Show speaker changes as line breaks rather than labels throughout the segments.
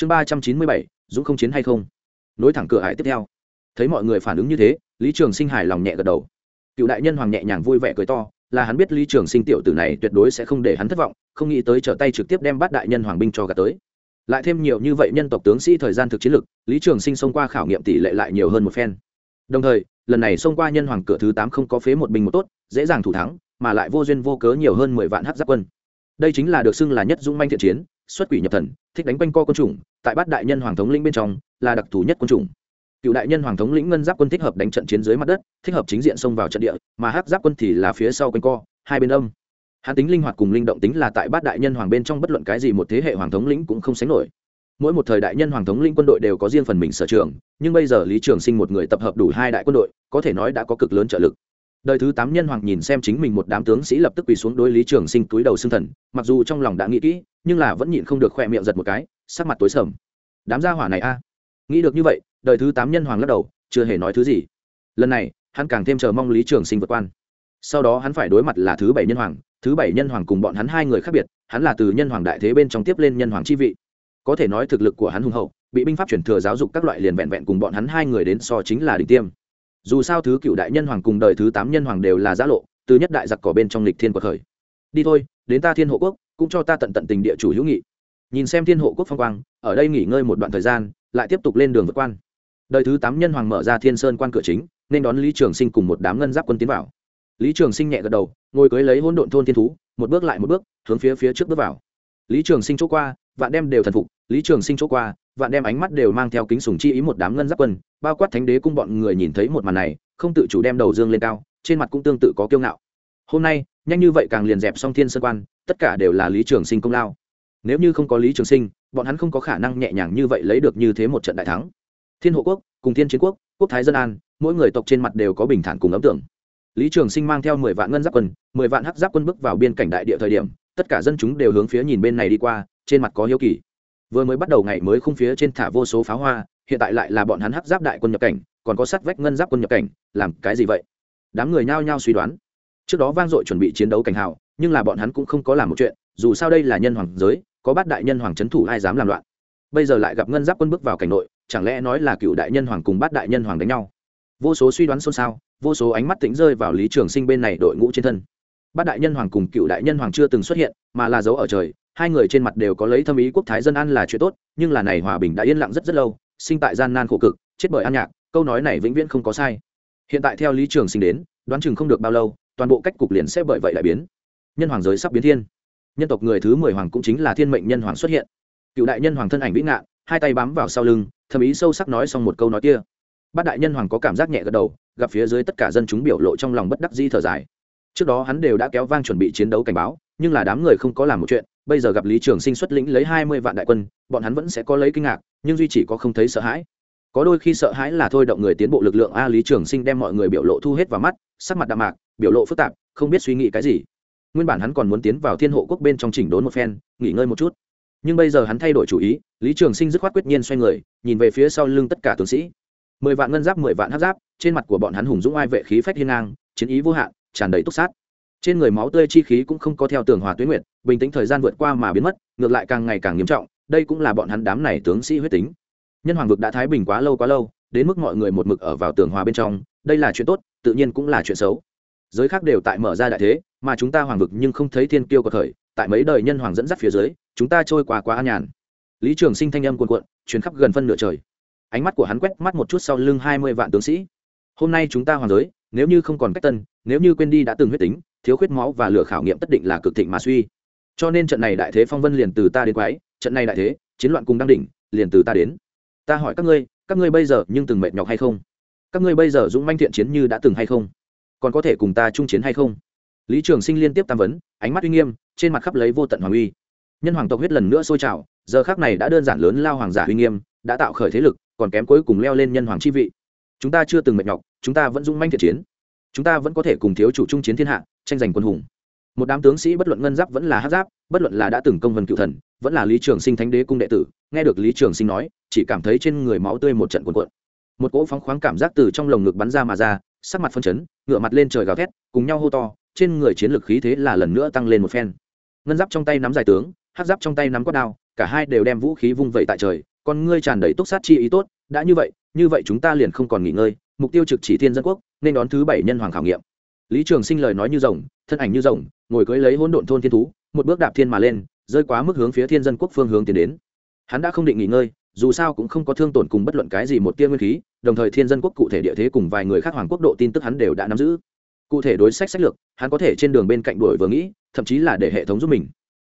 chương ba trăm chín mươi bảy, dũng không chiến hay không? Nối thẳng cửa hải tiếp theo. Thấy mọi người phản ứng như thế, lý trường sinh hài lòng nhẹ gật đầu. Cựu đại nhân hoàng nhẹ nhàng vui vẻ cười to, là hắn biết lý trường sinh tiểu tử này tuyệt đối sẽ không để hắn thất vọng, không nghĩ tới trở tay trực tiếp đem bắt đại nhân hoàng binh cho gạt tới. Lại thêm nhiều như vậy nhân tộc tướng sĩ thời gian thực chiến lực, lý trường sinh xông qua khảo nghiệm tỷ lệ lại nhiều hơn một phen. Đồng thời, lần này xông qua nhân hoàng cửa thứ tám không có phế một binh một tốt, dễ dàng thủ thắng, mà lại vô duyên vô cớ nhiều hơn mười vạn hát giáp quân. Đây chính là được xưng là nhất dũng manh thiện chiến xuất quỷ nhập thần, thích đánh quanh co quân chủng, tại bát đại nhân hoàng thống lĩnh bên trong, là đặc thù nhất quân chủng. Cựu đại nhân hoàng thống lĩnh ngân giáp quân thích hợp đánh trận chiến dưới mặt đất, thích hợp chính diện xông vào trận địa, mà hắc giáp quân thì là phía sau quanh co, hai bên âm. Hắn tính linh hoạt cùng linh động tính là tại bát đại nhân hoàng bên trong bất luận cái gì một thế hệ hoàng thống lĩnh cũng không sánh nổi. Mỗi một thời đại nhân hoàng thống lĩnh quân đội đều có riêng phần mình sở trường, nhưng bây giờ lý trường sinh một người tập hợp đủ hai đại quân đội, có thể nói đã có cực lớn trợ lực. Đời thứ tám nhân hoàng nhìn xem chính mình một đám tướng sĩ lập tức quỳ xuống đối lý trường sinh túi đầu xương thần, mặc dù trong lòng đã nghĩ kỹ nhưng là vẫn nhịn không được khỏe miệng giật một cái, sắc mặt tối sầm. Đám gia hỏa này a. Nghĩ được như vậy, đời thứ tám nhân hoàng lắc đầu, chưa hề nói thứ gì. Lần này, hắn càng thêm chờ mong lý trường sinh vượt quan. Sau đó hắn phải đối mặt là thứ bảy nhân hoàng, thứ bảy nhân hoàng cùng bọn hắn hai người khác biệt, hắn là từ nhân hoàng đại thế bên trong tiếp lên nhân hoàng chi vị. Có thể nói thực lực của hắn hùng hậu, bị binh pháp chuyển thừa giáo dục các loại liền vẹn vẹn cùng bọn hắn hai người đến so chính là đỉnh tiêm. Dù sao thứ cựu đại nhân hoàng cùng đời thứ tám nhân hoàng đều là giã lộ, từ nhất đại giặc cỏ bên trong lịch thiên quật khởi đi thôi, đến ta thiên hộ quốc cũng cho ta tận tận tình địa chủ hữu nghị. Nhìn xem thiên hộ quốc phong quang, ở đây nghỉ ngơi một đoạn thời gian, lại tiếp tục lên đường vượt quan. Đời thứ tám nhân hoàng mở ra thiên sơn quan cửa chính, nên đón lý trường sinh cùng một đám ngân giáp quân tiến vào. Lý trường sinh nhẹ gật đầu, ngồi cưới lấy hỗn độn thôn thiên thú, một bước lại một bước, hướng phía phía trước bước vào. Lý trường sinh chỗ qua, vạn đem đều thần phục, lý trường sinh chỗ qua, vạn đem ánh mắt đều mang theo kính sùng chi ý một đám ngân giáp quân, bao quát thánh đế cung bọn người nhìn thấy một màn này, không tự chủ đem đầu dương lên cao, trên mặt cũng tương tự có kiêu ngạo. Hôm nay nhanh như vậy càng liền dẹp xong thiên sơn quan, tất cả đều là lý trường sinh công lao. Nếu như không có lý trường sinh, bọn hắn không có khả năng nhẹ nhàng như vậy lấy được như thế một trận đại thắng. Thiên hộ quốc cùng thiên chiến quốc quốc thái dân an, mỗi người tộc trên mặt đều có bình thản cùng ấm tưởng lý trường sinh mang theo mười vạn ngân giáp quân, mười vạn hắc giáp quân bước vào biên cảnh đại địa thời điểm, tất cả dân chúng đều hướng phía nhìn bên này đi qua, trên mặt có hiếu kỳ. Vừa mới bắt đầu ngày mới không phía trên thả vô số pháo hoa, hiện tại lại là bọn hắn hắc giáp đại quân nhập cảnh, còn có sắt vách ngân giáp quân nhập cảnh, làm cái gì vậy? Đám người nhao nhao suy đoán trước đó vang dội chuẩn bị chiến đấu cảnh hào, nhưng là bọn hắn cũng không có làm một chuyện, dù sao đây là nhân hoàng giới, có bát đại nhân hoàng c h ấ n thủ ai dám làm loạn. Bây giờ lại gặp ngân giáp quân bước vào cảnh nội, chẳng lẽ nói là cựu đại nhân hoàng cùng bát đại nhân hoàng đánh nhau? Vô số suy đoán xôn xao, vô số ánh mắt tĩnh rơi vào lý trường sinh bên này đội ngũ trên thân. Bát đại nhân hoàng cùng cựu đại nhân hoàng chưa từng xuất hiện, mà là dấu ở trời, hai người trên mặt đều có lấy thâm ý quốc thái dân an là chuyện tốt, nhưng là này hòa bình đã yên lặng rất rất lâu, sinh tại gian nan khổ cực, chết bởi an nhạc, câu nói này vĩnh viễn không có sai. Hiện tại theo lý trường sinh đến, đoán chừng không được bao lâu toàn bộ cách cục liền sẽ bởi vậy lại biến. Nhân hoàng giới sắp biến thiên. Nhân tộc người thứ mười hoàng cũng chính là thiên mệnh nhân hoàng xuất hiện. Cựu đại nhân hoàng thân ảnh vĩ ngạn, hai tay bám vào sau lưng, thầm ý sâu sắc nói xong một câu nói kia. Bát đại nhân hoàng có cảm giác nhẹ gật đầu, gặp phía dưới tất cả dân chúng biểu lộ trong lòng bất đắc di thở dài. Trước đó hắn đều đã kéo vang chuẩn bị chiến đấu cảnh báo, nhưng là đám người không có làm một chuyện, bây giờ gặp lý trường sinh xuất lĩnh lấy hai mươi vạn đại quân, bọn hắn vẫn sẽ có lấy kinh ngạc, nhưng duy chỉ có không thấy sợ hãi. Có đôi khi sợ hãi là thôi động người tiến bộ lực lượng a lý trường sinh đem mọi người biểu lộ thu hết vào mắt, sắc mặt đạm mạc biểu lộ phức tạp, không biết suy nghĩ cái gì. Nguyên bản hắn còn muốn tiến vào thiên hộ quốc bên trong chỉnh đốn một phen, nghỉ ngơi một chút. Nhưng bây giờ hắn thay đổi chủ ý, lý trường sinh dứt khoát quyết nhiên xoay người, nhìn về phía sau lưng tất cả tướng sĩ. Mười vạn ngân giáp, mười vạn hát giáp, trên mặt của bọn hắn hùng dũng ai vệ khí phách hiên ngang, chiến ý vô hạn, tràn đầy túc sát. Trên người máu tươi chi khí cũng không có theo tường hòa tuyến nguyệt, bình tĩnh thời gian vượt qua mà biến mất, ngược lại càng ngày càng nghiêm trọng, đây cũng là bọn hắn đám này tướng sĩ huyết tính. Nhân hoàng vực đã thái bình quá lâu quá lâu, đến mức mọi người một mực ở vào tường hòa bên trong, đây là chuyện tốt, tự nhiên cũng là chuyện xấu giới khác đều tại mở ra đại thế, mà chúng ta hoàng vực nhưng không thấy thiên kiêu của thời, tại mấy đời nhân hoàng dẫn dắt phía dưới, chúng ta trôi qua quá an nhàn. Lý trường sinh thanh âm cuồn cuộn chuyến khắp gần phân nửa trời. Ánh mắt của hắn quét mắt một chút sau lưng hai mươi vạn tướng sĩ. Hôm nay chúng ta hoàng giới, nếu như không còn cách tân, nếu như quên đi đã từng huyết tính, thiếu khuyết máu và lửa khảo nghiệm tất định là cực thịnh mà suy. Cho nên trận này đại thế phong vân liền từ ta đến quái, trận này đại thế, chiến loạn cùng đăng đỉnh, liền từ ta đến. Ta hỏi các ngươi các ngươi bây giờ nhưng từng mệt nhọc hay không? Các ngươi bây giờ dũng manh thiện chiến như đã từng hay không? Còn có thể cùng ta chung chiến hay không? Lý trường sinh liên tiếp tam vấn, ánh mắt uy nghiêm, trên mặt khắp lấy vô tận hoàng uy. Nhân hoàng tộc huyết lần nữa sôi trào, giờ khác này đã đơn giản lớn lao hoàng giả uy nghiêm, đã tạo khởi thế lực, còn kém cuối cùng leo lên nhân hoàng chi vị. Chúng ta chưa từng mệt nhọc, chúng ta vẫn dũng manh thiện chiến. Chúng ta vẫn có thể cùng thiếu chủ trung chiến thiên hạ, tranh giành quân hùng. Một đám tướng sĩ bất luận ngân giáp vẫn là hát giáp, bất luận là đã từng công vân cựu thần, vẫn là lý trường sinh thánh đế cung đệ tử, nghe được lý trường sinh nói, chỉ cảm thấy trên người máu tươi một trận cuồn cuộn. Một cỗ phóng khoáng cảm giác từ trong lồng ngực bắn ra mà ra sắc mặt phân chấn ngựa mặt lên trời gào thét, cùng nhau hô to, trên người chiến lược khí thế là lần nữa tăng lên một phen. Ngân giáp trong tay nắm dài tướng hát giáp trong tay nắm quát đao, cả hai đều đem vũ khí vung vẩy tại trời, con ngươi tràn đầy túc sát chi ý tốt, đã như vậy như vậy chúng ta liền không còn nghỉ ngơi, mục tiêu trực chỉ thiên dân quốc, nên đón thứ bảy nhân hoàng khảo nghiệm. Lý trường sinh lời nói như rồng, thân ảnh như rồng, ngồi cưới lấy hỗn độn thôn thiên thú, một bước đạp thiên mà lên, rơi quá mức hướng phía thiên dân quốc phương hướng tiến đến. Hắn đã không định nghỉ ngơi, dù sao cũng không có thương tổn cùng bất luận cái gì một tia nguyên khí đồng thời thiên dân quốc cụ thể địa thế cùng vài người khác hoàng quốc độ tin tức hắn đều đã nắm giữ. Cụ thể đối sách sách lược, hắn có thể trên đường bên cạnh đuổi vừa nghĩ, thậm chí là để hệ thống giúp mình.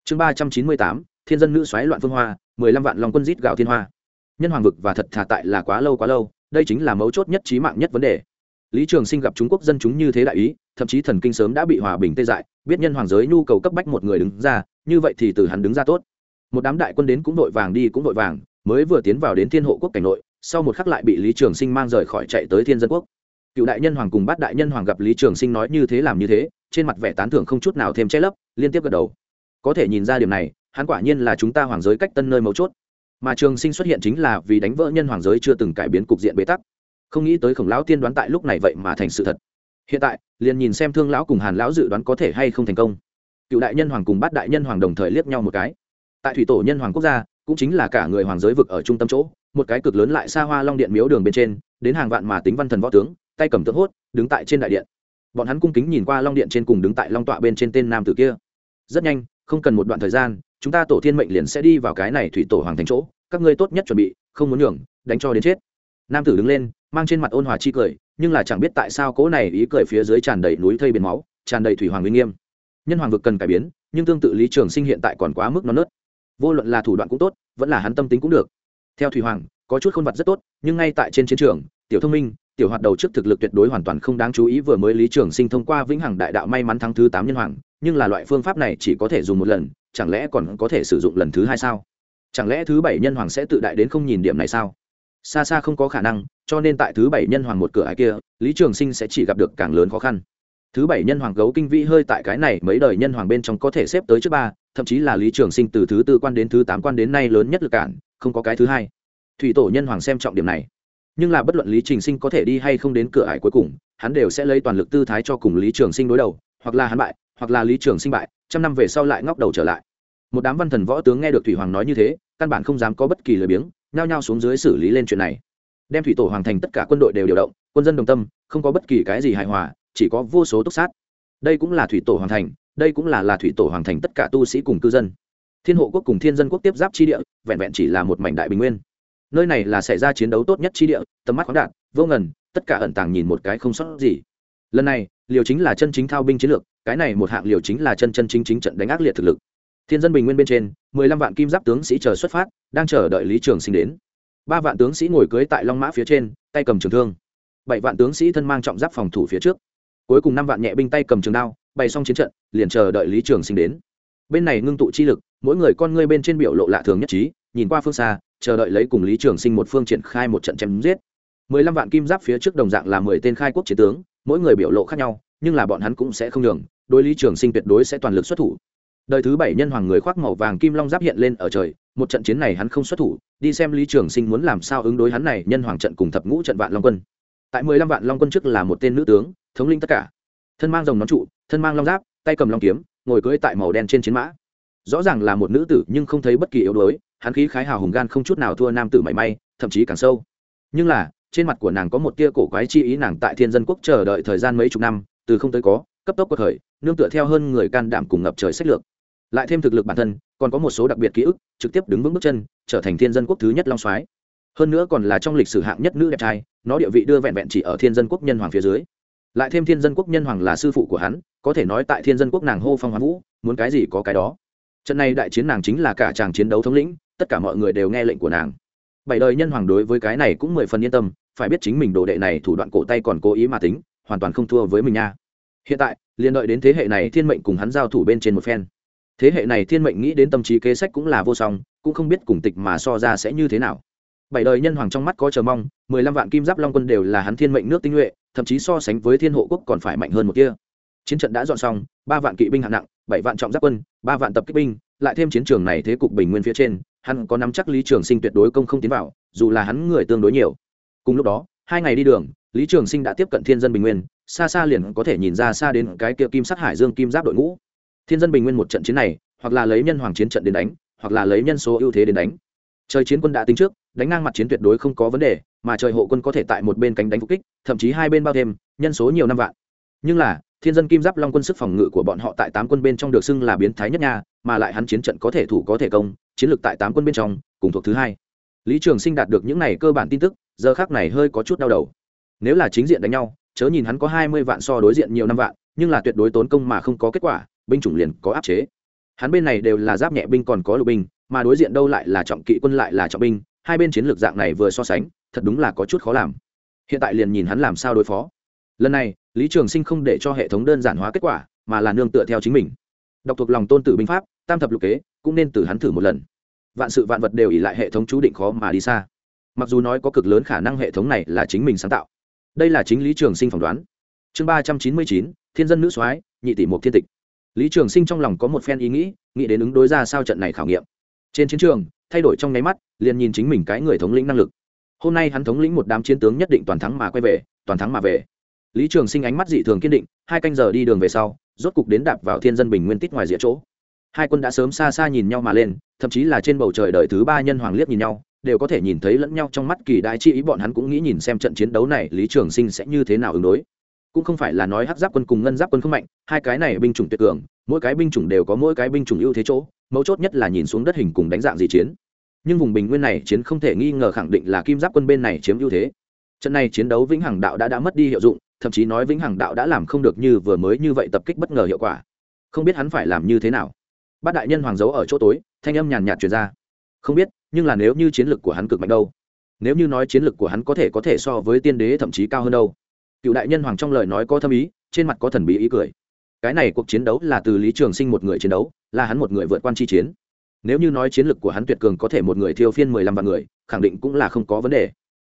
Chương ba trăm chín mươi tám, thiên dân nữ xoáy loạn phương hoa, mười lăm vạn lòng quân rít gạo thiên hoa. Nhân hoàng vực và thật thà tại là quá lâu quá lâu, đây chính là mấu chốt nhất trí mạng nhất vấn đề. Lý trường sinh gặp trung quốc dân chúng như thế đại ý, thậm chí thần kinh sớm đã bị hòa bình tê dại, biết nhân hoàng giới nhu cầu cấp bách một người đứng ra, như vậy thì từ hắn đứng ra tốt. Một đám đại quân đến cũng vội vàng đi cũng vội vàng, mới vừa tiến vào đến thiên hộ quốc cảnh nội sau một khắc lại bị lý trường sinh mang rời khỏi chạy tới thiên dân quốc. Cựu đại nhân hoàng cùng bát đại nhân hoàng gặp lý trường sinh nói như thế làm như thế, trên mặt vẻ tán thưởng không chút nào thêm che lấp, liên tiếp gật đầu. Có thể nhìn ra điểm này, hắn quả nhiên là chúng ta hoàng giới cách tân nơi mấu chốt. Mà trường sinh xuất hiện chính là vì đánh vỡ nhân hoàng giới chưa từng cải biến cục diện bế tắc. Không nghĩ tới khổng lão tiên đoán tại lúc này vậy mà thành sự thật. Hiện tại, liền nhìn xem thương lão cùng hàn lão dự đoán có thể hay không thành công. Cựu đại nhân hoàng cùng bát đại nhân hoàng đồng thời liếc nhau một cái. Tại thủy tổ nhân hoàng quốc gia, cũng chính là cả người hoàng giới vực ở trung tâm chỗ một cái cực lớn lại xa hoa long điện miếu đường bên trên, đến hàng vạn mà tính văn thần võ tướng, tay cầm tượng hốt, đứng tại trên đại điện. Bọn hắn cung kính nhìn qua long điện trên cùng đứng tại long tọa bên trên tên nam tử kia. Rất nhanh, không cần một đoạn thời gian, chúng ta tổ thiên mệnh liền sẽ đi vào cái này thủy tổ hoàng thành chỗ, các ngươi tốt nhất chuẩn bị, không muốn nhường, đánh cho đến chết. Nam tử đứng lên, mang trên mặt ôn hòa chi cười, nhưng là chẳng biết tại sao cỗ này ý cười phía dưới tràn đầy núi thây biển máu, tràn đầy thủy hoàng uy nghiêm. Nhân hoàng vực cần cải biến, nhưng tương tự lý trường sinh hiện tại còn quá mức non nớt. Vô luận là thủ đoạn cũng tốt, vẫn là hắn tâm tính cũng được theo thủy hoàng, có chút khôn vật rất tốt, nhưng ngay tại trên chiến trường, tiểu thông minh, tiểu hoạt đầu trước thực lực tuyệt đối hoàn toàn không đáng chú ý vừa mới lý trường sinh thông qua vĩnh hằng đại đạo may mắn thắng thứ tám nhân hoàng, nhưng là loại phương pháp này chỉ có thể dùng một lần, chẳng lẽ còn có thể sử dụng lần thứ hai sao? Chẳng lẽ thứ bảy nhân hoàng sẽ tự đại đến không nhìn điểm này sao? Xa xa không có khả năng, cho nên tại thứ bảy nhân hoàng một cửa ai kia, lý trường sinh sẽ chỉ gặp được càng lớn khó khăn. Thứ bảy nhân hoàng gấu kinh vĩ hơi tại cái này mấy đời nhân hoàng bên trong có thể xếp tới trước ba, thậm chí là lý trường sinh từ thứ tư quan đến thứ tám quan đến nay lớn nhất lực cản không có cái thứ hai. Thủy tổ nhân hoàng xem trọng điểm này. Nhưng là bất luận lý trình sinh có thể đi hay không đến cửa ải cuối cùng, hắn đều sẽ lấy toàn lực tư thái cho cùng lý trường sinh đối đầu, hoặc là hắn bại, hoặc là lý trường sinh bại, trăm năm về sau lại ngóc đầu trở lại. Một đám văn thần võ tướng nghe được thủy hoàng nói như thế, căn bản không dám có bất kỳ lời biếng, nhao nhao xuống dưới xử lý lên chuyện này. Đem thủy tổ hoàng thành tất cả quân đội đều điều động, quân dân đồng tâm, không có bất kỳ cái gì hài hòa, chỉ có vô số túc sát. Đây cũng là thủy tổ hoàng thành, đây cũng là là thủy tổ hoàng thành tất cả tu sĩ cùng cư dân thiên hộ quốc cùng thiên dân quốc tiếp giáp chi địa, vẹn vẹn chỉ là một mảnh đại bình nguyên. Nơi này là xảy ra chiến đấu tốt nhất chi địa, tầm mắt khoáng đạt, vô ngần, tất cả ẩn tàng nhìn một cái không sót gì. Lần này, liều chính là chân chính thao binh chiến lược, cái này một hạng liều chính là chân chân chính chính trận đánh ác liệt thực lực. Thiên dân bình nguyên bên trên, mười lăm vạn kim giáp tướng sĩ chờ xuất phát, đang chờ đợi lý trường sinh đến. Ba vạn tướng sĩ ngồi cưới tại long mã phía trên, tay cầm trường thương. Bảy vạn tướng sĩ thân mang trọng giáp phòng thủ phía trước. Cuối cùng năm vạn nhẹ binh tay cầm trường đao, bày xong chiến trận, liền chờ đợi lý trường sinh đến. Bên này ngưng tụ chi lực mỗi người con ngươi bên trên biểu lộ lạ thường nhất trí nhìn qua phương xa chờ đợi lấy cùng lý trường sinh một phương triển khai một trận chém giết. Mười lăm vạn kim giáp phía trước đồng dạng là mười tên khai quốc chiến tướng mỗi người biểu lộ khác nhau nhưng là bọn hắn cũng sẽ không lường, đối lý trường sinh tuyệt đối sẽ toàn lực xuất thủ. Đời thứ bảy nhân hoàng người khoác màu vàng kim long giáp hiện lên ở trời một trận chiến này hắn không xuất thủ đi xem lý trường sinh muốn làm sao ứng đối hắn này nhân hoàng trận cùng thập ngũ trận vạn long quân. Tại mười lăm vạn long quân trước là một tên nữ tướng thống linh tất cả. Thân mang rồng nón trụ thân mang long giáp tay cầm long kiếm ngồi cưỡi tại màu đen trên chiến mã rõ ràng là một nữ tử nhưng không thấy bất kỳ yếu đuối, hắn khí khái hào hùng gan không chút nào thua nam tử mảy may, thậm chí càng sâu. Nhưng là, trên mặt của nàng có một tia cổ quái chi ý nàng tại thiên dân quốc chờ đợi thời gian mấy chục năm, từ không tới có, cấp tốc cuộc khởi nương tựa theo hơn người can đảm cùng ngập trời sách lược. Lại thêm thực lực bản thân, còn có một số đặc biệt ký ức, trực tiếp đứng vững bước chân, trở thành thiên dân quốc thứ nhất long soái. Hơn nữa còn là trong lịch sử hạng nhất nữ đẹp trai, nó địa vị đưa vẹn vẹn chỉ ở thiên dân quốc nhân hoàng phía dưới. Lại thêm thiên dân quốc nhân hoàng là sư phụ của hắn, có thể nói tại thiên dân quốc nàng hô phong hoán vũ, muốn cái gì có cái đó trận này đại chiến nàng chính là cả chàng chiến đấu thống lĩnh, tất cả mọi người đều nghe lệnh của nàng. Bảy đời nhân hoàng đối với cái này cũng mười phần yên tâm, phải biết chính mình đồ đệ này thủ đoạn cổ tay còn cố ý mà tính, hoàn toàn không thua với mình nha. Hiện tại, liền đợi đến thế hệ này thiên mệnh cùng hắn giao thủ bên trên một phen. Thế hệ này thiên mệnh nghĩ đến tâm trí kế sách cũng là vô song, cũng không biết cùng tịch mà so ra sẽ như thế nào. Bảy đời nhân hoàng trong mắt có chờ mong, mười lăm vạn kim giáp long quân đều là hắn thiên mệnh nước tinh nhuệ, thậm chí so sánh với thiên hộ quốc còn phải mạnh hơn một kia. Chiến trận đã dọn xong, ba vạn kỵ binh hạng nặng bảy vạn trọng giáp quân, ba vạn tập kích binh, lại thêm chiến trường này thế cục bình nguyên phía trên, hắn có nắm chắc lý trường sinh tuyệt đối công không tiến vào, dù là hắn người tương đối nhiều. Cùng lúc đó, hai ngày đi đường, lý trường sinh đã tiếp cận thiên dân bình nguyên, xa xa liền có thể nhìn ra xa đến cái kia kim sắt hải dương kim giáp đội ngũ. Thiên dân bình nguyên một trận chiến này, hoặc là lấy nhân hoàng chiến trận đến đánh, hoặc là lấy nhân số ưu thế đến đánh. Trời chiến quân đã tính trước, đánh ngang mặt chiến tuyệt đối không có vấn đề, mà trời hộ quân có thể tại một bên cánh đánh phục kích, thậm chí hai bên bao thêm, nhân số nhiều năm vạn. Nhưng là thiên dân kim giáp long quân sức phòng ngự của bọn họ tại tám quân bên trong được xưng là biến thái nhất nha, mà lại hắn chiến trận có thể thủ, có thể công, chiến lược tại tám quân bên trong, cùng thuộc thứ hai. Lý trường sinh đạt được những này cơ bản tin tức, giờ khác này hơi có chút đau đầu. Nếu là chính diện đánh nhau, chớ nhìn hắn có hai mươi vạn so đối diện nhiều năm vạn, nhưng là tuyệt đối tốn công mà không có kết quả, binh chủng liền có áp chế. Hắn bên này đều là giáp nhẹ binh còn có lục binh, mà đối diện đâu lại là trọng kỵ quân lại là trọng binh, hai bên chiến lược dạng này vừa so sánh, thật đúng là có chút khó làm. Hiện tại liền nhìn hắn làm sao đối phó lần này, lý trường sinh không để cho hệ thống đơn giản hóa kết quả, mà là nương tựa theo chính mình. Đọc thuộc lòng tôn tử binh pháp, tam thập lục kế, cũng nên từ hắn thử một lần. Vạn sự vạn vật đều ỉ lại hệ thống chú định khó mà đi xa. Mặc dù nói có cực lớn khả năng hệ thống này là chính mình sáng tạo. Đây là chính lý trường sinh phỏng đoán. Chương ba trăm chín mươi chín, thiên dân nữ soái, nhị tỷ một thiên tịch. Lý trường sinh trong lòng có một phen ý nghĩ nghĩ đến ứng đối ra sao trận này khảo nghiệm. Trên chiến trường, thay đổi trong nháy mắt, liền nhìn chính mình cái người thống lĩnh năng lực. Hôm nay hắn thống lĩnh một đám chiến tướng nhất định toàn thắng mà quay về, toàn thắng mà về lý trường sinh ánh mắt dị thường kiên định, hai canh giờ đi đường về sau, rốt cục đến đạp vào thiên dân bình nguyên tít ngoài rìa chỗ. Hai quân đã sớm xa xa nhìn nhau mà lên, thậm chí là trên bầu trời đời thứ ba nhân hoàng liếc nhìn nhau, đều có thể nhìn thấy lẫn nhau trong mắt kỳ đại chi ý bọn hắn cũng nghĩ nhìn xem trận chiến đấu này lý trường sinh sẽ như thế nào ứng đối. Cũng không phải là nói hắc giáp quân cùng ngân giáp quân không mạnh, hai cái này binh chủng tuyệt cường, mỗi cái binh chủng đều có mỗi cái binh chủng ưu thế chỗ, mấu chốt nhất là nhìn xuống đất hình cùng đánh dạng gì chiến. Nhưng vùng bình nguyên này chiến không thể nghi ngờ khẳng định là kim giáp quân bên này chiếm ưu thế. Trận này chiến đấu vĩnh hằng đạo đã đã mất đi hiệu dụng thậm chí nói vĩnh hằng đạo đã làm không được như vừa mới như vậy tập kích bất ngờ hiệu quả. Không biết hắn phải làm như thế nào. Bát đại nhân hoàng giấu ở chỗ tối, thanh âm nhàn nhạt truyền ra. Không biết, nhưng là nếu như chiến lược của hắn cực mạnh đâu? Nếu như nói chiến lược của hắn có thể có thể so với tiên đế thậm chí cao hơn đâu? Cựu đại nhân hoàng trong lời nói có thâm ý, trên mặt có thần bí ý cười. Cái này cuộc chiến đấu là từ lý trường sinh một người chiến đấu, là hắn một người vượt quan chi chiến. Nếu như nói chiến lược của hắn tuyệt cường có thể một người thiêu phiên mười lăm vạn người, khẳng định cũng là không có vấn đề.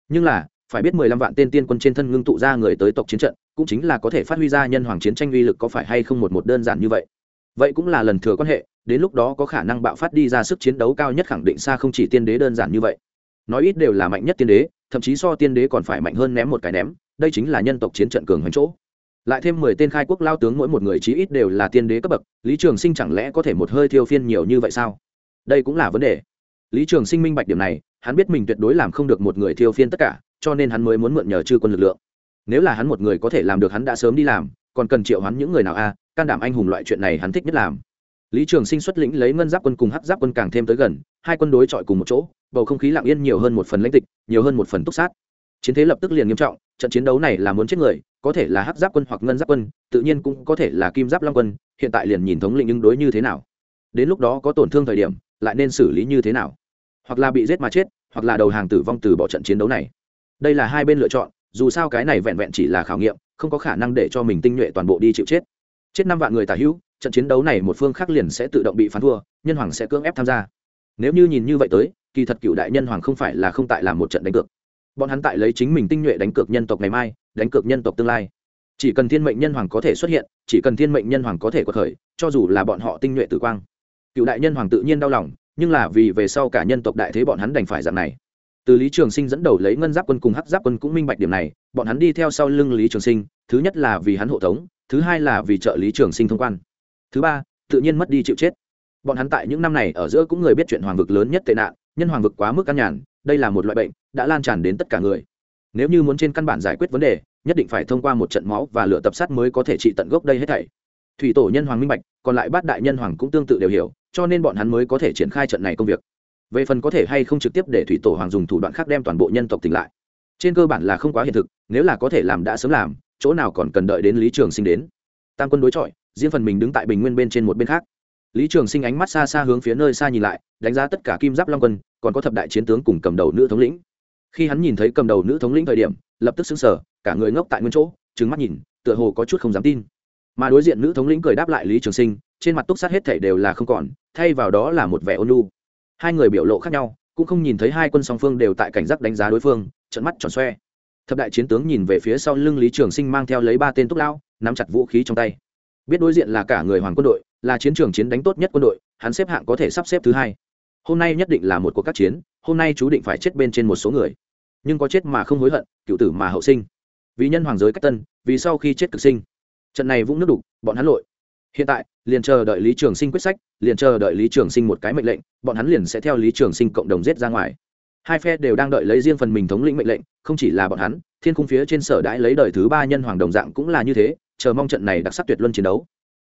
Nhưng là phải biết mười lăm vạn tên tiên quân trên thân ngưng tụ ra người tới tộc chiến trận, cũng chính là có thể phát huy ra nhân hoàng chiến tranh uy lực có phải hay không một một đơn giản như vậy. Vậy cũng là lần thừa quan hệ, đến lúc đó có khả năng bạo phát đi ra sức chiến đấu cao nhất khẳng định xa không chỉ tiên đế đơn giản như vậy. Nói ít đều là mạnh nhất tiên đế, thậm chí so tiên đế còn phải mạnh hơn ném một cái ném, đây chính là nhân tộc chiến trận cường hoành chỗ. Lại thêm mười tên khai quốc lao tướng mỗi một người chí ít đều là tiên đế cấp bậc, lý trường sinh chẳng lẽ có thể một hơi thiêu phiên nhiều như vậy sao? Đây cũng là vấn đề. Lý trường sinh minh bạch điểm này, hắn biết mình tuyệt đối làm không được một người thiêu phiên tất cả cho nên hắn mới muốn mượn nhờ chư quân lực lượng. Nếu là hắn một người có thể làm được hắn đã sớm đi làm, còn cần triệu hắn những người nào a? Can đảm anh hùng loại chuyện này hắn thích nhất làm. Lý trường sinh xuất lĩnh lấy ngân giáp quân cùng hắc giáp quân càng thêm tới gần, hai quân đối chọi cùng một chỗ, bầu không khí lặng yên nhiều hơn một phần lãnh tịch, nhiều hơn một phần túc sát. Chiến thế lập tức liền nghiêm trọng, trận chiến đấu này là muốn chết người, có thể là hắc giáp quân hoặc ngân giáp quân, tự nhiên cũng có thể là kim giáp long quân, hiện tại liền nhìn thống lĩnh ứng đối như thế nào. Đến lúc đó có tổn thương thời điểm, lại nên xử lý như thế nào? Hoặc là bị giết mà chết, hoặc là đầu hàng tử vong từ bỏ trận chiến đấu này đây là hai bên lựa chọn, dù sao cái này vẹn vẹn chỉ là khảo nghiệm, không có khả năng để cho mình tinh nhuệ toàn bộ đi chịu chết. Chết năm vạn người tả hữu, trận chiến đấu này một phương khác liền sẽ tự động bị phán thua, nhân hoàng sẽ cưỡng ép tham gia. Nếu như nhìn như vậy tới, kỳ thật cựu đại nhân hoàng không phải là không tại làm một trận đánh cược. Bọn hắn tại lấy chính mình tinh nhuệ đánh cược nhân tộc ngày mai, đánh cược nhân tộc tương lai. Chỉ cần thiên mệnh nhân hoàng có thể xuất hiện, chỉ cần thiên mệnh nhân hoàng có thể có khởi, cho dù là bọn họ tinh nhuệ tử quang, cựu đại nhân hoàng tự nhiên đau lòng, nhưng là vì về sau cả nhân tộc đại thế bọn hắn đành phải dạng này từ lý trường sinh dẫn đầu lấy ngân giáp quân cùng hắc giáp quân cũng minh bạch điểm này, bọn hắn đi theo sau lưng lý trường sinh, thứ nhất là vì hắn hộ tống, thứ hai là vì trợ lý trường sinh thông quan. Thứ ba, tự nhiên mất đi chịu chết. Bọn hắn tại những năm này ở giữa cũng người biết chuyện hoàng vực lớn nhất tệ nạn, nhân hoàng vực quá mức căn nhàn, đây là một loại bệnh, đã lan tràn đến tất cả người. Nếu như muốn trên căn bản giải quyết vấn đề, nhất định phải thông qua một trận máu và lửa tập sát mới có thể trị tận gốc đây hết thảy. Thủy tổ nhân hoàng minh bạch, còn lại bát đại nhân hoàng cũng tương tự đều hiểu, cho nên bọn hắn mới có thể triển khai trận này công việc về phần có thể hay không trực tiếp để thủy tổ hoàng dùng thủ đoạn khác đem toàn bộ nhân tộc tỉnh lại. Trên cơ bản là không quá hiện thực, nếu là có thể làm đã sớm làm, chỗ nào còn cần đợi đến lý trường sinh đến. Tam quân đối chọi, riêng phần mình đứng tại bình nguyên bên trên một bên khác. Lý trường sinh ánh mắt xa xa hướng phía nơi xa nhìn lại, đánh giá tất cả kim giáp long quân, còn có thập đại chiến tướng cùng cầm đầu nữ thống lĩnh. Khi hắn nhìn thấy cầm đầu nữ thống lĩnh thời điểm, lập tức xứng sở cả người ngốc tại nguyên chỗ trứng mắt nhìn, tựa hồ có chút không dám tin. Mà đối diện nữ thống lĩnh cười đáp lại lý trường sinh, trên mặt túc sát hết thể đều là không còn, thay vào đó là một vẻ ôn lu hai người biểu lộ khác nhau, cũng không nhìn thấy hai quân song phương đều tại cảnh giác đánh giá đối phương trận mắt tròn xoe. Thập đại chiến tướng nhìn về phía sau lưng lý trường sinh mang theo lấy ba tên túc lao nắm chặt vũ khí trong tay. Biết đối diện là cả người hoàng quân đội, là chiến trường chiến đánh tốt nhất quân đội, hắn xếp hạng có thể sắp xếp thứ hai. Hôm nay nhất định là một cuộc các chiến, hôm nay chú định phải chết bên trên một số người. Nhưng có chết mà không hối hận, cựu tử mà hậu sinh. Vì nhân hoàng giới cách tân, vì sau khi chết cực sinh. Trận này vũng nước đục, bọn hắn lội hiện tại, liền chờ đợi lý trường sinh quyết sách, liền chờ đợi lý trường sinh một cái mệnh lệnh, bọn hắn liền sẽ theo lý trường sinh cộng đồng giết ra ngoài. Hai phe đều đang đợi lấy riêng phần mình thống lĩnh mệnh lệnh, không chỉ là bọn hắn, thiên cung phía trên sở đãi lấy đời thứ ba nhân hoàng đồng dạng cũng là như thế, chờ mong trận này đặc sắc tuyệt luân chiến đấu.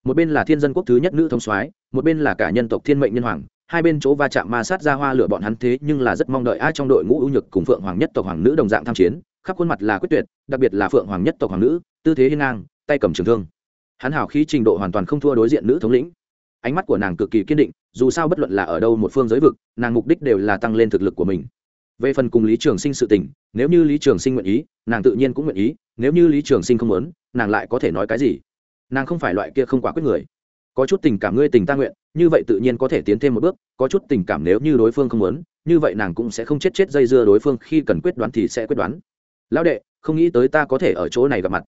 Một bên là thiên dân quốc thứ nhất nữ thông soái, một bên là cả nhân tộc thiên mệnh nhân hoàng, hai bên chỗ va chạm ma sát ra hoa lửa bọn hắn thế nhưng là rất mong đợi ai trong đội ngũ ưu nhược cùng phượng hoàng nhất tộc hoàng nữ đồng dạng tham chiến, khắp khuôn mặt là quyết tuyệt, đặc biệt là phượng hoàng nhất tộc hoàng nữ, tư thế hiên ngang, tay cầm trường thương hắn hảo khí trình độ hoàn toàn không thua đối diện nữ thống lĩnh. Ánh mắt của nàng cực kỳ kiên định, dù sao bất luận là ở đâu một phương giới vực, nàng mục đích đều là tăng lên thực lực của mình. Về phần cùng lý trường sinh sự tình, nếu như lý trường sinh nguyện ý, nàng tự nhiên cũng nguyện ý, nếu như lý trường sinh không muốn, nàng lại có thể nói cái gì? Nàng không phải loại kia không quả quyết người. Có chút tình cảm ngươi tình ta nguyện, như vậy tự nhiên có thể tiến thêm một bước, có chút tình cảm nếu như đối phương không muốn, như vậy nàng cũng sẽ không chết chết dây dưa đối phương, khi cần quyết đoán thì sẽ quyết đoán. Lão đệ, không nghĩ tới ta có thể ở chỗ này gặp mặt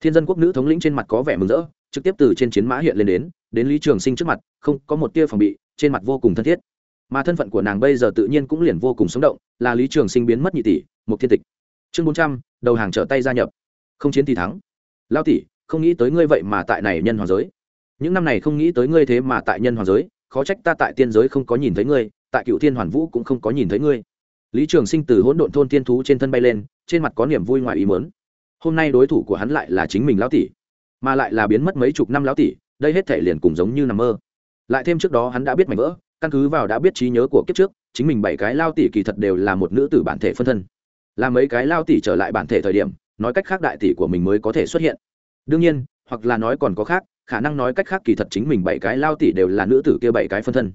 thiên dân quốc nữ thống lĩnh trên mặt có vẻ mừng rỡ, trực tiếp từ trên chiến mã hiện lên đến đến lý trường sinh trước mặt, không có một tia phòng bị, trên mặt vô cùng thân thiết. Mà thân phận của nàng bây giờ tự nhiên cũng liền vô cùng sống động, là lý trường sinh biến mất nhị tỷ, một thiên tịch. Chương bốn trăm, đầu hàng trở tay gia nhập. Không chiến thì thắng. Lao tỷ, không nghĩ tới ngươi vậy mà tại này nhân hoàng giới. Những năm này không nghĩ tới ngươi thế mà tại nhân hoàng giới, khó trách ta tại tiên giới không có nhìn thấy ngươi, tại cựu thiên hoàn vũ cũng không có nhìn thấy ngươi. Lý trường sinh từ hỗn độn thôn tiên thú trên thân bay lên, trên mặt có niềm vui ngoài ý mớn hôm nay đối thủ của hắn lại là chính mình lão tỷ, mà lại là biến mất mấy chục năm lão tỷ, đây hết thể liền cùng giống như nằm mơ. Lại thêm trước đó hắn đã biết mảnh vỡ, căn cứ vào đã biết trí nhớ của kiếp trước, chính mình bảy cái lao tỷ kỳ thật đều là một nữ tử bản thể phân thân. Là mấy cái lao tỷ trở lại bản thể thời điểm, nói cách khác đại tỷ của mình mới có thể xuất hiện. Đương nhiên, hoặc là nói còn có khác, khả năng nói cách khác kỳ thật chính mình bảy cái lao tỷ đều là nữ tử kia bảy cái phân thân.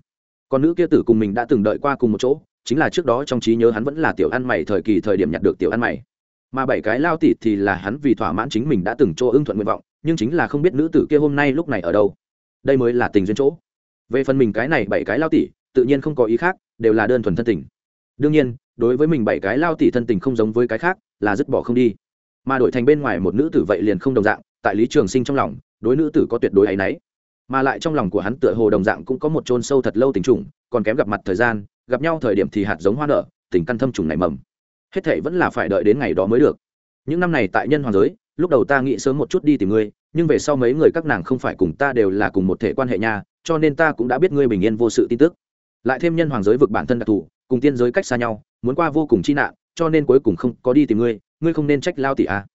Còn nữ kia tử cùng mình đã từng đợi qua cùng một chỗ, chính là trước đó trong trí nhớ hắn vẫn là tiểu ăn mày thời kỳ thời điểm nhặt được tiểu ăn mày mà bảy cái lao tỷ thì là hắn vì thỏa mãn chính mình đã từng chỗ ưng thuận nguyện vọng, nhưng chính là không biết nữ tử kia hôm nay lúc này ở đâu. Đây mới là tình duyên chỗ. Về phần mình cái này bảy cái lao tỷ tự nhiên không có ý khác, đều là đơn thuần thân tình. Đương nhiên, đối với mình bảy cái lao tỷ thân tình không giống với cái khác, là dứt bỏ không đi. Mà đổi thành bên ngoài một nữ tử vậy liền không đồng dạng, tại lý trường sinh trong lòng, đối nữ tử có tuyệt đối áy náy. Mà lại trong lòng của hắn tựa hồ đồng dạng cũng có một chôn sâu thật lâu tình trùng, còn kém gặp mặt thời gian, gặp nhau thời điểm thì hạt giống hoa nở, tình căn thâm trùng này mầm hết thảy vẫn là phải đợi đến ngày đó mới được. Những năm này tại nhân hoàng giới, lúc đầu ta nghĩ sớm một chút đi tìm ngươi, nhưng về sau mấy người các nàng không phải cùng ta đều là cùng một thể quan hệ nhà cho nên ta cũng đã biết ngươi bình yên vô sự tin tức. Lại thêm nhân hoàng giới vực bản thân đặc thù, cùng tiên giới cách xa nhau, muốn qua vô cùng chi nạn, cho nên cuối cùng không có đi tìm ngươi ngươi không nên trách lao tỷ a à.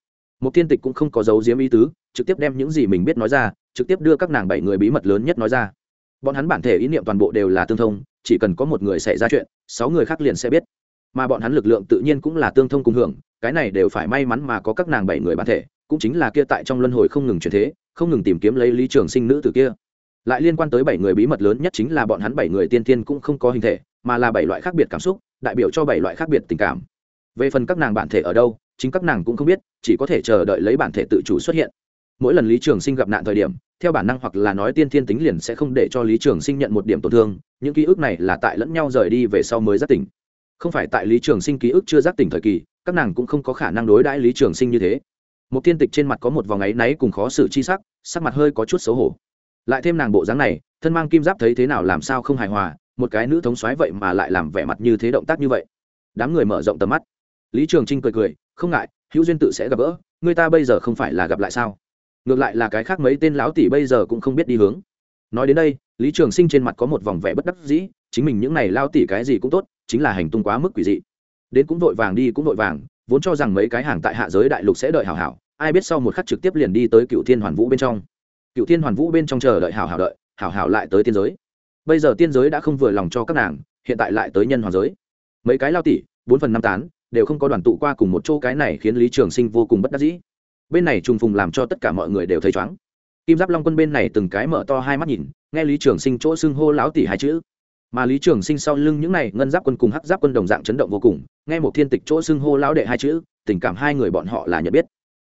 một tiên tịch cũng không có dấu diếm ý tứ, trực tiếp đem những gì mình biết nói ra, trực tiếp đưa các nàng bảy người bí mật lớn nhất nói ra. Bọn hắn bản thể ý niệm toàn bộ đều là tương thông, chỉ cần có một người xảy ra chuyện, sáu người khác liền sẽ biết mà bọn hắn lực lượng tự nhiên cũng là tương thông cùng hưởng, cái này đều phải may mắn mà có các nàng bảy người bản thể, cũng chính là kia tại trong luân hồi không ngừng chuyển thế, không ngừng tìm kiếm lấy lý trường sinh nữ từ kia. Lại liên quan tới bảy người bí mật lớn nhất chính là bọn hắn bảy người tiên tiên cũng không có hình thể, mà là bảy loại khác biệt cảm xúc, đại biểu cho bảy loại khác biệt tình cảm. Về phần các nàng bản thể ở đâu, chính các nàng cũng không biết, chỉ có thể chờ đợi lấy bản thể tự chủ xuất hiện. Mỗi lần lý trường sinh gặp nạn thời điểm, theo bản năng hoặc là nói tiên thiên tính liền sẽ không để cho lý trường sinh nhận một điểm tổn thương, những ký ức này là tại lẫn nhau rời đi về sau mới giác tỉnh không phải tại lý trường sinh ký ức chưa giác tỉnh thời kỳ, các nàng cũng không có khả năng đối đãi lý trường sinh như thế. Một tiên tịch trên mặt có một vòng áy náy cùng khó xử chi sắc sắc mặt hơi có chút xấu hổ. Lại thêm nàng bộ dáng này, thân mang kim giáp thấy thế nào làm sao không hài hòa, một cái nữ thống xoáy vậy mà lại làm vẻ mặt như thế động tác như vậy. Đám người mở rộng tầm mắt. Lý trường trinh cười cười, không ngại, hữu duyên tự sẽ gặp gỡ, người ta bây giờ không phải là gặp lại sao? Ngược lại là cái khác mấy tên lão tỷ bây giờ cũng không biết đi hướng. Nói đến đây, lý trường sinh trên mặt có một vòng vẻ bất đắc dĩ, chính mình những này lao tỷ cái gì cũng tốt chính là hành tung quá mức quỷ dị. Đến cũng vội vàng đi cũng vội vàng, vốn cho rằng mấy cái hàng tại hạ giới đại lục sẽ đợi hảo hảo, ai biết sau một khắc trực tiếp liền đi tới cựu thiên hoàn vũ bên trong. Cựu thiên hoàn vũ bên trong chờ đợi hảo hảo đợi, hảo hảo lại tới tiên giới. Bây giờ tiên giới đã không vừa lòng cho các nàng, hiện tại lại tới nhân hoàng giới. Mấy cái lao tỷ, bốn phần năm tán, đều không có đoàn tụ qua cùng một chỗ cái này khiến lý trường sinh vô cùng bất đắc dĩ. Bên này trùng phùng làm cho tất cả mọi người đều thấy chóng. Kim giáp long quân bên này từng cái mở to hai mắt nhìn, nghe lý trường sinh chỗ xưng hô lão tỷ hai chữ mà lý trường sinh sau lưng những này ngân giáp quân cùng hắc giáp quân đồng dạng chấn động vô cùng, nghe một thiên tịch chỗ xưng hô lão đệ hai chữ, tình cảm hai người bọn họ là nhận biết.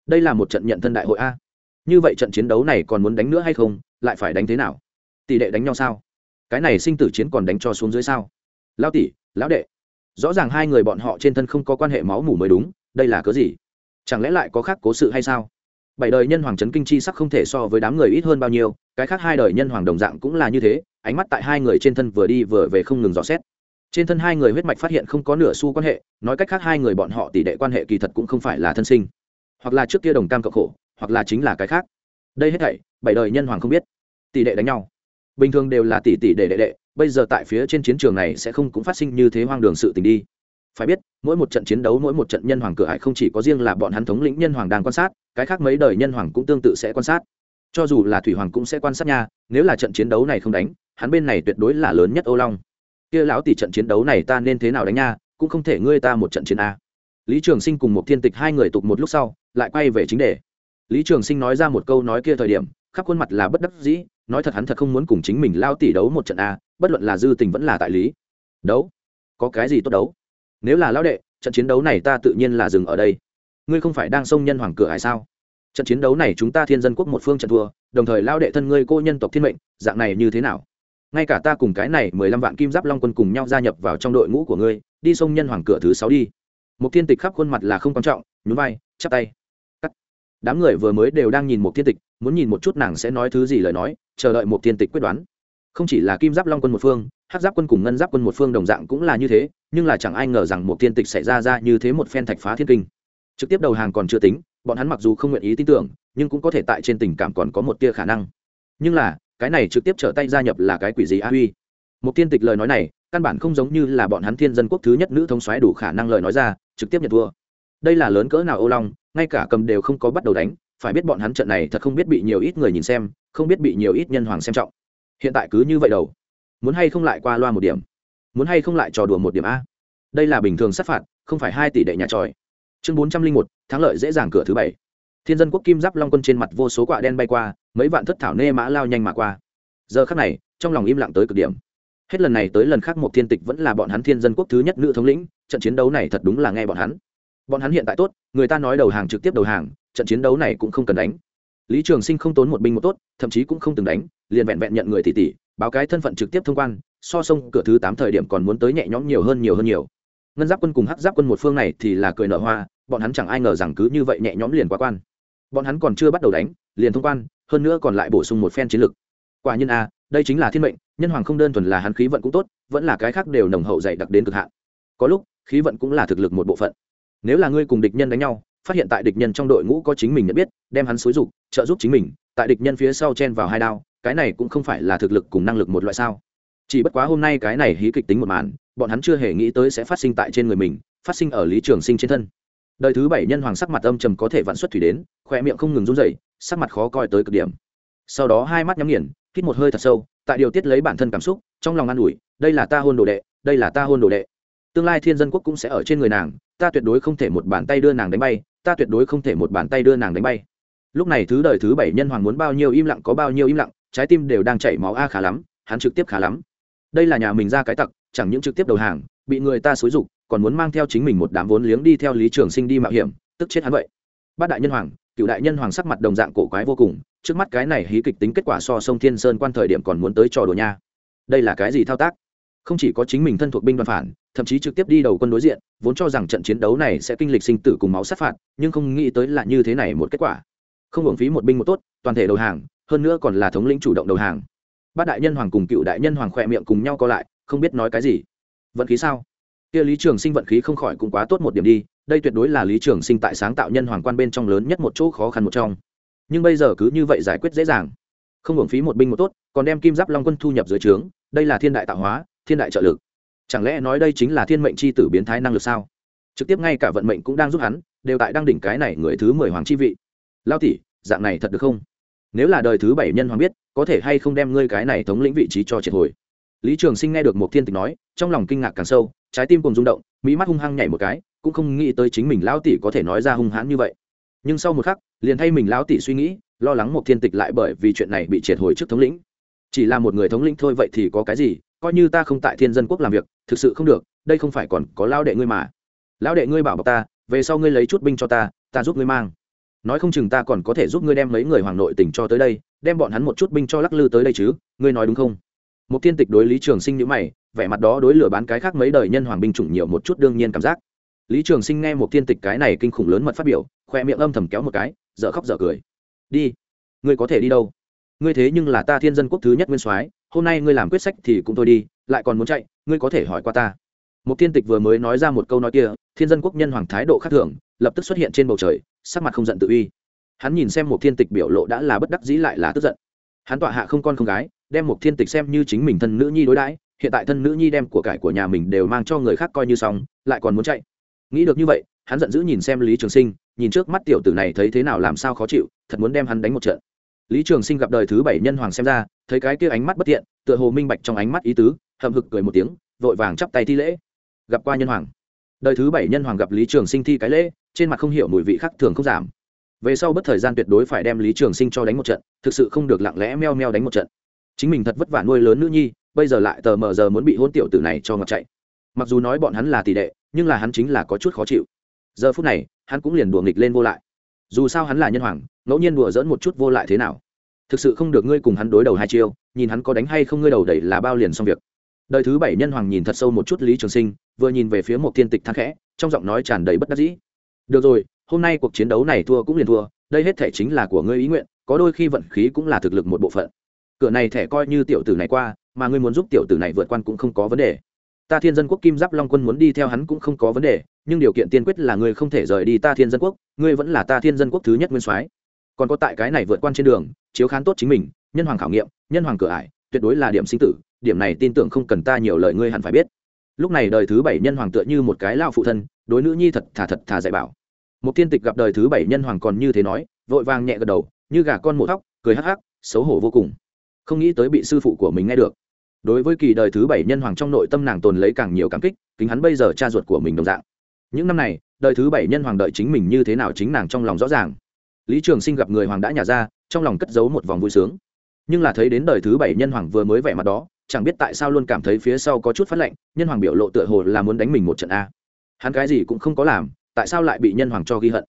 Đây là một trận nhận thân đại hội a. Như vậy trận chiến đấu này còn muốn đánh nữa hay không, lại phải đánh thế nào? Tỷ đệ đánh nhau sao? Cái này sinh tử chiến còn đánh cho xuống dưới sao? Lão tỷ, lão đệ. Rõ ràng hai người bọn họ trên thân không có quan hệ máu mủ mới đúng, đây là cớ gì? Chẳng lẽ lại có khác cố sự hay sao? Bảy đời nhân hoàng trấn kinh chi sắc không thể so với đám người ít hơn bao nhiêu, cái khác hai đời nhân hoàng đồng dạng cũng là như thế ánh mắt tại hai người trên thân vừa đi vừa về không ngừng rõ xét. Trên thân hai người huyết mạch phát hiện không có nửa xu quan hệ, nói cách khác hai người bọn họ tỷ đệ quan hệ kỳ thật cũng không phải là thân sinh. Hoặc là trước kia đồng cam cộng khổ, hoặc là chính là cái khác. Đây hết thảy, bảy đời nhân hoàng không biết. Tỷ đệ đánh nhau. Bình thường đều là tỷ tỷ đệ đệ đệ, bây giờ tại phía trên chiến trường này sẽ không cũng phát sinh như thế hoang đường sự tình đi. Phải biết, mỗi một trận chiến đấu, mỗi một trận nhân hoàng cửa hải không chỉ có riêng là bọn hắn thống lĩnh nhân hoàng đang quan sát, cái khác mấy đời nhân hoàng cũng tương tự sẽ quan sát cho dù là thủy hoàng cũng sẽ quan sát nha, nếu là trận chiến đấu này không đánh, hắn bên này tuyệt đối là lớn nhất ô long. Kia lão tỷ trận chiến đấu này ta nên thế nào đánh nha, cũng không thể ngươi ta một trận chiến a. Lý trường sinh cùng một thiên tịch hai người tục một lúc sau, lại quay về chính đề. Lý trường sinh nói ra một câu nói kia thời điểm, khắp khuôn mặt là bất đắc dĩ, nói thật hắn thật không muốn cùng chính mình lao tỷ đấu một trận a, bất luận là dư tình vẫn là tại lý. Đấu? Có cái gì tốt đấu? Nếu là lão đệ, trận chiến đấu này ta tự nhiên là dừng ở đây. Ngươi không phải đang sông nhân hoàng cửa hay sao? Trận chiến đấu này chúng ta thiên dân quốc một phương trận thua, đồng thời lao đệ thân ngươi cô nhân tộc thiên mệnh, dạng này như thế nào? Ngay cả ta cùng cái này mười lăm vạn kim giáp long quân cùng nhau gia nhập vào trong đội ngũ của ngươi, đi sông nhân hoàng cửa thứ sáu đi. Một thiên tịch khắp khuôn mặt là không quan trọng, nhún vai, chắp tay. Cắt. Đám người vừa mới đều đang nhìn một thiên tịch, muốn nhìn một chút nàng sẽ nói thứ gì lời nói, chờ đợi một thiên tịch quyết đoán. Không chỉ là kim giáp long quân một phương hát giáp quân cùng ngân giáp quân một phương đồng dạng cũng là như thế, nhưng là chẳng ai ngờ rằng một thiên tịch xảy ra ra như thế một phen thạch phá thiên kinh. Trực tiếp đầu hàng còn chưa tính bọn hắn mặc dù không nguyện ý tin tưởng, nhưng cũng có thể tại trên tình cảm còn có một tia khả năng. Nhưng là, cái này trực tiếp trở tay gia nhập là cái quỷ gì a huy? Một tiên tịch lời nói này, căn bản không giống như là bọn hắn thiên dân quốc thứ nhất nữ thống xoáy đủ khả năng lời nói ra, trực tiếp nhận thua. Đây là lớn cỡ nào ô long, ngay cả cầm đều không có bắt đầu đánh, phải biết bọn hắn trận này thật không biết bị nhiều ít người nhìn xem, không biết bị nhiều ít nhân hoàng xem trọng. Hiện tại cứ như vậy đầu. Muốn hay không lại qua loa một điểm? Muốn hay không lại trò đùa một điểm a? Đây là bình thường sát phạt, không phải hai tỷ đệ nhà tròi chương bốn trăm linh một, thắng lợi dễ dàng cửa thứ bảy. Thiên dân quốc kim giáp long quân trên mặt vô số quạ đen bay qua, mấy vạn thất thảo nê mã lao nhanh mà qua. Giờ khắc này, trong lòng im lặng tới cực điểm. Hết lần này tới lần khác một thiên tịch vẫn là bọn hắn thiên dân quốc thứ nhất nữ thống lĩnh, trận chiến đấu này thật đúng là nghe bọn hắn. Bọn hắn hiện tại tốt, người ta nói đầu hàng trực tiếp đầu hàng, trận chiến đấu này cũng không cần đánh. Lý trường sinh không tốn một binh một tốt, thậm chí cũng không từng đánh, liền vẹn vẹn nhận người tỷ tỷ báo cái thân phận trực tiếp thông quan, so sông cửa thứ tám thời điểm còn muốn tới nhẹ nhõm nhiều hơn nhiều hơn nhiều ngân giáp quân cùng hắc giáp quân một phương này thì là cười nở hoa, bọn hắn chẳng ai ngờ rằng cứ như vậy nhẹ nhõm liền qua quan. Bọn hắn còn chưa bắt đầu đánh, liền thông quan, hơn nữa còn lại bổ sung một phen chiến lực. Quả nhiên a đây chính là thiên mệnh, nhân hoàng không đơn thuần là hắn khí vận cũng tốt, vẫn là cái khác đều nồng hậu dày đặc đến cực hạn. Có lúc, khí vận cũng là thực lực một bộ phận. Nếu là ngươi cùng địch nhân đánh nhau, phát hiện tại địch nhân trong đội ngũ có chính mình nhận biết, đem hắn xúi dục, trợ giúp chính mình, tại địch nhân phía sau chen vào hai đao, cái này cũng không phải là thực lực cùng năng lực một loại sao? Chỉ bất quá hôm nay cái này hí kịch tính một màn, bọn hắn chưa hề nghĩ tới sẽ phát sinh tại trên người mình, phát sinh ở lý trường sinh trên thân. Đời thứ bảy nhân hoàng sắc mặt âm trầm có thể vạn xuất thủy đến khoe miệng không ngừng run rẩy, sắc mặt khó coi tới cực điểm. Sau đó hai mắt nhắm nghiền, hít một hơi thật sâu, tại điều tiết lấy bản thân cảm xúc, trong lòng an ủi, đây là ta hôn đồ đệ, đây là ta hôn đồ đệ. Tương lai thiên dân quốc cũng sẽ ở trên người nàng, ta tuyệt đối không thể một bàn tay đưa nàng đánh bay, ta tuyệt đối không thể một bàn tay đưa nàng đánh bay. Lúc này thứ đời thứ bảy nhân hoàng muốn bao nhiêu im lặng có bao nhiêu im lặng, trái tim đều đang chảy máu a khá lắm, hắn trực tiếp khá lắm đây là nhà mình ra cái tặc, chẳng những trực tiếp đầu hàng, bị người ta xúi dục, còn muốn mang theo chính mình một đám vốn liếng đi theo lý trường sinh đi mạo hiểm, tức chết hắn vậy. Bát đại nhân hoàng, cựu đại nhân hoàng sắc mặt đồng dạng cổ quái vô cùng, trước mắt cái này hí kịch tính kết quả so sông thiên sơn quan thời điểm còn muốn tới trò đùa nha. Đây là cái gì thao tác? Không chỉ có chính mình thân thuộc binh đoàn phản, thậm chí trực tiếp đi đầu quân đối diện, vốn cho rằng trận chiến đấu này sẽ kinh lịch sinh tử cùng máu sát phạt, nhưng không nghĩ tới là như thế này một kết quả. Không hưởng phí một binh một tốt, toàn thể đầu hàng, hơn nữa còn là thống lĩnh chủ động đầu hàng bát đại nhân hoàng cùng cựu đại nhân hoàng khỏe miệng cùng nhau co lại, không biết nói cái gì. Vận khí sao? Kia lý trường sinh vận khí không khỏi cũng quá tốt một điểm đi, đây tuyệt đối là lý trường sinh tại sáng tạo nhân hoàng quan bên trong lớn nhất một chỗ khó khăn một trong. Nhưng bây giờ cứ như vậy giải quyết dễ dàng. Không hưởng phí một binh một tốt, còn đem kim giáp long quân thu nhập dưới trướng, đây là thiên đại tạo hóa, thiên đại trợ lực. Chẳng lẽ nói đây chính là thiên mệnh c h i tử biến thái năng lực sao? Trực tiếp ngay cả vận mệnh cũng đang giúp hắn, đều tại đang đỉnh cái này người thứ mười hoàng chi vị. Lao tỷ, dạng này thật được không? Nếu là đời thứ bảy nhân hoàng biết có thể hay không đem ngươi cái này thống lĩnh vị trí cho triệt hồi. Lý trường sinh nghe được một thiên tịch nói, trong lòng kinh ngạc càng sâu, trái tim cùng rung động, mỹ mắt hung hăng nhảy một cái, cũng không nghĩ tới chính mình lão tỷ có thể nói ra hung hãn như vậy. Nhưng sau một khắc, liền thay mình lão tỷ suy nghĩ, lo lắng một thiên tịch lại bởi vì chuyện này bị triệt hồi trước thống lĩnh. Chỉ là một người thống lĩnh thôi vậy thì có cái gì, coi như ta không tại thiên dân quốc làm việc, thực sự không được, đây không phải còn có lão đệ ngươi mà. Lão đệ ngươi bảo bọc ta, về sau ngươi lấy chút binh cho ta ta giúp ngươi mang nói không chừng ta còn có thể giúp ngươi đem mấy người hoàng nội tỉnh cho tới đây, đem bọn hắn một chút binh cho lắc lư tới đây chứ, ngươi nói đúng không? Một thiên tịch đối lý trường sinh nhữ mày, vẻ mặt đó đối lửa bán cái khác mấy đời nhân hoàng binh chủng nhiều một chút đương nhiên cảm giác. Lý trường sinh nghe một thiên tịch cái này kinh khủng lớn mật phát biểu, khoe miệng âm thầm kéo một cái, dở khóc dở cười. Đi, ngươi có thể đi đâu? Ngươi thế nhưng là ta thiên dân quốc thứ nhất nguyên soái, hôm nay ngươi làm quyết sách thì cũng thôi đi, lại còn muốn chạy, ngươi có thể hỏi qua ta. Một thiên tịch vừa mới nói ra một câu nói kia, thiên dân quốc nhân hoàng thái độ khác thường lập tức xuất hiện trên bầu trời, sắc mặt không giận tự uy. Hắn nhìn xem một thiên tịch biểu lộ đã là bất đắc dĩ lại là tức giận. Hắn tọa hạ không con không gái, đem một thiên tịch xem như chính mình thân nữ nhi đối đãi, hiện tại thân nữ nhi đem của cải của nhà mình đều mang cho người khác coi như xong, lại còn muốn chạy. Nghĩ được như vậy, hắn giận dữ nhìn xem lý trường sinh, nhìn trước mắt tiểu tử này thấy thế nào làm sao khó chịu, thật muốn đem hắn đánh một trận. Lý trường sinh gặp đời thứ bảy nhân hoàng xem ra, thấy cái kia ánh mắt bất tiện tựa hồ minh bạch trong ánh mắt ý tứ, hậm hực cười một tiếng, vội vàng chắp tay thi lễ. Gặp qua nhân hoàng đời thứ bảy nhân hoàng gặp lý trường sinh thi cái lễ, trên mặt không hiểu mùi vị khác thường không giảm. Về sau bất thời gian tuyệt đối phải đem lý trường sinh cho đánh một trận, thực sự không được lặng lẽ meo meo đánh một trận. Chính mình thật vất vả nuôi lớn nữ nhi, bây giờ lại tờ mờ giờ muốn bị hôn tiểu tử này cho ngập chạy. Mặc dù nói bọn hắn là tỷ đệ, nhưng là hắn chính là có chút khó chịu. Giờ phút này, hắn cũng liền đùa nghịch lên vô lại. Dù sao hắn là nhân hoàng, ngẫu nhiên đùa dỡn một chút vô lại thế nào? Thực sự không được ngươi cùng hắn đối đầu hai chiêu, nhìn hắn có đánh hay không ngươi đầu đẩy là bao liền xong việc. Đời thứ bảy nhân hoàng nhìn thật sâu một chút lý trường sinh vừa nhìn về phía một thiên tịch thang khẽ, trong giọng nói tràn đầy bất đắc dĩ. Được rồi, hôm nay cuộc chiến đấu này thua cũng liền thua, đây hết thể chính là của ngươi ý nguyện, có đôi khi vận khí cũng là thực lực một bộ phận. Cửa này thẻ coi như tiểu tử này qua, mà ngươi muốn giúp tiểu tử này vượt quan cũng không có vấn đề. Ta thiên dân quốc kim giáp long quân muốn đi theo hắn cũng không có vấn đề, nhưng điều kiện tiên quyết là ngươi không thể rời đi ta thiên dân quốc, ngươi vẫn là ta thiên dân quốc thứ nhất nguyên soái. Còn có tại cái này vượt quan trên đường, chiếu khán tốt chính mình, nhân hoàng khảo nghiệm, nhân hoàng cửa ải, tuyệt đối là điểm sinh tử, điểm này tin tưởng không cần ta nhiều lời ngươi hẳn phải biết lúc này đời thứ bảy nhân hoàng tựa như một cái lao phụ thân, đối nữ nhi thật thà thật thà dạy bảo. Một thiên tịch gặp đời thứ bảy nhân hoàng còn như thế nói, vội vàng nhẹ gật đầu, như gà con mổ thóc, cười hắc hắc, xấu hổ vô cùng. Không nghĩ tới bị sư phụ của mình nghe được. Đối với kỳ đời thứ bảy nhân hoàng trong nội tâm nàng tồn lấy càng nhiều cảm kích, kính hắn bây giờ cha ruột của mình đồng dạng. Những năm này, đời thứ bảy nhân hoàng đợi chính mình như thế nào chính nàng trong lòng rõ ràng. Lý trường sinh gặp người hoàng đã nhả ra, trong lòng cất giấu một vòng vui sướng. Nhưng là thấy đến đời thứ bảy nhân hoàng vừa mới vẻ mặt đó chẳng biết tại sao luôn cảm thấy phía sau có chút phát lệnh nhân hoàng biểu lộ tựa hồ là muốn đánh mình một trận a. Hắn cái gì cũng không có làm, tại sao lại bị nhân hoàng cho ghi hận?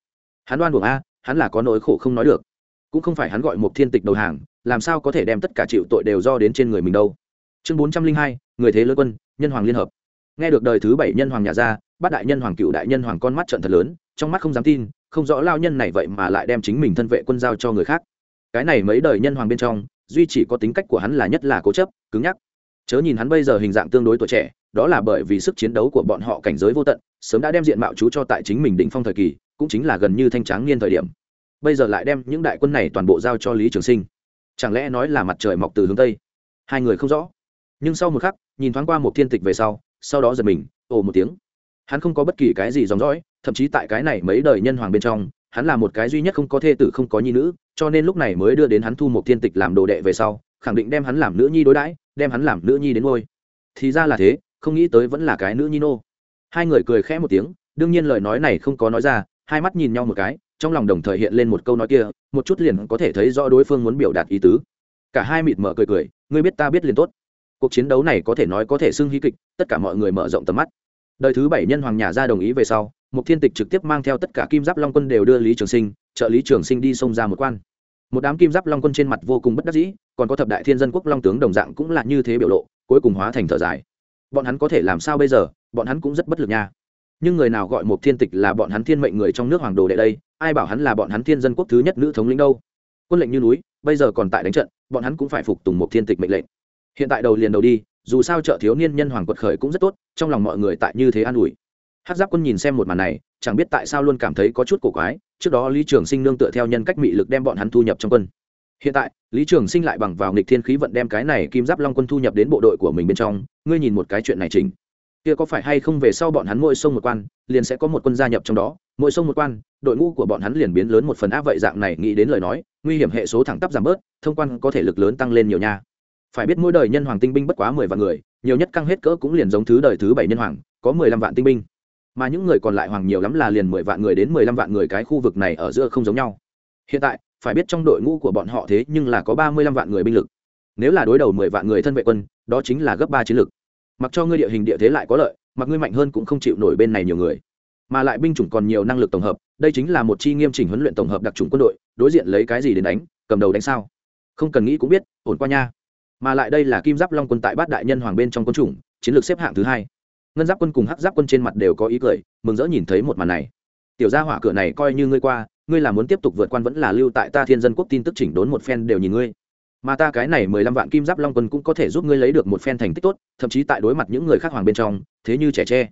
Hắn đoan buộc a, hắn là có nỗi khổ không nói được. Cũng không phải hắn gọi một thiên tịch đầu hàng, làm sao có thể đem tất cả chịu tội đều do đến trên người mình đâu. Chương bốn trăm linh hai, người thế lớn quân, nhân hoàng liên hợp. Nghe được đời thứ bảy nhân hoàng nhà ra bắt đại nhân hoàng cựu đại nhân hoàng con mắt trận thật lớn, trong mắt không dám tin, không rõ lao nhân này vậy mà lại đem chính mình thân vệ quân giao cho người khác. Cái này mấy đời nhân hoàng bên trong, duy chỉ có tính cách của hắn là nhất là cố chấp, cứng nhắc chớ nhìn hắn bây giờ hình dạng tương đối tuổi trẻ, đó là bởi vì sức chiến đấu của bọn họ cảnh giới vô tận, sớm đã đem diện mạo chú cho tại chính mình đỉnh phong thời kỳ, cũng chính là gần như thanh tráng niên thời điểm. Bây giờ lại đem những đại quân này toàn bộ giao cho lý trường sinh. Chẳng lẽ nói là mặt trời mọc từ hướng tây? Hai người không rõ. Nhưng sau một khắc, nhìn thoáng qua một thiên tịch về sau sau đó giật mình, ồ một tiếng. Hắn không có bất kỳ cái gì dòng dõi, thậm chí tại cái này mấy đời nhân hoàng bên trong, hắn là một cái duy nhất không có thê tử không có nhi nữ, cho nên lúc này mới đưa đến hắn thu một thiên tịch làm đồ đệ về sau khẳng định đem hắn làm nữ nhi đối đãi, đem hắn làm nữ nhi đến ngôi. Thì ra là thế, không nghĩ tới vẫn là cái nữ nhi nô. Hai người cười khẽ một tiếng, đương nhiên lời nói này không có nói ra, hai mắt nhìn nhau một cái, trong lòng đồng thời hiện lên một câu nói kia, một chút liền có thể thấy rõ đối phương muốn biểu đạt ý tứ. Cả hai mịt mở cười cười, ngươi biết ta biết liền tốt. Cuộc chiến đấu này có thể nói có thể xưng hí kịch, tất cả mọi người mở rộng tầm mắt. Đời thứ bảy nhân hoàng nhà ra đồng ý về sau, một thiên tịch trực tiếp mang theo tất cả kim giáp long quân đều đưa lý trường sinh, trợ lý trường sinh đi xông ra một quan. Một đám kim giáp long quân trên mặt vô cùng bất đắc dĩ còn có thập đại thiên dân quốc long tướng đồng dạng cũng là như thế biểu lộ, cuối cùng hóa thành thở dài. Bọn hắn có thể làm sao bây giờ? Bọn hắn cũng rất bất lực nha. Nhưng người nào gọi một thiên tịch là bọn hắn thiên mệnh người trong nước hoàng đồ đệ đây? Ai bảo hắn là bọn hắn thiên dân quốc thứ nhất nữ thống lĩnh đâu? Quân lệnh như núi, bây giờ còn tại đánh trận, bọn hắn cũng phải phục tùng một thiên tịch mệnh lệnh. Hiện tại đầu liền đầu đi, dù sao trợ thiếu niên nhân hoàng quật khởi cũng rất tốt, trong lòng mọi người tại như thế an ủi. Hát giáp quân nhìn xem một màn này, chẳng biết tại sao luôn cảm thấy có chút cổ quái, trước đó lý trường sinh nương tựa theo nhân cách mị lực đem bọn hắn thu nhập trong quân hiện tại, lý trường sinh lại bằng vào nghịch thiên khí vận đem cái này kim giáp long quân thu nhập đến bộ đội của mình bên trong, ngươi nhìn một cái chuyện này chính kia có phải hay không về sau bọn hắn mỗi sông một quan, liền sẽ có một quân gia nhập trong đó, mỗi sông một quan, đội ngũ của bọn hắn liền biến lớn một phần áp vậy dạng này, nghĩ đến lời nói, nguy hiểm hệ số thẳng tắp giảm bớt, thông quan có thể lực lớn tăng lên nhiều nha. Phải biết mỗi đời nhân hoàng tinh binh bất quá mười vạn người, nhiều nhất căng hết cỡ cũng liền giống thứ đời thứ bảy nhân hoàng, có mười lăm vạn tinh binh. Mà những người còn lại hoàng nhiều lắm là liền mười vạn người đến mười lăm vạn người cái khu vực này ở giữa không giống nhau. Hiện tại phải biết trong đội ngũ của bọn họ thế nhưng là có ba mươi lăm vạn người binh lực. Nếu là đối đầu mười vạn người thân vệ quân, đó chính là gấp ba chiến lực. Mặc cho ngươi địa hình địa thế lại có lợi, mặc ngươi mạnh hơn cũng không chịu nổi bên này nhiều người. Mà lại binh chủng còn nhiều năng lực tổng hợp, đây chính là một chi nghiêm chỉnh huấn luyện tổng hợp đặc trùng quân đội, đối diện lấy cái gì đến đánh, cầm đầu đánh sao? Không cần nghĩ cũng biết, ổn qua nha. Mà lại đây là kim giáp long quân tại bát đại nhân hoàng bên trong quân chủng, chiến lược xếp hạng thứ hai. Ngân giáp quân cùng hắc giáp quân trên mặt đều có ý cười, mừng rỡ nhìn thấy một màn này. Tiểu gia hỏa cửa này coi như ngươi qua ngươi là muốn tiếp tục vượt quan vẫn là lưu tại ta thiên dân quốc tin tức chỉnh đốn một phen đều nhìn ngươi. Mà ta cái này mười lăm vạn kim giáp long quân cũng có thể giúp ngươi lấy được một phen thành tích tốt, thậm chí tại đối mặt những người khác hoàng bên trong, thế như trẻ tre.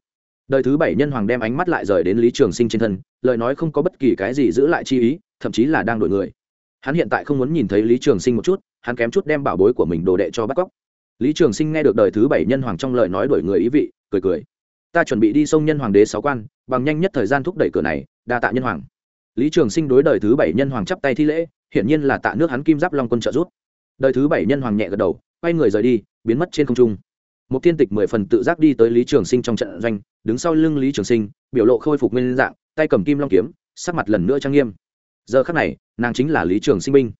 Đời thứ bảy nhân hoàng đem ánh mắt lại rời đến lý trường sinh trên thân, lời nói không có bất kỳ cái gì giữ lại chi ý, thậm chí là đang đổi người. Hắn hiện tại không muốn nhìn thấy lý trường sinh một chút, hắn kém chút đem bảo bối của mình đồ đệ cho bắt cóc. Lý trường sinh nghe được đời thứ bảy nhân hoàng trong lời nói đổi người ý vị, cười cười. Ta chuẩn bị đi sông nhân hoàng đế sáu quan, bằng nhanh nhất thời gian thúc đẩy cửa này, đa tạ nhân hoàng lý trường sinh đối đời thứ bảy nhân hoàng chắp tay thi lễ, hiển nhiên là tạ nước hắn kim giáp long quân trợ rút. đời thứ bảy nhân hoàng nhẹ gật đầu, quay người rời đi, biến mất trên không trung. Một tiên tịch mười phần tự giác đi tới lý trường sinh trong trận doanh, đứng sau lưng lý trường sinh, biểu lộ khôi phục nguyên dạng, tay cầm kim long kiếm, sắc mặt lần nữa trang nghiêm. Giờ khắc này, nàng chính là lý trường sinh binh.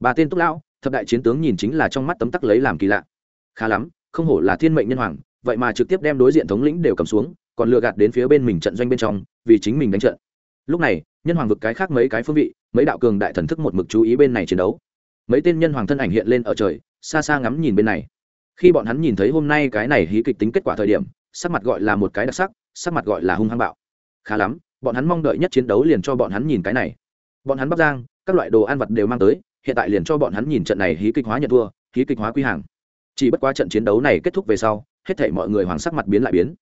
Bà tên túc lão, thập đại chiến tướng nhìn chính là trong mắt tấm tắc lấy làm kỳ lạ. Khá lắm, không hổ là thiên mệnh nhân hoàng, vậy mà trực tiếp đem đối diện thống lĩnh đều cầm xuống, còn lừa gạt đến phía bên mình trận doanh bên trong, vì chính mình đánh trận lúc này, nhân hoàng vực cái khác mấy cái phương vị, mấy đạo cường đại thần thức một mực chú ý bên này chiến đấu. Mấy tên nhân hoàng thân ảnh hiện lên ở trời, xa xa ngắm nhìn bên này. Khi bọn hắn nhìn thấy hôm nay cái này hí kịch tính kết quả thời điểm, sắc mặt gọi là một cái đặc sắc sắc mặt gọi là hung hăng bạo. Khá lắm, bọn hắn mong đợi nhất chiến đấu liền cho bọn hắn nhìn cái này. Bọn hắn bắc giang, các loại đồ ăn vật đều mang tới, hiện tại liền cho bọn hắn nhìn trận này hí kịch hóa nhận thua, hí kịch hóa quy hàng. Chỉ bất quá trận chiến đấu này kết thúc về sau, hết thảy mọi người hoàng sắc mặt biến lại biến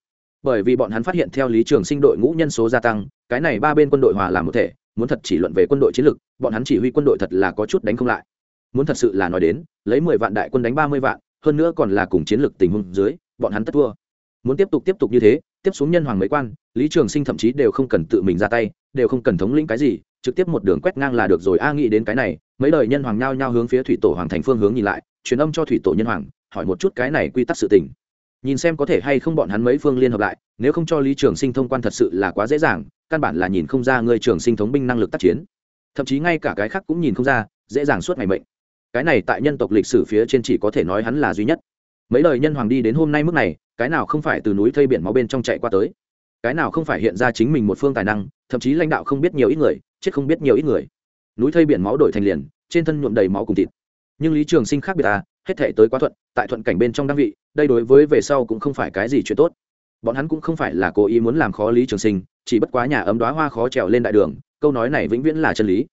bởi vì bọn hắn phát hiện theo lý trường sinh đội ngũ nhân số gia tăng, cái này ba bên quân đội hòa làm một thể, muốn thật chỉ luận về quân đội chiến lược bọn hắn chỉ huy quân đội thật là có chút đánh không lại. Muốn thật sự là nói đến, lấy mười vạn đại quân đánh ba mươi vạn, hơn nữa còn là cùng chiến lược tình huống dưới, bọn hắn tất thua. Muốn tiếp tục tiếp tục như thế, tiếp xuống nhân hoàng mấy quan, lý trường sinh thậm chí đều không cần tự mình ra tay, đều không cần thống lĩnh cái gì, trực tiếp một đường quét ngang là được rồi. A nghĩ đến cái này, mấy đời nhân hoàng nhao nhao hướng phía thủy tổ hoàng thành phương hướng nhìn lại, truyền âm cho thủy tổ nhân hoàng, hỏi một chút cái này quy tắc sự tình nhìn xem có thể hay không bọn hắn mấy phương liên hợp lại, nếu không cho lý trường sinh thông quan thật sự là quá dễ dàng, căn bản là nhìn không ra người trường sinh thống binh năng lực tác chiến. Thậm chí ngay cả cái khác cũng nhìn không ra, dễ dàng suốt ngày mệnh. Cái này tại nhân tộc lịch sử phía trên chỉ có thể nói hắn là duy nhất. Mấy lời nhân hoàng đi đến hôm nay mức này, cái nào không phải từ núi thây biển máu bên trong chạy qua tới? Cái nào không phải hiện ra chính mình một phương tài năng, thậm chí lãnh đạo không biết nhiều ít người, chết không biết nhiều ít người. Núi thây biển máu đổi thành liền, trên thân nhuộm đầy máu cùng thịt nhưng lý trường sinh khác biệt à, hết thể tới quá thuận tại thuận cảnh bên trong đăng vị đây đối với về sau cũng không phải cái gì chuyện tốt. Bọn hắn cũng không phải là cố ý muốn làm khó lý trường sinh chỉ bất quá nhà ấm đoá hoa khó trèo lên đại đường câu nói này vĩnh viễn là chân lý.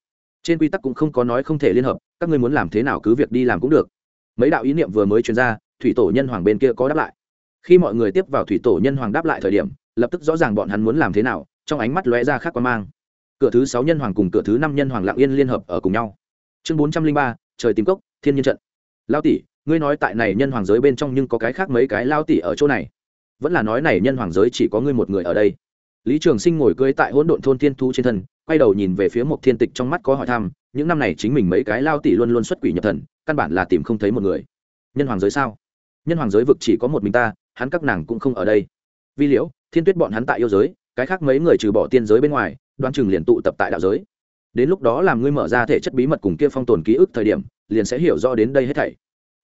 Trên quy tắc cũng không có nói không thể liên hợp các ngươi muốn làm thế nào cứ việc đi làm cũng được. Mấy đạo ý niệm vừa mới truyền ra thủy tổ nhân hoàng bên kia có đáp lại. Khi mọi người tiếp vào thủy tổ nhân hoàng đáp lại thời điểm lập tức rõ ràng bọn hắn muốn làm thế nào trong ánh mắt lóe ra khác quan mang. Cửa thứ sáu nhân hoàng cùng cửa thứ năm nhân hoàng lạng yên liên hợp ở cùng nhau. Chương bốn trăm linh ba trời tìm cốc thiên nhiên trận. Lao tỷ, ngươi nói tại này nhân hoàng giới bên trong nhưng có cái khác mấy cái lao tỷ ở chỗ này? Vẫn là nói này nhân hoàng giới chỉ có ngươi một người ở đây. Lý trường sinh ngồi cưới tại hỗn độn thôn thiên thu trên thân, quay đầu nhìn về phía một thiên tịch trong mắt có hỏi thăm, những năm này chính mình mấy cái lao tỷ luôn luôn xuất quỷ nhập thần, căn bản là tìm không thấy một người. Nhân hoàng giới sao? Nhân hoàng giới vực chỉ có một mình ta, hắn các nàng cũng không ở đây. Vi liễu, thiên tuyết bọn hắn tại yêu giới, cái khác mấy người trừ bỏ tiên giới bên ngoài đoan chừng liền tụ tập tại đạo giới. Đến lúc đó làm ngươi mở ra thể chất bí mật cùng kia phong tồn ký ức thời điểm liền sẽ hiểu rõ đến đây hết thảy.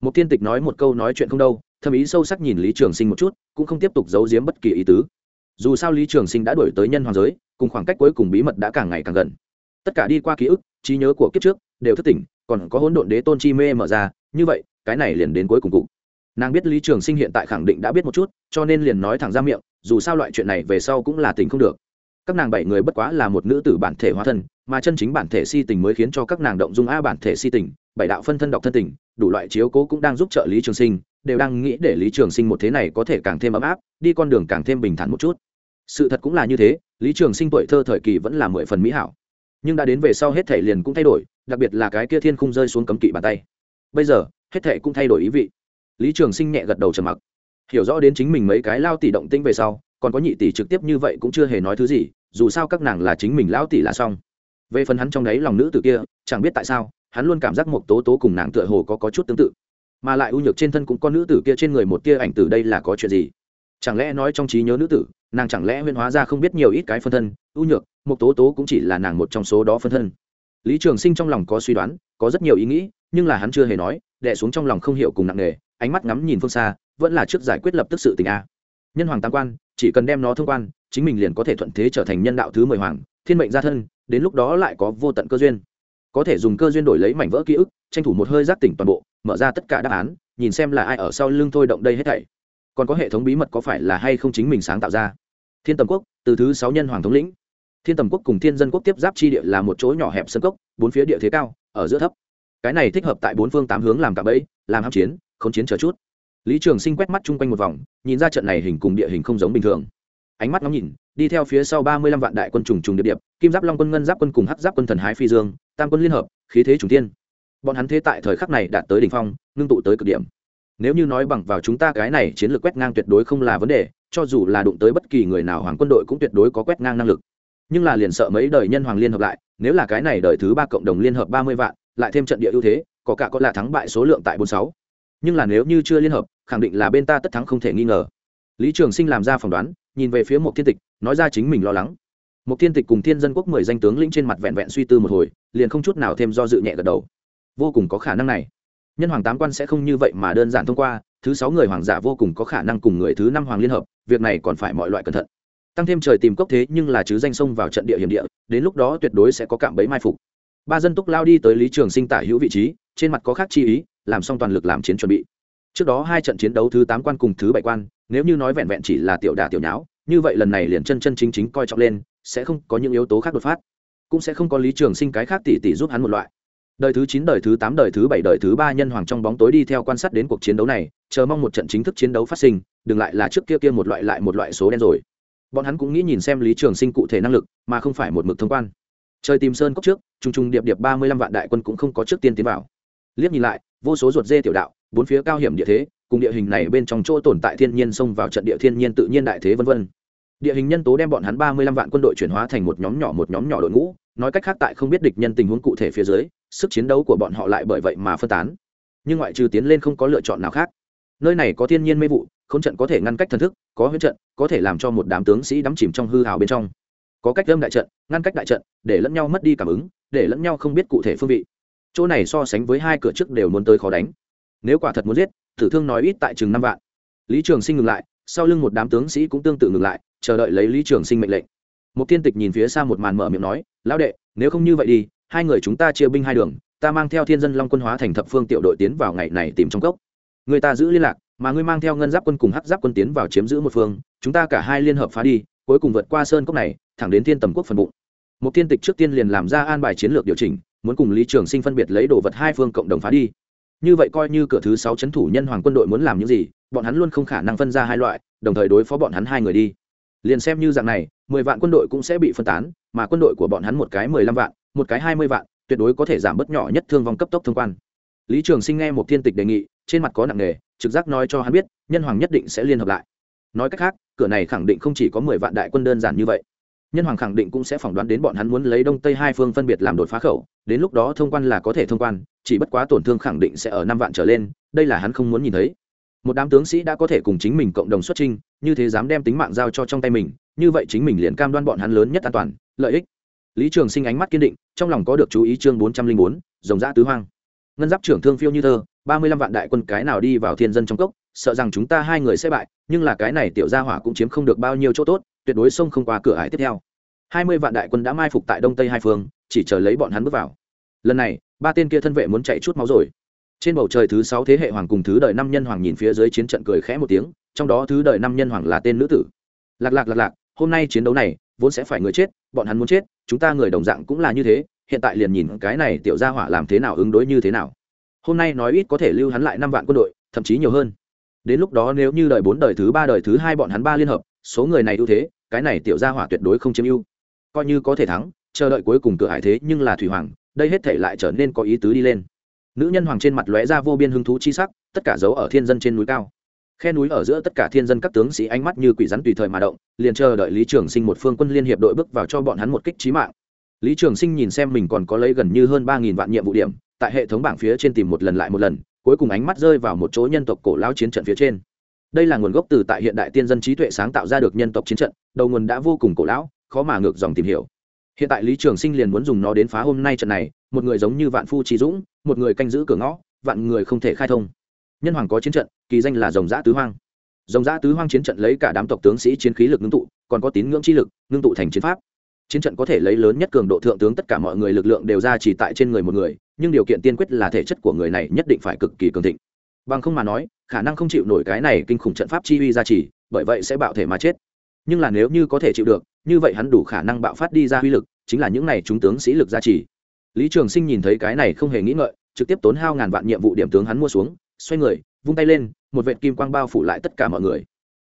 Một tiên tịch nói một câu nói chuyện không đâu, thâm ý sâu sắc nhìn lý trường sinh một chút, cũng không tiếp tục giấu giếm bất kỳ ý tứ. Dù sao lý trường sinh đã đổi tới nhân hoàng giới, cùng khoảng cách cuối cùng bí mật đã càng ngày càng gần. Tất cả đi qua ký ức, trí nhớ của kiếp trước, đều thất tỉnh, còn có hỗn độn đế tôn chi mê mở ra, như vậy, cái này liền đến cuối cùng cụ nàng biết lý trường sinh hiện tại khẳng định đã biết một chút, cho nên liền nói thẳng ra miệng, dù sao loại chuyện này về sau cũng là tình không được. Các nàng bảy người bất quá là một nữ tử bản thể hóa thân mà chân chính bản thể si tình mới khiến cho các nàng động dung a bản thể si tình, bảy đạo phân thân đọc thân tình, đủ loại chiếu cố cũng đang giúp trợ lý trường sinh, đều đang nghĩ để lý trường sinh một thế này có thể càng thêm ấm áp, đi con đường càng thêm bình thản một chút. Sự thật cũng là như thế, lý trường sinh tuổi thơ thời kỳ vẫn là mười phần mỹ hảo. Nhưng đã đến về sau hết thể liền cũng thay đổi, đặc biệt là cái kia thiên không rơi xuống cấm kỵ bàn tay. Bây giờ, hết thể cũng thay đổi ý vị. Lý trường sinh nhẹ gật đầu trầm mặc. Hiểu rõ đến chính mình mấy cái lao tỷ động tĩnh về sau, còn có nhị tỷ trực tiếp như vậy cũng chưa hề nói thứ gì, dù sao các nàng là chính mình lão tỷ là xong về phần hắn trong đấy lòng nữ tử kia chẳng biết tại sao hắn luôn cảm giác một tố tố cùng nàng tựa hồ có, có chút tương tự. Mà lại ưu nhược trên thân cũng có nữ tử kia trên người một tia ảnh tử đây là có chuyện gì? Chẳng lẽ nói trong trí nhớ nữ tử nàng chẳng lẽ huyên hóa ra không biết nhiều ít cái phân thân? Ưu nhược một tố tố cũng chỉ là nàng một trong số đó phân thân. Lý trường sinh trong lòng có suy đoán có rất nhiều ý nghĩ nhưng là hắn chưa hề nói đẻ xuống trong lòng không hiểu cùng nặng nề ánh mắt ngắm nhìn phương xa vẫn là trước giải quyết lập tức sự tình a. Nhân hoàng tam quan chỉ cần đem nó thông quan, chính mình liền có thể thuận thế trở thành nhân đạo thứ mười hoàng, thiên mệnh gia thân, đến lúc đó lại có vô tận cơ duyên. Có thể dùng cơ duyên đổi lấy mảnh vỡ ký ức, tranh thủ một hơi giác tỉnh toàn bộ, mở ra tất cả đáp án, nhìn xem là ai ở sau lưng thôi động đây hết thảy. Còn có hệ thống bí mật có phải là hay không chính mình sáng tạo ra? Thiên tầm quốc, từ thứ sáu nhân hoàng thống lĩnh. Thiên tầm quốc cùng thiên dân quốc tiếp giáp chi địa là một chỗ nhỏ hẹp sân cốc, bốn phía địa thế cao, ở giữa thấp. Cái này thích hợp tại bốn phương tám hướng làm cả bẫy, làm hạm chiến không chiến chờ chút lý trường sinh quét mắt chung quanh một vòng, nhìn ra trận này hình cùng địa hình không giống bình thường. Ánh mắt ngắm nhìn, đi theo phía sau ba mươi lăm vạn đại quân trùng trùng điệp điệp, kim giáp long quân, ngân giáp quân cùng hắc giáp quân thần hái phi dương, tam quân liên hợp, khí thế trùng tiên bọn hắn thế tại thời khắc này đạt tới đỉnh phong, ngưng tụ tới cực điểm. Nếu như nói bằng vào chúng ta cái này chiến lược quét ngang tuyệt đối không là vấn đề, cho dù là đụng tới bất kỳ người nào hoàng quân đội cũng tuyệt đối có quét ngang năng lực. Nhưng là liền sợ mấy đời nhân hoàng liên hợp lại, nếu là cái này đời thứ ba cộng đồng liên hợp ba mươi vạn, lại thêm trận địa ưu thế, có cả có là thắng bại số lượng tại bốn sáu nhưng là nếu như chưa liên hợp, khẳng định là bên ta tất thắng không thể nghi ngờ. Lý trường sinh làm ra phỏng đoán, nhìn về phía một thiên tịch, nói ra chính mình lo lắng. Một thiên tịch cùng thiên dân quốc mười danh tướng lĩnh trên mặt vẹn vẹn suy tư một hồi, liền không chút nào thêm do dự nhẹ gật đầu. Vô cùng có khả năng này. Nhân hoàng tám quan sẽ không như vậy mà đơn giản thông qua, thứ sáu người hoàng giả vô cùng có khả năng cùng người thứ năm hoàng liên hợp, việc này còn phải mọi loại cẩn thận. Tăng thêm trời tìm cốc thế nhưng là chứ danh sông vào trận địa hiểm địa, đến lúc đó tuyệt đối sẽ có cạm bẫy mai phục. Ba dân túc lao đi tới lý trường sinh tả hữu vị trí, trên mặt có khác chi ý làm xong toàn lực làm chiến chuẩn bị. Trước đó hai trận chiến đấu thứ tám quan cùng thứ bảy quan, nếu như nói vẹn vẹn chỉ là tiểu đà tiểu nháo, như vậy lần này liền chân chân chính chính coi trọng lên, sẽ không có những yếu tố khác đột phát. Cũng sẽ không có lý trường sinh cái khác tỷ tỷ giúp hắn một loại. Đời thứ chín, đời thứ tám, đời thứ bảy, đời thứ ba nhân hoàng trong bóng tối đi theo quan sát đến cuộc chiến đấu này, chờ mong một trận chính thức chiến đấu phát sinh, đừng lại là trước kia kia một loại lại một loại số đen rồi. Bọn hắn cũng nghĩ nhìn xem lý trường sinh cụ thể năng lực, mà không phải một mực thông quan. Trời tìm sơn cốc trước t r u n g t r n g điệp điệp ba mươi lăm vạn đại quân cũng không có trước tiên tiến vào. Liếc nhìn lại vô số ruột dê tiểu đạo, bốn phía cao hiểm địa thế, cùng địa hình này bên trong chỗ tồn tại thiên nhiên xông vào trận địa thiên nhiên tự nhiên đại thế vân vân. địa hình nhân tố đem bọn hắn ba mươi lăm vạn quân đội chuyển hóa thành một nhóm nhỏ một nhóm nhỏ đội ngũ, nói cách khác tại không biết địch nhân tình huống cụ thể phía dưới, sức chiến đấu của bọn họ lại bởi vậy mà phân tán. Nhưng ngoại trừ tiến lên không có lựa chọn nào khác. Nơi này có thiên nhiên mê vụ k h ố n trận có thể ngăn cách thần thức, có huyết trận, có thể làm cho một đám tướng sĩ đắm chìm trong hư hào bên trong. Có cách lâm đại trận, ngăn cách đại trận, để lẫn nhau mất đi cảm ứng, để lẫn nhau không biết cụ thể phương vị chỗ này so sánh với hai cửa trước đều muốn tới khó đánh. Nếu quả thật muốn giết, tử thương nói ít tại chừng năm vạn. Lý trường sinh ngừng lại, sau lưng một đám tướng sĩ cũng tương tự ngừng lại, chờ đợi lấy lý trường sinh mệnh lệnh. Một tiên tịch nhìn phía xa một màn mở miệng nói, lão đệ, nếu không như vậy đi, hai người chúng ta chia binh hai đường, ta mang theo thiên dân long quân hóa thành thập phương tiểu đội tiến vào ngày này tìm trong cốc. Người ta giữ liên lạc, mà ngươi mang theo ngân giáp quân cùng hắc giáp quân tiến vào chiếm giữ một phương, chúng ta cả hai liên hợp phá đi, cuối cùng vượt qua sơn cốc này, thẳng đến thiên tầm quốc phần bụng. Một thiên tịch trước tiên liền làm ra an bài chiến lược điều chỉnh muốn cùng lý trường sinh phân biệt lấy đồ vật hai phương cộng đồng phá đi. Như vậy coi như cửa thứ sáu c thủ nhân hoàng quân đội muốn làm những gì, bọn hắn luôn không khả năng phân ra hai loại, đồng thời đối phó bọn hắn hai người đi. Liền xem như dạng này, mười vạn quân đội cũng sẽ bị phân tán, mà quân đội của bọn hắn một cái mười lăm vạn, một cái hai mươi vạn, tuyệt đối có thể giảm bớt nhỏ nhất thương vong cấp tốc thông quan. Lý trường sinh nghe một thiên tịch đề nghị, trên mặt có nặng nề, trực giác nói cho hắn biết, nhân hoàng nhất định sẽ liên hợp lại. Nói cách khác, cửa này khẳng định không chỉ có mười vạn đại quân đơn giản như vậy nhân hoàng khẳng định cũng sẽ phỏng đoán đến bọn hắn muốn lấy đông tây hai phương phân biệt làm đột phá khẩu, đến lúc đó thông quan là có thể thông quan, chỉ bất quá tổn thương khẳng định sẽ ở năm vạn trở lên, đây là hắn không muốn nhìn thấy. Một đám tướng sĩ đã có thể cùng chính mình cộng đồng xuất trinh như thế dám đem tính mạng giao cho trong tay mình, như vậy chính mình liền cam đoan bọn hắn lớn nhất an toàn, lợi ích. Lý trường sinh ánh mắt kiên định, trong lòng có được chú ý chương bốn trăm linh bốn dòng giã tứ hoang. Ngân giáp trưởng thương phiêu như thơ, ba mươi lăm vạn đại quân cái nào đi vào thiên dân trong cốc, sợ rằng chúng ta hai người sẽ bại, nhưng là cái này tiểu gia hỏa cũng chiếm không được bao nhiêu chỗ tốt tuyệt đối sông không qua cửa ải tiếp theo. Hai mươi vạn đại quân đã mai phục tại đông tây hai phương, chỉ chờ lấy bọn hắn bước vào. Lần này, ba tên kia thân vệ muốn chạy chút máu rồi. Trên bầu trời thứ sáu thế hệ hoàng cùng thứ đời năm nhân hoàng nhìn phía dưới chiến trận cười khẽ một tiếng, trong đó thứ đời năm nhân hoàng là tên nữ tử. Lạc lạc lạc lạc, hôm nay chiến đấu này, vốn sẽ phải người chết, bọn hắn muốn chết, chúng ta người đồng dạng cũng là như thế, hiện tại liền nhìn cái này tiểu gia hỏa làm thế nào ứng đối như thế nào. Hôm nay nói ít có thể lưu hắn lại năm vạn quân đội, thậm chí nhiều hơn. Đến lúc đó nếu như đời bốn đời thứ ba đời thứ hai bọn hắn ba liên hợp số người này ưu thế, cái này tiểu gia hỏa tuyệt đối không chiếm ưu. Coi như có thể thắng, chờ đợi cuối cùng cửa hải thế nhưng là thủy hoàng, đây hết thể lại trở nên có ý tứ đi lên. Nữ nhân hoàng trên mặt lóe ra vô biên hứng thú chi sắc, tất cả dấu ở thiên dân trên núi cao. Khe núi ở giữa tất cả thiên dân các tướng sĩ ánh mắt như quỷ rắn tùy thời mà động, liền chờ đợi lý trường sinh một phương quân liên hiệp đội bước vào cho bọn hắn một kích trí mạng. Lý trường sinh nhìn xem mình còn có lấy gần như hơn ba nghìn vạn nhiệm vụ điểm, tại hệ thống bảng phía trên tìm một lần lại một lần, cuối cùng ánh mắt rơi vào một chỗ nhân tộc cổ lao chiến trận phía trên đây là nguồn gốc từ tại hiện đại tiên dân trí tuệ sáng tạo ra được nhân tộc chiến trận, đầu nguồn đã vô cùng cổ lão, khó mà ngược dòng tìm hiểu. Hiện tại lý trường sinh liền muốn dùng nó đến phá hôm nay trận này, một người giống như vạn phu trí dũng, một người canh giữ cửa ngõ, vạn người không thể khai thông. Nhân hoàng có chiến trận, kỳ danh là dòng giã tứ hoang. Dòng giã tứ hoang chiến trận lấy cả đám tộc tướng sĩ chiến khí lực ngưng tụ, còn có tín ngưỡng chi lực, ngưng tụ thành chiến pháp. Chiến trận có thể lấy lớn nhất cường độ thượng tướng tất cả mọi người lực lượng đều ra chỉ tại trên người một người, nhưng điều kiện tiên quyết là thể chất của người này nhất định phải cực kỳ cường thịnh. Bằng không mà nói khả năng không chịu nổi cái này kinh khủng trận pháp chi uy ra chỉ bởi vậy sẽ bạo thể mà chết. Nhưng là nếu như có thể chịu được, như vậy hắn đủ khả năng bạo phát đi ra uy lực, chính là những này chúng tướng sĩ lực gia trì. Lý trường sinh nhìn thấy cái này không hề nghĩ ngợi, trực tiếp tốn hao ngàn vạn nhiệm vụ điểm tướng hắn mua xuống, xoay người, vung tay lên, một vệt kim quang bao phủ lại tất cả mọi người.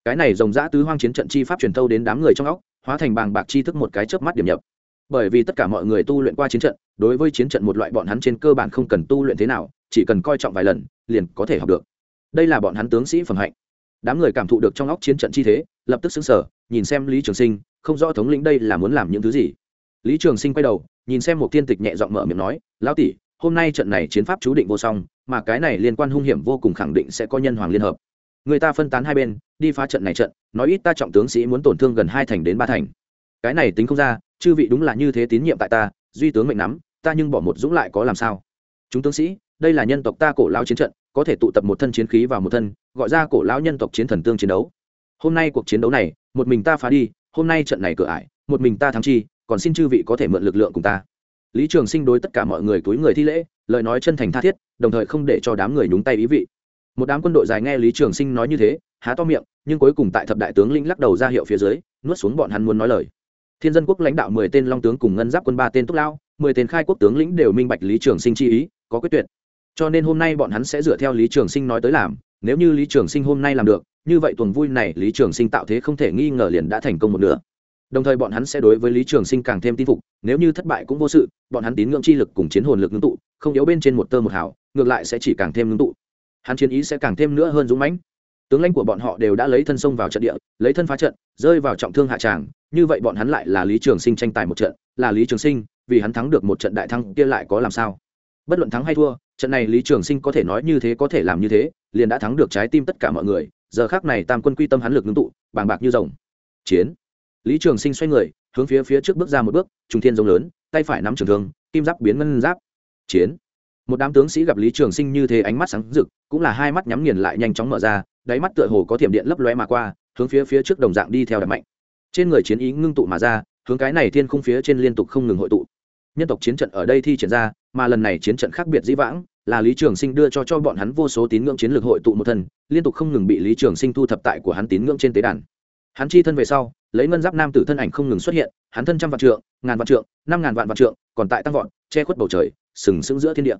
Cái này rồng giã tứ hoang chiến trận chi pháp truyền thâu đến đám người trong óc, hóa thành bàng bạc chi thức một cái chớp mắt điểm nhập. Bởi vì tất cả mọi người tu luyện qua chiến trận, đối với chiến trận một loại bọn hắn trên cơ bản không cần tu luyện thế nào, chỉ cần coi trọng vài lần, liền có thể học được đây là bọn hắn tướng sĩ phẩm hạnh. Đám người cảm thụ được trong óc chiến trận chi thế, lập tức xứng sở nhìn xem lý trường sinh, không rõ thống lĩnh đây là muốn làm những thứ gì. Lý trường sinh quay đầu, nhìn xem một tiên tịch nhẹ giọng mở miệng nói, lão tỷ, hôm nay trận này chiến pháp chú định vô song, mà cái này liên quan hung hiểm vô cùng khẳng định sẽ có nhân hoàng liên hợp. Người ta phân tán hai bên, đi phá trận này trận, nói ít ta trọng tướng sĩ muốn tổn thương gần hai thành đến ba thành. Cái này tính không ra, chư vị đúng là như thế tín nhiệm tại ta, duy tướng mệnh nắm, ta nhưng bỏ một dũng lại có làm sao? Chúng tướng sĩ, đây là nhân tộc ta cổ lao chiến trận có thể tụ tập một thân chiến khí vào một thân, gọi ra cổ lão nhân tộc chiến thần tương chiến đấu. Hôm nay cuộc chiến đấu này, một mình ta phá đi, hôm nay trận này cửa ải, một mình ta thắng chi, còn xin chư vị có thể mượn lực lượng cùng ta. Lý trường sinh đối tất cả mọi người túi người thi lễ, lời nói chân thành tha thiết, đồng thời không để cho đám người nhúng tay ý vị. Một đám quân đội dài nghe lý trường sinh nói như thế, há to miệng, nhưng cuối cùng tại thập đại tướng lĩnh lắc đầu ra hiệu phía dưới, nuốt xuống bọn hắn muốn nói lời. Thiên dân quốc lãnh đạo mười tên long tướng cùng ngân giáp quân ba tên túc lao mười tên khai quốc tướng lĩnh đều minh bạch lý trường sinh chi ý, có quyết tuyệt cho nên hôm nay bọn hắn sẽ dựa theo lý trường sinh nói tới làm, nếu như lý trường sinh hôm nay làm được, như vậy tuần vui này lý trường sinh tạo thế không thể nghi ngờ liền đã thành công một nửa. Đồng thời bọn hắn sẽ đối với lý trường sinh càng thêm tin phục, nếu như thất bại cũng vô sự, bọn hắn tín ngưỡng chi lực cùng chiến hồn lực ngưng tụ, không yếu bên trên một tơ một hào, ngược lại sẽ chỉ càng thêm ngưng tụ. Hắn chiến ý sẽ càng thêm nữa hơn dũng mãnh. Tướng lãnh của bọn họ đều đã lấy thân sông vào trận địa, lấy thân phá trận, rơi vào trọng thương hạ tràng, như vậy bọn hắn lại là lý trường sinh tranh tài một trận, là lý trường sinh, vì hắn thắng được một trận đại thắng kia lại có làm sao? Bất luận thắng hay thua trận này lý trường sinh có thể nói như thế, có thể làm như thế, liền đã thắng được trái tim tất cả mọi người, giờ khác này tam quân quy tâm hắn lực ngưng tụ, bàng bạc như rồng. Chiến. Lý trường sinh xoay người, hướng phía phía trước bước ra một bước, trùng thiên rồng lớn, tay phải nắm trường thương, kim giáp biến ngân giáp. Chiến. Một đám tướng sĩ gặp lý trường sinh như thế ánh mắt sáng rực, cũng là hai mắt nhắm nghiền lại nhanh chóng mở ra, đáy mắt tựa hồ có thiểm điện lấp lóe mà qua, hướng phía phía trước đồng dạng đi theo đập mạnh. Trên người chiến ý ngưng tụ mà ra, hướng cái này thiên khung phía trên liên tục không ngừng hội tụ. Nhân tộc chiến trận ở đây thi triển ra mà lần này chiến trận khác biệt dĩ vãng, là lý trường sinh đưa cho cho bọn hắn vô số tín ngưỡng chiến lược hội tụ một thân, liên tục không ngừng bị lý trường sinh thu thập tại của hắn tín ngưỡng trên tế đàn. Hắn chi thân về sau, lấy ngân giáp nam tử thân ảnh không ngừng xuất hiện, hắn thân trăm vạn trượng, ngàn vạn trượng, năm ngàn vạn vạn trượng, còn tại tăng vọt, che khuất bầu trời, sừng sững giữa thiên địa.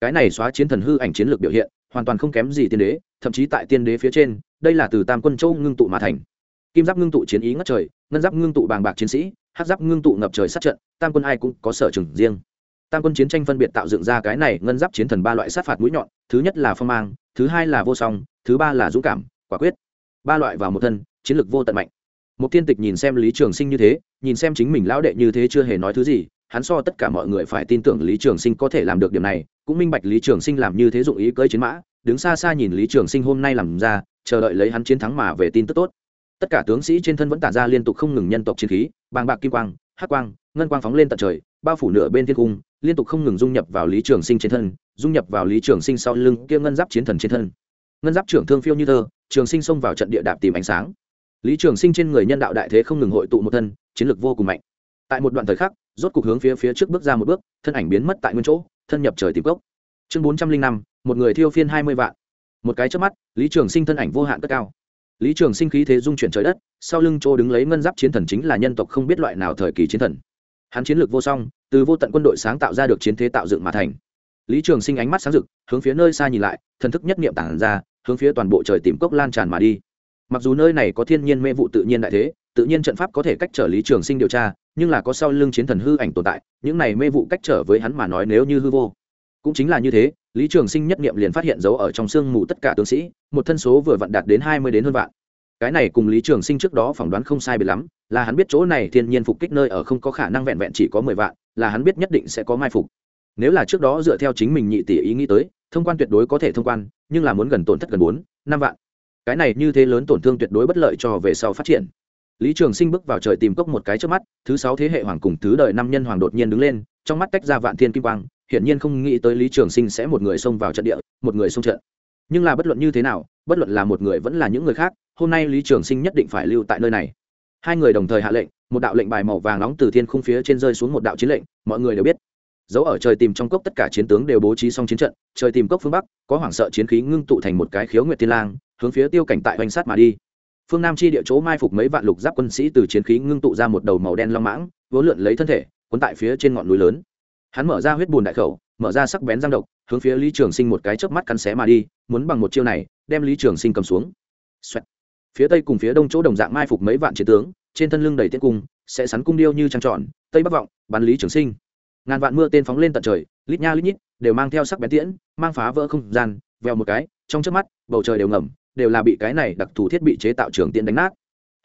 Cái này xóa chiến thần hư ảnh chiến lược biểu hiện, hoàn toàn không kém gì tiên đế, thậm chí tại tiên đế phía trên, đây là từ tam quân châu ngưng tụ mà thành. Kim giáp ngưng tụ chiến ý ngất trời, ngân giáp ngưng tụ bàng bạc chiến sĩ hát giáp ngưng tụ ngập trời sát trận, tam quân ai cũng có sở trường riêng tam quân chiến tranh phân biệt tạo dựng ra cái này ngân giáp chiến thần ba loại sát phạt mũi nhọn, thứ nhất là phong mang, thứ hai là vô song, thứ ba là dũng cảm, quả quyết. Ba loại vào một thân, chiến lược vô tận mạnh. Một thiên tịch nhìn xem lý trường sinh như thế, nhìn xem chính mình lão đệ như thế chưa hề nói thứ gì, hắn so tất cả mọi người phải tin tưởng lý trường sinh có thể làm được điểm này, cũng minh bạch lý trường sinh làm như thế dụng ý cưỡi chiến mã, đứng xa xa nhìn lý trường sinh hôm nay làm ra, chờ đợi lấy hắn chiến thắng mà về tin tức tốt. Tất cả tướng sĩ trên thân vẫn tản ra liên tục không ngừng nhân tộc chiến khí, bàng bạc kim quang, hắc quang, ngân quang phóng lên tận trời, bao phủ nửa bên thiên cung liên tục không ngừng dung nhập vào lý trường sinh trên thân, dung nhập vào lý trường sinh sau lưng kia ngân giáp chiến thần trên thân. Ngân giáp trưởng thương phiêu như thơ trường sinh xông vào trận địa đạp tìm ánh sáng. Lý trường sinh trên người nhân đạo đại thế không ngừng hội tụ một thân, chiến lược vô cùng mạnh. Tại một đoạn thời khắc, rốt cục hướng phía phía trước bước ra một bước, thân ảnh biến mất tại nguyên chỗ, thân nhập trời tìm gốc chương bốn trăm linh năm, một người thiêu phiên hai mươi vạn. Một cái trước mắt, lý trường sinh thân ảnh vô hạn cất cao. Lý trường sinh khí thế dung chuyển trời đất, sau lưng chỗ đứng lấy ngân giáp chiến thần chính là nhân tộc không biết loại nào thời kỳ chiến thần. Hắn chiến lược vô song từ vô tận quân đội sáng tạo ra được chiến thế tạo dựng mà thành. Lý trường sinh ánh mắt sáng rực, hướng phía nơi xa nhìn lại, thần thức nhất niệm tản ra, hướng phía toàn bộ trời tìm cốc lan tràn mà đi. Mặc dù nơi này có thiên nhiên mê vụ tự nhiên đại thế, tự nhiên trận pháp có thể cách trở lý trường sinh điều tra, nhưng là có sau lưng chiến thần hư ảnh tồn tại, những này mê vụ cách trở với hắn mà nói nếu như hư vô. Cũng chính là như thế, lý trường sinh nhất nghiệm liền phát hiện dấu ở trong sương mù tất cả tướng sĩ, một thân số vừa vặn đạt đến hai mươi đến hơn vạn cái này cùng lý trường sinh trước đó phỏng đoán không sai biệt lắm, là hắn biết chỗ này thiên nhiên phục kích nơi ở không có khả năng vẹn vẹn chỉ có mười vạn, là hắn biết nhất định sẽ có mai phục. Nếu là trước đó dựa theo chính mình nhị tỷ ý nghĩ tới, thông quan tuyệt đối có thể thông quan, nhưng là muốn gần tổn thất gần bốn, năm vạn. Cái này như thế lớn tổn thương tuyệt đối bất lợi cho về sau phát triển. Lý trường sinh bước vào trời tìm cốc một cái trước mắt, thứ sáu thế hệ hoàng cùng thứ đời năm nhân hoàng đột nhiên đứng lên, trong mắt tách ra vạn thiên kim quang, hiển nhiên không nghĩ tới lý trường sinh sẽ một người xông vào trận địa, một người xông trận. Nhưng là bất luận như thế nào bất luận là một người vẫn là những người khác, hôm nay lý trường sinh nhất định phải lưu tại nơi này. Hai người đồng thời hạ lệnh, một đạo lệnh bài màu vàng nóng từ thiên khung phía trên rơi xuống một đạo chiến lệnh, mọi người đều biết. Dấu ở trời tìm trong cốc tất cả chiến tướng đều bố trí xong chiến trận, trời tìm cốc phương bắc, có hoảng sợ chiến khí ngưng tụ thành một cái khiếu nguyệt thiên lang, hướng phía tiêu cảnh tại hoành sát mà đi. Phương nam chi địa chỗ mai phục mấy vạn lục giáp quân sĩ từ chiến khí ngưng tụ ra một đầu màu đen long mãng, vốn lượn lấy thân thể, cuốn tại phía trên ngọn núi lớn. Hắn mở ra huyết bùn đại khẩu mở ra sắc bén răng độc, hướng phía lý trường sinh một cái chớp mắt cắn xé mà đi, muốn bằng một chiêu này, đem lý trường sinh cầm xuống、Xoẹt. phía tây cùng phía đông chỗ đồng dạng mai phục mấy vạn chiến tướng, trên thân lưng đầy tiết cung, sẽ sắn cung điêu như trăng tròn, tây bắc vọng, bắn lý trường sinh. Ngàn vạn mưa tên phóng lên tận trời, lít nha lít nhít, đều mang theo sắc bén tiễn, mang phá vỡ không gian, vèo một cái, trong trước mắt, bầu trời đều ngầm, đều là bị cái này đặc thù thiết bị chế tạo trường tiễn đánh nát.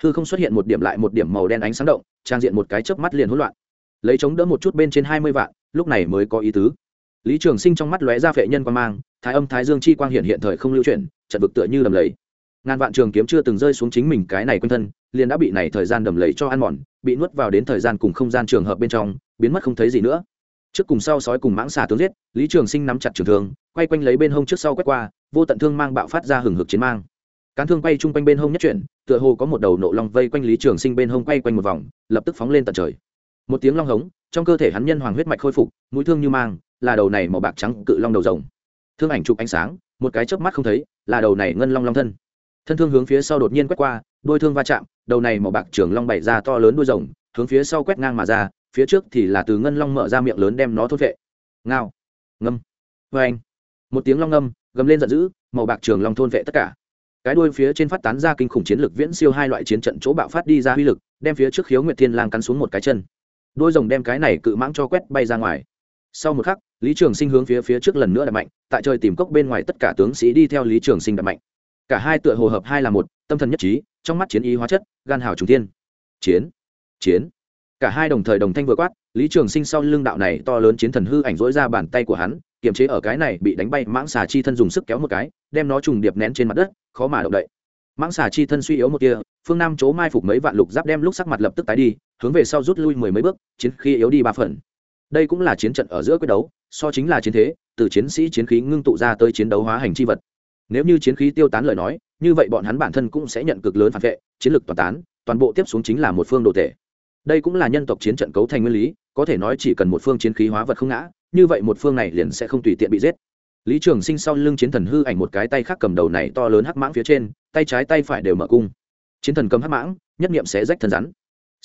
Hư không xuất hiện một điểm lại một điểm màu đen ánh sáng động, trang diện một cái chớp mắt liền hỗn loạn. Lấy chống đỡ một chút bên trên hai mươi vạn, lúc này mới có ý tứ lý trường sinh trong mắt lóe ra phệ nhân quan mang, thái âm thái dương chi quang hiện hiện thời không lưu chuyển trận vực tựa như đầm lầy. Ngàn vạn trường kiếm chưa từng rơi xuống chính mình cái này quanh thân, liền đã bị này thời gian đầm lầy cho ăn mòn, bị nuốt vào đến thời gian cùng không gian trường hợp bên trong, biến mất không thấy gì nữa. Trước cùng sau sói cùng mãng xà tướng giết, lý trường sinh nắm chặt trường thương, quay quanh lấy bên hông trước sau quét qua, vô tận thương mang bạo phát ra hừng hực chiến mang. Cán thương quay chung quanh bên hông nhất chuyển, tựa hồ có một đầu nộ long vây quanh lý trường sinh bên hông quay quanh một vòng, lập tức phóng lên tận trời. Một tiếng long hống, trong cơ thể hắn nhân hoàng huyết mạch khôi phục, mũi thương như mang là đầu này màu bạc trắng cự long đầu rồng. Thương ảnh chụp ánh sáng, một cái chớp mắt không thấy, là đầu này ngân long long thân. Thân thương hướng phía sau đột nhiên quét qua, đôi thương va chạm, đầu này màu bạc trường long bày ra to lớn đuôi rồng, hướng phía sau quét ngang mà ra, phía trước thì là từ ngân long mở ra miệng lớn đem nó thốt vệ ngao, ngâm vê anh một tiếng long ngâm, gầm lên giận dữ, màu bạc trường long thôn vệ tất cả. Cái đuôi phía trên phát tán ra kinh khủng chiến lực viễn siêu hai loại chiến trận chỗ bạo phát đi ra uy lực, đem phía trước khiếu nguyệt thiên lang cắn xuống một cái chân. Đôi rồng đem cái này cự mãng cho quét bay ra ngoài sau một khắc, lý trường sinh hướng phía phía trước lần nữa đập mạnh, tại trời tìm cốc bên ngoài tất cả tướng sĩ đi theo lý trường sinh đập mạnh. Cả hai tựa hồ hợp hai là một, tâm thần nhất trí, trong mắt chiến ý hóa chất, gan hào trùng tiên chiến chiến. Cả hai đồng thời đồng thanh vừa quát, lý trường sinh sau lưng đạo này to lớn chiến thần hư ảnh dỗi ra bàn tay của hắn, kiềm chế ở cái này bị đánh bay mãng xà chi thân dùng sức kéo một cái, đem nó trùng điệp nén trên mặt đất, khó mà động đậy. Mãng xà chi thân suy yếu một kia phương nam chỗ mai phục mấy vạn lục giáp đem lúc sắc mặt lập tức tái đi, hướng về sau rút lui mười mấy bước, chiến khi yếu đi ba phần đây cũng là chiến trận ở giữa quyết đấu, so chính là chiến thế, từ chiến sĩ chiến khí ngưng tụ ra tới chiến đấu hóa hành chi vật. Nếu như chiến khí tiêu tán lời nói, như vậy bọn hắn bản thân cũng sẽ nhận cực lớn phản vệ, chiến lược toàn tán, toàn bộ tiếp xuống chính là một phương đồ tể. Đây cũng là nhân tộc chiến trận cấu thành nguyên lý, có thể nói chỉ cần một phương chiến khí hóa vật không ngã, như vậy một phương này liền sẽ không tùy tiện bị giết. Lý trường sinh sau lưng chiến thần hư ảnh một cái tay khác cầm đầu này to lớn hắc mãng phía trên, tay trái tay phải đều mở cung. Chiến thần cầm hắc mãng, nhất nghiệm sẽ rách thần rắn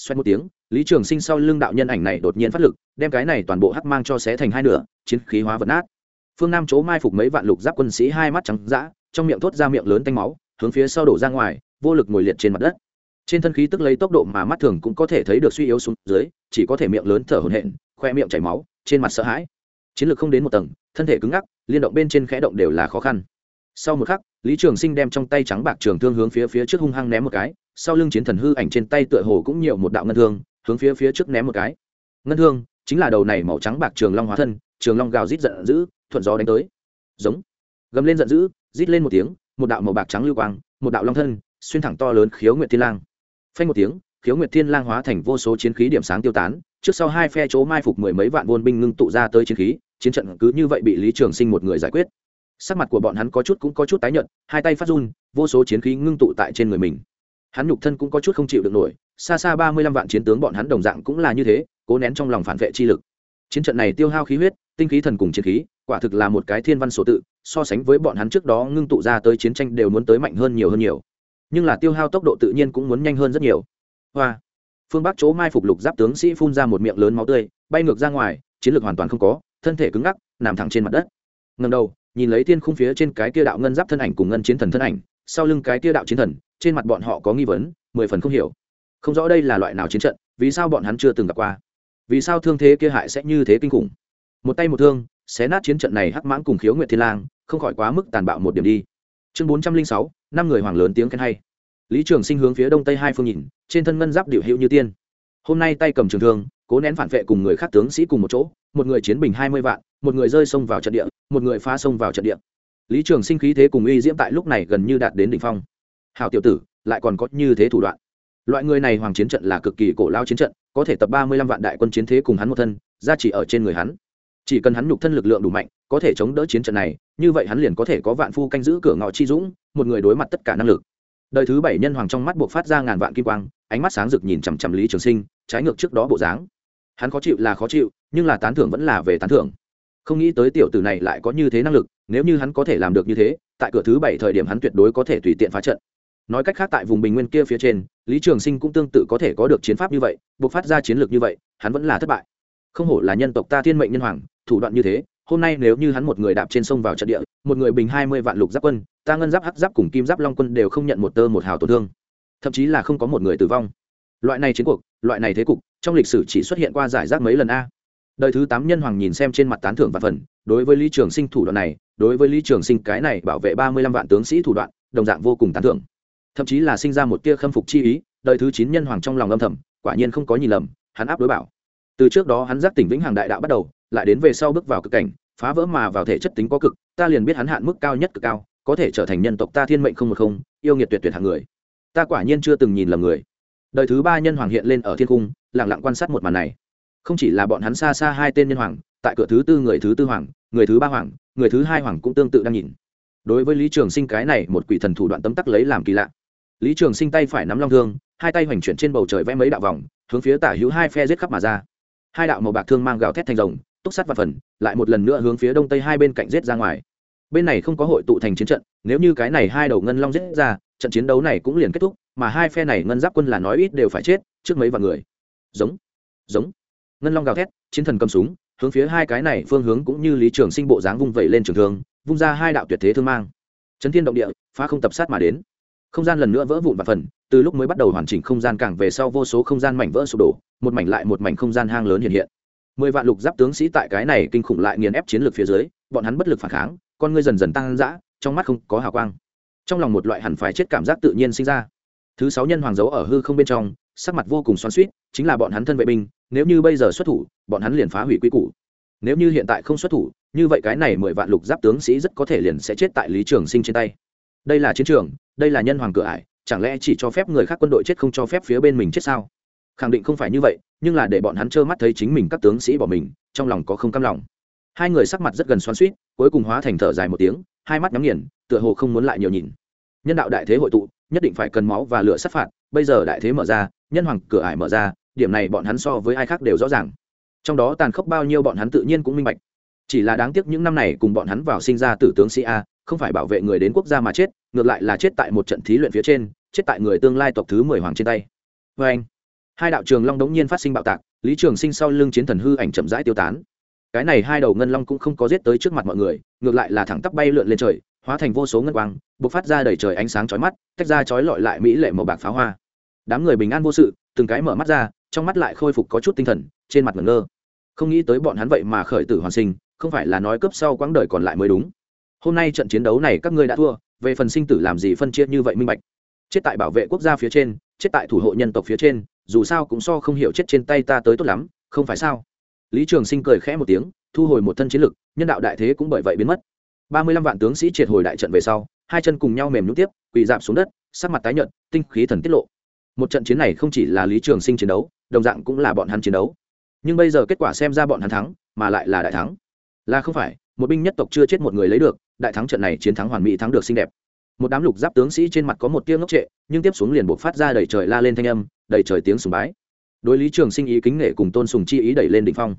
xoay một tiếng, lý trường sinh sau lưng đạo nhân ảnh này đột nhiên phát lực, đem cái này toàn bộ hắc mang cho xé thành hai nửa, chiến khí hóa vật nát. Phương nam chỗ mai phục mấy vạn lục giáp quân sĩ hai mắt trắng d trong miệng thốt ra miệng lớn tanh máu, hướng phía sau đổ ra ngoài, vô lực ngồi liệt trên mặt đất. Trên thân khí tức lấy tốc độ mà mắt thường cũng có thể thấy được suy yếu xuống dưới, chỉ có thể miệng lớn thở hổn hển, khoe miệng chảy máu, trên mặt sợ hãi. Chiến lược không đến một tầng, thân thể cứng ngắc, liên động bên trên khẽ động đều là khó khăn. Sau một khắc lý trường sinh đem trong tay trắng bạc trường thương hướng phía phía trước hung hăng ném một cái, sau lưng chiến thần hư ảnh trên tay tựa hồ cũng nhiều một đạo ngân thương, hướng phía phía trước ném một cái. Ngân thương chính là đầu này màu trắng bạc trường long hóa thân, trường long gào rít giận dữ, thuận gió đánh tới. Giống. Gầm lên giận dữ, rít lên một tiếng, một đạo màu bạc trắng lưu quang, một đạo long thân, xuyên thẳng to lớn khiếu nguyệt thiên lang. Phanh một tiếng, khiếu nguyệt thiên lang hóa thành vô số chiến khí điểm sáng tiêu tán, trước sau hai phe chỗ mai phục mười mấy vạn vôn binh ngưng tụ ra tới chiến khí, chiến trận cứ như vậy bị lý trường sinh một người giải quyết sắc mặt của bọn hắn có chút cũng có chút tái nhợt, hai tay phát run, vô số chiến khí ngưng tụ tại trên người mình. Hắn nhục thân cũng có chút không chịu được nổi, xa xa ba mươi lăm vạn chiến tướng bọn hắn đồng dạng cũng là như thế, cố nén trong lòng phản vệ chi lực. Chiến trận này tiêu hao khí huyết, tinh khí thần cùng chiến khí, quả thực là một cái thiên văn sổ tự, so sánh với bọn hắn trước đó ngưng tụ ra tới chiến tranh đều muốn tới mạnh hơn nhiều hơn nhiều. Nhưng là tiêu hao tốc độ tự nhiên cũng muốn nhanh hơn rất nhiều. Hoa! Phương bắc chỗ mai phục lục giáp tướng sĩ phun ra một miệng lớn máu tươi, bay ngược ra ngoài, chiến lược hoàn toàn không có, thân thể cứng ngắc, nằm thẳng trên mặt đất. Ngẩng đầu nhìn lấy thiên khung phía trên cái kia đạo ngân giáp thân ảnh cùng ngân chiến thần thân ảnh, sau lưng cái kia đạo chiến thần, trên mặt bọn họ có nghi vấn, mười phần không hiểu. Không rõ đây là loại nào chiến trận, vì sao bọn hắn chưa từng gặp qua? Vì sao thương thế kia hại sẽ như thế kinh khủng? Một tay một thương, xé nát chiến trận này hắc mãng cùng khiếu nguyệt thiên lang, không khỏi quá mức tàn bạo một điểm đi. Chương bốn trăm linh sáu, năm người hoàng lớn tiếng khen hay. Lý trường sinh hướng phía đông tây hai phương nhìn, trên thân ngân giáp điệu hữu như tiên hôm nay tay cầm trường thương, cố nén phản vệ cùng người khác tướng sĩ cùng một chỗ, một người chiến bình hai mươi vạn, một người rơi sông vào trận địa, một người phá sông vào trận địa. Lý trường sinh khí thế cùng uy diễm tại lúc này gần như đạt đến đỉnh phong. Hào tiểu tử, lại còn có như thế thủ đoạn. Loại người này hoàng chiến trận là cực kỳ cổ lao chiến trận, có thể tập ba mươi lăm vạn đại quân chiến thế cùng hắn một thân, ra chỉ ở trên người hắn. Chỉ cần hắn nhục thân lực lượng đủ mạnh, có thể chống đỡ chiến trận này, như vậy hắn liền có thể có vạn phu canh giữ cửa ngõ chi dũng, một người đối mặt tất cả năng lực. Đời thứ bảy nhân hoàng trong mắt buộc phát ra ngàn vạn kim quang, ánh mắt sáng rực nhìn chằm chằm lý trường sinh trái ngược trước đó bộ dáng. Hắn khó chịu là khó chịu, nhưng là tán thưởng vẫn là về tán thưởng. Không nghĩ tới tiểu tử này lại có như thế năng lực, nếu như hắn có thể làm được như thế, tại cửa thứ bảy thời điểm hắn tuyệt đối có thể tùy tiện phá trận. Nói cách khác tại vùng bình nguyên kia phía trên, lý trường sinh cũng tương tự có thể có được chiến pháp như vậy, buộc phát ra chiến lược như vậy, hắn vẫn là thất bại. Không hổ là nhân tộc ta thiên mệnh nhân hoàng, thủ đoạn như thế, hôm nay nếu như hắn một người đạp trên sông vào trận địa, một người bình hai mươi vạn lục giáp quân, ta ngân giáp, hắc giáp cùng kim giáp long quân đều không nhận một tơ một hào tổn thương. Thậm chí là không có một người tử vong loại này chiến cuộc, loại này thế cục, trong lịch sử chỉ xuất hiện qua giải rác mấy lần a. Đời thứ tám nhân hoàng nhìn xem trên mặt tán thưởng và phần, đối với lý trường sinh thủ đoạn này, đối với lý trường sinh cái này bảo vệ ba mươi lăm vạn tướng sĩ thủ đoạn, đồng dạng vô cùng tán thưởng. Thậm chí là sinh ra một tia khâm phục chi ý, đời thứ chín nhân hoàng trong lòng âm thầm, quả nhiên không có nhìn lầm, hắn áp đối bảo. Từ trước đó hắn giác tỉnh vĩnh hằng đại đạo bắt đầu, lại đến về sau bước vào cực cảnh, phá vỡ mà vào thể chất tính có cực, ta liền biết hắn hạn mức cao nhất cực cao, có thể trở thành nhân tộc ta thiên mệnh không một không, yêu nghiệt tuyệt tuyệt hạng người. Ta quả nhiên chưa từng nhìn lầm người đời thứ ba nhân hoàng hiện lên ở thiên cung lẳng lặng quan sát một màn này. Không chỉ là bọn hắn xa xa hai tên nhân hoàng, tại cửa thứ tư người thứ tư hoàng, người thứ ba hoàng, người thứ hai hoàng cũng tương tự đang nhìn. Đối với lý trường sinh cái này một quỷ thần thủ đoạn tấm tắc lấy làm kỳ lạ. Lý trường sinh tay phải nắm long thương, hai tay hoành chuyển trên bầu trời vẽ mấy đạo vòng, hướng phía tả hữu hai phe giết khắp mà ra. Hai đạo màu bạc thương mang gào thét thành rồng, túc sắt và phần, lại một lần nữa hướng phía đông tây hai bên cạnh giết ra ngoài. Bên này không có hội tụ thành chiến trận, nếu như cái này hai đầu ngân long giết ra, trận chiến đấu này cũng liền kết thúc mà hai phe này ngân giáp quân là nói ít đều phải chết, trước mấy vạn người. Giống giống. Ngân long gào thét, chiến thần cầm súng, hướng phía hai cái này phương hướng cũng như lý trường sinh bộ dáng vung vẩy lên trường thương, vung ra hai đạo tuyệt thế thương mang. Chấn thiên động địa, phá không tập sát mà đến. Không gian lần nữa vỡ vụn và phần, từ lúc mới bắt đầu hoàn chỉnh không gian càng về sau vô số không gian mảnh vỡ sụp đổ, một mảnh lại một mảnh không gian hang lớn hiện hiện. Mười vạn lục giáp tướng sĩ tại cái này kinh khủng lại nghiền ép chiến lược phía dưới, bọn hắn bất lực phản kháng, con ngươi dần dần tăng dã, trong mắt không có hào quang. Trong lòng một loại hẳn phải chết cảm giác tự nhiên sinh ra thứ sáu nhân hoàng giấu ở hư không bên trong, sắc mặt vô cùng xoắn suýt chính là bọn hắn thân vệ binh, nếu như bây giờ xuất thủ, bọn hắn liền phá hủy quy củ. Nếu như hiện tại không xuất thủ, như vậy cái này mười vạn lục giáp tướng sĩ rất có thể liền sẽ chết tại lý trường sinh trên tay. Đây là chiến trường, đây là nhân hoàng cửa ải, chẳng lẽ chỉ cho phép người khác quân đội chết không cho phép phía bên mình chết sao? Khẳng định không phải như vậy, nhưng là để bọn hắn trơ mắt thấy chính mình các tướng sĩ bỏ mình, trong lòng có không cam lòng. Hai người sắc mặt rất gần xoắn suýt cuối cùng hóa thành thở dài một tiếng, hai mắt nhắm nghiền, tựa hồ không muốn lại nhiều nhìn. Nhân đạo đại thế hội tụ nhất định phải cần máu và lửa sát phạt. Bây giờ đại thế mở ra, nhân hoàng cửa ải mở ra, điểm này bọn hắn so với ai khác đều rõ ràng. Trong đó tàn khốc bao nhiêu bọn hắn tự nhiên cũng minh bạch. Chỉ là đáng tiếc những năm này cùng bọn hắn vào sinh ra tử tướng sĩ a, không phải bảo vệ người đến quốc gia mà chết, ngược lại là chết tại một trận thí luyện phía trên, chết tại người tương lai tộc thứ mười hoàng trên tay. Vê anh, hai đạo trường long đống nhiên phát sinh bạo tạc, lý trường sinh sau lưng chiến thần hư ảnh chậm rãi tiêu tán. Cái này hai đầu ngân long cũng không có giết tới trước mặt mọi người, ngược lại là thẳng tắp bay lượn lên trời hóa thành vô số ngân quang b ộ c phát ra đầy trời ánh sáng chói mắt, tách ra chói lọi lại mỹ lệ màu bạc pháo hoa. Đám người bình an vô sự, từng cái mở mắt ra, trong mắt lại khôi phục có chút tinh thần, trên mặt ngẩn ngơ. Không nghĩ tới bọn hắn vậy mà khởi tử hoàn sinh, không phải là nói cướp sau quãng đời còn lại mới đúng. Hôm nay trận chiến đấu này các ngươi đã thua, về phần sinh tử làm gì phân chia như vậy minh bạch. Chết tại bảo vệ quốc gia phía trên, chết tại thủ hộ nhân tộc phía trên, dù sao cũng so không hiểu chết trên tay ta tới tốt lắm, không phải sao? Lý trường sinh cười khẽ một tiếng, thu hồi một thân chiến lực, nhân đạo đại thế cũng bởi vậy biến mất ba mươi lăm vạn tướng sĩ triệt hồi đại trận về sau, hai chân cùng nhau mềm nhúc tiếp, quỳ dạp xuống đất, sắc mặt tái nhợt, tinh khí thần tiết lộ. Một trận chiến này không chỉ là lý trường sinh chiến đấu, đồng dạng cũng là bọn hắn chiến đấu. Nhưng bây giờ kết quả xem ra bọn hắn thắng, mà lại là đại thắng. Là không phải, một binh nhất tộc chưa chết một người lấy được, đại thắng trận này chiến thắng hoàn mỹ thắng được xinh đẹp. Một đám lục giáp tướng sĩ trên mặt có một tiếng ngốc trệ, nhưng tiếp xuống liền buộc phát ra đầy trời la lên thanh âm, đầy trời tiếng sùng bái. Đối lý trường sinh ý kính nể cùng tôn sùng chi ý đẩy lên đ ỉ n h phong.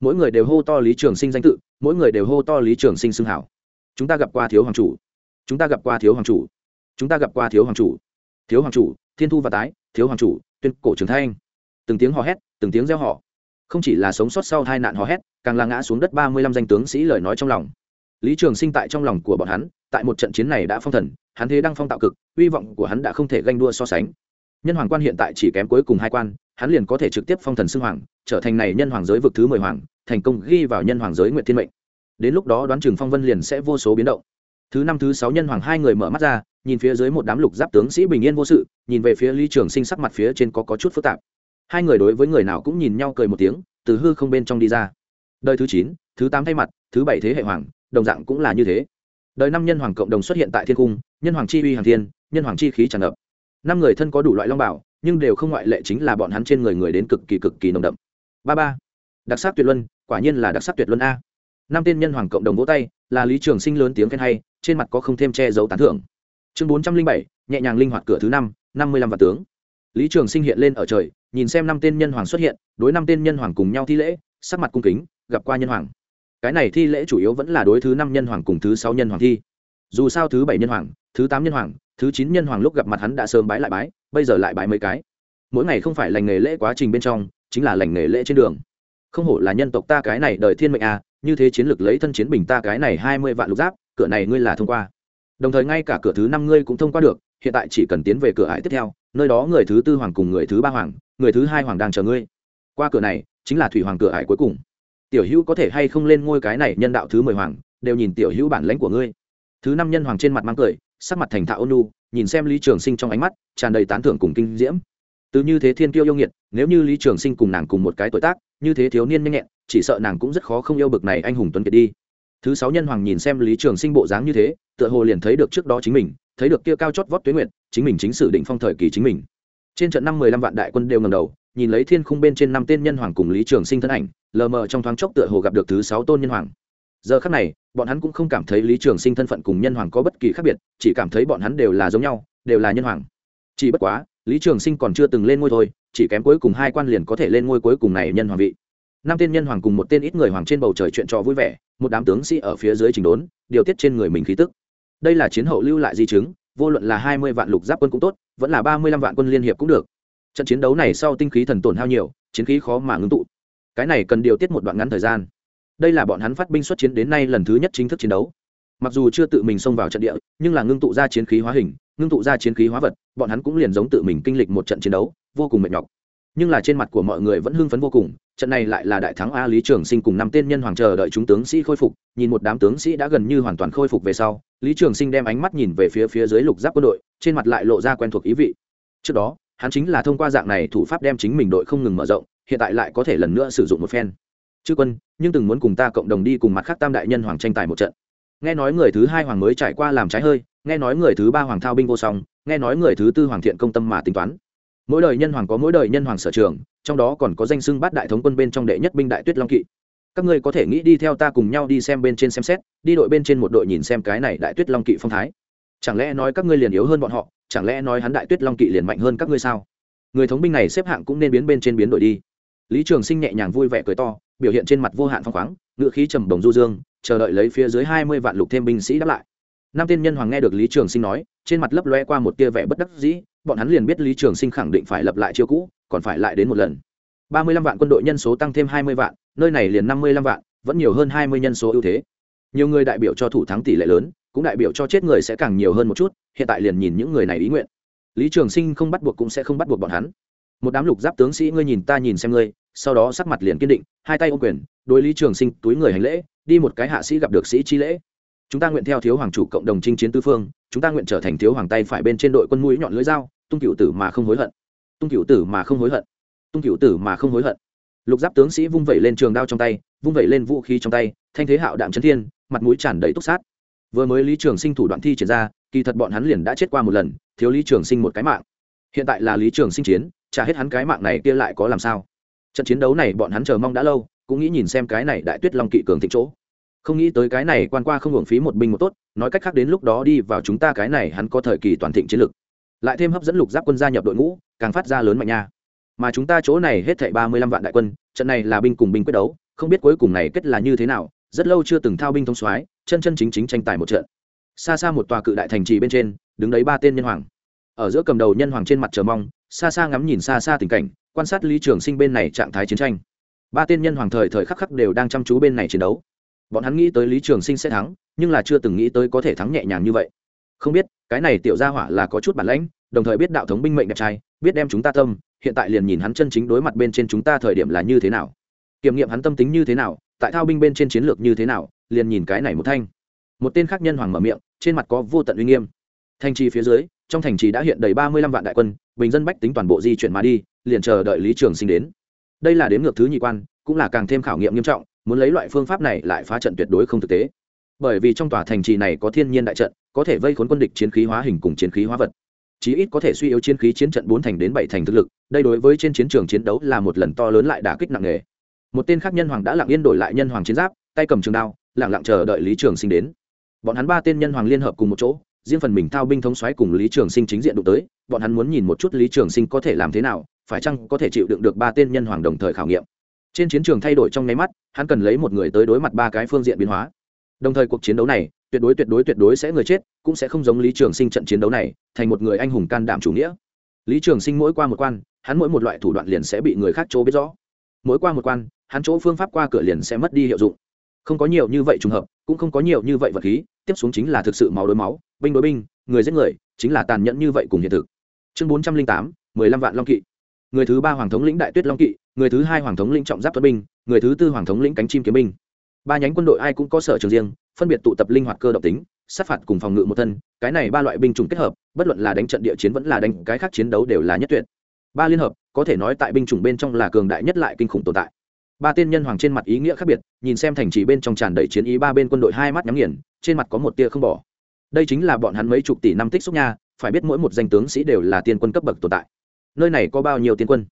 Mỗi người đều hô to lý trường sinh danh tự, mỗi người đều hô to lý trường sinh xưng hảo chúng ta gặp qua thiếu hoàng chủ. Chúng ta gặp qua thiếu hoàng chủ. Chúng ta gặp qua thiếu hoàng chủ. Thiếu hoàng chủ, thiên thu và tái, thiếu hoàng chủ, tuyên cổ trường thanh. Từng tiếng hò hét, từng tiếng reo họ không chỉ là sống sót sau hai nạn hò hét, càng là ngã xuống đất ba mươi lăm danh tướng sĩ lời nói trong lòng. Lý trường sinh tại trong lòng của bọn hắn, tại một trận chiến này đã phong thần, hắn thế đang phong tạo cực, hy vọng của hắn đã không thể ganh đua so sánh. Nhân hoàng quan hiện tại chỉ kém cuối cùng hai quan, hắn liền có thể trực tiếp phong thần xưng hoàng, trở thành này nhân hoàng giới vực thứ mười hoàng, thành công ghi vào nhân hoàng giới nguyện thiên mệnh đến lúc đó đoán chừng phong vân liền sẽ vô số biến động. Thứ năm thứ sáu nhân hoàng hai người mở mắt ra nhìn phía dưới một đám lục giáp tướng sĩ bình yên vô sự nhìn về phía lý trường sinh sắc mặt phía trên có, có chút phức tạp. Hai người đối với người nào cũng nhìn nhau cười một tiếng từ hư không bên trong đi ra. Đời thứ chín thứ tám thay mặt thứ bảy thế hệ hoàng đồng dạng cũng là như thế. Đời năm nhân hoàng cộng đồng xuất hiện tại thiên cung nhân hoàng chi uy hàng thiên nhân hoàng chi khí tràn ngập. Năm người thân có đủ loại long bảo nhưng đều không ngoại lệ chính là bọn hắn trên người người đến cực kỳ cực kỳ nồng đậm. Ba ba đặc sắc tuyệt luân quả nhiên là đặc sắc tuyệt luân a năm tên nhân hoàng cộng đồng vỗ tay, là lý trường sinh lớn tiếng khen hay, trên mặt có không thêm che giấu tán thưởng. Chương bốn trăm linh bảy, nhẹ nhàng linh hoạt cửa thứ năm năm mươi lăm vạn tướng. Lý trường sinh hiện lên ở trời, nhìn xem năm tên nhân hoàng xuất hiện, đối năm tên nhân hoàng cùng nhau thi lễ, sắc mặt cung kính, gặp qua nhân hoàng. Cái này thi lễ chủ yếu vẫn là đối thứ năm nhân hoàng cùng thứ sáu nhân hoàng thi. Dù sao thứ bảy nhân hoàng, thứ tám nhân hoàng, thứ chín nhân hoàng lúc gặp mặt hắn đã sớm bái lại bái, bây giờ lại bái mấy cái. Mỗi ngày không phải lành nghề lễ quá trình bên trong, chính là lành nghề lễ trên đường. Không hổ là nhân tộc ta cái này đời thiên mệnh à như thế chiến lược lấy thân chiến bình ta cái này hai mươi vạn lục giáp, cửa này ngươi là thông qua. Đồng thời ngay cả cửa thứ năm ngươi cũng thông qua được, hiện tại chỉ cần tiến về cửa ải tiếp theo, nơi đó người thứ tư hoàng cùng người thứ ba hoàng, người thứ hai hoàng đang chờ ngươi. Qua cửa này, chính là thủy hoàng cửa ải cuối cùng. Tiểu hữu có thể hay không lên ngôi cái này nhân đạo thứ mười hoàng, đều nhìn tiểu hữu bản lãnh của ngươi. Thứ năm nhân hoàng trên mặt mang cười, sắc mặt thành thạo ôn nu nhìn xem lý trường sinh trong ánh mắt, tràn đầy tán thưởng cùng kinh diễm. Từ như thế thiên kiêu yêu nghiệt, nếu như lý trường sinh cùng nàng cùng một cái tuổi tác, như thế thiếu niên nhanh nhẹn chỉ sợ nàng cũng rất khó không yêu bực này anh hùng tuấn kiệt đi. Thứ sáu nhân hoàng nhìn xem lý trường sinh bộ dáng như thế, tựa hồ liền thấy được trước đó chính mình, thấy được kia cao chót vót tuyến nguyện chính mình chính sử định phong thời kỳ chính mình. Trên trận năm mười lăm vạn đại quân đều ngầm đầu, nhìn lấy thiên khung bên trên năm tên nhân hoàng cùng lý trường sinh thân ảnh, lờ mờ trong thoáng chốc tựa hồ gặp được thứ sáu tôn nhân hoàng. Giờ khắc này, bọn hắn cũng không cảm thấy lý trường sinh thân phận cùng nhân hoàng có bất kỳ khác biệt, chỉ cảm thấy bọn hắn đều là giống nhau, đều là nhân hoàng. Chỉ bất quá, lý trường sinh còn chưa từng lên ngôi thôi, chỉ kém cuối cùng hai quan liền có thể lên ngôi cuối cùng này nhân hoàng vị năm tên nhân hoàng cùng một tên ít người hoàng trên bầu trời chuyện trò vui vẻ, một đám tướng sĩ ở phía dưới trình đốn, điều tiết trên người mình khí tức. Đây là chiến hậu lưu lại di chứng, vô luận là hai mươi vạn lục giáp quân cũng tốt, vẫn là ba mươi lăm vạn quân liên hiệp cũng được. Trận chiến đấu này sau tinh khí thần tổn hao nhiều, chiến khí khó mà ngưng tụ. Cái này cần điều tiết một đoạn ngắn thời gian. Đây là bọn hắn phát binh xuất chiến đến nay lần thứ nhất chính thức chiến đấu. Mặc dù chưa tự mình xông vào trận địa, nhưng là ngưng tụ ra chiến khí hóa hình, ngưng tụ ra chiến khí hóa vật, bọn hắn cũng liền giống tự mình kinh lịch một trận chiến đấu, vô cùng mệt nhọc. Nhưng là trên mặt của mọi người vẫn hưng phấn vô cùng trận này lại là đại thắng a lý trường sinh cùng năm tên nhân hoàng chờ đợi chúng tướng sĩ khôi phục, nhìn một đám tướng sĩ đã gần như hoàn toàn khôi phục về sau, lý trường sinh đem ánh mắt nhìn về phía phía dưới lục giáp quân đội, trên mặt lại lộ ra quen thuộc ý vị. Trước đó, hắn chính là thông qua dạng này thủ pháp đem chính mình đội không ngừng mở rộng, hiện tại lại có thể lần nữa sử dụng một phen. Chư quân, nhưng từng muốn cùng ta cộng đồng đi cùng mặt khác tam đại nhân hoàng tranh tài một trận. Nghe nói người thứ hai hoàng mới trải qua làm trái hơi, nghe nói người thứ ba hoàng thao binh vô song, nghe nói người thứ tư hoàng thiện công tâm mà tính toán mỗi đời nhân hoàng có mỗi đời nhân hoàng sở trường, trong đó còn có danh xưng bát đại thống quân bên trong đệ nhất binh đại tuyết long kỵ. Các ngươi có thể nghĩ đi theo ta cùng nhau đi xem bên trên xem xét, đi đội bên trên một đội nhìn xem cái này đại tuyết long kỵ phong thái. Chẳng lẽ nói các ngươi liền yếu hơn bọn họ, chẳng lẽ nói hắn đại tuyết long kỵ liền mạnh hơn các ngươi sao? Người thống binh này xếp hạng cũng nên biến bên trên biến đổi đi. Lý trường sinh nhẹ nhàng vui vẻ cười to, biểu hiện trên mặt vô hạn phong khoáng, ngựa khí trầm đồng du dương, chờ đợi lấy phía dưới hai mươi vạn lục thêm binh sĩ đáp lại. Năm tiên nhân hoàng nghe được lý trường sinh nói, trên mặt lấp loe qua một tia vẻ bất đắc dĩ bọn hắn liền biết lý trường sinh khẳng định phải lập lại chiêu cũ, còn phải lại đến một lần. Ba mươi lăm vạn quân đội nhân số tăng thêm hai mươi vạn, nơi này liền năm mươi lăm vạn, vẫn nhiều hơn hai mươi nhân số ưu thế. Nhiều người đại biểu cho thủ thắng tỷ lệ lớn, cũng đại biểu cho chết người sẽ càng nhiều hơn một chút, hiện tại liền nhìn những người này ý nguyện. Lý trường sinh không bắt buộc cũng sẽ không bắt buộc bọn hắn. Một đám lục giáp tướng sĩ ngươi nhìn ta nhìn xem ngươi, sau đó sắc mặt liền kiên định, hai tay ô quyền, đối lý trường sinh túi người hành lễ, đi một cái hạ sĩ gặp được sĩ chi lễ. Chúng ta nguyện theo thiếu hoàng chủ cộng đồng chinh chiến tư phương, chúng ta nguyện trở thành thiếu hoàng tay phải bên trên đội quân mũi nhọn lưỡi dao tung cựu tử mà không hối hận. Tung cựu tử mà không hối hận. Tung cựu tử mà không hối hận. Lục giáp tướng sĩ vung vẩy lên trường đao trong tay, vung vẩy lên vũ khí trong tay, thanh thế hạo đạm trấn thiên, mặt mũi tràn đầy túc sát. Vừa mới lý trường sinh thủ đoạn thi triển ra, kỳ thật bọn hắn liền đã chết qua một lần, thiếu lý trường sinh một cái mạng. Hiện tại là lý trường sinh chiến trả hết hắn cái mạng này kia lại có làm sao. Trận chiến đấu này bọn hắn chờ mong đã lâu, cũng nghĩ nhìn xem cái này đại tuyết long kỵ cường thịnh chỗ. Không nghĩ tới cái này quan qua không hưởng phí một binh một tốt, nói cách khác đến lúc đó đi vào chúng ta cái này hắn có thời kỳ toàn thịnh chiến lực lại thêm hấp dẫn lục giáp quân gia nhập đội ngũ, càng phát ra lớn mạnh nha. Mà chúng ta chỗ này hết thảy ba mươi lăm vạn đại quân, trận này là binh cùng binh quyết đấu, không biết cuối cùng này kết là như thế nào, rất lâu chưa từng thao binh thông soái, chân chân chính chính tranh tài một trận. Xa xa một tòa cự đại thành trì bên trên, đứng đấy ba tên nhân hoàng. Ở giữa cầm đầu nhân hoàng trên mặt chờ mong, xa xa ngắm nhìn xa xa tình cảnh, quan sát lý trường sinh bên này trạng thái chiến tranh. Ba tên nhân hoàng thời thời khắc khắc đều đang chăm chú bên này chiến đấu. Bọn hắn nghĩ tới lý trường sinh sẽ thắng, nhưng là chưa từng nghĩ tới có thể thắng nhẹ nhàng như vậy không biết, cái này tiểu gia hỏa là có chút bản lãnh, đồng thời biết đạo thống binh mệnh đẹp trai, biết đem chúng ta tâm, hiện tại liền nhìn hắn chân chính đối mặt bên trên chúng ta thời điểm là như thế nào. Kiểm nghiệm hắn tâm tính như thế nào, tại thao binh bên trên chiến lược như thế nào, liền nhìn cái này một thanh. Một tên khác nhân hoàng mở miệng, trên mặt có vô tận uy nghiêm. Thành trì phía dưới, trong thành trì đã hiện đầy ba mươi lăm vạn đại quân, bình dân bách tính toàn bộ di chuyển mà đi, liền chờ đợi lý trường sinh đến. Đây là đến ngược thứ nhị quan, cũng là càng thêm khảo nghiệm nghiêm trọng, muốn lấy loại phương pháp này lại phá trận tuyệt đối không thực tế bởi vì trong tòa thành trì này có thiên nhiên đại trận, có thể vây khốn quân địch chiến khí hóa hình cùng chiến khí hóa vật. Chí ít có thể suy yếu chiến khí chiến trận bốn thành đến bảy thành thực lực, đây đối với trên chiến trường chiến đấu là một lần to lớn lại đả kích nặng nề. Một tên khác nhân hoàng đã lặng yên đổi lại nhân hoàng chiến giáp, tay cầm trường đao, lặng lặng chờ đợi lý trường sinh đến. Bọn hắn ba tên nhân hoàng liên hợp cùng một chỗ, riêng phần mình thao binh thống xoáy cùng lý trường sinh chính diện đụng tới, bọn hắn muốn nhìn một chút lý trường sinh có thể làm thế nào, phải chăng có thể chịu đựng được ba tên nhân hoàng đồng thời khảo nghiệm. Trên chiến trường thay đổi trong nháy mắt, hắn cần lấy một người tới đối mặt ba cái phương diện biến hóa đồng thời cuộc chiến đấu này, tuyệt đối tuyệt đối tuyệt đối sẽ người chết, cũng sẽ không giống lý trường sinh trận chiến đấu này, thành một người anh hùng can đảm chủ nghĩa. Lý trường sinh mỗi qua một quan, hắn mỗi một loại thủ đoạn liền sẽ bị người khác chỗ biết rõ. Mỗi qua một quan, hắn chỗ phương pháp qua cửa liền sẽ mất đi hiệu dụng. Không có nhiều như vậy trùng hợp, cũng không có nhiều như vậy vật khí, tiếp xuống chính là thực sự máu đối máu, binh đối binh, người giết người, chính là tàn nhẫn như vậy cùng hiện thực. Chương bốn trăm linh tám, mười lăm vạn long kỵ. Người thứ ba hoàng thống lĩnh đại tuyết long kỵ, người thứ hai hoàng thống lĩnh trọng giáp tuấn binh, người thứ tư hoàng thống lĩnh cánh chim kiếm binh ba nhánh quân đội ai cũng có sở trường riêng, phân biệt tụ tập linh hoạt cơ động tính, sát phạt cùng phòng ngự một thân, cái này ba loại binh chủng kết hợp, bất luận là đánh trận địa chiến vẫn là đánh cái khác chiến đấu đều là nhất tuyệt. Ba liên hợp, có thể nói tại binh chủng bên trong là cường đại nhất lại kinh khủng tồn tại. Ba tên nhân hoàng trên mặt ý nghĩa khác biệt, nhìn xem thành trì bên trong tràn đầy chiến ý ba bên quân đội hai mắt nhắm nghiền, trên mặt có một tia không bỏ. Đây chính là bọn hắn mấy chục tỷ năm tích xúc nha, phải biết mỗi một danh tướng sĩ đều là tiên quân cấp bậc tồn tại. Nơi này có bao nhiêu tiên quân?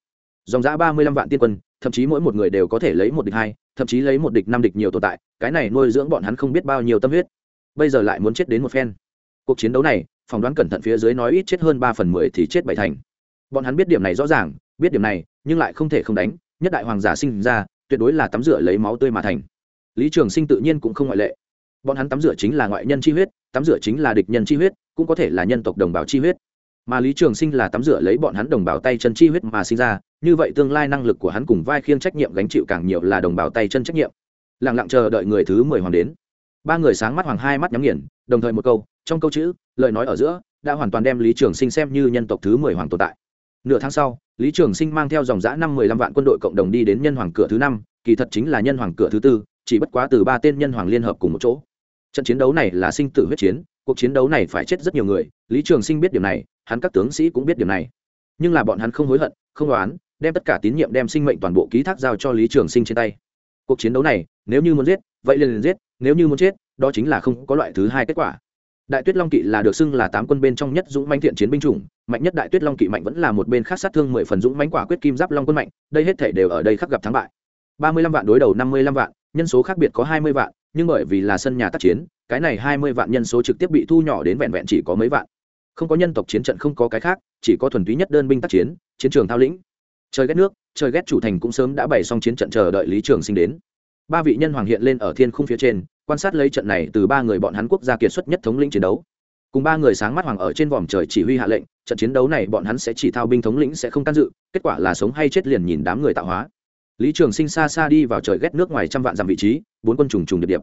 Dòng giã ba mươi lăm vạn tiên quân, thậm chí mỗi một người đều có thể lấy một địch hai thậm chí lấy một địch năm địch nhiều tồn tại, cái này nuôi dưỡng bọn hắn không biết bao nhiêu tâm huyết. Bây giờ lại muốn chết đến một phen. Cuộc chiến đấu này, phỏng đoán cẩn thận phía dưới nói ít chết hơn ba phần mười thì chết bảy thành. Bọn hắn biết điểm này rõ ràng, biết điểm này, nhưng lại không thể không đánh, nhất đại hoàng giả sinh ra, tuyệt đối là tắm rửa lấy máu tươi mà thành. Lý trường sinh tự nhiên cũng không ngoại lệ. Bọn hắn tắm rửa chính là ngoại nhân chi huyết, tắm rửa chính là địch nhân chi huyết, cũng có thể là nhân tộc đồng bào chi huyết. Mà lý trường sinh là tắm rửa lấy bọn hắn đồng bào tay chân chi huyết mà sinh ra như vậy tương lai năng lực của hắn cùng vai khiêng trách nhiệm gánh chịu càng nhiều là đồng bào tay chân trách nhiệm. Lẳng lặng chờ đợi người thứ mười hoàng đến. Ba người sáng mắt hoàng hai mắt nhắm nghiền, đồng thời một câu, trong câu chữ, lời nói ở giữa, đã hoàn toàn đem lý trường sinh xem như nhân tộc thứ mười hoàng tồn tại. Nửa tháng sau, lý trường sinh mang theo dòng giã năm mười lăm vạn quân đội cộng đồng đi đến nhân hoàng cửa thứ năm, kỳ thật chính là nhân hoàng cửa thứ tư, chỉ bất quá từ ba tên nhân hoàng liên hợp cùng một chỗ. Trận chiến đấu này là sinh tử huyết chiến, cuộc chiến đấu này phải chết rất nhiều người, lý trường sinh biết điều này, hắn các tướng sĩ cũng biết điều này. Nhưng là bọn hắn không hối hận, không đoán đem tất cả tín nhiệm đem sinh mệnh toàn bộ ký thác giao cho lý trường sinh trên tay. Cuộc chiến đấu này, nếu như muốn giết, vậy liền liền giết, nếu như muốn chết, đó chính là không có loại thứ hai kết quả. Đại tuyết long kỵ là được xưng là tám quân bên trong nhất dũng manh thiện chiến binh chủng, mạnh nhất đại tuyết long kỵ mạnh vẫn là một bên khác sát thương mười phần dũng mánh quả quyết kim giáp long quân mạnh, đây hết thể đều ở đây khắc gặp thắng bại. Ba mươi lăm vạn đối đầu, năm mươi lăm vạn, nhân số khác biệt có hai mươi vạn, nhưng bởi vì là sân nhà tác chiến, cái này hai mươi vạn nhân số trực tiếp bị thu nhỏ đến vẹn vẹn chỉ có mấy vạn. Không có nhân tộc chiến trận không có cái khác, chỉ có thuần túy nhất đơn binh tác chiến chiến trường thao lĩnh trời ghét nước, trời ghét chủ thành cũng sớm đã bày xong chiến trận chờ đợi lý trường sinh đến. Ba vị nhân hoàng hiện lên ở thiên khung phía trên, quan sát lấy trận này từ ba người bọn hắn quốc gia kiệt xuất nhất thống lĩnh chiến đấu. Cùng ba người sáng mắt hoàng ở trên vòm trời chỉ huy hạ lệnh, trận chiến đấu này bọn hắn sẽ chỉ thao binh thống lĩnh sẽ không can dự, kết quả là sống hay chết liền nhìn đám người tạo hóa. Lý trường sinh xa xa đi vào trời ghét nước ngoài trăm vạn dặm vị trí, bốn quân trùng trùng điệp điệp.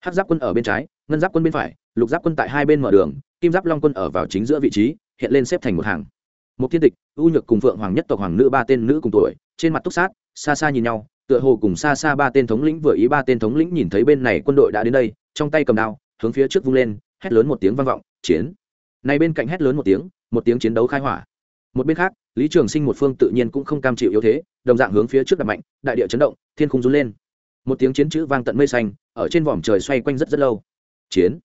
Hát giáp quân ở bên trái, ngân giáp quân bên phải, lục giáp quân tại hai bên mở đường, kim giáp long quân ở vào chính giữa vị trí, hiện lên xếp thành một hàng một thiên tịch, ưu nhược cùng phượng hoàng nhất tộc hoàng nữ ba tên nữ cùng tuổi, trên mặt túc sát, xa xa nhìn nhau, tựa hồ cùng xa xa ba tên thống lĩnh vừa ý ba tên thống lĩnh nhìn thấy bên này quân đội đã đến đây, trong tay cầm đao, hướng phía trước vung lên, hét lớn một tiếng vang vọng, chiến! Này bên cạnh hét lớn một tiếng một tiếng chiến đấu khai hỏa. Một bên khác, lý trường sinh một phương tự nhiên cũng không cam chịu yếu thế, đồng dạng hướng phía trước đập mạnh, đại địa chấn động, thiên khung run lên. Một tiếng chiến chữ vang tận mây xanh, ở trên vòm trời xoay quanh rất rất lâu. Chiến!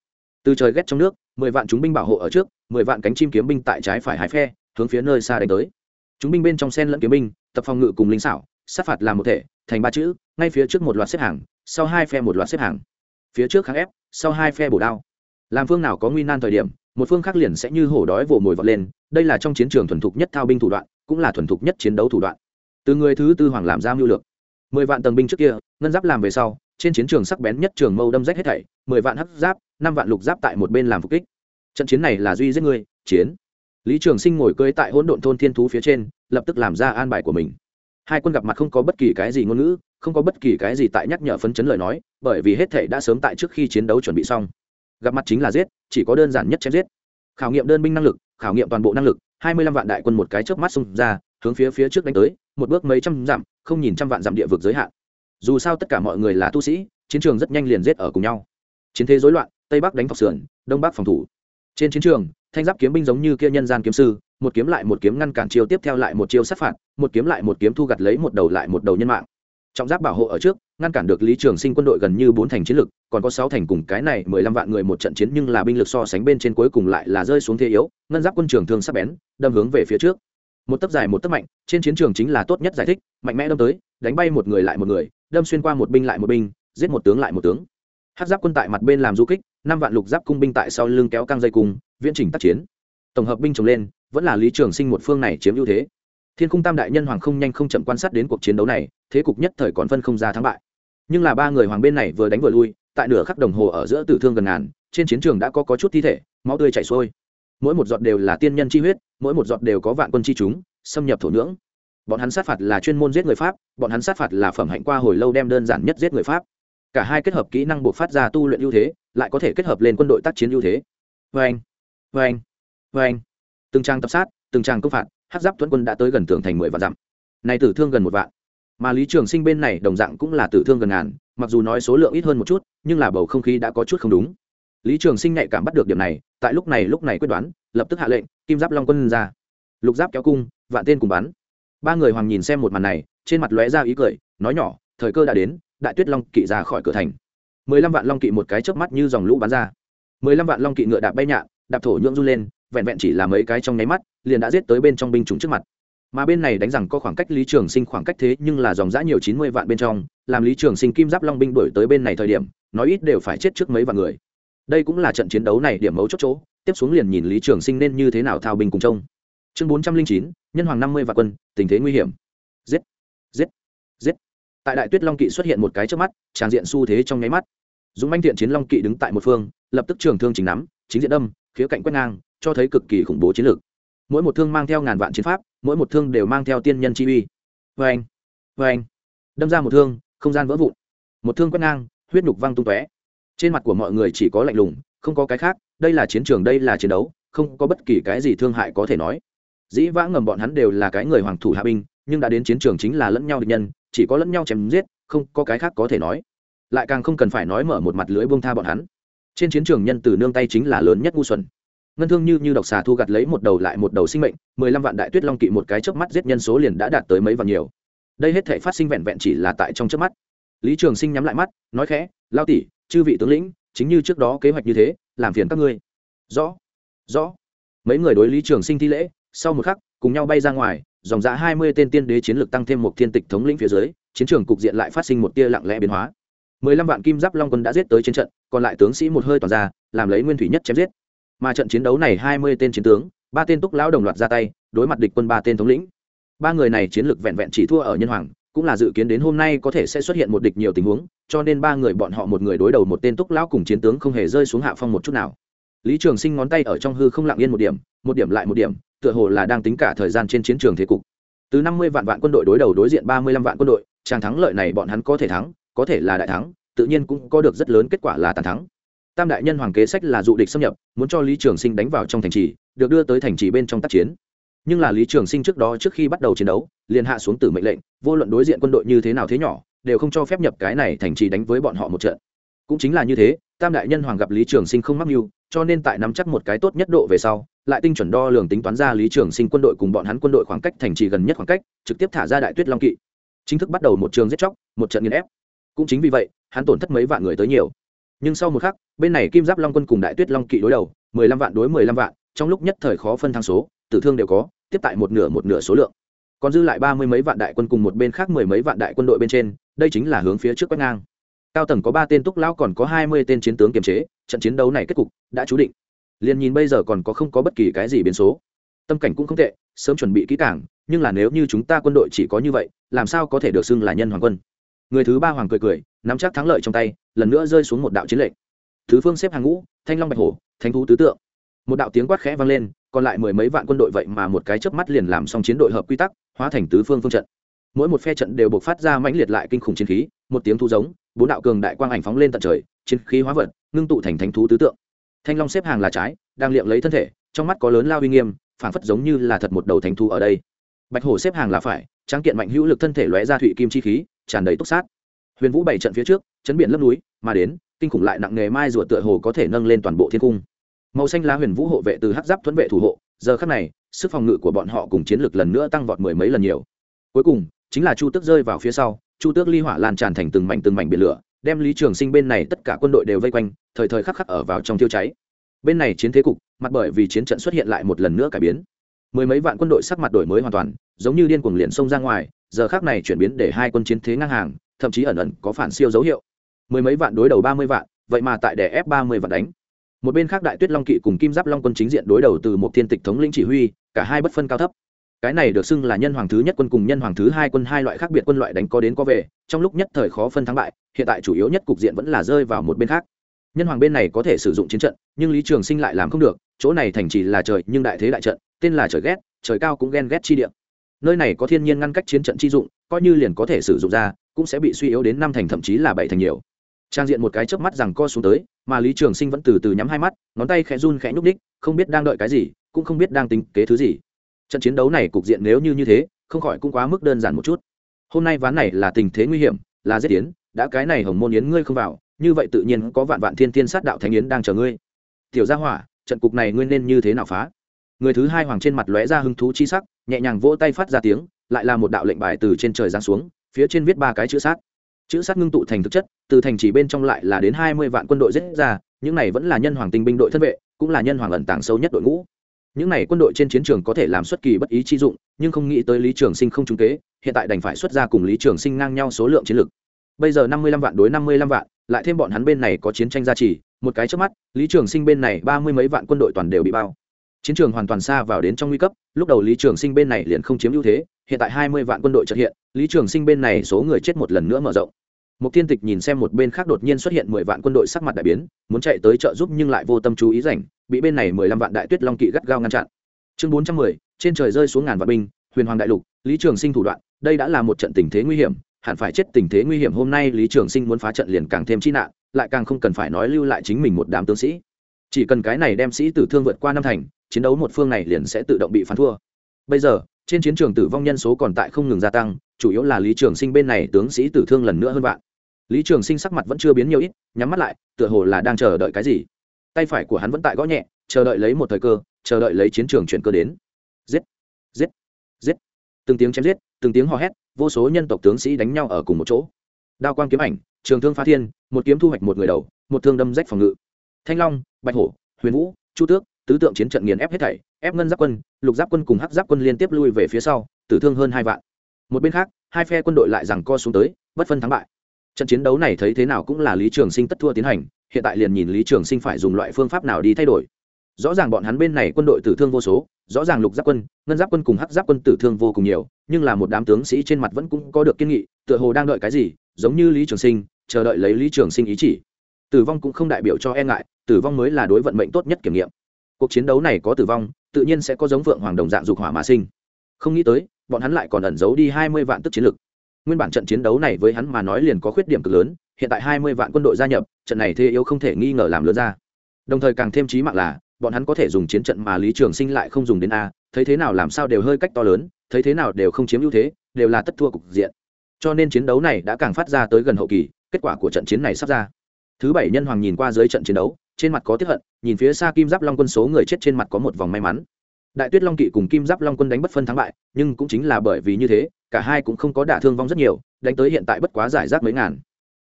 Từ trời ghét trong nước, mười vạn chúng binh bảo hộ ở trước, mười vạn cánh chim kiếm binh tại trái phải hai phe hướng phía nơi xa đánh tới. Chúng binh bên trong sen lẫn kiếm binh, tập phòng ngự cùng linh xảo, sát phạt làm một thể, thành ba chữ, ngay phía trước một loạt xếp hàng, sau hai phe một loạt xếp hàng. Phía trước kháng ép, sau hai phe bổ đao. Làm phương nào có nguy nan thời điểm, một phương khác liền sẽ như hổ đói vồ mồi vọt lên, đây là trong chiến trường thuần thục nhất thao binh thủ đoạn, cũng là thuần thục nhất chiến đấu thủ đoạn. Từ người thứ tư hoàng làm ra mưu lược. Mười vạn tầng binh trước kia, ngân giáp làm về sau, trên chiến trường sắc bén nhất trường mâu đâm rách hết thảy, mười vạn hắc giáp, năm vạn lục giáp tại một bên làm phục kích. Trận chiến này là duy giết người, chiến lý trường sinh ngồi cưới tại hỗn độn thôn thiên thú phía trên, lập tức làm ra an bài của mình. Hai quân gặp mặt không có bất kỳ cái gì ngôn ngữ, không có bất kỳ cái gì tại nhắc nhở phấn chấn lời nói, bởi vì hết thể đã sớm tại trước khi chiến đấu chuẩn bị xong. Gặp mặt chính là giết, chỉ có đơn giản nhất chém giết. Khảo nghiệm đơn binh năng lực, khảo nghiệm toàn bộ năng lực, hai mươi lăm vạn đại quân một cái chớp mắt xung ra, hướng phía phía trước đánh tới, một bước mấy trăm dặm, không nhìn trăm vạn dặm địa vực giới hạn. Dù sao tất cả mọi người là tu sĩ, chiến trường rất nhanh liền giết ở cùng nhau. Chiến thế rối loạn, tây bắc đánh phọc sườn, đông bắc phòng thủ. Trên chiến trường thanh giáp kiếm binh giống như kia nhân gian kiếm sư, một kiếm lại một kiếm ngăn cản chiêu tiếp theo lại một chiêu sát phạt, một kiếm lại một kiếm thu gặt lấy một đầu lại một đầu nhân mạng. Trọng giáp bảo hộ ở trước, ngăn cản được lý trường sinh quân đội gần như bốn thành chiến lực, còn có sáu thành cùng cái này mười lăm vạn người một trận chiến nhưng là binh lực so sánh bên trên cuối cùng lại là rơi xuống thế yếu, ngân giáp quân trường thương sắp bén, đâm hướng về phía trước. Một tấc dài một tấc mạnh, trên chiến trường chính là tốt nhất giải thích, mạnh mẽ đâm tới, đánh bay một người lại một người, đâm xuyên qua một binh lại một binh, giết một tướng lại một tướng hát giáp quân tại mặt bên làm du kích năm vạn lục giáp cung binh tại sau lưng kéo căng dây cung viễn trình tác chiến. Tổng hợp binh trồng lên vẫn là lý trường sinh một phương này chiếm ưu thế. Thiên cung tam đại nhân hoàng không nhanh không chậm quan sát đến cuộc chiến đấu này thế cục nhất thời còn phân không ra thắng bại. Nhưng là ba người hoàng bên này vừa đánh vừa lui tại nửa khắc đồng hồ ở giữa tử thương gần ngàn trên chiến trường đã có, có chút thi thể máu tươi chảy xuôi. Mỗi một giọt đều là tiên nhân chi huyết mỗi một giọt đều có vạn quân chi chúng xâm nhập thổ nhưỡng. Bọn hắn sát phạt là chuyên môn giết người pháp bọn hắn sát phạt là phẩm hạnh qua hồi lâu đem đơn giản nhất giết người pháp cả hai kết hợp kỹ năng buộc phát ra tu luyện ưu thế, lại có thể kết hợp lên quân đội tác chiến ưu thế. Vê anh vê anh vê anh từng trang tập sát, từng trang công phạt, hát giáp tuấn quân đã tới gần tường thành mười vạn dặm. Này tử thương gần một vạn. Mà lý trường sinh bên này đồng dạng cũng là tử thương gần ngàn, mặc dù nói số lượng ít hơn một chút, nhưng là bầu không khí đã có chút không đúng. Lý trường sinh nhạy cảm bắt được điểm này, tại lúc này lúc này quyết đoán, lập tức hạ lệnh, kim giáp long quân ra. Lục giáp kéo cung, vạn tên cùng bắn. Ba người hoàng nhìn xem một màn này, trên mặt lóe ra ý cười, nói nhỏ, thời cơ đã đến đại tuyết long kỵ ra khỏi cửa thành. Mười lăm vạn long kỵ một cái chớp mắt như dòng lũ bắn ra. Mười lăm vạn long kỵ ngựa đạp bay nhạ đạp thổ nhưỡng run lên, vẹn vẹn chỉ là mấy cái trong nháy mắt, liền đã giết tới bên trong binh chủng trước mặt. Mà bên này đánh rằng có khoảng cách lý trường sinh khoảng cách thế nhưng là dòng giã nhiều chín mươi vạn bên trong, làm lý trường sinh kim giáp long binh đổi tới bên này thời điểm, nói ít đều phải chết trước mấy vạn người. Đây cũng là trận chiến đấu này điểm mấu chốt chỗ, tiếp xuống liền nhìn lý trường sinh nên như thế nào thao binh cùng trông. Chương bốn trăm linh chín, nhân hoàng năm mươi vạn quân, tình thế nguy hiểm. Giết tại đại tuyết long kỵ xuất hiện một cái trước mắt tràng diện xu thế trong nháy mắt. Dùng manh thiện chiến long kỵ đứng tại một phương, lập tức trường thương chính nắm, chính diện đâm, khía cạnh quét ngang, cho thấy cực kỳ khủng bố chiến lược. Mỗi một thương mang theo ngàn vạn chiến pháp, mỗi một thương đều mang theo tiên nhân chi uy. Vê anh vê anh đâm ra một thương, không gian vỡ vụn. Một thương quét ngang, huyết nhục văng tung tóe. Trên mặt của mọi người chỉ có lạnh lùng, không có cái khác, đây là chiến trường, đây là chiến đấu, không có bất kỳ cái gì thương hại có thể nói. Dĩ vãng ngầm bọn hắn đều là cái người hoàng thủ hạ binh nhưng đã đến chiến trường chính là lẫn nhau địch nhân, chỉ có lẫn nhau chém giết, không có cái khác có thể nói. Lại càng không cần phải nói mở một mặt lưới buông tha bọn hắn. Trên chiến trường nhân từ nương tay chính là lớn nhất ngu xuẩn. Ngân thương như như độc xà thu gặt lấy một đầu lại một đầu sinh mệnh, mười lăm vạn đại tuyết long kỵ một cái chớp mắt giết nhân số liền đã đạt tới mấy vạn nhiều. Đây hết thể phát sinh vẹn vẹn chỉ là tại trong chớp mắt. Lý trường sinh nhắm lại mắt, nói khẽ, lao tỷ, chư vị tướng lĩnh, chính như trước đó kế hoạch như thế, làm phiền các ngươi. Rõ rõ. Mấy người đối lý trường sinh thi lễ, sau một khắc, cùng nhau bay ra ngoài dòng giá hai mươi tên tiên đế chiến lược tăng thêm một thiên tịch thống lĩnh phía dưới, chiến trường cục diện lại phát sinh một tia lặng lẽ biến hóa. mười lăm vạn kim giáp long quân đã giết tới chiến trận, còn lại tướng sĩ một hơi toàn ra, làm lấy nguyên thủy nhất chém giết. Mà trận chiến đấu này hai mươi tên chiến tướng, ba tên túc lão đồng loạt ra tay, đối mặt địch quân ba tên thống lĩnh. Ba người này chiến lược vẹn vẹn chỉ thua ở nhân hoàng, cũng là dự kiến đến hôm nay có thể sẽ xuất hiện một địch nhiều tình huống, cho nên ba người bọn họ một người đối đầu một tên túc lão cùng chiến tướng không hề rơi xuống hạ phong một chút nào lý trường sinh ngón tay ở trong hư không lặng yên một điểm một điểm lại một điểm, tựa hồ là đang tính cả thời gian trên chiến trường thế cục. Từ năm mươi vạn vạn quân đội đối đầu đối diện ba mươi lăm vạn quân đội tràng thắng lợi này bọn hắn có thể thắng, có thể là đại thắng, tự nhiên cũng có được rất lớn kết quả là tàn thắng. Tam đại nhân hoàng kế sách là dụ địch xâm nhập, muốn cho lý trường sinh đánh vào trong thành trì, được đưa tới thành trì bên trong tác chiến. Nhưng là lý trường sinh trước đó trước khi bắt đầu chiến đấu, liền hạ xuống từ mệnh lệnh, vô luận đối diện quân đội như thế nào thế nhỏ, đều không cho phép nhập cái này thành trì đánh với bọn họ một trận. Cũng chính là như thế tam đại nhân hoàng gặp lý trường sinh không mắc mưu, cho nên tại nắm chắc một cái tốt nhất độ về sau, lại tinh chuẩn đo lường tính toán ra lý trường sinh quân đội cùng bọn hắn quân đội khoảng cách thành trì gần nhất khoảng cách, trực tiếp thả ra đại tuyết long kỵ. Chính thức bắt đầu một trường giết chóc, một trận nghiên ép. Cũng chính vì vậy, hắn tổn thất mấy vạn người tới nhiều. Nhưng sau một khắc, bên này kim giáp long quân cùng đại tuyết long kỵ đối đầu, mười lăm vạn đối mười lăm vạn, trong lúc nhất thời khó phân thang số, tử thương đều có, tiếp tại một nửa một nửa số lượng. Còn dư lại ba mươi mấy vạn đại quân cùng một bên khác mười mấy vạn đại quân đội bên trên, đây chính là hướng phía trước quét ngang cao tầng có ba tên túc lão còn có hai mươi tên chiến tướng kiềm chế, trận chiến đấu này kết cục đã chú định. Liền nhìn bây giờ còn có không có bất kỳ cái gì biến số. Tâm cảnh cũng không tệ, sớm chuẩn bị kỹ càng, nhưng là nếu như chúng ta quân đội chỉ có như vậy, làm sao có thể được xưng là nhân hoàng quân? Người thứ ba hoàng cười cười, nắm chắc thắng lợi trong tay, lần nữa rơi xuống một đạo chiến lệnh. Thứ phương xếp hàng ngũ, thanh long bạch hổ thanh thú tứ tượng. Một đạo tiếng quát khẽ vang lên, còn lại mười mấy vạn quân đội vậy mà một cái chớp mắt liền làm xong chiến đội hợp quy tắc, hóa thành tứ phương phương trận mỗi một phe trận đều buộc phát ra mãnh liệt lại kinh khủng chiến khí, một tiếng thu giống, bốn đạo cường đại quang ảnh phóng lên tận trời, chiến khí hóa vật, ngưng tụ thành thánh thú tứ tượng. Thanh long xếp hàng là trái, đang liệm lấy thân thể, trong mắt có lớn lao uy nghiêm, phảng phất giống như là thật một đầu thánh thú ở đây. Bạch hổ xếp hàng là phải, tráng kiện mạnh hữu lực thân thể lóe ra thụy kim chi khí, tràn đầy túc sát. Huyền vũ bảy trận phía trước, chấn biển lấp núi, mà đến, kinh khủng lại nặng nghề mai rùa tựa hồ có thể nâng lên toàn bộ thiên cung. Màu xanh lá huyền vũ hộ vệ từ hắc giáp thuẫn vệ thủ hộ, giờ khắc này, sức phòng ngự của bọn họ cùng chiến lược lần nữa tăng vọt mười mấy lần nhiều. Cuối cùng chính là chu tước rơi vào phía sau, chu tước ly hỏa lan tràn thành từng mảnh từng mảnh biển lửa, đem lý trường sinh bên này tất cả quân đội đều vây quanh, thời thời khắc khắc ở vào trong tiêu cháy. Bên này chiến thế cục, mặt bởi vì chiến trận xuất hiện lại một lần nữa cải biến. Mười mấy vạn quân đội sắc mặt đổi mới hoàn toàn, giống như điên cuồng liền xông ra ngoài, giờ khác này chuyển biến để hai quân chiến thế ngang hàng, thậm chí ẩn ẩn có phản siêu dấu hiệu. Mười mấy vạn đối đầu ba mươi vạn, vậy mà tại đè ép ba mươi vạn đánh. Một bên khác đại tuyết long kỵ cùng kim giáp long quân chính diện đối đầu từ một thiên tịch thống lĩnh chỉ huy, cả hai bất phân cao thấp cái này được xưng là nhân hoàng thứ nhất quân cùng nhân hoàng thứ hai quân, hai loại khác biệt quân loại đánh có đến có về, trong lúc nhất thời khó phân thắng bại, hiện tại chủ yếu nhất cục diện vẫn là rơi vào một bên khác. Nhân hoàng bên này có thể sử dụng chiến trận, nhưng lý trường sinh lại làm không được, chỗ này thành chỉ là trời, nhưng đại thế đại trận, tên là trời ghét, trời cao cũng ghen ghét chi điện nơi này có thiên nhiên ngăn cách chiến trận chi dụng, coi như liền có thể sử dụng ra, cũng sẽ bị suy yếu đến năm thành, thậm chí là bảy thành nhiều. Trang diện một cái chớp mắt rằng co xuống tới, mà lý trường sinh vẫn từ từ nhắm hai mắt, ngón tay khẽ run khẽ nhúc ních không biết đang đợi cái gì, cũng không biết đang tính kế thứ gì trận chiến đấu này cục diện nếu như như thế không khỏi cũng quá mức đơn giản một chút. Hôm nay ván này là tình thế nguy hiểm là giết yến, đã cái này hồng môn yến ngươi không vào như vậy tự nhiên có vạn vạn thiên thiên sát đạo thánh yến đang chờ ngươi. Tiểu gia hỏa trận cục này ngươi nên như thế nào phá? Người thứ hai hoàng trên mặt lóe ra hứng thú chi sắc nhẹ nhàng vỗ tay phát ra tiếng lại là một đạo lệnh bài từ trên trời giáng xuống phía trên viết ba cái chữ sát. Chữ sát ngưng tụ thành thực chất từ thành chỉ bên trong lại là đến hai mươi vạn quân đội giết ra những này vẫn là nhân hoàng tinh binh đội thân vệ cũng là nhân hoàng ẩn tàng sâu nhất đội ngũ những này quân đội trên chiến trường có thể làm xuất kỳ bất ý chi dụng, nhưng không nghĩ tới lý trường sinh không trung kế, hiện tại đành phải xuất ra cùng lý trường sinh ngang nhau số lượng chiến lược bây giờ năm mươi lăm vạn đối năm mươi lăm vạn, lại thêm bọn hắn bên này có chiến tranh gia trì, một cái trước mắt, lý trường sinh bên này ba mươi mấy vạn quân đội toàn đều bị bao. Chiến trường hoàn toàn xa vào đến trong nguy cấp, lúc đầu lý trường sinh bên này liền không chiếm ưu thế, hiện tại hai mươi vạn quân đội trật hiện, lý trường sinh bên này số người chết một lần nữa mở rộng một thiên tịch nhìn xem một bên khác đột nhiên xuất hiện mười vạn quân đội sắc mặt đại biến, muốn chạy tới trợ giúp nhưng lại vô tâm chú ý rảnh, bị bên này mười lăm vạn đại tuyết long kỵ gắt gao ngăn chặn. Chương bốn trăm mười, trên trời rơi xuống ngàn vạn binh, huyền hoàng đại lục, lý trường sinh thủ đoạn, đây đã là một trận tình thế nguy hiểm, hẳn phải chết tình thế nguy hiểm hôm nay lý trường sinh muốn phá trận liền càng thêm chi nạn, lại càng không cần phải nói lưu lại chính mình một đám tướng sĩ. Chỉ cần cái này đem sĩ tử thương vượt qua năm thành, chiến đấu một phương này liền sẽ tự động bị phán thua. Bây giờ, trên chiến trường tử vong nhân số còn tại không ngừng gia tăng, chủ yếu là lý trường sinh bên này tướng sĩ tử thương lần nữa hơn vạn lý trường sinh sắc mặt vẫn chưa biến nhiều ít, nhắm mắt lại, tựa hồ là đang chờ đợi cái gì. Tay phải của hắn vẫn tại gõ nhẹ, chờ đợi lấy một thời cơ, chờ đợi lấy chiến trường chuyển cơ đến. Giết! Giết! Giết! Từng tiếng chém giết, từng tiếng hò hét, vô số nhân tộc tướng sĩ đánh nhau ở cùng một chỗ. Đao quang kiếm ảnh, trường thương phá thiên, một kiếm thu hoạch một người đầu, một thương đâm rách phòng ngự. Thanh long, bạch hổ, huyền vũ, chu tước, tứ tượng chiến trận nghiền ép hết thảy, ép ngân giáp quân, lục giáp quân cùng hắc giáp quân liên tiếp lui về phía sau, tử thương hơn hai vạn. Một bên khác, hai phe quân đội lại rằng co xuống tới, bất phân thắng bại trận chiến đấu này thấy thế nào cũng là lý trường sinh tất thua tiến hành, hiện tại liền nhìn lý trường sinh phải dùng loại phương pháp nào đi thay đổi. Rõ ràng bọn hắn bên này quân đội tử thương vô số, rõ ràng lục giáp quân, ngân giáp quân cùng hắc giáp quân tử thương vô cùng nhiều, nhưng là một đám tướng sĩ trên mặt vẫn cũng có được kiên nghị, tựa hồ đang đợi cái gì, giống như lý trường sinh, chờ đợi lấy lý trường sinh ý chỉ. Tử vong cũng không đại biểu cho e ngại, tử vong mới là đối vận mệnh tốt nhất kiểm nghiệm. Cuộc chiến đấu này có tử vong, tự nhiên sẽ có giống vượng hoàng đồng dạng dục hỏa mà sinh. Không nghĩ tới, bọn hắn lại còn ẩn giấu đi hai mươi vạn tức chiến lực nguyên bản trận chiến đấu này với hắn mà nói liền có khuyết điểm cực lớn, hiện tại hai mươi vạn quân đội gia nhập, trận này thế yếu không thể nghi ngờ làm lớn ra. Đồng thời càng thêm trí mạng là, bọn hắn có thể dùng chiến trận mà lý trường sinh lại không dùng đến a, thấy thế nào làm sao đều hơi cách to lớn, thấy thế nào đều không chiếm ưu thế, đều là tất thua cục diện. Cho nên chiến đấu này đã càng phát ra tới gần hậu kỳ, kết quả của trận chiến này sắp ra. Thứ bảy nhân hoàng nhìn qua dưới trận chiến đấu, trên mặt có tiếp hận, nhìn phía xa kim giáp long quân số người chết trên mặt có một vòng may mắn đại tuyết long kỵ cùng kim giáp long quân đánh bất phân thắng bại, nhưng cũng chính là bởi vì như thế, cả hai cũng không có đả thương vong rất nhiều, đánh tới hiện tại bất quá giải rác mấy ngàn.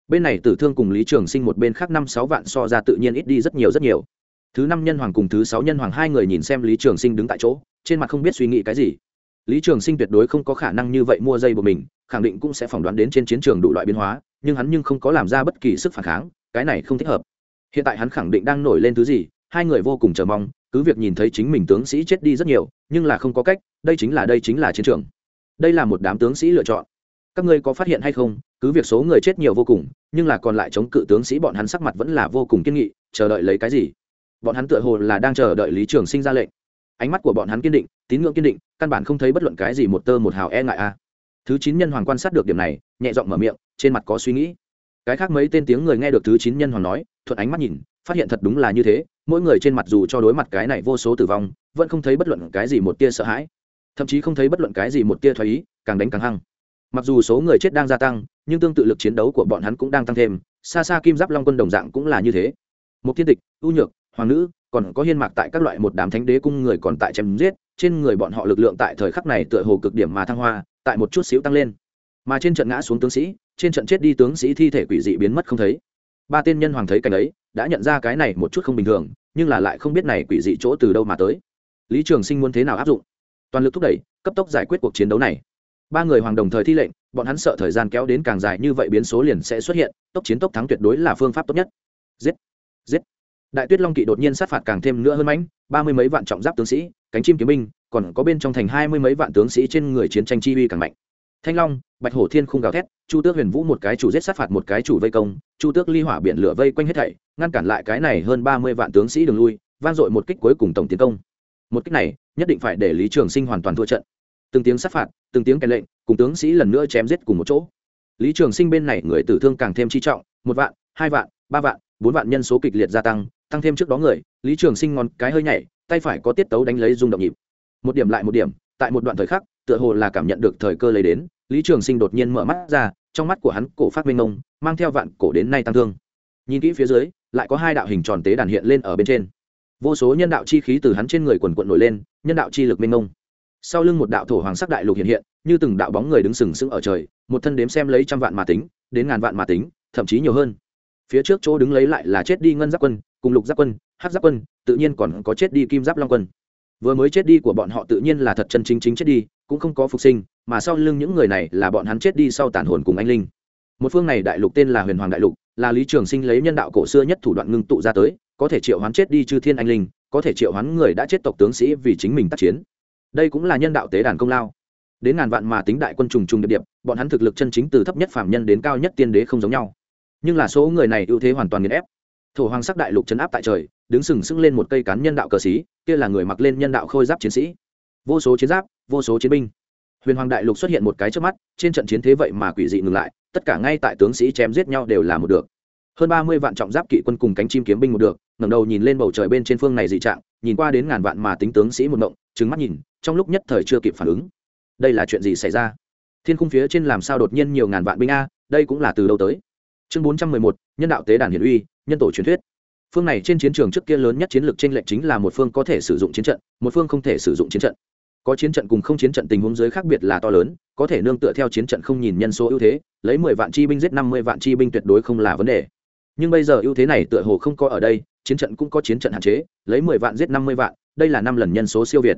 Bên này tử thương cùng lý trường sinh một bên khác năm sáu vạn so ra tự nhiên ít đi rất nhiều rất nhiều. Thứ năm nhân hoàng cùng thứ sáu nhân hoàng hai người nhìn xem lý trường sinh đứng tại chỗ, trên mặt không biết suy nghĩ cái gì. Lý trường sinh tuyệt đối không có khả năng như vậy mua dây của mình, khẳng định cũng sẽ phỏng đoán đến trên chiến trường đủ loại biến hóa, nhưng hắn nhưng không có làm ra bất kỳ sức phản kháng, cái này không thích hợp. Hiện tại hắn khẳng định đang nổi lên thứ gì hai người vô cùng chờ mong, cứ việc nhìn thấy chính mình tướng sĩ chết đi rất nhiều, nhưng là không có cách, đây chính là, đây chính là chiến trường. Đây là một đám tướng sĩ lựa chọn. Các ngươi có phát hiện hay không, cứ việc số người chết nhiều vô cùng, nhưng là còn lại chống cự tướng sĩ bọn hắn sắc mặt vẫn là vô cùng kiên nghị, chờ đợi lấy cái gì? Bọn hắn tựa hồ là đang chờ đợi lý trường sinh ra lệnh. Ánh mắt của bọn hắn kiên định, tín ngưỡng kiên định, căn bản không thấy bất luận cái gì một tơ một hào e ngại a. Thứ chín nhân hoàng quan sát được điểm này, nhẹ giọng mở miệng, trên mặt có suy nghĩ cái khác mấy tên tiếng người nghe được thứ chín nhân hoàng nói, thuận ánh mắt nhìn, phát hiện thật đúng là như thế, mỗi người trên mặt dù cho đối mặt cái này vô số tử vong, vẫn không thấy bất luận cái gì một tia sợ hãi. Thậm chí không thấy bất luận cái gì một tia thoái ý, càng đánh càng hăng. Mặc dù số người chết đang gia tăng, nhưng tương tự lực chiến đấu của bọn hắn cũng đang tăng thêm, xa xa kim giáp long quân đồng dạng cũng là như thế. Một thiên tịch ưu nhược, hoàng nữ, còn có hiên mạc tại các loại một đám thánh đế cung người còn tại chém giết, trên người bọn họ lực lượng tại thời khắc này tựa hồ cực điểm mà thăng hoa, tại một chút xíu tăng lên. Mà trên trận ngã xuống tướng sĩ trên trận chết đi tướng sĩ thi thể quỷ dị biến mất không thấy. Ba tên nhân hoàng thấy cảnh ấy, đã nhận ra cái này một chút không bình thường, nhưng là lại không biết này quỷ dị chỗ từ đâu mà tới. Lý trường sinh muốn thế nào áp dụng? Toàn lực thúc đẩy, cấp tốc giải quyết cuộc chiến đấu này. Ba người hoàng đồng thời thi lệnh, bọn hắn sợ thời gian kéo đến càng dài như vậy biến số liền sẽ xuất hiện, tốc chiến tốc thắng tuyệt đối là phương pháp tốt nhất. Giết! Giết! Đại tuyết long kỵ đột nhiên sát phạt càng thêm nữa hơn mãnh, ba mươi mấy vạn trọng giáp tướng sĩ, cánh chim kiếm binh, còn có bên trong thành hai mươi mấy vạn tướng sĩ trên người chiến tranh chi uy càng mạnh thanh long, bạch hổ thiên khung gào thét, chu tước huyền vũ một cái chủ giết sát phạt một cái chủ vây công, chu tước ly hỏa biển lửa vây quanh hết thảy, ngăn cản lại cái này hơn ba mươi vạn tướng sĩ đường lui van dội một kích cuối cùng tổng tiến công. Một kích này, nhất định phải để lý trường sinh hoàn toàn thua trận. Từng tiếng sát phạt, từng tiếng kèn lệnh, cùng tướng sĩ lần nữa chém giết cùng một chỗ. Lý trường sinh bên này người tử thương càng thêm chi trọng, một vạn, hai vạn, ba vạn, bốn vạn nhân số kịch liệt gia tăng tăng thêm trước đó người, lý trường sinh ngon cái hơi nhảy, tay phải có tiết tấu đánh lấy rung động nhịp. Một điểm lại một điểm, tại một đoạn thời khắc, tựa hồ là cảm nhận được thời cơ lấy đến lý trường sinh đột nhiên mở mắt ra, trong mắt của hắn cổ phát minh ông mang theo vạn cổ đến nay tăng thương. Nhìn kỹ phía dưới, lại có hai đạo hình tròn tế đàn hiện lên ở bên trên. Vô số nhân đạo chi khí từ hắn trên người quần quận nổi lên, nhân đạo chi lực minh ông sau lưng một đạo thổ hoàng sắc đại lục hiện hiện, như từng đạo bóng người đứng sừng sững ở trời, một thân đếm xem lấy trăm vạn mà tính, đến ngàn vạn mà tính, thậm chí nhiều hơn. Phía trước chỗ đứng lấy lại là chết đi ngân giáp quân, cùng lục giáp quân hát giáp quân, tự nhiên còn có chết đi kim giáp long quân vừa mới chết đi của bọn họ tự nhiên là thật chân chính chính chết đi, cũng không có phục sinh, mà sau lưng những người này là bọn hắn chết đi sau tàn hồn cùng anh linh. Một phương này đại lục tên là huyền hoàng đại lục, là lý trường sinh lấy nhân đạo cổ xưa nhất thủ đoạn ngưng tụ ra tới, có thể triệu hoán chết đi chư thiên anh linh, có thể triệu hoán người đã chết tộc tướng sĩ vì chính mình tác chiến. Đây cũng là nhân đạo tế đàn công lao. Đến ngàn vạn mà tính đại quân trùng trùng điệp điệp, bọn hắn thực lực chân chính từ thấp nhất phạm nhân đến cao nhất tiên đế không giống nhau. Nhưng là số người này ưu thế hoàn toàn nghiền ép thổ hoàng sắc đại lục chấn áp tại trời, đứng sừng sững lên một cây cán nhân đạo cờ xí kia là người mặc lên nhân đạo khôi giáp chiến sĩ. Vô số chiến giáp, vô số chiến binh. Huyền hoàng đại lục xuất hiện một cái trước mắt, trên trận chiến thế vậy mà quỷ dị ngừng lại, tất cả ngay tại tướng sĩ chém giết nhau đều là một được. Hơn ba mươi vạn trọng giáp kỵ quân cùng cánh chim kiếm binh một được, ngẩng đầu nhìn lên bầu trời bên trên phương này dị trạng, nhìn qua đến ngàn vạn mà tính tướng sĩ một động trứng mắt nhìn, trong lúc nhất thời chưa kịp phản ứng. Đây là chuyện gì xảy ra? Thiên khung phía trên làm sao đột nhiên nhiều ngàn vạn binh a, đây cũng là từ đâu tới? Chương bốn trăm mười một, nhân đạo tế đàn hiển uy, nhân tổ truyền thuyết. Phương này trên chiến trường trước kia lớn nhất chiến lược tranh lệch chính là một phương có thể sử dụng chiến trận, một phương không thể sử dụng chiến trận. Có chiến trận cùng không chiến trận tình huống dưới khác biệt là to lớn, có thể nương tựa theo chiến trận không nhìn nhân số ưu thế, lấy mười vạn chi binh giết năm mươi vạn chi binh tuyệt đối không là vấn đề. Nhưng bây giờ ưu thế này tựa hồ không có ở đây, chiến trận cũng có chiến trận hạn chế, lấy mười vạn giết năm mươi vạn, đây là năm lần nhân số siêu việt.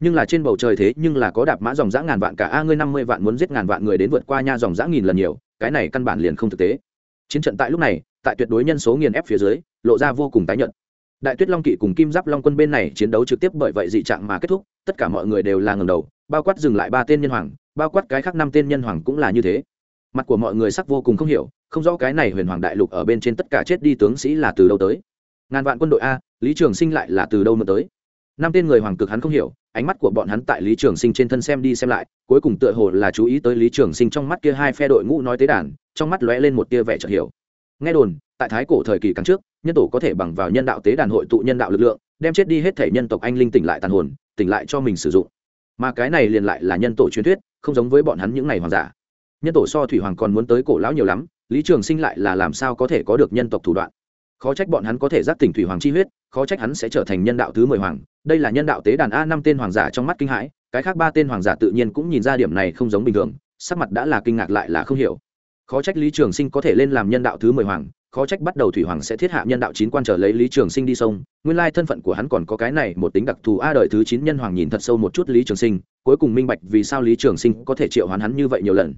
Nhưng là trên bầu trời thế nhưng là có đạp mã dòng dã ngàn vạn cả a ngươi năm mươi vạn muốn giết ngàn vạn người đến vượt qua nha dòng dã nghìn lần nhiều, cái này căn bản liền không thực tế chiến trận tại lúc này, tại tuyệt đối nhân số nghiền ép phía dưới, lộ ra vô cùng tái nhận đại tuyết long kỵ cùng kim giáp long quân bên này chiến đấu trực tiếp bởi vậy dị trạng mà kết thúc, tất cả mọi người đều là ngầm đầu, bao quát dừng lại ba tên nhân hoàng, bao quát cái khác năm tên nhân hoàng cũng là như thế. Mặt của mọi người sắc vô cùng không hiểu, không rõ cái này huyền hoàng đại lục ở bên trên tất cả chết đi tướng sĩ là từ đâu tới. Ngàn vạn quân đội a, lý trường sinh lại là từ đâu mà tới? Năm tên người hoàng cực hắn không hiểu, ánh mắt của bọn hắn tại lý trường sinh trên thân xem đi xem lại, cuối cùng tựa hồ là chú ý tới lý trường sinh trong mắt kia hai phe đội ngũ nói tế đàn trong mắt lóe lên một tia vẻ chợt hiểu. Nghe đồn, tại thái cổ thời kỳ càng trước, nhân tổ có thể bằng vào nhân đạo tế đàn hội tụ nhân đạo lực lượng, đem chết đi hết thể nhân tộc anh linh tỉnh lại tàn hồn, tỉnh lại cho mình sử dụng. Mà cái này liền lại là nhân tổ truyền thuyết, không giống với bọn hắn những này hoàng giả. Nhân tổ so thủy hoàng còn muốn tới cổ lão nhiều lắm, lý trường sinh lại là làm sao có thể có được nhân tộc thủ đoạn? Khó trách bọn hắn có thể giác tỉnh thủy hoàng chi huyết, khó trách hắn sẽ trở thành nhân đạo thứ mười hoàng. Đây là nhân đạo tế đàn a năm tên hoàng giả trong mắt kinh hãi, cái khác ba tên hoàng giả tự nhiên cũng nhìn ra điểm này không giống bình thường, sắc mặt đã là kinh ngạc lại là không hiểu khó trách lý trường sinh có thể lên làm nhân đạo thứ mười hoàng, khó trách bắt đầu thủy hoàng sẽ thiết hạ nhân đạo chín quan trở lấy lý trường sinh đi sông. Nguyên lai thân phận của hắn còn có cái này, một tính đặc thù a đời thứ chín nhân hoàng nhìn thật sâu một chút lý trường sinh, cuối cùng minh bạch vì sao lý trường sinh có thể triệu hoán hắn như vậy nhiều lần.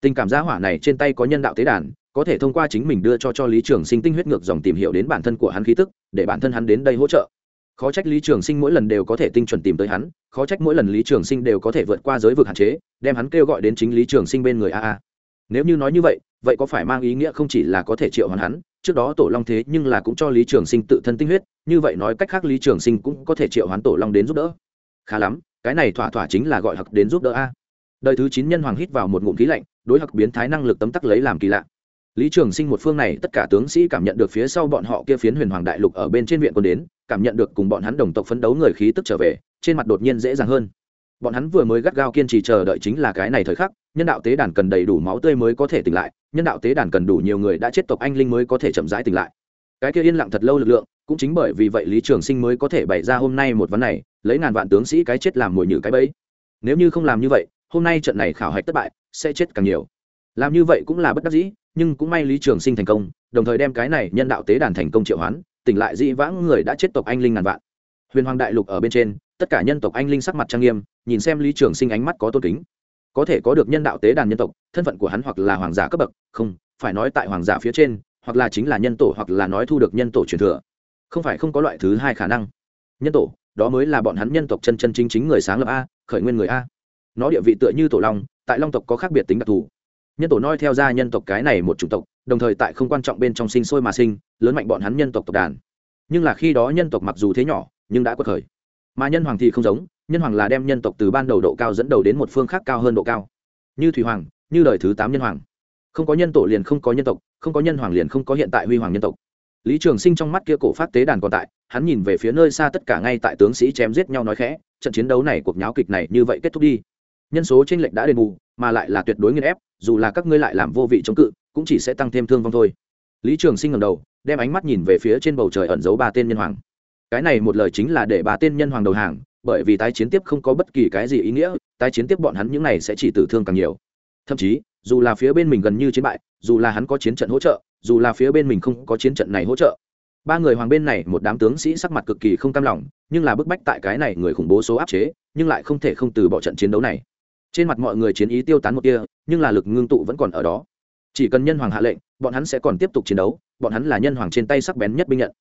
Tình cảm gia hỏa này trên tay có nhân đạo tế đàn, có thể thông qua chính mình đưa cho cho lý trường sinh tinh huyết ngược dòng tìm hiểu đến bản thân của hắn khí tức, để bản thân hắn đến đây hỗ trợ. Khó trách lý trường sinh mỗi lần đều có thể tinh chuẩn tìm tới hắn, khó trách mỗi lần lý trường sinh đều có thể vượt qua giới vực hạn chế, đem hắn kêu gọi đến chính lý trường sinh bên người a a nếu như nói như vậy vậy có phải mang ý nghĩa không chỉ là có thể triệu hoàn hắn, trước đó tổ long thế nhưng là cũng cho lý trường sinh tự thân tinh huyết, như vậy nói cách khác lý trường sinh cũng có thể triệu hoán tổ long đến giúp đỡ. Khá lắm, cái này thỏa thỏa chính là gọi hặc đến giúp đỡ a. Đời thứ chín nhân hoàng hít vào một ngụm khí lạnh, đối hặc biến thái năng lực tấm tắc lấy làm kỳ lạ. Lý trường sinh một phương này, tất cả tướng sĩ cảm nhận được phía sau bọn họ kia phiến huyền hoàng đại lục ở bên trên viện quân đến, cảm nhận được cùng bọn hắn đồng tộc phấn đấu người khí tức trở về, trên mặt đột nhiên dễ dàng hơn bọn hắn vừa mới gắt gao kiên trì chờ đợi chính là cái này thời khắc, nhân đạo tế đàn cần đầy đủ máu tươi mới có thể tỉnh lại, nhân đạo tế đàn cần đủ nhiều người đã chết tộc anh linh mới có thể chậm rãi tỉnh lại. Cái kia yên lặng thật lâu lực lượng, cũng chính bởi vì vậy lý trường sinh mới có thể bày ra hôm nay một vấn này, lấy ngàn vạn tướng sĩ cái chết làm mồi nhử cái bẫy. Nếu như không làm như vậy, hôm nay trận này khảo hạch thất bại, sẽ chết càng nhiều. Làm như vậy cũng là bất đắc dĩ, nhưng cũng may lý trường sinh thành công, đồng thời đem cái này nhân đạo tế đàn thành công triệu hoán, tỉnh lại dĩ vãng người đã chết tộc anh linh ngàn vạn. Huyền hoàng đại lục ở bên trên tất cả nhân tộc anh linh sắc mặt trang nghiêm, nhìn xem lý trường sinh ánh mắt có tôn kính. Có thể có được nhân đạo tế đàn nhân tộc, thân phận của hắn hoặc là hoàng giả cấp bậc, không, phải nói tại hoàng giả phía trên, hoặc là chính là nhân tổ hoặc là nói thu được nhân tổ truyền thừa. Không phải không có loại thứ hai khả năng. Nhân tổ, đó mới là bọn hắn nhân tộc chân chân chính chính người sáng lập a, khởi nguyên người a. Nó địa vị tựa như tổ long, tại long tộc có khác biệt tính đặc thù. Nhân tổ noi theo ra nhân tộc cái này một chủng tộc, đồng thời tại không quan trọng bên trong sinh sôi mà sinh, lớn mạnh bọn hắn nhân tộc tộc đàn. Nhưng là khi đó nhân tộc mặc dù thế nhỏ, nhưng đã quật khởi mà nhân hoàng thì không giống, nhân hoàng là đem nhân tộc từ ban đầu độ cao dẫn đầu đến một phương khác cao hơn độ cao. Như thủy hoàng, như đời thứ tám nhân hoàng. Không có nhân tổ liền không có nhân tộc, không có nhân hoàng liền không có hiện tại huy hoàng nhân tộc. Lý trường sinh trong mắt kia cổ phát tế đàn còn tại, hắn nhìn về phía nơi xa tất cả ngay tại tướng sĩ chém giết nhau nói khẽ, trận chiến đấu này cuộc nháo kịch này như vậy kết thúc đi. Nhân số tranh lệch đã đền bù, mà lại là tuyệt đối nghiên ép, dù là các ngươi lại làm vô vị chống cự, cũng chỉ sẽ tăng thêm thương vong thôi. Lý trường sinh ngầm đầu, đem ánh mắt nhìn về phía trên bầu trời ẩn giấu ba tên nhân hoàng cái này một lời chính là để bà tên nhân hoàng đầu hàng, bởi vì tái chiến tiếp không có bất kỳ cái gì ý nghĩa, tái chiến tiếp bọn hắn những này sẽ chỉ tử thương càng nhiều. Thậm chí, dù là phía bên mình gần như chiến bại, dù là hắn có chiến trận hỗ trợ, dù là phía bên mình không có chiến trận này hỗ trợ. Ba người hoàng bên này, một đám tướng sĩ sắc mặt cực kỳ không cam lòng, nhưng là bức bách tại cái này người khủng bố số áp chế, nhưng lại không thể không từ bỏ trận chiến đấu này. Trên mặt mọi người chiến ý tiêu tán một kia nhưng là lực ngưng tụ vẫn còn ở đó. Chỉ cần nhân hoàng hạ lệnh, bọn hắn sẽ còn tiếp tục chiến đấu, bọn hắn là nhân hoàng trên tay sắc bén nhất binh nhận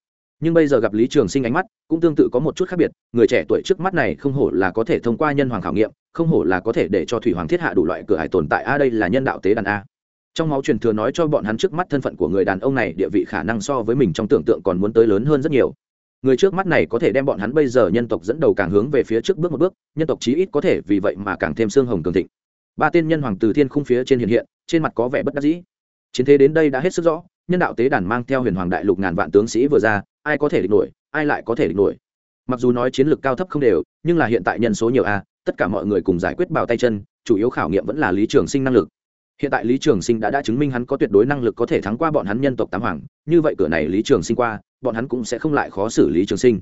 nhưng bây giờ gặp lý trường sinh ánh mắt cũng tương tự có một chút khác biệt, người trẻ tuổi trước mắt này không hổ là có thể thông qua nhân hoàng khảo nghiệm, không hổ là có thể để cho thủy hoàng thiết hạ đủ loại cửa hải tồn tại. A, đây là nhân đạo tế đàn a. Trong máu truyền thừa nói cho bọn hắn trước mắt thân phận của người đàn ông này, địa vị khả năng so với mình trong tưởng tượng còn muốn tới lớn hơn rất nhiều. Người trước mắt này có thể đem bọn hắn bây giờ nhân tộc dẫn đầu càng hướng về phía trước bước một bước, nhân tộc chí ít có thể vì vậy mà càng thêm xương hồng cường thịnh. Ba tên nhân hoàng từ thiên khung phía trên hiện hiện, trên mặt có vẻ bất đắc dĩ. Chiến thế đến đây đã hết sức rõ, nhân đạo tế đàn mang theo huyền hoàng đại lục ngàn vạn tướng sĩ vừa ra ai có thể địch nổi, ai lại có thể địch nổi. Mặc dù nói chiến lược cao thấp không đều, nhưng là hiện tại nhân số nhiều a, tất cả mọi người cùng giải quyết bảo tay chân, chủ yếu khảo nghiệm vẫn là lý trường sinh năng lực. Hiện tại lý trường sinh đã đã chứng minh hắn có tuyệt đối năng lực có thể thắng qua bọn hắn nhân tộc tám hoàng, như vậy cửa này lý trường sinh qua, bọn hắn cũng sẽ không lại khó xử lý trường sinh.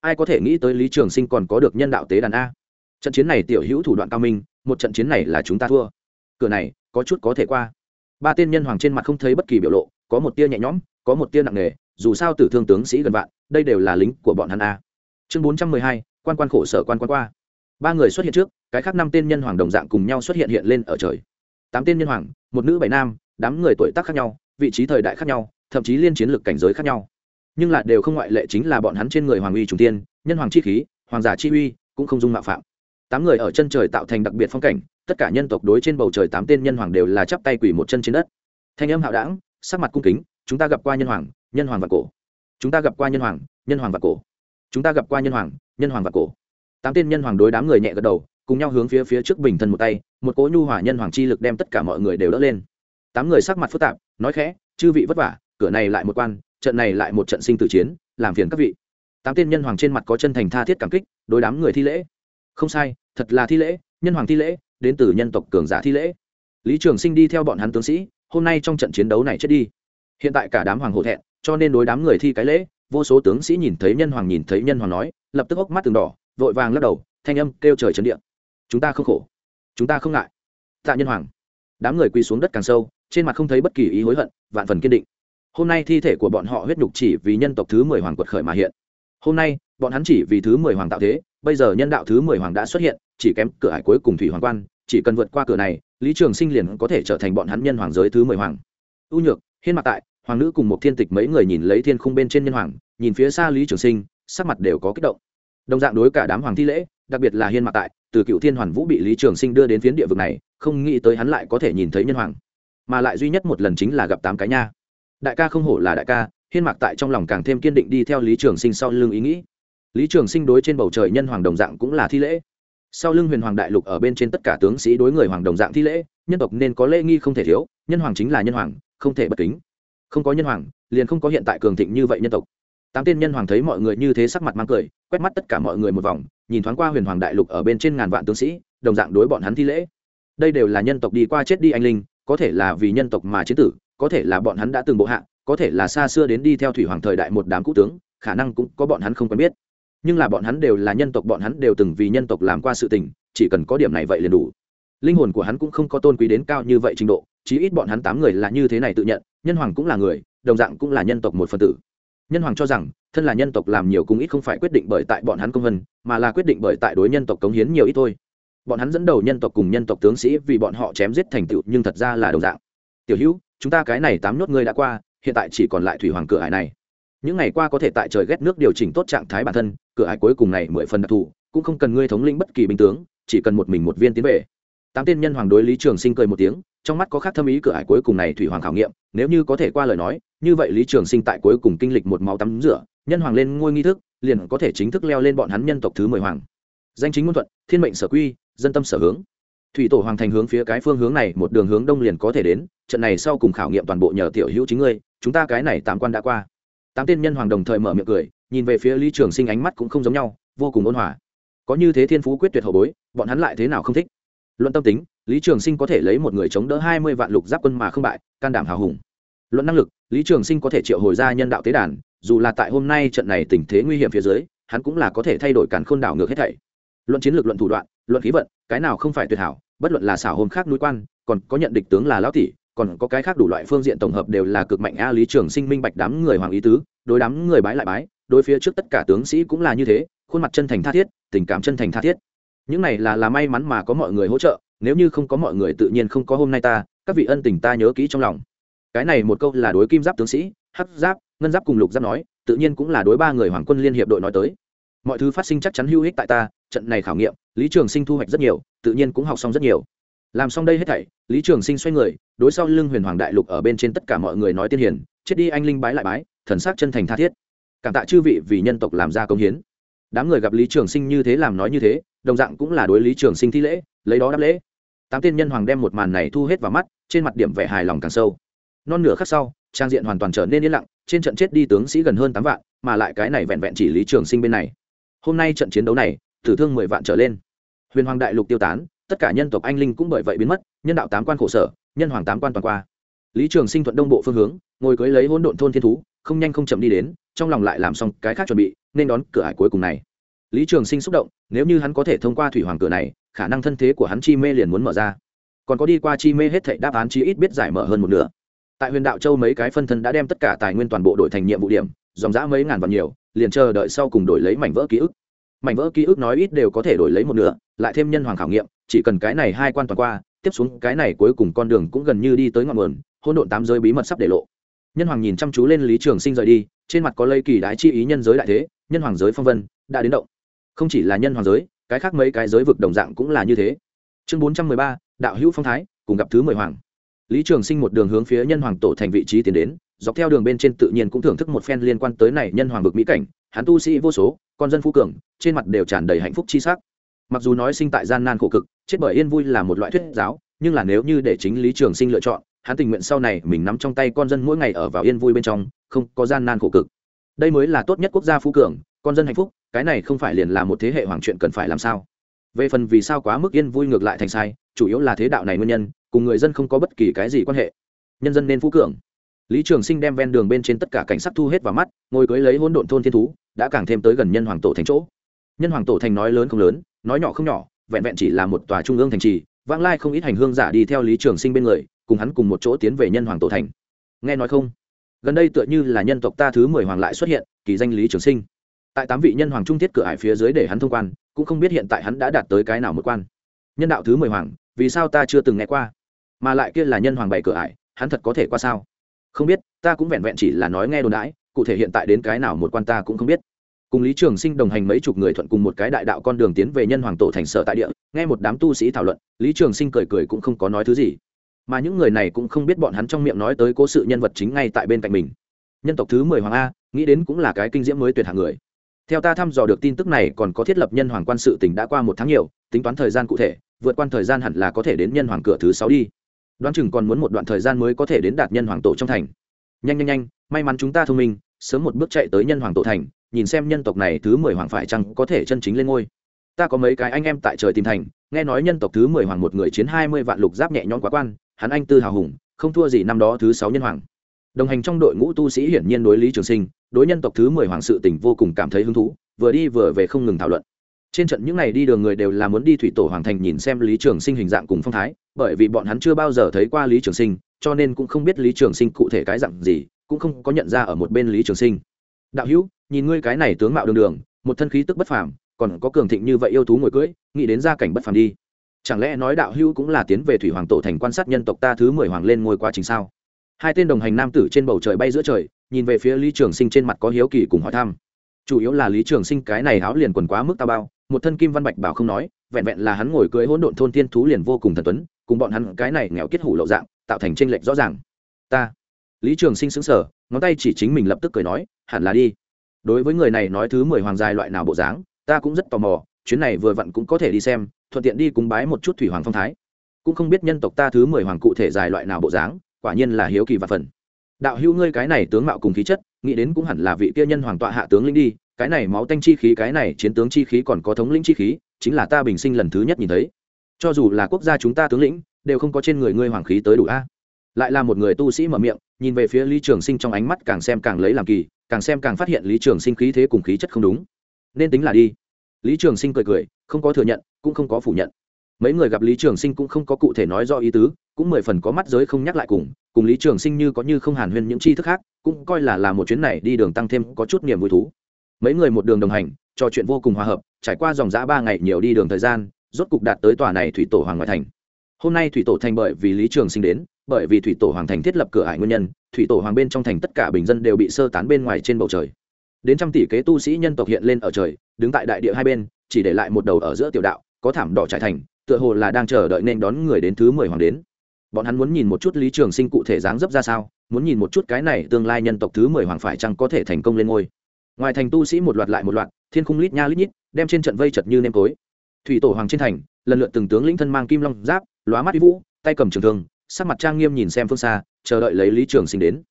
Ai có thể nghĩ tới lý trường sinh còn có được nhân đạo tế đàn a? Trận chiến này tiểu hữu thủ đoạn cao minh, một trận chiến này là chúng ta thua. Cửa này, có chút có thể qua. Ba tên nhân hoàng trên mặt không thấy bất kỳ biểu lộ, có một tia nhẹ nhõm, có một tia nặng nề dù sao tử thương tướng sĩ gần vạn, đây đều là lính của bọn hắn a. Chương bốn trăm mười hai, quan quan khổ sở quan quan qua. Ba người xuất hiện trước, cái khác năm tên nhân hoàng đồng dạng cùng nhau xuất hiện hiện lên ở trời. Tám tên nhân hoàng, một nữ bảy nam, đám người tuổi tác khác nhau, vị trí thời đại khác nhau, thậm chí liên chiến lược cảnh giới khác nhau. Nhưng lại đều không ngoại lệ chính là bọn hắn trên người hoàng uy trung tiên, nhân hoàng chi khí, hoàng giả chi uy cũng không dung mạo phạm. Tám người ở chân trời tạo thành đặc biệt phong cảnh, tất cả nhân tộc đối trên bầu trời tám tên nhân hoàng đều là chắp tay quỳ một chân trên đất. Thanh âm hạo đảng, sắc mặt cung kính chúng ta gặp qua nhân hoàng nhân hoàng và cổ. Chúng ta gặp qua nhân hoàng nhân hoàng và cổ. Chúng ta gặp qua nhân hoàng nhân hoàng và cổ. Tám tên nhân hoàng đối đám người nhẹ gật đầu, cùng nhau hướng phía phía trước bình thân một tay, một cỗ nhu hỏa nhân hoàng chi lực đem tất cả mọi người đều đỡ lên. Tám người sắc mặt phức tạp, nói khẽ, chư vị vất vả, cửa này lại một quan, trận này lại một trận sinh tử chiến, làm phiền các vị. Tám tên nhân hoàng trên mặt có chân thành tha thiết cảm kích, đối đám người thi lễ. Không sai, thật là thi lễ, nhân hoàng thi lễ, đến từ nhân tộc cường giả thi lễ. Lý trường sinh đi theo bọn hắn tướng sĩ, hôm nay trong trận chiến đấu này chết đi hiện tại cả đám hoàng hổ thẹn, cho nên đối đám người thi cái lễ, vô số tướng sĩ nhìn thấy nhân hoàng nhìn thấy nhân hoàng nói, lập tức hốc mắt từng đỏ, vội vàng lắc đầu, thanh âm kêu trời chấn địa. chúng ta không khổ, chúng ta không ngại. Tạ nhân hoàng. Đám người quỳ xuống đất càng sâu, trên mặt không thấy bất kỳ ý hối hận, vạn phần kiên định. Hôm nay thi thể của bọn họ huyết nhục chỉ vì nhân tộc thứ mười hoàng quật khởi mà hiện. Hôm nay, bọn hắn chỉ vì thứ mười hoàng tạo thế, bây giờ nhân đạo thứ mười hoàng đã xuất hiện, chỉ kém cửa hải cuối cùng thủy hoàng quan, chỉ cần vượt qua cửa này, lý trường sinh liền có thể trở thành bọn hắn nhân hoàng giới thứ mười hoàng. Ưu nhược hiên mặt tại, hoàng nữ cùng một thiên tịch mấy người nhìn lấy thiên khung bên trên nhân hoàng, nhìn phía xa lý trường sinh, sắc mặt đều có kích động. Đồng dạng đối cả đám hoàng thi lễ, đặc biệt là hiên mặt tại, từ cựu thiên hoàn vũ bị lý trường sinh đưa đến phiến địa vực này, không nghĩ tới hắn lại có thể nhìn thấy nhân hoàng. Mà lại duy nhất một lần chính là gặp tám cái nha. Đại ca không hổ là đại ca, hiên mạc tại trong lòng càng thêm kiên định đi theo lý trường sinh sau lưng ý nghĩ. Lý trường sinh đối trên bầu trời nhân hoàng đồng dạng cũng là thi lễ. Sau lưng huyền hoàng đại lục ở bên trên tất cả tướng sĩ đối người hoàng đồng dạng thi lễ, nhân tộc nên có lễ nghi không thể thiếu, nhân hoàng chính là nhân hoàng không thể bất kính. Không có nhân hoàng, liền không có hiện tại cường thịnh như vậy nhân tộc. Tám tên nhân hoàng thấy mọi người như thế sắc mặt mang cười, quét mắt tất cả mọi người một vòng, nhìn thoáng qua huyền hoàng đại lục ở bên trên ngàn vạn tướng sĩ, đồng dạng đối bọn hắn thi lễ. Đây đều là nhân tộc đi qua chết đi anh linh, có thể là vì nhân tộc mà chiến tử, có thể là bọn hắn đã từng bộ hạ, có thể là xa xưa đến đi theo thủy hoàng thời đại một đám cũ tướng, khả năng cũng có bọn hắn không quen biết. Nhưng là bọn hắn đều là nhân tộc, bọn hắn đều từng vì nhân tộc làm qua sự tình, chỉ cần có điểm này vậy liền đủ. Linh hồn của hắn cũng không có tôn quý đến cao như vậy trình độ chí ít bọn hắn tám người là như thế này tự nhận, nhân hoàng cũng là người, đồng dạng cũng là nhân tộc một phần tử. Nhân hoàng cho rằng, thân là nhân tộc làm nhiều cũng ít không phải quyết định bởi tại bọn hắn công vân, mà là quyết định bởi tại đối nhân tộc cống hiến nhiều ít thôi. Bọn hắn dẫn đầu nhân tộc cùng nhân tộc tướng sĩ vì bọn họ chém giết thành tựu nhưng thật ra là đồng dạng. Tiểu hữu, chúng ta cái này tám nhốt ngươi đã qua, hiện tại chỉ còn lại thủy hoàng cửa hải này. Những ngày qua có thể tại trời ghét nước điều chỉnh tốt trạng thái bản thân, cửa hải cuối cùng này mười phần đặc thù, cũng không cần ngươi thống lĩnh bất kỳ binh tướng, chỉ cần một mình một viên tiến về. Tám tên nhân hoàng đối lý trường sinh cười một tiếng trong mắt có khác thâm ý cửa hải cuối cùng này thủy hoàng khảo nghiệm, nếu như có thể qua lời nói, như vậy lý trường sinh tại cuối cùng kinh lịch một máu tắm rửa, nhân hoàng lên ngôi nghi thức, liền có thể chính thức leo lên bọn hắn nhân tộc thứ mười hoàng. Danh chính ngôn thuận, thiên mệnh sở quy, dân tâm sở hướng. Thủy tổ hoàng thành hướng phía cái phương hướng này, một đường hướng đông liền có thể đến, trận này sau cùng khảo nghiệm toàn bộ nhờ tiểu hữu chính ngươi, chúng ta cái này tám quan đã qua. Tám tên nhân hoàng đồng thời mở miệng cười, nhìn về phía lý trường sinh ánh mắt cũng không giống nhau, vô cùng ôn hòa. Có như thế thiên phú quyết tuyệt hậu bối, bọn hắn lại thế nào không thích? Luận tâm tính lý trường sinh có thể lấy một người chống đỡ hai mươi vạn lục giáp quân mà không bại, can đảm hào hùng. Luận năng lực, lý trường sinh có thể triệu hồi ra nhân đạo tế đàn, dù là tại hôm nay trận này tình thế nguy hiểm phía dưới, hắn cũng là có thể thay đổi càn khôn đảo ngược hết thảy. Luận chiến lược, luận thủ đoạn, luận khí vận, cái nào không phải tuyệt hảo, bất luận là xảo hôm khác núi quan, còn có nhận địch tướng là lão tỷ, còn có cái khác đủ loại phương diện tổng hợp đều là cực mạnh a. Lý trường sinh minh bạch đám người hoàng ý tứ, đối đám người bái lại bái, đối phía trước tất cả tướng sĩ cũng là như thế, khuôn mặt chân thành tha thiết, tình cảm chân thành tha thiết. Những này là là may mắn mà có mọi người hỗ trợ nếu như không có mọi người tự nhiên không có hôm nay ta, các vị ân tình ta nhớ kỹ trong lòng. Cái này một câu là đối kim giáp tướng sĩ, hắc giáp, ngân giáp cùng lục giáp nói, tự nhiên cũng là đối ba người hoàng quân liên hiệp đội nói tới. Mọi thứ phát sinh chắc chắn hữu ích tại ta, trận này khảo nghiệm, lý trường sinh thu hoạch rất nhiều, tự nhiên cũng học xong rất nhiều. Làm xong đây hết thảy, lý trường sinh xoay người, đối sau lưng huyền hoàng đại lục ở bên trên tất cả mọi người nói tiên hiển chết đi anh linh bái lại bái, thần sắc chân thành tha thiết. Cảm tạ chư vị vì nhân tộc làm ra công hiến. Đám người gặp lý trường sinh như thế làm nói như thế, đồng dạng cũng là đối lý trường sinh thi lễ, lấy đó đáp lễ tám tiên nhân hoàng đem một màn này thu hết vào mắt, trên mặt điểm vẻ hài lòng càng sâu. Non nửa khắc sau, trang diện hoàn toàn trở nên yên lặng, trên trận chết đi tướng sĩ gần hơn tám vạn, mà lại cái này vẹn vẹn chỉ lý trường sinh bên này. Hôm nay trận chiến đấu này, tử thương mười vạn trở lên. Huyền hoàng đại lục tiêu tán, tất cả nhân tộc anh linh cũng bởi vậy biến mất, nhân đạo tám quan khổ sở, nhân hoàng tám quan toàn qua. Lý trường sinh thuận đông bộ phương hướng, ngồi cưới lấy hỗn độn thôn thiên thú, không nhanh không chậm đi đến, trong lòng lại làm xong cái khác chuẩn bị, nên đón cửa hải cuối cùng này. Lý trường sinh xúc động, nếu như hắn có thể thông qua thủy hoàng cửa này khả năng thân thế của hắn chi mê liền muốn mở ra. Còn có đi qua chi mê hết thảy đáp án chi ít biết giải mở hơn một nửa. Tại huyền đạo châu mấy cái phân thân đã đem tất cả tài nguyên toàn bộ đổi thành nhiệm vụ điểm, dòng dã mấy ngàn vạn nhiều, liền chờ đợi sau cùng đổi lấy mảnh vỡ ký ức. Mảnh vỡ ký ức nói ít đều có thể đổi lấy một nửa, lại thêm nhân hoàng khảo nghiệm, chỉ cần cái này hai quan toàn qua, tiếp xuống cái này cuối cùng con đường cũng gần như đi tới ngọn nguồn hôn độn tám giới bí mật sắp để lộ. Nhân hoàng nhìn chăm chú lên lý trường sinh rời đi, trên mặt có lây kỳ đái chi ý nhân giới đại thế, nhân hoàng giới phong vân, đã đến động. Không chỉ là nhân hoàng giới cái khác mấy cái giới vực đồng dạng cũng là như thế. Chương bốn trăm mười ba, đạo hữu phong thái, cùng gặp thứ mười hoàng. Lý trường sinh một đường hướng phía nhân hoàng tổ thành vị trí tiến đến, dọc theo đường bên trên tự nhiên cũng thưởng thức một phen liên quan tới này nhân hoàng vực mỹ cảnh, hắn tu sĩ vô số, con dân phú cường, trên mặt đều tràn đầy hạnh phúc chi sắc. Mặc dù nói sinh tại gian nan khổ cực, chết bởi yên vui là một loại thuyết giáo, nhưng là nếu như để chính lý trường sinh lựa chọn, hắn tình nguyện sau này mình nắm trong tay con dân mỗi ngày ở vào yên vui bên trong, không có gian nan khổ cực. Đây mới là tốt nhất quốc gia phú cường, con dân hạnh phúc cái này không phải liền là một thế hệ hoàng chuyện cần phải làm sao? Về phần vì sao quá mức yên vui ngược lại thành sai, chủ yếu là thế đạo này nguyên nhân, cùng người dân không có bất kỳ cái gì quan hệ. Nhân dân nên phú cường. Lý trường sinh đem ven đường bên trên tất cả cảnh sắc thu hết vào mắt, ngồi cưới lấy hỗn độn thôn thiên thú, đã càng thêm tới gần nhân hoàng tổ thành chỗ. Nhân hoàng tổ thành nói lớn không lớn, nói nhỏ không nhỏ, vẹn vẹn chỉ là một tòa trung ương thành trì, vãng lai không ít hành hương giả đi theo lý trường sinh bên người, cùng hắn cùng một chỗ tiến về nhân hoàng tổ thành. Nghe nói không? Gần đây tựa như là nhân tộc ta thứ mười hoàng lại xuất hiện, kỳ danh lý trường sinh tại tám vị nhân hoàng trung thiết cửa hải phía dưới để hắn thông quan, cũng không biết hiện tại hắn đã đạt tới cái nào một quan. Nhân đạo thứ mười hoàng, vì sao ta chưa từng nghe qua? Mà lại kia là nhân hoàng bảy cửa hải, hắn thật có thể qua sao? Không biết, ta cũng vẹn vẹn chỉ là nói nghe đồn đãi, cụ thể hiện tại đến cái nào một quan ta cũng không biết. Cùng lý trường sinh đồng hành mấy chục người thuận cùng một cái đại đạo con đường tiến về nhân hoàng tổ thành sở tại địa, nghe một đám tu sĩ thảo luận, lý trường sinh cười cười cũng không có nói thứ gì. Mà những người này cũng không biết bọn hắn trong miệng nói tới cố sự nhân vật chính ngay tại bên cạnh mình. Nhân tộc thứ mười hoàng a, nghĩ đến cũng là cái kinh diễm mới tuyệt hạng người theo ta thăm dò được tin tức này, còn có thiết lập nhân hoàng quan sự tỉnh đã qua một tháng nhiều, tính toán thời gian cụ thể, vượt qua thời gian hẳn là có thể đến nhân hoàng cửa thứ sáu đi. Đoán chừng còn muốn một đoạn thời gian mới có thể đến đạt nhân hoàng tổ trong thành. Nhanh nhanh nhanh, may mắn chúng ta thông minh, sớm một bước chạy tới nhân hoàng tổ thành, nhìn xem nhân tộc này thứ mười hoàng phải chăng có thể chân chính lên ngôi. Ta có mấy cái anh em tại trời tìm thành, nghe nói nhân tộc thứ mười hoàng một người chiến hai mươi vạn lục giáp nhẹ nhõm quá quan, hắn anh tư hào hùng, không thua gì năm đó thứ sáu nhân hoàng. Đồng hành trong đội ngũ tu sĩ hiển nhiên đối lý trường sinh đối nhân tộc thứ mười hoàng sự tỉnh vô cùng cảm thấy hứng thú, vừa đi vừa về không ngừng thảo luận. Trên trận những ngày đi đường người đều là muốn đi thủy tổ hoàng thành nhìn xem lý trường sinh hình dạng cùng phong thái, bởi vì bọn hắn chưa bao giờ thấy qua lý trường sinh, cho nên cũng không biết lý trường sinh cụ thể cái dặn gì, cũng không có nhận ra ở một bên lý trường sinh. Đạo hữu, nhìn ngươi cái này tướng mạo đường đường, một thân khí tức bất phàm, còn có cường thịnh như vậy yêu thú ngồi cưỡi, nghĩ đến gia cảnh bất phàm đi. Chẳng lẽ nói đạo hữu cũng là tiến về thủy hoàng tổ thành quan sát nhân tộc ta thứ mười hoàng lên ngôi quá trình sao? Hai tên đồng hành nam tử trên bầu trời bay giữa trời nhìn về phía lý trường sinh trên mặt có hiếu kỳ cùng hỏi thăm. Chủ yếu là lý trường sinh cái này háo liền quần quá mức tao bao, một thân kim văn bạch bảo không nói, vẹn vẹn là hắn ngồi cưới hỗn độn thôn tiên thú liền vô cùng thần tuấn, cùng bọn hắn cái này nghèo kết hủ lậu dạng, tạo thành tranh lệch rõ ràng. Ta. Lý trường sinh xứng sở ngón tay chỉ chính mình lập tức cười nói, hẳn là đi. Đối với người này nói thứ mười hoàng dài loại nào bộ dáng, ta cũng rất tò mò, chuyến này vừa vặn cũng có thể đi xem, thuận tiện đi cúng bái một chút thủy hoàng phong thái. Cũng không biết nhân tộc ta thứ mười hoàng cụ thể dài loại nào bộ dáng, quả nhiên là hiếu kỳ và phần đạo hữu ngươi cái này tướng mạo cùng khí chất, nghĩ đến cũng hẳn là vị kia nhân hoàng tọa hạ tướng linh đi, cái này máu tanh chi khí, cái này chiến tướng chi khí còn có thống lĩnh chi khí, chính là ta bình sinh lần thứ nhất nhìn thấy. Cho dù là quốc gia chúng ta tướng lĩnh, đều không có trên người ngươi hoàng khí tới đủ a. Lại là một người tu sĩ mở miệng, nhìn về phía lý trường sinh trong ánh mắt càng xem càng lấy làm kỳ, càng xem càng phát hiện lý trường sinh khí thế cùng khí chất không đúng. Nên tính là đi. Lý trường sinh cười cười, không có thừa nhận, cũng không có phủ nhận. Mấy người gặp lý trường sinh cũng không có cụ thể nói do ý tứ cũng mười phần có mắt giới không nhắc lại cùng cùng lý trường sinh như có như không hàn huyên những chi thức khác, cũng coi là là một chuyến này đi đường tăng thêm có chút niềm vui thú. Mấy người một đường đồng hành, trò chuyện vô cùng hòa hợp, trải qua dòng giã ba ngày nhiều đi đường thời gian, rốt cục đạt tới tòa này thủy tổ hoàng ngoại thành. Hôm nay thủy tổ thành bởi vì lý trường sinh đến, bởi vì thủy tổ hoàng thành thiết lập cửa ải nguyên nhân, thủy tổ hoàng bên trong thành tất cả bình dân đều bị sơ tán bên ngoài trên bầu trời. Đến trăm tỷ kế tu sĩ nhân tộc hiện lên ở trời, đứng tại đại địa hai bên, chỉ để lại một đầu ở giữa tiểu đạo, có thảm đỏ trải thành, tựa hồ là đang chờ đợi nên đón người đến thứ mười hoàng đến bọn hắn muốn nhìn một chút lý trường sinh cụ thể dáng dấp ra sao, muốn nhìn một chút cái này tương lai nhân tộc thứ mười hoàng phải chăng có thể thành công lên ngôi. Ngoài thành tu sĩ một loạt lại một loạt, thiên khung lít nha lít nhít, đem trên trận vây chật như nêm tối. Thủy tổ hoàng trên thành, lần lượt từng tướng lĩnh thân mang kim long giáp, lóa mắt vũ, tay cầm trường thương, sắc mặt trang nghiêm nhìn xem phương xa, chờ đợi lấy lý trường sinh đến.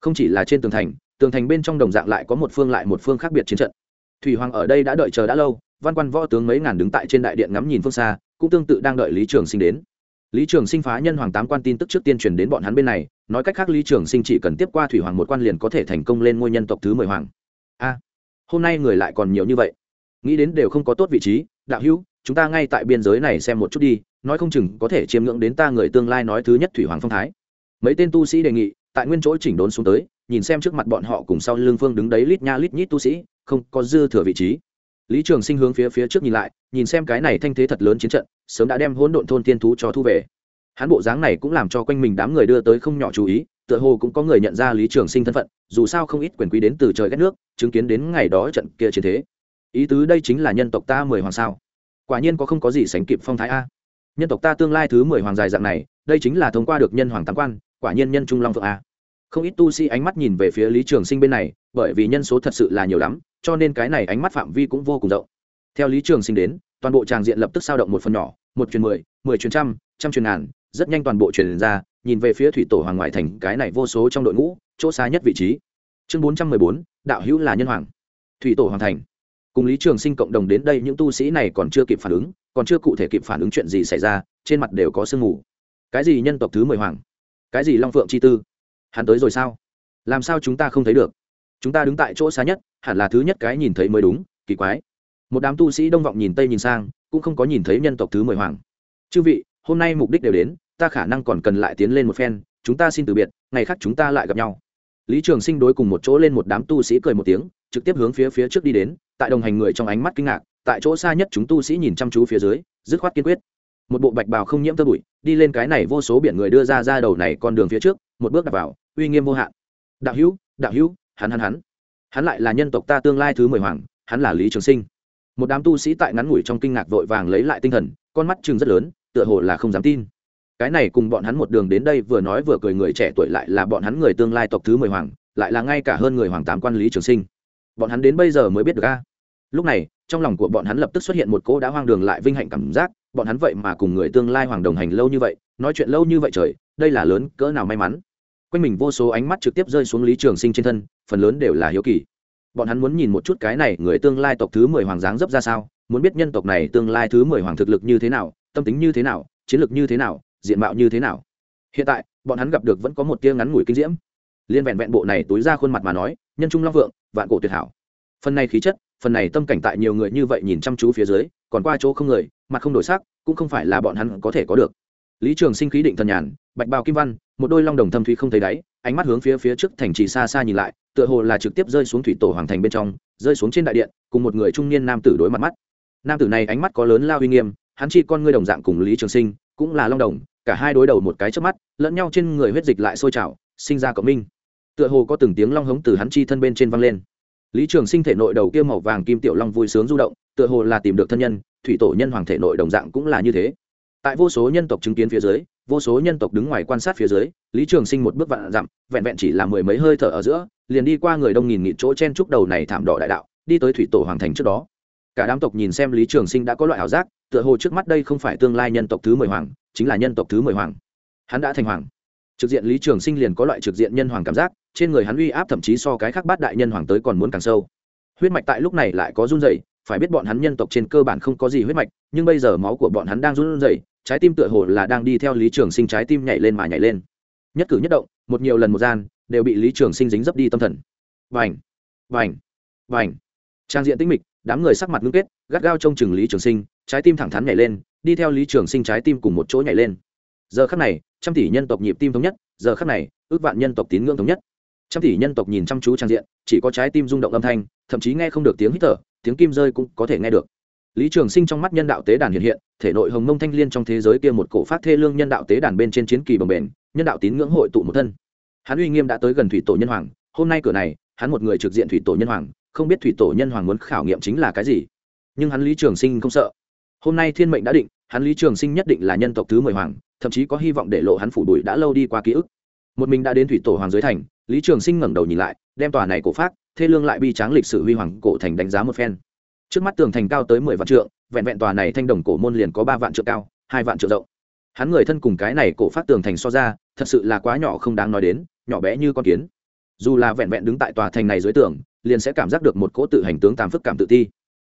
Không chỉ là trên tường thành tường thành bên trong đồng dạng lại có một phương lại một phương khác biệt chiến trận. Thủy hoàng ở đây đã đợi chờ đã lâu, văn quan võ tướng mấy ngàn đứng tại trên đại điện ngắm nhìn phương xa, cũng tương tự đang đợi lý trường sinh đến lý trường sinh phá nhân hoàng tám quan tin tức trước tiên truyền đến bọn hắn bên này, nói cách khác lý trường sinh chỉ cần tiếp qua thủy hoàng một quan liền có thể thành công lên ngôi nhân tộc thứ mười hoàng. A, hôm nay người lại còn nhiều như vậy. Nghĩ đến đều không có tốt vị trí, đạo hữu, chúng ta ngay tại biên giới này xem một chút đi, nói không chừng có thể chiêm ngưỡng đến ta người tương lai nói thứ nhất thủy hoàng phong thái. Mấy tên tu sĩ đề nghị, tại nguyên chỗ chỉnh đốn xuống tới, nhìn xem trước mặt bọn họ cùng sau lưng phương đứng đấy lít nha lít nhít tu sĩ, không có dư thừa vị trí. Lý trường sinh hướng phía phía trước nhìn lại, nhìn xem cái này thanh thế thật lớn chiến trận sớm đã đem hỗn độn thôn tiên thú cho thu về. Hắn bộ dáng này cũng làm cho quanh mình đám người đưa tới không nhỏ chú ý, tựa hồ cũng có người nhận ra lý trường sinh thân phận, dù sao không ít quyền quý đến từ trời ghét nước, chứng kiến đến ngày đó trận kia chiến thế. Ý tứ đây chính là nhân tộc ta mười hoàng sao? Quả nhiên có không có gì sánh kịp phong thái a. Nhân tộc ta tương lai thứ mười hoàng dài dạng này, đây chính là thông qua được nhân hoàng tam quan, quả nhiên nhân trung long phượng a. Không ít tu sĩ ánh mắt nhìn về phía lý trường sinh bên này, bởi vì nhân số thật sự là nhiều lắm, cho nên cái này ánh mắt phạm vi cũng vô cùng rộng. Theo lý trường sinh đến toàn bộ tràng diện lập tức sao động một phần nhỏ, một truyền mười mười truyền trăm trăm truyền ngàn, rất nhanh toàn bộ truyền ra, nhìn về phía thủy tổ hoàng ngoại thành cái này vô số trong đội ngũ, chỗ xa nhất vị trí. Chương bốn trăm mười bốn, đạo hữu là nhân hoàng. Thủy tổ hoàng thành. Cùng lý trường sinh cộng đồng đến đây, những tu sĩ này còn chưa kịp phản ứng, còn chưa cụ thể kịp phản ứng chuyện gì xảy ra, trên mặt đều có sương mù. Cái gì nhân tộc thứ mười hoàng? Cái gì long phượng chi tư? Hắn tới rồi sao? Làm sao chúng ta không thấy được? Chúng ta đứng tại chỗ xa nhất, hẳn là thứ nhất cái nhìn thấy mới đúng, kỳ quái một đám tu sĩ đông vọng nhìn tây nhìn sang, cũng không có nhìn thấy nhân tộc thứ mười hoàng. Chư vị, hôm nay mục đích đều đến, ta khả năng còn cần lại tiến lên một phen, chúng ta xin từ biệt, ngày khác chúng ta lại gặp nhau. Lý trường sinh đối cùng một chỗ lên một đám tu sĩ cười một tiếng, trực tiếp hướng phía phía trước đi đến, tại đồng hành người trong ánh mắt kinh ngạc, tại chỗ xa nhất chúng tu sĩ nhìn chăm chú phía dưới, dứt khoát kiên quyết. Một bộ bạch bào không nhiễm tơ bụi, đi lên cái này vô số biển người đưa ra ra đầu này con đường phía trước, một bước đặt vào, uy nghiêm vô hạn. Đạo hữu đạo hữu, hắn hắn hắn. Hắn lại là nhân tộc ta tương lai thứ mười hoàng, hắn là lý trường sinh một đám tu sĩ tại ngắn ngủi trong kinh ngạc vội vàng lấy lại tinh thần, con mắt chừng rất lớn, tựa hồ là không dám tin. Cái này cùng bọn hắn một đường đến đây vừa nói vừa cười người trẻ tuổi lại là bọn hắn người tương lai tộc thứ mười hoàng, lại là ngay cả hơn người hoàng tám quan lý trường sinh. Bọn hắn đến bây giờ mới biết được a. Lúc này, trong lòng của bọn hắn lập tức xuất hiện một cỗ đã hoang đường lại vinh hạnh cảm giác, bọn hắn vậy mà cùng người tương lai hoàng đồng hành lâu như vậy, nói chuyện lâu như vậy trời, đây là lớn cỡ nào may mắn. Quanh mình vô số ánh mắt trực tiếp rơi xuống lý trường sinh trên thân, phần lớn đều là hiếu kỳ bọn hắn muốn nhìn một chút cái này người tương lai tộc thứ mười hoàng dáng dấp ra sao, muốn biết nhân tộc này tương lai thứ mười hoàng thực lực như thế nào, tâm tính như thế nào, chiến lược như thế nào, diện mạo như thế nào. Hiện tại, bọn hắn gặp được vẫn có một tia ngắn ngủi kinh diễm. Liên vẹn vẹn bộ này túi ra khuôn mặt mà nói, nhân trung long vượng, vạn cổ tuyệt hảo. Phần này khí chất, phần này tâm cảnh tại nhiều người như vậy nhìn chăm chú phía dưới, còn qua chỗ không người, mặt không đổi sắc, cũng không phải là bọn hắn có thể có được. Lý trường sinh khí định thần nhàn, bạch bào kim văn, một đôi long đồng thâm thủy không thấy đáy, ánh mắt hướng phía phía trước thành trì xa xa nhìn lại tựa hồ là trực tiếp rơi xuống thủy tổ hoàng thành bên trong, rơi xuống trên đại điện, cùng một người trung niên nam tử đối mặt mắt. Nam tử này ánh mắt có lớn lao uy nghiêm, hắn chi con ngươi đồng dạng cùng lý trường sinh cũng là long đồng, cả hai đối đầu một cái trước mắt, lẫn nhau trên người huyết dịch lại sôi trào, sinh ra cộng minh. Tựa hồ có từng tiếng long hống từ hắn chi thân bên trên văng lên. Lý trường sinh thể nội đầu kia màu vàng kim tiểu long vui sướng du động, tựa hồ là tìm được thân nhân, thủy tổ nhân hoàng thể nội đồng dạng cũng là như thế. Tại vô số nhân tộc chứng kiến phía dưới, vô số nhân tộc đứng ngoài quan sát phía dưới, lý trường sinh một bước vạn dặm, vẹn vẹn chỉ là mười mấy hơi thở ở giữa liền đi qua người đông nghìn nghịt chỗ chen trúc đầu này thảm đỏ đại đạo, đi tới thủy tổ hoàng thành trước đó. Cả đám tộc nhìn xem lý trường sinh đã có loại ảo giác, tựa hồ trước mắt đây không phải tương lai nhân tộc thứ mười hoàng, chính là nhân tộc thứ mười hoàng. Hắn đã thành hoàng. Trực diện lý trường sinh liền có loại trực diện nhân hoàng cảm giác, trên người hắn uy áp thậm chí so cái khác bát đại nhân hoàng tới còn muốn càng sâu. Huyết mạch tại lúc này lại có run dày phải biết bọn hắn nhân tộc trên cơ bản không có gì huyết mạch, nhưng bây giờ máu của bọn hắn đang run rẩy, trái tim tựa hồ là đang đi theo lý trường sinh trái tim nhảy lên mà nhảy lên. Nhất cử nhất động, một nhiều lần một gian đều bị lý trường sinh dính dấp đi tâm thần. Vành vành vành trang diện tĩnh mịch, đám người sắc mặt ngưng kết, gắt gao trông chừng lý trường sinh, trái tim thẳng thắn nhảy lên, đi theo lý trường sinh trái tim cùng một chỗ nhảy lên. Giờ khắc này, trăm tỷ nhân tộc nhịp tim thống nhất, giờ khắc này, ước vạn nhân tộc tín ngưỡng thống nhất. Trăm tỷ nhân tộc nhìn chăm chú trang diện, chỉ có trái tim rung động âm thanh, thậm chí nghe không được tiếng hít thở, tiếng kim rơi cũng có thể nghe được. Lý trường sinh trong mắt nhân đạo tế đàn hiện hiện, thể nội hồng mông thanh liên trong thế giới kia một cổ phát thê lương nhân đạo tế đàn bên trên chiến kỳ bồng bền nhân đạo tín ngưỡng hội tụ một thân hắn uy nghiêm đã tới gần thủy tổ nhân hoàng, hôm nay cửa này, hắn một người trực diện thủy tổ nhân hoàng, không biết thủy tổ nhân hoàng muốn khảo nghiệm chính là cái gì. Nhưng hắn lý trường sinh không sợ. Hôm nay thiên mệnh đã định, hắn lý trường sinh nhất định là nhân tộc thứ mười hoàng, thậm chí có hy vọng để lộ hắn phủ đuổi đã lâu đi qua ký ức. Một mình đã đến thủy tổ hoàng dưới thành, lý trường sinh ngẩng đầu nhìn lại, đem tòa này cổ phát thê lương lại bi tráng lịch sử huy hoàng cổ thành đánh giá một phen. Trước mắt tường thành cao tới mười vạn trượng, vẹn vẹn tòa này thanh đồng cổ môn liền có ba vạn trượng cao, hai vạn trượng rộng hắn người thân cùng cái này cổ phát tường thành so ra, thật sự là quá nhỏ không đáng nói đến, nhỏ bé như con kiến. Dù là vẹn vẹn đứng tại tòa thành này dưới tường, liền sẽ cảm giác được một cỗ tự hành tướng tam phức cảm tự ti.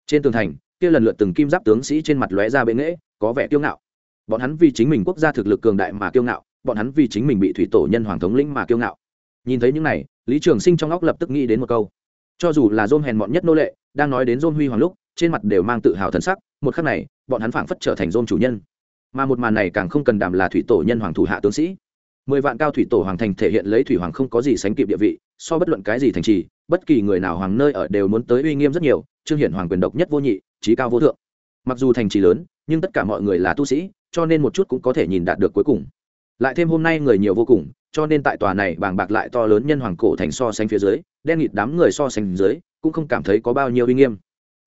Trên tường thành, kia lần lượt từng kim giáp tướng sĩ trên mặt lóe ra bệ nghễ có vẻ kiêu ngạo. Bọn hắn vì chính mình quốc gia thực lực cường đại mà kiêu ngạo, bọn hắn vì chính mình bị thủy tổ nhân hoàng thống lĩnh mà kiêu ngạo. Nhìn thấy những này, lý trường sinh trong óc lập tức nghĩ đến một câu. Cho dù là dôm hèn mọn nhất nô lệ, đang nói đến dôm huy hoàng lúc, trên mặt đều mang tự hào thân sắc, một khắc này, bọn hắn phảng phất trở thành dôm chủ nhân mà một màn này càng không cần đàm là thủy tổ nhân hoàng thủ hạ tướng sĩ. Mười vạn cao thủy tổ hoàng thành thể hiện lấy thủy hoàng không có gì sánh kịp địa vị, so bất luận cái gì thành trì, bất kỳ người nào hoàng nơi ở đều muốn tới uy nghiêm rất nhiều, trương hiển hoàng quyền độc nhất vô nhị, trí cao vô thượng. Mặc dù thành trì lớn, nhưng tất cả mọi người là tu sĩ, cho nên một chút cũng có thể nhìn đạt được cuối cùng. Lại thêm hôm nay người nhiều vô cùng, cho nên tại tòa này bàng bạc lại to lớn nhân hoàng cổ thành so sánh phía dưới, đen nghịt đám người so sánh dưới, cũng không cảm thấy có bao nhiêu uy nghiêm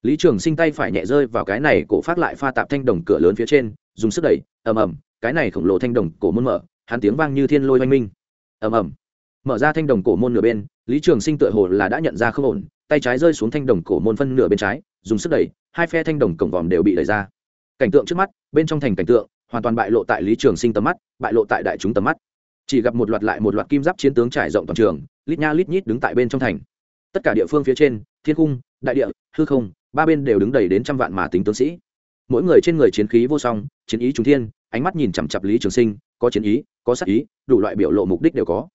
lý trường sinh tay phải nhẹ rơi vào cái này cổ phát lại pha tạp thanh đồng cửa lớn phía trên, dùng sức đẩy, ầm ầm, cái này khổng lồ thanh đồng cổ môn mở, hắn tiếng vang như thiên lôi oanh minh. Ầm ầm, mở ra thanh đồng cổ môn nửa bên, lý trường sinh tựa hồ là đã nhận ra không ổn, tay trái rơi xuống thanh đồng cổ môn phân nửa bên trái, dùng sức đẩy, hai phe thanh đồng cổng vòm đều bị đẩy ra. Cảnh tượng trước mắt, bên trong thành cảnh tượng, hoàn toàn bại lộ tại lý trường sinh tầm mắt, bại lộ tại đại chúng tầm mắt. Chỉ gặp một loạt lại một loạt kim giáp chiến tướng trải rộng toàn trường, lít nha lít nhít đứng tại bên trong thành. Tất cả địa phương phía trên, thiên cung, đại địa, hư không ba bên đều đứng đầy đến trăm vạn mà tính tướng sĩ. Mỗi người trên người chiến khí vô song, chiến ý trung thiên, ánh mắt nhìn chằm chặp lý trường sinh, có chiến ý, có sắc ý, đủ loại biểu lộ mục đích đều có.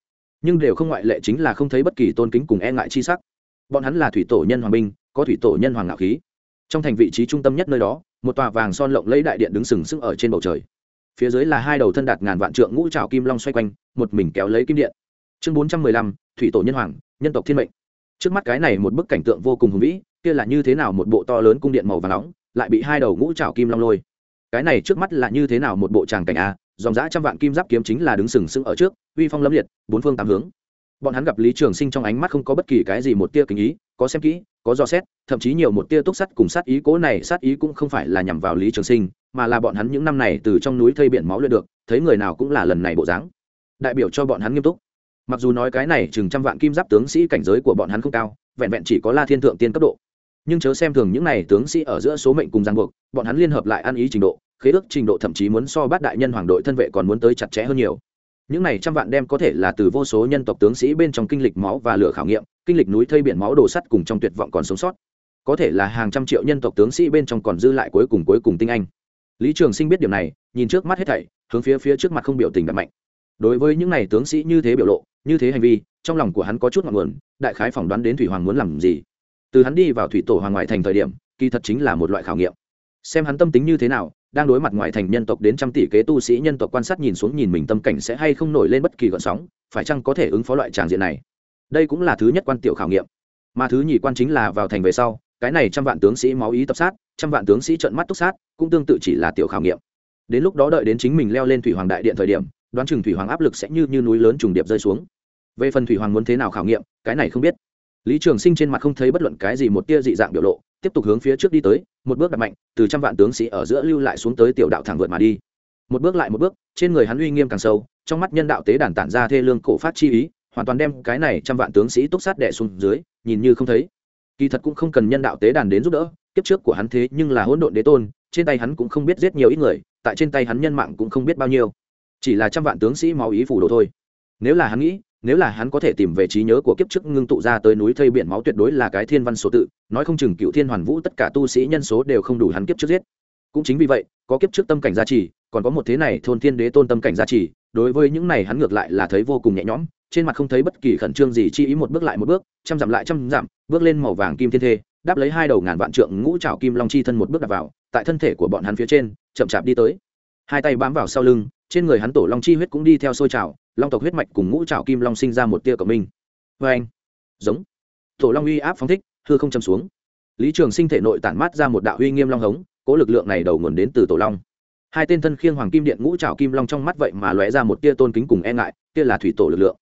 Nhưng đều không ngoại lệ chính là không thấy bất kỳ tôn kính cùng e ngại chi sắc. Bọn hắn là thủy tổ nhân hoàng binh, có thủy tổ nhân hoàng ngạo khí. Trong thành vị trí trung tâm nhất nơi đó, một tòa vàng son lộng lấy đại điện đứng sừng sững ở trên bầu trời. Phía dưới là hai đầu thân đạt ngàn vạn trượng ngũ trào kim long xoay quanh, một mình kéo lấy kim điện. Chương bốn trăm mười lăm, thủy tổ nhân hoàng, nhân tộc thiên mệnh. Trước mắt cái này một bức cảnh tượng vô cùng hùng vĩ kia là như thế nào một bộ to lớn cung điện màu và nóng, lại bị hai đầu ngũ trào kim long lôi? Cái này trước mắt là như thế nào một bộ tràng cảnh a? Dòng dã trăm vạn kim giáp kiếm chính là đứng sừng sững ở trước, uy phong lâm liệt, bốn phương tám hướng. Bọn hắn gặp lý trường sinh trong ánh mắt không có bất kỳ cái gì một tia kính ý, có xem kỹ, có dò xét, thậm chí nhiều một tia túc sắt cùng sát ý, cố này sát ý cũng không phải là nhằm vào lý trường sinh, mà là bọn hắn những năm này từ trong núi thây biển máu luyện được, thấy người nào cũng là lần này bộ dáng. Đại biểu cho bọn hắn nghiêm túc. Mặc dù nói cái này chừng trăm vạn kim giáp tướng sĩ cảnh giới của bọn hắn không cao, vẹn vẹn chỉ có la thiên thượng tiên cấp độ nhưng chớ xem thường những này tướng sĩ ở giữa số mệnh cùng giang buộc, bọn hắn liên hợp lại ăn ý trình độ, khế ước trình độ thậm chí muốn so bát đại nhân hoàng đội thân vệ còn muốn tới chặt chẽ hơn nhiều. Những này trăm vạn đem có thể là từ vô số nhân tộc tướng sĩ bên trong kinh lịch máu và lửa khảo nghiệm, kinh lịch núi thây biển máu đổ sắt cùng trong tuyệt vọng còn sống sót. Có thể là hàng trăm triệu nhân tộc tướng sĩ bên trong còn dư lại cuối cùng cuối cùng tinh anh. Lý trường sinh biết điều này, nhìn trước mắt hết thảy, hướng phía phía trước mặt không biểu tình đậm mạnh. Đối với những này tướng sĩ như thế biểu lộ, như thế hành vi, trong lòng của hắn có chút ngọn nguồn, đại khái phỏng đoán đến thủy hoàng muốn làm gì từ hắn đi vào thủy tổ hoàng ngoại thành thời điểm, kỳ thật chính là một loại khảo nghiệm. Xem hắn tâm tính như thế nào, đang đối mặt ngoại thành nhân tộc đến trăm tỷ kế tu sĩ nhân tộc quan sát nhìn xuống nhìn mình tâm cảnh sẽ hay không nổi lên bất kỳ gợn sóng, phải chăng có thể ứng phó loại tràng diện này? Đây cũng là thứ nhất quan tiểu khảo nghiệm. Mà thứ nhì quan chính là vào thành về sau, cái này trăm vạn tướng sĩ máu ý tập sát, trăm vạn tướng sĩ trợn mắt túc sát, cũng tương tự chỉ là tiểu khảo nghiệm. Đến lúc đó đợi đến chính mình leo lên thủy hoàng đại điện thời điểm, đoán chừng thủy hoàng áp lực sẽ như như núi lớn trùng điệp rơi xuống. Về phần thủy hoàng muốn thế nào khảo nghiệm, cái này không biết lý trường sinh trên mặt không thấy bất luận cái gì một tia dị dạng biểu lộ, tiếp tục hướng phía trước đi tới, một bước đặt mạnh, từ trăm vạn tướng sĩ ở giữa lưu lại xuống tới tiểu đạo thẳng vượt mà đi. Một bước lại một bước, trên người hắn uy nghiêm càng sâu, trong mắt nhân đạo tế đàn tản ra thê lương cổ phát chi ý, hoàn toàn đem cái này trăm vạn tướng sĩ túc sát đẻ xuống dưới, nhìn như không thấy. Kỳ thật cũng không cần nhân đạo tế đàn đến giúp đỡ, kiếp trước của hắn thế nhưng là hỗn độn đế tôn, trên tay hắn cũng không biết giết nhiều ít người, tại trên tay hắn nhân mạng cũng không biết bao nhiêu. Chỉ là trăm vạn tướng sĩ máu ý phủ đồ thôi. Nếu là hắn nghĩ nếu là hắn có thể tìm về trí nhớ của kiếp trước ngưng tụ ra tới núi thây biển máu tuyệt đối là cái thiên văn số tự, nói không chừng cựu thiên hoàn vũ tất cả tu sĩ nhân số đều không đủ hắn kiếp trước giết. Cũng chính vì vậy, có kiếp trước tâm cảnh gia trì, còn có một thế này thôn thiên đế tôn tâm cảnh gia trì, đối với những này hắn ngược lại là thấy vô cùng nhẹ nhõm, trên mặt không thấy bất kỳ khẩn trương gì, chi ý một bước lại một bước, trăm dặm lại trăm dặm, bước lên màu vàng kim thiên thê, đáp lấy hai đầu ngàn vạn trượng ngũ trào kim long chi thân một bước đặt vào, tại thân thể của bọn hắn phía trên, chậm chạp đi tới. Hai tay bám vào sau lưng, trên người hắn tổ long chi huyết cũng đi theo sôi trào long tộc huyết mạch cùng ngũ trào kim long sinh ra một tia cộng minh. Vê anh, giống, tổ long uy áp phóng thích thưa không châm xuống. Lý trường sinh thể nội tản mát ra một đạo uy nghiêm long hống, cố lực lượng này đầu nguồn đến từ tổ long. Hai tên thân khiêng hoàng kim điện ngũ trào kim long trong mắt vậy mà lóe ra một tia tôn kính cùng e ngại, kia là thủy tổ lực lượng,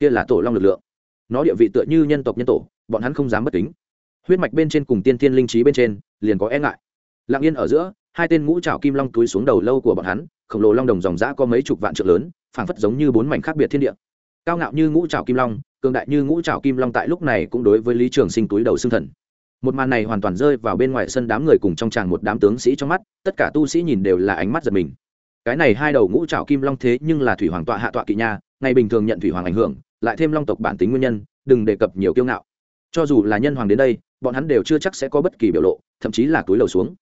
kia là tổ long lực lượng. Nó địa vị tựa như nhân tộc nhân tổ, bọn hắn không dám bất kính. Huyết mạch bên trên cùng tiên tiên linh trí bên trên, liền có e ngại. Lặng yên ở giữa, hai tên ngũ trào kim long túi xuống đầu lâu của bọn hắn, khổng lồ long đồng dòng giã có mấy chục vạn trượng lớn phảng phất giống như bốn mảnh khác biệt thiên địa. Cao ngạo như ngũ trào kim long, cường đại như ngũ trào kim long tại lúc này cũng đối với lý trường sinh túi đầu xương thần. Một màn này hoàn toàn rơi vào bên ngoài sân đám người cùng trong tràng một đám tướng sĩ trong mắt, tất cả tu sĩ nhìn đều là ánh mắt giật mình. Cái này hai đầu ngũ trào kim long thế nhưng là thủy hoàng tọa hạ tọa kỵ nha, ngày bình thường nhận thủy hoàng ảnh hưởng, lại thêm long tộc bản tính nguyên nhân, đừng đề cập nhiều kiêu ngạo. Cho dù là nhân hoàng đến đây, bọn hắn đều chưa chắc sẽ có bất kỳ biểu lộ, thậm chí là túi lầu xuống.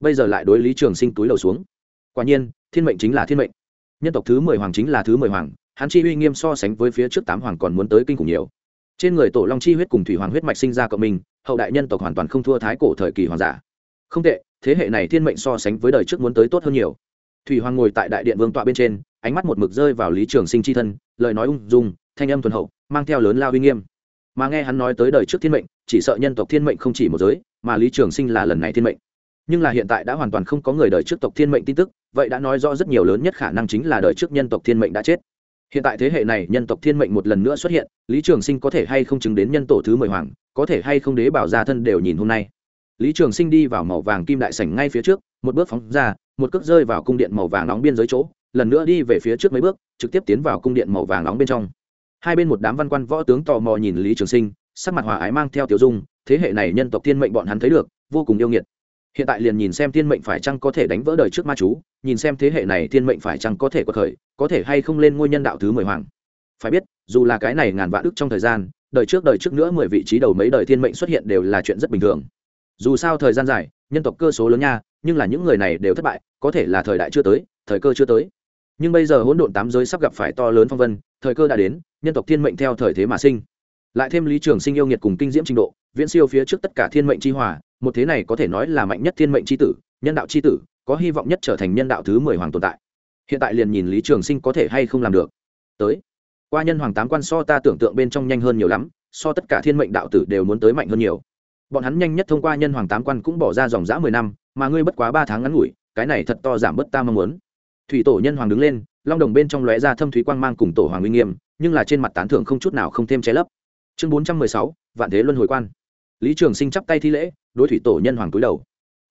Bây giờ lại đối lý trường sinh túi lầu xuống. Quả nhiên, thiên mệnh chính là thiên mệnh nhân tộc thứ mười hoàng chính là thứ mười hoàng, hắn chi uy nghiêm so sánh với phía trước tám hoàng còn muốn tới kinh khủng nhiều. Trên người tổ long chi huyết cùng thủy hoàng huyết mạch sinh ra cộng minh, hậu đại nhân tộc hoàn toàn không thua thái cổ thời kỳ hoàng giả. Không tệ, thế hệ này thiên mệnh so sánh với đời trước muốn tới tốt hơn nhiều. Thủy hoàng ngồi tại đại điện vương tọa bên trên, ánh mắt một mực rơi vào lý trường sinh c h i thân, lời nói ung dung, thanh âm thuần hậu, mang theo lớn lao uy nghiêm. Mà nghe hắn nói tới đời trước thiên mệnh, chỉ sợ nhân tộc thiên mệnh không chỉ một giới, mà lý trường sinh là lần này thiên mệnh nhưng là hiện tại đã hoàn toàn không có người đời trước tộc thiên mệnh tin tức, vậy đã nói rõ rất nhiều lớn nhất khả năng chính là đời trước nhân tộc thiên mệnh đã chết. Hiện tại thế hệ này nhân tộc thiên mệnh một lần nữa xuất hiện, lý trường sinh có thể hay không chứng đến nhân tổ thứ mười hoàng, có thể hay không đế bảo gia thân đều nhìn hôm nay. Lý trường sinh đi vào màu vàng kim đại sảnh ngay phía trước, một bước phóng ra, một cước rơi vào cung điện màu vàng nóng biên giới chỗ, lần nữa đi về phía trước mấy bước, trực tiếp tiến vào cung điện màu vàng nóng bên trong. Hai bên một đám văn quan võ tướng tò mò nhìn lý trường sinh, sắc mặt hòa ái mang theo tiểu dung, thế hệ này nhân tộc thiên mệnh bọn hắn thấy được, vô cùng yêu nghiệt hiện tại liền nhìn xem thiên mệnh phải chăng có thể đánh vỡ đời trước ma chú, nhìn xem thế hệ này thiên mệnh phải chăng có thể có khởi, có thể hay không lên ngôi nhân đạo thứ mười hoàng. Phải biết, dù là cái này ngàn vạn ức trong thời gian, đời trước đời trước nữa mười vị trí đầu mấy đời thiên mệnh xuất hiện đều là chuyện rất bình thường. Dù sao thời gian dài, nhân tộc cơ số lớn nha, nhưng là những người này đều thất bại, có thể là thời đại chưa tới, thời cơ chưa tới. Nhưng bây giờ hỗn độn tám giới sắp gặp phải to lớn phong vân, thời cơ đã đến, nhân tộc thiên mệnh theo thời thế mà sinh. Lại thêm lý trường sinh yêu nghiệt cùng kinh diễm trình độ, viễn siêu phía trước tất cả thiên mệnh chi hòa một thế này có thể nói là mạnh nhất thiên mệnh chi tử, nhân đạo chi tử, có hy vọng nhất trở thành nhân đạo thứ mười hoàng tồn tại. Hiện tại liền nhìn lý trường sinh có thể hay không làm được. Tới. Qua nhân hoàng tám quan so ta tưởng tượng bên trong nhanh hơn nhiều lắm, so tất cả thiên mệnh đạo tử đều muốn tới mạnh hơn nhiều. Bọn hắn nhanh nhất thông qua nhân hoàng tám quan cũng bỏ ra dòng dã mười năm, mà ngươi bất quá ba tháng ngắn ngủi, cái này thật to giảm bớt ta mong muốn. Thủy tổ nhân hoàng đứng lên, long đồng bên trong lóe ra thâm thúy quang mang cùng tổ hoàng uy nghiêm, nhưng là trên mặt tán thưởng không chút nào không thêm che lấp. Chương bốn trăm mười sáu, vạn thế luân hồi quan. Lý trường sinh chắp tay thi lễ đối thủy tổ nhân hoàng túi đầu.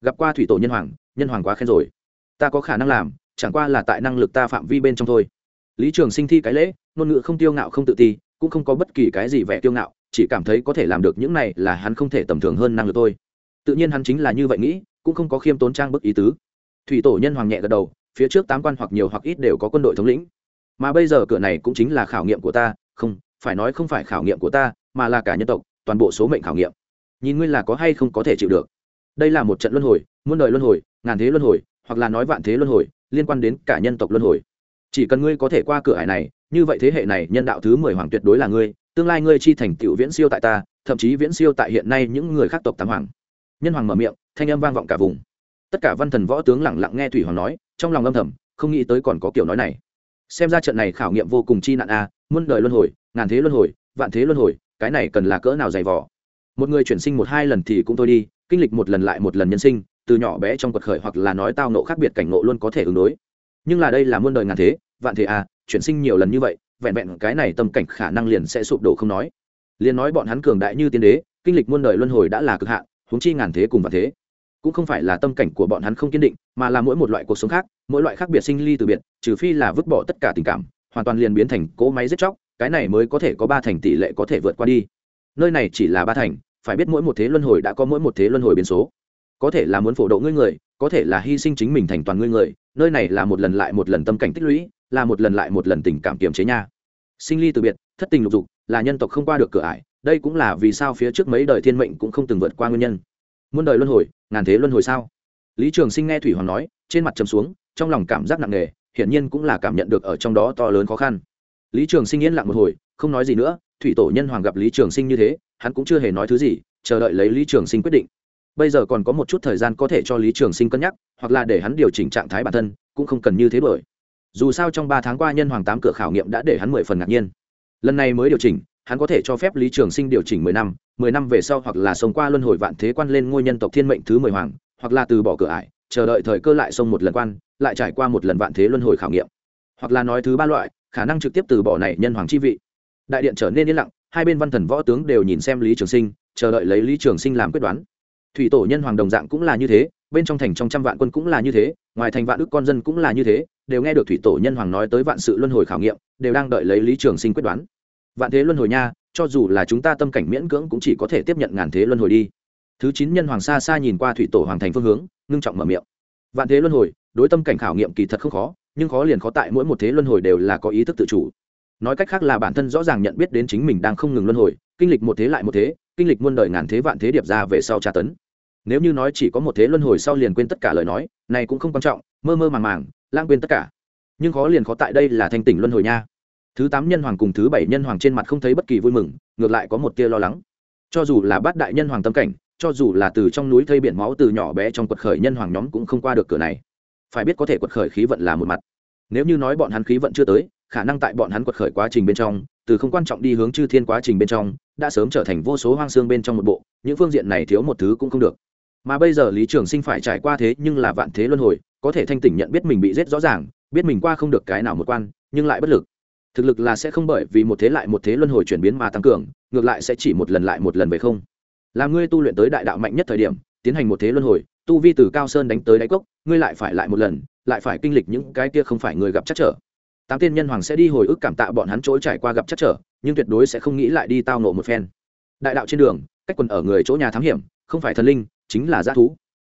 Gặp qua thủy tổ nhân hoàng nhân hoàng quá khen rồi. Ta có khả năng làm, chẳng qua là tại năng lực ta phạm vi bên trong thôi. Lý trường sinh thi cái lễ, ngôn ngữ không tiêu ngạo không tự ti, cũng không có bất kỳ cái gì vẻ tiêu ngạo, chỉ cảm thấy có thể làm được những này là hắn không thể tầm thường hơn năng lực tôi tự nhiên hắn chính là như vậy nghĩ, cũng không có khiêm tốn trang bức ý tứ. Thủy tổ nhân hoàng nhẹ gật đầu, phía trước tám quan hoặc nhiều hoặc ít đều có quân đội thống lĩnh. Mà bây giờ cửa này cũng chính là khảo nghiệm của ta, không, phải nói không phải khảo nghiệm của ta, mà là cả nhân tộc, toàn bộ số mệnh khảo nghiệm nhìn ngươi là có hay không có thể chịu được. Đây là một trận luân hồi, muôn đời luân hồi, ngàn thế luân hồi, hoặc là nói vạn thế luân hồi, liên quan đến cả nhân tộc luân hồi. Chỉ cần ngươi có thể qua cửa hải này, như vậy thế hệ này, nhân đạo thứ mười hoàng tuyệt đối là ngươi, tương lai ngươi chi thành tựu viễn siêu tại ta, thậm chí viễn siêu tại hiện nay những người khác tộc tám hoàng. Nhân hoàng mở miệng, thanh âm vang vọng cả vùng. Tất cả văn thần võ tướng lẳng lặng nghe thủy hoàng nói, trong lòng âm thầm, không nghĩ tới còn có kiểu nói này. Xem ra trận này khảo nghiệm vô cùng chi nạn a, muôn đời luân hồi, ngàn thế luân hồi, vạn thế luân hồi, cái này cần là cỡ nào dày vỏ một người chuyển sinh một hai lần thì cũng thôi đi, kinh lịch một lần lại một lần nhân sinh, từ nhỏ bé trong quật khởi hoặc là nói tao nộ khác biệt cảnh ngộ luôn có thể ứng đối. Nhưng là đây là muôn đời ngàn thế, vạn thế à chuyển sinh nhiều lần như vậy, vẹn vẹn cái này tâm cảnh khả năng liền sẽ sụp đổ không nói. Liền nói bọn hắn cường đại như tiên đế, kinh lịch muôn đời luân hồi đã là cực hạn, huống chi ngàn thế cùng vạn thế. Cũng không phải là tâm cảnh của bọn hắn không kiên định, mà là mỗi một loại cuộc sống khác, mỗi loại khác biệt sinh ly từ biệt, trừ phi là vứt bỏ tất cả tình cảm, hoàn toàn liền biến thành cỗ máy giết chóc, cái này mới có thể có ba thành tỷ lệ có thể vượt qua đi. Nơi này chỉ là ba thành phải biết mỗi một thế luân hồi đã có mỗi một thế luân hồi biến số. Có thể là muốn phổ độ ngươi người, có thể là hy sinh chính mình thành toàn ngươi người, nơi này là một lần lại một lần tâm cảnh tích lũy, là một lần lại một lần tình cảm kiềm chế nha. Sinh ly từ biệt, thất tình lục dục, là nhân tộc không qua được cửa ải, đây cũng là vì sao phía trước mấy đời thiên mệnh cũng không từng vượt qua nguyên nhân. Muôn đời luân hồi, ngàn thế luân hồi sao? Lý trường sinh nghe thủy hoàng nói, trên mặt trầm xuống, trong lòng cảm giác nặng nề, hiển nhiên cũng là cảm nhận được ở trong đó to lớn khó khăn. Lý trường sinh yên lặng một hồi, không nói gì nữa, thủy tổ nhân hoàng gặp lý trường sinh như thế hắn cũng chưa hề nói thứ gì, chờ đợi lấy lý trường sinh quyết định. Bây giờ còn có một chút thời gian có thể cho lý trường sinh cân nhắc, hoặc là để hắn điều chỉnh trạng thái bản thân, cũng không cần như thế bởi dù sao trong ba tháng qua nhân hoàng tám cửa khảo nghiệm đã để hắn mười phần ngạc nhiên. Lần này mới điều chỉnh, hắn có thể cho phép lý trường sinh điều chỉnh mười năm mười năm về sau hoặc là sống qua luân hồi vạn thế quan lên ngôi nhân tộc thiên mệnh thứ mười hoàng, hoặc là từ bỏ cửa ải, chờ đợi thời cơ lại xông một lần quan, lại trải qua một lần vạn thế luân hồi khảo nghiệm. Hoặc là nói thứ ba loại, khả năng trực tiếp từ bỏ này nhân hoàng chi vị. Đại điện trở nên yên lặng hai bên văn thần võ tướng đều nhìn xem lý trường sinh, chờ đợi lấy lý trường sinh làm quyết đoán. Thủy tổ nhân hoàng đồng dạng cũng là như thế, bên trong thành trong trăm vạn quân cũng là như thế, ngoài thành vạn ước con dân cũng là như thế, đều nghe được thủy tổ nhân hoàng nói tới vạn sự luân hồi khảo nghiệm, đều đang đợi lấy lý trường sinh quyết đoán. Vạn thế luân hồi nha, cho dù là chúng ta tâm cảnh miễn cưỡng cũng chỉ có thể tiếp nhận ngàn thế luân hồi đi. Thứ chín nhân hoàng xa xa nhìn qua thủy tổ hoàng thành phương hướng, ngưng trọng mở miệng. Vạn thế luân hồi, đối tâm cảnh khảo nghiệm kỳ thật không khó, nhưng khó liền khó tại mỗi một thế luân hồi đều là có ý thức tự chủ nói cách khác là bản thân rõ ràng nhận biết đến chính mình đang không ngừng luân hồi, kinh lịch một thế lại một thế, kinh lịch muôn đời ngàn thế vạn thế điệp ra về sau tra tấn. Nếu như nói chỉ có một thế luân hồi sau liền quên tất cả lời nói, này cũng không quan trọng, mơ mơ màng màng, lãng quên tất cả. Nhưng khó liền khó tại đây là thanh tỉnh luân hồi nha. Thứ tám nhân hoàng cùng thứ bảy nhân hoàng trên mặt không thấy bất kỳ vui mừng, ngược lại có một tia lo lắng. Cho dù là bát đại nhân hoàng tâm cảnh, cho dù là từ trong núi thây biển máu từ nhỏ bé trong quật khởi nhân hoàng nhóm cũng không qua được cửa này. Phải biết có thể quật khởi khí vận là một mặt. Nếu như nói bọn hắn khí vận chưa tới khả năng tại bọn hắn quật khởi quá trình bên trong, từ không quan trọng đi hướng chư thiên quá trình bên trong, đã sớm trở thành vô số hoang xương bên trong một bộ, những phương diện này thiếu một thứ cũng không được. Mà bây giờ lý trường sinh phải trải qua thế nhưng là vạn thế luân hồi, có thể thanh tỉnh nhận biết mình bị giết rõ ràng, biết mình qua không được cái nào một quan, nhưng lại bất lực. Thực lực là sẽ không bởi vì một thế lại một thế luân hồi chuyển biến mà tăng cường, ngược lại sẽ chỉ một lần lại một lần về không. Là ngươi tu luyện tới đại đạo mạnh nhất thời điểm, tiến hành một thế luân hồi, tu vi từ cao sơn đánh tới đáy cốc, ngươi lại phải lại một lần, lại phải kinh lịch những cái kia không phải người gặp chắc trở tám tiên nhân hoàng sẽ đi hồi ức cảm tạ bọn hắn chỗ trải qua gặp chắc trở, nhưng tuyệt đối sẽ không nghĩ lại đi tao nộ một phen. Đại đạo trên đường, cách quần ở người chỗ nhà thám hiểm, không phải thần linh, chính là g thú.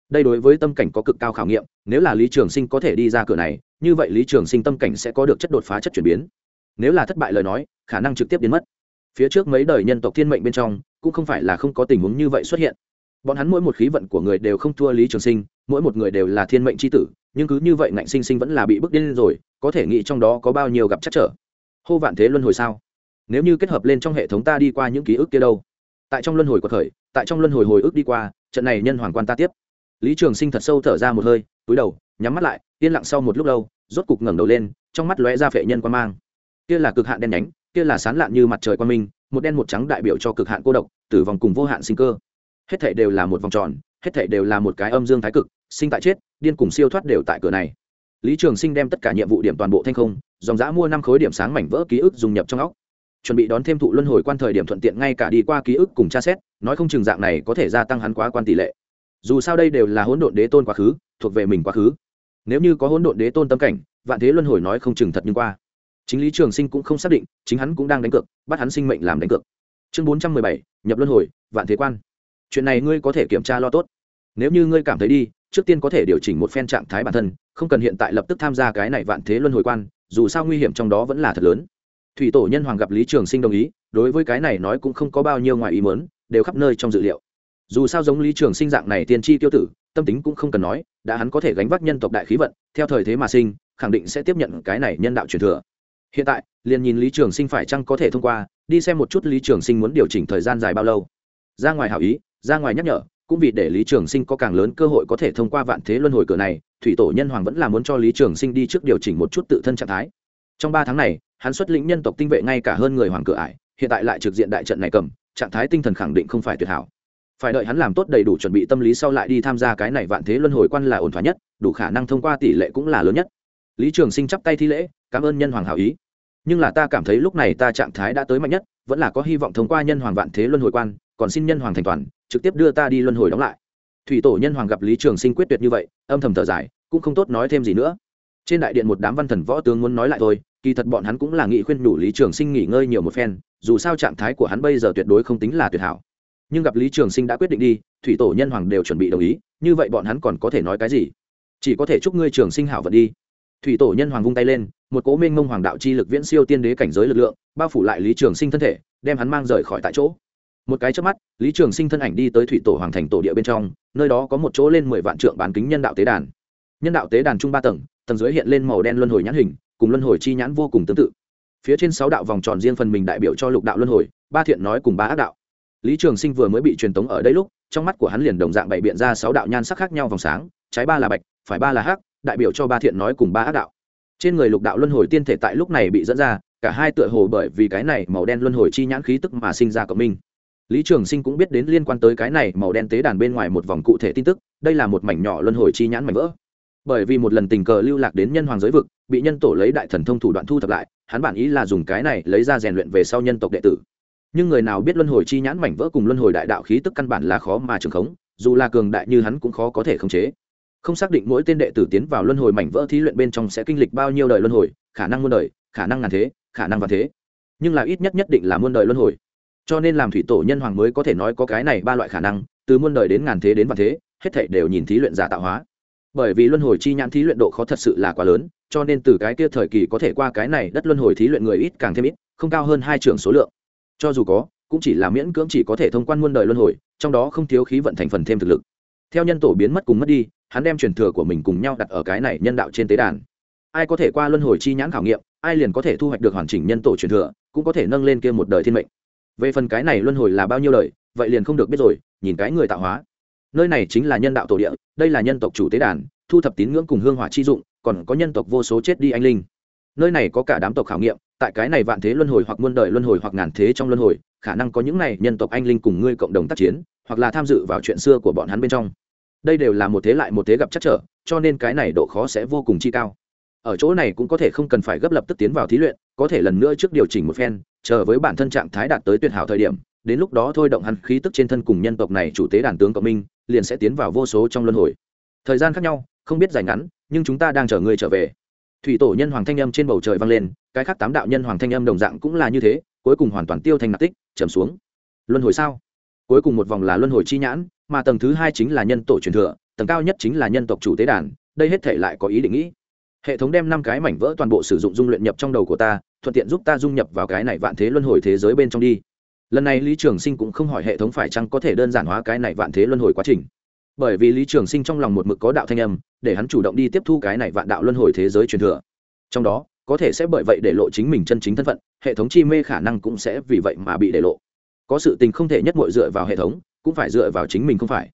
Đây đối với tâm cảnh có cực cao khảo nghiệm, nếu là lý trường sinh có thể đi ra cửa này, như vậy lý trường sinh tâm cảnh sẽ có được chất đột phá chất chuyển biến. Nếu là thất bại lời nói, khả năng trực tiếp biến mất. Phía trước mấy đời nhân tộc thiên mệnh bên trong, cũng không phải là không có tình huống như vậy xuất hiện. Bọn hắn mỗi một khí vận của người đều không thua lý trường sinh, mỗi một người đều là thiên mệnh c h i tử nhưng cứ như vậy ngạnh sinh sinh vẫn là bị bước điên rồi, có thể nghĩ trong đó có bao nhiêu gặp chắc trở. Hô vạn thế luân hồi sao? Nếu như kết hợp lên trong hệ thống ta đi qua những ký ức kia đâu? Tại trong luân hồi của khởi tại trong luân hồi hồi ức đi qua, trận này nhân hoàng quan ta tiếp. Lý trường sinh thật sâu thở ra một hơi, túi đầu, nhắm mắt lại, yên lặng sau một lúc lâu, rốt cục ngẩng đầu lên, trong mắt lóe ra phệ nhân quan mang. Kia là cực hạn đen nhánh, kia là sán lạn như mặt trời quan minh, một đen một trắng đại biểu cho cực hạn cô độc, tử vong cùng vô hạn sinh cơ. Hết thảy đều là một vòng tròn hết thảy đều là một cái âm dương thái cực, sinh tại chết, điên cùng siêu thoát đều tại cửa này. Lý trường sinh đem tất cả nhiệm vụ điểm toàn bộ thanh không, dòng giã mua năm khối điểm sáng mảnh vỡ ký ức dùng nhập trong óc. Chuẩn bị đón thêm thụ luân hồi quan thời điểm thuận tiện ngay cả đi qua ký ức cùng tra xét, nói không chừng dạng này có thể gia tăng hắn quá quan tỷ lệ. Dù sao đây đều là hỗn độn đế tôn quá khứ, thuộc về mình quá khứ. Nếu như có hỗn độn đế tôn tâm cảnh, vạn thế luân hồi nói không chừng thật nhưng qua. Chính lý trường sinh cũng không xác định, chính hắn cũng đang đánh cược, bắt hắn sinh mệnh làm đánh cược. Chương bốn trăm mười bảy, nhập luân hồi, vạn thế quan. Chuyện này ngươi có thể kiểm tra lo tốt nếu như ngươi cảm thấy đi, trước tiên có thể điều chỉnh một phen trạng thái bản thân, không cần hiện tại lập tức tham gia cái này vạn thế luân hồi quan, dù sao nguy hiểm trong đó vẫn là thật lớn. Thủy tổ nhân hoàng gặp lý trường sinh đồng ý, đối với cái này nói cũng không có bao nhiêu ngoài ý mớn đều khắp nơi trong dự liệu. Dù sao giống lý trường sinh dạng này tiên tri tiêu tử, tâm tính cũng không cần nói, đã hắn có thể gánh vác nhân tộc đại khí vận, theo thời thế mà sinh, khẳng định sẽ tiếp nhận cái này nhân đạo truyền thừa. Hiện tại, liền nhìn lý trường sinh phải chăng có thể thông qua, đi xem một chút lý trường sinh muốn điều chỉnh thời gian dài bao lâu. Ra ngoài hảo ý, ra ngoài nhắc nhở cũng vì để lý trường sinh có càng lớn cơ hội có thể thông qua vạn thế luân hồi cửa này, thủy tổ nhân hoàng vẫn là muốn cho lý trường sinh đi trước điều chỉnh một chút tự thân trạng thái. Trong ba tháng này, hắn xuất lĩnh nhân tộc tinh vệ ngay cả hơn người hoàng cửa ải, hiện tại lại trực diện đại trận này cầm, trạng thái tinh thần khẳng định không phải tuyệt hảo. Phải đợi hắn làm tốt đầy đủ chuẩn bị tâm lý sau lại đi tham gia cái này vạn thế luân hồi quan là ổn thỏa nhất, đủ khả năng thông qua tỷ lệ cũng là lớn nhất. Lý trường sinh chắp tay thi lễ, cảm ơn nhân hoàng hảo ý. Nhưng là ta cảm thấy lúc này ta trạng thái đã tới mạnh nhất, vẫn là có hy vọng thông qua nhân hoàng vạn thế luân hồi quan còn xin nhân hoàng thành toàn, trực tiếp đưa ta đi luân hồi đóng lại. Thủy tổ nhân hoàng gặp lý trường sinh quyết tuyệt như vậy, âm thầm thở dài, cũng không tốt nói thêm gì nữa. Trên đại điện một đám văn thần võ tướng muốn nói lại thôi, kỳ thật bọn hắn cũng là nghị khuyên đủ lý trường sinh nghỉ ngơi nhiều một phen, dù sao trạng thái của hắn bây giờ tuyệt đối không tính là tuyệt hảo. Nhưng gặp lý trường sinh đã quyết định đi, thủy tổ nhân hoàng đều chuẩn bị đồng ý, như vậy bọn hắn còn có thể nói cái gì? Chỉ có thể chúc ngươi trường sinh hảo vận đi. Thủy tổ nhân hoàng vung tay lên, một cố minh mông hoàng đạo chi lực viễn siêu tiên đế cảnh giới lực lượng, bao phủ lại lý trường sinh thân thể, đem hắn mang rời khỏi tại chỗ một cái trước mắt, lý trường sinh thân ảnh đi tới thủy tổ hoàng thành tổ địa bên trong, nơi đó có một chỗ lên mười vạn trượng bán kính nhân đạo tế đàn. Nhân đạo tế đàn chung ba tầng tầng dưới hiện lên màu đen luân hồi nhãn hình, cùng luân hồi chi nhãn vô cùng tương tự. Phía trên sáu đạo vòng tròn riêng phần mình đại biểu cho lục đạo luân hồi, ba thiện nói cùng ba ác đạo. Lý trường sinh vừa mới bị truyền tống ở đây lúc, trong mắt của hắn liền đồng dạng bày biện ra sáu đạo nhan sắc khác nhau vòng sáng, trái ba là bạch, phải ba là hắc, đại biểu cho ba thiện nói cùng ba ác đạo. Trên người lục đạo luân hồi tiên thể tại lúc này bị dẫn ra, cả hai tựa hồ bởi vì cái này màu đen luân hồi chi nhãn khí tức mà sinh ra cộng minh lý trường sinh cũng biết đến liên quan tới cái này màu đen tế đàn bên ngoài một vòng cụ thể tin tức, đây là một mảnh nhỏ luân hồi chi nhãn mảnh vỡ. Bởi vì một lần tình cờ lưu lạc đến nhân hoàng giới vực, bị nhân tổ lấy đại thần thông thủ đoạn thu thập lại, hắn bản ý là dùng cái này lấy ra rèn luyện về sau nhân tộc đệ tử. Nhưng người nào biết luân hồi chi nhãn mảnh vỡ cùng luân hồi đại đạo khí tức căn bản là khó mà trường khống, dù là cường đại như hắn cũng khó có thể khống chế. Không xác định mỗi tên đệ tử tiến vào luân hồi mảnh vỡ thí luyện bên trong sẽ kinh lịch bao nhiêu đời luân hồi, khả năng muôn đời, khả năng ngàn thế, khả năng và thế. Nhưng là ít nhất nhất định là muôn đời luân hồi cho nên làm thủy tổ nhân hoàng mới có thể nói có cái này ba loại khả năng, từ muôn đời đến ngàn thế đến vạn thế, hết thảy đều nhìn thí luyện giả tạo hóa. Bởi vì luân hồi chi nhãn thí luyện độ khó thật sự là quá lớn, cho nên từ cái kia thời kỳ có thể qua cái này đất luân hồi thí luyện người ít càng thêm ít, không cao hơn hai trường số lượng. Cho dù có, cũng chỉ là miễn cưỡng chỉ có thể thông quan muôn đời luân hồi, trong đó không thiếu khí vận thành phần thêm thực lực. Theo nhân tổ biến mất cùng mất đi, hắn đem truyền thừa của mình cùng nhau đặt ở cái này nhân đạo trên tế đàn. Ai có thể qua luân hồi chi nhãn khảo nghiệm, ai liền có thể thu hoạch được hoàn chỉnh nhân tổ truyền thừa, cũng có thể nâng lên kia một đời thiên mệnh về phần cái này luân hồi là bao nhiêu lời vậy liền không được biết rồi, nhìn cái người tạo hóa. Nơi này chính là nhân đạo tổ địa, đây là nhân tộc chủ tế đàn, thu thập tín ngưỡng cùng hương hỏa chi dụng, còn có nhân tộc vô số chết đi anh linh. Nơi này có cả đám tộc khảo nghiệm, tại cái này vạn thế luân hồi hoặc muôn đời luân hồi hoặc ngàn thế trong luân hồi, khả năng có những này nhân tộc anh linh cùng ngươi cộng đồng tác chiến, hoặc là tham dự vào chuyện xưa của bọn hắn bên trong. Đây đều là một thế lại một thế gặp chắc trở, cho nên cái này độ khó sẽ vô cùng chi cao ở chỗ này cũng có thể không cần phải gấp lập tức tiến vào thí luyện, có thể lần nữa trước điều chỉnh một phen, chờ với bản thân trạng thái đạt tới tuyệt hảo thời điểm, đến lúc đó thôi động hắn khí tức trên thân cùng nhân tộc này chủ tế đàn tướng cộng minh, liền sẽ tiến vào vô số trong luân hồi. Thời gian khác nhau, không biết dài ngắn, nhưng chúng ta đang chờ ngươi trở về. Thủy tổ nhân hoàng thanh âm trên bầu trời vang lên, cái khác tám đạo nhân hoàng thanh âm đồng dạng cũng là như thế, cuối cùng hoàn toàn tiêu thành nạp tích trầm xuống. Luân hồi sao? Cuối cùng một vòng là luân hồi chi nhãn, mà tầng thứ hai chính là nhân tổ truyền thừa, tầng cao nhất chính là nhân tộc chủ tế đàn, đây hết thể lại có ý định nghĩ hệ thống đem năm cái mảnh vỡ toàn bộ sử dụng dung luyện nhập trong đầu của ta, thuận tiện giúp ta dung nhập vào cái này vạn thế luân hồi thế giới bên trong đi. Lần này lý trường sinh cũng không hỏi hệ thống phải chăng có thể đơn giản hóa cái này vạn thế luân hồi quá trình. Bởi vì lý trường sinh trong lòng một mực có đạo thanh âm, để hắn chủ động đi tiếp thu cái này vạn đạo luân hồi thế giới truyền thừa. Trong đó, có thể sẽ bởi vậy để lộ chính mình chân chính thân phận, hệ thống chi mê khả năng cũng sẽ vì vậy mà bị để lộ. Có sự tình không thể nhất mội dựa vào hệ thống, cũng phải dựa vào chính mình không phải.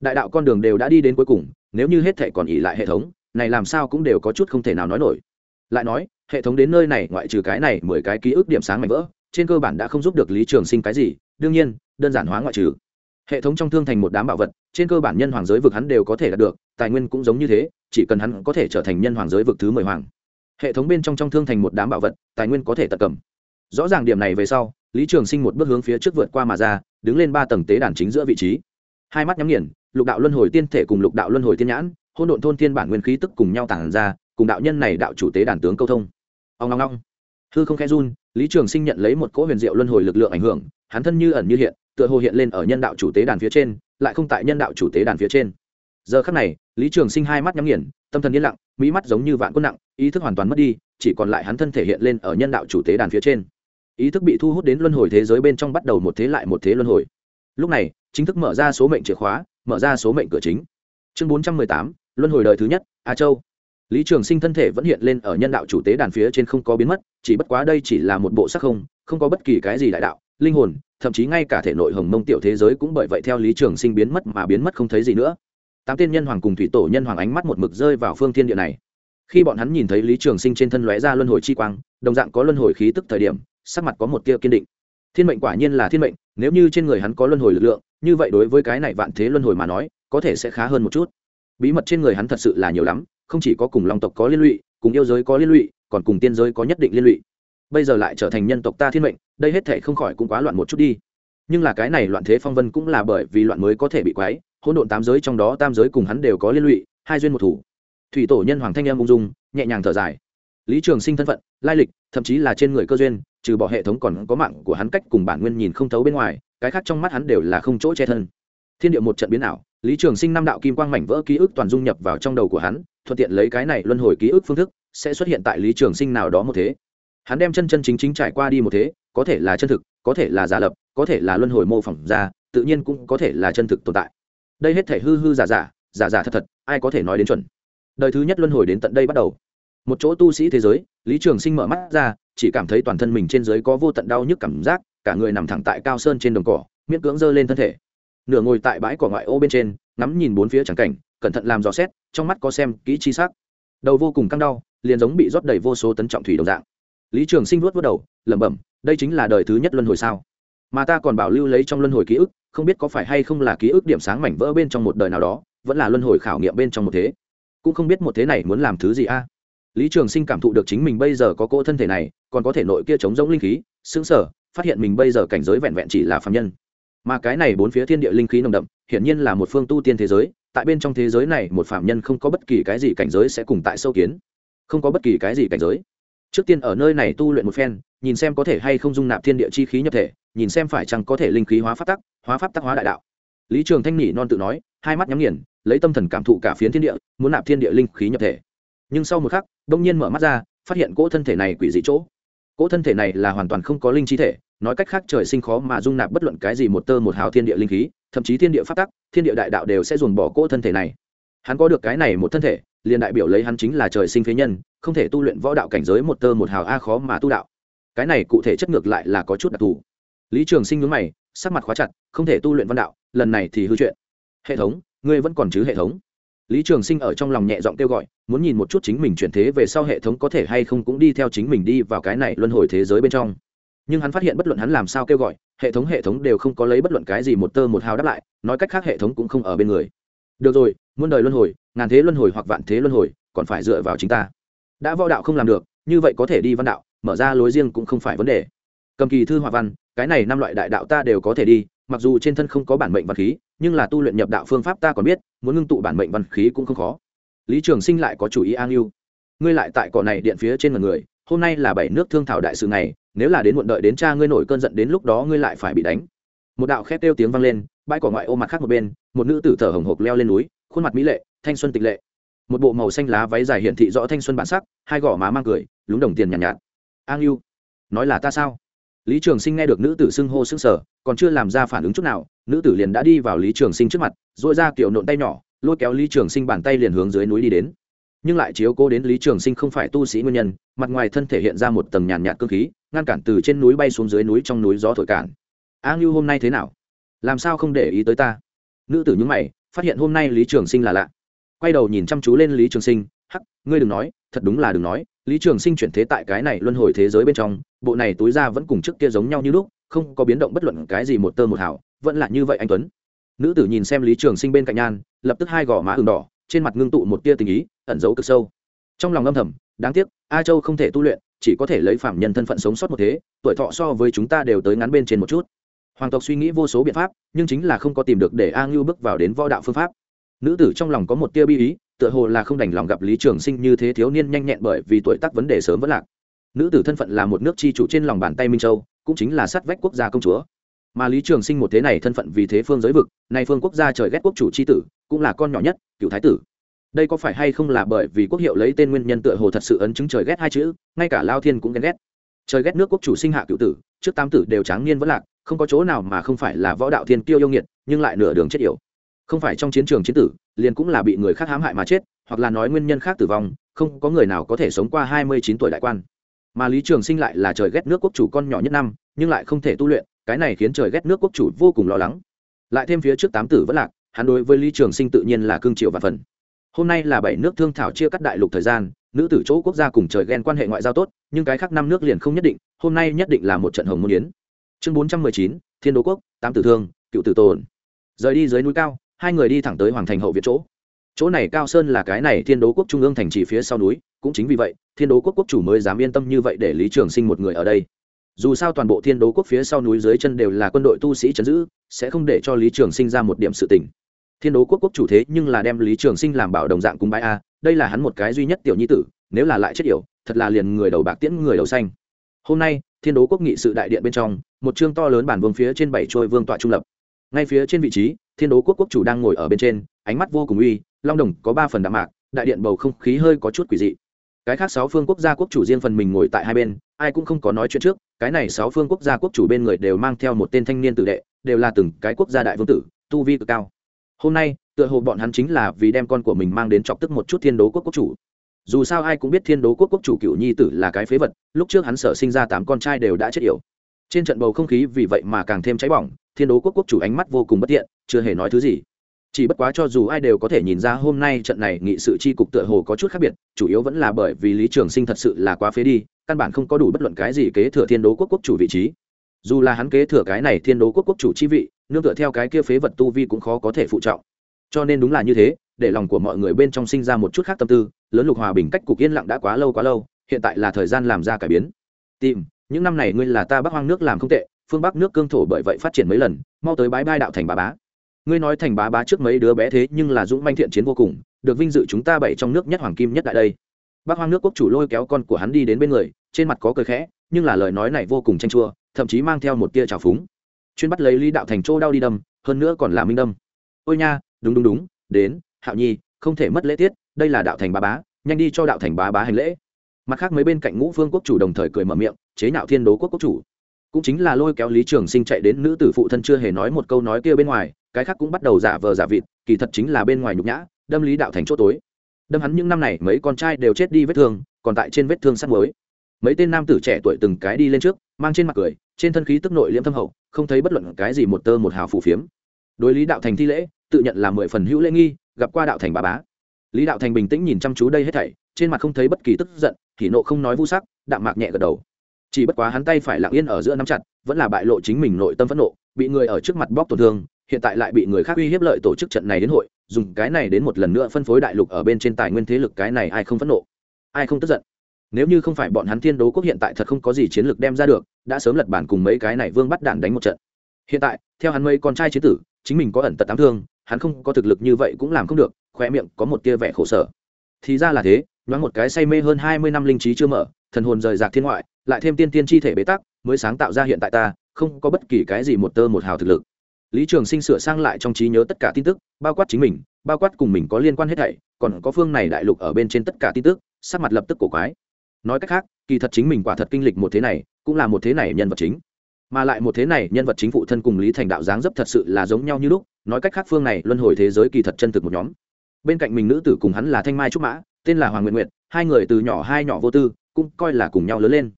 Đại đạo con đường đều đã đi đến cuối cùng, nếu như hết thể còn ỉ lại hệ thống này làm sao cũng đều có chút không thể nào nói nổi. Lại nói, hệ thống đến nơi này ngoại trừ cái này mười cái ký ức điểm sáng mạnh vỡ, trên cơ bản đã không giúp được lý trường sinh cái gì, đương nhiên, đơn giản hóa ngoại trừ. Hệ thống trong thương thành một đám bảo vật, trên cơ bản nhân hoàng giới vực hắn đều có thể đạt được, tài nguyên cũng giống như thế, chỉ cần hắn có thể trở thành nhân hoàng giới vực thứ mười hoàng. Hệ thống bên trong trong thương thành một đám bảo vật, tài nguyên có thể tận cầm. Rõ ràng điểm này về sau, lý trường sinh một bước hướng phía trước vượt qua mà ra, đứng lên ba tầng tế đàn chính giữa vị trí. Hai mắt nhắm nghiền, lục đạo luân hồi tiên thể cùng lục đạo luân hồi tiên nhãn hôn độn thôn thiên bản nguyên khí tức cùng nhau tản ra, cùng đạo nhân này đạo chủ tế đàn tướng câu thông. Ông ngong ngong. Hư không khẽ run, lý trường sinh nhận lấy một cỗ huyền diệu luân hồi lực lượng ảnh hưởng, hắn thân như ẩn như hiện, tựa hồ hiện lên ở nhân đạo chủ tế đàn phía trên, lại không tại nhân đạo chủ tế đàn phía trên. Giờ khắc này, lý trường sinh hai mắt nhắm nghiền, tâm thần yên lặng mỹ mắt giống như vạn quân nặng, ý thức hoàn toàn mất đi, chỉ còn lại hắn thân thể hiện lên ở nhân đạo chủ tế đàn phía trên. Ý thức bị thu hút đến luân hồi thế giới bên trong bắt đầu một thế lại một thế luân hồi. Lúc này, chính thức mở ra số mệnh chìa khóa, mở ra số mệnh cửa chính. Chương bốn trăm mười tám luân hồi đời thứ nhất, a châu. Lý trường sinh thân thể vẫn hiện lên ở nhân đạo chủ tế đàn phía trên không có biến mất, chỉ bất quá đây chỉ là một bộ sắc không không có bất kỳ cái gì đại đạo, linh hồn, thậm chí ngay cả thể nội hồng mông tiểu thế giới cũng bởi vậy theo lý trường sinh biến mất mà biến mất không thấy gì nữa. Tám tiên nhân hoàng cùng thủy tổ nhân hoàng ánh mắt một mực rơi vào phương thiên địa này. Khi bọn hắn nhìn thấy lý trường sinh trên thân lóe ra luân hồi chi quang, đồng dạng có luân hồi khí tức thời điểm, sắc mặt có một tia kiên định. Thiên mệnh quả nhiên là thiên mệnh, nếu như trên người hắn có luân hồi lực lượng, như vậy đối với cái này vạn thế luân hồi mà nói, có thể sẽ khá hơn một chút bí mật trên người hắn thật sự là nhiều lắm, không chỉ có cùng long tộc có liên lụy, cùng yêu giới có liên lụy, còn cùng tiên giới có nhất định liên lụy. Bây giờ lại trở thành nhân tộc ta thiên mệnh, đây hết thể không khỏi cũng quá loạn một chút đi. Nhưng là cái này loạn thế phong vân cũng là bởi vì loạn mới có thể bị quái hỗn độn tám giới trong đó tam giới cùng hắn đều có liên lụy, hai duyên một thủ. Thủy tổ nhân hoàng thanh em ung dung, nhẹ nhàng thở dài. Lý trường sinh thân phận, lai lịch, thậm chí là trên người cơ duyên, trừ bỏ hệ thống còn có mạng của hắn cách cùng bản nguyên nhìn không thấu bên ngoài, cái khác trong mắt hắn đều là không chỗ che thân. Thiên địa một trận biến ảo lý trường sinh năm đạo kim quang mảnh vỡ ký ức toàn dung nhập vào trong đầu của hắn, thuận tiện lấy cái này luân hồi ký ức phương thức, sẽ xuất hiện tại lý trường sinh nào đó một thế. Hắn đem chân chân chính chính trải qua đi một thế, có thể là chân thực, có thể là giả lập, có thể là luân hồi mô phỏng ra, tự nhiên cũng có thể là chân thực tồn tại. Đây hết thể hư hư giả giả giả giả thật thật, ai có thể nói đến chuẩn. Đời thứ nhất luân hồi đến tận đây bắt đầu. Một chỗ tu sĩ thế giới, lý trường sinh mở mắt ra, chỉ cảm thấy toàn thân mình trên dưới có vô tận đau nhức cảm giác, cả người nằm thẳng tại cao sơn trên đồng cỏ, miễn cưỡng giơ lên thân thể nửa ngồi tại bãi cỏ ngoại ô bên trên, ngắm nhìn bốn phía trắng cảnh, cẩn thận làm dò xét, trong mắt có xem kỹ chi sắc. Đầu vô cùng căng đau, liền giống bị rót đầy vô số tấn trọng thủy đồng dạng. Lý trường sinh vuốt vớt đầu, lẩm bẩm, đây chính là đời thứ nhất luân hồi sao? Mà ta còn bảo lưu lấy trong luân hồi ký ức, không biết có phải hay không là ký ức điểm sáng mảnh vỡ bên trong một đời nào đó, vẫn là luân hồi khảo nghiệm bên trong một thế. Cũng không biết một thế này muốn làm thứ gì a. À? Lý trường sinh cảm thụ được chính mình bây giờ có cỗ thân thể này, còn có thể nội kia chống giống linh khí xứng sở phát hiện mình bây giờ cảnh giới vẹn vẹn chỉ là phạm nhân mà cái này bốn phía thiên địa linh khí nồng đậm, hiển nhiên là một phương tu tiên thế giới, tại bên trong thế giới này, một phạm nhân không có bất kỳ cái gì cảnh giới sẽ cùng tại sâu kiến. Không có bất kỳ cái gì cảnh giới. Trước tiên ở nơi này tu luyện một phen, nhìn xem có thể hay không dung nạp thiên địa chi khí nhập thể, nhìn xem phải chăng có thể linh khí hóa pháp tắc, hóa pháp tắc hóa đại đạo. Lý trường thanh nhỉ non tự nói, hai mắt nhắm nghiền, lấy tâm thần cảm thụ cả phiến thiên địa, muốn nạp thiên địa linh khí nhập thể. Nhưng sau một khắc đông nhiên mở mắt ra, phát hiện cỗ thân thể này quỷ dị chỗ. Cỗ thân thể này là hoàn toàn không có linh chi thể nói cách khác trời sinh khó mà dung nạp bất luận cái gì một tơ một hào thiên địa linh khí, thậm chí thiên địa phát tắc, thiên địa đại đạo đều sẽ dồn bỏ cỗ thân thể này. Hắn có được cái này một thân thể, liền đại biểu lấy hắn chính là trời sinh phế nhân, không thể tu luyện võ đạo cảnh giới một tơ một hào a khó mà tu đạo. Cái này cụ thể chất ngược lại là có chút đặc thù. Lý trường sinh nhớ mày, sắc mặt khóa chặt, không thể tu luyện văn đạo, lần này thì hư chuyện. Hệ thống, ngươi vẫn còn chứ hệ thống? Lý trường sinh ở trong lòng nhẹ giọng kêu gọi, muốn nhìn một chút chính mình chuyển thế về sau hệ thống có thể hay không cũng đi theo chính mình đi vào cái này luân hồi thế giới bên trong nhưng hắn phát hiện bất luận hắn làm sao kêu gọi, hệ thống hệ thống đều không có lấy bất luận cái gì một tơ một hào đáp lại, nói cách khác hệ thống cũng không ở bên người. Được rồi, muôn đời luân hồi, ngàn thế luân hồi hoặc vạn thế luân hồi, còn phải dựa vào chính ta. Đã võ đạo không làm được, như vậy có thể đi văn đạo, mở ra lối riêng cũng không phải vấn đề. Cầm kỳ thư họa văn, cái này năm loại đại đạo ta đều có thể đi, mặc dù trên thân không có bản mệnh văn khí, nhưng là tu luyện nhập đạo phương pháp ta còn biết, muốn ngưng tụ bản mệnh văn khí cũng không khó. Lý trường sinh lại có chủ ý an yêu ngươi lại tại cỏ này điện phía trên mặt người, hôm nay là bảy nước thương thảo đại sự này nếu là đến muộn đợi đến cha ngươi nổi cơn giận đến lúc đó ngươi lại phải bị đánh. Một đạo khét kêu tiếng vang lên bãi cỏ ngoại ô mặt khác một bên một nữ tử thở hồng hộc leo lên núi khuôn mặt mỹ lệ thanh xuân tịch lệ. Một bộ màu xanh lá váy dài hiển thị rõ thanh xuân bản sắc hai gò má mang cười lúng đồng tiền nhàn nhạt, nhạt. An yêu nói là ta sao? Lý trường sinh nghe được nữ tử xưng hô xưng sở còn chưa làm ra phản ứng chút nào nữ tử liền đã đi vào lý trường sinh trước mặt dội ra kiểu nộn tay nhỏ lôi kéo lý trường sinh bàn tay liền hướng dưới núi đi đến nhưng lại chiếu cố đến lý trường sinh không phải tu sĩ nguyên nhân, mặt ngoài thân thể hiện ra một tầng nhàn nhạt cơ khí, ngăn cản từ trên núi bay xuống dưới núi trong núi gió thổi cản a ngưu hôm nay thế nào? Làm sao không để ý tới ta? Nữ tử nhúng mày, phát hiện hôm nay lý trường sinh là lạ. Quay đầu nhìn chăm chú lên lý trường sinh, hắc, ngươi đừng nói, thật đúng là đừng nói, lý trường sinh chuyển thế tại cái này luân hồi thế giới bên trong, bộ này túi ra vẫn cùng trước kia giống nhau như lúc, không có biến động bất luận cái gì một tơ một hảo vẫn là như vậy anh tuấn. Nữ tử nhìn xem lý trường sinh bên cạnh nhan, lập tức hai gò má ừng đỏ, trên mặt ngưng tụ một tia tình ý ẩn giấu cực sâu. Trong lòng âm thầm, đáng tiếc, a châu không thể tu luyện, chỉ có thể lấy phạm nhân thân phận sống sót một thế, tuổi thọ so với chúng ta đều tới ngắn bên trên một chút. Hoàng tộc suy nghĩ vô số biện pháp, nhưng chính là không có tìm được để a ngưu bước vào đến võ đạo phương pháp. Nữ tử trong lòng có một tia bi ý, tựa hồ là không đành lòng gặp lý trường sinh như thế thiếu niên nhanh nhẹn bởi vì tuổi tác vấn đề sớm vẫn lạc. Nữ tử thân phận là một nước chi chủ trên lòng bàn tay minh châu, cũng chính là sát vách quốc gia công chúa. Mà lý trường sinh một thế này thân phận vì thế phương giới vực, nay phương quốc gia trời ghét quốc chủ c h i tử, cũng là con nhỏ nhất, cựu thái tử đây có phải hay không là bởi vì quốc hiệu lấy tên nguyên nhân tựa hồ thật sự ấn chứng trời ghét hai chữ, ngay cả lao thiên cũng ghen ghét. Trời ghét nước quốc chủ sinh hạ cựu tử, trước tam tử đều tráng niên vẫn lạc, không có chỗ nào mà không phải là võ đạo thiên tiêu yêu nghiệt, nhưng lại nửa đường chết yểu. Không phải trong chiến trường chiến tử, liền cũng là bị người khác hãm hại mà chết, hoặc là nói nguyên nhân khác tử vong, không có người nào có thể sống qua hai mươi chín tuổi đại quan. Mà lý trường sinh lại là trời ghét nước quốc chủ con nhỏ nhất năm, nhưng lại không thể tu luyện, cái này khiến trời ghét nước quốc chủ vô cùng lo lắng. Lại thêm phía trước tám tử vẫn lạc, hắn đối với lý trường sinh tự nhiên là cương triệu và phần hôm nay là bảy nước thương thảo chia cắt đại lục thời gian, nữ tử chỗ quốc gia cùng trời ghen quan hệ ngoại giao tốt, nhưng cái khác năm nước liền không nhất định, hôm nay nhất định là một trận hồng môn yến. Chương bốn trăm mười chín, thiên đô quốc, tám tử thương, cựu tử tồn. Rời đi dưới núi cao, hai người đi thẳng tới hoàng thành hậu việt chỗ. Chỗ này cao sơn là cái này thiên đố quốc trung ương thành trì phía sau núi, cũng chính vì vậy, thiên đố quốc quốc chủ mới dám yên tâm như vậy để lý trường sinh một người ở đây. Dù sao toàn bộ thiên đố quốc phía sau núi dưới chân đều là quân đội tu sĩ chấn giữ, sẽ không để cho lý trường sinh ra một điểm sự tình thiên đố quốc quốc chủ thế nhưng là đem lý trường sinh làm bảo đồng dạng cung bái a, đây là hắn một cái duy nhất tiểu nhi tử, nếu là lại chết yểu, thật là liền người đầu bạc tiễn người đầu xanh. Hôm nay, thiên đố quốc nghị sự đại điện bên trong, một chương to lớn bản vương phía trên bảy trôi vương tọa trung lập. Ngay phía trên vị trí, thiên đố quốc quốc chủ đang ngồi ở bên trên, ánh mắt vô cùng uy, long đồng có ba phần đạm mạc, đại điện bầu không khí hơi có chút quỷ dị. Cái khác sáu phương quốc gia quốc chủ riêng phần mình ngồi tại hai bên, ai cũng không có nói chuyện trước, cái này sáu phương quốc gia quốc chủ bên người đều mang theo một tên thanh niên tử đệ, đều là từng cái quốc gia đại vương tử, tu vi cực cao hôm nay, tựa hồ bọn hắn chính là vì đem con của mình mang đến chọc tức một chút thiên đố quốc quốc chủ. Dù sao ai cũng biết thiên đố quốc quốc chủ cựu nhi tử là cái phế vật, lúc trước hắn sợ sinh ra tám con trai đều đã chết yểu. Trên trận bầu không khí vì vậy mà càng thêm cháy bỏng, thiên đố quốc quốc chủ ánh mắt vô cùng bất thiện, chưa hề nói thứ gì. Chỉ bất quá cho dù ai đều có thể nhìn ra hôm nay trận này nghị sự chi cục tựa hồ có chút khác biệt, chủ yếu vẫn là bởi vì lý trường sinh thật sự là quá phế đi, căn bản không có đủ bất luận cái gì kế thừa thiên đố quốc quốc chủ vị trí. Dù là hắn kế thừa cái này thiên đố quốc quốc chủ chi vị nương tựa theo cái kia phế vật tu vi cũng khó có thể phụ trọng. Cho nên đúng là như thế, để lòng của mọi người bên trong sinh ra một chút khác tâm tư, lớn lục hòa bình cách cục yên lặng đã quá lâu quá lâu, hiện tại là thời gian làm ra cải biến. Tìm, những năm này ngươi là ta bắc hoang nước làm không tệ, phương bắc nước cương thổ bởi vậy phát triển mấy lần, mau tới bái bai đạo thành bà bá. Ngươi nói thành bá bá trước mấy đứa bé thế nhưng là dũng manh thiện chiến vô cùng, được vinh dự chúng ta bảy trong nước nhất hoàng kim nhất tại đây. Bác hoang nước quốc chủ lôi kéo con của hắn đi đến bên người, trên mặt có cười khẽ, nhưng là lời nói này vô cùng tranh chua, thậm chí mang theo một tia trào phúng chuyên bắt lấy lý đạo thành chỗ đau đi đâm, hơn nữa còn là minh đâm. Ôi nha, đúng đúng đúng, đến, hạo nhi, không thể mất lễ tiết, đây là đạo thành bá bá, nhanh đi cho đạo thành bá bá hành lễ. Mặt khác mấy bên cạnh ngũ phương quốc chủ đồng thời cười mở miệng, chế nhạo thiên đố quốc quốc chủ. Cũng chính là lôi kéo lý trường sinh chạy đến nữ tử phụ thân chưa hề nói một câu nói kia bên ngoài, cái khác cũng bắt đầu giả vờ giả vịt, kỳ thật chính là bên ngoài nhục nhã, đâm lý đạo thành chỗ tối. Đâm hắn những năm này, mấy con trai đều chết đi vết thương, còn tại trên vết thương sắt mới mấy tên nam tử trẻ tuổi từng cái đi lên trước, mang trên mặt cười, trên thân khí tức nội liễm thâm hậu không thấy bất luận cái gì một tơ một hào phù phiếm. Đối lý đạo thành thi lễ, tự nhận là mười phần hữu lễ nghi, gặp qua đạo thành bà bá. Lý đạo thành bình tĩnh nhìn chăm chú đây hết thảy, trên mặt không thấy bất kỳ tức giận, thì nộ không nói vu sắc, đạm mạc nhẹ gật đầu. Chỉ bất quá hắn tay phải lặng yên ở giữa nắm chặt, vẫn là bại lộ chính mình nội tâm phẫn nộ, bị người ở trước mặt bóc tổn thương, hiện tại lại bị người khác uy hiếp lợi tổ chức trận này đến hội, dùng cái này đến một lần nữa phân phối đại lục ở bên trên tài nguyên thế lực, cái này ai không phẫn nộ? Ai không tức giận? Nếu như không phải bọn hắn thiên đố quốc hiện tại thật không có gì chiến lược đem ra được, đã sớm lật bản cùng mấy cái này vương bắt đạn đánh một trận. Hiện tại, theo hắn mấy con trai chế tử, chính mình có ẩn tật tám thương, hắn không có thực lực như vậy cũng làm không được khoe miệng có một tia vẻ khổ sở. Thì ra là thế, nhoáng một cái say mê hơn hai mươi năm linh trí chưa mở, thần hồn rời rạc thiên ngoại, lại thêm tiên tiên chi thể bế tắc, mới sáng tạo ra hiện tại ta, không có bất kỳ cái gì một tơ một hào thực lực. Lý trường sinh sửa sang lại trong trí nhớ tất cả tin tức, bao quát chính mình, bao quát cùng mình có liên quan hết thảy, còn có phương này đại lục ở bên trên tất cả tin tức, sắc mặt lập tức cổ quái nói cách khác, kỳ thật chính mình quả thật kinh lịch một thế này, cũng là một thế này nhân vật chính. Mà lại một thế này nhân vật chính phụ thân cùng lý thành đạo dáng dấp thật sự là giống nhau như lúc, nói cách khác phương này luân hồi thế giới kỳ thật chân thực một nhóm. Bên cạnh mình nữ tử cùng hắn là thanh mai trúc mã, tên là hoàng nguyện nguyện hai người từ nhỏ hai nhỏ vô tư, cũng coi là cùng nhau lớn lên.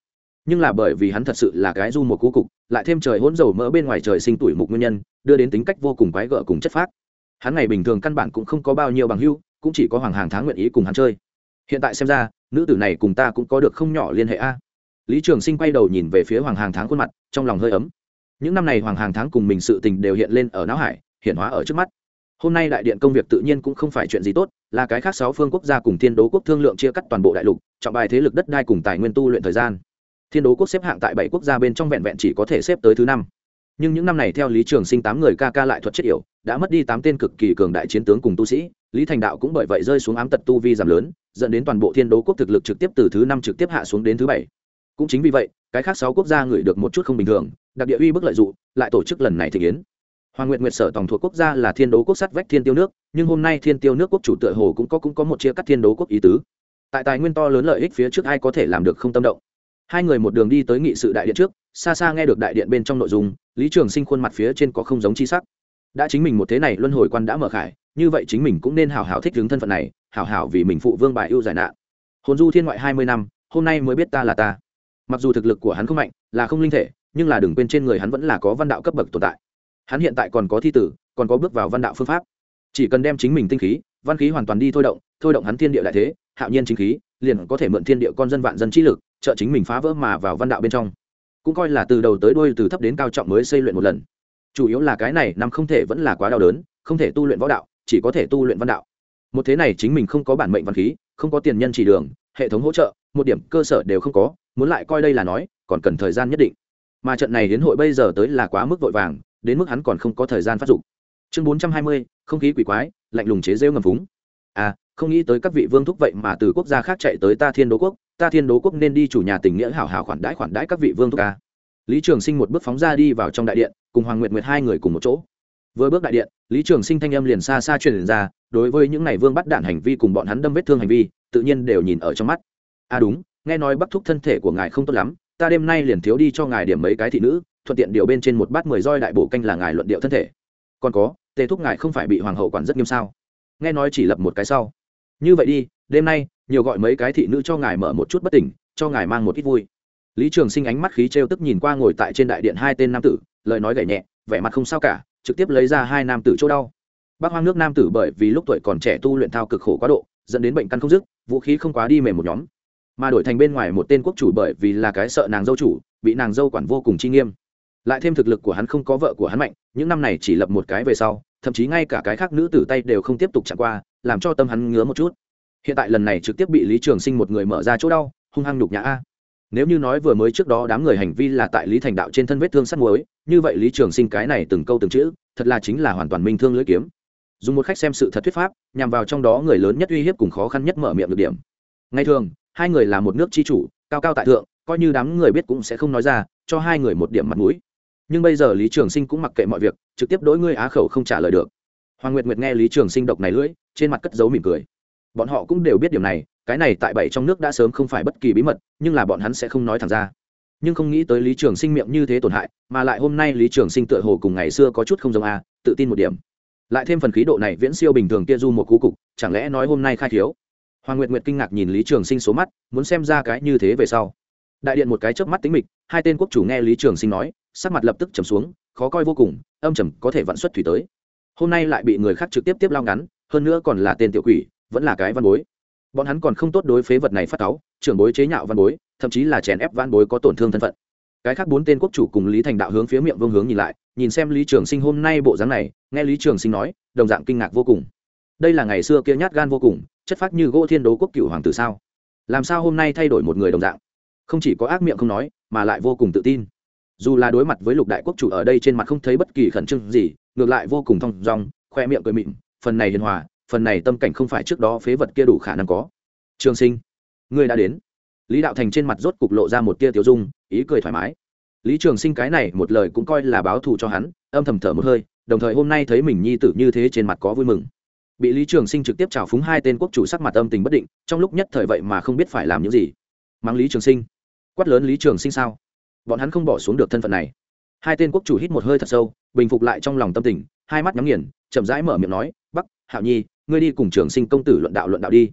Nhưng là bởi vì hắn thật sự là cái du một cú cục, lại thêm trời hỗn dầu mỡ bên ngoài trời sinh tuổi mục nguyên nhân, đưa đến tính cách vô cùng quái gở cùng chất phác. Hắn ngày bình thường căn bản cũng không có bao nhiêu bằng hưu cũng chỉ có hoàng hàng tháng nguyện ý cùng hắn chơi. Hiện tại xem ra nữ tử này cùng ta cũng có được không nhỏ liên hệ a. Lý trường sinh quay đầu nhìn về phía hoàng hàng tháng khuôn mặt, trong lòng hơi ấm. Những năm này hoàng hàng tháng cùng mình sự tình đều hiện lên ở não hải, hiện hóa ở trước mắt. Hôm nay đại điện công việc tự nhiên cũng không phải chuyện gì tốt, là cái khác sáu phương quốc gia cùng thiên đố quốc thương lượng chia cắt toàn bộ đại lục, trọng bài thế lực đất đai cùng tài nguyên tu luyện thời gian. Thiên đố quốc xếp hạng tại bảy quốc gia bên trong vẹn vẹn chỉ có thể xếp tới thứ năm. Nhưng những năm này theo lý trường sinh tám người ca ca lại thuật chết yểu, đã mất đi tám tên cực kỳ cường đại chiến tướng cùng tu sĩ lý thành đạo cũng bởi vậy rơi xuống ám tật tu vi giảm lớn, dẫn đến toàn bộ thiên đố quốc thực lực trực tiếp từ thứ năm trực tiếp hạ xuống đến thứ bảy. Cũng chính vì vậy, cái khác sáu quốc gia ngửi được một chút không bình thường, đặc địa uy bức lợi dụng, lại tổ chức lần này thị kiến hoàng nguyệt nguyệt sở tổng thuộc quốc gia là thiên đố quốc sắt vách thiên tiêu nước, nhưng hôm nay thiên tiêu nước quốc chủ tựa hồ cũng có cũng có một chia cắt thiên đố quốc ý tứ. Tại tài nguyên to lớn lợi ích phía trước ai có thể làm được không tâm động. Hai người một đường đi tới nghị sự đại điện trước, xa xa nghe được đại điện bên trong nội dung, lý trường sinh khuôn mặt phía trên có không giống chi sắc. Đã chính mình một thế này luân hồi quan đã mở khải như vậy chính mình cũng nên hào hào thích đứng thân phận này, hào hào vì mình phụ vương bài ưu giải nạn. Hồn du thiên ngoại hai mươi năm, hôm nay mới biết ta là ta. Mặc dù thực lực của hắn không mạnh, là không linh thể, nhưng là đừng quên trên người hắn vẫn là có văn đạo cấp bậc tồn tại. Hắn hiện tại còn có thi tử, còn có bước vào văn đạo phương pháp. Chỉ cần đem chính mình tinh khí, văn khí hoàn toàn đi thôi động thôi động hắn thiên địa đại thế, hạo nhiên chính khí, liền có thể mượn thiên địa con dân vạn dân trí lực, trợ chính mình phá vỡ mà vào văn đạo bên trong. Cũng coi là từ đầu tới đuôi từ thấp đến cao trọng mới xây luyện một lần. Chủ yếu là cái này nằm không thể vẫn là quá đau đớn, không thể tu luyện võ đạo chỉ có thể tu luyện văn đạo. Một thế này chính mình không có bản mệnh văn khí, không có tiền nhân chỉ đường, hệ thống hỗ trợ, một điểm cơ sở đều không có, muốn lại coi đây là nói, còn cần thời gian nhất định. Mà trận này đến hội bây giờ tới là quá mức vội vàng, đến mức hắn còn không có thời gian phát dụng chương bốn trăm hai mươi, không khí quỷ quái, lạnh lùng chế rêu ngầm phúng. À không nghĩ tới các vị vương thúc vậy mà từ quốc gia khác chạy tới ta thiên đố quốc, ta thiên đố quốc nên đi chủ nhà tình nghĩa hảo hảo khoản đãi khoản đãi các vị vương thúc ca. Lý trường sinh một bước phóng ra đi vào trong đại điện, cùng hoàng nguyệt nguyệt hai người cùng một chỗ vừa bước đại điện, lý trường sinh thanh âm liền xa xa truyền ra, đối với những n à y vương bắt đạn hành vi cùng bọn hắn đâm vết thương hành vi, tự nhiên đều nhìn ở trong mắt. À đúng, nghe nói bắc thúc thân thể của ngài không tốt lắm, ta đêm nay liền thiếu đi cho ngài điểm mấy cái thị nữ, thuận tiện điều bên trên một bát mười roi đại bổ canh là ngài luận điệu thân thể. Còn có, tề thúc ngài không phải bị hoàng hậu quản rất nghiêm sao? Nghe nói chỉ lập một cái sau. Như vậy đi, đêm nay, nhiều gọi mấy cái thị nữ cho ngài mở một chút bất tỉnh, cho ngài mang một ít vui. Lý trường sinh ánh mắt khí trêu tức nhìn qua ngồi tại trên đại điện hai tên nam tử, lời nói gảy nhẹ, vẻ mặt không sao cả trực tiếp lấy ra hai nam tử chỗ đau. Bác hoang nước nam tử bởi vì lúc tuổi còn trẻ tu luyện thao cực khổ quá độ, dẫn đến bệnh căn không dứt, vũ khí không quá đi mềm một nhóm. Mà đổi thành bên ngoài một tên quốc chủ bởi vì là cái sợ nàng dâu chủ, bị nàng dâu quản vô cùng chi nghiêm. Lại thêm thực lực của hắn không có vợ của hắn mạnh, những năm này chỉ lập một cái về sau, thậm chí ngay cả cái khác nữ tử tay đều không tiếp tục chạm qua, làm cho tâm hắn ngứa một chút. Hiện tại lần này trực tiếp bị lý trường sinh một người mở ra chỗ đau, hung hăng nhục nhã a nếu như nói vừa mới trước đó đám người hành vi là tại lý thành đạo trên thân vết thương sắt muối, như vậy lý trường sinh cái này từng câu từng chữ, thật là chính là hoàn toàn minh thương lưỡi kiếm. Dùng một khách xem sự thật thuyết pháp, nhằm vào trong đó người lớn nhất uy hiếp cùng khó khăn nhất mở miệng được điểm. Ngay thường, hai người là một nước chi chủ, cao cao tại thượng, coi như đám người biết cũng sẽ không nói ra, cho hai người một điểm mặt mũi. Nhưng bây giờ lý trường sinh cũng mặc kệ mọi việc, trực tiếp đối ngươi á khẩu không trả lời được. Hoàng nguyệt nguyệt nghe lý trường sinh độc này lưỡi, trên mặt cất dấu mỉm cười. Bọn họ cũng đều biết điểm này cái này tại bảy trong nước đã sớm không phải bất kỳ bí mật, nhưng là bọn hắn sẽ không nói thẳng ra. Nhưng không nghĩ tới lý trường sinh miệng như thế tổn hại, mà lại hôm nay lý trường sinh tựa hồ cùng ngày xưa có chút không giống a, tự tin một điểm. Lại thêm phần khí độ này viễn siêu bình thường kia du một cú cục, chẳng lẽ nói hôm nay khai thiếu? Hoàng nguyệt nguyệt kinh ngạc nhìn lý trường sinh số mắt, muốn xem ra cái như thế về sau. Đại điện một cái chớp mắt tính mịch, hai tên quốc chủ nghe lý trường sinh nói, sắc mặt lập tức trầm xuống, khó coi vô cùng, âm trầm có thể vận xuất thủy tới. Hôm nay lại bị người khác trực tiếp tiếp lao ngắn, hơn nữa còn là tên tiểu quỷ, vẫn là cái văn bối bọn hắn còn không tốt đối phế vật này phát cáu, trưởng bối chế nhạo văn bối, thậm chí là chèn ép văn bối có tổn thương thân phận. Cái khác bốn tên quốc chủ cùng lý thành đạo hướng phía miệng vương hướng nhìn lại, nhìn xem lý trường sinh hôm nay bộ dáng này, nghe lý trường sinh nói, đồng dạng kinh ngạc vô cùng. Đây là ngày xưa kia nhát gan vô cùng, chất phát như gỗ thiên đố quốc cựu hoàng tử sao? Làm sao hôm nay thay đổi một người đồng dạng? Không chỉ có ác miệng không nói, mà lại vô cùng tự tin. Dù là đối mặt với lục đại quốc chủ ở đây trên mặt không thấy bất kỳ khẩn trương gì, ngược lại vô cùng thong dong, khoe miệng cười mịn, phần này hiền hòa phần này tâm cảnh không phải trước đó phế vật kia đủ khả năng có. Trường sinh, ngươi đã đến. Lý đạo thành trên mặt rốt cục lộ ra một tia tiêu dung, ý cười thoải mái. Lý trường sinh cái này một lời cũng coi là báo thù cho hắn, âm thầm thở một hơi, đồng thời hôm nay thấy mình nhi tử như thế trên mặt có vui mừng. Bị lý trường sinh trực tiếp trào phúng hai tên quốc chủ sắc mặt âm tình bất định, trong lúc nhất thời vậy mà không biết phải làm những gì. Mang lý trường sinh. Quát lớn lý trường sinh sao? Bọn hắn không bỏ xuống được thân phận này. Hai tên quốc chủ hít một hơi thật sâu, bình phục lại trong lòng tâm tình, hai mắt nhắm nghiền, chậm rãi mở miệng nói, bắc, hạo nhi ngươi đi cùng trường sinh công tử luận đạo luận đạo đi.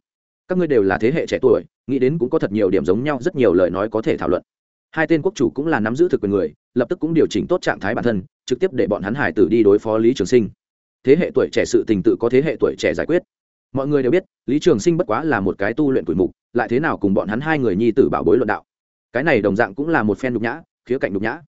Các ngươi đều là thế hệ trẻ tuổi, nghĩ đến cũng có thật nhiều điểm giống nhau, rất nhiều lời nói có thể thảo luận. Hai tên quốc chủ cũng là nắm giữ thực quyền người, lập tức cũng điều chỉnh tốt trạng thái bản thân, trực tiếp để bọn hắn hải tử đi đối phó lý trường sinh. Thế hệ tuổi trẻ sự tình tự có thế hệ tuổi trẻ giải quyết. Mọi người đều biết, lý trường sinh bất quá là một cái tu luyện tuổi mục, lại thế nào cùng bọn hắn hai người nhi tử bảo bối luận đạo. Cái này đồng dạng cũng là một phen nhục nhã, khía cạnh nhục nhã.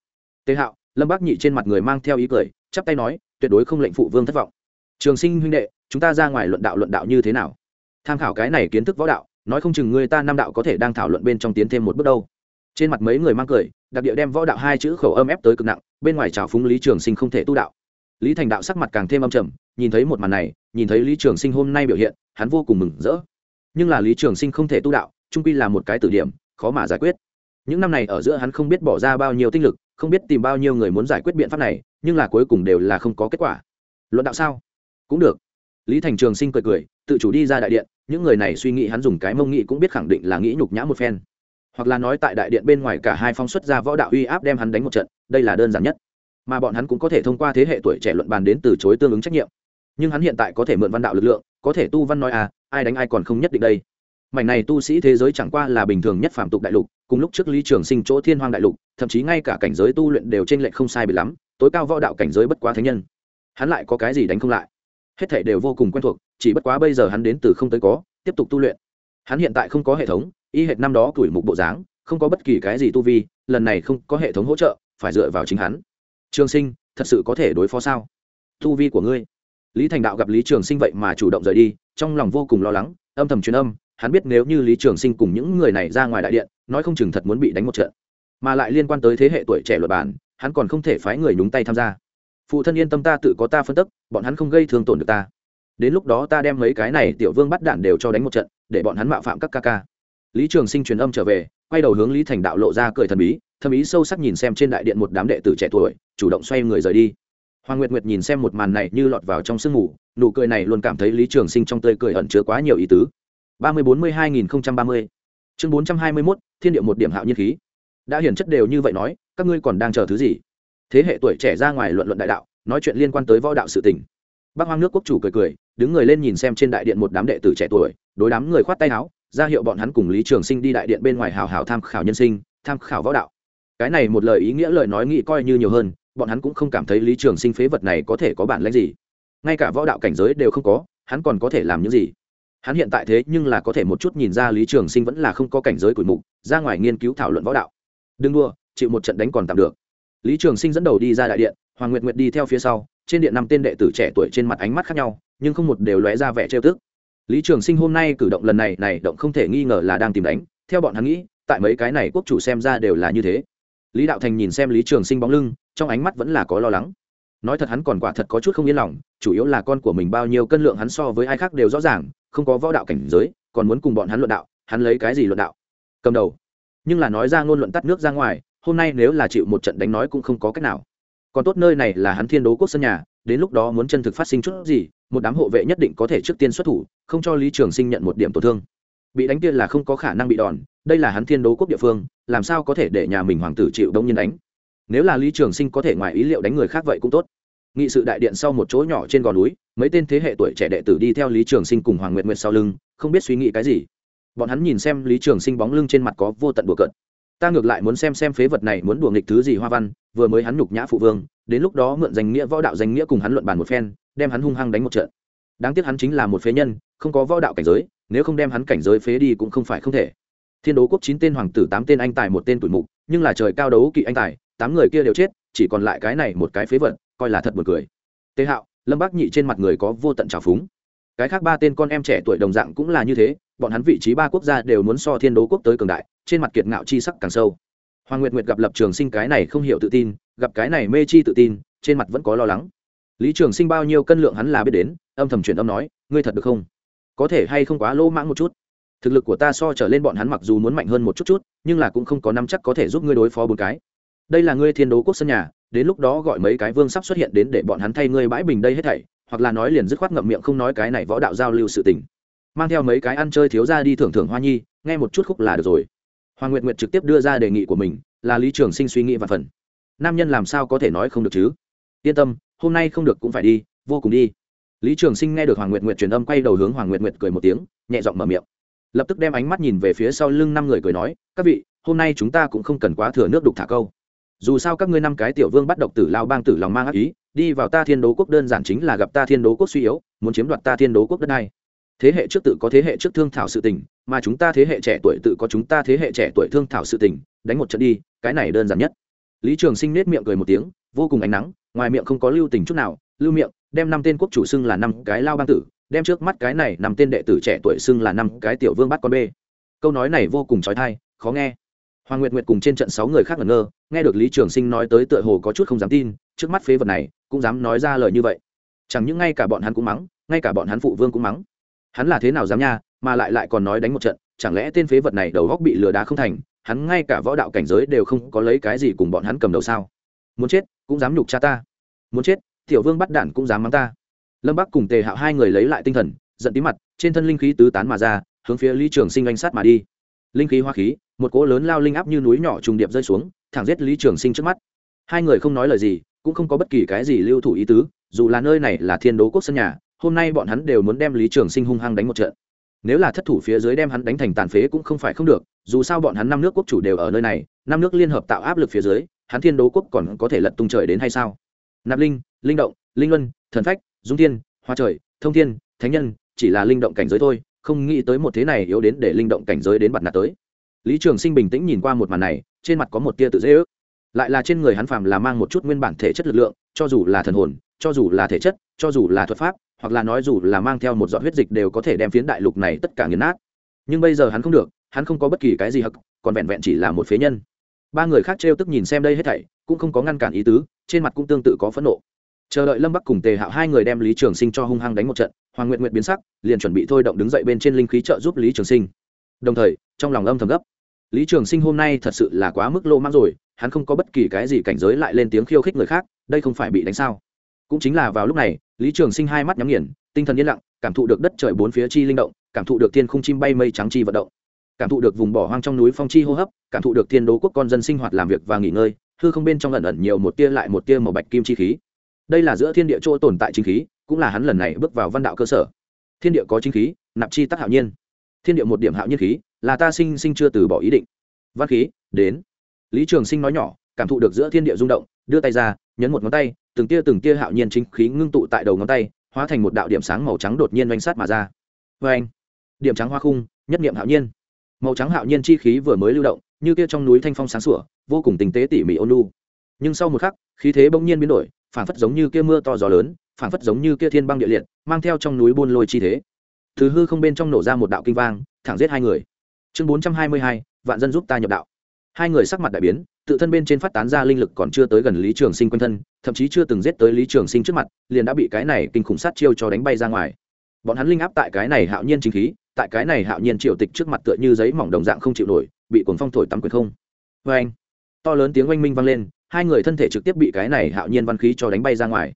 Tề hạo, lâm bác nhị trên mặt người mang theo ý cười, chắp tay nói, tuyệt đối không lệnh phụ vương thất vọng. Trường sinh huynh đệ chúng ta ra ngoài luận đạo luận đạo như thế nào? Tham khảo cái này kiến thức võ đạo, nói không chừng người ta nam đạo có thể đang thảo luận bên trong tiến thêm một bước đâu. Trên mặt mấy người mang cười, đặc địa đem võ đạo hai chữ khẩu âm ép tới cực nặng, bên ngoài trào phúng lý trường sinh không thể tu đạo. Lý thành đạo sắc mặt càng thêm âm trầm, nhìn thấy một màn này, nhìn thấy lý trường sinh hôm nay biểu hiện, hắn vô cùng mừng rỡ. Nhưng là lý trường sinh không thể tu đạo, trung quy là một cái tử điểm, khó mà giải quyết. Những năm này ở giữa hắn không biết bỏ ra bao nhiêu tinh lực, không biết tìm bao nhiêu người muốn giải quyết biện pháp này, nhưng là cuối cùng đều là không có kết quả. Luận đạo sao? Cũng được lý thành trường sinh cười cười, tự chủ đi ra đại điện, những người này suy nghĩ hắn dùng cái mông nghị cũng biết khẳng định là nghĩ nhục nhã một phen. Hoặc là nói tại đại điện bên ngoài cả hai phong xuất ra võ đạo uy áp đem hắn đánh một trận, đây là đơn giản nhất. Mà bọn hắn cũng có thể thông qua thế hệ tuổi trẻ luận bàn đến từ chối tương ứng trách nhiệm. Nhưng hắn hiện tại có thể mượn văn đạo lực lượng, có thể tu văn nói à ai đánh ai còn không nhất định đây. Mảnh này tu sĩ thế giới chẳng qua là bình thường nhất phạm tục đại lục, cùng lúc trước lý trường sinh chỗ thiên hoang đại lục, thậm chí ngay cả cảnh giới tu luyện đều t r ê n lệch không sai bị lắm, tối cao võ đạo cảnh giới bất quá thánh nhân. Hắn lại có cái gì đánh không lại? Hết thể đều vô cùng quen thuộc, chỉ bất quá bây giờ hắn đến từ không tới có, tiếp tục tu luyện. Hắn hiện tại không có hệ thống, y hệt năm đó tuổi mục bộ dáng, không có bất kỳ cái gì tu vi, lần này không có hệ thống hỗ trợ, phải dựa vào chính hắn. Trường sinh, thật sự có thể đối phó sao? Tu vi của ngươi. Lý thành đạo gặp lý trường sinh vậy mà chủ động rời đi, trong lòng vô cùng lo lắng, âm thầm truyền âm, hắn biết nếu như lý trường sinh cùng những người này ra ngoài đại điện, nói không chừng thật muốn bị đánh một trận. Mà lại liên quan tới thế hệ tuổi trẻ luật bản, hắn còn không thể phái người nhúng tay tham gia phụ thân yên tâm ta tự có ta phân tức, bọn hắn không gây thương tổn được ta. Đến lúc đó ta đem mấy cái này tiểu vương bắt đạn đều cho đánh một trận, để bọn hắn mạo phạm các ca ca. Lý trường sinh truyền âm trở về, quay đầu hướng lý thành đạo lộ ra cười thần bí, thâm ý sâu sắc nhìn xem trên đại điện một đám đệ tử trẻ tuổi, chủ động xoay người rời đi. Hoàng nguyệt nguyệt nhìn xem một màn này như lọt vào trong sương mù, nụ cười này luôn cảm thấy lý trường sinh trong tơi cười ẩn chứa quá nhiều ý tứ. ba mươi bốn mươi hai nghìn ba mươi. Chương bốn trăm hai mươi mốt, thiên địa một điểm hạo nhiên khí. Đã hiển chất đều như vậy nói, các ngươi còn đang chờ thứ gì? Thế hệ tuổi trẻ ra ngoài luận luận đại đạo, nói chuyện liên quan tới võ đạo sự tình. Bác hoang nước quốc chủ cười cười, đứng người lên nhìn xem trên đại điện một đám đệ tử trẻ tuổi, đối đám người khoát tay áo, ra hiệu bọn hắn cùng lý trường sinh đi đại điện bên ngoài hào hào tham khảo nhân sinh, tham khảo võ đạo. Cái này một lời ý nghĩa lời nói nghĩ coi như nhiều hơn, bọn hắn cũng không cảm thấy lý trường sinh phế vật này có thể có bản lãnh gì. Ngay cả võ đạo cảnh giới đều không có, hắn còn có thể làm những gì? Hắn hiện tại thế nhưng là có thể một chút nhìn ra lý trường sinh vẫn là không có cảnh giới củi mục, ra ngoài nghiên cứu thảo luận võ đạo. Đừng đua chịu một trận đánh còn tạm được lý trường sinh dẫn đầu đi ra đại điện, hoàng nguyệt nguyệt đi theo phía sau, trên điện năm tên đệ tử trẻ tuổi trên mặt ánh mắt khác nhau, nhưng không một đều lóe ra vẻ trêu tức. Lý trường sinh hôm nay cử động lần này này động không thể nghi ngờ là đang tìm đánh, theo bọn hắn nghĩ, tại mấy cái này quốc chủ xem ra đều là như thế. Lý đạo thành nhìn xem lý trường sinh bóng lưng, trong ánh mắt vẫn là có lo lắng. Nói thật hắn còn quả thật có chút không yên lòng, chủ yếu là con của mình bao nhiêu cân lượng hắn so với ai khác đều rõ ràng, không có võ đạo cảnh giới, còn muốn cùng bọn hắn luận đạo, hắn lấy cái gì luận đạo? Cầm đầu. Nhưng là nói ra ngôn luận tắt nước ra ngoài hôm nay nếu là chịu một trận đánh nói cũng không có cách nào. Còn tốt nơi này là hắn thiên đố quốc sân nhà, đến lúc đó muốn chân thực phát sinh chút gì, một đám hộ vệ nhất định có thể trước tiên xuất thủ, không cho lý trường sinh nhận một điểm tổn thương. Bị đánh tiên là không có khả năng bị đòn, đây là hắn thiên đố quốc địa phương, làm sao có thể để nhà mình hoàng tử chịu đông nhiên đánh? Nếu là lý trường sinh có thể ngoài ý liệu đánh người khác vậy cũng tốt. Nghị sự đại điện sau một chỗ nhỏ trên gò núi, mấy tên thế hệ tuổi trẻ đệ tử đi theo lý trường sinh cùng hoàng nguyệt nguyệt sau lưng, không biết suy nghĩ cái gì. Bọn hắn nhìn xem lý trường sinh bóng lưng trên mặt có vô tận đùa cợt ta ngược lại muốn xem xem phế vật này muốn đùa nghịch thứ gì hoa văn, vừa mới hắn nhục nhã phụ vương, đến lúc đó mượn danh nghĩa võ đạo danh nghĩa cùng hắn luận bàn một phen, đem hắn hung hăng đánh một trận. Đáng tiếc hắn chính là một phế nhân, không có võ đạo cảnh giới, nếu không đem hắn cảnh giới phế đi cũng không phải không thể. Thiên đố quốc chín tên hoàng tử, tám tên anh tài, một tên tuổi mục, nhưng là trời cao đấu kỵ anh tài, tám người kia đều chết, chỉ còn lại cái này một cái phế vật, coi là thật buồn cười. Tế hạo, lâm bác nhị trên mặt người có vô tận trào phúng. Cái khác ba tên con em trẻ tuổi đồng dạng cũng là như thế bọn hắn vị trí ba quốc gia đều muốn so thiên đố quốc tới cường đại, trên mặt kiệt ngạo chi sắc càng sâu. Hoàng nguyệt nguyệt gặp lập trường sinh cái này không hiểu tự tin, gặp cái này mê chi tự tin, trên mặt vẫn có lo lắng. Lý trường sinh bao nhiêu cân lượng hắn là biết đến, âm thầm truyền âm nói, ngươi thật được không? Có thể hay không quá lỗ mãng một chút? Thực lực của ta so trở lên bọn hắn mặc dù muốn mạnh hơn một chút chút, nhưng là cũng không có năm chắc có thể giúp ngươi đối phó bốn cái. Đây là ngươi thiên đố quốc sân nhà, đến lúc đó gọi mấy cái vương sắp xuất hiện đến để bọn hắn thay ngươi bãi bình đây hết thảy, hoặc là nói liền dứt khoát ngậm miệng không nói cái này võ đạo giao lưu sự tình mang theo mấy cái ăn chơi thiếu ra đi thưởng thưởng hoa nhi, nghe một chút khúc là được rồi. Hoàng nguyệt nguyệt trực tiếp đưa ra đề nghị của mình, là lý trường sinh suy nghĩ và phần. Nam nhân làm sao có thể nói không được chứ? Yên tâm, hôm nay không được cũng phải đi, vô cùng đi. Lý trường sinh nghe được hoàng nguyệt nguyệt truyền âm quay đầu hướng hoàng nguyệt nguyệt cười một tiếng, nhẹ giọng mở miệng. Lập tức đem ánh mắt nhìn về phía sau lưng năm người cười nói, các vị, hôm nay chúng ta cũng không cần quá thừa nước đục thả câu. Dù sao các ngươi năm cái tiểu vương bắt độc tử lao bang tử lòng mang ác ý, đi vào ta thiên đố quốc đơn giản chính là gặp ta thiên đố quốc suy yếu, muốn chiếm đoạt ta thiên đố quốc đất này thế hệ trước tự có thế hệ trước thương thảo sự tình, mà chúng ta thế hệ trẻ tuổi tự có chúng ta thế hệ trẻ tuổi thương thảo sự tình, đánh một trận đi, cái này đơn giản nhất. Lý trường sinh nết miệng cười một tiếng, vô cùng ánh nắng, ngoài miệng không có lưu tình chút nào, lưu miệng, đem năm tên quốc chủ xưng là năm cái lao bang tử, đem trước mắt cái này năm tên đệ tử trẻ tuổi xưng là năm cái tiểu vương bắt con bê. Câu nói này vô cùng trói thai khó nghe. Hoàng nguyệt nguyệt cùng trên trận sáu người khác ngẩn ngơ, nghe được lý trường sinh nói tới tựa hồ có chút không dám tin, trước mắt phế vật này, cũng dám nói ra lời như vậy. Chẳng những ngay cả bọn hắn cũng mắng, ngay cả bọn hắn phụ vương cũng mắng hắn là thế nào dám nha, mà lại lại còn nói đánh một trận, chẳng lẽ tên phế vật này đầu góc bị lừa đá không thành, hắn ngay cả võ đạo cảnh giới đều không có lấy cái gì cùng bọn hắn cầm đầu sao? Muốn chết, cũng dám nhục cha ta. Muốn chết, tiểu vương bắt đản cũng dám mắng ta. Lâm bắc cùng tề hạo hai người lấy lại tinh thần, giận tí mặt, trên thân linh khí tứ tán mà ra, hướng phía lý trường sinh oanh sát mà đi. Linh khí hoa khí, một cỗ lớn lao linh áp như núi nhỏ trùng điệp rơi xuống, thẳng giết lý trường sinh trước mắt. Hai người không nói lời gì, cũng không có bất kỳ cái gì lưu thủ ý tứ, dù là nơi này là thiên đố quốc sân nhà hôm nay bọn hắn đều muốn đem lý trường sinh hung hăng đánh một trận. Nếu là thất thủ phía dưới đem hắn đánh thành tàn phế cũng không phải không được, dù sao bọn hắn năm nước quốc chủ đều ở nơi này, năm nước liên hợp tạo áp lực phía dưới, hắn thiên đố quốc còn có thể lật tung trời đến hay sao? Nạp linh linh động, linh luân, thần phách, dung thiên, hoa trời, thông thiên, thánh nhân, chỉ là linh động cảnh giới thôi, không nghĩ tới một thế này yếu đến để linh động cảnh giới đến bặt nạt tới. Lý trường sinh bình tĩnh nhìn qua một màn này, trên mặt có một tia tự dễ ước. Lại là trên người hắn phàm là mang một chút nguyên bản thể chất lực lượng, cho dù là thần hồn, cho dù là thể chất, cho dù là thuật pháp hoặc là nói dù là mang theo một giọt huyết dịch đều có thể đem phiến đại lục này tất cả nghiền nát. Nhưng bây giờ hắn không được, hắn không có bất kỳ cái gì hắc, còn vẹn vẹn chỉ là một phế nhân. Ba người khác trêu tức nhìn xem đây hết thảy, cũng không có ngăn cản ý tứ, trên mặt cũng tương tự có phẫn nộ. Chờ đợi lâm bắc cùng tề hạo hai người đem lý trường sinh cho hung hăng đánh một trận, hoàng nguyện nguyện biến sắc, liền chuẩn bị thôi động đứng dậy bên trên linh khí trợ giúp lý trường sinh. Đồng thời, trong lòng âm thầm gấp. Lý trường sinh hôm nay thật sự là quá mức lô mang rồi, hắn không có bất kỳ cái gì cảnh giới lại lên tiếng khiêu khích người khác, đây không phải bị đánh sao? Cũng chính là vào lúc này lý trường sinh hai mắt nhắm nghiền, tinh thần yên lặng, cảm thụ được đất trời bốn phía chi linh động, cảm thụ được thiên khung chim bay mây trắng chi vận động, cảm thụ được vùng bỏ hoang trong núi phong chi hô hấp, cảm thụ được thiên đố quốc con dân sinh hoạt làm việc và nghỉ ngơi, hư không bên trong ẩn ẩn nhiều một tia lại một tia màu bạch kim chi khí. Đây là giữa thiên địa chỗ tồn tại chính khí, cũng là hắn lần này bước vào văn đạo cơ sở. Thiên địa có chính khí, nạp chi tắc hạo nhiên. Thiên địa một điểm hạo nhiên khí, là ta sinh sinh chưa từ bỏ ý định. Văn khí, đến. Lý trường sinh nói nhỏ, cảm thụ được giữa thiên địa rung động, đưa tay ra, nhấn một ngón tay từng tia từng tia hạo nhiên chính khí ngưng tụ tại đầu ngón tay, hóa thành một đạo điểm sáng màu trắng đột nhiên oanh sát mà ra. Vê anh, điểm trắng hoa khung, nhất niệm hạo nhiên. Màu trắng hạo nhiên chi khí vừa mới lưu động, như kia trong núi thanh phong sáng sủa, vô cùng tinh tế tỉ mỉ ôn lu nhưng sau một khắc, khí thế bỗng nhiên biến đổi phảng phất giống như kia mưa to gió lớn phảng phất giống như kia thiên băng địa liệt, mang theo trong núi buôn lôi chi thế. Thứ hư không bên trong nổ ra một đạo kinh vang, thẳng giết hai người. Chương bốn trăm hai mươi hai, vạn dân giúp ta nhập đạo. Hai người sắc mặt đại biến tự thân bên trên phát tán ra linh lực còn chưa tới gần lý trường sinh quanh thân, thậm chí chưa từng giết tới lý trường sinh trước mặt, liền đã bị cái này kinh khủng sát chiêu cho đánh bay ra ngoài. Bọn hắn linh áp tại cái này hạo nhiên chính khí, tại cái này hạo nhiên triệu tịch trước mặt tựa như giấy mỏng đồng dạng không chịu nổi, bị cuồng phong thổi tắm quyền không. Vê anh, to lớn tiếng oanh minh vang lên, hai người thân thể trực tiếp bị cái này hạo nhiên văn khí cho đánh bay ra ngoài.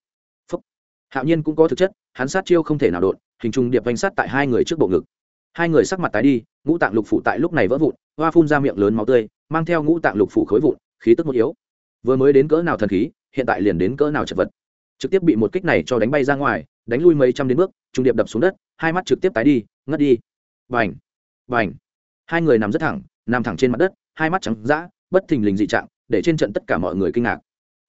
Phúc. hạo nhiên cũng có thực chất, hắn sát chiêu không thể nào đột, hình trùng điệp vanh sát tại hai người trước bộ ngực. Hai người sắc mặt tái đi, ngũ tạng lục phụ tại lúc này vỡ vụn, hoa phun ra miệng lớn máu tươi mang theo ngũ tạng lục phủ khối vụn, khí tức một yếu. Vừa mới đến cỡ nào thần khí, hiện tại liền đến cỡ nào chật vật. Trực tiếp bị một kích này cho đánh bay ra ngoài, đánh lui mấy trăm đến bước, trung điệp đập xuống đất, hai mắt trực tiếp tái đi, ngất đi. Vành vành hai người nằm rất thẳng, nằm thẳng trên mặt đất, hai mắt trắng d bất thình lình dị trạng, để trên trận tất cả mọi người kinh ngạc.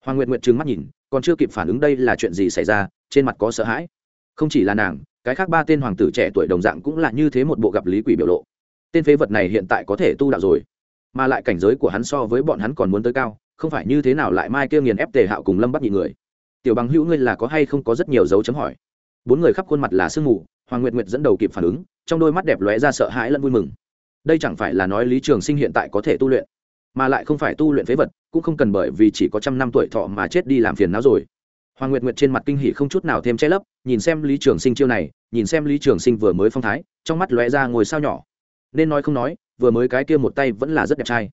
Hoàng nguyệt nguyệt trừng mắt nhìn, còn chưa kịp phản ứng đây là chuyện gì xảy ra, trên mặt có sợ hãi. Không chỉ là nàng, cái khác ba tên hoàng tử trẻ tuổi đồng dạng cũng là như thế một bộ gặp lý quỷ biểu lộ. Tên phế vật này hiện tại có thể tu đạo rồi mà lại cảnh giới của hắn so với bọn hắn còn muốn tới cao, không phải như thế nào lại mai kia nghiền ép tề hạo cùng lâm bắt nhị người. Tiểu bằng hữu ngươi là có hay không có rất nhiều dấu chấm hỏi. Bốn người khắp khuôn mặt là sương mù, hoàng nguyệt nguyệt dẫn đầu kịp phản ứng, trong đôi mắt đẹp lóe ra sợ hãi lẫn vui mừng. Đây chẳng phải là nói lý trường sinh hiện tại có thể tu luyện, mà lại không phải tu luyện phế vật, cũng không cần bởi vì chỉ có trăm năm tuổi thọ mà chết đi làm phiền não rồi. Hoàng nguyệt nguyệt trên mặt kinh hỉ không chút nào thêm che lấp, nhìn xem lý trường sinh chiêu này, nhìn xem lý trường sinh vừa mới phong thái, trong mắt lóe ra ngồi sao nhỏ. Nên nói không nói vừa mới cái kia một tay vẫn là rất đẹp trai.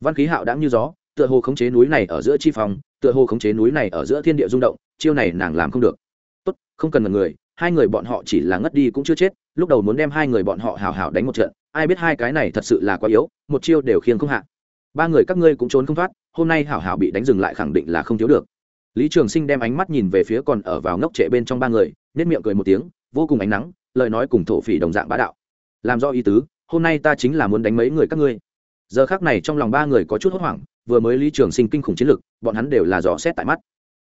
Văn khí hạo đãng như gió, tựa hồ khống chế núi này ở giữa chi phòng, tựa hồ khống chế núi này ở giữa thiên địa rung động, chiêu này nàng làm không được. Tốt, không cần ngần người, hai người bọn họ chỉ là ngất đi cũng chưa chết, lúc đầu muốn đem hai người bọn họ hào hào đánh một trận, ai biết hai cái này thật sự là quá yếu, một chiêu đều khiêng không hạ. Ba người các ngươi cũng trốn không thoát, hôm nay hảo hảo bị đánh dừng lại khẳng định là không thiếu được. Lý trường sinh đem ánh mắt nhìn về phía còn ở vào ngốc trệ bên trong ba người nết miệng cười một tiếng, vô cùng ánh nắng, lời nói cùng thổ phỉ đồng dạng bá đạo. Làm do ý tứ hôm nay ta chính là muốn đánh mấy người các ngươi. Giờ khác này trong lòng ba người có chút hốt hoảng, vừa mới lý trường sinh kinh khủng chiến lực, bọn hắn đều là dò xét tại mắt.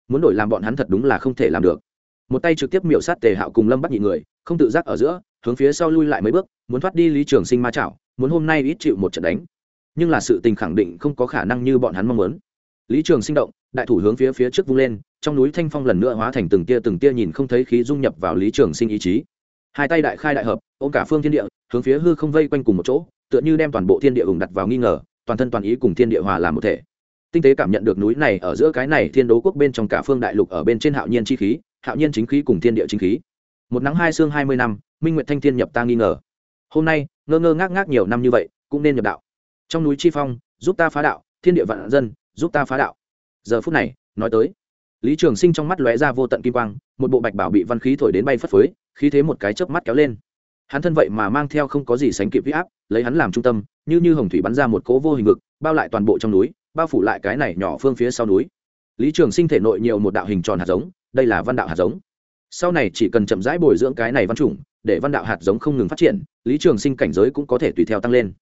Muốn đổi làm bọn hắn thật đúng là không thể làm được. Một tay trực tiếp miểu sát tề hạo cùng lâm bắt nhị người, không tự giác ở giữa, hướng phía sau lui lại mấy bước, muốn thoát đi lý trường sinh ma chảo, muốn hôm nay ít chịu một trận đánh. Nhưng là sự tình khẳng định không có khả năng như bọn hắn mong muốn. Lý trường sinh động, đại thủ hướng phía phía trước vung lên, trong núi thanh phong lần nữa hóa thành từng tia từng tia nhìn không thấy khí dung nhập vào lý trường sinh ý chí hai tay đại khai đại hợp, ôm cả phương thiên địa, hướng phía hư không vây quanh cùng một chỗ, tựa như đem toàn bộ thiên địa hùng đặt vào nghi ngờ, toàn thân toàn ý cùng thiên địa hòa làm một thể. Tinh tế cảm nhận được núi này ở giữa cái này thiên đố quốc bên trong cả phương đại lục ở bên trên hạo nhiên chi khí, hạo nhiên chính khí cùng thiên địa chính khí. Một nắng hai xương hai mươi năm, minh nguyện thanh thiên nhập ta nghi ngờ. Hôm nay, ngơ ngơ ngác ngác nhiều năm như vậy, cũng nên nhập đạo. Trong núi chi phong, giúp ta phá đạo, thiên địa vạn dân, giúp ta phá đạo. Giờ phút này, nói tới lý trường sinh trong mắt lóe ra vô tận kim quang, một bộ bạch bảo bị văn khí thổi đến bay phất phới, khí thế một cái chớp mắt kéo lên. Hắn thân vậy mà mang theo không có gì sánh kịp huy áp, lấy hắn làm trung tâm, như như hồng thủy bắn ra một cỗ vô hình vực, bao lại toàn bộ trong núi, bao phủ lại cái này nhỏ phương phía sau núi. Lý trường sinh thể nội nhiều một đạo hình tròn hạt giống, đây là văn đạo hạt giống. Sau này chỉ cần chậm rãi bồi dưỡng cái này văn chủng, để văn đạo hạt giống không ngừng phát triển, lý trường sinh cảnh giới cũng có thể tùy theo tăng lên.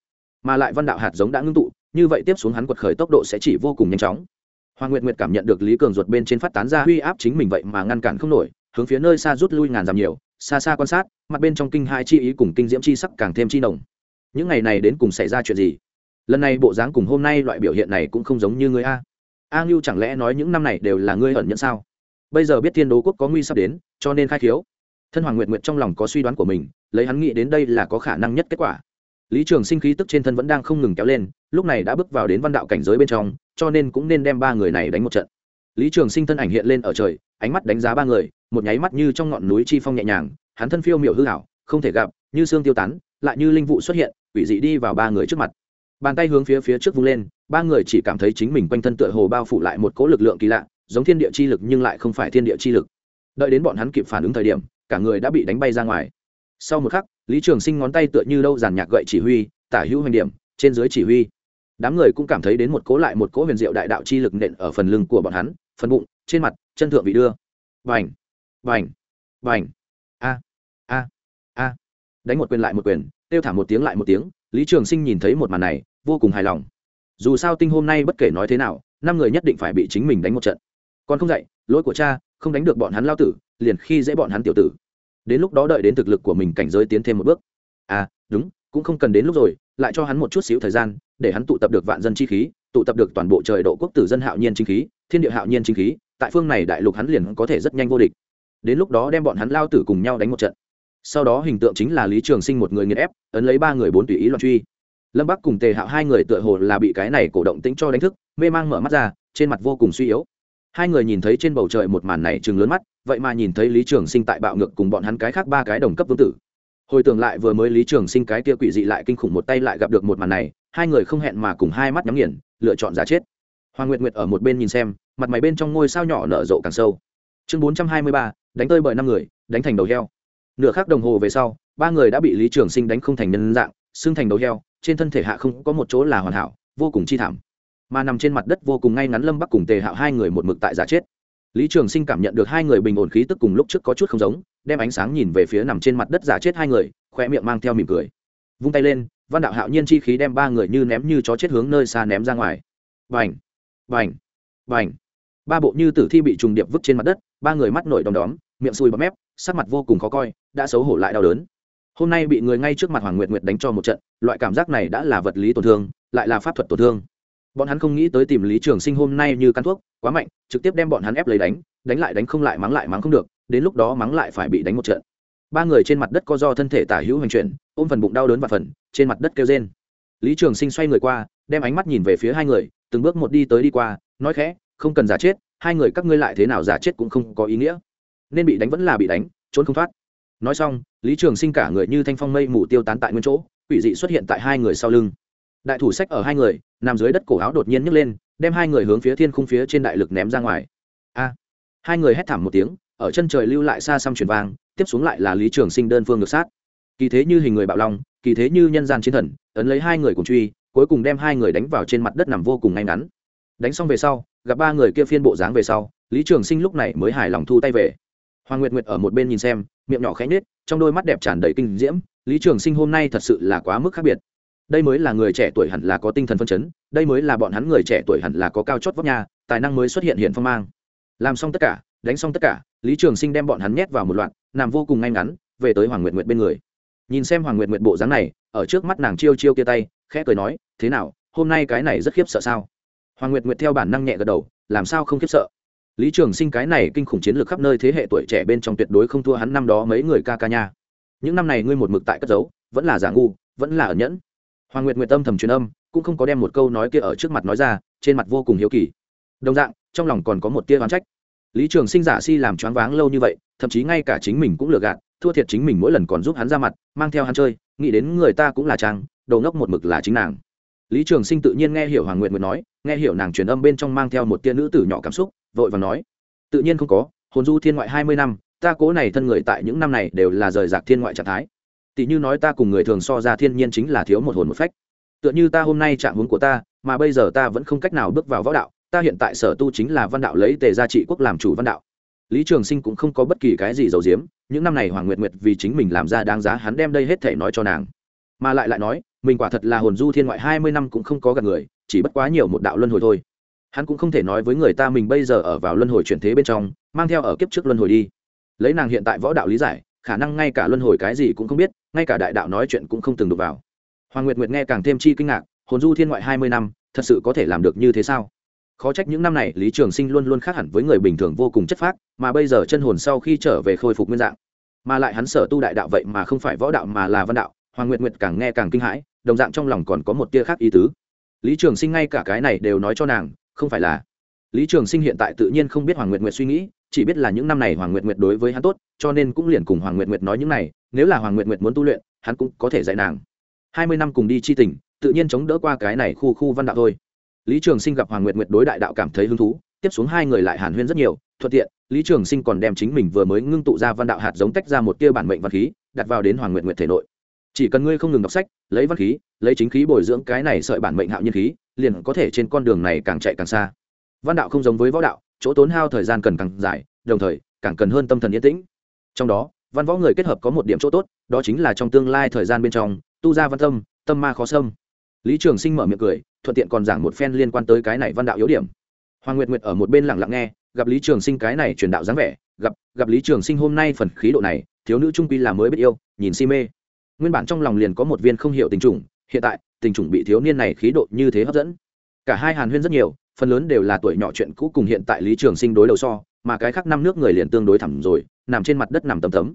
Mà lại văn đạo hạt giống đã ngưng tụ, như vậy tiếp xuống hắn quật khởi tốc độ sẽ chỉ vô cùng nhanh chóng hoàng nguyệt nguyệt cảm nhận được lý cường ruột bên trên phát tán ra huy áp chính mình vậy mà ngăn cản không nổi, hướng phía nơi xa rút lui ngàn dặm nhiều, xa xa quan sát, mặt bên trong kinh hai chi ý cùng kinh diễm chi sắc càng thêm chi nồng. Những ngày này đến cùng xảy ra chuyện gì? Lần này bộ dáng cùng hôm nay loại biểu hiện này cũng không giống như người a. A ngưu chẳng lẽ nói những năm này đều là ngươi ẩn nhận sao? Bây giờ biết thiên đố quốc có nguy sắp đến, cho nên khai khiếu. Thân hoàng nguyệt nguyệt trong lòng có suy đoán của mình, lấy hắn nghĩ đến đây là có khả năng nhất kết quả lý trường sinh khí tức trên thân vẫn đang không ngừng kéo lên, lúc này đã bước vào đến văn đạo cảnh giới bên trong, cho nên cũng nên đem ba người này đánh một trận. Lý trường sinh thân ảnh hiện lên ở trời, ánh mắt đánh giá ba người, một nháy mắt như trong ngọn núi chi phong nhẹ nhàng, hắn thân phiêu miểu hư hảo, không thể gặp, như xương tiêu tán, lại như linh vụ xuất hiện, quỷ dị đi vào ba người trước mặt. Bàn tay hướng phía phía trước vung lên, ba người chỉ cảm thấy chính mình quanh thân tựa hồ bao phủ lại một cỗ lực lượng kỳ lạ, giống thiên địa chi lực nhưng lại không phải thiên địa chi lực. Đợi đến bọn hắn kịp phản ứng thời điểm, cả người đã bị đánh bay ra ngoài. Sau một khắc lý trường sinh ngón tay tựa như đâu giàn nhạc gậy chỉ huy, tả hữu hoành điểm, trên dưới chỉ huy. Đám người cũng cảm thấy đến một cố lại một cố huyền diệu đại đạo chi lực nện ở phần lưng của bọn hắn, phần bụng, trên mặt, chân thượng vị đưa. Vành vành vành a! A! A! Đánh một quyền lại một quyền, kêu thả một tiếng lại một tiếng, lý trường sinh nhìn thấy một màn này, vô cùng hài lòng. Dù sao tinh hôm nay bất kể nói thế nào, năm người nhất định phải bị chính mình đánh một trận. Còn không dạy lỗi của cha, không đánh được bọn hắn lao tử, liền khi dễ bọn hắn tiểu tử đến lúc đó đợi đến thực lực của mình cảnh giới tiến thêm một bước. À đúng, cũng không cần đến lúc rồi, lại cho hắn một chút xíu thời gian, để hắn tụ tập được vạn dân chi khí, tụ tập được toàn bộ trời độ quốc tử dân hạo nhiên chính khí, thiên địa hạo nhiên chính khí, tại phương này đại lục hắn liền có thể rất nhanh vô địch. Đến lúc đó đem bọn hắn lao tử cùng nhau đánh một trận. Sau đó hình tượng chính là lý trường sinh một người nghiền ép, ấn lấy ba người bốn tùy ý loạn truy. Lâm bắc cùng tề hạo hai người tựa hồ là bị cái này cổ động tính cho đánh thức, mê mang mở mắt ra, trên mặt vô cùng suy yếu hai người nhìn thấy trên bầu trời một màn này chừng lớn mắt, vậy mà nhìn thấy lý trường sinh tại bạo ngược cùng bọn hắn cái khác ba cái đồng cấp vương tử. Hồi tưởng lại vừa mới lý trường sinh cái kia quỷ dị lại kinh khủng một tay lại gặp được một màn này, hai người không hẹn mà cùng hai mắt nhắm nghiền, lựa chọn giả chết. Hoàng nguyệt nguyệt ở một bên nhìn xem, mặt mày bên trong ngôi sao nhỏ nở rộ càng sâu. Chương bốn trăm hai mươi ba, đánh tơi bởi năm người, đánh thành đầu heo. Nửa khắc đồng hồ về sau, ba người đã bị lý trường sinh đánh không thành nhân dạng, xưng thành đầu heo, trên thân thể hạ không có một chỗ là hoàn hảo, vô cùng chi thảm mà nằm trên mặt đất vô cùng ngay ngắn lâm bắc cùng tề hạo hai người một mực tại giả chết. Lý trường sinh cảm nhận được hai người bình ổn khí tức cùng lúc trước có chút không giống, đem ánh sáng nhìn về phía nằm trên mặt đất giả chết hai người khoe miệng mang theo mỉm cười. Vung tay lên, văn đạo hạo nhiên chi khí đem ba người như ném như chó chết hướng nơi xa ném ra ngoài. Vành vành vành ba bộ như tử thi bị trùng điệp vứt trên mặt đất, ba người mắt nổi đom đóm, miệng sùi bọt mép, sắc mặt vô cùng khó coi, đã xấu hổ lại đau đớn. Hôm nay bị người ngay trước mặt hoàng nguyệt nguyệt đánh cho một trận, loại cảm giác này đã là vật lý tổn thương, lại là pháp thuật tổn thương bọn hắn không nghĩ tới tìm lý trường sinh hôm nay như căn thuốc, quá mạnh, trực tiếp đem bọn hắn ép lấy đánh đánh lại đánh không lại, mắng lại mắng không được, đến lúc đó mắng lại phải bị đánh một trận. Ba người trên mặt đất co do thân thể tả hữu hành chuyển, ôm phần bụng đau đớn và phần, trên mặt đất kêu rên. Lý trường sinh xoay người qua, đem ánh mắt nhìn về phía hai người, từng bước một đi tới đi qua, nói khẽ, không cần giả chết, hai người các ngươi lại thế nào giả chết cũng không có ý nghĩa. Nên bị đánh vẫn là bị đánh, trốn không thoát. Nói xong, lý trường sinh cả người như thanh phong mây mù tiêu tán tại nguyên chỗ, quỷ dị xuất hiện tại hai người sau lưng. Đại thủ sách ở hai người nằm dưới đất cổ áo đột nhiên nhấc lên, đem hai người hướng phía thiên khung phía trên đại lực ném ra ngoài. A! Hai người hét thảm một tiếng, ở chân trời lưu lại xa xăm chuyển vang, tiếp xuống lại là lý trường sinh đơn phương ngược sát. Kỳ thế như hình người bạo long, kỳ thế như nhân gian chiến thần, ấn lấy hai người cùng truy, cuối cùng đem hai người đánh vào trên mặt đất nằm vô cùng ngay ngắn. Đánh xong về sau, gặp ba người kia phiên bộ dáng về sau, lý trường sinh lúc này mới hài lòng thu tay về. Hoàng nguyệt nguyệt ở một bên nhìn xem, miệng nhỏ khẽ nhết trong đôi mắt đẹp tràn đầy kinh diễm, lý trường sinh hôm nay thật sự là quá mức khác biệt đây mới là người trẻ tuổi hẳn là có tinh thần phân chấn, đây mới là bọn hắn người trẻ tuổi hẳn là có cao chót vóc nhà tài năng mới xuất hiện hiện phong mang. Làm xong tất cả, đánh xong tất cả, lý trường sinh đem bọn hắn nhét vào một loạt, nằm vô cùng ngay ngắn, về tới hoàng nguyệt nguyệt bên người. Nhìn xem hoàng nguyệt nguyệt bộ dáng này, ở trước mắt nàng chiêu chiêu kia tay, khẽ cười nói, thế nào, hôm nay cái này rất khiếp sợ sao? Hoàng nguyệt nguyệt theo bản năng nhẹ gật đầu, làm sao không khiếp sợ? Lý trường sinh cái này kinh khủng chiến lược khắp nơi thế hệ tuổi trẻ bên trong tuyệt đối không thua hắn năm đó mấy người ca ca nha. Những năm này ngươi một mực tại cất giấu, vẫn là giả ngu, vẫn là ẩn nhẫn hoàng nguyệt nguyệt âm thầm truyền âm, cũng không có đem một câu nói kia ở trước mặt nói ra, trên mặt vô cùng hiếu kỳ. Đồng dạng, trong lòng còn có một tia oán trách. Lý trường sinh giả si làm choáng váng lâu như vậy, thậm chí ngay cả chính mình cũng lừa gạt, thua thiệt chính mình mỗi lần còn giúp hắn ra mặt, mang theo hắn chơi, nghĩ đến người ta cũng là trang đầu ngốc một mực là chính nàng. Lý trường sinh tự nhiên nghe hiểu hoàng nguyệt nguyệt nói, nghe hiểu nàng truyền âm bên trong mang theo một tia nữ tử nhỏ cảm xúc, vội và nói, tự nhiên không có, hồn du thiên ngoại hai mươi năm, ta cố này thân người tại những năm này đều là rời rạc thiên ngoại trạng thái tỷ như nói ta cùng người thường so ra thiên nhiên chính là thiếu một hồn một phách. Tựa như ta hôm nay trạng huống của ta, mà bây giờ ta vẫn không cách nào bước vào võ đạo, ta hiện tại sở tu chính là văn đạo lấy tề gia trị quốc làm chủ văn đạo. Lý trường sinh cũng không có bất kỳ cái gì giấu giếm, những năm này hoàng nguyệt nguyệt vì chính mình làm ra đáng giá hắn đem đây hết thể nói cho nàng. Mà lại lại nói, mình quả thật là hồn du thiên ngoại hai mươi năm cũng không có gặp người, chỉ bất quá nhiều một đạo luân hồi thôi. Hắn cũng không thể nói với người ta mình bây giờ ở vào luân hồi chuyển thế bên trong, mang theo ở kiếp trước luân hồi đi. Lấy nàng hiện tại võ đạo lý giải khả năng ngay cả luân hồi cái gì cũng không biết, ngay cả đại đạo nói chuyện cũng không từng đụng vào. Hoàng nguyệt nguyệt nghe càng thêm chi kinh ngạc, hồn du thiên ngoại hai mươi năm, thật sự có thể làm được như thế sao? Khó trách những năm này, lý trường sinh luôn luôn khác hẳn với người bình thường vô cùng chất phác, mà bây giờ chân hồn sau khi trở về khôi phục nguyên dạng. Mà lại hắn sở tu đại đạo vậy mà không phải võ đạo mà là văn đạo, hoàng nguyệt nguyệt càng nghe càng kinh hãi, đồng dạng trong lòng còn có một tia khác ý tứ. Lý trường sinh ngay cả cái này đều nói cho nàng, không phải là. Lý trường sinh hiện tại tự nhiên không biết hoàng nguyệt nguyệt suy nghĩ chỉ biết là những năm này hoàng nguyệt nguyệt đối với hắn tốt, cho nên cũng liền cùng hoàng nguyệt nguyệt nói những này, nếu là hoàng nguyệt nguyệt muốn tu luyện, hắn cũng có thể dạy nàng. Hai mươi năm cùng đi chi tình, tự nhiên chống đỡ qua cái này khu khu văn đạo thôi. Lý trường sinh gặp hoàng nguyệt nguyệt đối đại đạo cảm thấy hứng thú, tiếp xuống hai người lại hàn huyên rất nhiều, thuận tiện, lý trường sinh còn đem chính mình vừa mới ngưng tụ ra văn đạo hạt giống tách ra một tia bản mệnh văn khí, đặt vào đến hoàng nguyệt nguyệt thể nội. Chỉ cần ngươi không ngừng đọc sách, lấy văn khí, lấy chính khí bồi dưỡng cái này sợi bản mệnh hạo nhiên khí, liền có thể trên con đường này càng chạy càng xa. Văn đạo không giống với võ đạo chỗ tốn hao thời gian cần càng dài, đồng thời, càng cần hơn tâm thần yên tĩnh. Trong đó, văn võ người kết hợp có một điểm chỗ tốt, đó chính là trong tương lai thời gian bên trong, tu gia văn tâm tâm ma khó xâm. Lý trường sinh mở miệng cười, thuận tiện còn giảng một phen liên quan tới cái này văn đạo yếu điểm. Hoàng nguyệt nguyệt ở một bên lặng lặng nghe, gặp lý trường sinh cái này truyền đạo dáng vẻ, gặp gặp lý trường sinh hôm nay phần khí độ này, thiếu nữ trung quy là mới biết yêu, nhìn si mê. Nguyên bản trong lòng liền có một viên không hiểu tình trùng, hiện tại, tình trùng bị thiếu niên này khí độ như thế hấp dẫn. Cả hai hàn huyên rất nhiều phần lớn đều là tuổi nhỏ chuyện cũ cùng hiện tại lý trường sinh đối đầu so, mà cái khác năm nước người liền tương đối thẳng rồi, nằm trên mặt đất nằm tầm tấm.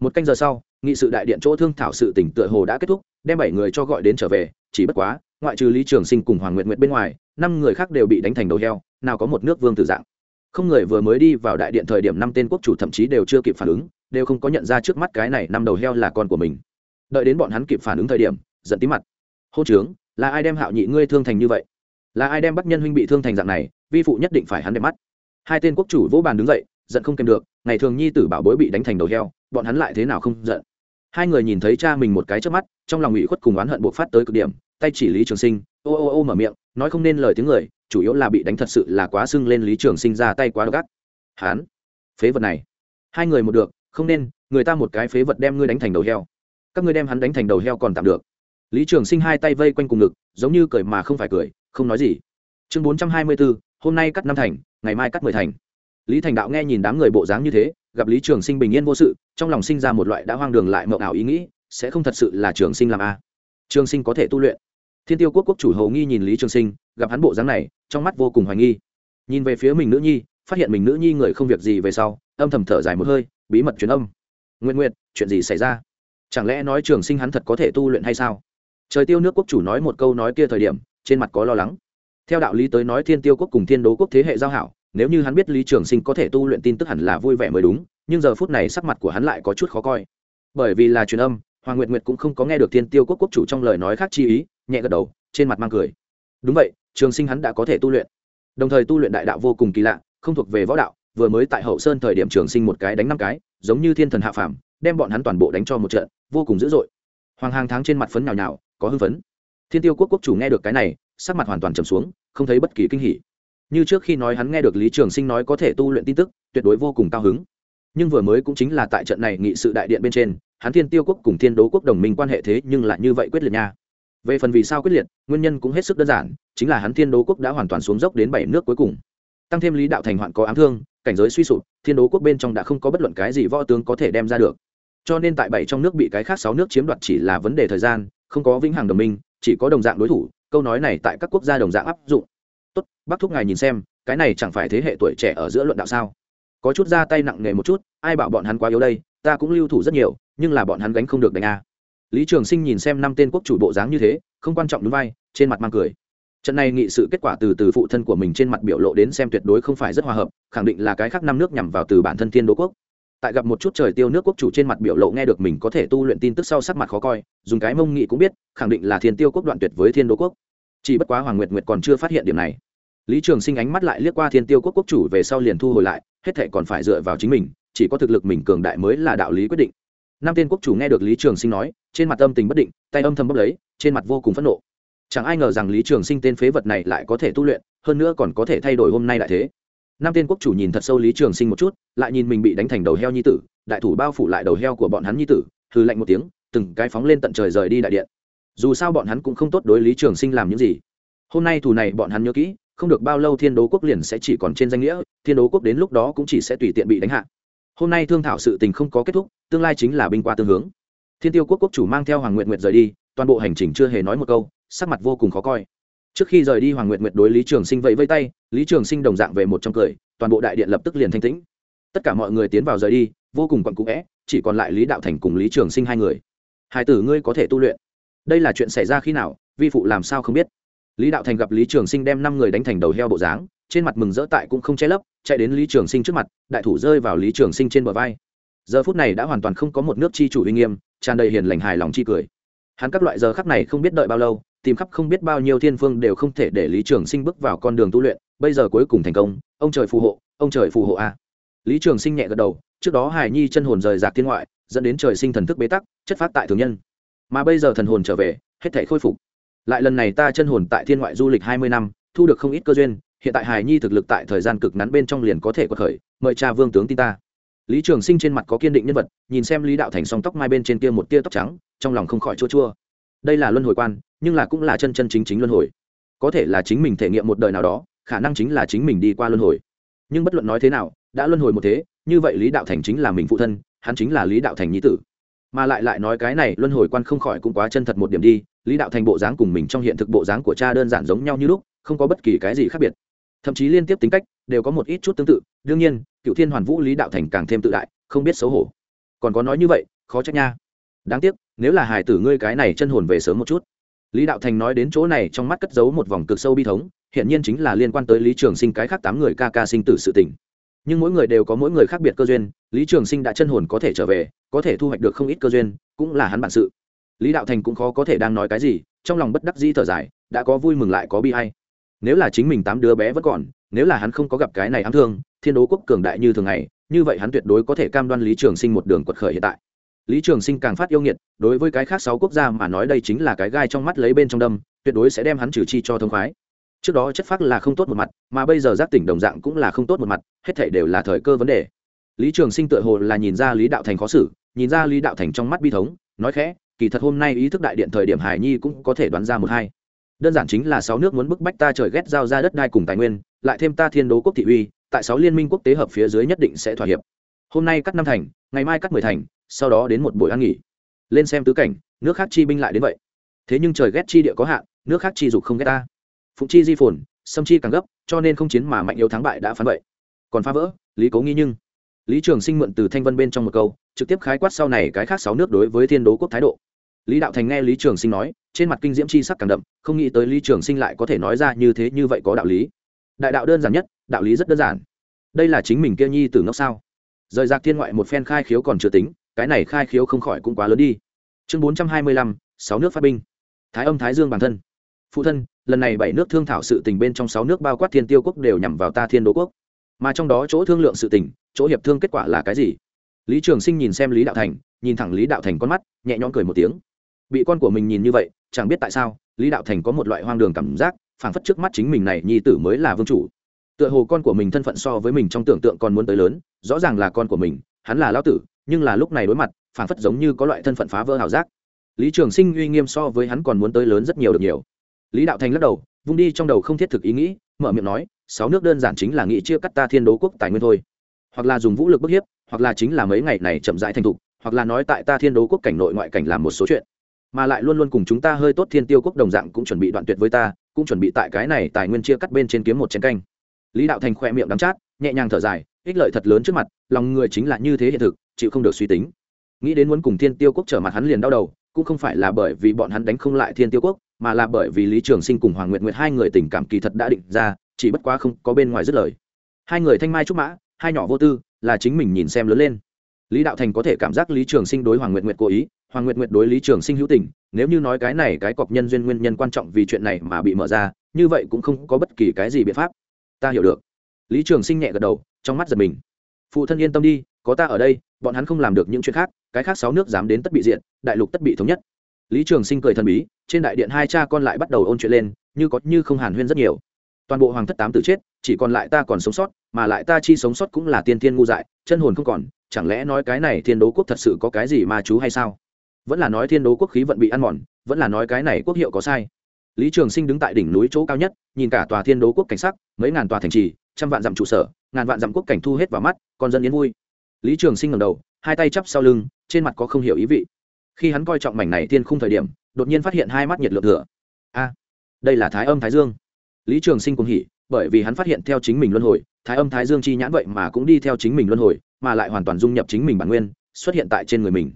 Một canh giờ sau, nghị sự đại điện chỗ thương thảo sự tỉnh tựa hồ đã kết thúc, đem bảy người cho gọi đến trở về, chỉ bất quá, ngoại trừ lý trường sinh cùng hoàng nguyện nguyện bên ngoài, năm người khác đều bị đánh thành đầu heo, nào có một nước vương tử dạng. Không người vừa mới đi vào đại điện thời điểm năm tên quốc chủ thậm chí đều chưa kịp phản ứng, đều không có nhận ra trước mắt cái này năm đầu heo là con của mình. Đợi đến bọn hắn kịp phản ứng thời điểm, giận tí mặt. Hô trướng là ai đem hạo nhị ngươi thương thành như vậy? Là ai đem bắt nhân huynh bị thương thành dạng này, vi phụ nhất định phải hắn đẹp mắt. Hai tên quốc chủ vỗ bàn đứng dậy, giận không kèm được, ngày thường nhi tử bảo bối bị đánh thành đầu heo, bọn hắn lại thế nào không giận. Hai người nhìn thấy cha mình một cái trước mắt, trong lòng ủy khuất cùng oán hận buộc phát tới cực điểm, tay chỉ lý trường sinh, ô ô ô mở miệng, nói không nên lời tiếng người, chủ yếu là bị đánh thật sự là quá sưng lên lý trường sinh ra tay quá gắt hán, phế vật này. Hai người một được, không nên, người ta một cái phế vật đem ngươi đánh thành đầu heo. Các ngươi đem hắn đánh thành đầu heo còn tạm được. Lý trường sinh hai tay vây quanh cùng ngực, giống như cười mà không phải cười không nói gì. Chương bốn trăm hai mươi bốn hôm nay cắt năm thành, ngày mai cắt mười thành. Lý thành đạo nghe nhìn đám người bộ dáng như thế, gặp lý trường sinh bình yên vô sự, trong lòng sinh ra một loại đã hoang đường lại mộng ảo ý nghĩ, sẽ không thật sự là trường sinh làm a. Trường sinh có thể tu luyện. Thiên tiêu quốc quốc chủ hầu nghi nhìn lý trường sinh, gặp hắn bộ dáng này, trong mắt vô cùng hoài nghi. Nhìn về phía mình nữ nhi, phát hiện mình nữ nhi người không việc gì về sau, âm thầm thở dài một hơi, bí mật truyền âm. Nguyện nguyện chuyện gì xảy ra? Chẳng lẽ nói trường sinh hắn thật có thể tu luyện hay sao? Trời tiêu nước quốc chủ nói một câu nói kia thời điểm trên mặt có lo lắng. Theo đạo lý tới nói thiên tiêu quốc cùng thiên đố quốc thế hệ giao hảo, nếu như hắn biết lý trường sinh có thể tu luyện tin tức hẳn là vui vẻ mới đúng, nhưng giờ phút này sắc mặt của hắn lại có chút khó coi. Bởi vì là truyền âm, hoàng nguyệt nguyệt cũng không có nghe được thiên tiêu quốc quốc chủ trong lời nói khác chi ý, nhẹ gật đầu, trên mặt mang cười. Đúng vậy, trường sinh hắn đã có thể tu luyện. Đồng thời tu luyện đại đạo vô cùng kỳ lạ, không thuộc về võ đạo, vừa mới tại hậu sơn thời điểm trường sinh một cái đánh năm cái, giống như thiên thần hạ phàm, đem bọn hắn toàn bộ đánh cho một trận, vô cùng dữ dội. Hoàng hàng tháng trên mặt phấn nhào nhào, có hưng phấn thiên tiêu quốc quốc chủ nghe được cái này, sắc mặt hoàn toàn trầm xuống, không thấy bất kỳ kinh hỉ. Như trước khi nói hắn nghe được lý trường sinh nói có thể tu luyện tin tức, tuyệt đối vô cùng cao hứng. Nhưng vừa mới cũng chính là tại trận này nghị sự đại điện bên trên, hắn thiên tiêu quốc cùng thiên đố quốc đồng minh quan hệ thế nhưng lại như vậy quyết liệt nha. Về phần vì sao quyết liệt, nguyên nhân cũng hết sức đơn giản, chính là hắn thiên đố quốc đã hoàn toàn xuống dốc đến bảy nước cuối cùng. Tăng thêm lý đạo thành hoạn có ám thương, cảnh giới suy sụp, thiên đố quốc bên trong đã không có bất luận cái gì võ tướng có thể đem ra được. Cho nên tại bảy trong nước bị cái khác sáu nước chiếm đoạt chỉ là vấn đề thời gian, không có vĩnh hằng đồng minh chỉ có đồng dạng đối thủ, câu nói này tại các quốc gia đồng dạng áp dụng. Tốt, bác thúc ngài nhìn xem, cái này chẳng phải thế hệ tuổi trẻ ở giữa luận đạo sao? Có chút ra tay nặng nề một chút, ai bảo bọn hắn quá yếu đây, ta cũng lưu thủ rất nhiều, nhưng là bọn hắn gánh không được đánh a. Lý trường sinh nhìn xem năm tên quốc chủ bộ dáng như thế, không quan trọng núi vai, trên mặt mang cười. Trận này nghị sự kết quả từ từ phụ thân của mình trên mặt biểu lộ đến xem tuyệt đối không phải rất hòa hợp, khẳng định là cái khác năm nước nhằm vào từ bản thân thiên đô quốc tại gặp một chút trời tiêu nước quốc chủ trên mặt biểu lộ nghe được mình có thể tu luyện tin tức sau sắc mặt khó coi, dùng cái mông nghị cũng biết, khẳng định là thiên tiêu quốc đoạn tuyệt với thiên đô quốc. Chỉ bất quá hoàng nguyệt nguyệt còn chưa phát hiện điểm này. Lý trường sinh ánh mắt lại liếc qua thiên tiêu quốc quốc chủ về sau liền thu hồi lại, hết thệ còn phải dựa vào chính mình, chỉ có thực lực mình cường đại mới là đạo lý quyết định. Năm tên quốc chủ nghe được lý trường sinh nói, trên mặt âm tình bất định, tay âm thầm bốc lấy, trên mặt vô cùng phẫn nộ. Chẳng ai ngờ rằng lý trường sinh tên phế vật này lại có thể tu luyện, hơn nữa còn có thể thay đổi hôm nay đại thế năm tên quốc chủ nhìn thật sâu lý trường sinh một chút, lại nhìn mình bị đánh thành đầu heo nhi tử, đại thủ bao phủ lại đầu heo của bọn hắn nhi tử hư lạnh một tiếng, từng cái phóng lên tận trời rời đi đại điện. Dù sao bọn hắn cũng không tốt đối lý trường sinh làm những gì. Hôm nay thù này bọn hắn nhớ kỹ, không được bao lâu thiên đố quốc liền sẽ chỉ còn trên danh nghĩa, thiên đố quốc đến lúc đó cũng chỉ sẽ tùy tiện bị đánh hạ. Hôm nay thương thảo sự tình không có kết thúc, tương lai chính là binh qua tương hướng. Thiên tiêu quốc quốc chủ mang theo hoàng nguyện nguyện rời đi, toàn bộ hành trình chưa hề nói một câu, sắc mặt vô cùng khó coi trước khi rời đi hoàng nguyệt nguyệt đối lý trường sinh vẫy vây tay, lý trường sinh đồng dạng về một trong cười, toàn bộ đại điện lập tức liền thanh tĩnh. Tất cả mọi người tiến vào rời đi, vô cùng quặn cũ vẽ chỉ còn lại lý đạo thành cùng lý trường sinh hai người. Hai tử ngươi có thể tu luyện. Đây là chuyện xảy ra khi nào, vi phụ làm sao không biết. Lý đạo thành gặp lý trường sinh đem năm người đánh thành đầu heo bộ dáng, trên mặt mừng rỡ tại cũng không che lấp, chạy đến lý trường sinh trước mặt, đại thủ rơi vào lý trường sinh trên bờ vai. Giờ phút này đã hoàn toàn không có một nước chi chủ uy nghiêm, tràn đầy hiền lành hài lòng chi cười. Hắn các loại giờ khắc này không biết đợi bao lâu tìm khắp không biết bao nhiêu thiên phương đều không thể để lý trường sinh bước vào con đường tu luyện, bây giờ cuối cùng thành công, ông trời phù hộ, ông trời phù hộ a. Lý trường sinh nhẹ gật đầu, trước đó hải nhi chân hồn rời rạc thiên ngoại, dẫn đến trời sinh thần thức bế tắc, chất phát tại thường nhân. Mà bây giờ thần hồn trở về, hết thể khôi phục. Lại lần này ta chân hồn tại thiên ngoại du lịch hai mươi năm, thu được không ít cơ duyên, hiện tại hải nhi thực lực tại thời gian cực ngắn bên trong liền có thể quật khởi, mời cha vương tướng tin ta. Lý trường sinh trên mặt có kiên định nhân vật, nhìn xem lý đạo thành song tóc mai bên trên kia một tia tóc trắng, trong lòng không khỏi chua chua đây là luân hồi quan, nhưng là cũng là chân chân chính chính luân hồi. Có thể là chính mình thể nghiệm một đời nào đó, khả năng chính là chính mình đi qua luân hồi. Nhưng bất luận nói thế nào, đã luân hồi một thế, như vậy lý đạo thành chính là mình phụ thân, hắn chính là lý đạo thành nhi tử. Mà lại lại nói cái này luân hồi quan không khỏi cũng quá chân thật một điểm đi, lý đạo thành bộ dáng cùng mình trong hiện thực bộ dáng của cha đơn giản giống nhau như lúc, không có bất kỳ cái gì khác biệt. Thậm chí liên tiếp tính cách, đều có một ít chút tương tự, đương nhiên, cựu thiên hoàn vũ lý đạo thành càng thêm tự đại, không biết xấu hổ. Còn có nói như vậy, khó trách nha. Đáng tiếc nếu là hải tử ngươi cái này chân hồn về sớm một chút. Lý đạo thành nói đến chỗ này, trong mắt cất giấu một vòng cực sâu bi thống hiện nhiên chính là liên quan tới lý trường sinh cái khác tám người ca ca sinh tử sự tình. Nhưng mỗi người đều có mỗi người khác biệt cơ duyên, lý trường sinh đã chân hồn có thể trở về, có thể thu hoạch được không ít cơ duyên, cũng là hắn bản sự. Lý đạo thành cũng khó có thể đang nói cái gì, trong lòng bất đắc dĩ thở dài, đã có vui mừng lại có bi hay nếu là chính mình tám đứa bé vẫn còn, nếu là hắn không có gặp cái này ám thương, thiên đố quốc cường đại như thường ngày, như vậy hắn tuyệt đối có thể cam đoan lý trường sinh một đường quật khởi hiện tại lý trường sinh càng phát yêu nghiệt, đối với cái khác sáu quốc gia mà nói đây chính là cái gai trong mắt lấy bên trong đâm, tuyệt đối sẽ đem hắn trừ chi cho thông khoái. Trước đó chất phác là không tốt một mặt, mà bây giờ giác tỉnh đồng dạng cũng là không tốt một mặt, hết thể đều là thời cơ vấn đề. Lý trường sinh tựa hồ là nhìn ra lý đạo thành khó xử, nhìn ra lý đạo thành trong mắt bi thống, nói khẽ, kỳ thật hôm nay ý thức đại điện thời điểm hải nhi cũng có thể đoán ra một hai. Đơn giản chính là sáu nước muốn bức bách ta trời ghét giao ra đất đai cùng tài nguyên, lại thêm ta thiên đố quốc thị uy, tại sáu liên minh quốc tế hợp phía dưới nhất định sẽ thỏa hiệp. Hôm nay cắt năm thành, ngày mai cắt mười thành sau đó đến một buổi ăn nghỉ. Lên xem tứ cảnh, nước khác chi binh lại đến vậy. Thế nhưng trời ghét chi địa có hạn, nước khác chi dục không ghét ta. Phụng chi di phồn, xâm chi càng gấp, cho nên không chiến mà mạnh yếu thắng bại đã phán vậy. Còn phá vỡ, lý cố nghi nhưng lý trường sinh mượn từ thanh vân bên trong một câu, trực tiếp khái quát sau này cái khác sáu nước đối với thiên đố quốc thái độ. Lý đạo thành nghe lý trường sinh nói, trên mặt kinh diễm chi sắc càng đậm, không nghĩ tới lý trường sinh lại có thể nói ra như thế như vậy có đạo lý. Đại đạo đơn giản nhất, đạo lý rất đơn giản. Đây là chính mình kia nhi từ ngốc sao? Rời rạc thiên ngoại một phen khai khiếu còn chưa tính cái này khai khiếu không khỏi cũng quá lớn đi. Chương bốn trăm hai mươi lăm, sáu nước phát binh. Thái âm, thái dương bản thân. Phụ thân, lần này bảy nước thương thảo sự tình bên trong sáu nước bao quát thiên tiêu quốc đều nhằm vào ta thiên đô quốc. Mà trong đó chỗ thương lượng sự tình, chỗ hiệp thương kết quả là cái gì? Lý trường sinh nhìn xem lý đạo thành, nhìn thẳng lý đạo thành con mắt, nhẹ nhõm cười một tiếng. Bị con của mình nhìn như vậy, chẳng biết tại sao, lý đạo thành có một loại hoang đường cảm giác, phảng phất trước mắt chính mình này nhi tử mới là vương chủ. Tựa hồ con của mình thân phận so với mình trong tưởng tượng còn muốn tới lớn, rõ ràng là con của mình, hắn là lão tử nhưng là lúc này đối mặt phản phất giống như có loại thân phận phá vỡ hào giác. Lý trường sinh uy nghiêm so với hắn còn muốn tới lớn rất nhiều được nhiều. Lý đạo thành lắc đầu, vung đi trong đầu không thiết thực ý nghĩ, mở miệng nói, sáu nước đơn giản chính là nghĩ chia cắt ta thiên đố quốc tài nguyên thôi. Hoặc là dùng vũ lực bức hiếp, hoặc là chính là mấy ngày này chậm rãi thành thục, hoặc là nói tại ta thiên đố quốc cảnh nội ngoại cảnh làm một số chuyện. Mà lại luôn luôn cùng chúng ta hơi tốt thiên tiêu quốc đồng dạng cũng chuẩn bị đoạn tuyệt với ta, cũng chuẩn bị tại cái này tài nguyên chia cắt bên trên kiếm một chén canh. Lý đạo thành khoe miệng đắm chát, nhẹ nhàng thở dài, ích lợi thật lớn trước mặt, lòng người chính là như thế hiện thực chịu không được suy tính. Nghĩ đến muốn cùng thiên tiêu quốc trở mặt hắn liền đau đầu, cũng không phải là bởi vì bọn hắn đánh không lại thiên tiêu quốc, mà là bởi vì lý trường sinh cùng hoàng nguyệt nguyệt hai người tình cảm kỳ thật đã định ra, chỉ bất quá không có bên ngoài dứt lời. Hai người thanh mai trúc mã, hai nhỏ vô tư, là chính mình nhìn xem lớn lên. Lý đạo thành có thể cảm giác lý trường sinh đối hoàng nguyệt nguyệt cố ý, hoàng nguyệt nguyệt đối lý trường sinh hữu tình, nếu như nói cái này cái cọc nhân duyên nguyên nhân quan trọng vì chuyện này mà bị mở ra, như vậy cũng không có bất kỳ cái gì biện pháp. Ta hiểu được. Lý trường sinh nhẹ gật đầu, trong mắt giật mình. Phụ thân yên tâm đi có ta ở đây, bọn hắn không làm được những chuyện khác, cái khác sáu nước dám đến tất bị diện đại lục tất bị thống nhất. Lý trường sinh cười thần bí, trên đại điện hai cha con lại bắt đầu ôn chuyện lên, như có như không hàn huyên rất nhiều. Toàn bộ hoàng thất tám tử chết, chỉ còn lại ta còn sống sót, mà lại ta chi sống sót cũng là tiên tiên ngu dại, chân hồn không còn, chẳng lẽ nói cái này thiên đố quốc thật sự có cái gì mà chú hay sao? Vẫn là nói thiên đố quốc khí vận bị ăn mòn, vẫn là nói cái này quốc hiệu có sai. Lý trường sinh đứng tại đỉnh núi chỗ cao nhất, nhìn cả tòa thiên đố quốc cảnh sắc, mấy ngàn tòa thành trì, trăm vạn dặm trụ sở, ngàn vạn dặm quốc cảnh thu hết vào mắt còn dân yến vui lý trường sinh ngầm đầu, hai tay chắp sau lưng, trên mặt có không hiểu ý vị. Khi hắn coi trọng mảnh này tiên khung thời điểm, đột nhiên phát hiện hai mắt nhiệt lượng thừa. A, đây là thái âm thái dương. Lý trường sinh cùng hỉ, bởi vì hắn phát hiện theo chính mình luân hồi, thái âm thái dương chi nhãn vậy mà cũng đi theo chính mình luân hồi, mà lại hoàn toàn dung nhập chính mình bản nguyên, xuất hiện tại trên người mình.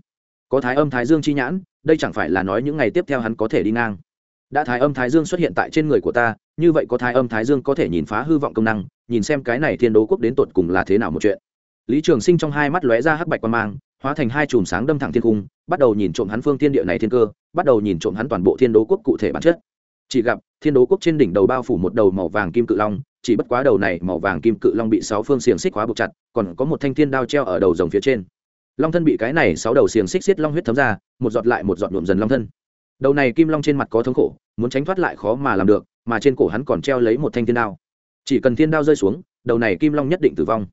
Có thái âm thái dương chi nhãn, đây chẳng phải là nói những ngày tiếp theo hắn có thể đi ngang. Đã thái âm thái dương xuất hiện tại trên người của ta, như vậy có thái âm thái dương có thể nhìn phá hư vọng công năng, nhìn xem cái này thiên đố quốc đến tột cùng là thế nào một chuyện lý trường sinh trong hai mắt lóe ra hắc bạch quan mang, hóa thành hai chùm sáng đâm thẳng thiên cung, bắt đầu nhìn trộm hắn phương thiên địa này thiên cơ, bắt đầu nhìn trộm hắn toàn bộ thiên đố quốc cụ thể bản chất. Chỉ gặp, thiên đố quốc trên đỉnh đầu bao phủ một đầu màu vàng kim cự long, chỉ bất quá đầu này màu vàng kim cự long bị sáu phương xiềng xích khóa buộc chặt, còn có một thanh thiên đao treo ở đầu rồng phía trên. Long thân bị cái này sáu đầu xiềng xích xiết long huyết thấm ra, một giọt lại một giọt nhuộm dần long thân. Đầu này kim long trên mặt có thống khổ, muốn tránh thoát lại khó mà làm được, mà trên cổ hắn còn treo lấy một thanh thiên đao. Chỉ cần thiên đao rơi xuống, đầu này kim long nhất định tử vong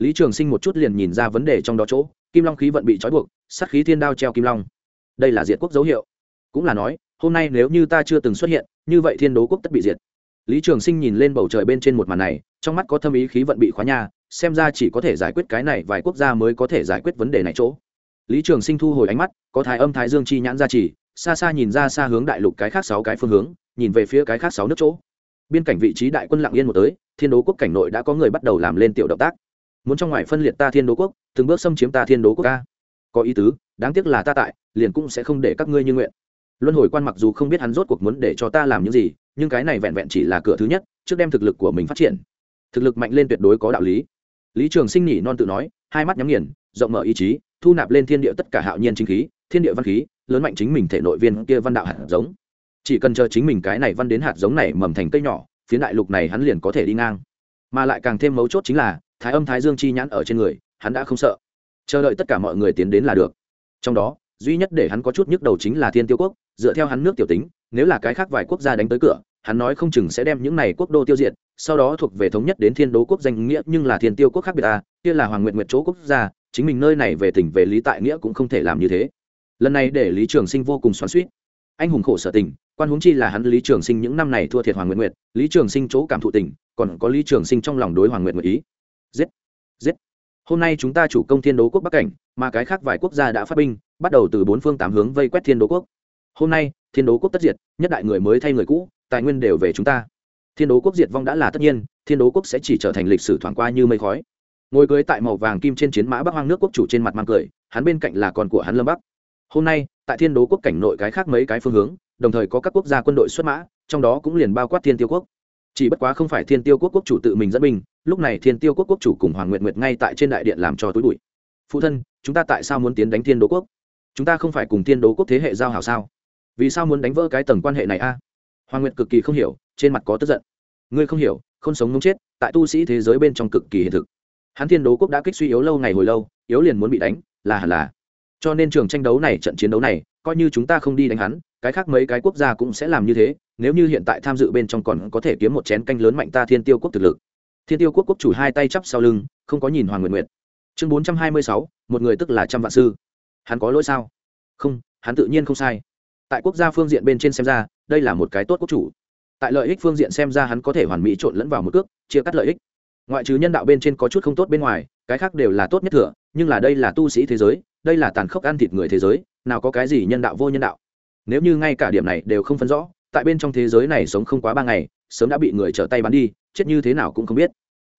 lý trường sinh một chút liền nhìn ra vấn đề trong đó chỗ, kim long khí vận bị trói buộc, sát khí thiên đao treo kim long. Đây là diệt quốc dấu hiệu. Cũng là nói, hôm nay nếu như ta chưa từng xuất hiện, như vậy thiên đố quốc tất bị diệt. Lý trường sinh nhìn lên bầu trời bên trên một màn này, trong mắt có thâm ý khí vận bị khóa nha, xem ra chỉ có thể giải quyết cái này vài quốc gia mới có thể giải quyết vấn đề này chỗ. Lý trường sinh thu hồi ánh mắt, có thái âm thái dương chi nhãn ra chỉ xa xa nhìn ra xa hướng đại lục cái khác sáu cái phương hướng, nhìn về phía cái khác sáu nước chỗ. Biên cảnh vị trí đại quân lặng yên một tới, thiên đố quốc cảnh nội đã có người bắt đầu làm lên tiểu động tác muốn trong ngoài phân liệt ta thiên đố quốc, từng bước xâm chiếm ta thiên đố quốc ca có ý tứ, đáng tiếc là ta tại, liền cũng sẽ không để các ngươi như nguyện. Luân hồi quan mặc dù không biết hắn rốt cuộc muốn để cho ta làm những gì, nhưng cái này vẹn vẹn chỉ là cửa thứ nhất, trước đem thực lực của mình phát triển. Thực lực mạnh lên tuyệt đối có đạo lý. Lý trường sinh nhỉ non tự nói, hai mắt nhắm nghiền, rộng mở ý chí, thu nạp lên thiên địa tất cả hạo nhiên chính khí, thiên địa văn khí, lớn mạnh chính mình thể nội viên kia văn đạo hạt giống. Chỉ cần chờ chính mình cái này văn đến hạt giống này mầm thành cây nhỏ phía đại lục này hắn liền có thể đi ngang. Mà lại càng thêm mấu chốt chính là thái âm thái dương chi nhãn ở trên người, hắn đã không sợ. Chờ đợi tất cả mọi người tiến đến là được. Trong đó, duy nhất để hắn có chút nhức đầu chính là thiên tiêu quốc, dựa theo hắn nước tiểu tính, nếu là cái khác vài quốc gia đánh tới cửa, hắn nói không chừng sẽ đem những này quốc đô tiêu diệt, sau đó thuộc về thống nhất đến thiên đố quốc danh nghĩa, nhưng là thiên tiêu quốc khác biệt ta kia là hoàng nguyện nguyện chỗ quốc gia, chính mình nơi này về tỉnh về lý tại nghĩa cũng không thể làm như thế. Lần này để lý trường sinh vô cùng xoắn suýt anh hùng khổ sở tình, quan huống chi là hắn lý trường sinh những năm này thua thiệt hoàng nguyện nguyện lý trường sinh chỗ cảm thụ tình, còn có lý trường sinh trong lòng đối hoàng nguyện nguyện ý giết! Giết! Hôm nay chúng ta chủ công thiên đố quốc bắc cảnh, mà cái khác vài quốc gia đã phát binh, bắt đầu từ bốn phương tám hướng vây quét thiên đố quốc. Hôm nay, thiên đố quốc tất diệt, nhất đại người mới thay người cũ, tài nguyên đều về chúng ta. Thiên đố quốc diệt vong đã là tất nhiên, thiên đố quốc sẽ chỉ trở thành lịch sử thoảng qua như mây khói. Ngồi cưới tại màu vàng kim trên chiến mã bắc hoang nước quốc chủ trên mặt mang cười, hắn bên cạnh là con của hắn lâm bắc. Hôm nay, tại thiên đố quốc cảnh nội cái khác mấy cái phương hướng, đồng thời có các quốc gia quân đội xuất mã, trong đó cũng liền bao quát thiên tiêu quốc chỉ bất quá không phải thiên tiêu quốc quốc chủ tự mình dẫn binh, lúc này thiên tiêu quốc quốc chủ cùng hoàng nguyện nguyệt ngay tại trên đại điện làm cho túi bụi. Phụ thân, chúng ta tại sao muốn tiến đánh thiên đố quốc? Chúng ta không phải cùng thiên đố quốc thế hệ giao hảo sao? Vì sao muốn đánh vỡ cái tầng quan hệ này a? Hoàng nguyệt cực kỳ không hiểu, trên mặt có tức giận. Ngươi không hiểu không sống ngống chết, tại tu sĩ thế giới bên trong cực kỳ hiện thực. Hắn thiên đố quốc đã kích suy yếu lâu ngày hồi lâu, yếu liền muốn bị đánh, là hẳn là. Cho nên trường tranh đấu này, trận chiến đấu này, coi như chúng ta không đi đánh hắn cái khác mấy cái quốc gia cũng sẽ làm như thế, nếu như hiện tại tham dự bên trong còn có thể kiếm một chén canh lớn mạnh ta thiên tiêu quốc thực lực. Thiên tiêu quốc quốc chủ hai tay chắp sau lưng, không có nhìn hoàng nguyện nguyện chương bốn trăm hai mươi sáu, một người tức là trăm vạn sư. Hắn có lỗi sao? Không, hắn tự nhiên không sai. Tại quốc gia phương diện bên trên xem ra, đây là một cái tốt quốc chủ. Tại lợi ích phương diện xem ra hắn có thể hoàn mỹ trộn lẫn vào một cước, chia cắt lợi ích. Ngoại trừ nhân đạo bên trên có chút không tốt bên ngoài, cái khác đều là tốt nhất thừa, nhưng là đây là tu sĩ thế giới, đây là tàn khốc ăn thịt người thế giới, nào có cái gì nhân đạo vô nhân đạo nếu như ngay cả điểm này đều không phân rõ, tại bên trong thế giới này sống không quá ba ngày, sớm đã bị người trở tay bắn đi, chết như thế nào cũng không biết.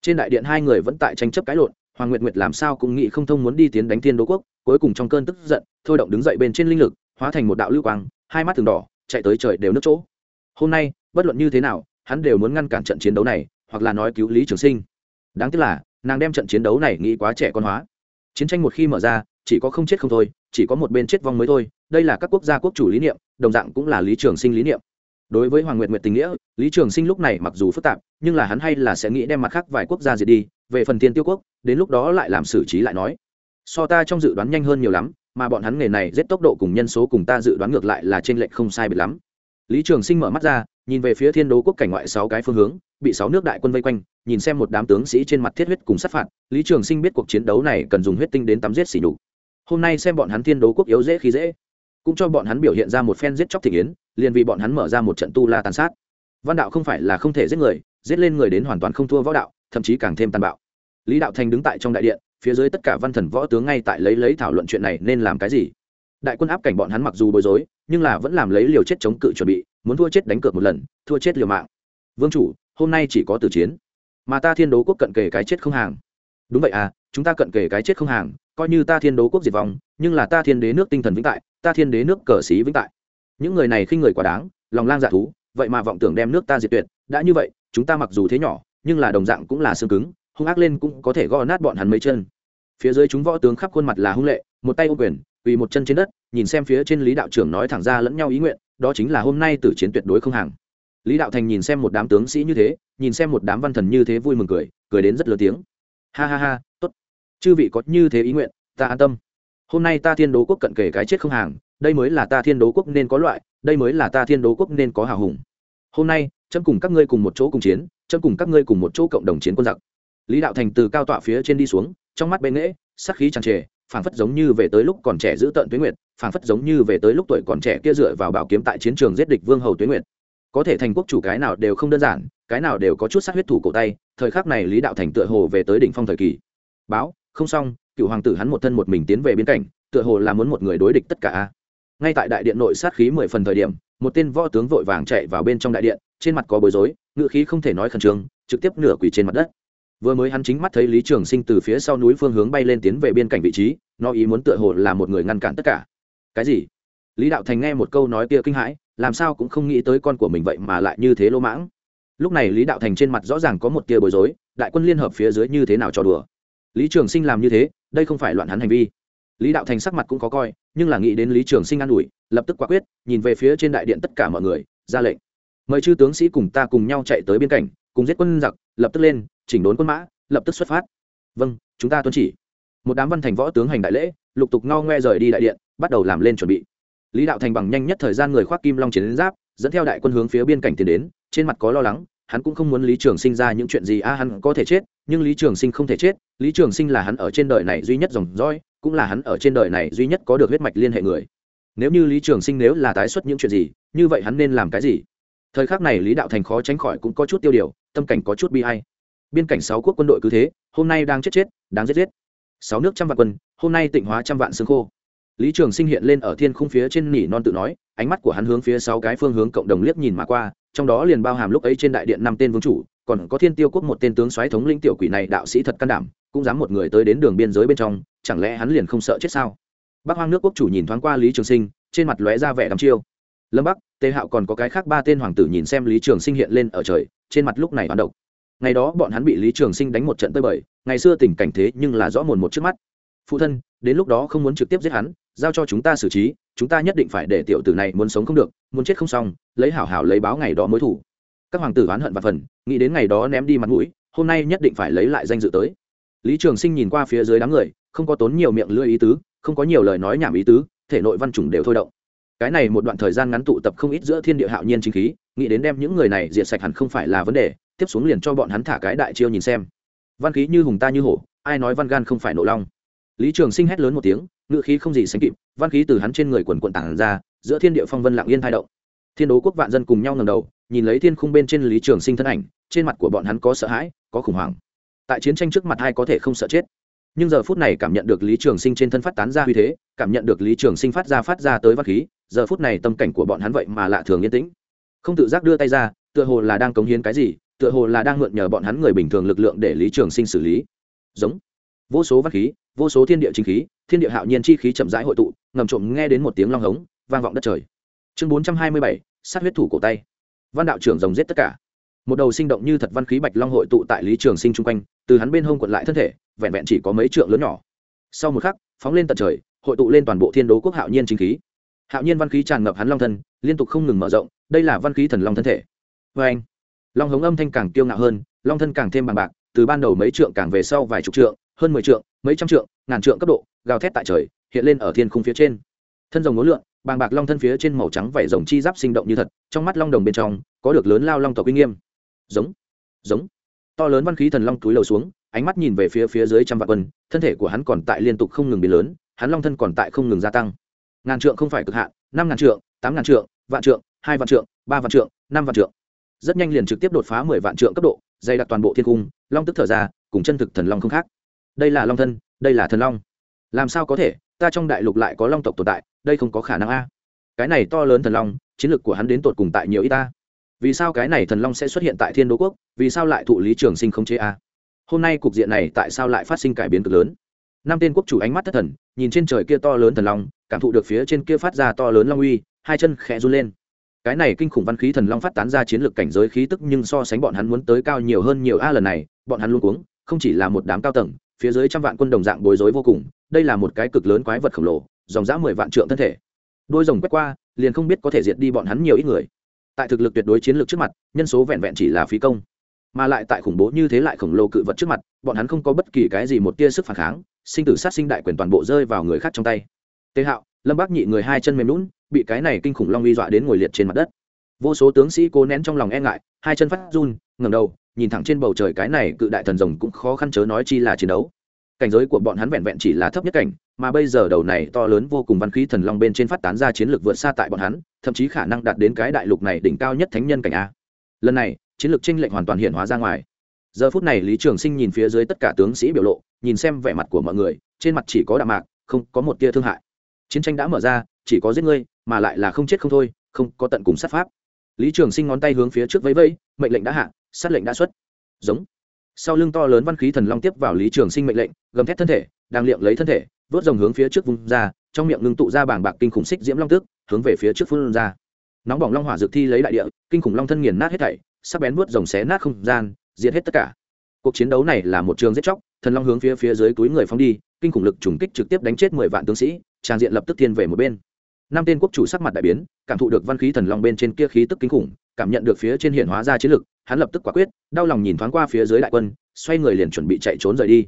Trên đại điện hai người vẫn tại tranh chấp cãi lộn, hoàng nguyệt nguyệt làm sao cũng nghĩ không thông muốn đi tiến đánh thiên đô quốc, cuối cùng trong cơn tức giận, thôi động đứng dậy bên trên linh lực, hóa thành một đạo lưu quang, hai mắt thường đỏ, chạy tới trời đều nước chỗ. Hôm nay, bất luận như thế nào, hắn đều muốn ngăn cản trận chiến đấu này, hoặc là nói cứu lý trường sinh. Đáng tiếc là, nàng đem trận chiến đấu này nghĩ quá trẻ con hóa. Chiến tranh một khi mở ra, chỉ có không chết không thôi, chỉ có một bên chết vong mới thôi đây là các quốc gia quốc chủ lý niệm, đồng dạng cũng là lý trường sinh lý niệm. Đối với hoàng nguyệt nguyệt tình nghĩa, lý trường sinh lúc này mặc dù phức tạp, nhưng là hắn hay là sẽ nghĩ đem mặt khác vài quốc gia diệt đi, về phần thiên tiêu quốc, đến lúc đó lại làm xử trí lại nói. So ta trong dự đoán nhanh hơn nhiều lắm, mà bọn hắn nghề này rất tốc độ cùng nhân số cùng ta dự đoán ngược lại là trên lệnh không sai biệt lắm. Lý trường sinh mở mắt ra, nhìn về phía thiên đố quốc cảnh ngoại sáu cái phương hướng, bị sáu nước đại quân vây quanh, nhìn xem một đám tướng sĩ trên mặt thiết huyết cùng sát phạt, lý trường sinh biết cuộc chiến đấu này cần dùng huyết tinh đến tắm giết xỉ nhục. Hôm nay xem bọn hắn thiên đố quốc yếu dễ khi dễ cũng cho bọn hắn biểu hiện ra một phen giết chóc thị yến liền vì bọn hắn mở ra một trận tu la tàn sát. Văn đạo không phải là không thể giết người, giết lên người đến hoàn toàn không thua võ đạo, thậm chí càng thêm tàn bạo. Lý đạo thành đứng tại trong đại điện, phía dưới tất cả văn thần võ tướng ngay tại lấy lấy thảo luận chuyện này nên làm cái gì. Đại quân áp cảnh bọn hắn mặc dù bối rối, nhưng là vẫn làm lấy liều chết chống cự chuẩn bị, muốn thua chết đánh cược một lần, thua chết liều mạng. Vương chủ, hôm nay chỉ có tử chiến. Mà ta thiên đố quốc cận kề cái chết không hàng. Đúng vậy à chúng ta cận kề cái chết không hàng coi như ta thiên đố quốc diệt vong, nhưng là ta thiên đế nước tinh thần vĩnh tại, ta thiên đế nước cờ xí vĩnh tại. Những người này khi người quá đáng, lòng lang dạ thú, vậy mà vọng tưởng đem nước ta diệt tuyệt, đã như vậy, chúng ta mặc dù thế nhỏ, nhưng là đồng dạng cũng là xương cứng, hung ác lên cũng có thể gõ nát bọn hắn mấy chân. Phía dưới chúng võ tướng khắp khuôn mặt là hung lệ, một tay ô quyền, quỳ một chân trên đất, nhìn xem phía trên lý đạo trưởng nói thẳng ra lẫn nhau ý nguyện, đó chính là hôm nay tử chiến tuyệt đối không hàng. Lý đạo thành nhìn xem một đám tướng sĩ như thế, nhìn xem một đám văn thần như thế vui mừng cười cười đến rất lớn tiếng. Ha ha ha, tốt chư vị có như thế ý nguyện, ta an tâm. Hôm nay ta thiên đố quốc cận kề cái chết không hàng, đây mới là ta thiên đố quốc nên có loại, đây mới là ta thiên đố quốc nên có hào hùng. Hôm nay, chấm cùng các ngươi cùng một chỗ cùng chiến, chấm cùng các ngươi cùng một chỗ cộng đồng chiến quân giặc. Lý đạo thành từ cao tọa phía trên đi xuống, trong mắt bên nghễ sắc khí tràn trề, phảng phất giống như về tới lúc còn trẻ giữ tận tuyến nguyệt, phảng phất giống như về tới lúc tuổi còn trẻ kia dựa vào bảo kiếm tại chiến trường giết địch vương hầu tuyến nguyệt. Có thể thành quốc chủ cái nào đều không đơn giản, cái nào đều có chút sát huyết thủ cổ tay, thời khắc này lý đạo thành tựa hồ về tới đỉnh phong thời kỳ. Báo không xong, cựu hoàng tử hắn một thân một mình tiến về biên cảnh, tựa hồ là muốn một người đối địch tất cả ngay tại đại điện nội sát khí mười phần thời điểm, một tên võ tướng vội vàng chạy vào bên trong đại điện, trên mặt có bối rối, ngựa khí không thể nói khẩn trương, trực tiếp nửa quỳ trên mặt đất. Vừa mới hắn chính mắt thấy lý trường sinh từ phía sau núi phương hướng bay lên tiến về biên cảnh vị trí, nó ý muốn tựa hồ là một người ngăn cản tất cả. Cái gì? Lý đạo thành nghe một câu nói kia kinh hãi, làm sao cũng không nghĩ tới con của mình vậy mà lại như thế lô mãng. Lúc này lý đạo thành trên mặt rõ ràng có một tia bối rối, đại quân liên hợp phía dưới như thế nào cho đùa? Lý trường sinh làm như thế, đây không phải loạn hắn hành vi. Lý đạo thành sắc mặt cũng có coi, nhưng là nghĩ đến lý trường sinh an ủi, lập tức quả quyết, nhìn về phía trên đại điện tất cả mọi người, ra lệnh. Mời chư tướng sĩ cùng ta cùng nhau chạy tới biên cảnh cùng giết quân giặc, lập tức lên, chỉnh đốn quân mã, lập tức xuất phát. Vâng chúng ta tuân chỉ. Một đám văn thành võ tướng hành đại lễ, lục tục ngao ngoe rời đi đại điện, bắt đầu làm lên chuẩn bị. Lý đạo thành bằng nhanh nhất thời gian người khoác kim long chiến giáp, dẫn theo đại quân hướng phía biên cảnh tiến đến, trên mặt có lo lắng, hắn cũng không muốn lý trường sinh ra những chuyện gì, a, hắn có thể chết, nhưng lý trường sinh không thể chết lý trường sinh là hắn ở trên đời này duy nhất dòng dõi, cũng là hắn ở trên đời này duy nhất có được huyết mạch liên hệ người. Nếu như lý trường sinh nếu là tái xuất những chuyện gì, như vậy hắn nên làm cái gì? Thời khắc này lý đạo thành khó tránh khỏi cũng có chút tiêu điều, tâm cảnh có chút bi hay biên cảnh sáu quốc quân đội cứ thế, hôm nay đang chết chết, đáng giết giết. Sáu nước trăm vạn quân, hôm nay tịnh hóa trăm vạn xương khô. Lý trường sinh hiện lên ở thiên khung phía trên nỉ non tự nói ánh mắt của hắn hướng phía sáu cái phương hướng cộng đồng liếc nhìn mà qua, trong đó liền bao hàm lúc ấy trên đại điện năm tên vương chủ, còn có thiên tiêu quốc một tên tướng soái thống lĩnh tiểu quỷ này đạo sĩ thật can đảm, cũng dám một người tới đến đường biên giới bên trong, chẳng lẽ hắn liền không sợ chết sao? Bắc hoang nước quốc chủ nhìn thoáng qua lý trường sinh, trên mặt lóe ra vẻ đắm chiêu. Lâm bắc, tề hạo còn có cái khác ba tên hoàng tử nhìn xem lý trường sinh hiện lên ở trời, trên mặt lúc này hoán độc. Ngày đó bọn hắn bị lý trường sinh đánh một trận tơi bời, ngày xưa tình cảnh thế nhưng là rõ mồn một trước mắt. Phụ thân, đến lúc đó không muốn trực tiếp giết hắn giao cho chúng ta xử trí, chúng ta nhất định phải để tiểu tử này muốn sống không được, muốn chết không xong, lấy hảo hảo lấy báo ngày đó mối thủ. Các hoàng tử oán hận và phần, nghĩ đến ngày đó ném đi mặt mũi, hôm nay nhất định phải lấy lại danh dự tới. Lý trường sinh nhìn qua phía dưới đám người, không có tốn nhiều miệng lưỡi ý tứ, không có nhiều lời nói nhảm ý tứ, thể nội văn chủng đều thôi động. Cái này một đoạn thời gian ngắn tụ tập không ít giữa thiên địa hạo nhiên chính khí, nghĩ đến đem những người này diệt sạch hẳn không phải là vấn đề, tiếp xuống liền cho bọn hắn thả cái đại chiêu nhìn xem. Văn khí như hùng ta như hổ, ai nói văn gan không phải nổ long? Lý trường sinh hét lớn một tiếng ngự khí không gì sánh kịp, văn khí từ hắn trên người quần quận tản ra, giữa thiên địa phong vân lặng yên thai động. Thiên đố quốc vạn dân cùng nhau ngầm đầu, nhìn lấy thiên khung bên trên lý trường sinh thân ảnh, trên mặt của bọn hắn có sợ hãi, có khủng hoảng. Tại chiến tranh trước mặt ai có thể không sợ chết? Nhưng giờ phút này cảm nhận được lý trường sinh trên thân phát tán ra uy thế, cảm nhận được lý trường sinh phát ra phát ra tới văn khí, giờ phút này tâm cảnh của bọn hắn vậy mà lạ thường yên tĩnh. Không tự giác đưa tay ra, tựa hồ là đang cống hiến cái gì, tựa hồ là đang mượn nhờ bọn hắn người bình thường lực lượng để lý trường sinh xử lý. Giống. Vô số văn khí vô số thiên địa chính khí, thiên địa hạo nhiên chi khí chậm rãi hội tụ, ngầm trộm nghe đến một tiếng long hống, vang vọng đất trời. Chương bốn trăm hai mươi bảy, sát huyết thủ cổ tay. Văn đạo trưởng rồng giết tất cả. Một đầu sinh động như thật văn khí bạch long hội tụ tại lý trường sinh chung quanh, từ hắn bên hông quật lại thân thể, vẹn vẹn chỉ có mấy trượng lớn nhỏ. Sau một khắc, phóng lên tận trời, hội tụ lên toàn bộ thiên đố quốc hạo nhiên chính khí. Hạo nhiên văn khí tràn ngập hắn long thân, liên tục không ngừng mở rộng, đây là văn khí thần long thân thể. Vê anh, long hống âm thanh càng kiêu ngạo hơn, long thân càng thêm bằng bạc, từ ban đầu mấy trượng càng về sau vài chục trượng, hơn mười trượng mấy trăm trượng, ngàn trượng cấp độ, gào thét tại trời, hiện lên ở thiên khung phía trên. Thân rồng ngố lượn, bàng bạc long thân phía trên màu trắng vảy rồng chi giáp sinh động như thật, trong mắt long đồng bên trong, có được lớn lao long tộc uy nghiêm. Giống giống. To lớn văn khí thần long túi lầu xuống, ánh mắt nhìn về phía phía dưới trăm vạn quân, thân thể của hắn còn tại liên tục không ngừng biến lớn, hắn long thân còn tại không ngừng gia tăng. Ngàn trượng không phải cực hạn, năm ngàn trượng, tám ngàn trượng, vạn trượng, hai vạn trượng, ba vạn trượng, năm vạn trượng. Rất nhanh liền trực tiếp đột phá mười vạn trượng cấp độ, dày đặc toàn bộ thiên cung long tức thở ra, cùng chân thực thần long không khác đây là long thân, đây là thần long. Làm sao có thể? Ta trong đại lục lại có long tộc tồn tại, đây không có khả năng a. Cái này to lớn thần long, chiến lược của hắn đến tột cùng tại nhiều y ta. Vì sao cái này thần long sẽ xuất hiện tại thiên đô quốc? Vì sao lại thụ lý trường sinh không chế a? Hôm nay cục diện này tại sao lại phát sinh cải biến cực lớn? Năm tên quốc chủ ánh mắt thất thần, nhìn trên trời kia to lớn thần long, cảm thụ được phía trên kia phát ra to lớn long uy, hai chân khẽ run lên. Cái này kinh khủng văn khí thần long phát tán ra chiến lược cảnh giới khí tức nhưng so sánh bọn hắn muốn tới cao nhiều hơn nhiều a lần này, bọn hắn luôn cuống, không chỉ là một đám cao tầng phía dưới trăm vạn quân đồng dạng bối rối vô cùng, đây là một cái cực lớn quái vật khổng lồ, dòng dã mười vạn trượng thân thể. Đôi rồng quét qua, liền không biết có thể diệt đi bọn hắn nhiều ít người. Tại thực lực tuyệt đối chiến lược trước mặt, nhân số vẹn vẹn chỉ là phí công. Mà lại tại khủng bố như thế lại khổng lồ cự vật trước mặt, bọn hắn không có bất kỳ cái gì một tia sức phản kháng, sinh tử sát sinh đại quyền toàn bộ rơi vào người khác trong tay. Tề hạo, lâm bác nhị người hai chân mềm lún bị cái này kinh khủng long uy dọa đến ngồi liệt trên mặt đất. Vô số tướng sĩ cố nén trong lòng e ngại, hai chân phát run, ngẩng đầu nhìn thẳng trên bầu trời cái này cự đại thần rồng cũng khó khăn chớ nói chi là chiến đấu. Cảnh giới của bọn hắn vẹn vẹn chỉ là thấp nhất cảnh, mà bây giờ đầu này to lớn vô cùng văn khí thần long bên trên phát tán ra chiến lược vượt xa tại bọn hắn, thậm chí khả năng đạt đến cái đại lục này đỉnh cao nhất thánh nhân cảnh a. Lần này, chiến lược tranh lệch hoàn toàn hiện hóa ra ngoài. Giờ phút này lý trường sinh nhìn phía dưới tất cả tướng sĩ biểu lộ, nhìn xem vẻ mặt của mọi người, trên mặt chỉ có đạm mạc, không có một tia thương hại. Chiến tranh đã mở ra, chỉ có giết ngươi, mà lại là không chết không thôi, không có tận cùng sát pháp. Lý trường sinh ngón tay hướng phía trước vẫy vẫy, mệnh lệnh đã hạ sát lệnh đã xuất. Giống. Sau lưng to lớn văn khí thần long tiếp vào lý trường sinh mệnh lệnh, gầm thét thân thể, đang liệm lấy thân thể, vớt rồng hướng phía trước vùng ra, trong miệng ngưng tụ ra bảng bạc kinh khủng xích diễm long tước, hướng về phía trước phương ra. Nóng bỏng long hỏa dược thi lấy đại địa, kinh khủng long thân nghiền nát hết thảy, sắc bén vớt rồng xé nát không gian, diệt hết tất cả. Cuộc chiến đấu này là một trường giết chóc, thần long hướng phía phía dưới túi người phóng đi, kinh khủng lực trùng kích trực tiếp đánh chết mười vạn tướng sĩ, trang diện lập tức thiên về một bên. Năm tên quốc chủ sắc mặt đại biến, cảm thụ được văn khí thần long bên trên kia khí tức kinh khủng cảm nhận được phía trên hiện hóa ra chiến lực, hắn lập tức quả quyết, đau lòng nhìn thoáng qua phía dưới đại quân, xoay người liền chuẩn bị chạy trốn rời đi.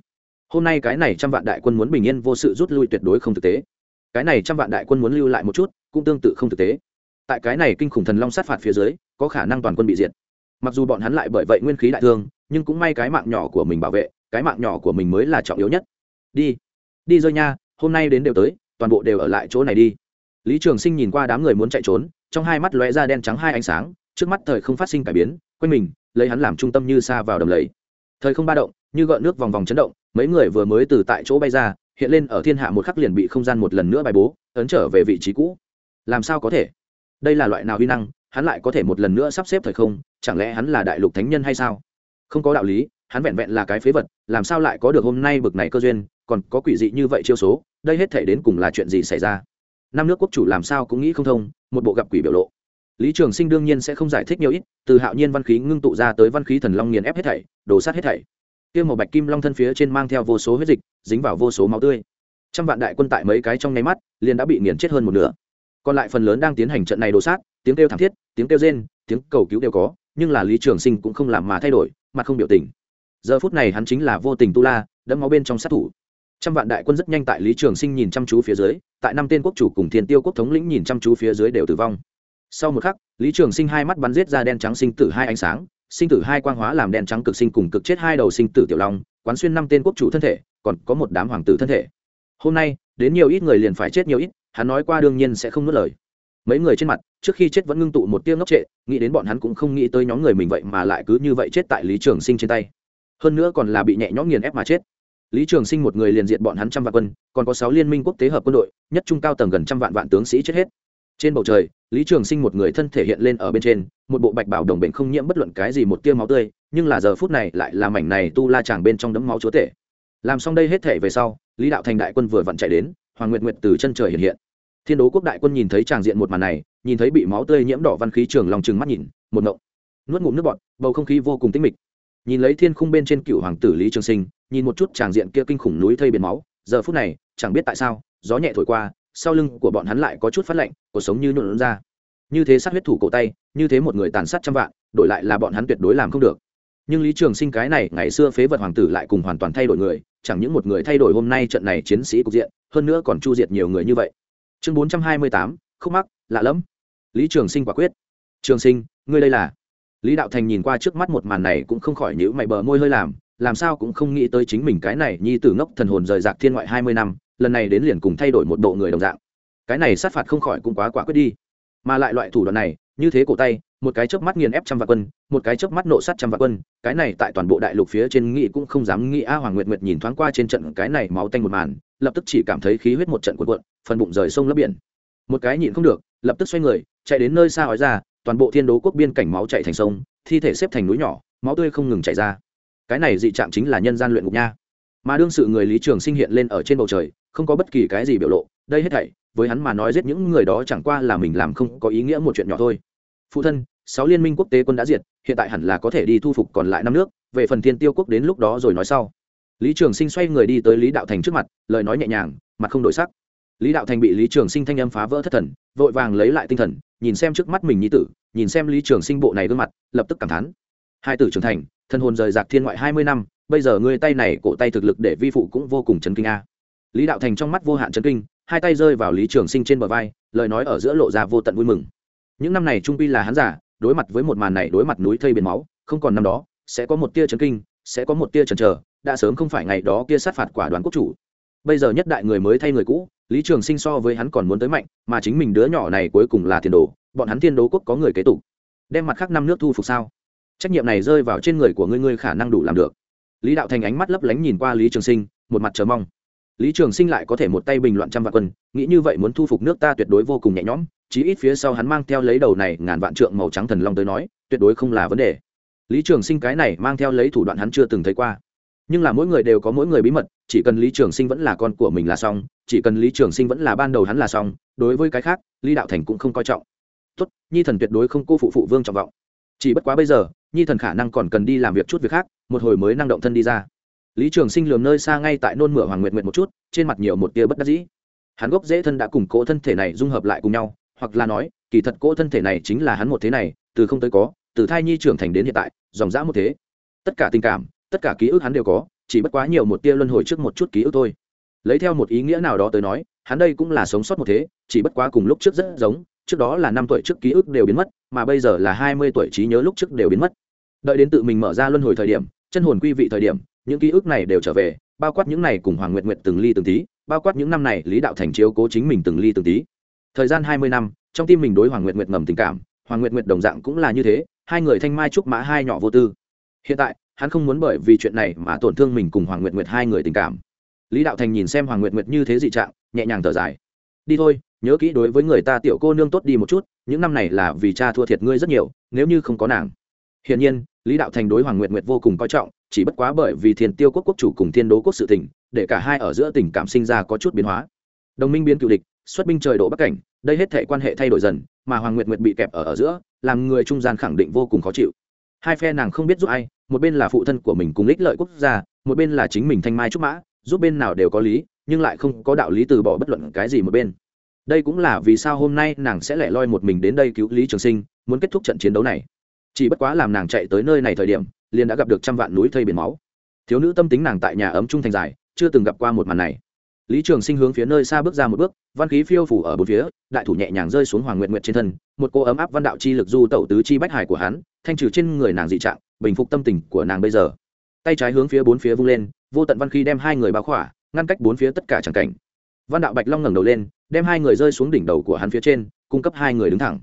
Hôm nay cái này trăm vạn đại quân muốn bình yên vô sự rút lui tuyệt đối không thực tế. Cái này trăm vạn đại quân muốn lưu lại một chút, cũng tương tự không thực tế. Tại cái này kinh khủng thần long sát phạt phía dưới, có khả năng toàn quân bị diệt. Mặc dù bọn hắn lại bởi vậy nguyên khí đại thương, nhưng cũng may cái mạng nhỏ của mình bảo vệ, cái mạng nhỏ của mình mới là trọng yếu nhất. Đi đi rơi nha, hôm nay đến đều tới, toàn bộ đều ở lại chỗ này đi. Lý trường sinh nhìn qua đám người muốn chạy trốn, trong hai mắt lóe ra đen trắng hai ánh sáng trước mắt thời không phát sinh cải biến, quanh mình, lấy hắn làm trung tâm như xa vào đầm lầy. Thời không ba động, như gợn nước vòng vòng chấn động, mấy người vừa mới từ tại chỗ bay ra, hiện lên ở thiên hạ một khắc liền bị không gian một lần nữa bài bố, ấn trở về vị trí cũ. Làm sao có thể? Đây là loại nào huy năng, hắn lại có thể một lần nữa sắp xếp thời không, chẳng lẽ hắn là đại lục thánh nhân hay sao? Không có đạo lý, hắn vẹn vẹn là cái phế vật, làm sao lại có được hôm nay bực này cơ duyên, còn có quỷ dị như vậy chiêu số, đây hết thể đến cùng là chuyện gì xảy ra? Năm nước quốc chủ làm sao cũng nghĩ không thông, một bộ gặp quỷ biểu lộ lý trường sinh đương nhiên sẽ không giải thích nhiều ít, từ hạo nhiên văn khí ngưng tụ ra tới văn khí thần long nghiền ép hết thảy, đổ sát hết thảy. Kia màu bạch kim long thân phía trên mang theo vô số huyết dịch, dính vào vô số máu tươi. Trăm vạn đại quân tại mấy cái trong nháy mắt, liền đã bị nghiền chết hơn một nửa. Còn lại phần lớn đang tiến hành trận này đổ sát, tiếng kêu thảm thiết, tiếng kêu rên, tiếng cầu cứu đều có, nhưng là lý trường sinh cũng không làm mà thay đổi mà không biểu tình. Giờ phút này hắn chính là vô tình tu la, đẫm máu bên trong sát thủ. Trăm vạn đại quân rất nhanh tại lý trường sinh nhìn chăm chú phía dưới, tại năm tên quốc chủ cùng thiên tiêu quốc thống lĩnh nhìn chăm chú phía dưới đều tử vong sau một khắc, lý trường sinh hai mắt bắn giết ra đen trắng sinh tử hai ánh sáng, sinh tử hai quang hóa làm đen trắng cực sinh cùng cực chết hai đầu sinh tử tiểu long, quán xuyên năm tên quốc chủ thân thể, còn có một đám hoàng tử thân thể. Hôm nay, đến nhiều ít người liền phải chết nhiều ít, hắn nói qua đương nhiên sẽ không nuốt lời. Mấy người trên mặt, trước khi chết vẫn ngưng tụ một tiếng ngốc trệ, nghĩ đến bọn hắn cũng không nghĩ tới nhóm người mình vậy mà lại cứ như vậy chết tại lý trường sinh trên tay. Hơn nữa còn là bị nhẹ nhõm nghiền ép mà chết. Lý trường sinh một người liền diện bọn hắn trăm vạn quân, còn có sáu liên minh quốc tế hợp quân đội, nhất trung cao tầng gần trăm vạn vạn tướng sĩ chết hết trên bầu trời, lý trường sinh một người thân thể hiện lên ở bên trên, một bộ bạch bảo đồng bệnh không nhiễm bất luận cái gì một tia máu tươi, nhưng là giờ phút này lại là mảnh này tu la tràng bên trong đấm máu chúa tể. Làm xong đây hết thể về sau, lý đạo thành đại quân vừa vặn chạy đến, hoàng nguyệt nguyệt từ chân trời hiện hiện. Thiên đố quốc đại quân nhìn thấy tràng diện một màn này, nhìn thấy bị máu tươi nhiễm đỏ văn khí trường lòng chừng mắt nhìn, một ngộng. Nuốt ngụm nước bọt, bầu không khí vô cùng tĩnh mịch. Nhìn lấy thiên khung bên trên cựu hoàng tử lý trường sinh, nhìn một chút tràng diện kia kinh khủng núi thây biển máu, giờ phút này, chẳng biết tại sao, gió nhẹ thổi qua sau lưng của bọn hắn lại có chút phát lạnh, cuộc sống như nhuộn ra. Như thế sát huyết thủ cổ tay, như thế một người tàn sát trăm vạn, đổi lại là bọn hắn tuyệt đối làm không được. Nhưng lý trường sinh cái này, ngày xưa phế vật hoàng tử lại cùng hoàn toàn thay đổi người, chẳng những một người thay đổi hôm nay trận này chiến sĩ cục diện, hơn nữa còn chu diệt nhiều người như vậy. Chương bốn trăm hai mươi tám không mắc, lạ lẫm. Lý trường sinh quả quyết. Trường sinh, ngươi đây là? Lý đạo thành nhìn qua trước mắt một màn này cũng không khỏi nhữ mày bờ môi hơi làm làm sao cũng không nghĩ tới chính mình cái này nhi tử ngốc thần hồn rời rạc thiên ngoại hai mươi năm lần này đến liền cùng thay đổi một bộ người đồng dạng. Cái này sát phạt không khỏi cũng quá quả quyết đi. Mà lại loại thủ đoạn này, như thế cổ tay, một cái chớp mắt nghiền ép trăm vạn quân, một cái chớp mắt nộ sát trăm vạn quân, cái này tại toàn bộ đại lục phía trên nghị cũng không dám nghĩ, a hoàng nguyệt nguyệt nhìn thoáng qua trên trận cái này máu tanh một màn, lập tức chỉ cảm thấy khí huyết một trận cuộn cuộn, phần bụng rời sông lấp biển. Một cái nhịn không được, lập tức xoay người, chạy đến nơi xa hỏi ra, toàn bộ thiên đố quốc biên cảnh máu chạy thành sông, thi thể xếp thành núi nhỏ, máu tươi không ngừng chảy ra. Cái này dị trạng chính là nhân gian luyện ngục nha. Mà đương sự người lý trường sinh hiện lên ở trên bầu trời không có bất kỳ cái gì biểu lộ, đây hết thảy, với hắn mà nói giết những người đó chẳng qua là mình làm không có ý nghĩa một chuyện nhỏ thôi. Phụ thân, sáu liên minh quốc tế quân đã diệt, hiện tại hẳn là có thể đi thu phục còn lại năm nước, về phần thiên tiêu quốc đến lúc đó rồi nói sau. Lý trường sinh xoay người đi tới lý đạo thành trước mặt, lời nói nhẹ nhàng, mặt không đổi sắc. Lý đạo thành bị lý trường sinh thanh âm phá vỡ thất thần, vội vàng lấy lại tinh thần, nhìn xem trước mắt mình nhi tử, nhìn xem lý trường sinh bộ này gương mặt, lập tức cảm thán. Hai tử trưởng thành, thân hồn rời rạc thiên ngoại hai mươi năm, bây giờ ngươi tay này, cổ tay thực lực để vi phụ cũng vô cùng chấn kinh a lý đạo thành trong mắt vô hạn chấn kinh, hai tay rơi vào lý trường sinh trên bờ vai, lời nói ở giữa lộ ra vô tận vui mừng. Những năm này trung pi là hắn giả, đối mặt với một màn này, đối mặt núi thây biển máu, không còn năm đó, sẽ có một tia chấn kinh, sẽ có một tia chần chờ, đã sớm không phải ngày đó kia sát phạt quả đoán quốc chủ. Bây giờ nhất đại người mới thay người cũ, lý trường sinh so với hắn còn muốn tới mạnh, mà chính mình đứa nhỏ này cuối cùng là tiền đồ, bọn hắn thiên đố quốc có người kế tục. Đem mặt khác năm nước thu phục sao? Trách nhiệm này rơi vào trên người của ngươi ngươi khả năng đủ làm được. Lý đạo thành ánh mắt lấp lánh nhìn qua lý trường sinh, một mặt chờ mong lý trường sinh lại có thể một tay bình loạn trăm vạn quân, nghĩ như vậy muốn thu phục nước ta tuyệt đối vô cùng nhẹ nhõm, chí ít phía sau hắn mang theo lấy đầu này ngàn vạn trượng màu trắng thần long tới nói, tuyệt đối không là vấn đề. Lý trường sinh cái này mang theo lấy thủ đoạn hắn chưa từng thấy qua. Nhưng là mỗi người đều có mỗi người bí mật, chỉ cần lý trường sinh vẫn là con của mình là xong, chỉ cần lý trường sinh vẫn là ban đầu hắn là xong, đối với cái khác, lý đạo thành cũng không coi trọng. Tốt, nhi thần tuyệt đối không cô phụ phụ vương trọng vọng. Chỉ bất quá bây giờ, nhi thần khả năng còn cần đi làm việc chút việc khác, một hồi mới năng động thân đi ra lý trường sinh lường nơi xa ngay tại nôn mửa hoàng Nguyệt Nguyệt một chút, trên mặt nhiều một tia bất đắc dĩ. Hắn gốc dễ thân đã cùng cỗ thân thể này dung hợp lại cùng nhau, hoặc là nói, kỳ thật cỗ thân thể này chính là hắn một thế này, từ không tới có, từ thai nhi trưởng thành đến hiện tại, dòng dã một thế. Tất cả tình cảm, tất cả ký ức hắn đều có, chỉ bất quá nhiều một tia luân hồi trước một chút ký ức thôi. Lấy theo một ý nghĩa nào đó tới nói, hắn đây cũng là sống sót một thế, chỉ bất quá cùng lúc trước rất giống, trước đó là năm tuổi trước ký ức đều biến mất, mà bây giờ là hai mươi tuổi trí nhớ lúc trước đều biến mất. Đợi đến tự mình mở ra luân hồi thời điểm, chân hồn quy vị thời điểm những ký ức này đều trở về, bao quát những này cùng hoàng nguyệt nguyệt từng ly từng tí, bao quát những năm này lý đạo thành chiếu cố chính mình từng ly từng tí. Thời gian hai mươi năm, trong tim mình đối hoàng nguyệt nguyệt ngầm tình cảm, hoàng nguyệt nguyệt đồng dạng cũng là như thế, hai người thanh mai trúc mã hai nhỏ vô tư. Hiện tại, hắn không muốn bởi vì chuyện này mà tổn thương mình cùng hoàng nguyệt nguyệt hai người tình cảm. Lý đạo thành nhìn xem hoàng nguyệt nguyệt như thế dị trạng, nhẹ nhàng thở dài. Đi thôi, nhớ kỹ đối với người ta tiểu cô nương tốt đi một chút, những năm này là vì cha thua thiệt ngươi rất nhiều, nếu như không có nàng. Hiển nhiên, lý đạo thành đối hoàng nguyệt nguyệt vô cùng coi trọng chỉ bất quá bởi vì thiên tiêu quốc quốc chủ cùng thiên đố quốc sự tình, để cả hai ở giữa tình cảm sinh ra có chút biến hóa. Đồng minh biến cựu địch, xuất binh trời độ bắc cảnh, đây hết thể quan hệ thay đổi dần, mà hoàng nguyệt nguyệt bị kẹp ở ở giữa, làm người trung gian khẳng định vô cùng khó chịu. Hai phe nàng không biết giúp ai, một bên là phụ thân của mình cùng ích lợi quốc gia, một bên là chính mình thanh mai trúc mã, giúp bên nào đều có lý, nhưng lại không có đạo lý từ bỏ bất luận cái gì một bên. Đây cũng là vì sao hôm nay nàng sẽ lẻ loi một mình đến đây cứu lý trường sinh, muốn kết thúc trận chiến đấu này. Chỉ bất quá làm nàng chạy tới nơi này thời điểm liền đã gặp được trăm vạn núi thây biển máu. Thiếu nữ tâm tính nàng tại nhà ấm trung thành dài, chưa từng gặp qua một màn này. Lý trường sinh hướng phía nơi xa bước ra một bước, văn khí phiêu phủ ở bốn phía, đại thủ nhẹ nhàng rơi xuống hoàng nguyện nguyện trên thân, một cô ấm áp văn đạo chi lực du tẩu tứ chi bách hải của hắn, thanh trừ trên người nàng dị trạng, bình phục tâm tình của nàng bây giờ. Tay trái hướng phía bốn phía vung lên, vô tận văn khí đem hai người báo khỏa, ngăn cách bốn phía tất cả tràng cảnh. Văn đạo bạch long ngẩng đầu lên, đem hai người rơi xuống đỉnh đầu của hắn phía trên, cung cấp hai người đứng thẳng.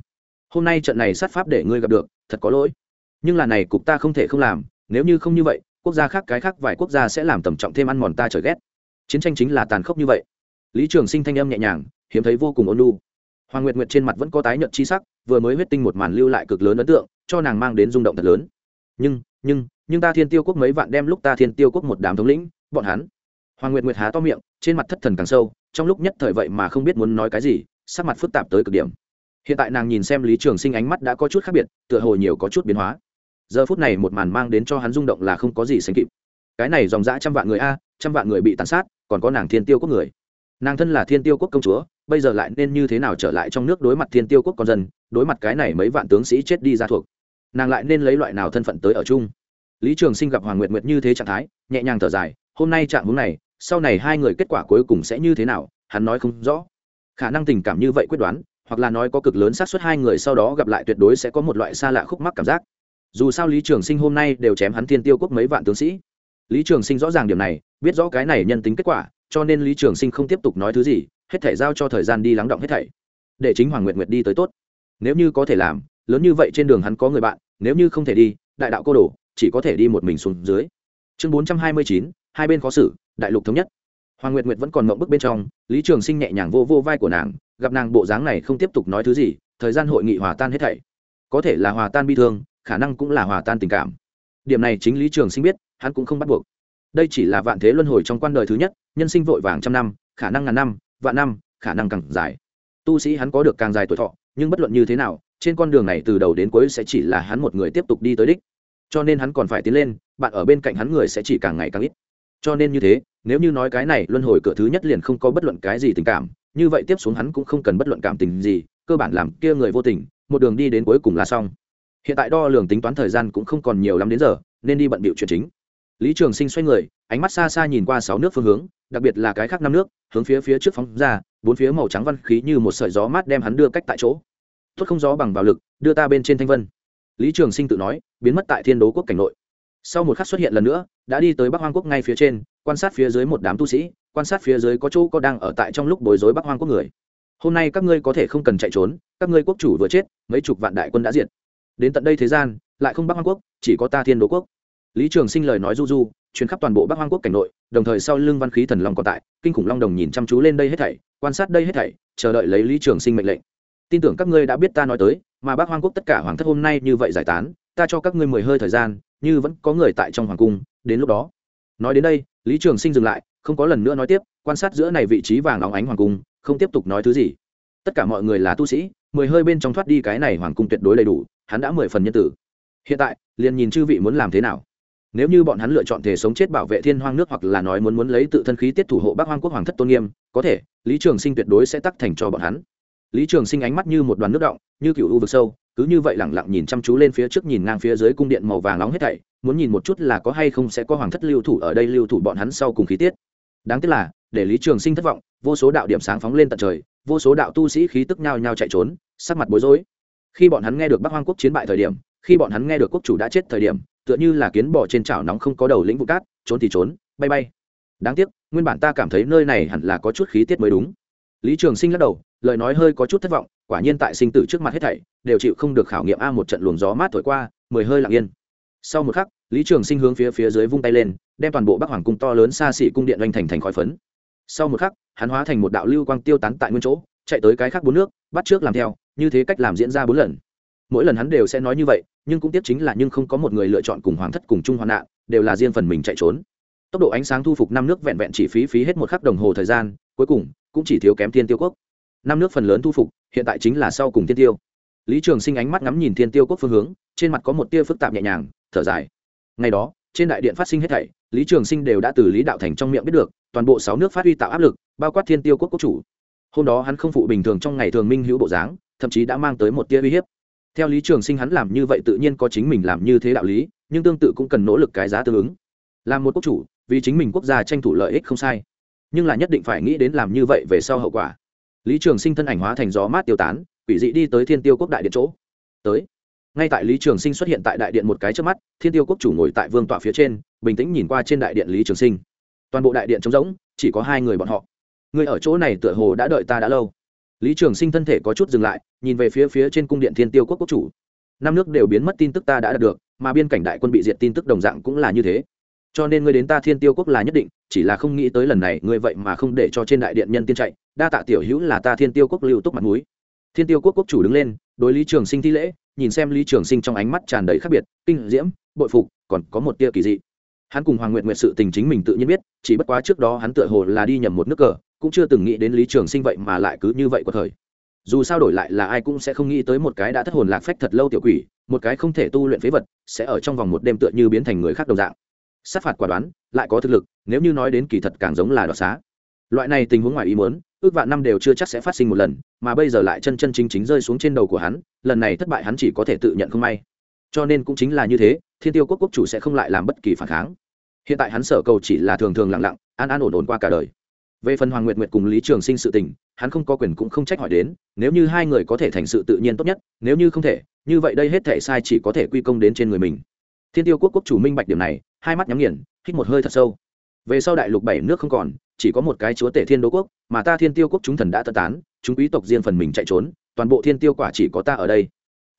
Hôm nay trận này sát pháp để ngươi gặp được, thật có lỗi nhưng là này cục ta không thể không làm, nếu như không như vậy, quốc gia khác cái khác vài quốc gia sẽ làm tầm trọng thêm ăn mòn ta trời ghét. Chiến tranh chính là tàn khốc như vậy. Lý trường sinh thanh âm nhẹ nhàng, hiếm thấy vô cùng ôn lu hoàng nguyệt nguyệt trên mặt vẫn có tái nhợt chi sắc, vừa mới huyết tinh một màn lưu lại cực lớn ấn tượng, cho nàng mang đến rung động thật lớn. Nhưng nhưng nhưng ta thiên tiêu quốc mấy vạn đem lúc ta thiên tiêu quốc một đám thống lĩnh, bọn hắn. Hoàng nguyệt nguyệt há to miệng, trên mặt thất thần càng sâu, trong lúc nhất thời vậy mà không biết muốn nói cái gì, sắc mặt phức tạp tới cực điểm. Hiện tại nàng nhìn xem lý trường sinh ánh mắt đã có chút khác biệt, tựa hồ nhiều có chút biến hóa giờ phút này một màn mang đến cho hắn rung động là không có gì sánh kịp. Cái này dòng dã trăm vạn người a, trăm vạn người bị tàn sát, còn có nàng thiên tiêu quốc người. Nàng thân là thiên tiêu quốc công chúa, bây giờ lại nên như thế nào trở lại trong nước đối mặt thiên tiêu quốc con dân, đối mặt cái này mấy vạn tướng sĩ chết đi ra thuộc. Nàng lại nên lấy loại nào thân phận tới ở chung? Lý trường sinh gặp hoàng nguyệt nguyệt như thế trạng thái, nhẹ nhàng thở dài, hôm nay trạng hướng này, sau này hai người kết quả cuối cùng sẽ như thế nào, hắn nói không rõ. Khả năng tình cảm như vậy quyết đoán, hoặc là nói có cực lớn xác suất hai người sau đó gặp lại tuyệt đối sẽ có một loại xa lạ khúc mắc cảm giác dù sao lý trường sinh hôm nay đều chém hắn thiên tiêu quốc mấy vạn tướng sĩ. Lý trường sinh rõ ràng điểm này, biết rõ cái này nhân tính kết quả, cho nên lý trường sinh không tiếp tục nói thứ gì, hết thể giao cho thời gian đi lắng động hết thảy. Để chính hoàng nguyệt nguyệt đi tới tốt. Nếu như có thể làm, lớn như vậy trên đường hắn có người bạn, nếu như không thể đi, đại đạo cô đồ, chỉ có thể đi một mình xuống dưới. Chương bốn trăm hai mươi chín, hai bên khó xử, đại lục thống nhất. Hoàng nguyệt nguyệt vẫn còn mộng bức bên trong, lý trường sinh nhẹ nhàng vô vô vai của nàng, gặp nàng bộ dáng này không tiếp tục nói thứ gì, thời gian hội nghị hòa tan hết thảy. Có thể là hòa tan bi thương khả năng cũng là hòa tan tình cảm. Điểm này chính lý trường sinh biết, hắn cũng không bắt buộc. Đây chỉ là vạn thế luân hồi trong quan đời thứ nhất, nhân sinh vội vàng trăm năm, khả năng ngàn năm, vạn năm, khả năng càng dài. Tu sĩ hắn có được càng dài tuổi thọ, nhưng bất luận như thế nào, trên con đường này từ đầu đến cuối sẽ chỉ là hắn một người tiếp tục đi tới đích. Cho nên hắn còn phải tiến lên, bạn ở bên cạnh hắn người sẽ chỉ càng ngày càng ít. Cho nên như thế, nếu như nói cái này luân hồi cửa thứ nhất liền không có bất luận cái gì tình cảm, như vậy tiếp xuống hắn cũng không cần bất luận cảm tình gì, cơ bản làm kia người vô tình, một đường đi đến cuối cùng là xong hiện tại đo lường tính toán thời gian cũng không còn nhiều lắm đến giờ, nên đi bận bịu chuyện chính. Lý trường sinh xoay người, ánh mắt xa xa nhìn qua sáu nước phương hướng, đặc biệt là cái khác năm nước, hướng phía phía trước phóng ra, bốn phía màu trắng văn khí như một sợi gió mát đem hắn đưa cách tại chỗ. Tốt không gió bằng vào lực, đưa ta bên trên thanh vân. Lý trường sinh tự nói, biến mất tại thiên đố quốc cảnh nội. Sau một khắc xuất hiện lần nữa, đã đi tới bắc hoang quốc ngay phía trên, quan sát phía dưới một đám tu sĩ, quan sát phía dưới có chỗ có đang ở tại trong lúc bối rối bắc hoang quốc người. Hôm nay các ngươi có thể không cần chạy trốn, các ngươi quốc chủ vừa chết, mấy chục vạn đại quân đã diệt đến tận đây thế gian, lại không bắc hoang quốc, chỉ có ta thiên đô quốc. Lý trường sinh lời nói du du chuyến khắp toàn bộ bắc hoang quốc cảnh nội, đồng thời sau lưng văn khí thần long còn tại, kinh khủng long đồng nhìn chăm chú lên đây hết thảy, quan sát đây hết thảy, chờ đợi lấy lý trường sinh mệnh lệnh. Tin tưởng các ngươi đã biết ta nói tới, mà bắc hoang quốc tất cả hoàng thất hôm nay như vậy giải tán, ta cho các ngươi mười hơi thời gian, như vẫn có người tại trong hoàng cung, đến lúc đó. Nói đến đây, lý trường sinh dừng lại, không có lần nữa nói tiếp, quan sát giữa này vị trí vàng óng ánh hoàng cung, không tiếp tục nói thứ gì. Tất cả mọi người là tu sĩ, mười hơi bên trong thoát đi cái này hoàng cung tuyệt đối đầy đủ hắn đã mười phần nhân tử. Hiện tại, liền nhìn chư vị muốn làm thế nào. Nếu như bọn hắn lựa chọn thể sống chết bảo vệ thiên hoang nước hoặc là nói muốn muốn lấy tự thân khí tiết thủ hộ bắc hoang quốc hoàng thất tôn nghiêm, có thể, lý trường sinh tuyệt đối sẽ tắc thành cho bọn hắn. Lý trường sinh ánh mắt như một đoàn nước động, như cựu u vực sâu, cứ như vậy lẳng lặng nhìn chăm chú lên phía trước nhìn ngang phía dưới cung điện màu vàng nóng hết thảy, muốn nhìn một chút là có hay không sẽ có hoàng thất lưu thủ ở đây lưu thủ bọn hắn sau cùng khí tiết. Đáng tiếc là, để lý trường sinh thất vọng, vô số đạo điểm sáng phóng lên tận trời, vô số đạo tu sĩ khí tức nhao nhao chạy trốn, sắc mặt bối rối khi bọn hắn nghe được bắc hoang quốc chiến bại thời điểm, khi bọn hắn nghe được quốc chủ đã chết thời điểm, tựa như là kiến bỏ trên chảo nóng không có đầu lĩnh vụ cát, trốn thì trốn, bay bay. Đáng tiếc, nguyên bản ta cảm thấy nơi này hẳn là có chút khí tiết mới đúng. Lý trường sinh lắc đầu, lời nói hơi có chút thất vọng, quả nhiên tại sinh tử trước mặt hết thảy, đều chịu không được khảo nghiệm a một trận luồng gió mát thổi qua, mười hơi lặng yên. Sau một khắc, lý trường sinh hướng phía phía dưới vung tay lên, đem toàn bộ bắc hoàng cung to lớn xa xỉ cung điện oanh thành thành khói phấn. Sau một khắc, hắn hóa thành một đạo lưu quang tiêu tán tại nguyên chỗ, chạy tới cái khác bốn nước, bắt trước làm theo như thế cách làm diễn ra bốn lần. Mỗi lần hắn đều sẽ nói như vậy, nhưng cũng tiếp chính là nhưng không có một người lựa chọn cùng hoàng thất cùng chung hoạn nạn, đều là riêng phần mình chạy trốn. Tốc độ ánh sáng thu phục năm nước vẹn vẹn chỉ phí phí hết một khắc đồng hồ thời gian, cuối cùng cũng chỉ thiếu kém thiên tiêu quốc. Năm nước phần lớn thu phục, hiện tại chính là sau cùng thiên tiêu. Lý trường sinh ánh mắt ngắm nhìn thiên tiêu quốc phương hướng, trên mặt có một tia phức tạp nhẹ nhàng, thở dài. Ngày đó, trên đại điện phát sinh hết thảy, lý trường sinh đều đã từ lý đạo thành trong miệng biết được, toàn bộ sáu nước phát huy tạo áp lực, bao quát thiên tiêu quốc quốc chủ. Hôm đó hắn không phụ bình thường trong ngày thường minh hữu bộ dáng thậm chí đã mang tới một tia uy hiếp. Theo lý trường sinh hắn làm như vậy tự nhiên có chính mình làm như thế đạo lý, nhưng tương tự cũng cần nỗ lực cái giá tương ứng. Làm một quốc chủ, vì chính mình quốc gia tranh thủ lợi ích không sai. Nhưng là nhất định phải nghĩ đến làm như vậy về sau hậu quả. Lý trường sinh thân ảnh hóa thành gió mát tiêu tán, quỷ dị đi tới thiên tiêu quốc đại điện chỗ. Tới. Ngay tại lý trường sinh xuất hiện tại đại điện một cái trước mắt, thiên tiêu quốc chủ ngồi tại vương tọa phía trên, bình tĩnh nhìn qua trên đại điện lý trường sinh. Toàn bộ đại điện trống rỗng, chỉ có hai người bọn họ. Người ở chỗ này tựa hồ đã đợi ta đã lâu lý trường sinh thân thể có chút dừng lại, nhìn về phía phía trên cung điện thiên tiêu quốc quốc chủ. Năm nước đều biến mất tin tức ta đã đạt được, mà biên cảnh đại quân bị diệt tin tức đồng dạng cũng là như thế. Cho nên ngươi đến ta thiên tiêu quốc là nhất định, chỉ là không nghĩ tới lần này ngươi vậy mà không để cho trên đại điện nhân tiên chạy, đa tạ tiểu hữu là ta thiên tiêu quốc lưu túc mặt núi thiên tiêu quốc quốc chủ đứng lên, đối lý trường sinh thi lễ, nhìn xem lý trường sinh trong ánh mắt tràn đầy khác biệt, kinh diễm, bội phục, còn có một tia kỳ dị hắn cùng hoàng nguyện nguyện sự tình chính mình tự nhiên biết, chỉ bất quá trước đó hắn tựa hồ là đi nhầm một nước cờ, cũng chưa từng nghĩ đến lý trường sinh vậy mà lại cứ như vậy của thời. Dù sao đổi lại là ai cũng sẽ không nghĩ tới một cái đã thất hồn lạc phách thật lâu tiểu quỷ, một cái không thể tu luyện phế vật, sẽ ở trong vòng một đêm tựa như biến thành người khác đồng dạng. Sát phạt quả đoán, lại có thực lực, nếu như nói đến kỳ thật càng giống là đoạt xá. Loại này tình huống ngoài ý muốn, ước vạn năm đều chưa chắc sẽ phát sinh một lần, mà bây giờ lại chân chân chính chính rơi xuống trên đầu của hắn, lần này thất bại hắn chỉ có thể tự nhận không may. Cho nên cũng chính là như thế thiên tiêu quốc quốc chủ sẽ không lại làm bất kỳ phản kháng. Hiện tại hắn sở cầu chỉ là thường thường lặng lặng, an an ổn ổn qua cả đời. Về phần hoàng nguyệt nguyệt cùng lý trường sinh sự tình, hắn không có quyền cũng không trách hỏi đến, nếu như hai người có thể thành sự tự nhiên tốt nhất, nếu như không thể, như vậy đây hết thể sai chỉ có thể quy công đến trên người mình. Thiên tiêu quốc quốc chủ minh bạch điểm này, hai mắt nhắm nghiền, hít một hơi thật sâu. Về sau đại lục bảy nước không còn, chỉ có một cái chúa tể thiên đô quốc, mà ta thiên tiêu quốc chúng thần đã tân tán, chúng quý tộc riêng phần mình chạy trốn, toàn bộ thiên tiêu quả chỉ có ta ở đây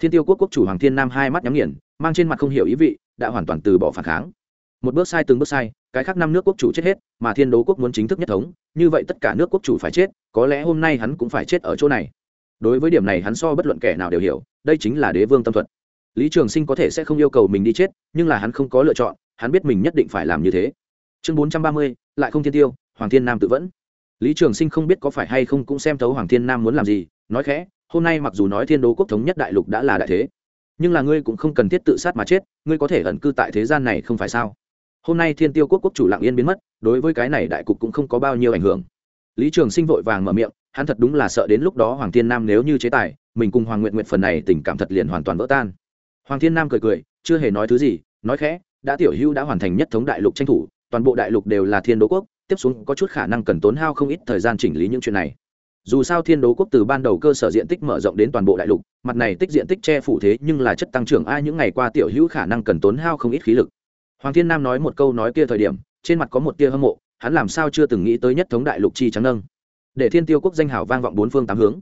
thiên tiêu quốc quốc chủ hoàng thiên nam hai mắt nhắm nghiền, mang trên mặt không hiểu ý vị, đã hoàn toàn từ bỏ phản kháng. Một bước sai, từng bước sai, cái khác năm nước quốc chủ chết hết, mà thiên đố quốc muốn chính thức nhất thống, như vậy tất cả nước quốc chủ phải chết, có lẽ hôm nay hắn cũng phải chết ở chỗ này. Đối với điểm này hắn so bất luận kẻ nào đều hiểu, đây chính là đế vương tâm thuật. Lý trường sinh có thể sẽ không yêu cầu mình đi chết, nhưng là hắn không có lựa chọn, hắn biết mình nhất định phải làm như thế. Chương bốn trăm ba mươi, lại không thiên tiêu, hoàng thiên nam tự vẫn. Lý trường sinh không biết có phải hay không cũng xem thấu hoàng thiên nam muốn làm gì, nói khẽ hôm nay mặc dù nói thiên đố quốc thống nhất đại lục đã là đại thế, nhưng là ngươi cũng không cần thiết tự sát mà chết, ngươi có thể ẩn cư tại thế gian này không phải sao? Hôm nay thiên tiêu quốc quốc chủ lạng yên biến mất, đối với cái này đại cục cũng không có bao nhiêu ảnh hưởng. Lý trường sinh vội vàng mở miệng, hắn thật đúng là sợ đến lúc đó hoàng thiên nam nếu như chế tài, mình cùng hoàng nguyện nguyện phần này tình cảm thật liền hoàn toàn vỡ tan. Hoàng thiên nam cười cười, chưa hề nói thứ gì, nói khẽ, đã tiểu hưu đã hoàn thành nhất thống đại lục tranh thủ, toàn bộ đại lục đều là thiên đố quốc, tiếp xuống có chút khả năng cần tốn hao không ít thời gian chỉnh lý những chuyện này dù sao thiên đố quốc từ ban đầu cơ sở diện tích mở rộng đến toàn bộ đại lục, mặt này tích diện tích che phủ thế nhưng là chất tăng trưởng, ai những ngày qua tiểu hữu khả năng cần tốn hao không ít khí lực. Hoàng thiên nam nói một câu nói kia thời điểm, trên mặt có một tia hâm mộ, hắn làm sao chưa từng nghĩ tới nhất thống đại lục chi trắng nâng. Để thiên tiêu quốc danh hảo vang vọng bốn phương tám hướng.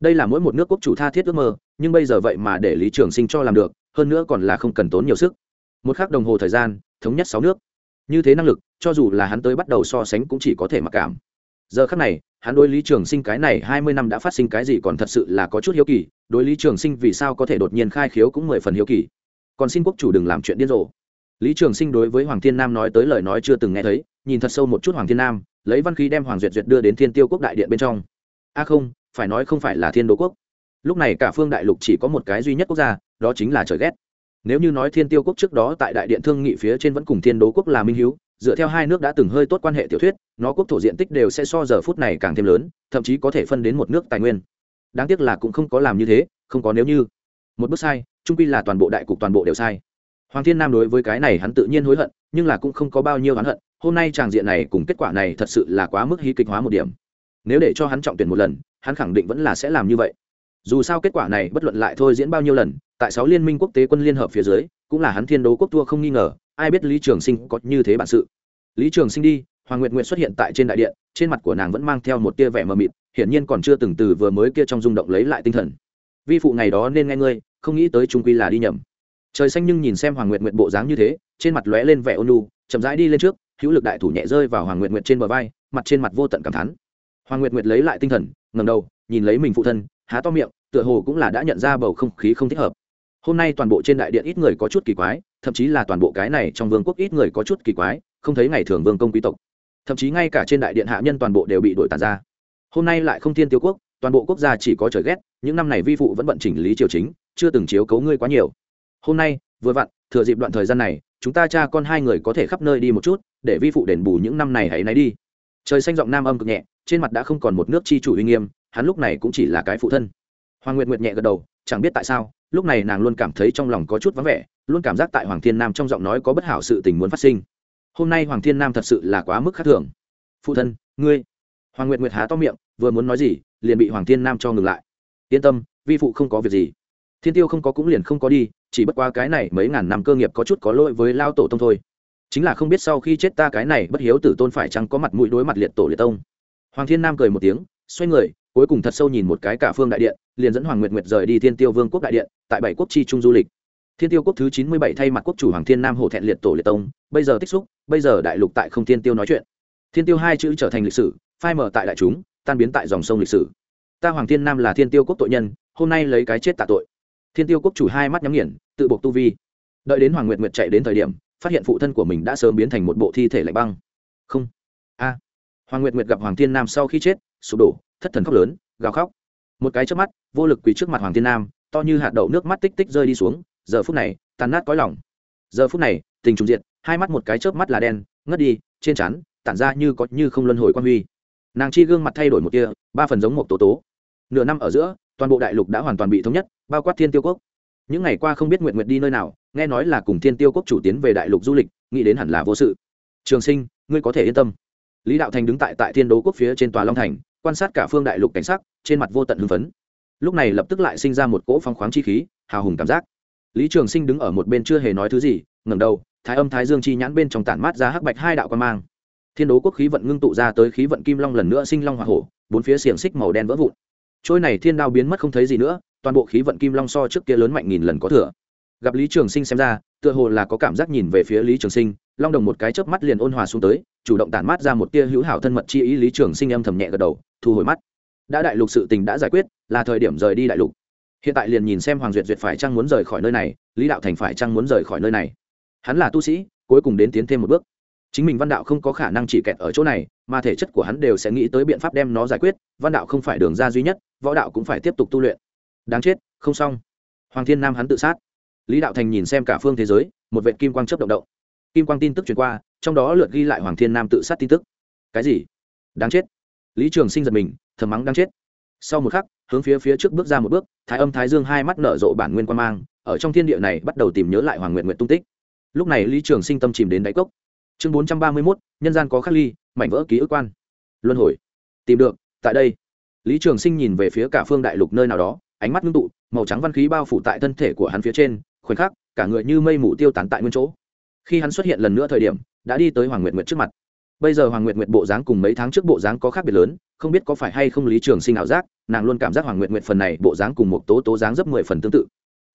Đây là mỗi một nước quốc chủ tha thiết ước mơ, nhưng bây giờ vậy mà để lý trường sinh cho làm được, hơn nữa còn là không cần tốn nhiều sức. Một khắc đồng hồ thời gian, thống nhất sáu nước. Như thế năng lực, cho dù là hắn tới bắt đầu so sánh cũng chỉ có thể mặc cảm. Giờ khắc này hắn đối lý trường sinh cái này hai mươi năm đã phát sinh cái gì còn thật sự là có chút hiếu kỳ, đối lý trường sinh vì sao có thể đột nhiên khai khiếu cũng mười phần hiếu kỳ. Còn xin quốc chủ đừng làm chuyện điên rồ. Lý trường sinh đối với hoàng thiên nam nói tới lời nói chưa từng nghe thấy, nhìn thật sâu một chút hoàng thiên nam, lấy văn khí đem hoàng duyệt duyệt đưa đến thiên tiêu quốc đại điện bên trong. A không, phải nói không phải là thiên đô quốc. Lúc này cả phương đại lục chỉ có một cái duy nhất quốc gia, đó chính là trời ghét. Nếu như nói thiên tiêu quốc trước đó tại đại điện thương nghị phía trên vẫn cùng thiên đố quốc là minh hiếu, dựa theo hai nước đã từng hơi tốt quan hệ tiểu thuyết nó quốc thổ diện tích đều sẽ so giờ phút này càng thêm lớn, thậm chí có thể phân đến một nước tài nguyên. Đáng tiếc là cũng không có làm như thế, không có nếu như. Một bước sai, trung quy là toàn bộ đại cục toàn bộ đều sai. Hoàng thiên nam đối với cái này hắn tự nhiên hối hận, nhưng là cũng không có bao nhiêu hắn hận, hôm nay tràng diện này cùng kết quả này thật sự là quá mức hí kịch hóa một điểm. Nếu để cho hắn trọng tuyển một lần, hắn khẳng định vẫn là sẽ làm như vậy. Dù sao kết quả này bất luận lại thôi diễn bao nhiêu lần, tại sáu liên minh quốc tế quân liên hợp phía dưới, cũng là hắn thiên đấu quốc thua không nghi ngờ, ai biết lý trường sinh có như thế bản sự. Lý trường sinh đi hoàng nguyệt nguyệt xuất hiện tại trên đại điện trên mặt của nàng vẫn mang theo một tia vẻ mờ mịt hiển nhiên còn chưa từng từ vừa mới kia trong rung động lấy lại tinh thần. Vi phụ ngày đó nên nghe ngươi không nghĩ tới trung quy là đi nhầm. Trời xanh nhưng nhìn xem hoàng nguyệt nguyệt bộ dáng như thế trên mặt lóe lên vẻ ôn nhu, chậm rãi đi lên trước hữu lực đại thủ nhẹ rơi vào hoàng nguyệt nguyệt trên bờ vai mặt trên mặt vô tận cảm thán. Hoàng nguyệt nguyệt lấy lại tinh thần ngầm đầu nhìn lấy mình phụ thân há to miệng tựa hồ cũng là đã nhận ra bầu không khí không thích hợp. Hôm nay toàn bộ trên đại điện ít người có chút kỳ quái thậm chí là toàn bộ cái này trong vương quốc ít người có chút kỳ quái không thấy ngày thường vương công quý tộc thậm chí ngay cả trên đại điện hạ nhân toàn bộ đều bị đổi tàn ra. Hôm nay lại không thiên tiêu quốc, toàn bộ quốc gia chỉ có trời ghét, những năm này vi phụ vẫn bận chỉnh lý triều chính, chưa từng chiếu cấu ngươi quá nhiều. Hôm nay, vừa vặn, thừa dịp đoạn thời gian này, chúng ta cha con hai người có thể khắp nơi đi một chút, để vi phụ đền bù những năm này hãy náy đi. Trời xanh giọng nam âm cực nhẹ, trên mặt đã không còn một nước chi chủ uy nghiêm, hắn lúc này cũng chỉ là cái phụ thân. Hoàng nguyệt nguyệt nhẹ gật đầu, chẳng biết tại sao, lúc này nàng luôn cảm thấy trong lòng có chút vắng vẻ, luôn cảm giác tại hoàng thiên nam trong giọng nói có bất hảo sự tình muốn phát sinh hôm nay hoàng thiên nam thật sự là quá mức khác thường. Phụ thân, ngươi. Hoàng nguyệt nguyệt há to miệng, vừa muốn nói gì, liền bị hoàng thiên nam cho ngừng lại. Yên tâm, vi phụ không có việc gì. Thiên tiêu không có cũng liền không có đi, chỉ bất qua cái này mấy ngàn năm cơ nghiệp có chút có lỗi với lao tổ tông thôi. Chính là không biết sau khi chết ta cái này bất hiếu tử tôn phải chăng có mặt mũi đối mặt liệt tổ liệt tông. Hoàng thiên nam cười một tiếng, xoay người, cuối cùng thật sâu nhìn một cái cả phương đại điện, liền dẫn hoàng nguyệt nguyệt rời đi thiên tiêu vương quốc đại điện, tại bảy quốc chi trung du lịch thiên tiêu quốc thứ chín mươi bảy thay mặt quốc chủ hoàng thiên nam hổ thẹn liệt tổ liệt tông, bây giờ tích xúc, bây giờ đại lục tại không thiên tiêu nói chuyện. Thiên tiêu hai chữ trở thành lịch sử, phai mở tại đại chúng, tan biến tại dòng sông lịch sử. Ta hoàng thiên nam là thiên tiêu quốc tội nhân, hôm nay lấy cái chết tạ tội. Thiên tiêu quốc chủ hai mắt nhắm nghiền, tự buộc tu vi. Đợi đến hoàng nguyệt nguyệt chạy đến thời điểm, phát hiện phụ thân của mình đã sớm biến thành một bộ thi thể lạnh băng. Không. A. Hoàng nguyệt nguyệt gặp hoàng thiên nam sau khi chết, sụp đổ, thất thần khóc lớn, gào khóc. Một cái trước mắt, vô lực quỳ trước mặt hoàng thiên nam, to như hạt đậu nước mắt tích tích rơi đi xuống giờ phút này, tàn nát cõi lòng. Giờ phút này, tình trùng diện hai mắt một cái chớp mắt là đen, ngất đi, trên trán, tản ra như có như không luân hồi quan huy. Nàng chi gương mặt thay đổi một kia, ba phần giống một tố tố. Nửa năm ở giữa, toàn bộ đại lục đã hoàn toàn bị thống nhất, bao quát thiên tiêu quốc. Những ngày qua không biết nguyện nguyện đi nơi nào, nghe nói là cùng thiên tiêu quốc chủ tiến về đại lục du lịch, nghĩ đến hẳn là vô sự. Trường sinh, ngươi có thể yên tâm. Lý đạo thành đứng tại tại thiên đố quốc phía trên tòa long thành, quan sát cả phương đại lục cảnh sắc, trên mặt vô tận hưng phấn. Lúc này lập tức lại sinh ra một cỗ phong khoáng chi khí, hào hùng cảm giác lý trường sinh đứng ở một bên chưa hề nói thứ gì, ngẩng đầu, thái âm thái dương chi nhãn bên trong tản mát ra hắc bạch hai đạo quan mang. Thiên đố quốc khí vận ngưng tụ ra tới khí vận kim long lần nữa sinh long hoa hổ, bốn phía xiềng xích màu đen vỡ vụn. Trôi này thiên đao biến mất không thấy gì nữa, toàn bộ khí vận kim long so trước kia lớn mạnh nghìn lần có thừa. Gặp lý trường sinh xem ra, tựa hồ là có cảm giác nhìn về phía lý trường sinh, long đồng một cái chớp mắt liền ôn hòa xuống tới, chủ động tản mát ra một tia hữu hảo thân mật chi ý lý trường sinh âm thầm nhẹ gật đầu, thu hồi mắt. Đã đại lục sự tình đã giải quyết, là thời điểm rời đi đại lục hiện tại liền nhìn xem hoàng duyệt duyệt phải chăng muốn rời khỏi nơi này, lý đạo thành phải chăng muốn rời khỏi nơi này. Hắn là tu sĩ, cuối cùng đến tiến thêm một bước. Chính mình văn đạo không có khả năng chỉ kẹt ở chỗ này, mà thể chất của hắn đều sẽ nghĩ tới biện pháp đem nó giải quyết, văn đạo không phải đường ra duy nhất, võ đạo cũng phải tiếp tục tu luyện. Đáng chết, không xong. Hoàng thiên nam hắn tự sát. Lý đạo thành nhìn xem cả phương thế giới, một vệ kim quang chấp động động. Kim quang tin tức truyền qua, trong đó lượt ghi lại hoàng thiên nam tự sát tin tức. Cái gì? Đáng chết. Lý trường sinh giật mình, thầm mắng đáng chết. Sau một khắc hướng phía phía trước bước ra một bước, thái âm thái dương hai mắt nở rộ bản nguyên quan mang, ở trong thiên địa này bắt đầu tìm nhớ lại hoàng nguyện nguyện tung tích. Lúc này lý trường sinh tâm chìm đến đáy cốc. Chương bốn trăm ba mươi mốt, nhân gian có khắc ly, mảnh vỡ ký ức quan. Luân hồi. Tìm được, tại đây. Lý trường sinh nhìn về phía cả phương đại lục nơi nào đó, ánh mắt ngưng tụ, màu trắng văn khí bao phủ tại thân thể của hắn phía trên, khoảnh khắc, cả người như mây mù tiêu tán tại nguyên chỗ. Khi hắn xuất hiện lần nữa thời điểm, đã đi tới hoàng nguyện nguyện trước mặt bây giờ hoàng nguyệt nguyệt bộ dáng cùng mấy tháng trước bộ dáng có khác biệt lớn, không biết có phải hay không lý trường sinh ảo giác, nàng luôn cảm giác hoàng nguyệt nguyệt phần này bộ dáng cùng một tố tố dáng dấp mười phần tương tự.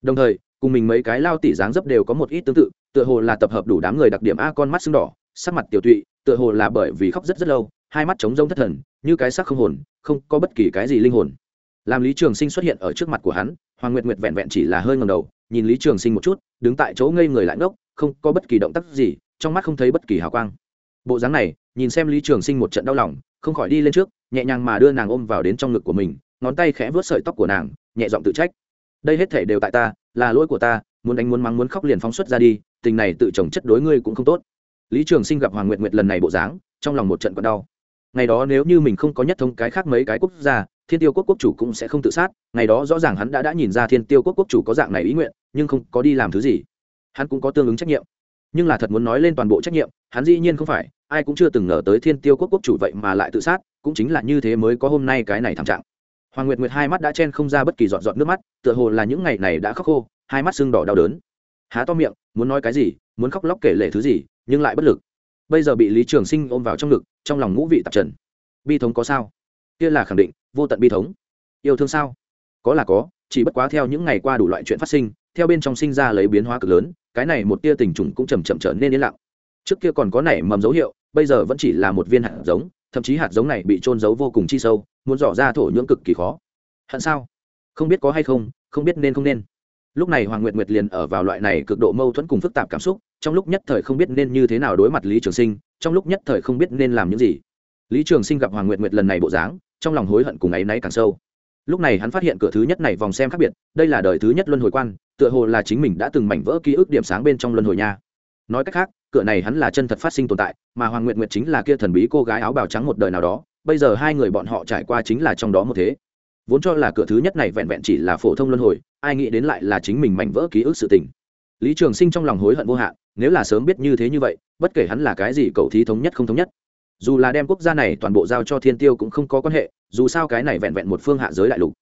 Đồng thời, cùng mình mấy cái lao tỉ dáng dấp đều có một ít tương tự, tựa hồ là tập hợp đủ đám người đặc điểm a con mắt sưng đỏ, sắc mặt tiểu tụy, tựa hồ là bởi vì khóc rất rất lâu, hai mắt trống rông thất thần, như cái sắc không hồn, không có bất kỳ cái gì linh hồn. Làm lý trường sinh xuất hiện ở trước mặt của hắn, hoàng nguyệt nguyệt vẹn vẹn chỉ là hơi ngầm đầu, nhìn lý trường sinh một chút, đứng tại chỗ ngây người lại ngốc, không có bất kỳ động tác gì, trong mắt không thấy bất kỳ hào quang bộ dáng này, nhìn xem lý trường sinh một trận đau lòng, không khỏi đi lên trước, nhẹ nhàng mà đưa nàng ôm vào đến trong ngực của mình, ngón tay khẽ vớt sợi tóc của nàng, nhẹ giọng tự trách. Đây hết thể đều tại ta, là lỗi của ta, muốn đánh muốn mắng muốn khóc liền phóng xuất ra đi, tình này tự chồng chất đối ngươi cũng không tốt. Lý trường sinh gặp hoàng nguyệt nguyệt lần này bộ dáng, trong lòng một trận còn đau. Ngày đó nếu như mình không có nhất thống cái khác mấy cái quốc gia, thiên tiêu quốc quốc chủ cũng sẽ không tự sát, ngày đó rõ ràng hắn đã đã nhìn ra thiên tiêu quốc quốc chủ có dạng này ý nguyện, nhưng không có đi làm thứ gì. Hắn cũng có tương ứng trách nhiệm. Nhưng là thật muốn nói lên toàn bộ trách nhiệm hắn dĩ nhiên không phải, ai cũng chưa từng ngờ tới thiên tiêu quốc quốc chủ vậy mà lại tự sát, cũng chính là như thế mới có hôm nay cái này thảm trạng. Hoàng nguyệt nguyệt hai mắt đã chen không ra bất kỳ giọt giọt nước mắt, tựa hồ là những ngày này đã khóc khô, hai mắt sưng đỏ đau đớn. Há to miệng, muốn nói cái gì, muốn khóc lóc kể lể thứ gì, nhưng lại bất lực. Bây giờ bị lý trường sinh ôm vào trong ngực, trong lòng ngũ vị tạp trần. Bi thống có sao? Kia là khẳng định, vô tận bi thống. Yêu thương sao? Có là có, chỉ bất quá theo những ngày qua đủ loại chuyện phát sinh, theo bên trong sinh ra lấy biến hóa cực lớn, cái này một tia tình trùng cũng chầm chậm trở nên yên lặng trước kia còn có nảy mầm dấu hiệu, bây giờ vẫn chỉ là một viên hạt giống, thậm chí hạt giống này bị trôn giấu vô cùng chi sâu, muốn dò ra thổ nhưỡng cực kỳ khó. Hận sao? Không biết có hay không không biết nên không nên. Lúc này hoàng nguyệt nguyệt liền ở vào loại này cực độ mâu thuẫn cùng phức tạp cảm xúc, trong lúc nhất thời không biết nên như thế nào đối mặt lý trường sinh, trong lúc nhất thời không biết nên làm những gì. Lý trường sinh gặp hoàng nguyệt nguyệt lần này bộ dáng, trong lòng hối hận cùng ấ y náy càng sâu. Lúc này hắn phát hiện cửa thứ nhất này vòng xem khác biệt, đây là đời thứ nhất luân hồi quan, tựa hồ là chính mình đã từng mảnh vỡ ký ức điểm sáng bên trong luân hồi nha. Nói cách khác cửa này hắn là chân thật phát sinh tồn tại, mà hoàng nguyệt nguyệt chính là kia thần bí cô gái áo bào trắng một đời nào đó, bây giờ hai người bọn họ trải qua chính là trong đó một thế. Vốn cho là cửa thứ nhất này vẹn vẹn chỉ là phổ thông luân hồi, ai nghĩ đến lại là chính mình mảnh vỡ ký ức sự tình. Lý trường sinh trong lòng hối hận vô hạn, nếu là sớm biết như thế như vậy, bất kể hắn là cái gì cậu thí thống nhất không thống nhất. Dù là đem quốc gia này toàn bộ giao cho thiên tiêu cũng không có quan hệ, dù sao cái này vẹn vẹn một phương hạ giới đại lục.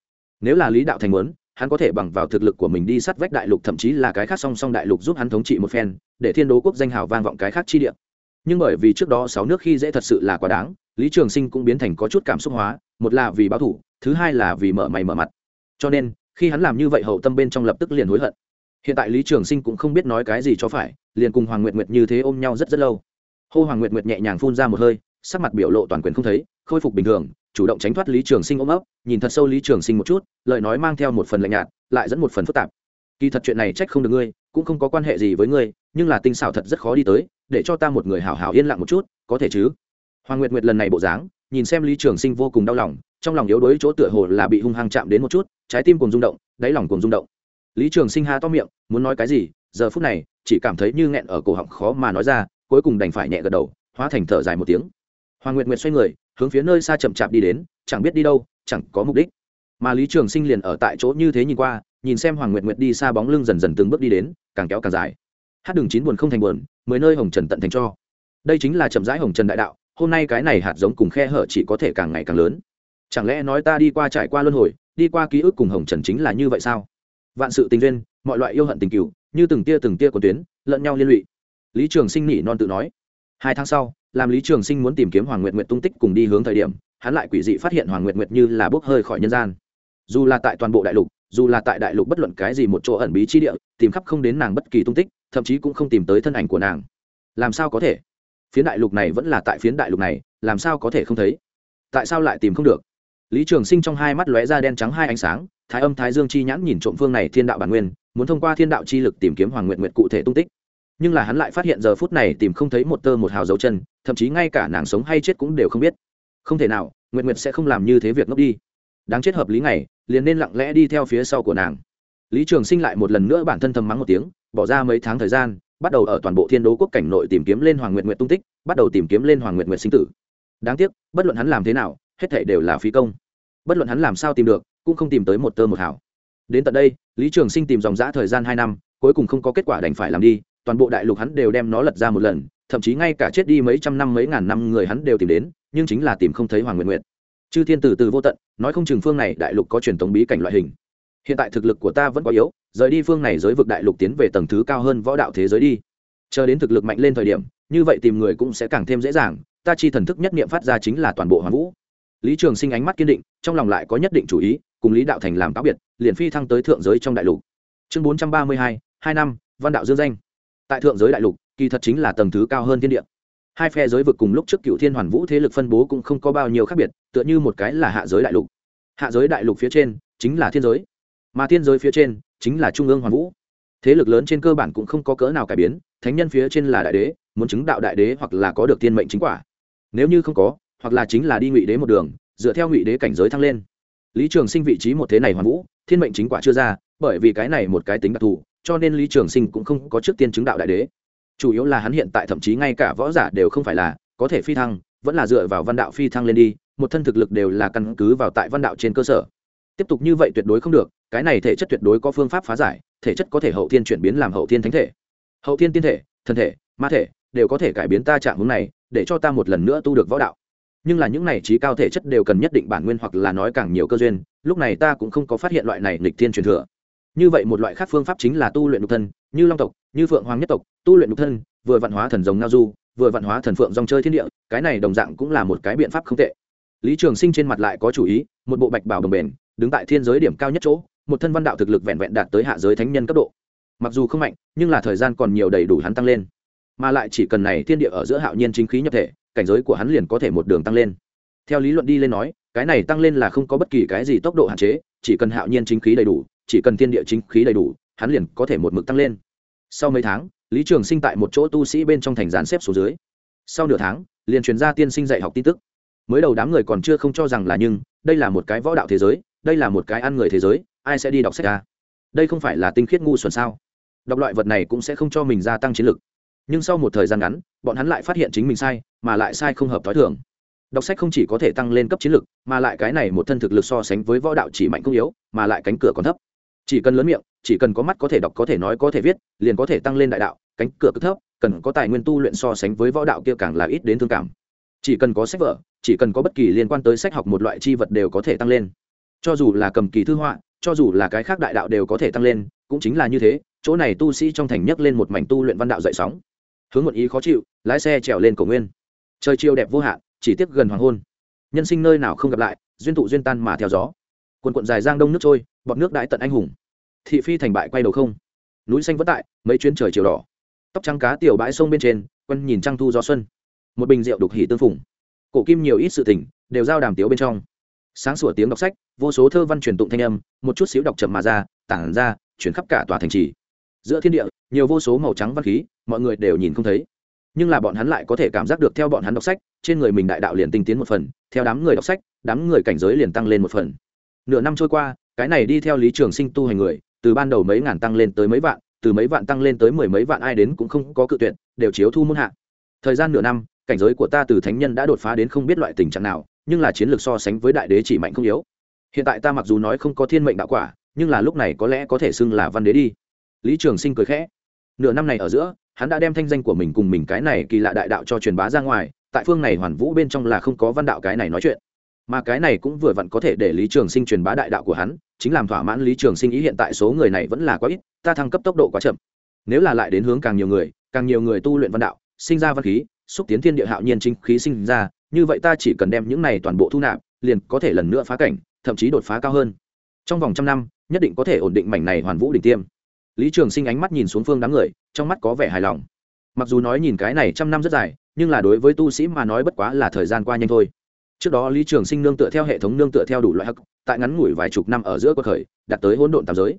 Nếu là lý đạo thành muốn hắn có thể bằng vào thực lực của mình đi sát vách đại lục, thậm chí là cái khác song song đại lục giúp hắn thống trị một phen, để thiên đố quốc danh hào vang vọng cái khác chi địa. Nhưng bởi vì trước đó sáu nước khi dễ thật sự là quá đáng, lý trường sinh cũng biến thành có chút cảm xúc hóa, một là vì báo thủ, thứ hai là vì mở mày mở mặt. Cho nên, khi hắn làm như vậy hậu tâm bên trong lập tức liền hối hận. Hiện tại lý trường sinh cũng không biết nói cái gì cho phải, liền cùng hoàng nguyệt nguyệt như thế ôm nhau rất rất lâu. Hô hoàng nguyệt nguyệt nhẹ nhàng phun ra một hơi, sắc mặt biểu lộ toàn quyền không thấy, khôi phục bình thường chủ động tránh thoát lý trường sinh ôm ấp, nhìn thật sâu lý trường sinh một chút, lời nói mang theo một phần lạnh nhạt, lại dẫn một phần phức tạp. Kỳ thật chuyện này trách không được ngươi, cũng không có quan hệ gì với ngươi, nhưng là tinh xảo thật rất khó đi tới, để cho ta một người hảo hảo yên lặng một chút, có thể chứ? Hoàng nguyệt nguyệt lần này bộ dáng, nhìn xem lý trường sinh vô cùng đau lòng, trong lòng yếu đuối chỗ tựa hồ là bị hung hăng chạm đến một chút, trái tim cùng rung động, đáy lòng cùng rung động. Lý trường sinh ha to miệng, muốn nói cái gì, giờ phút này, chỉ cảm thấy như nghẹn ở cổ họng khó mà nói ra, cuối cùng đành phải nhẹ gật đầu, hóa thành thở dài một tiếng hoàng nguyệt nguyệt xoay người, hướng phía nơi xa chậm chạp đi đến, chẳng biết đi đâu, chẳng có mục đích. Mà lý trường sinh liền ở tại chỗ như thế nhìn qua, nhìn xem hoàng nguyệt nguyệt đi xa bóng lưng dần dần từng bước đi đến, càng kéo càng dài. Hát đường chín buồn không thành buồn, mười nơi hồng trần tận thành cho. Đây chính là chậm rãi hồng trần đại đạo, hôm nay cái này hạt giống cùng khe hở chỉ có thể càng ngày càng lớn. Chẳng lẽ nói ta đi qua trải qua luân hồi, đi qua ký ức cùng hồng trần chính là như vậy sao? Vạn sự tình duyên, mọi loại yêu hận tình cựu như từng tia từng tia của tuyến, lẫn nhau liên lụy. Lý trường sinh nỉ non tự nói. Hai tháng sau làm lý trường sinh muốn tìm kiếm hoàng nguyệt nguyệt tung tích cùng đi hướng thời điểm, hắn lại quỷ dị phát hiện hoàng nguyệt nguyệt như là bốc hơi khỏi nhân gian. Dù là tại toàn bộ đại lục, dù là tại đại lục bất luận cái gì một chỗ ẩn bí chi địa, tìm khắp không đến nàng bất kỳ tung tích, thậm chí cũng không tìm tới thân ảnh của nàng. Làm sao có thể? Phiến đại lục này vẫn là tại phiến đại lục này, làm sao có thể không thấy? Tại sao lại tìm không được? Lý trường sinh trong hai mắt lóe ra đen trắng hai ánh sáng, thái âm thái dương chi nhãn nhìn trộm phương này thiên đạo bản nguyên, muốn thông qua thiên đạo chi lực tìm kiếm hoàng nguyện nguyện cụ thể tung tích. Nhưng là hắn lại phát hiện giờ phút này tìm không thấy một tơ một hào dấu chân thậm chí ngay cả nàng sống hay chết cũng đều không biết. Không thể nào, nguyệt nguyệt sẽ không làm như thế việc ngốc đi. Đáng chết hợp lý này liền nên lặng lẽ đi theo phía sau của nàng. Lý trường sinh lại một lần nữa bản thân thầm mắng một tiếng, bỏ ra mấy tháng thời gian, bắt đầu ở toàn bộ thiên đố quốc cảnh nội tìm kiếm lên hoàng Nguyệt Nguyệt tung tích, bắt đầu tìm kiếm lên hoàng Nguyệt Nguyệt sinh tử. Đáng tiếc, bất luận hắn làm thế nào, hết thể đều là phí công. Bất luận hắn làm sao tìm được, cũng không tìm tới một tơ một hảo đến tận đây, lý trường sinh tìm dòng g thời gian hai năm, cuối cùng không có kết quả đành phải làm đi, toàn bộ đại lục hắn đều đem nó lật ra một lần thậm chí ngay cả chết đi mấy trăm năm mấy ngàn năm người hắn đều tìm đến, nhưng chính là tìm không thấy hoàng nguyện nguyện chư thiên từ từ vô tận, nói không chừng phương này đại lục có truyền thống bí cảnh loại hình. Hiện tại thực lực của ta vẫn quá yếu, rời đi phương này giới vực đại lục tiến về tầng thứ cao hơn võ đạo thế giới đi. Chờ đến thực lực mạnh lên thời điểm, như vậy tìm người cũng sẽ càng thêm dễ dàng, ta chi thần thức nhất niệm phát ra chính là toàn bộ hoàng vũ. Lý trường sinh ánh mắt kiên định, trong lòng lại có nhất định chủ ý, cùng lý đạo thành làm cáo biệt, liền phi thăng tới thượng giới trong đại lục. Chương bốn trăm ba mươi hai hai năm, văn đạo dương danh. Tại thượng giới đại lục kỳ thật chính là tầng thứ cao hơn thiên địa. Hai phe giới vực cùng lúc trước cựu thiên hoàn vũ thế lực phân bố cũng không có bao nhiêu khác biệt, tựa như một cái là hạ giới đại lục. Hạ giới đại lục phía trên chính là thiên giới, mà thiên giới phía trên chính là trung ương hoàn vũ. Thế lực lớn trên cơ bản cũng không có cỡ nào cải biến, thánh nhân phía trên là đại đế, muốn chứng đạo đại đế hoặc là có được thiên mệnh chính quả. Nếu như không có, hoặc là chính là đi ngụy đế một đường, dựa theo ngụy đế cảnh giới thăng lên. Lý trường sinh vị trí một thế này hoàn vũ, thiên mệnh chính quả chưa ra, bởi vì cái này một cái tính đặc thù, cho nên lý trường sinh cũng không có trước tiên chứng đạo đại đế chủ yếu là hắn hiện tại thậm chí ngay cả võ giả đều không phải là, có thể phi thăng, vẫn là dựa vào văn đạo phi thăng lên đi, một thân thực lực đều là căn cứ vào tại văn đạo trên cơ sở. Tiếp tục như vậy tuyệt đối không được, cái này thể chất tuyệt đối có phương pháp phá giải, thể chất có thể hậu thiên chuyển biến làm hậu thiên thánh thể. Hậu thiên tiên thể thân thể, ma thể đều có thể cải biến ta trạng hướng này, để cho ta một lần nữa tu được võ đạo. Nhưng là những này trí cao thể chất đều cần nhất định bản nguyên hoặc là nói càng nhiều cơ duyên, lúc này ta cũng không có phát hiện loại này nghịch thiên truyền thừa như vậy một loại khác phương pháp chính là tu luyện nhục thân, như long tộc, như phượng hoàng nhất tộc, tu luyện nhục thân, vừa văn hóa thần rồng ngao du, vừa văn hóa thần phượng dòng chơi thiên địa, cái này đồng dạng cũng là một cái biện pháp không tệ. Lý trường sinh trên mặt lại có chủ ý, một bộ bạch bảo đồng bền, đứng tại thiên giới điểm cao nhất chỗ, một thân văn đạo thực lực vẹn vẹn đạt tới hạ giới thánh nhân cấp độ. Mặc dù không mạnh, nhưng là thời gian còn nhiều đầy đủ hắn tăng lên. Mà lại chỉ cần này thiên địa ở giữa hạo nhiên chính khí nhập thể, cảnh giới của hắn liền có thể một đường tăng lên. Theo lý luận đi lên nói, cái này tăng lên là không có bất kỳ cái gì tốc độ hạn chế, chỉ cần hạo nhiên chính khí đầy đủ chỉ cần thiên địa chính khí đầy đủ, hắn liền có thể một mực tăng lên. Sau mấy tháng, lý trường sinh tại một chỗ tu sĩ bên trong thành gián xếp số dưới. Sau nửa tháng, liền truyền ra tiên sinh dạy học tin tức. Mới đầu đám người còn chưa không cho rằng là nhưng, đây là một cái võ đạo thế giới, đây là một cái ăn người thế giới, ai sẽ đi đọc sách ra đây không phải là tinh khiết ngu xuẩn sao? Đọc loại vật này cũng sẽ không cho mình gia tăng chiến lực. Nhưng sau một thời gian ngắn, bọn hắn lại phát hiện chính mình sai, mà lại sai không hợp t h i thường. Đọc sách không chỉ có thể tăng lên cấp chiến lực, mà lại cái này một thân thực lực so sánh với võ đạo chỉ mạnh không yếu, mà lại cánh cửa còn thấp chỉ cần lớn miệng, chỉ cần có mắt có thể đọc, có thể nói, có thể viết, liền có thể tăng lên đại đạo, cánh cửa cực thấp, cần có tài nguyên tu luyện so sánh với võ đạo kia càng là ít đến thương cảm. Chỉ cần có sách vở, chỉ cần có bất kỳ liên quan tới sách học một loại chi vật đều có thể tăng lên. Cho dù là cầm kỳ thư họa, cho dù là cái khác đại đạo đều có thể tăng lên, cũng chính là như thế, chỗ này tu sĩ trong thành nhấc lên một mảnh tu luyện văn đạo dậy sóng. Hướng một ý khó chịu, lái xe trèo lên cổ nguyên. Trời chiều đẹp vô hạn, chỉ tiếp gần hoàng hôn. Nhân sinh nơi nào không gặp lại, duyên tụ duyên tan mà theo gió. Quần quận dài giang đông nước trôi bọt nước đãi tận anh hùng. Thị phi thành bại quay đầu không. Núi xanh vẫn tại mấy chuyến trời chiều đỏ. Tóc trắng cá tiểu bãi sông bên trên quân nhìn trăng thu gió xuân. Một bình rượu đục hỉ tương phùng. Cổ kim nhiều ít sự tỉnh, đều giao đàm tiếu bên trong. Sáng sủa tiếng đọc sách vô số thơ văn truyền tụng thanh âm một chút xíu đọc chậm mà ra tản ra chuyển khắp cả tòa thành trì. Giữa thiên địa nhiều vô số màu trắng văn khí mọi người đều nhìn không thấy. Nhưng là bọn hắn lại có thể cảm giác được theo bọn hắn đọc sách trên người mình đại đạo liền tinh tiến một phần theo đám người đọc sách đám người cảnh giới liền tăng lên một phần. Nửa năm trôi qua cái này đi theo lý trường sinh tu hành người, từ ban đầu mấy ngàn tăng lên tới mấy vạn, từ mấy vạn tăng lên tới mười mấy vạn ai đến cũng không có cự tuyệt, đều chiếu thu muôn hạ. Thời gian nửa năm, cảnh giới của ta từ thánh nhân đã đột phá đến không biết loại tình trạng nào, nhưng là chiến lược so sánh với đại đế chỉ mạnh không yếu. Hiện tại ta mặc dù nói không có thiên mệnh đạo quả, nhưng là lúc này có lẽ có thể xưng là văn đế đi. Lý trường sinh cười khẽ. Nửa năm này ở giữa, hắn đã đem thanh danh của mình cùng mình cái này kỳ lạ đại đạo cho truyền bá ra ngoài, tại phương này hoàn vũ bên trong là không có văn đạo cái này nói chuyện mà cái này cũng vừa vặn có thể để lý trường sinh truyền bá đại đạo của hắn, chính làm thỏa mãn lý trường sinh ý hiện tại số người này vẫn là quá ít, ta thăng cấp tốc độ quá chậm. Nếu là lại đến hướng càng nhiều người, càng nhiều người tu luyện văn đạo, sinh ra văn khí, xúc tiến thiên địa hạo nhiên chính khí sinh ra, như vậy ta chỉ cần đem những này toàn bộ thu nạp, liền có thể lần nữa phá cảnh, thậm chí đột phá cao hơn. Trong vòng trăm năm, nhất định có thể ổn định mảnh này hoàn vũ đỉnh tiêm. Lý trường sinh ánh mắt nhìn xuống phương đám người, trong mắt có vẻ hài lòng. Mặc dù nói nhìn cái này trăm năm rất dài, nhưng là đối với tu sĩ mà nói bất quá là thời gian qua nhanh thôi trước đó lý trường sinh nương tựa theo hệ thống nương tựa theo đủ loại hắc, tại ngắn ngủi vài chục năm ở giữa cuộc khởi, đạt tới hỗn độn tam giới.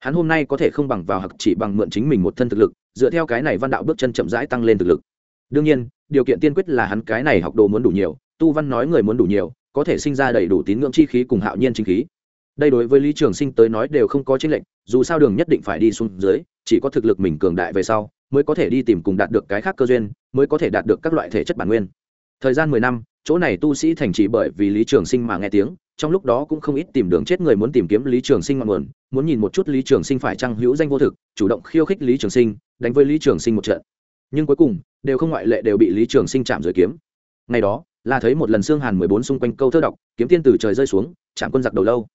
Hắn hôm nay có thể không bằng vào hắc chỉ bằng mượn chính mình một thân thực lực, dựa theo cái này văn đạo bước chân chậm rãi tăng lên thực lực. Đương nhiên, điều kiện tiên quyết là hắn cái này học đồ muốn đủ nhiều, tu văn nói người muốn đủ nhiều, có thể sinh ra đầy đủ tín ngưỡng chi khí cùng hạo nhiên chính khí. Đây đối với lý trường sinh tới nói đều không có chính lệnh dù sao đường nhất định phải đi xuống dưới, chỉ có thực lực mình cường đại về sau, mới có thể đi tìm cùng đạt được cái khác cơ duyên, mới có thể đạt được các loại thể chất bản nguyên thời gian mười năm, chỗ này tu sĩ thành trì bởi vì lý trường sinh mà nghe tiếng, trong lúc đó cũng không ít tìm đường chết người muốn tìm kiếm lý trường sinh ngọn nguồn, muốn nhìn một chút lý trường sinh phải trăng hữu danh vô thực, chủ động khiêu khích lý trường sinh, đánh với lý trường sinh một trận. Nhưng cuối cùng, đều không ngoại lệ đều bị lý trường sinh chạm rồi kiếm. Ngày đó là thấy một lần xương hàn mười bốn xung quanh câu thơ đọc, kiếm tiên từ trời rơi xuống, chạm quân giặc đầu lâu.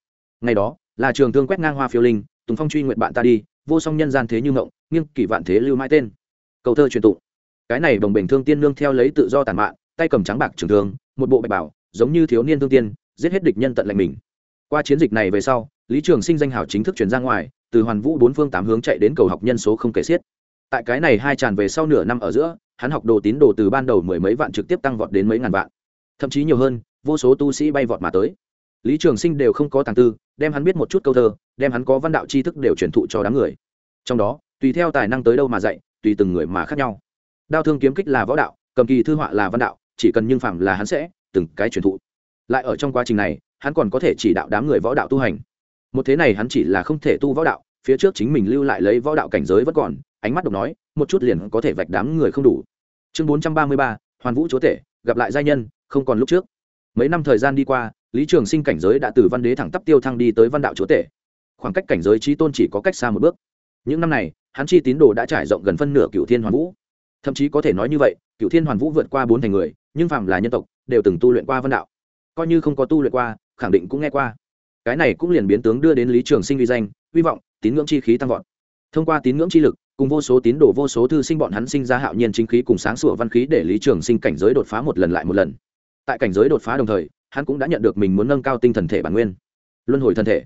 Ngày đó là trường thương quét ngang hoa phiêu linh, tùng phong truy nguyện bạn ta đi, vô song nhân gian thế như ngộng, nghiêng kỷ vạn thế lưu mãi tên. Câu thơ truyền tụng. Cái này đồng bình thương tiên nương theo lấy tự do tàn mạn tay cầm trắng bạc trường thương, một bộ bạch bảo, giống như thiếu niên thương tiên, giết hết địch nhân tận lạnh mình. Qua chiến dịch này về sau, lý trường sinh danh hào chính thức chuyển ra ngoài, từ hoàn vũ bốn phương tám hướng chạy đến cầu học nhân số không kể xiết. Tại cái này hai tràn về sau nửa năm ở giữa, hắn học đồ tín đồ từ ban đầu mười mấy vạn trực tiếp tăng vọt đến mấy ngàn vạn. Thậm chí nhiều hơn, vô số tu sĩ bay vọt mà tới. Lý trường sinh đều không có tàng tư, đem hắn biết một chút câu thơ, đem hắn có văn đạo tri thức đều truyền thụ cho đám người. Trong đó, tùy theo tài năng tới đâu mà dạy, tùy từng người mà khác nhau. Đao thương kiếm kích là võ đạo, cầm kỳ thư họa là văn đạo chỉ cần nhưng phạm là hắn sẽ từng cái truyền thụ. Lại ở trong quá trình này, hắn còn có thể chỉ đạo đám người võ đạo tu hành. Một thế này hắn chỉ là không thể tu võ đạo, phía trước chính mình lưu lại lấy võ đạo cảnh giới vẫn còn, ánh mắt độc nói, một chút liền có thể vạch đám người không đủ. Chương bốn trăm ba mươi ba, hoàn vũ chúa tể, gặp lại giai nhân, không còn lúc trước. Mấy năm thời gian đi qua, lý trường sinh cảnh giới đã từ văn đế thẳng tắp tiêu thăng đi tới văn đạo chúa tể. Khoảng cách cảnh giới trí tôn chỉ có cách xa một bước. Những năm này, hắn chi tín đồ đã trải rộng gần phân nửa cựu thiên hoàn vũ. Thậm chí có thể nói như vậy cựu thiên hoàn vũ vượt qua bốn thành người nhưng phàm là nhân tộc đều từng tu luyện qua văn đạo. Coi như không có tu luyện qua, khẳng định cũng nghe qua. Cái này cũng liền biến tướng đưa đến lý trường sinh uy danh, hy vọng tín ngưỡng chi khí tăng vọt. Thông qua tín ngưỡng chi lực, cùng vô số tín đồ, vô số thư sinh bọn hắn sinh ra hạo nhiên chính khí cùng sáng sủa văn khí để lý trường sinh cảnh giới đột phá một lần lại một lần. Tại cảnh giới đột phá đồng thời, hắn cũng đã nhận được mình muốn nâng cao tinh thần thể bản nguyên. Luân hồi thân thể.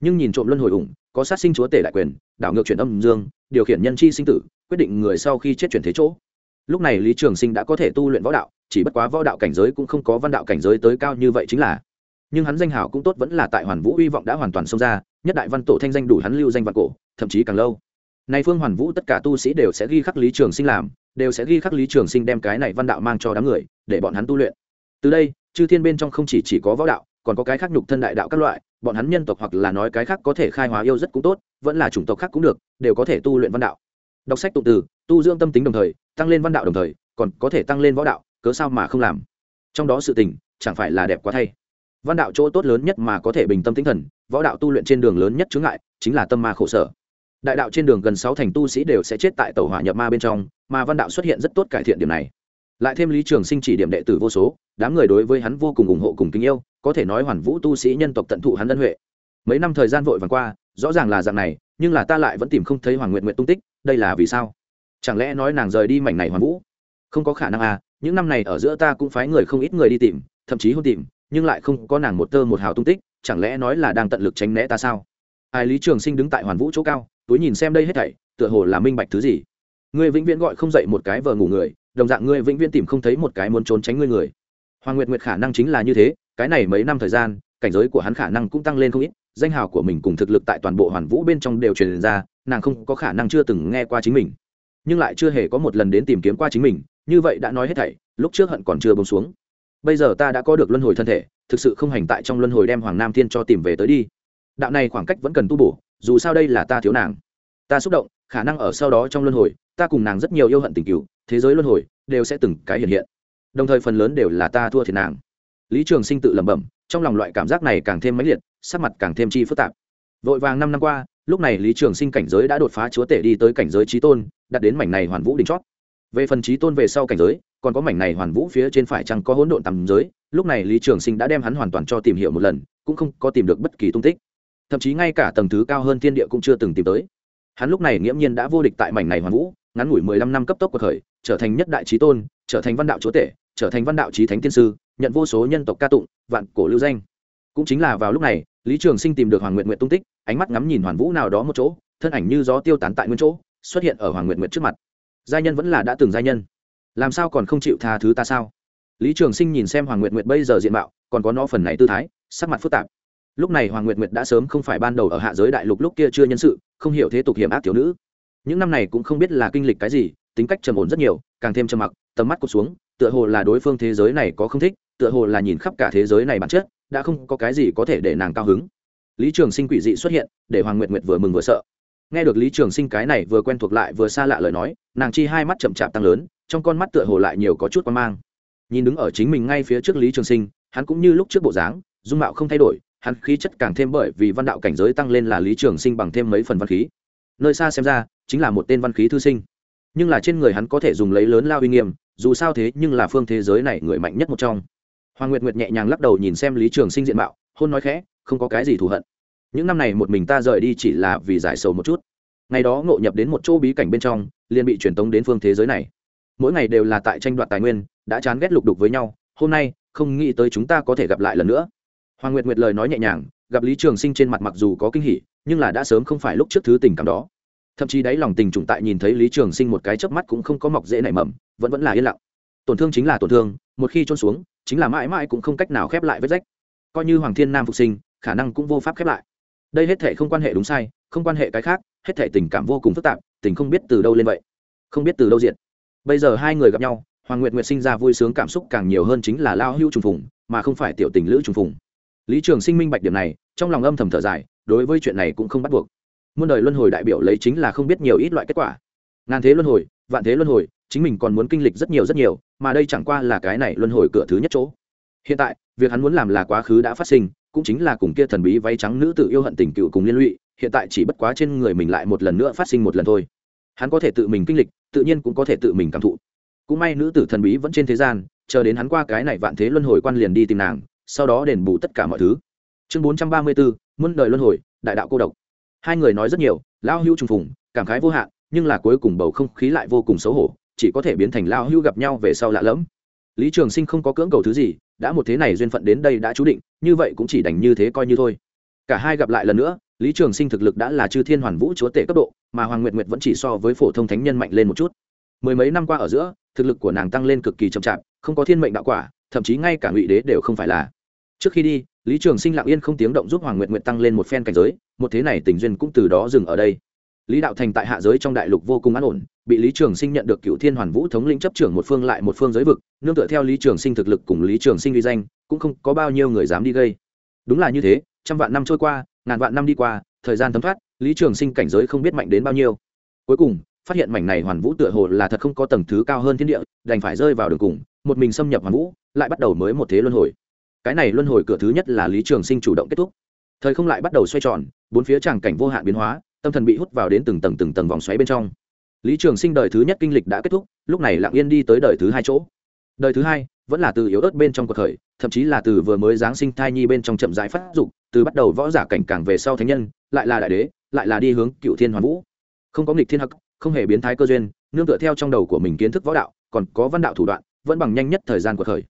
Nhưng nhìn trộm luân hồi ủng, có sát sinh chúa tể đại quyền, đảo ngược chuyển âm dương, điều khiển nhân chi sinh tử, quyết định người sau khi chết chuyển thế chỗ. Lúc này lý trường sinh đã có thể tu luyện võ đạo chỉ bất quá võ đạo cảnh giới cũng không có văn đạo cảnh giới tới cao như vậy chính là. Nhưng hắn danh hào cũng tốt vẫn là tại hoàn vũ hy vọng đã hoàn toàn xông ra nhất đại văn tổ thanh danh đủ hắn lưu danh văn cổ thậm chí càng lâu. Nay phương hoàn vũ tất cả tu sĩ đều sẽ ghi khắc lý trường sinh làm đều sẽ ghi khắc lý trường sinh đem cái này văn đạo mang cho đám người để bọn hắn tu luyện. Từ đây chư thiên bên trong không chỉ, chỉ có võ đạo còn có cái khác nhục thân đại đạo các loại bọn hắn nhân tộc hoặc là nói cái khác có thể khai hóa yêu rất cũng tốt vẫn là chủng tộc khác cũng được đều có thể tu luyện văn đạo. Đọc sách tụ từ tu dưỡng tâm tính đồng thời tăng lên văn đạo đồng thời còn có thể tăng lên võ đạo cớ sao mà không làm? Trong đó sự tình, chẳng phải là đẹp quá thay. Văn đạo chỗ tốt lớn nhất mà có thể bình tâm tinh thần, võ đạo tu luyện trên đường lớn nhất chướng ngại, chính là tâm ma khổ sở. Đại đạo trên đường gần sáu thành tu sĩ đều sẽ chết tại tàu hỏa nhập ma bên trong, mà văn đạo xuất hiện rất tốt cải thiện điểm này. Lại thêm lý trường sinh chỉ điểm đệ tử vô số, đám người đối với hắn vô cùng ủng hộ cùng kính yêu, có thể nói hoàn vũ tu sĩ nhân tộc tận thụ hắn ân huệ. Mấy năm thời gian vội vàng qua, rõ ràng là dạng này, nhưng là ta lại vẫn tìm không thấy hoàng nguyện nguyện tung tích, đây là vì sao? Chẳng lẽ nói nàng rời đi mảnh này hoàn vũ? Không có khả năng à những năm này ở giữa ta cũng phái người không ít người đi tìm, thậm chí hôn tìm, nhưng lại không có nàng một tơ một hào tung tích, chẳng lẽ nói là đang tận lực tránh né ta sao? Ai lý trường sinh đứng tại hoàn vũ chỗ cao, túi nhìn xem đây hết thảy, tựa hồ là minh bạch thứ gì. Ngươi vĩnh viễn gọi không dậy một cái vờ ngủ người, đồng dạng ngươi vĩnh viễn tìm không thấy một cái muốn trốn tránh ngươi người. Hoàng nguyệt nguyệt khả năng chính là như thế, cái này mấy năm thời gian, cảnh giới của hắn khả năng cũng tăng lên không ít, danh hào của mình cùng thực lực tại toàn bộ hoàn vũ bên trong đều truyền ra, nàng không có khả năng chưa từng nghe qua chính mình. Nhưng lại chưa hề có một lần đến tìm kiếm qua chính mình như vậy đã nói hết thảy, lúc trước hận còn chưa bông xuống. Bây giờ ta đã có được luân hồi thân thể, thực sự không hành tại trong luân hồi đem hoàng nam thiên cho tìm về tới đi. Đạo này khoảng cách vẫn cần tu bổ, dù sao đây là ta thiếu nàng. Ta xúc động, khả năng ở sau đó trong luân hồi, ta cùng nàng rất nhiều yêu hận tình cựu, thế giới luân hồi đều sẽ từng cái hiện hiện. Đồng thời phần lớn đều là ta thua thiệt nàng. Lý trường sinh tự lẩm bẩm, trong lòng loại cảm giác này càng thêm mãnh liệt, sắc mặt càng thêm chi phức tạp. Vội vàng năm năm qua, lúc này lý trường sinh cảnh giới đã đột phá chúa tể đi tới cảnh giới trí tôn đặt đến mảnh này hoàn vũ đỉnh chót về phần trí tôn về sau cảnh giới, còn có mảnh này hoàn vũ phía trên phải chăng có hỗn độn tầm giới, lúc này lý trường sinh đã đem hắn hoàn toàn cho tìm hiểu một lần, cũng không có tìm được bất kỳ tung tích. Thậm chí ngay cả tầng thứ cao hơn thiên địa cũng chưa từng tìm tới. Hắn lúc này nghiễm nhiên đã vô địch tại mảnh này hoàn vũ, ngắn ngủi mười lăm năm cấp tốc của khởi, trở thành nhất đại trí tôn, trở thành văn đạo chúa tể, trở thành văn đạo trí thánh tiên sư, nhận vô số nhân tộc ca tụng, vạn cổ lưu danh. Cũng chính là vào lúc này, lý trường sinh tìm được hoàng nguyện nguyện tung tích, ánh mắt ngắm nhìn hoàn vũ nào đó một chỗ, thân ảnh như gió tiêu tán tại nguyên chỗ, xuất hiện ở hoàng nguyện nguyện trước mặt giai nhân vẫn là đã từng giai nhân. Làm sao còn không chịu tha thứ ta sao? Lý trường sinh nhìn xem hoàng nguyện nguyện bây giờ diện mạo, còn có nó phần này tư thái, sắc mặt phức tạp. Lúc này hoàng nguyệt nguyệt đã sớm không phải ban đầu ở hạ giới đại lục lúc kia chưa nhân sự, không hiểu thế tục hiểm ác thiếu nữ. Những năm này cũng không biết là kinh lịch cái gì, tính cách trầm ổn rất nhiều, càng thêm trầm mặc, tầm mắt cụt xuống, tựa hồ là đối phương thế giới này có không thích, tựa hồ là nhìn khắp cả thế giới này bản chất, đã không có cái gì có thể để nàng cao hứng. Lý trường sinh quỷ dị xuất hiện, để hoàng nguyệt nguyệt vừa mừng vừa sợ nghe được lý trường sinh cái này vừa quen thuộc lại vừa xa lạ lời nói, nàng chi hai mắt chậm chạp tăng lớn, trong con mắt tựa hồ lại nhiều có chút quan mang. Nhìn đứng ở chính mình ngay phía trước lý trường sinh, hắn cũng như lúc trước bộ dáng, dung mạo không thay đổi, hắn khí chất càng thêm bởi vì văn đạo cảnh giới tăng lên là lý trường sinh bằng thêm mấy phần văn khí. Nơi xa xem ra, chính là một tên văn khí thư sinh. Nhưng là trên người hắn có thể dùng lấy lớn lao uy nghiêm, dù sao thế nhưng là phương thế giới này người mạnh nhất một trong. Hoàng nguyệt nguyệt nhẹ nhàng lắc đầu nhìn xem lý trường sinh diện mạo, hôn nói khẽ, không có cái gì thù hận những năm này một mình ta rời đi chỉ là vì giải sầu một chút. Ngày đó ngộ nhập đến một chỗ bí cảnh bên trong, liền bị truyền tống đến phương thế giới này. Mỗi ngày đều là tại tranh đoạt tài nguyên, đã chán ghét lục đục với nhau, hôm nay, không nghĩ tới chúng ta có thể gặp lại lần nữa. Hoàng nguyệt nguyệt lời nói nhẹ nhàng, gặp lý trường sinh trên mặt mặc dù có kinh hỉ, nhưng là đã sớm không phải lúc trước thứ tình cảm đó. Thậm chí đáy lòng tình trùng tại nhìn thấy lý trường sinh một cái chớp mắt cũng không có mọc dễ nảy mầm, vẫn vẫn là yên lặng. Tổn thương chính là tổn thương, một khi trôn xuống, chính là mãi mãi cũng không cách nào khép lại vết rách. Coi như hoàng thiên nam phục sinh, khả năng cũng vô pháp khép lại đây hết thể không quan hệ đúng sai, không quan hệ cái khác, hết thể tình cảm vô cùng phức tạp, tình không biết từ đâu lên vậy. Không biết từ đâu diện bây giờ hai người gặp nhau, hoàng nguyệt nguyệt sinh ra vui sướng cảm xúc càng nhiều hơn chính là lao hưu trùng phùng, mà không phải tiểu tình lữ trùng phùng. Lý trường sinh minh bạch điểm này, trong lòng âm thầm thở dài, đối với chuyện này cũng không bắt buộc. Muôn đời luân hồi đại biểu lấy chính là không biết nhiều ít loại kết quả. Ngàn thế luân hồi, vạn thế luân hồi, chính mình còn muốn kinh lịch rất nhiều rất nhiều, mà đây chẳng qua là cái này luân hồi cửa thứ nhất chỗ. Hiện tại, việc hắn muốn làm là quá khứ đã phát sinh cũng chính là cùng kia thần bí váy trắng nữ tự yêu hận tình cựu cùng liên lụy, hiện tại chỉ bất quá trên người mình lại một lần nữa phát sinh một lần thôi. Hắn có thể tự mình kinh lịch, tự nhiên cũng có thể tự mình cảm thụ. Cũng may nữ tử thần bí vẫn trên thế gian, chờ đến hắn qua cái này vạn thế luân hồi quan liền đi tìm nàng, sau đó đền bù tất cả mọi thứ. Chương bốn trăm ba mươi bốn muôn đời luân hồi, đại đạo cô độc. Hai người nói rất nhiều, lão hưu trùng phùng, cảm khái vô hạn, nhưng là cuối cùng bầu không khí lại vô cùng xấu hổ, chỉ có thể biến thành lão hưu gặp nhau về sau lạ lẫm. Lý trường sinh không có cưỡng cầu thứ gì, đã một thế này duyên phận đến đây đã chú định như vậy cũng chỉ đành như thế coi như thôi. Cả hai gặp lại lần nữa, lý trường sinh thực lực đã là chư thiên hoàn vũ chúa tể cấp độ, mà hoàng nguyệt nguyệt vẫn chỉ so với phổ thông thánh nhân mạnh lên một chút. Mười mấy năm qua ở giữa, thực lực của nàng tăng lên cực kỳ chậm chạp, không có thiên mệnh đạo quả, thậm chí ngay cả ngụy đế đều không phải là. Trước khi đi, lý trường sinh lặng yên không tiếng động giúp hoàng nguyệt nguyệt tăng lên một phen cảnh giới, một thế này tình duyên cũng từ đó dừng ở đây. Lý đạo thành tại hạ giới trong đại lục vô cùng an ổn, bị lý trường sinh nhận được cựu thiên hoàn vũ thống lĩnh chấp trưởng một phương lại một phương giới vực, nương tựa theo lý trường sinh thực lực cùng lý trường sinh uy danh cũng không có bao nhiêu người dám đi gây. Đúng là như thế, trăm vạn năm trôi qua, ngàn vạn năm đi qua, thời gian thấm thoát, lý trường sinh cảnh giới không biết mạnh đến bao nhiêu. Cuối cùng, phát hiện mảnh này hoàn vũ tựa hồ là thật không có tầng thứ cao hơn thiên địa, đành phải rơi vào đường cùng, một mình xâm nhập hoàn vũ, lại bắt đầu mới một thế luân hồi. Cái này luân hồi cửa thứ nhất là lý trường sinh chủ động kết thúc. Thời không lại bắt đầu xoay tròn, bốn phía tràng cảnh vô hạn biến hóa, tâm thần bị hút vào đến từng tầng từng tầng vòng xoáy bên trong. Lý trường sinh đời thứ nhất kinh lịch đã kết thúc, lúc này lặng yên đi tới đời thứ hai chỗ. Đời thứ hai vẫn là từ yếu ớt bên trong cuộc khởi, thậm chí là từ vừa mới giáng sinh thai nhi bên trong chậm rãi phát dục, từ bắt đầu võ giả cảnh càng về sau thánh nhân, lại là đại đế, lại là đi hướng cựu thiên hoàn vũ. Không có nghịch thiên hắc, không hề biến thái cơ duyên, nương tựa theo trong đầu của mình kiến thức võ đạo, còn có văn đạo thủ đoạn, vẫn bằng nhanh nhất thời gian của khởi.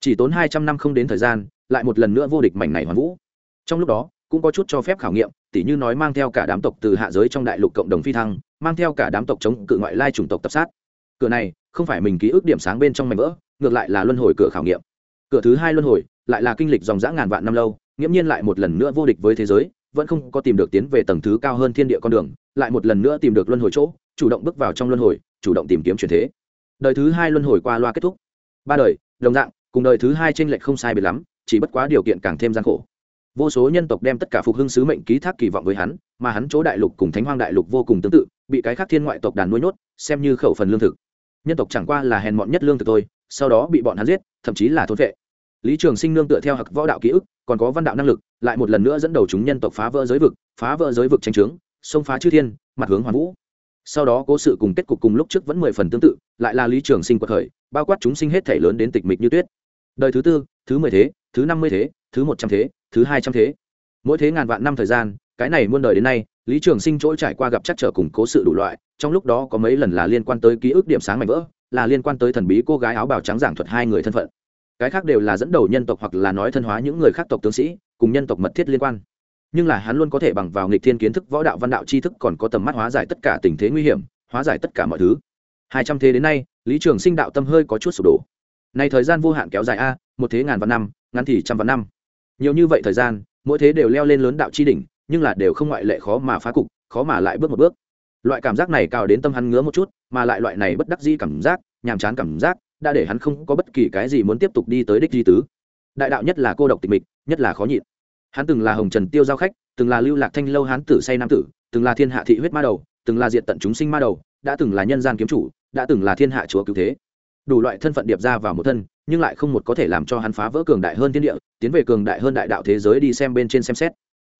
Chỉ tốn hai trăm năm không đến thời gian, lại một lần nữa vô địch mảnh này hoàn vũ. Trong lúc đó, cũng có chút cho phép khảo nghiệm, tỉ như nói mang theo cả đám tộc từ hạ giới trong đại lục cộng đồng phi thăng, mang theo cả đám tộc chống cự ngoại lai chủng tộc tập sát cửa này, không phải mình ký ức điểm sáng bên trong mảnh vỡ, ngược lại là luân hồi cửa khảo nghiệm. Cửa thứ hai luân hồi, lại là kinh lịch dòng dã ngàn vạn năm lâu, nghiễm nhiên lại một lần nữa vô địch với thế giới, vẫn không có tìm được tiến về tầng thứ cao hơn thiên địa con đường, lại một lần nữa tìm được luân hồi chỗ, chủ động bước vào trong luân hồi, chủ động tìm kiếm truyền thế. Đời thứ hai luân hồi qua loa kết thúc. Ba đời, đồng dạng, cùng đời thứ hai tranh lệch không sai biệt lắm, chỉ bất quá điều kiện càng thêm gian khổ. Vô số nhân tộc đem tất cả phục hưng sứ mệnh ký thác kỳ vọng với hắn, mà hắn chỗ đại lục cùng thánh hoang đại lục vô cùng tương tự, bị cái khác thiên ngoại tộc đàn nuôi nhốt, xem như khẩu phần lương thực nhân tộc chẳng qua là hèn mọn nhất lương thực thôi, sau đó bị bọn hắn giết, thậm chí là thôn vệ. Lý trường sinh nương tựa theo hặc võ đạo ký ức, còn có văn đạo năng lực, lại một lần nữa dẫn đầu chúng nhân tộc phá vỡ giới vực, phá vỡ giới vực tranh trướng xông phá chư thiên, mặt hướng hoàn vũ. Sau đó cố sự cùng kết cục cùng lúc trước vẫn mười phần tương tự, lại là lý trường sinh quật khởi, bao quát chúng sinh hết thể lớn đến tịch mịch như tuyết. Đời thứ tư, thứ mười thế, thứ năm mươi thế, thứ một trăm thế, thứ hai trăm thế. Mỗi thế ngàn vạn năm thời gian, cái này muôn đời đến nay, lý trường sinh chỗ trải qua gặp chắc trở cùng cố sự đủ loại trong lúc đó có mấy lần là liên quan tới ký ức điểm sáng mạnh vỡ, là liên quan tới thần bí cô gái áo bào trắng giảng thuật hai người thân phận. Cái khác đều là dẫn đầu nhân tộc hoặc là nói thân hóa những người khác tộc tướng sĩ, cùng nhân tộc mật thiết liên quan. Nhưng là hắn luôn có thể bằng vào nghịch thiên kiến thức, võ đạo, văn đạo tri thức còn có tầm mắt hóa giải tất cả tình thế nguy hiểm, hóa giải tất cả mọi thứ. Hai trăm thế đến nay, lý trường sinh đạo tâm hơi có chút sụp đổ. Này thời gian vô hạn kéo dài a, một thế ngàn vạn năm, ngắn thì trăm vạn năm. Nhiều như vậy thời gian, mỗi thế đều leo lên lớn đạo chi đỉnh, nhưng là đều không ngoại lệ khó mà phá cục, khó mà lại bước một bước loại cảm giác này cào đến tâm hắn ngứa một chút, mà lại loại này bất đắc di cảm giác, nhàm chán cảm giác, đã để hắn không có bất kỳ cái gì muốn tiếp tục đi tới đích di tứ. Đại đạo nhất là cô độc tịch mịch, nhất là khó nhịn. Hắn từng là hồng trần tiêu giao khách, từng là lưu lạc thanh lâu hán tử say nam tử, từng là thiên hạ thị huyết ma đầu, từng là diện tận chúng sinh ma đầu, đã từng là nhân gian kiếm chủ, đã từng là thiên hạ chúa cứu thế. Đủ loại thân phận điệp ra vào một thân, nhưng lại không một có thể làm cho hắn phá vỡ cường đại hơn thiên địa, tiến về cường đại hơn đại đạo thế giới đi xem bên trên xem xét.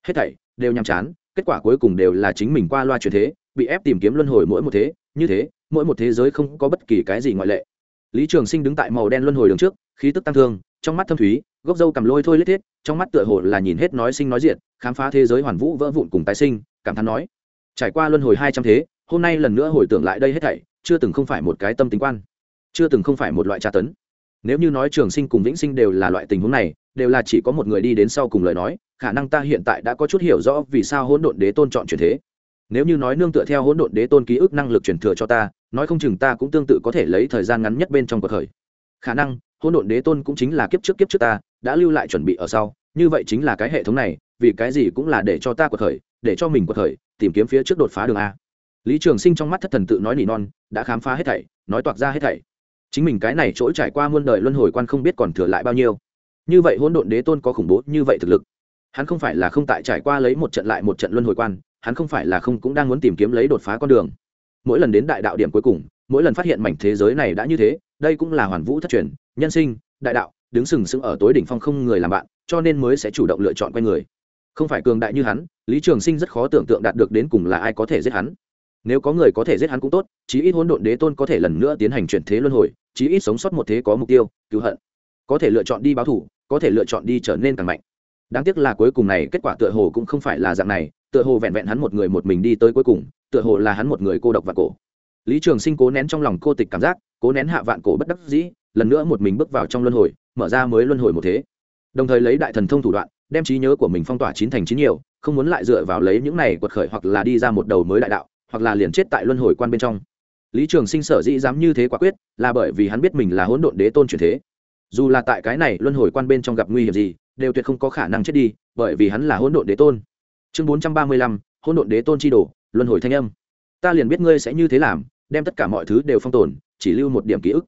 Hết thảy đều nhàm chán, kết quả cuối cùng đều là chính mình qua loa truyền thế bị ép tìm kiếm luân hồi mỗi một thế, như thế, mỗi một thế giới không có bất kỳ cái gì ngoại lệ. Lý trường sinh đứng tại màu đen luân hồi đường trước, khí tức tăng thương, trong mắt thâm thúy, gốc dâu cầm lôi thôi lết thiết, trong mắt tựa hồ là nhìn hết nói sinh nói diện khám phá thế giới hoàn vũ vỡ vụn cùng tái sinh, cảm thán nói, trải qua luân hồi hai trăm thế, hôm nay lần nữa hồi tưởng lại đây hết thảy, chưa từng không phải một cái tâm tính quan, chưa từng không phải một loại tra tấn. Nếu như nói trường sinh cùng vĩnh sinh đều là loại tình huống này, đều là chỉ có một người đi đến sau cùng lời nói, khả năng ta hiện tại đã có chút hiểu rõ vì sao hỗn độn đế tôn chọn chuyển thế nếu như nói nương tựa theo hỗn độn đế tôn ký ức năng lực truyền thừa cho ta, nói không chừng ta cũng tương tự có thể lấy thời gian ngắn nhất bên trong cuộc khởi. Khả năng, hỗn độn đế tôn cũng chính là kiếp trước kiếp trước ta, đã lưu lại chuẩn bị ở sau, như vậy chính là cái hệ thống này, vì cái gì cũng là để cho ta cuộc khởi, để cho mình cuộc khởi, tìm kiếm phía trước đột phá đường a. Lý trường sinh trong mắt thất thần tự nói nỉ non, đã khám phá hết thảy, nói toạc ra hết thảy. Chính mình cái này chỗ trải qua muôn đời luân hồi quan không biết còn thừa lại bao nhiêu. Như vậy hỗn độn đế tôn có khủng bố như vậy thực lực. Hắn không phải là không tại trải qua lấy một trận lại một trận luân hồi quan hắn không phải là không cũng đang muốn tìm kiếm lấy đột phá con đường. Mỗi lần đến đại đạo điểm cuối cùng, mỗi lần phát hiện mảnh thế giới này đã như thế, đây cũng là hoàn vũ thất truyền, nhân sinh, đại đạo, đứng sừng sững ở tối đỉnh phong không người làm bạn, cho nên mới sẽ chủ động lựa chọn quen người. Không phải cường đại như hắn, lý trường sinh rất khó tưởng tượng đạt được đến cùng là ai có thể giết hắn. Nếu có người có thể giết hắn cũng tốt, chí ít hỗn độn đế tôn có thể lần nữa tiến hành chuyển thế luân hồi, chí ít sống sót một thế có mục tiêu, cứu hận. Có thể lựa chọn đi báo thủ, có thể lựa chọn đi trở nên càng mạnh. Đáng tiếc là cuối cùng này kết quả tựa hồ cũng không phải là dạng này tựa hồ vẹn vẹn hắn một người một mình đi tới cuối cùng, tựa hồ là hắn một người cô độc và cổ. Lý trường sinh cố nén trong lòng cô tịch cảm giác, cố nén hạ vạn cổ bất đắc dĩ, lần nữa một mình bước vào trong luân hồi, mở ra mới luân hồi một thế. Đồng thời lấy đại thần thông thủ đoạn, đem trí nhớ của mình phong tỏa chín thành chín nhiều, không muốn lại dựa vào lấy những này quật khởi hoặc là đi ra một đầu mới đại đạo, hoặc là liền chết tại luân hồi quan bên trong. Lý trường sinh sở dĩ dám như thế quả quyết, là bởi vì hắn biết mình là hỗn độn đế tôn truyền thế. Dù là tại cái này luân hồi quan bên trong gặp nguy hiểm gì, đều tuyệt không có khả năng chết đi, bởi vì hắn là hỗn độn đế tôn chương bốn trăm ba mươi lăm, hỗn độn đế tôn chi đồ, luân hồi thanh âm. Ta liền biết ngươi sẽ như thế làm, đem tất cả mọi thứ đều phong tồn, chỉ lưu một điểm ký ức.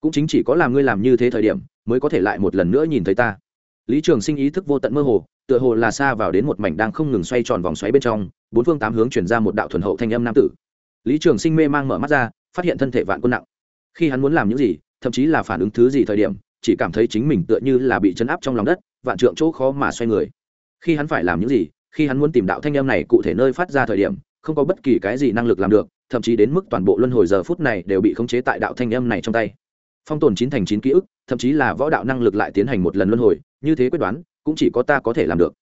Cũng chính chỉ có làm ngươi làm như thế thời điểm, mới có thể lại một lần nữa nhìn thấy ta. Lý trường sinh ý thức vô tận mơ hồ, tựa hồ là xa vào đến một mảnh đang không ngừng xoay tròn vòng xoáy bên trong, bốn phương tám hướng chuyển ra một đạo thuần hậu thanh âm nam tử. Lý trường sinh mê mang mở mắt ra, phát hiện thân thể vạn quân nặng. Khi hắn muốn làm những gì, thậm chí là phản ứng thứ gì thời điểm, chỉ cảm thấy chính mình tựa như là bị chấn áp trong lòng đất, vạn trượng chỗ khó mà xoay người. Khi hắn phải làm những gì khi hắn muốn tìm đạo thanh âm này cụ thể nơi phát ra thời điểm, không có bất kỳ cái gì năng lực làm được, thậm chí đến mức toàn bộ luân hồi giờ phút này đều bị khống chế tại đạo thanh âm này trong tay. Phong tồn chín thành chín ký ức, thậm chí là võ đạo năng lực lại tiến hành một lần luân hồi, như thế quyết đoán, cũng chỉ có ta có thể làm được.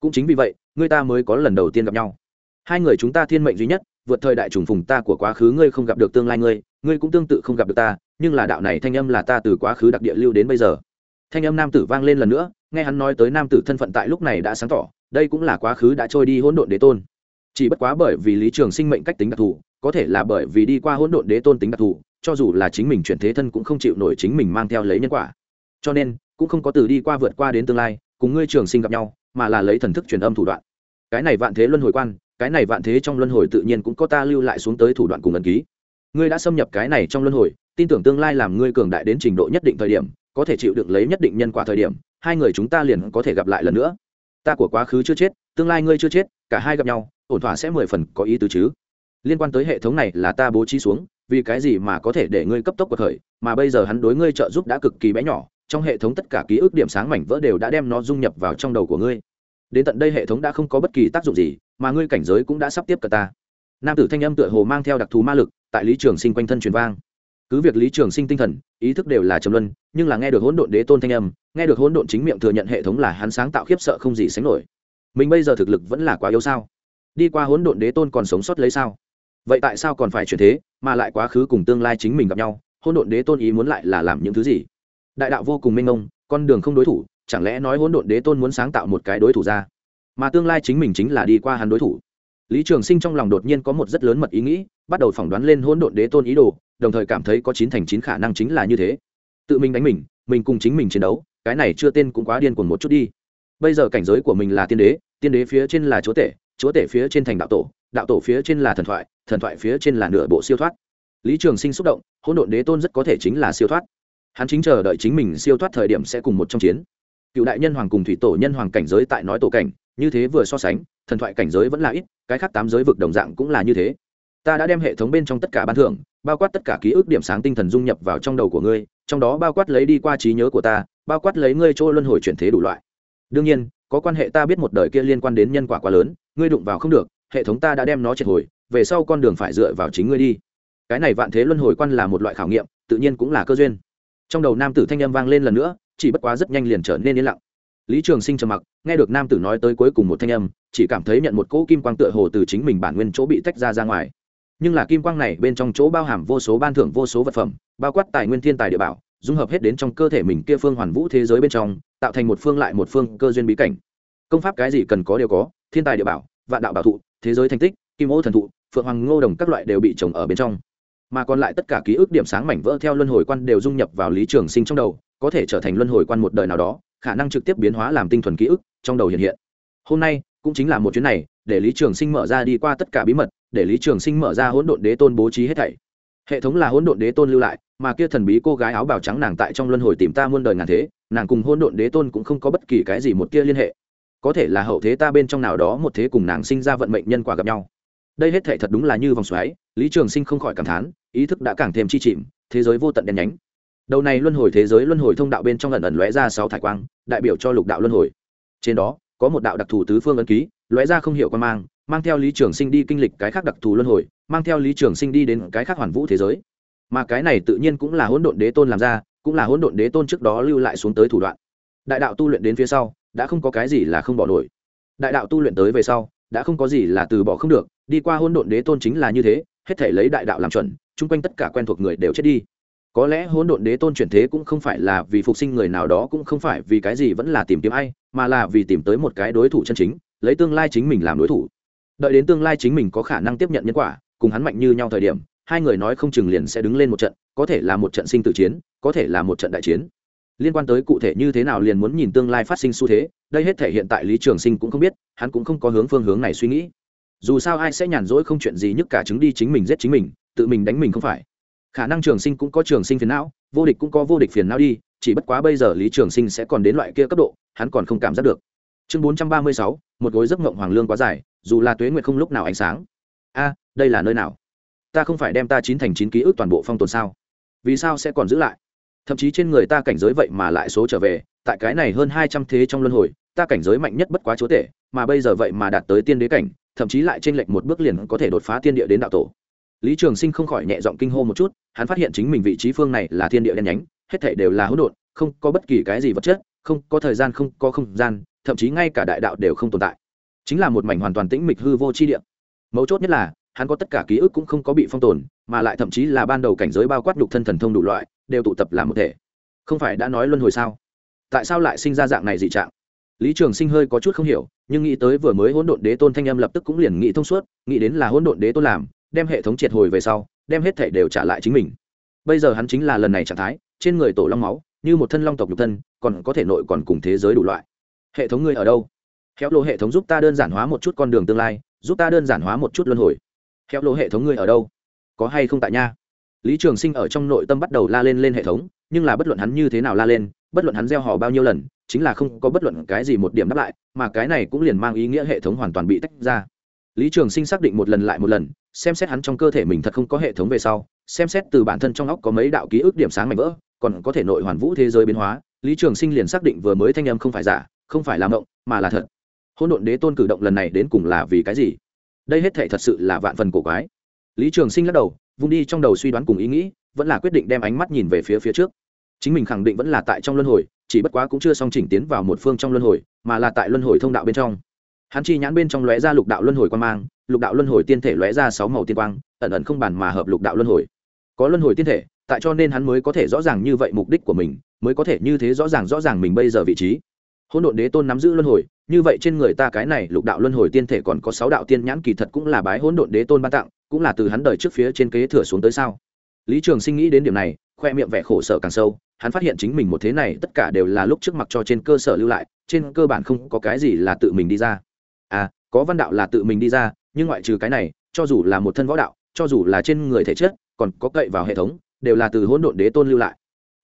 Cũng chính vì vậy, người ta mới có lần đầu tiên gặp nhau. Hai người chúng ta thiên mệnh duy nhất, vượt thời đại trùng phùng ta của quá khứ ngươi không gặp được tương lai ngươi ngươi cũng tương tự không gặp được ta, nhưng là đạo này thanh âm là ta từ quá khứ đặc địa lưu đến bây giờ. Thanh âm nam tử vang lên lần nữa nghe hắn nói tới nam tử thân phận tại lúc này đã sáng tỏ, đây cũng là quá khứ đã trôi đi hỗn độn đế tôn. Chỉ bất quá bởi vì lý trường sinh mệnh cách tính đặc thù, có thể là bởi vì đi qua hỗn độn đế tôn tính đặc thù, cho dù là chính mình chuyển thế thân cũng không chịu nổi chính mình mang theo lấy nhân quả. Cho nên, cũng không có từ đi qua vượt qua đến tương lai, cùng ngươi trường sinh gặp nhau, mà là lấy thần thức truyền âm thủ đoạn. Cái này vạn thế luân hồi quan, cái này vạn thế trong luân hồi tự nhiên cũng có ta lưu lại xuống tới thủ đoạn cùng ẩn ký. Ngươi đã xâm nhập cái này trong luân hồi, tin tưởng tương lai làm ngươi cường đại đến trình độ nhất định thời điểm, có thể chịu được lấy nhất định nhân quả thời điểm hai người chúng ta liền có thể gặp lại lần nữa. Ta của quá khứ chưa chết, tương lai ngươi chưa chết, cả hai gặp nhau, ổn thỏa sẽ mười phần có ý tứ chứ. Liên quan tới hệ thống này là ta bố trí xuống, vì cái gì mà có thể để ngươi cấp tốc cuộc khởi, mà bây giờ hắn đối ngươi trợ giúp đã cực kỳ bé nhỏ, trong hệ thống tất cả ký ức điểm sáng mảnh vỡ đều đã đem nó dung nhập vào trong đầu của ngươi. Đến tận đây hệ thống đã không có bất kỳ tác dụng gì, mà ngươi cảnh giới cũng đã sắp tiếp cận ta. Nam tử thanh âm tựa hồ mang theo đặc thù ma lực, tại lý trường sinh quanh thân truyền vang cứ việc lý trường sinh tinh thần, ý thức đều là trầm luân, nhưng là nghe được hỗn độn đế tôn thanh âm, nghe được hỗn độn chính miệng thừa nhận hệ thống là hắn sáng tạo khiếp sợ không gì sánh nổi. Mình bây giờ thực lực vẫn là quá yếu sao? Đi qua hỗn độn đế tôn còn sống sót lấy sao? Vậy tại sao còn phải chuyển thế, mà lại quá khứ cùng tương lai chính mình gặp nhau? Hỗn độn đế tôn ý muốn lại là làm những thứ gì? Đại đạo vô cùng minh ông con đường không đối thủ, chẳng lẽ nói hỗn độn đế tôn muốn sáng tạo một cái đối thủ ra? Mà tương lai chính mình chính là đi qua hắn đối thủ. Lý trường sinh trong lòng đột nhiên có một rất lớn mật ý nghĩ, bắt đầu phỏng đoán lên hỗn độn đế tôn ý đồ đồng thời cảm thấy có chín thành chín khả năng chính là như thế. Tự mình đánh mình mình cùng chính mình chiến đấu, cái này chưa tên cũng quá điên cuồng một chút đi. Bây giờ cảnh giới của mình là tiên đế tiên đế phía trên là chúa tể chúa tể phía trên thành đạo tổ đạo tổ phía trên là thần thoại thần thoại phía trên là nửa bộ siêu thoát. Lý trường sinh xúc động, hỗn độn đế tôn rất có thể chính là siêu thoát. Hắn chính chờ đợi chính mình siêu thoát thời điểm sẽ cùng một trong chiến. Cựu đại nhân hoàng cùng thủy tổ nhân hoàng cảnh giới tại nói tổ cảnh, như thế vừa so sánh, thần thoại cảnh giới vẫn là ít, cái khác tám giới vực đồng dạng cũng là như thế ta đã đem hệ thống bên trong tất cả ban thưởng, bao quát tất cả ký ức điểm sáng tinh thần dung nhập vào trong đầu của ngươi, trong đó bao quát lấy đi qua trí nhớ của ta, bao quát lấy ngươi chỗ luân hồi chuyển thế đủ loại. Đương nhiên, có quan hệ ta biết một đời kia liên quan đến nhân quả quá lớn, ngươi đụng vào không được, hệ thống ta đã đem nó triệt hồi, về sau con đường phải dựa vào chính ngươi đi. Cái này vạn thế luân hồi quan là một loại khảo nghiệm, tự nhiên cũng là cơ duyên. Trong đầu nam tử thanh âm vang lên lần nữa, chỉ bất quá rất nhanh liền trở nên yên lặng. Lý trường sinh trầm mặc, nghe được nam tử nói tới cuối cùng một thanh âm, chỉ cảm thấy nhận một cỗ kim quang tựa hồ từ chính mình bản nguyên chỗ bị tách ra ra ngoài nhưng là kim quang này bên trong chỗ bao hàm vô số ban thưởng, vô số vật phẩm, bao quát tài nguyên thiên tài địa bảo, dung hợp hết đến trong cơ thể mình kia phương hoàn vũ thế giới bên trong, tạo thành một phương lại một phương cơ duyên bí cảnh. Công pháp cái gì cần có đều có, thiên tài địa bảo, vạn đạo bảo thụ, thế giới thành tích, kim ô thần thụ, phượng hoàng ngô đồng các loại đều bị trồng ở bên trong. Mà còn lại tất cả ký ức điểm sáng mảnh vỡ theo luân hồi quan đều dung nhập vào lý trường sinh trong đầu, có thể trở thành luân hồi quan một đời nào đó, khả năng trực tiếp biến hóa làm tinh thuần ký ức trong đầu hiện hiện. Hôm nay, cũng chính là một chuyến này, để lý trường sinh mở ra đi qua tất cả bí mật để lý trường sinh mở ra hỗn độn đế tôn bố trí hết thảy. Hệ thống là hỗn độn đế tôn lưu lại, mà kia thần bí cô gái áo bào trắng nàng tại trong luân hồi tìm ta muôn đời ngàn thế, nàng cùng hỗn độn đế tôn cũng không có bất kỳ cái gì một kia liên hệ. Có thể là hậu thế ta bên trong nào đó một thế cùng nàng sinh ra vận mệnh nhân quả gặp nhau. Đây hết thảy thật đúng là như vòng xoáy, lý trường sinh không khỏi cảm thán, ý thức đã càng thêm chi chìm, thế giới vô tận đen nhánh. Đầu này luân hồi thế giới luân hồi thông đạo bên trong lần ẩn lóe ra sáu thải quang, đại biểu cho lục đạo luân hồi. Trên đó, có một đạo đặc thù tứ phương ấn ký, lóe ra không hiểu quan mang mang theo lý trường sinh đi kinh lịch cái khác đặc thù luân hồi, mang theo lý trường sinh đi đến cái khác hoàn vũ thế giới. Mà cái này tự nhiên cũng là hỗn độn đế tôn làm ra, cũng là hỗn độn đế tôn trước đó lưu lại xuống tới thủ đoạn. Đại đạo tu luyện đến phía sau, đã không có cái gì là không bỏ nổi. Đại đạo tu luyện tới về sau, đã không có gì là từ bỏ không được, đi qua hỗn độn đế tôn chính là như thế, hết thể lấy đại đạo làm chuẩn, chung quanh tất cả quen thuộc người đều chết đi. Có lẽ hỗn độn đế tôn chuyển thế cũng không phải là vì phục sinh người nào đó, cũng không phải vì cái gì vẫn là tìm kiếm ai, mà là vì tìm tới một cái đối thủ chân chính, lấy tương lai chính mình làm đối thủ đợi đến tương lai chính mình có khả năng tiếp nhận nhân quả, cùng hắn mạnh như nhau thời điểm, hai người nói không chừng liền sẽ đứng lên một trận, có thể là một trận sinh tử chiến, có thể là một trận đại chiến. Liên quan tới cụ thể như thế nào liền muốn nhìn tương lai phát sinh xu thế, đây hết thể hiện tại lý trường sinh cũng không biết, hắn cũng không có hướng phương hướng này suy nghĩ. Dù sao ai sẽ nhàn rỗi không chuyện gì nhất cả chứng đi chính mình giết chính mình, tự mình đánh mình không phải. Khả năng trường sinh cũng có trường sinh phiền não, vô địch cũng có vô địch phiền não đi, chỉ bất quá bây giờ lý trường sinh sẽ còn đến loại kia cấp độ, hắn còn không cảm giác được. Chương bốn trăm ba mươi sáu, một gối giấc mộng hoàng lương quá dài dù là tuế nguyệt không lúc nào ánh sáng. A, đây là nơi nào? Ta không phải đem ta chín thành chín ký ức toàn bộ phong tồn sao? Vì sao sẽ còn giữ lại? Thậm chí trên người ta cảnh giới vậy mà lại số trở về, tại cái này hơn hai trăm thế trong luân hồi, ta cảnh giới mạnh nhất bất quá chúa tể, mà bây giờ vậy mà đạt tới tiên đế cảnh, thậm chí lại trên lệch một bước liền có thể đột phá tiên địa đến đạo tổ. Lý trường sinh không khỏi nhẹ giọng kinh hô một chút, hắn phát hiện chính mình vị trí phương này là thiên địa đen nhánh, hết thể đều là hỗn độn, không có bất kỳ cái gì vật chất, không có thời gian, không có không gian, thậm chí ngay cả đại đạo đều không tồn tại chính là một mảnh hoàn toàn tĩnh mịch hư vô chi địa. Mấu chốt nhất là, hắn có tất cả ký ức cũng không có bị phong tồn, mà lại thậm chí là ban đầu cảnh giới bao quát nhục thân thần thông đủ loại, đều tụ tập làm một thể. Không phải đã nói luân hồi sao? Tại sao lại sinh ra dạng này dị trạng? Lý trường sinh hơi có chút không hiểu, nhưng nghĩ tới vừa mới hỗn độn đế tôn thanh âm lập tức cũng liền nghĩ thông suốt, nghĩ đến là hỗn độn đế tôn làm, đem hệ thống triệt hồi về sau, đem hết thể đều trả lại chính mình. Bây giờ hắn chính là lần này trạng thái, trên người tổ long máu, như một thân long tộc nhục thân, còn có thể nội còn cùng thế giới đủ loại. Hệ thống ngươi ở đâu? Khéo lộ hệ thống giúp ta đơn giản hóa một chút con đường tương lai, giúp ta đơn giản hóa một chút luân hồi. Khéo lộ hệ thống ngươi ở đâu? Có hay không tại nha lý trường sinh ở trong nội tâm bắt đầu la lên lên hệ thống, nhưng là bất luận hắn như thế nào la lên, bất luận hắn gieo họ bao nhiêu lần, chính là không có bất luận cái gì một điểm đáp lại, mà cái này cũng liền mang ý nghĩa hệ thống hoàn toàn bị tách ra. Lý trường sinh xác định một lần lại một lần, xem xét hắn trong cơ thể mình thật không có hệ thống về sau, xem xét từ bản thân trong óc có mấy đạo ký ức điểm sáng mạnh vỡ, còn có thể nội hoàn vũ thế giới biến hóa, lý trường sinh liền xác định vừa mới thanh âm không phải giả, không phải làm động mà là thật hôn độn đế tôn cử động lần này đến cùng là vì cái gì? Đây hết thể thật sự là vạn phần cổ quái. Lý trường sinh lắc đầu, vung đi trong đầu suy đoán cùng ý nghĩ, vẫn là quyết định đem ánh mắt nhìn về phía phía trước. Chính mình khẳng định vẫn là tại trong luân hồi, chỉ bất quá cũng chưa xong chỉnh tiến vào một phương trong luân hồi, mà là tại luân hồi thông đạo bên trong. Hắn chi nhãn bên trong lóe ra lục đạo luân hồi quan mang, lục đạo luân hồi tiên thể lóe ra sáu màu tiên quang, ẩn ẩn không bàn mà hợp lục đạo luân hồi. Có luân hồi tiên thể, tại cho nên hắn mới có thể rõ ràng như vậy mục đích của mình, mới có thể như thế rõ ràng rõ ràng mình bây giờ vị trí hỗn độn đế tôn nắm giữ luân hồi, như vậy trên người ta cái này lục đạo luân hồi tiên thể còn có sáu đạo tiên nhãn kỳ thật cũng là bái hỗn độn đế tôn ban tặng, cũng là từ hắn đời trước phía trên kế thừa xuống tới sao? Lý trường sinh nghĩ đến điểm này, khoe miệng vẻ khổ sở càng sâu, hắn phát hiện chính mình một thế này tất cả đều là lúc trước mặc cho trên cơ sở lưu lại, trên cơ bản không có cái gì là tự mình đi ra. À có văn đạo là tự mình đi ra, nhưng ngoại trừ cái này, cho dù là một thân võ đạo, cho dù là trên người thể chất, còn có cậy vào hệ thống, đều là từ hỗn độn đế tôn lưu lại.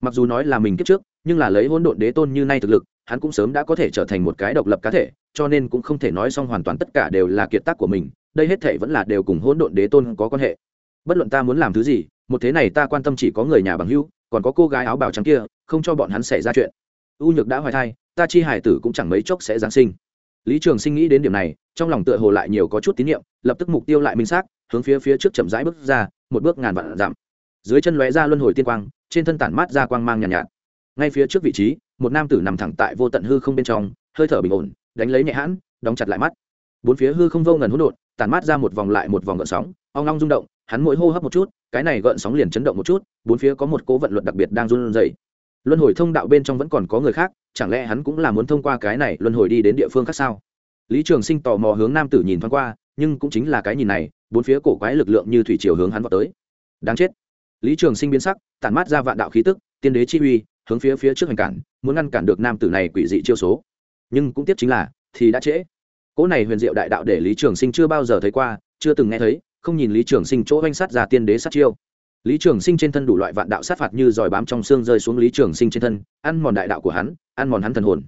Mặc dù nói là mình kiếp trước, nhưng là lấy hỗn độn đế tôn như nay thực lực hắn cũng sớm đã có thể trở thành một cái độc lập cá thể cho nên cũng không thể nói xong hoàn toàn tất cả đều là kiệt tác của mình đây hết thể vẫn là đều cùng hỗn độn đế tôn có quan hệ. Bất luận ta muốn làm thứ gì một thế này ta quan tâm chỉ có người nhà bằng hữu còn có cô gái áo bào trắng kia không cho bọn hắn xảy ra chuyện. U nhược đã hoài thai ta chi hải tử cũng chẳng mấy chốc sẽ giáng sinh. Lý trường sinh nghĩ đến điểm này trong lòng tựa hồ lại nhiều có chút tín nhiệm lập tức mục tiêu lại minh xác hướng phía phía trước chậm rãi bước ra một bước ngàn vạn giảm dưới chân lóe ra luân hồi tiên quang trên thân tản mát ra quang mang nhàn nhạt, nhạt ngay phía trước vị trí, một nam tử nằm thẳng tại vô tận hư không bên trong, hơi thở bình ổn, đánh lấy nhẹ hãn, đóng chặt lại mắt. Bốn phía hư không vô ngần hỗn độn tàn mát ra một vòng lại một vòng gợn sóng, ong long rung động, hắn mỗi hô hấp một chút, cái này gợn sóng liền chấn động một chút, bốn phía có một cố vận luật đặc biệt đang run dày luân hồi thông đạo bên trong vẫn còn có người khác, chẳng lẽ hắn cũng là muốn thông qua cái này luân hồi đi đến địa phương khác sao? Lý trường sinh tò mò hướng nam tử nhìn thoáng qua, nhưng cũng chính là cái nhìn này, bốn phía cổ quái lực lượng như thủy chiều hướng hắn vào tới. Đáng chết. Lý trường sinh biến sắc, tản mát ra vạn đạo khí tức, tiên đế chi uy hướng phía phía trước hành cản, muốn ngăn cản được nam tử này quỷ dị chiêu số. Nhưng cũng tiếp chính là, thì đã trễ. Cỗ này huyền diệu đại đạo để lý trường sinh chưa bao giờ thấy qua, chưa từng nghe thấy, không nhìn lý trường sinh chỗ oanh sát ra tiên đế sát chiêu. Lý trường sinh trên thân đủ loại vạn đạo sát phạt như giỏi bám trong xương rơi xuống lý trường sinh trên thân, ăn mòn đại đạo của hắn, ăn mòn hắn thần hồn.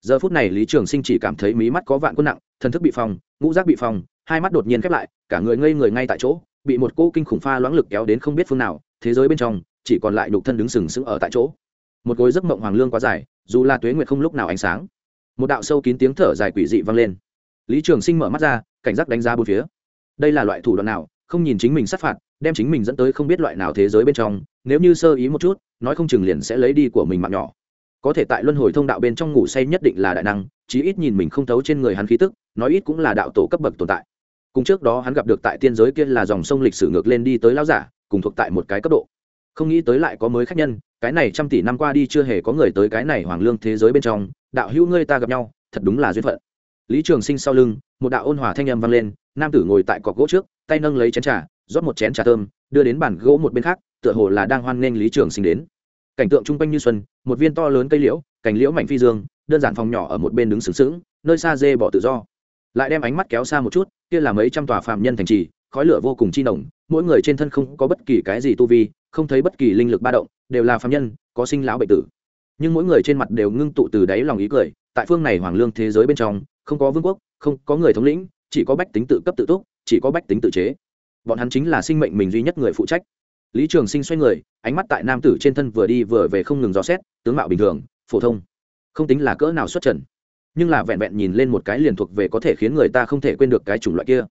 Giờ phút này lý trường sinh chỉ cảm thấy mí mắt có vạn quân nặng, thần thức bị phòng ngũ giác bị phòng hai mắt đột nhiên khép lại, cả người ngây người ngay tại chỗ, bị một cô kinh khủng pha loãng lực kéo đến không biết phương nào, thế giới bên trong, chỉ còn lại nhục thân đứng sừng sững ở tại chỗ một gối giấc mộng hoàng lương quá dài, dù là tuế nguyệt không lúc nào ánh sáng. Một đạo sâu kín tiếng thở dài quỷ dị vang lên. Lý trường sinh mở mắt ra, cảnh giác đánh giá bốn phía. Đây là loại thủ đoạn nào, không nhìn chính mình sát phạt, đem chính mình dẫn tới không biết loại nào thế giới bên trong, nếu như sơ ý một chút, nói không chừng liền sẽ lấy đi của mình mạng nhỏ. Có thể tại luân hồi thông đạo bên trong ngủ say nhất định là đại năng, chí ít nhìn mình không thấu trên người hắn khí tức, nói ít cũng là đạo tổ cấp bậc tồn tại. Cùng trước đó hắn gặp được tại tiên giới kia là dòng sông lịch sử ngược lên đi tới lao giả, cùng thuộc tại một cái cấp độ. Không nghĩ tới lại có mới khách nhân cái này trăm tỷ năm qua đi chưa hề có người tới cái này hoàng lương thế giới bên trong, đạo hữu ngươi ta gặp nhau, thật đúng là duyên phận. Lý trường sinh sau lưng, một đạo ôn hòa thanh âm vang lên, nam tử ngồi tại cọc gỗ trước, tay nâng lấy chén trà, rót một chén trà thơm, đưa đến bàn gỗ một bên khác, tựa hồ là đang hoan nghênh lý trường sinh đến. Cảnh tượng chung quanh như xuân, một viên to lớn cây liễu, cành liễu mạnh phi dương, đơn giản phòng nhỏ ở một bên đứng sướng sướng nơi xa dê bỏ tự do. Lại đem ánh mắt kéo xa một chút, kia là mấy trăm tòa phạm nhân thành trì, khói lửa vô cùng chi nồng, mỗi người trên thân không có bất kỳ cái gì tu vi không thấy bất kỳ linh lực ba động, đều là phạm nhân, có sinh lão bệnh tử. Nhưng mỗi người trên mặt đều ngưng tụ từ đáy lòng ý cười, tại phương này hoàng lương thế giới bên trong, không có vương quốc, không có người thống lĩnh, chỉ có bách tính tự cấp tự túc, chỉ có bách tính tự chế. Bọn hắn chính là sinh mệnh mình duy nhất người phụ trách. Lý trường sinh xoay người, ánh mắt tại nam tử trên thân vừa đi vừa về không ngừng dò xét, tướng mạo bình thường, phổ thông. Không tính là cỡ nào xuất trần, nhưng là vẹn vẹn nhìn lên một cái liền thuộc về có thể khiến người ta không thể quên được cái chủng loại kia.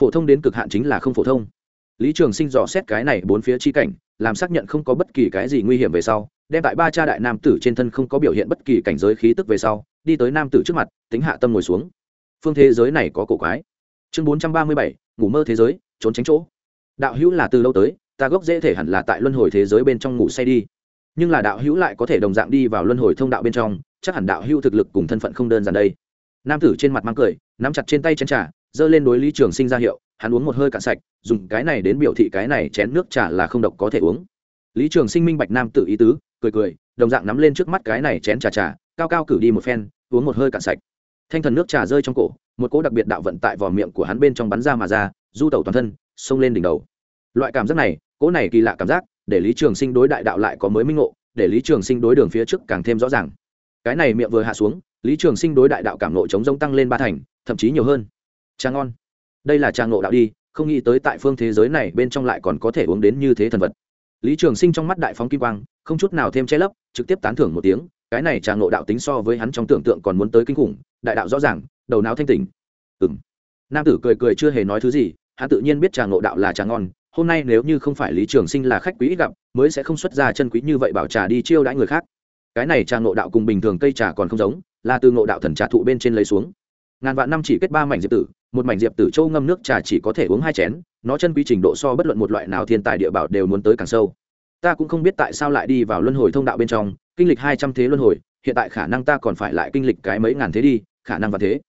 Phổ thông đến cực hạn chính là không phổ thông. Lý trường sinh dò xét cái này bốn phía chi cảnh làm xác nhận không có bất kỳ cái gì nguy hiểm về sau, đem tại ba cha đại nam tử trên thân không có biểu hiện bất kỳ cảnh giới khí tức về sau, đi tới nam tử trước mặt, tính hạ tâm ngồi xuống. Phương thế giới này có cổ quái. Chương bốn trăm ba mươi bảy, ngủ mơ thế giới, trốn tránh chỗ. Đạo hữu là từ lâu tới, ta gốc dễ thể hẳn là tại luân hồi thế giới bên trong ngủ say đi. Nhưng là đạo hữu lại có thể đồng dạng đi vào luân hồi thông đạo bên trong, chắc hẳn đạo hữu thực lực cùng thân phận không đơn giản đây. Nam tử trên mặt mang cười, nắm chặt trên tay chén trà, giơ lên đối lý trường sinh ra hiệu hắn uống một hơi cạn sạch, dùng cái này đến biểu thị cái này chén nước trà là không độc có thể uống. Lý trường sinh minh bạch nam tự ý tứ, cười cười, đồng dạng nắm lên trước mắt cái này chén trà trà, cao cao cử đi một phen, uống một hơi cạn sạch. Thanh thần nước trà rơi trong cổ, một cỗ đặc biệt đạo vận tại vỏ miệng của hắn bên trong bắn ra mà ra, du tẩu toàn thân xông lên đỉnh đầu. Loại cảm giác này, cỗ này kỳ lạ cảm giác, để lý trường sinh đối đại đạo lại có mới minh ngộ, để lý trường sinh đối đường phía trước càng thêm rõ ràng. Cái này miệng vừa hạ xuống, lý trường sinh đối đại đạo cảm nộ chống rông tăng lên ba thành, thậm chí nhiều hơn. Trà ngon đây là trà ngộ đạo đi, không nghĩ tới tại phương thế giới này bên trong lại còn có thể uống đến như thế thần vật. Lý trường sinh trong mắt đại phóng kim quang, không chút nào thêm che lấp, trực tiếp tán thưởng một tiếng, cái này trà ngộ đạo tính so với hắn trong tưởng tượng còn muốn tới kinh khủng, đại đạo rõ ràng, đầu não thanh tỉnh. M nam tử cười cười chưa hề nói thứ gì, hắn tự nhiên biết trà ngộ đạo là trà ngon, hôm nay nếu như không phải lý trường sinh là khách quý ít gặp, mới sẽ không xuất ra chân quý như vậy bảo trà đi chiêu đãi người khác. Cái này trà ngộ đạo cùng bình thường cây trà còn không giống, là từ ngộ đạo thần trà thụ bên trên lấy xuống ngàn vạn năm chỉ kết ba mảnh diệp tử, một mảnh diệp tử châu ngâm nước trà chỉ có thể uống hai chén, nó chân quý trình độ so bất luận một loại nào thiên tài địa bảo đều muốn tới càng sâu. Ta cũng không biết tại sao lại đi vào luân hồi thông đạo bên trong, kinh lịch hai trăm thế luân hồi, hiện tại khả năng ta còn phải lại kinh lịch cái mấy ngàn thế đi, khả năng và thế.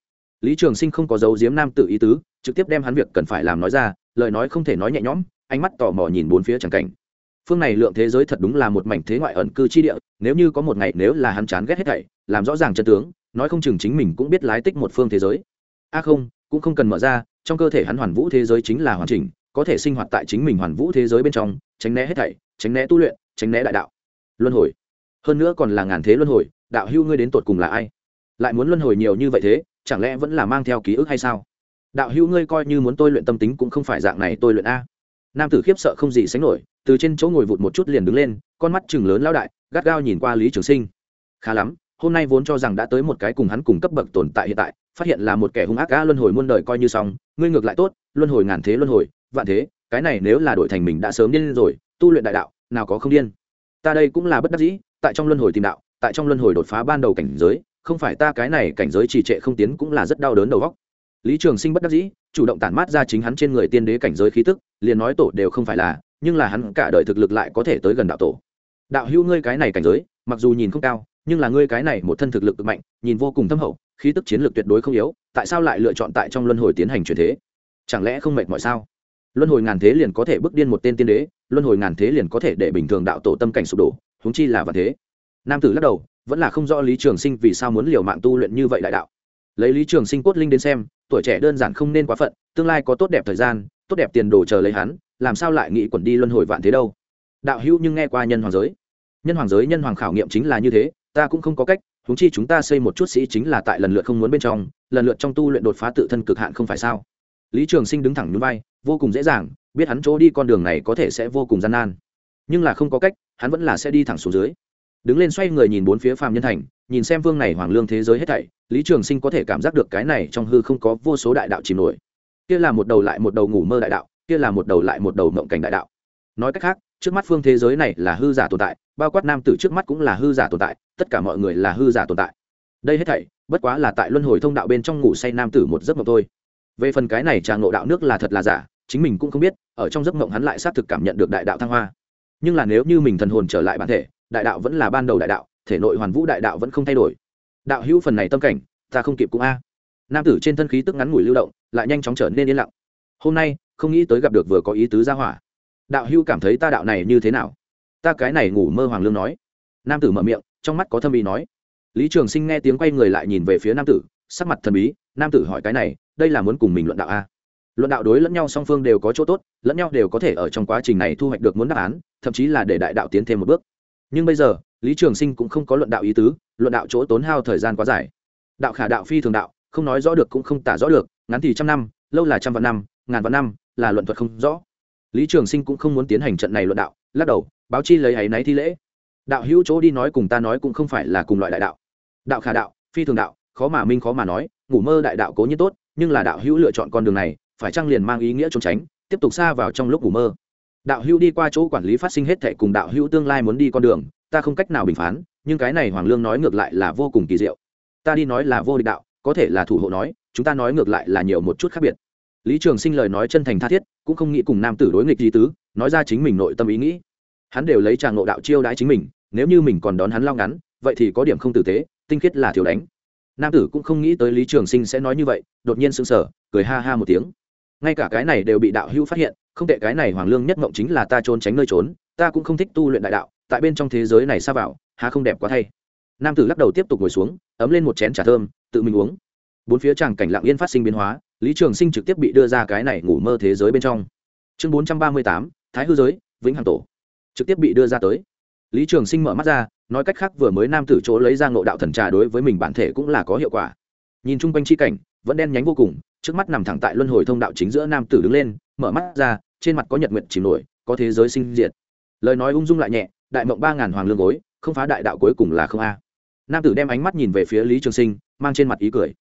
Lý trường sinh không có dấu diếm nam tự ý tứ, trực tiếp đem hắn việc cần phải làm nói ra, lời nói không thể nói nhẹ nhõm, ánh mắt tò mò nhìn bốn phía chẳng cảnh. Phương này lượng thế giới thật đúng là một mảnh thế ngoại ẩn cư chi địa, nếu như có một ngày nếu là hắn chán ghét hết thảy, làm rõ ràng chân tướng nói không chừng chính mình cũng biết lái tích một phương thế giới. A không, cũng không cần mở ra, trong cơ thể hắn hoàn vũ thế giới chính là hoàn chỉnh, có thể sinh hoạt tại chính mình hoàn vũ thế giới bên trong, tránh né hết thảy, tránh né tu luyện, tránh né đại đạo. Luân hồi. Hơn nữa còn là ngàn thế luân hồi, đạo hưu ngươi đến tột cùng là ai? Lại muốn luân hồi nhiều như vậy thế, chẳng lẽ vẫn là mang theo ký ức hay sao? Đạo hưu ngươi coi như muốn tôi luyện tâm tính cũng không phải dạng này tôi luyện a. Nam tử khiếp sợ không gì sánh nổi, từ trên chỗ ngồi vụt một chút liền đứng lên, con mắt chừng lớn lao đại, gắt gao nhìn qua lý trường sinh. Khá lắm hôm nay vốn cho rằng đã tới một cái cùng hắn cùng cấp bậc tồn tại hiện tại, phát hiện là một kẻ hung ác cá luân hồi muôn đời coi như xong, ngươi ngược lại tốt, luân hồi ngàn thế luân hồi, vạn thế, cái này nếu là đổi thành mình đã sớm điên rồi, tu luyện đại đạo, nào có không điên. Ta đây cũng là bất đắc dĩ, tại trong luân hồi tìm đạo, tại trong luân hồi đột phá ban đầu cảnh giới, không phải ta cái này cảnh giới trì trệ không tiến cũng là rất đau đớn đầu góc lý trường sinh bất đắc dĩ, chủ động tản mát ra chính hắn trên người tiên đế cảnh giới khí tức, liền nói tổ đều không phải là, nhưng là hắn cả đời thực lực lại có thể tới gần đạo tổ. Đạo hữu ngươi cái này cảnh giới, mặc dù nhìn không cao nhưng là ngươi cái này một thân thực lực cực mạnh, nhìn vô cùng thâm hậu, khí tức chiến lược tuyệt đối không yếu, tại sao lại lựa chọn tại trong luân hồi tiến hành chuyển thế? Chẳng lẽ không mệt mỏi sao? Luân hồi ngàn thế liền có thể bước điên một tên tiên đế, luân hồi ngàn thế liền có thể để bình thường đạo tổ tâm cảnh sụp đổ húng chi là vật thế. Nam tử lắc đầu, vẫn là không rõ lý trường sinh vì sao muốn liều mạng tu luyện như vậy đại đạo. Lấy lý trường sinh cốt linh đến xem, tuổi trẻ đơn giản không nên quá phận, tương lai có tốt đẹp thời gian, tốt đẹp tiền đồ chờ lấy hắn, làm sao lại nghĩ quẩn đi luân hồi vạn thế đâu? Đạo hữu nhưng nghe qua nhân hoàng giới. Nhân hoàng giới nhân hoàng khảo nghiệm chính là như thế ta cũng không có cách húng chi chúng ta xây một chút sĩ chính là tại lần lượt không muốn bên trong, lần lượt trong tu luyện đột phá tự thân cực hạn không phải sao? Lý trường sinh đứng thẳng núi vai, vô cùng dễ dàng, biết hắn chỗ đi con đường này có thể sẽ vô cùng gian nan. Nhưng là không có cách, hắn vẫn là sẽ đi thẳng xuống dưới. Đứng lên xoay người nhìn bốn phía phàm nhân thành, nhìn xem vương này hoàng lương thế giới hết thảy, lý trường sinh có thể cảm giác được cái này trong hư không có vô số đại đạo chìm nổi. Kia là một đầu lại một đầu ngủ mơ đại đạo, kia là một đầu lại một đầu mộng cảnh đại đạo. Nói cách khác, trước mắt phương thế giới này là hư giả tồn tại, bao quát nam tử trước mắt cũng là hư giả tồn tại tất cả mọi người là hư giả tồn tại. Đây hết thảy, bất quá là tại luân hồi thông đạo bên trong ngủ say nam tử một giấc mộng thôi. Về phần cái này tràng ngộ đạo nước là thật là giả, chính mình cũng không biết, ở trong giấc mộng hắn lại xác thực cảm nhận được đại đạo thăng hoa. Nhưng là nếu như mình thần hồn trở lại bản thể, đại đạo vẫn là ban đầu đại đạo, thể nội hoàn vũ đại đạo vẫn không thay đổi. Đạo hữu phần này tâm cảnh, ta không kịp cũng a. Nam tử trên thân khí tức ngắn ngủi lưu động, lại nhanh chóng trở nên yên lặng. Hôm nay, không nghĩ tới gặp được vừa có ý tứ ra hỏa. Đạo hữu cảm thấy ta đạo này như thế nào? Ta cái này ngủ mơ hoàng lương nói. Nam tử mở miệng trong mắt có thâm ý nói. Lý trường sinh nghe tiếng quay người lại nhìn về phía nam tử, sắc mặt thần bí, nam tử hỏi cái này, đây là muốn cùng mình luận đạo a luận đạo đối lẫn nhau song phương đều có chỗ tốt, lẫn nhau đều có thể ở trong quá trình này thu hoạch được muốn đáp án, thậm chí là để đại đạo tiến thêm một bước. Nhưng bây giờ, lý trường sinh cũng không có luận đạo ý tứ, luận đạo chỗ tốn hao thời gian quá dài. Đạo khả đạo phi thường đạo, không nói rõ được cũng không tả rõ được, ngắn thì trăm năm, lâu là trăm vạn năm, ngàn vạn năm, là luận thuật không rõ. Lý trường sinh cũng không muốn tiến hành trận này luận đạo, lắc đầu, báo chi lấy áy náy thi lễ đạo hữu chỗ đi nói cùng ta nói cũng không phải là cùng loại đại đạo. Đạo khả đạo, phi thường đạo, khó mà minh, khó mà nói, ngủ mơ đại đạo cố nhiên tốt, nhưng là đạo hữu lựa chọn con đường này, phải chăng liền mang ý nghĩa trốn tránh, tiếp tục xa vào trong lúc ngủ mơ. Đạo hữu đi qua chỗ quản lý phát sinh hết thệ cùng đạo hữu tương lai muốn đi con đường, ta không cách nào bình phán, nhưng cái này hoàng lương nói ngược lại là vô cùng kỳ diệu. Ta đi nói là vô địch đạo, có thể là thủ hộ nói, chúng ta nói ngược lại là nhiều một chút khác biệt. Lý trường sinh lời nói chân thành tha thiết, cũng không nghĩ cùng nam tử đối nghịch gì tứ, nói ra chính mình nội tâm ý nghĩ hắn đều lấy chàng ngộ đạo chiêu đãi chính mình, nếu như mình còn đón hắn lao ngắn, vậy thì có điểm không tử tế, tinh khiết là thiếu đánh. Nam tử cũng không nghĩ tới lý trường sinh sẽ nói như vậy, đột nhiên sững sờ, cười ha ha một tiếng. Ngay cả cái này đều bị đạo hữu phát hiện, không tệ cái này hoàng lương nhất mộng chính là ta trốn tránh nơi trốn, ta cũng không thích tu luyện đại đạo, tại bên trong thế giới này xa vào, há không đẹp quá thay. Nam tử lắc đầu tiếp tục ngồi xuống, ấm lên một chén trà thơm, tự mình uống. Bốn phía tràng cảnh lặng yên phát sinh biến hóa, lý trường sinh trực tiếp bị đưa ra cái này ngủ mơ thế giới bên trong. Chương bốn trăm ba mươi tám, thái hư giới, vĩnh hằng tổ trực tiếp bị đưa ra tới. Lý trường sinh mở mắt ra, nói cách khác vừa mới nam tử chỗ lấy ra ngộ đạo thần trà đối với mình bản thể cũng là có hiệu quả. Nhìn chung quanh chi cảnh, vẫn đen nhánh vô cùng, trước mắt nằm thẳng tại luân hồi thông đạo chính giữa nam tử đứng lên, mở mắt ra, trên mặt có nhật nguyện chìm nổi, có thế giới sinh diệt. Lời nói ung dung lại nhẹ, đại mộng ba ngàn hoàng lương gối, không phá đại đạo cuối cùng là không a. Nam tử đem ánh mắt nhìn về phía lý trường sinh, mang trên mặt ý cười.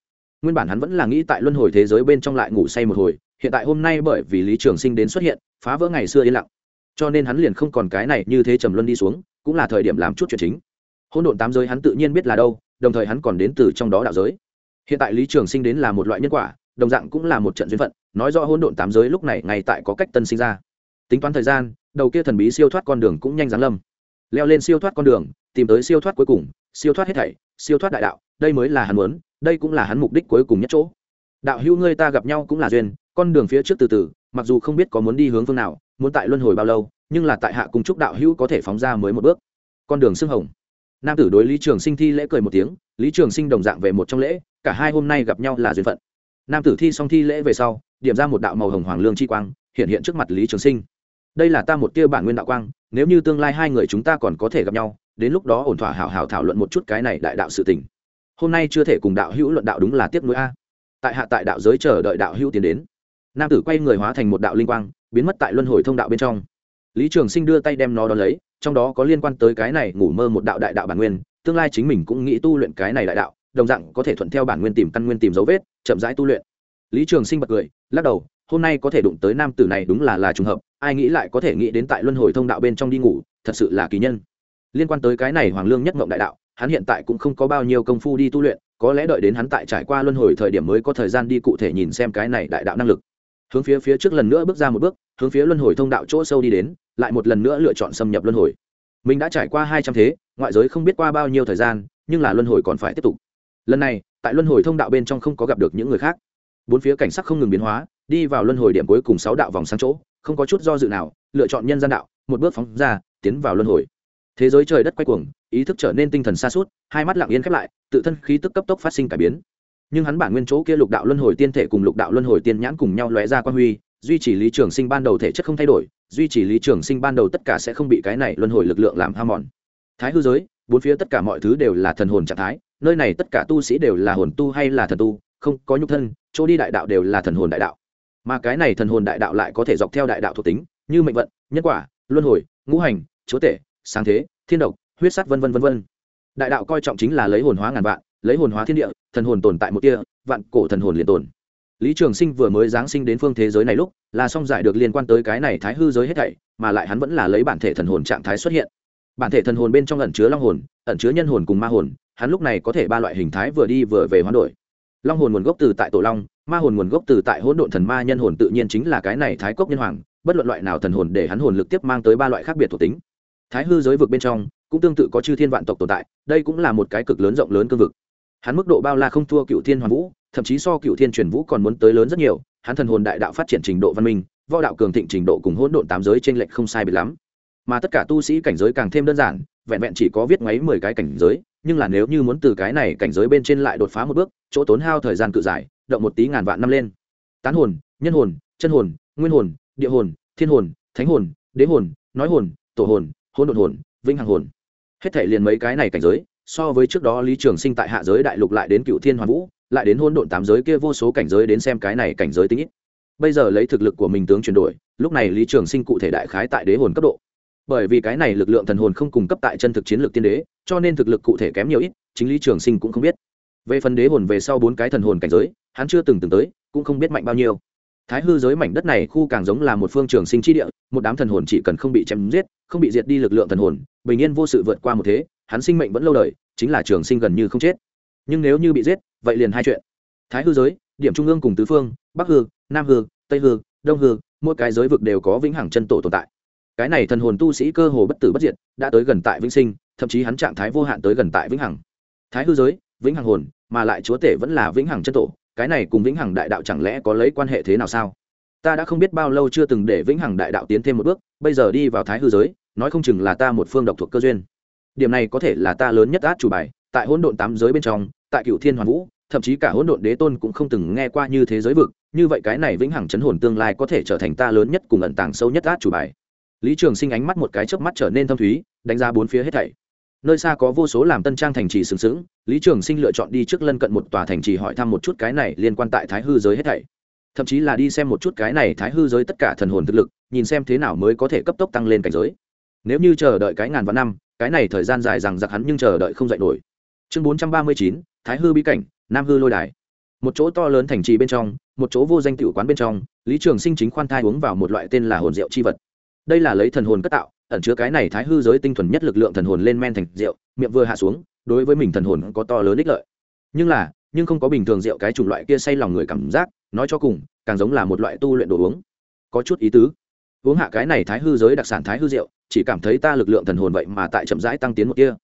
Nguyên bản hắn vẫn là nghĩ tại luân hồi thế giới bên trong lại ngủ say một hồi, hiện tại hôm nay bởi vì lý trường sinh đến xuất hiện, phá vỡ ngày xưa yên lặng cho nên hắn liền không còn cái này như thế trầm luân đi xuống, cũng là thời điểm làm chút chuyện chính. Hôn độn tám giới hắn tự nhiên biết là đâu, đồng thời hắn còn đến từ trong đó đạo giới. Hiện tại lý trường sinh đến là một loại nhân quả, đồng dạng cũng là một trận duyên phận, nói rõ hôn độn tám giới lúc này ngay tại có cách tân sinh ra. Tính toán thời gian, đầu kia thần bí siêu thoát con đường cũng nhanh giáng lâm. Leo lên siêu thoát con đường, tìm tới siêu thoát cuối cùng, siêu thoát hết thảy, siêu thoát đại đạo, đây mới là hắn muốn, đây cũng là hắn mục đích cuối cùng nhất chỗ. Đạo hữu ngươi ta gặp nhau cũng là duyên, con đường phía trước từ từ, mặc dù không biết có muốn đi hướng phương nào muốn tại luân hồi bao lâu, nhưng là tại hạ cùng trúc đạo hữu có thể phóng ra mới một bước. Con đường xương hồng. Nam tử đối lý trường sinh thi lễ cười một tiếng, lý trường sinh đồng dạng về một trong lễ, cả hai hôm nay gặp nhau là duyên phận. Nam tử thi xong thi lễ về sau, điểm ra một đạo màu hồng hoàng lương chi quang, hiện hiện trước mặt lý trường sinh. Đây là ta một tia bản nguyên đạo quang, nếu như tương lai hai người chúng ta còn có thể gặp nhau, đến lúc đó ổn thỏa hảo hảo thảo luận một chút cái này đại đạo sự tình. Hôm nay chưa thể cùng đạo hữu luận đạo đúng là tiếp nối a. Tại hạ tại đạo giới chờ đợi đạo hữu tiến đến nam tử quay người hóa thành một đạo linh quang, biến mất tại luân hồi thông đạo bên trong. Lý trường sinh đưa tay đem nó đón lấy, trong đó có liên quan tới cái này ngủ mơ một đạo đại đạo bản nguyên, tương lai chính mình cũng nghĩ tu luyện cái này đại đạo, đồng dạng có thể thuận theo bản nguyên tìm căn nguyên tìm dấu vết, chậm rãi tu luyện. Lý trường sinh bật cười, lắc đầu, hôm nay có thể đụng tới nam tử này đúng là là trùng hợp, ai nghĩ lại có thể nghĩ đến tại luân hồi thông đạo bên trong đi ngủ, thật sự là kỳ nhân. Liên quan tới cái này hoàng lương nhất mộng đại đạo, hắn hiện tại cũng không có bao nhiêu công phu đi tu luyện, có lẽ đợi đến hắn tại trải qua luân hồi thời điểm mới có thời gian đi cụ thể nhìn xem cái này đại đạo năng lực hướng phía phía trước lần nữa bước ra một bước, hướng phía luân hồi thông đạo chỗ sâu đi đến, lại một lần nữa lựa chọn xâm nhập luân hồi. Mình đã trải qua hai trăm thế, ngoại giới không biết qua bao nhiêu thời gian, nhưng là luân hồi còn phải tiếp tục. Lần này, tại luân hồi thông đạo bên trong không có gặp được những người khác. Bốn phía cảnh sắc không ngừng biến hóa, đi vào luân hồi điểm cuối cùng sáu đạo vòng sáng chỗ, không có chút do dự nào, lựa chọn nhân gian đạo, một bước phóng ra, tiến vào luân hồi. Thế giới trời đất quay cuồng, ý thức trở nên tinh thần xa suốt hai mắt lặng yên khép lại, tự thân khí tức cấp tốc phát sinh cải biến nhưng hắn bản nguyên chỗ kia lục đạo luân hồi tiên thể cùng lục đạo luân hồi tiên nhãn cùng nhau lóe ra quan huy, duy trì lý trường sinh ban đầu thể chất không thay đổi, duy trì lý trường sinh ban đầu tất cả sẽ không bị cái này luân hồi lực lượng làm ham mòn. Thái hư giới, bốn phía tất cả mọi thứ đều là thần hồn trạng thái, nơi này tất cả tu sĩ đều là hồn tu hay là thần tu, không có nhục thân, chỗ đi đại đạo đều là thần hồn đại đạo. Mà cái này thần hồn đại đạo lại có thể dọc theo đại đạo thuộc tính, như mệnh vận, nhân quả, luân hồi, ngũ hành, chúa tể, sáng thế, thiên độc, huyết sắt vân vân vân vân. Đại đạo coi trọng chính là lấy hồn hóa ngàn vạn lấy hồn hóa thiên địa, thần hồn tồn tại một kia, vạn cổ thần hồn liền tồn. Lý trường sinh vừa mới giáng sinh đến phương thế giới này lúc, là song giải được liên quan tới cái này thái hư giới hết thảy, mà lại hắn vẫn là lấy bản thể thần hồn trạng thái xuất hiện. Bản thể thần hồn bên trong ẩn chứa long hồn, ẩn chứa nhân hồn cùng ma hồn, hắn lúc này có thể ba loại hình thái vừa đi vừa về hoán đổi. Long hồn nguồn gốc từ tại tổ long, ma hồn nguồn gốc từ tại hỗn độn thần ma nhân hồn tự nhiên chính là cái này thái cốc nhân hoàng, bất luận loại nào thần hồn để hắn hồn lực tiếp mang tới ba loại khác biệt thuộc tính. Thái hư giới vực bên trong, cũng tương tự có chư thiên vạn tộc tồn tại, đây cũng là một cái cực lớn rộng lớn cương vực hắn mức độ bao la không thua cựu thiên hoàn vũ, thậm chí so cựu thiên truyền vũ còn muốn tới lớn rất nhiều, hắn thần hồn đại đạo phát triển trình độ văn minh, võ đạo cường thịnh trình độ cùng hỗn độn tám giới t r ê n lệch không sai biệt lắm. Mà tất cả tu sĩ cảnh giới càng thêm đơn giản, vẹn vẹn chỉ có viết ngoáy mười cái cảnh giới, nhưng là nếu như muốn từ cái này cảnh giới bên trên lại đột phá một bước, chỗ tốn hao thời gian cự giải, động một tí ngàn vạn năm lên. Tán hồn, nhân hồn, chân hồn, nguyên hồn, địa hồn, thiên hồn, thánh hồn, đế hồn, nói hồn, tổ hồn, hỗn độn hồn, vĩnh hằng hồn. Hết thể liền mấy cái này cảnh giới so với trước đó lý trường sinh tại hạ giới đại lục lại đến cựu thiên hoàn vũ, lại đến hôn độn tám giới kia vô số cảnh giới đến xem cái này cảnh giới tính ít. Bây giờ lấy thực lực của mình tướng chuyển đổi, lúc này lý trường sinh cụ thể đại khái tại đế hồn cấp độ. Bởi vì cái này lực lượng thần hồn không cung cấp tại chân thực chiến lược tiên đế, cho nên thực lực cụ thể kém nhiều ít, chính lý trường sinh cũng không biết. Về phần đế hồn về sau bốn cái thần hồn cảnh giới, hắn chưa từng từng tới, cũng không biết mạnh bao nhiêu. Thái hư giới mảnh đất này khu càng giống là một phương trường sinh tri địa, một đám thần hồn chỉ cần không bị chém giết, không bị diệt đi lực lượng thần hồn, bình yên vô sự vượt qua một thế hắn sinh mệnh vẫn lâu đời, chính là trường sinh gần như không chết. Nhưng nếu như bị giết, vậy liền hai chuyện. Thái hư giới, điểm trung ương cùng tứ phương, bắc hư, nam hư, tây hư, đông hư, mỗi cái giới vực đều có vĩnh hằng chân tổ tồn tại. Cái này thần hồn tu sĩ cơ hồ bất tử bất diệt, đã tới gần tại vĩnh sinh, thậm chí hắn trạng thái vô hạn tới gần tại vĩnh hằng. Thái hư giới, vĩnh hằng hồn, mà lại chúa tể vẫn là vĩnh hằng chân tổ, cái này cùng vĩnh hằng đại đạo chẳng lẽ có lấy quan hệ thế nào sao? Ta đã không biết bao lâu chưa từng để vĩnh hằng đại đạo tiến thêm một bước, bây giờ đi vào thái hư giới, nói không chừng là ta một phương độc thuộc cơ duyên điểm này có thể là ta lớn nhất át chủ bài, tại hỗn độn tám giới bên trong, tại cựu thiên hoàn vũ, thậm chí cả hỗn độn đế tôn cũng không từng nghe qua như thế giới vực, như vậy cái này vĩnh hằng chấn hồn tương lai có thể trở thành ta lớn nhất cùng ẩn tàng sâu nhất át chủ bài. Lý trường sinh ánh mắt một cái chớp mắt trở nên thâm thúy, đánh ra bốn phía hết thảy. Nơi xa có vô số làm tân trang thành trì sừng sững, lý trường sinh lựa chọn đi trước lân cận một tòa thành trì hỏi thăm một chút cái này liên quan tại thái hư giới hết thảy. Thậm chí là đi xem một chút cái này thái hư giới tất cả thần hồn thực lực, nhìn xem thế nào mới có thể cấp tốc tăng lên cảnh giới. Nếu như chờ đợi cái ngàn vạn năm cái này thời gian dài rằng giặc hắn nhưng chờ đợi không dạy nổi. Chương bốn trăm ba mươi chín, thái hư bí cảnh, nam hư lôi đài. Một chỗ to lớn thành trì bên trong, một chỗ vô danh tiểu quán bên trong, lý trường sinh chính khoan thai uống vào một loại tên là hồn rượu chi vật. Đây là lấy thần hồn cất tạo, ẩn chứa cái này thái hư giới tinh thuần nhất lực lượng thần hồn lên men thành rượu, miệng vừa hạ xuống, đối với mình thần hồn có to lớn ích lợi. Nhưng là, nhưng không có bình thường rượu cái chủng loại kia say lòng người cảm giác, nói cho cùng, càng giống là một loại tu luyện đồ uống. Có chút ý tứ uống hạ cái này thái hư giới đặc sản thái hư rượu, chỉ cảm thấy ta lực lượng thần hồn vậy mà tại chậm rãi tăng tiến một tia.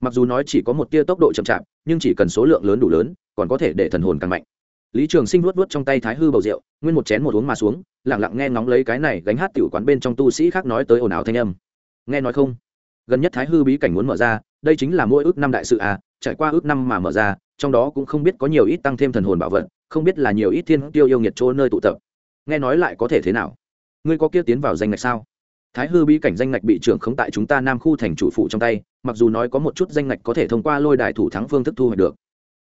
Mặc dù nói chỉ có một tia tốc độ chậm chạp, nhưng chỉ cần số lượng lớn đủ lớn, còn có thể để thần hồn càng mạnh. Lý trường sinh luốt luốt trong tay thái hư bầu rượu, nguyên một chén một uống mà xuống lẳng lặng nghe ngóng lấy cái này gánh hát tiểu quán bên trong tu sĩ khác nói tới ồn ào thanh âm. Nghe nói không? Gần nhất thái hư bí cảnh muốn mở ra, đây chính là mỗi ước năm đại sự à trải qua ước năm mà mở ra, trong đó cũng không biết có nhiều ít tăng thêm thần hồn bảo vật, không biết là nhiều ít thiên tiêu yêu nghiệt chỗ nơi tụ tập. Nghe nói lại có thể thế nào? Ngươi có kia tiến vào danh ngạch sao? Thái hư bí cảnh danh ngạch bị trưởng không tại chúng ta nam khu thành chủ phụ trong tay, mặc dù nói có một chút danh ngạch có thể thông qua lôi đài thủ thắng phương thức thu hoạch được,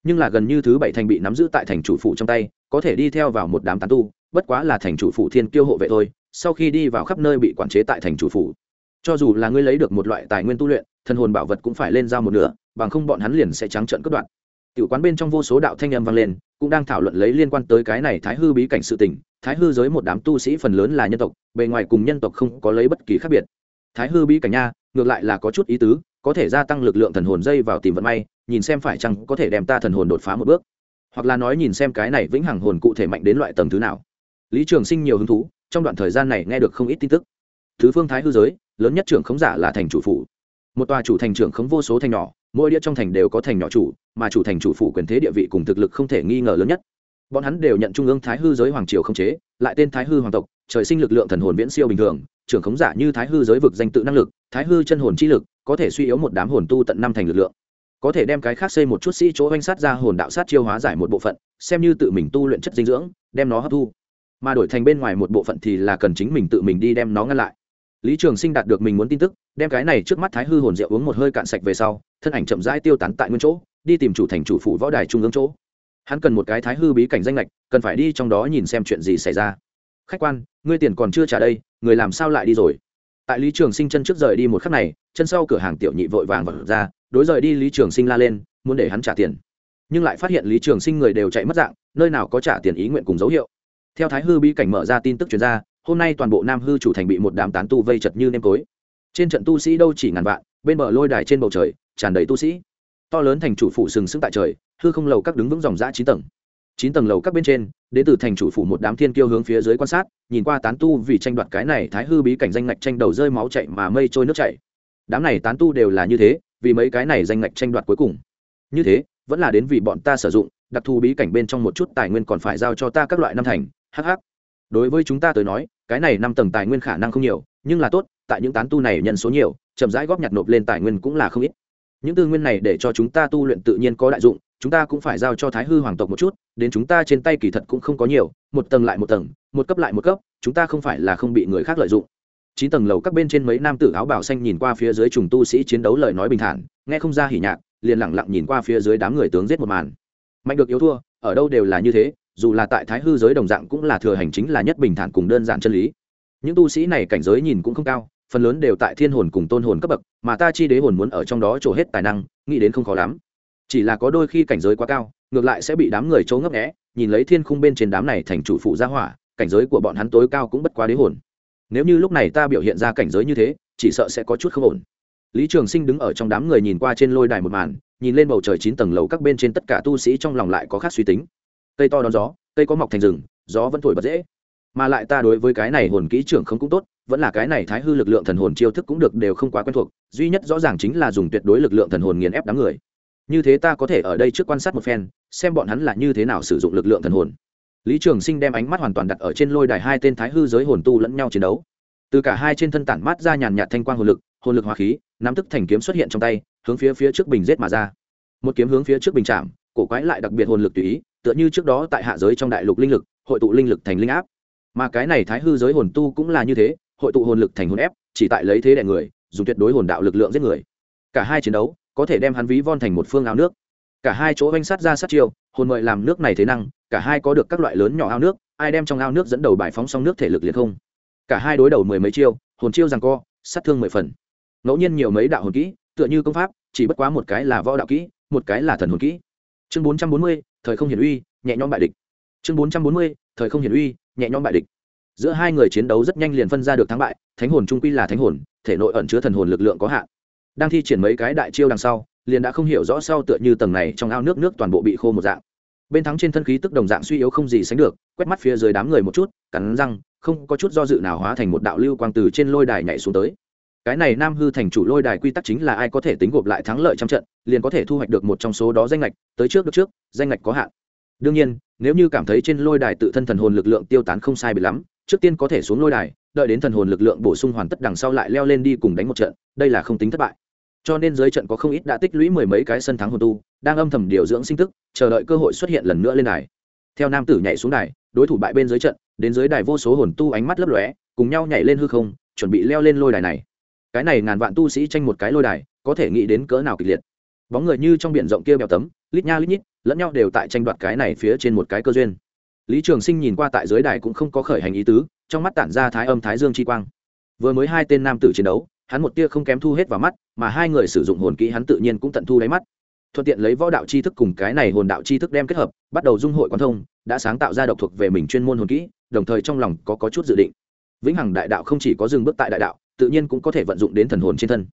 nhưng là gần như thứ bảy thành bị nắm giữ tại thành chủ phụ trong tay, có thể đi theo vào một đám tán tu, bất quá là thành chủ phụ thiên kiêu hộ vệ thôi, sau khi đi vào khắp nơi bị quản chế tại thành chủ phụ. Cho dù là ngươi lấy được một loại tài nguyên tu luyện thân hồn bảo vật cũng phải lên giao một nửa, bằng không bọn hắn liền sẽ trắng trợn cướp đoạn tiểu quán bên trong vô số đạo thanh âm vang lên, cũng đang thảo luận lấy liên quan tới cái này thái hư bí cảnh sự tình. Thái hư giới một đám tu sĩ phần lớn là nhân tộc, bề ngoài cùng nhân tộc không có lấy bất kỳ khác biệt. Thái hư bí cảnh nha, ngược lại là có chút ý tứ, có thể gia tăng lực lượng thần hồn dây vào tìm vận may, nhìn xem phải chăng có thể đem ta thần hồn đột phá một bước. Hoặc là nói nhìn xem cái này vĩnh hằng hồn cụ thể mạnh đến loại tầng thứ nào. Lý trường sinh nhiều hứng thú, trong đoạn thời gian này nghe được không ít tin tức. Thứ phương thái hư giới, lớn nhất trưởng khống giả là thành chủ phủ. Một tòa chủ thành trưởng khống vô số thành nhỏ mỗi đĩa trong thành đều có thành nhỏ chủ, mà chủ thành chủ phủ quyền thế địa vị cùng thực lực không thể nghi ngờ lớn nhất. Bọn hắn đều nhận trung ương thái hư giới hoàng triều không chế, lại tên thái hư hoàng tộc, trời sinh lực lượng thần hồn viễn siêu bình thường, trưởng khống giả như thái hư giới vực danh tự năng lực, thái hư chân hồn chi lực, có thể suy yếu một đám hồn tu tận năm thành lực lượng. Có thể đem cái khác xây một chút sĩ chỗ oanh sát ra hồn đạo sát chiêu hóa giải một bộ phận, xem như tự mình tu luyện chất dinh dưỡng, đem nó hấp thu. Mà đổi thành bên ngoài một bộ phận thì là cần chính mình tự mình đi đem nó ngăn lại lý trường sinh đạt được mình muốn tin tức, đem cái này trước mắt thái hư hồn rượu uống một hơi cạn sạch về sau, thân ảnh chậm rãi tiêu tán tại nguyên chỗ, đi tìm chủ thành chủ phủ võ đài trung ương chỗ. Hắn cần một cái thái hư bí cảnh danh lệch cần phải đi trong đó nhìn xem chuyện gì xảy ra. Khách quan, ngươi tiền còn chưa trả đây, người làm sao lại đi rồi? Tại lý trường sinh chân trước rời đi một khắc này, chân sau cửa hàng tiểu nhị vội vàng vật ra, đối rời đi lý trường sinh la lên, muốn để hắn trả tiền. Nhưng lại phát hiện lý trường sinh người đều chạy mất dạng, nơi nào có trả tiền ý nguyện cùng dấu hiệu. Theo thái hư bí cảnh mở ra tin tức truyền ra hôm nay toàn bộ nam hư chủ thành bị một đám tán tu vây chật như nêm tối. Trên trận tu sĩ đâu chỉ ngàn vạn, bên bờ lôi đài trên bầu trời, tràn đầy tu sĩ. To lớn thành chủ phủ sừng sững tại trời, hư không lầu các đứng vững dòng giã chín tầng. Chín tầng lầu các bên trên, đến từ thành chủ phủ một đám thiên kiêu hướng phía dưới quan sát, nhìn qua tán tu vì tranh đoạt cái này thái hư bí cảnh danh ngạch tranh đầu rơi máu chạy mà mây trôi nước chảy. Đám này tán tu đều là như thế, vì mấy cái này danh ngạch tranh đoạt cuối cùng. Như thế, vẫn là đến vì bọn ta sử dụng, đặc thù bí cảnh bên trong một chút tài nguyên còn phải giao cho ta các loại năm thành. Hh đối với chúng ta tới nói, cái này năm tầng tài nguyên khả năng không nhiều, nhưng là tốt, tại những tán tu này nhận số nhiều, chậm rãi góp nhặt nộp lên tài nguyên cũng là không ít. Những tư nguyên này để cho chúng ta tu luyện tự nhiên có đại dụng, chúng ta cũng phải giao cho thái hư hoàng tộc một chút, đến chúng ta trên tay kỳ thật cũng không có nhiều, một tầng lại một tầng, một cấp lại một cấp, chúng ta không phải là không bị người khác lợi dụng. Chín tầng lầu các bên trên mấy nam tử áo bảo xanh nhìn qua phía dưới trùng tu sĩ chiến đấu lời nói bình thản, nghe không ra hỉ nhạc, liền lẳng lặng nhìn qua phía dưới đám người tướng giết một màn. Mạnh được yếu thua, ở đâu đều là như thế dù là tại thái hư giới đồng dạng cũng là thừa hành chính là nhất bình thản cùng đơn giản chân lý. Những tu sĩ này cảnh giới nhìn cũng không cao, phần lớn đều tại thiên hồn cùng tôn hồn cấp bậc, mà ta chi đế hồn muốn ở trong đó trổ hết tài năng, nghĩ đến không khó lắm. Chỉ là có đôi khi cảnh giới quá cao, ngược lại sẽ bị đám người trố ngấp nghẽ nhìn lấy thiên khung bên trên đám này thành chủ phụ gia hỏa, cảnh giới của bọn hắn tối cao cũng bất quá đế hồn. Nếu như lúc này ta biểu hiện ra cảnh giới như thế, chỉ sợ sẽ có chút không ổn. Lý trường sinh đứng ở trong đám người nhìn qua trên lôi đài một màn, nhìn lên bầu trời chín tầng lầu các bên trên tất cả tu sĩ trong lòng lại có khác suy tính cây to đón gió, cây có mọc thành rừng, gió vẫn thổi bật dễ. Mà lại ta đối với cái này hồn kỹ trưởng không cũng tốt, vẫn là cái này thái hư lực lượng thần hồn chiêu thức cũng được đều không quá quen thuộc, duy nhất rõ ràng chính là dùng tuyệt đối lực lượng thần hồn nghiền ép đám người. Như thế ta có thể ở đây trước quan sát một phen, xem bọn hắn là như thế nào sử dụng lực lượng thần hồn. Lý trường sinh đem ánh mắt hoàn toàn đặt ở trên lôi đài hai tên thái hư giới hồn tu lẫn nhau chiến đấu. Từ cả hai trên thân tản mát ra nhàn nhạt thanh quang hồn lực hồn lực hòa khí, nắm tức thành kiếm xuất hiện trong tay, hướng phía phía trước bình giết mà ra. Một kiếm hướng phía trước bình chạm cổ quái lại đặc biệt hồn lực tùy ý, tựa như trước đó tại hạ giới trong đại lục linh lực, hội tụ linh lực thành linh áp. Mà cái này thái hư giới hồn tu cũng là như thế, hội tụ hồn lực thành hồn ép, chỉ tại lấy thế đẻ người, dùng tuyệt đối hồn đạo lực lượng giết người. Cả hai chiến đấu, có thể đem hắn ví von thành một phương ao nước. Cả hai chỗ oanh sát ra sát chiêu, hồn mời làm nước này thế năng, cả hai có được các loại lớn nhỏ ao nước, ai đem trong ao nước dẫn đầu bài phóng xong nước thể lực liệt không. Cả hai đối đầu mười mấy chiêu, hồn chiêu rằng co, sát thương mười phần. Ngẫu nhiên nhiều mấy đạo hồn kỹ, tựa như công pháp, chỉ bất quá một cái là võ đạo kỹ, một cái là thần hồn kỹ chương bốn trăm bốn mươi, thời không hiển uy, nhẹ nhõm bại địch. Chương bốn trăm bốn mươi, thời không hiển uy, nhẹ nhõm bại địch. Giữa hai người chiến đấu rất nhanh liền phân ra được thắng bại, thánh hồn trung quy là thánh hồn, thể nội ẩn chứa thần hồn lực lượng có hạn. Đang thi triển mấy cái đại chiêu đằng sau, liền đã không hiểu rõ sau tựa như tầng này trong ao nước nước toàn bộ bị khô một dạng. Bên thắng trên thân khí tức đồng dạng suy yếu không gì sánh được, quét mắt phía dưới đám người một chút, cắn răng, không có chút do dự nào hóa thành một đạo lưu quang từ trên lôi đài nhảy xuống tới cái này nam hư thành chủ lôi đài quy tắc chính là ai có thể tính gộp lại thắng lợi trong trận, liền có thể thu hoạch được một trong số đó danh lệch tới trước được trước, danh lệch có hạn. Đương nhiên, nếu như cảm thấy trên lôi đài tự thân thần hồn lực lượng tiêu tán không sai bị lắm, trước tiên có thể xuống lôi đài, đợi đến thần hồn lực lượng bổ sung hoàn tất đằng sau lại leo lên đi cùng đánh một trận, đây là không tính thất bại. Cho nên dưới trận có không ít đã tích lũy mười mấy cái sân thắng hồn tu, đang âm thầm điều dưỡng sinh thức chờ đợi cơ hội xuất hiện lần nữa lên đài. Theo nam tử nhảy xuống đài, đối thủ bại bên dưới trận, đến dưới đài vô số hồn tu ánh mắt lấp lóe, cùng nhau nhảy lên hư không, chuẩn bị leo lên lôi đài này cái này ngàn vạn tu sĩ tranh một cái lôi đài có thể nghĩ đến cỡ nào kịch liệt. Bóng người như trong biển rộng kia bèo tấm lít nha lít nhít lẫn nhau đều tại tranh đoạt cái này phía trên một cái cơ duyên. Lý trường sinh nhìn qua tại dưới đài cũng không có khởi hành ý tứ trong mắt tản ra thái âm thái dương chi quang. Vừa mới hai tên nam tử chiến đấu hắn một tia không kém thu hết vào mắt mà hai người sử dụng hồn kỹ hắn tự nhiên cũng tận thu đáy mắt. Thuận tiện lấy võ đạo chi thức cùng cái này hồn đạo chi thức đem kết hợp bắt đầu dung hội quan thông đã sáng tạo ra độc thuộc về mình chuyên môn hồn kỹ đồng thời trong lòng có, có chút dự định. Vĩnh hằng đại đạo không chỉ có dừng bước tại đại đạo tự nhiên cũng có thể vận dụng đến thần hồn trên thân.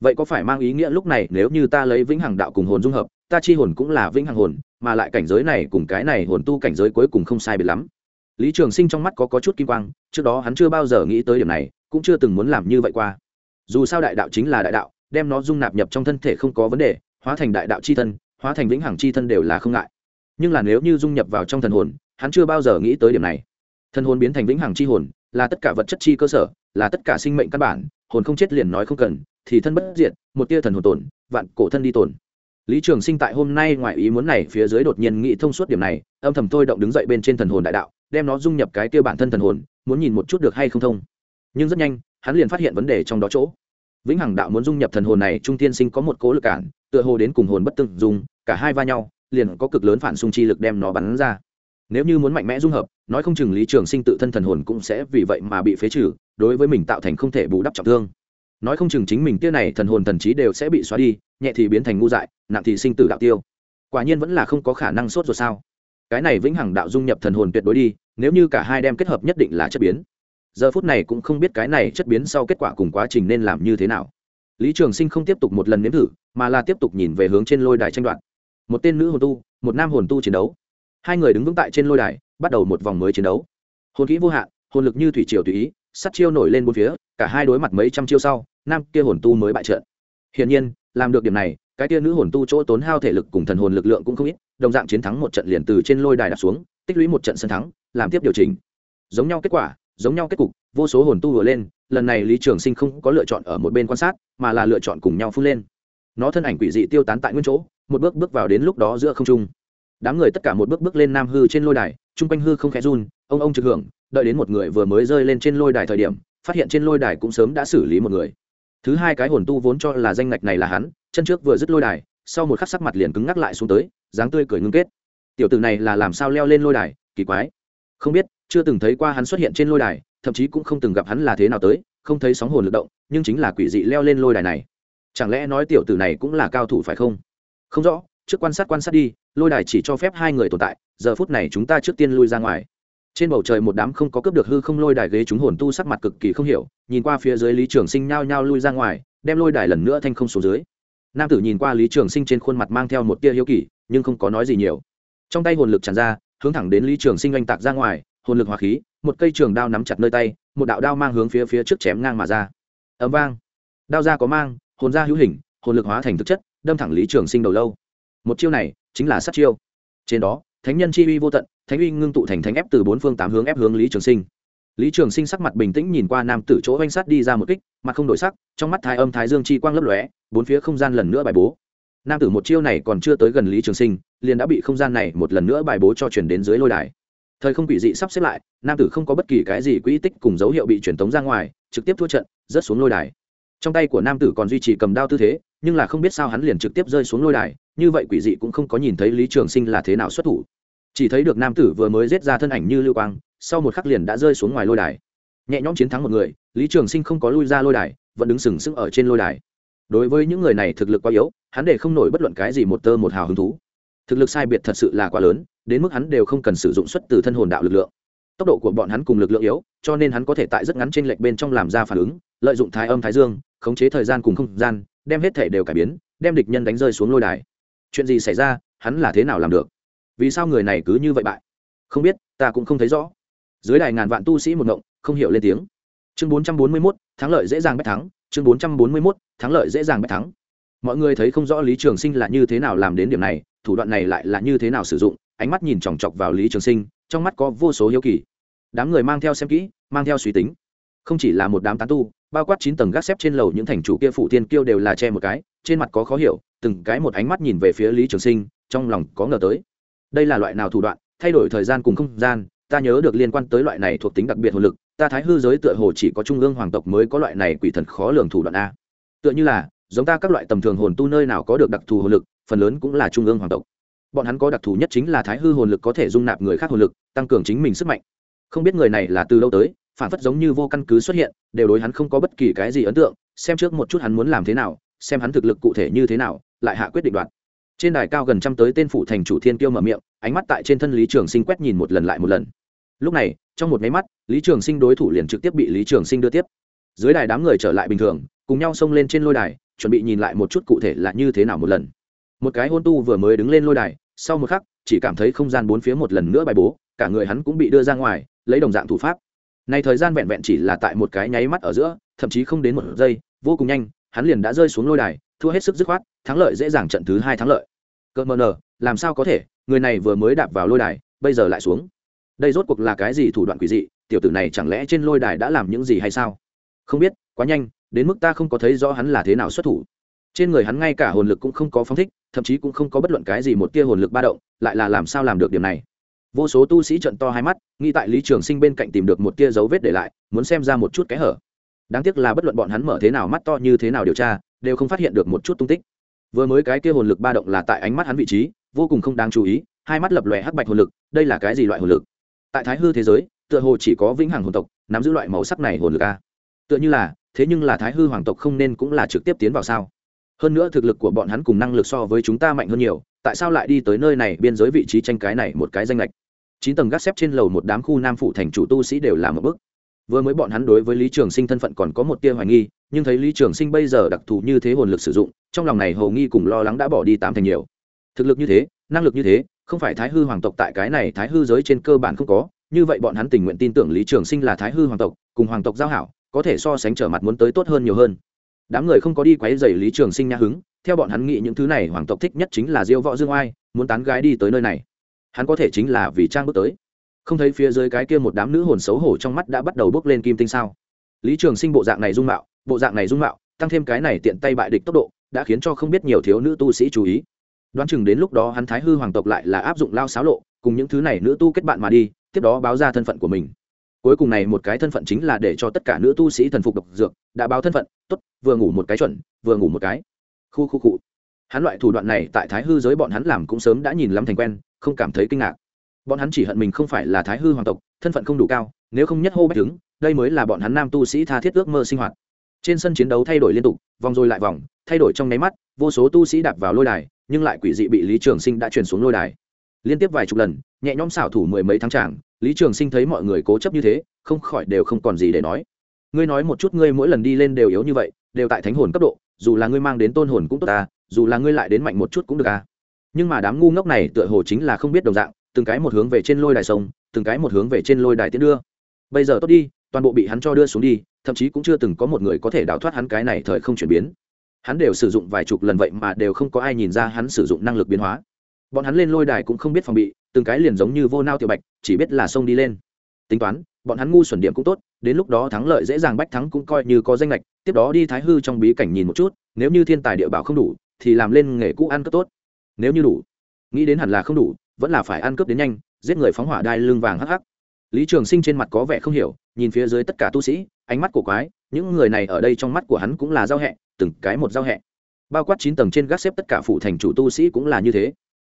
Vậy có phải mang ý nghĩa lúc này nếu như ta lấy vĩnh hằng đạo cùng hồn dung hợp ta chi hồn cũng là vĩnh hằng hồn mà lại cảnh giới này cùng cái này hồn tu cảnh giới cuối cùng không sai biệt lắm? Lý trường sinh trong mắt có, có chút kim quang trước đó hắn chưa bao giờ nghĩ tới điểm này cũng chưa từng muốn làm như vậy qua. Dù sao đại đạo chính là đại đạo đem nó dung nạp nhập trong thân thể không có vấn đề hóa thành đại đạo c h i thân hóa thành vĩnh hằng c h i thân đều là không ngại. Nhưng là nếu như dung nhập vào trong thần hồn hắn chưa bao giờ nghĩ tới điểm này. Thần hồn biến thành vĩnh hằng c h i hồn là tất cả vật chất chi cơ sở là tất cả sinh mệnh căn bản hồn không chết liền nói không cần thì thân bất diệt một tia thần hồn tổn vạn cổ thân đi tổn lý trường sinh tại hôm nay ngoài ý muốn này phía dưới đột nhiên nghĩ thông suốt điểm này âm thầm thôi động đứng dậy bên trên thần hồn đại đạo đem nó dung nhập cái kia bản thân thần hồn muốn nhìn một chút được hay không thông. Nhưng rất nhanh hắn liền phát hiện vấn đề trong đó chỗ. Vĩnh hằng đạo muốn dung nhập thần hồn này trung tiên sinh có một cố lực cản tựa hồ đến cùng hồn bất tương dung, cả hai va nhau liền có cực lớn phản xung chi lực đem nó bắn ra nếu như muốn mạnh mẽ dung hợp, nói không chừng lý trường sinh tự thân thần hồn cũng sẽ vì vậy mà bị phế trừ, đối với mình tạo thành không thể bù đắp trọng thương. Nói không chừng chính mình tia này thần hồn thần trí đều sẽ bị xóa đi, nhẹ thì biến thành ngu dại, nặng thì sinh tử đạo tiêu. Quả nhiên vẫn là không có khả năng sốt rồi sao. Cái này vĩnh hằng đạo dung nhập thần hồn tuyệt đối đi, nếu như cả hai đem kết hợp nhất định là chất biến. Giờ phút này cũng không biết cái này chất biến sau kết quả cùng quá trình nên làm như thế nào. Lý trường sinh không tiếp tục một lần nếm thử, mà là tiếp tục nhìn về hướng trên lôi đài tranh đoạt. Một tên nữ hồn tu, một nam hồn tu chiến đấu hai người đứng vững tại trên lôi đài, bắt đầu một vòng mới chiến đấu. Hồn kỹ vô hạn, hồn lực như thủy triều tùy ý, sắt chiêu nổi lên bốn phía, cả hai đối mặt mấy trăm chiêu sau, nam kia hồn tu mới bại trận. Hiển nhiên, làm được điểm này, cái kia nữ hồn tu chỗ tốn hao thể lực cùng thần hồn lực lượng cũng không ít, đồng dạng chiến thắng một trận liền từ trên lôi đài đặt xuống, tích lũy một trận sân thắng, làm tiếp điều chỉnh. Giống nhau kết quả, giống nhau kết cục, vô số hồn tu vừa lên, lần này lý trường sinh không có lựa chọn ở một bên quan sát, mà là lựa chọn cùng nhau phun lên. Nó thân ảnh quỷ dị tiêu tán tại nguyên chỗ, một bước bước vào đến lúc đó giữa không trung đám người tất cả một bước bước lên nam hư trên lôi đài, chung quanh hư không khẽ run, ông ông trực hưởng, đợi đến một người vừa mới rơi lên trên lôi đài thời điểm, phát hiện trên lôi đài cũng sớm đã xử lý một người. Thứ hai cái hồn tu vốn cho là danh ngạch này là hắn, chân trước vừa dứt lôi đài, sau một khắc sắc mặt liền cứng ngắc lại xuống tới, dáng tươi cười ngưng kết. Tiểu tử này là làm sao leo lên lôi đài, kỳ quái. Không biết, chưa từng thấy qua hắn xuất hiện trên lôi đài, thậm chí cũng không từng gặp hắn là thế nào tới, không thấy sóng hồn lực động, nhưng chính là quỷ dị leo lên lôi đài này. Chẳng lẽ nói tiểu tử này cũng là cao thủ phải không? Không rõ trước quan sát quan sát đi, lôi đài chỉ cho phép hai người tồn tại, giờ phút này chúng ta trước tiên lui ra ngoài. Trên bầu trời một đám không có cướp được hư không lôi đài ghế chúng hồn tu sắc mặt cực kỳ không hiểu, nhìn qua phía dưới lý trường sinh nhao nhao lui ra ngoài, đem lôi đài lần nữa thanh không xuống dưới. Nam tử nhìn qua lý trường sinh trên khuôn mặt mang theo một tia hiếu kỳ, nhưng không có nói gì nhiều. Trong tay hồn lực tràn ra, hướng thẳng đến lý trường sinh oanh tạc ra ngoài, hồn lực hòa khí, một cây trường đao nắm chặt nơi tay, một đạo đao mang hướng phía phía trước chém ngang mà ra. Ấm vang. Đao ra có mang, hồn ra hữu hình, hồn lực hóa thành thực chất, đâm thẳng lý trường sinh đầu lâu một chiêu này chính là sát chiêu. Trên đó, thánh nhân chi uy vô tận, thánh uy ngưng tụ thành thánh ép từ bốn phương tám hướng ép hướng lý trường sinh. Lý trường sinh sắc mặt bình tĩnh nhìn qua nam tử chỗ oanh sát đi ra một kích, mặt không đổi sắc, trong mắt thái âm thái dương chi quang lấp lóe, bốn phía không gian lần nữa bài bố. Nam tử một chiêu này còn chưa tới gần lý trường sinh, liền đã bị không gian này một lần nữa bài bố cho chuyển đến dưới lôi đài. Thời không quỷ dị sắp xếp lại, nam tử không có bất kỳ cái gì quỹ tích cùng dấu hiệu bị truyền tống ra ngoài, trực tiếp thua trận, rớt xuống lôi đài. Trong tay của nam tử còn duy trì cầm đao tư thế, nhưng là không biết sao hắn liền trực tiếp rơi xuống lôi đài như vậy quỷ dị cũng không có nhìn thấy lý trường sinh là thế nào xuất thủ. Chỉ thấy được nam tử vừa mới giết ra thân ảnh như lưu quang, sau một khắc liền đã rơi xuống ngoài lôi đài. Nhẹ nhõm chiến thắng một người, lý trường sinh không có lui ra lôi đài, vẫn đứng sừng sững ở trên lôi đài. Đối với những người này thực lực quá yếu, hắn để không nổi bất luận cái gì một tơ một hào hứng thú. Thực lực sai biệt thật sự là quá lớn, đến mức hắn đều không cần sử dụng xuất từ thân hồn đạo lực lượng. Tốc độ của bọn hắn cùng lực lượng yếu, cho nên hắn có thể tại rất ngắn trên lệch bên trong làm ra phản ứng, lợi dụng thái âm thái dương, khống chế thời gian cùng không gian, đem hết thể đều cải biến, đem địch nhân đánh rơi xuống lôi đài chuyện gì xảy ra, hắn là thế nào làm được? Vì sao người này cứ như vậy bại? Không biết, ta cũng không thấy rõ. Dưới đài ngàn vạn tu sĩ một ngộng, không hiểu lên tiếng. Chương bốn trăm bốn mươi mốt, thắng lợi dễ dàng bách thắng. Chương bốn trăm bốn mươi mốt, thắng lợi dễ dàng bách thắng. Mọi người thấy không rõ lý trường sinh là như thế nào làm đến điểm này, thủ đoạn này lại là như thế nào sử dụng, ánh mắt nhìn chòng chọc vào lý trường sinh, trong mắt có vô số hiếu kỳ. Đám người mang theo xem kỹ, mang theo suy tính. Không chỉ là một đám tán tu, bao quát chín tầng gác xếp trên lầu những thành chủ kia phụ tiên kiêu đều là che một cái, trên mặt có khó hiểu từng cái một ánh mắt nhìn về phía lý trường sinh, trong lòng có ngờ tới. Đây là loại nào thủ đoạn, thay đổi thời gian cùng không gian, ta nhớ được liên quan tới loại này thuộc tính đặc biệt hồn lực, ta thái hư giới tựa hồ chỉ có trung ương hoàng tộc mới có loại này quỷ thần khó lường thủ đoạn a. Tựa như là, giống ta các loại tầm thường hồn tu nơi nào có được đặc thù hồn lực, phần lớn cũng là trung ương hoàng tộc. Bọn hắn có đặc thù nhất chính là thái hư hồn lực có thể dung nạp người khác hồn lực, tăng cường chính mình sức mạnh. Không biết người này là từ đâu tới, phản phất giống như vô căn cứ xuất hiện, đều đối hắn không có bất kỳ cái gì ấn tượng, xem trước một chút hắn muốn làm thế nào, xem hắn thực lực cụ thể như thế nào lại hạ quyết định đoạt. Trên đài cao gần trăm tới tên phụ thành chủ thiên kiêu mở miệng, ánh mắt tại trên thân lý trường sinh quét nhìn một lần lại một lần. Lúc này, trong một máy mắt, lý trường sinh đối thủ liền trực tiếp bị lý trường sinh đưa tiếp. Dưới đài đám người trở lại bình thường, cùng nhau xông lên trên lôi đài, chuẩn bị nhìn lại một chút cụ thể là như thế nào một lần. Một cái hôn tu vừa mới đứng lên lôi đài, sau một khắc, chỉ cảm thấy không gian bốn phía một lần nữa bài bố, cả người hắn cũng bị đưa ra ngoài, lấy đồng dạng thủ pháp. Này thời gian vẹn vẹn chỉ là tại một cái nháy mắt ở giữa, thậm chí không đến một giây, vô cùng nhanh, hắn liền đã rơi xuống lôi đài thua hết sức dứt khoát, thắng lợi dễ dàng trận thứ hai thắng lợi. Cỡ mờ nờ, làm sao có thể, người này vừa mới đạp vào lôi đài, bây giờ lại xuống. Đây rốt cuộc là cái gì thủ đoạn quỷ dị, tiểu tử này chẳng lẽ trên lôi đài đã làm những gì hay sao? Không biết, quá nhanh, đến mức ta không có thấy rõ hắn là thế nào xuất thủ. Trên người hắn ngay cả hồn lực cũng không có phóng thích, thậm chí cũng không có bất luận cái gì một tia hồn lực ba động, lại là làm sao làm được điểm này? Vô số tu sĩ trận to hai mắt, nghĩ tại lý trường sinh bên cạnh tìm được một tia dấu vết để lại, muốn xem ra một chút kẽ hở. Đáng tiếc là bất luận bọn hắn mở thế nào mắt to như thế nào điều tra đều không phát hiện được một chút tung tích. Vừa mới cái kia hồn lực ba động là tại ánh mắt hắn vị trí, vô cùng không đáng chú ý, hai mắt lập lòe hắc bạch hồn lực, đây là cái gì loại hồn lực? Tại thái hư thế giới, tựa hồ chỉ có vĩnh hằng hồn tộc nắm giữ loại màu sắc này hồn lực a. Tựa như là, thế nhưng là thái hư hoàng tộc không nên cũng là trực tiếp tiến vào sao? Hơn nữa thực lực của bọn hắn cùng năng lực so với chúng ta mạnh hơn nhiều, tại sao lại đi tới nơi này biên giới vị trí tranh cái này một cái danh lệch? Chín tầng gác xếp trên lầu một đám khu nam phụ thành chủ tu sĩ đều làm một bức vừa mới bọn hắn đối với lý trường sinh thân phận còn có một tia hoài nghi, nhưng thấy lý trường sinh bây giờ đặc thù như thế hồn lực sử dụng, trong lòng này hầu nghi cùng lo lắng đã bỏ đi tám thành nhiều. Thực lực như thế, năng lực như thế, không phải thái hư hoàng tộc tại cái này thái hư giới trên cơ bản không có, như vậy bọn hắn tình nguyện tin tưởng lý trường sinh là thái hư hoàng tộc, cùng hoàng tộc giao hảo, có thể so sánh trở mặt muốn tới tốt hơn nhiều hơn. Đám người không có đi quấy dày lý trường sinh nhã hứng, theo bọn hắn nghĩ những thứ này hoàng tộc thích nhất chính là diêu võ dương oai, muốn tán gái đi tới nơi này. Hắn có thể chính là vì trang bước tới không thấy phía dưới cái kia một đám nữ hồn xấu hổ trong mắt đã bắt đầu bước lên kim tinh sao? Lý trường sinh bộ dạng này dung mạo, bộ dạng này dung mạo, tăng thêm cái này tiện tay bại địch tốc độ, đã khiến cho không biết nhiều thiếu nữ tu sĩ chú ý. Đoán chừng đến lúc đó hắn thái hư hoàng tộc lại là áp dụng lao xáo lộ, cùng những thứ này nữ tu kết bạn mà đi, tiếp đó báo ra thân phận của mình. Cuối cùng này một cái thân phận chính là để cho tất cả nữ tu sĩ thần phục độc dược, đã báo thân phận, tốt, vừa ngủ một cái chuẩn, vừa ngủ một cái. Khu khu cụ hắn loại thủ đoạn này tại thái hư giới bọn hắn làm cũng sớm đã nhìn lắm thành quen, không cảm thấy kinh ngạc bọn hắn chỉ hận mình không phải là thái hư hoàng tộc, thân phận không đủ cao, nếu không nhất hô bách đứng đây mới là bọn hắn nam tu sĩ tha thiết ước mơ sinh hoạt. Trên sân chiến đấu thay đổi liên tục, vòng rồi lại vòng, thay đổi trong nháy mắt, vô số tu sĩ đạp vào lôi đài, nhưng lại quỷ dị bị lý trường sinh đã chuyển xuống lôi đài. Liên tiếp vài chục lần, nhẹ nhõm xảo thủ mười mấy tháng tràng, lý trường sinh thấy mọi người cố chấp như thế, không khỏi đều không còn gì để nói. Ngươi nói một chút, ngươi mỗi lần đi lên đều yếu như vậy, đều tại thánh hồn cấp độ, dù là ngươi mang đến tôn hồn cũng tốt ta, dù là ngươi lại đến mạnh một chút cũng được à. Nhưng mà đám ngu ngốc này tựa hồ chính là không biết đồng dạng từng cái một hướng về trên lôi đài sông, từng cái một hướng về trên lôi đài tiến đưa. Bây giờ tốt đi, toàn bộ bị hắn cho đưa xuống đi, thậm chí cũng chưa từng có một người có thể đào thoát hắn cái này thời không chuyển biến. Hắn đều sử dụng vài chục lần vậy mà đều không có ai nhìn ra hắn sử dụng năng lực biến hóa. Bọn hắn lên lôi đài cũng không biết phòng bị, từng cái liền giống như vô nao tiểu bạch, chỉ biết là sông đi lên. Tính toán, bọn hắn ngu xuẩn điểm cũng tốt, đến lúc đó thắng lợi dễ dàng bách thắng cũng coi như có danh lệch, tiếp đó đi thái hư trong bí cảnh nhìn một chút, nếu như thiên tài địa bảo không đủ, thì làm lên nghề cũ ăn cướp tốt. Nếu như đủ, nghĩ đến hẳn là không đủ vẫn là phải ăn cướp đến nhanh, giết người phóng hỏa đai lưng vàng hắc hắc. Lý trường sinh trên mặt có vẻ không hiểu, nhìn phía dưới tất cả tu sĩ, ánh mắt của quái, những người này ở đây trong mắt của hắn cũng là giao hẹ, từng cái một giao hẹ. Bao quát chín tầng trên gác xếp tất cả phụ thành chủ tu sĩ cũng là như thế.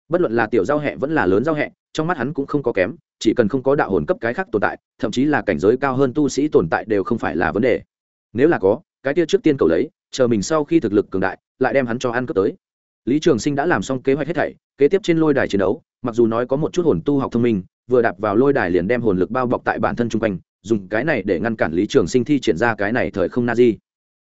Bất luận là tiểu giao hẹ vẫn là lớn giao hẹ, trong mắt hắn cũng không có kém, chỉ cần không có đạo hồn cấp cái khác tồn tại, thậm chí là cảnh giới cao hơn tu sĩ tồn tại đều không phải là vấn đề. Nếu là có, cái kia trước tiên cầu lấy, chờ mình sau khi thực lực cường đại, lại đem hắn cho ăn cướp tới. Lý trường sinh đã làm xong kế hoạch hết thảy, kế tiếp trên lôi đài chiến đấu mặc dù nói có một chút hồn tu học thông minh, vừa đạp vào lôi đài liền đem hồn lực bao bọc tại bản thân chung quanh, dùng cái này để ngăn cản lý trường sinh thi triển ra cái này thời không na di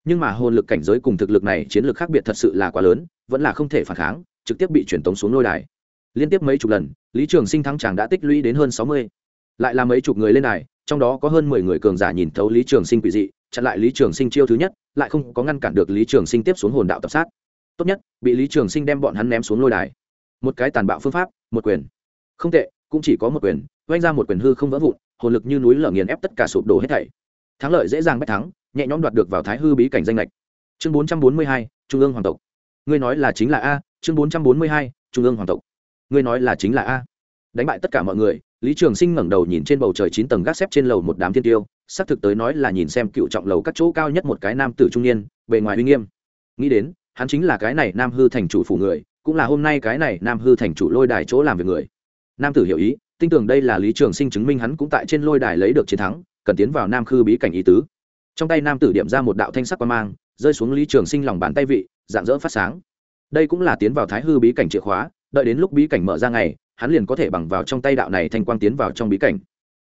nhưng mà hồn lực cảnh giới cùng thực lực này chiến lược khác biệt thật sự là quá lớn, vẫn là không thể phản kháng, trực tiếp bị truyền tống xuống lôi đài. Liên tiếp mấy chục lần, lý trường sinh thắng chàng đã tích lũy đến hơn sáu mươi. Lại là mấy chục người lên đài, trong đó có hơn mười người cường giả nhìn thấu lý trường sinh quỷ dị, chặn lại lý trường sinh chiêu thứ nhất, lại không có ngăn cản được lý trường sinh tiếp xuống hồn đạo tập sát. Tốt nhất, bị lý trường sinh đem bọn hắn ném xuống lôi đài một cái tàn bạo phương pháp, một quyền. Không tệ, cũng chỉ có một quyền, oanh ra một quyền hư không vỡ vụn, hồn lực như núi lở nghiền ép tất cả sụp đổ hết thảy. Thắng lợi dễ dàng bách thắng, nhẹ nhõm đoạt được vào thái hư bí cảnh danh lệch. Chương bốn trăm bốn mươi hai, trung ương hoàng tộc. Ngươi nói là chính là a, chương bốn trăm bốn mươi hai, trung ương hoàng tộc. Ngươi nói là chính là a. Đánh bại tất cả mọi người, lý trường sinh ngẩng đầu nhìn trên bầu trời chín tầng gác xếp trên lầu một đám thiên tiêu, xác thực tới nói là nhìn xem cựu trọng lầu các chỗ cao nhất một cái nam tử trung niên, bề ngoài uy nghiêm. Nghĩ đến, hắn chính là cái này nam hư thành chủ phủ người cũng là hôm nay cái này nam hư thành chủ lôi đài chỗ làm việc người. Nam tử hiểu ý, tin tưởng đây là lý trường sinh chứng minh hắn cũng tại trên lôi đài lấy được chiến thắng, cần tiến vào nam khư bí cảnh ý tứ. Trong tay nam tử điểm ra một đạo thanh sắc quan mang, rơi xuống lý trường sinh lòng bàn tay vị, dạng dỡ phát sáng. Đây cũng là tiến vào thái hư bí cảnh chìa khóa, đợi đến lúc bí cảnh mở ra ngày, hắn liền có thể bằng vào trong tay đạo này thanh quang tiến vào trong bí cảnh.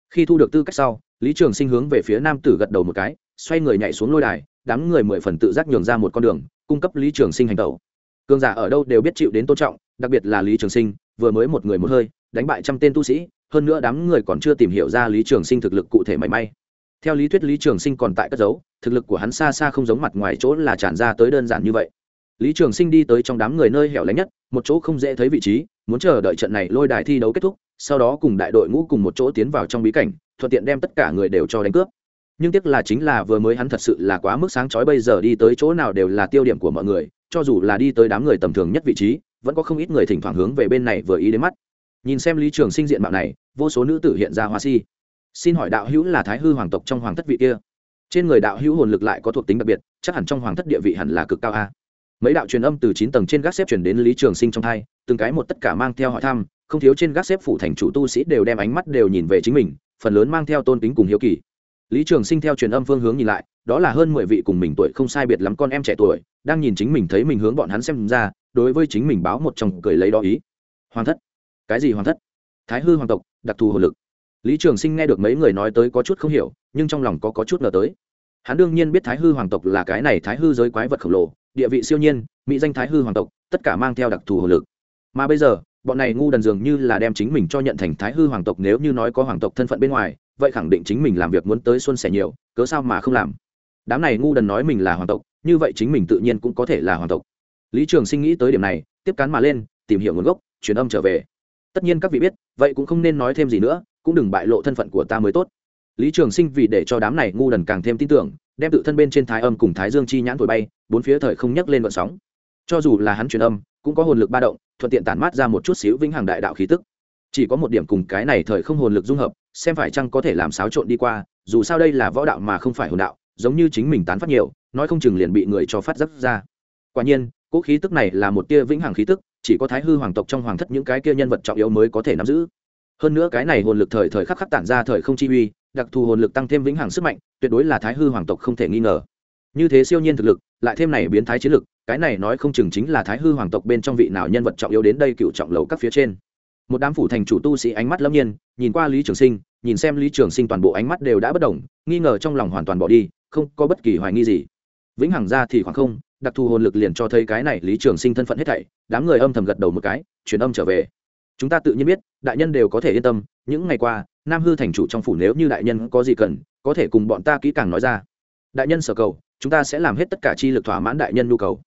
Khi thu được tư cách sau, lý trường sinh hướng về phía nam tử gật đầu một cái, xoay người nhảy xuống lôi đài, đám người mười phần tự giác nhường ra một con đường, cung cấp lý trường sinh hành tẩu cường giả ở đâu đều biết chịu đến tôn trọng, đặc biệt là lý trường sinh, vừa mới một người một hơi, đánh bại trăm tên tu sĩ, hơn nữa đám người còn chưa tìm hiểu ra lý trường sinh thực lực cụ thể mảy may. Theo lý thuyết lý trường sinh còn tại cất giấu, thực lực của hắn xa xa không giống mặt ngoài chỗ là tràn ra tới đơn giản như vậy. Lý trường sinh đi tới trong đám người nơi hẻo lánh nhất, một chỗ không dễ thấy vị trí, muốn chờ đợi trận này lôi đài thi đấu kết thúc, sau đó cùng đại đội ngũ cùng một chỗ tiến vào trong bí cảnh, thuận tiện đem tất cả người đều cho đánh cướp. Nhưng tiếc là chính là vừa mới hắn thật sự là quá mức sáng chói, bây giờ đi tới chỗ nào đều là tiêu điểm của mọi người cho dù là đi tới đám người tầm thường nhất vị trí, vẫn có không ít người thỉnh thoảng hướng về bên này vừa ý đến mắt. Nhìn xem lý trường sinh diện mạo này, vô số nữ tử hiện ra hoa si. Xin hỏi đạo hữu là thái hư hoàng tộc trong hoàng thất vị kia? Trên người đạo hữu hồn lực lại có thuộc tính đặc biệt, chắc hẳn trong hoàng thất địa vị hẳn là cực cao a. Mấy đạo truyền âm từ chín tầng trên gác xếp chuyển đến lý trường sinh trong thai từng cái một tất cả mang theo hỏi thăm, không thiếu trên gác xếp phủ thành chủ tu sĩ đều đem ánh mắt đều nhìn về chính mình, phần lớn mang theo tôn kính cùng hiếu kỳ. Lý trường sinh theo truyền âm phương hướng nhìn lại đó là hơn mười vị cùng mình tuổi không sai biệt lắm con em trẻ tuổi đang nhìn chính mình thấy mình hướng bọn hắn xem ra đối với chính mình báo một chồng cười lấy đó ý. Hoàng thất. Cái gì hoàng thất? Thái hư hoàng tộc đặc thù hồ lực. Lý trường sinh nghe được mấy người nói tới có chút không hiểu nhưng trong lòng có, có chút ngờ tới. Hắn đương nhiên biết thái hư hoàng tộc là cái này thái hư giới quái vật khổng lồ địa vị siêu nhiên mỹ danh thái hư hoàng tộc tất cả mang theo đặc thù hồ lực. Mà bây giờ bọn này ngu đần dường như là đem chính mình cho nhận thành thái hư hoàng tộc nếu như nói có hoàng tộc thân phận bên ngoài vậy khẳng định chính mình làm việc muốn tới xuân sẻ nhiều cớ sao mà không làm? Đám này ngu đần nói mình là hoàng tộc, như vậy chính mình tự nhiên cũng có thể là hoàng tộc. Lý trường sinh nghĩ tới điểm này, tiếp cán mà lên, tìm hiểu nguồn gốc, truyền âm trở về. Tất nhiên các vị biết, vậy cũng không nên nói thêm gì nữa, cũng đừng bại lộ thân phận của ta mới tốt. Lý trường sinh vì để cho đám này ngu đần càng thêm tin tưởng, đem tự thân bên trên thái âm cùng thái dương chi nhãn thổi bay, bốn phía thời không nhấc lên vận sóng. Cho dù là hắn truyền âm, cũng có hồn lực ba động, thuận tiện tản mát ra một chút xíu vĩnh hằng đại đạo khí tức. Chỉ có một điểm cùng cái này thời không hồn lực dung hợp, xem phải chăng có thể làm xáo trộn đi qua, dù sao đây là võ đạo mà không phải hồn đạo giống như chính mình tán phát nhiều, nói không chừng liền bị người cho phát giác ra. Quả nhiên, cỗ khí tức này là một tia vĩnh hằng khí tức, chỉ có thái hư hoàng tộc trong hoàng thất những cái kia nhân vật trọng yếu mới có thể nắm giữ. Hơn nữa cái này hồn lực thời thời khắc khắc tản ra thời không chi uy, đặc thù hồn lực tăng thêm vĩnh hằng sức mạnh, tuyệt đối là thái hư hoàng tộc không thể nghi ngờ. Như thế siêu nhiên thực lực, lại thêm này biến thái chiến lực, cái này nói không chừng chính là thái hư hoàng tộc bên trong vị nào nhân vật trọng yếu đến đây cựu trọng lầu các phía trên. Một đám phủ thành chủ tu sĩ ánh mắt lâm nhiên, nhìn qua lý trường sinh, nhìn xem lý trường sinh toàn bộ ánh mắt đều đã bất đồng nghi ngờ trong lòng hoàn toàn bỏ đi không có bất kỳ hoài nghi gì. Vĩnh hằng ra thì khoảng không, đặc thù hồn lực liền cho thấy cái này lý trường sinh thân phận hết thảy, đám người âm thầm gật đầu một cái, truyền âm trở về. Chúng ta tự nhiên biết, đại nhân đều có thể yên tâm, những ngày qua, nam hư thành chủ trong phủ nếu như đại nhân có gì cần, có thể cùng bọn ta kỹ càng nói ra. Đại nhân sở cầu, chúng ta sẽ làm hết tất cả chi lực thỏa mãn đại nhân nhu cầu.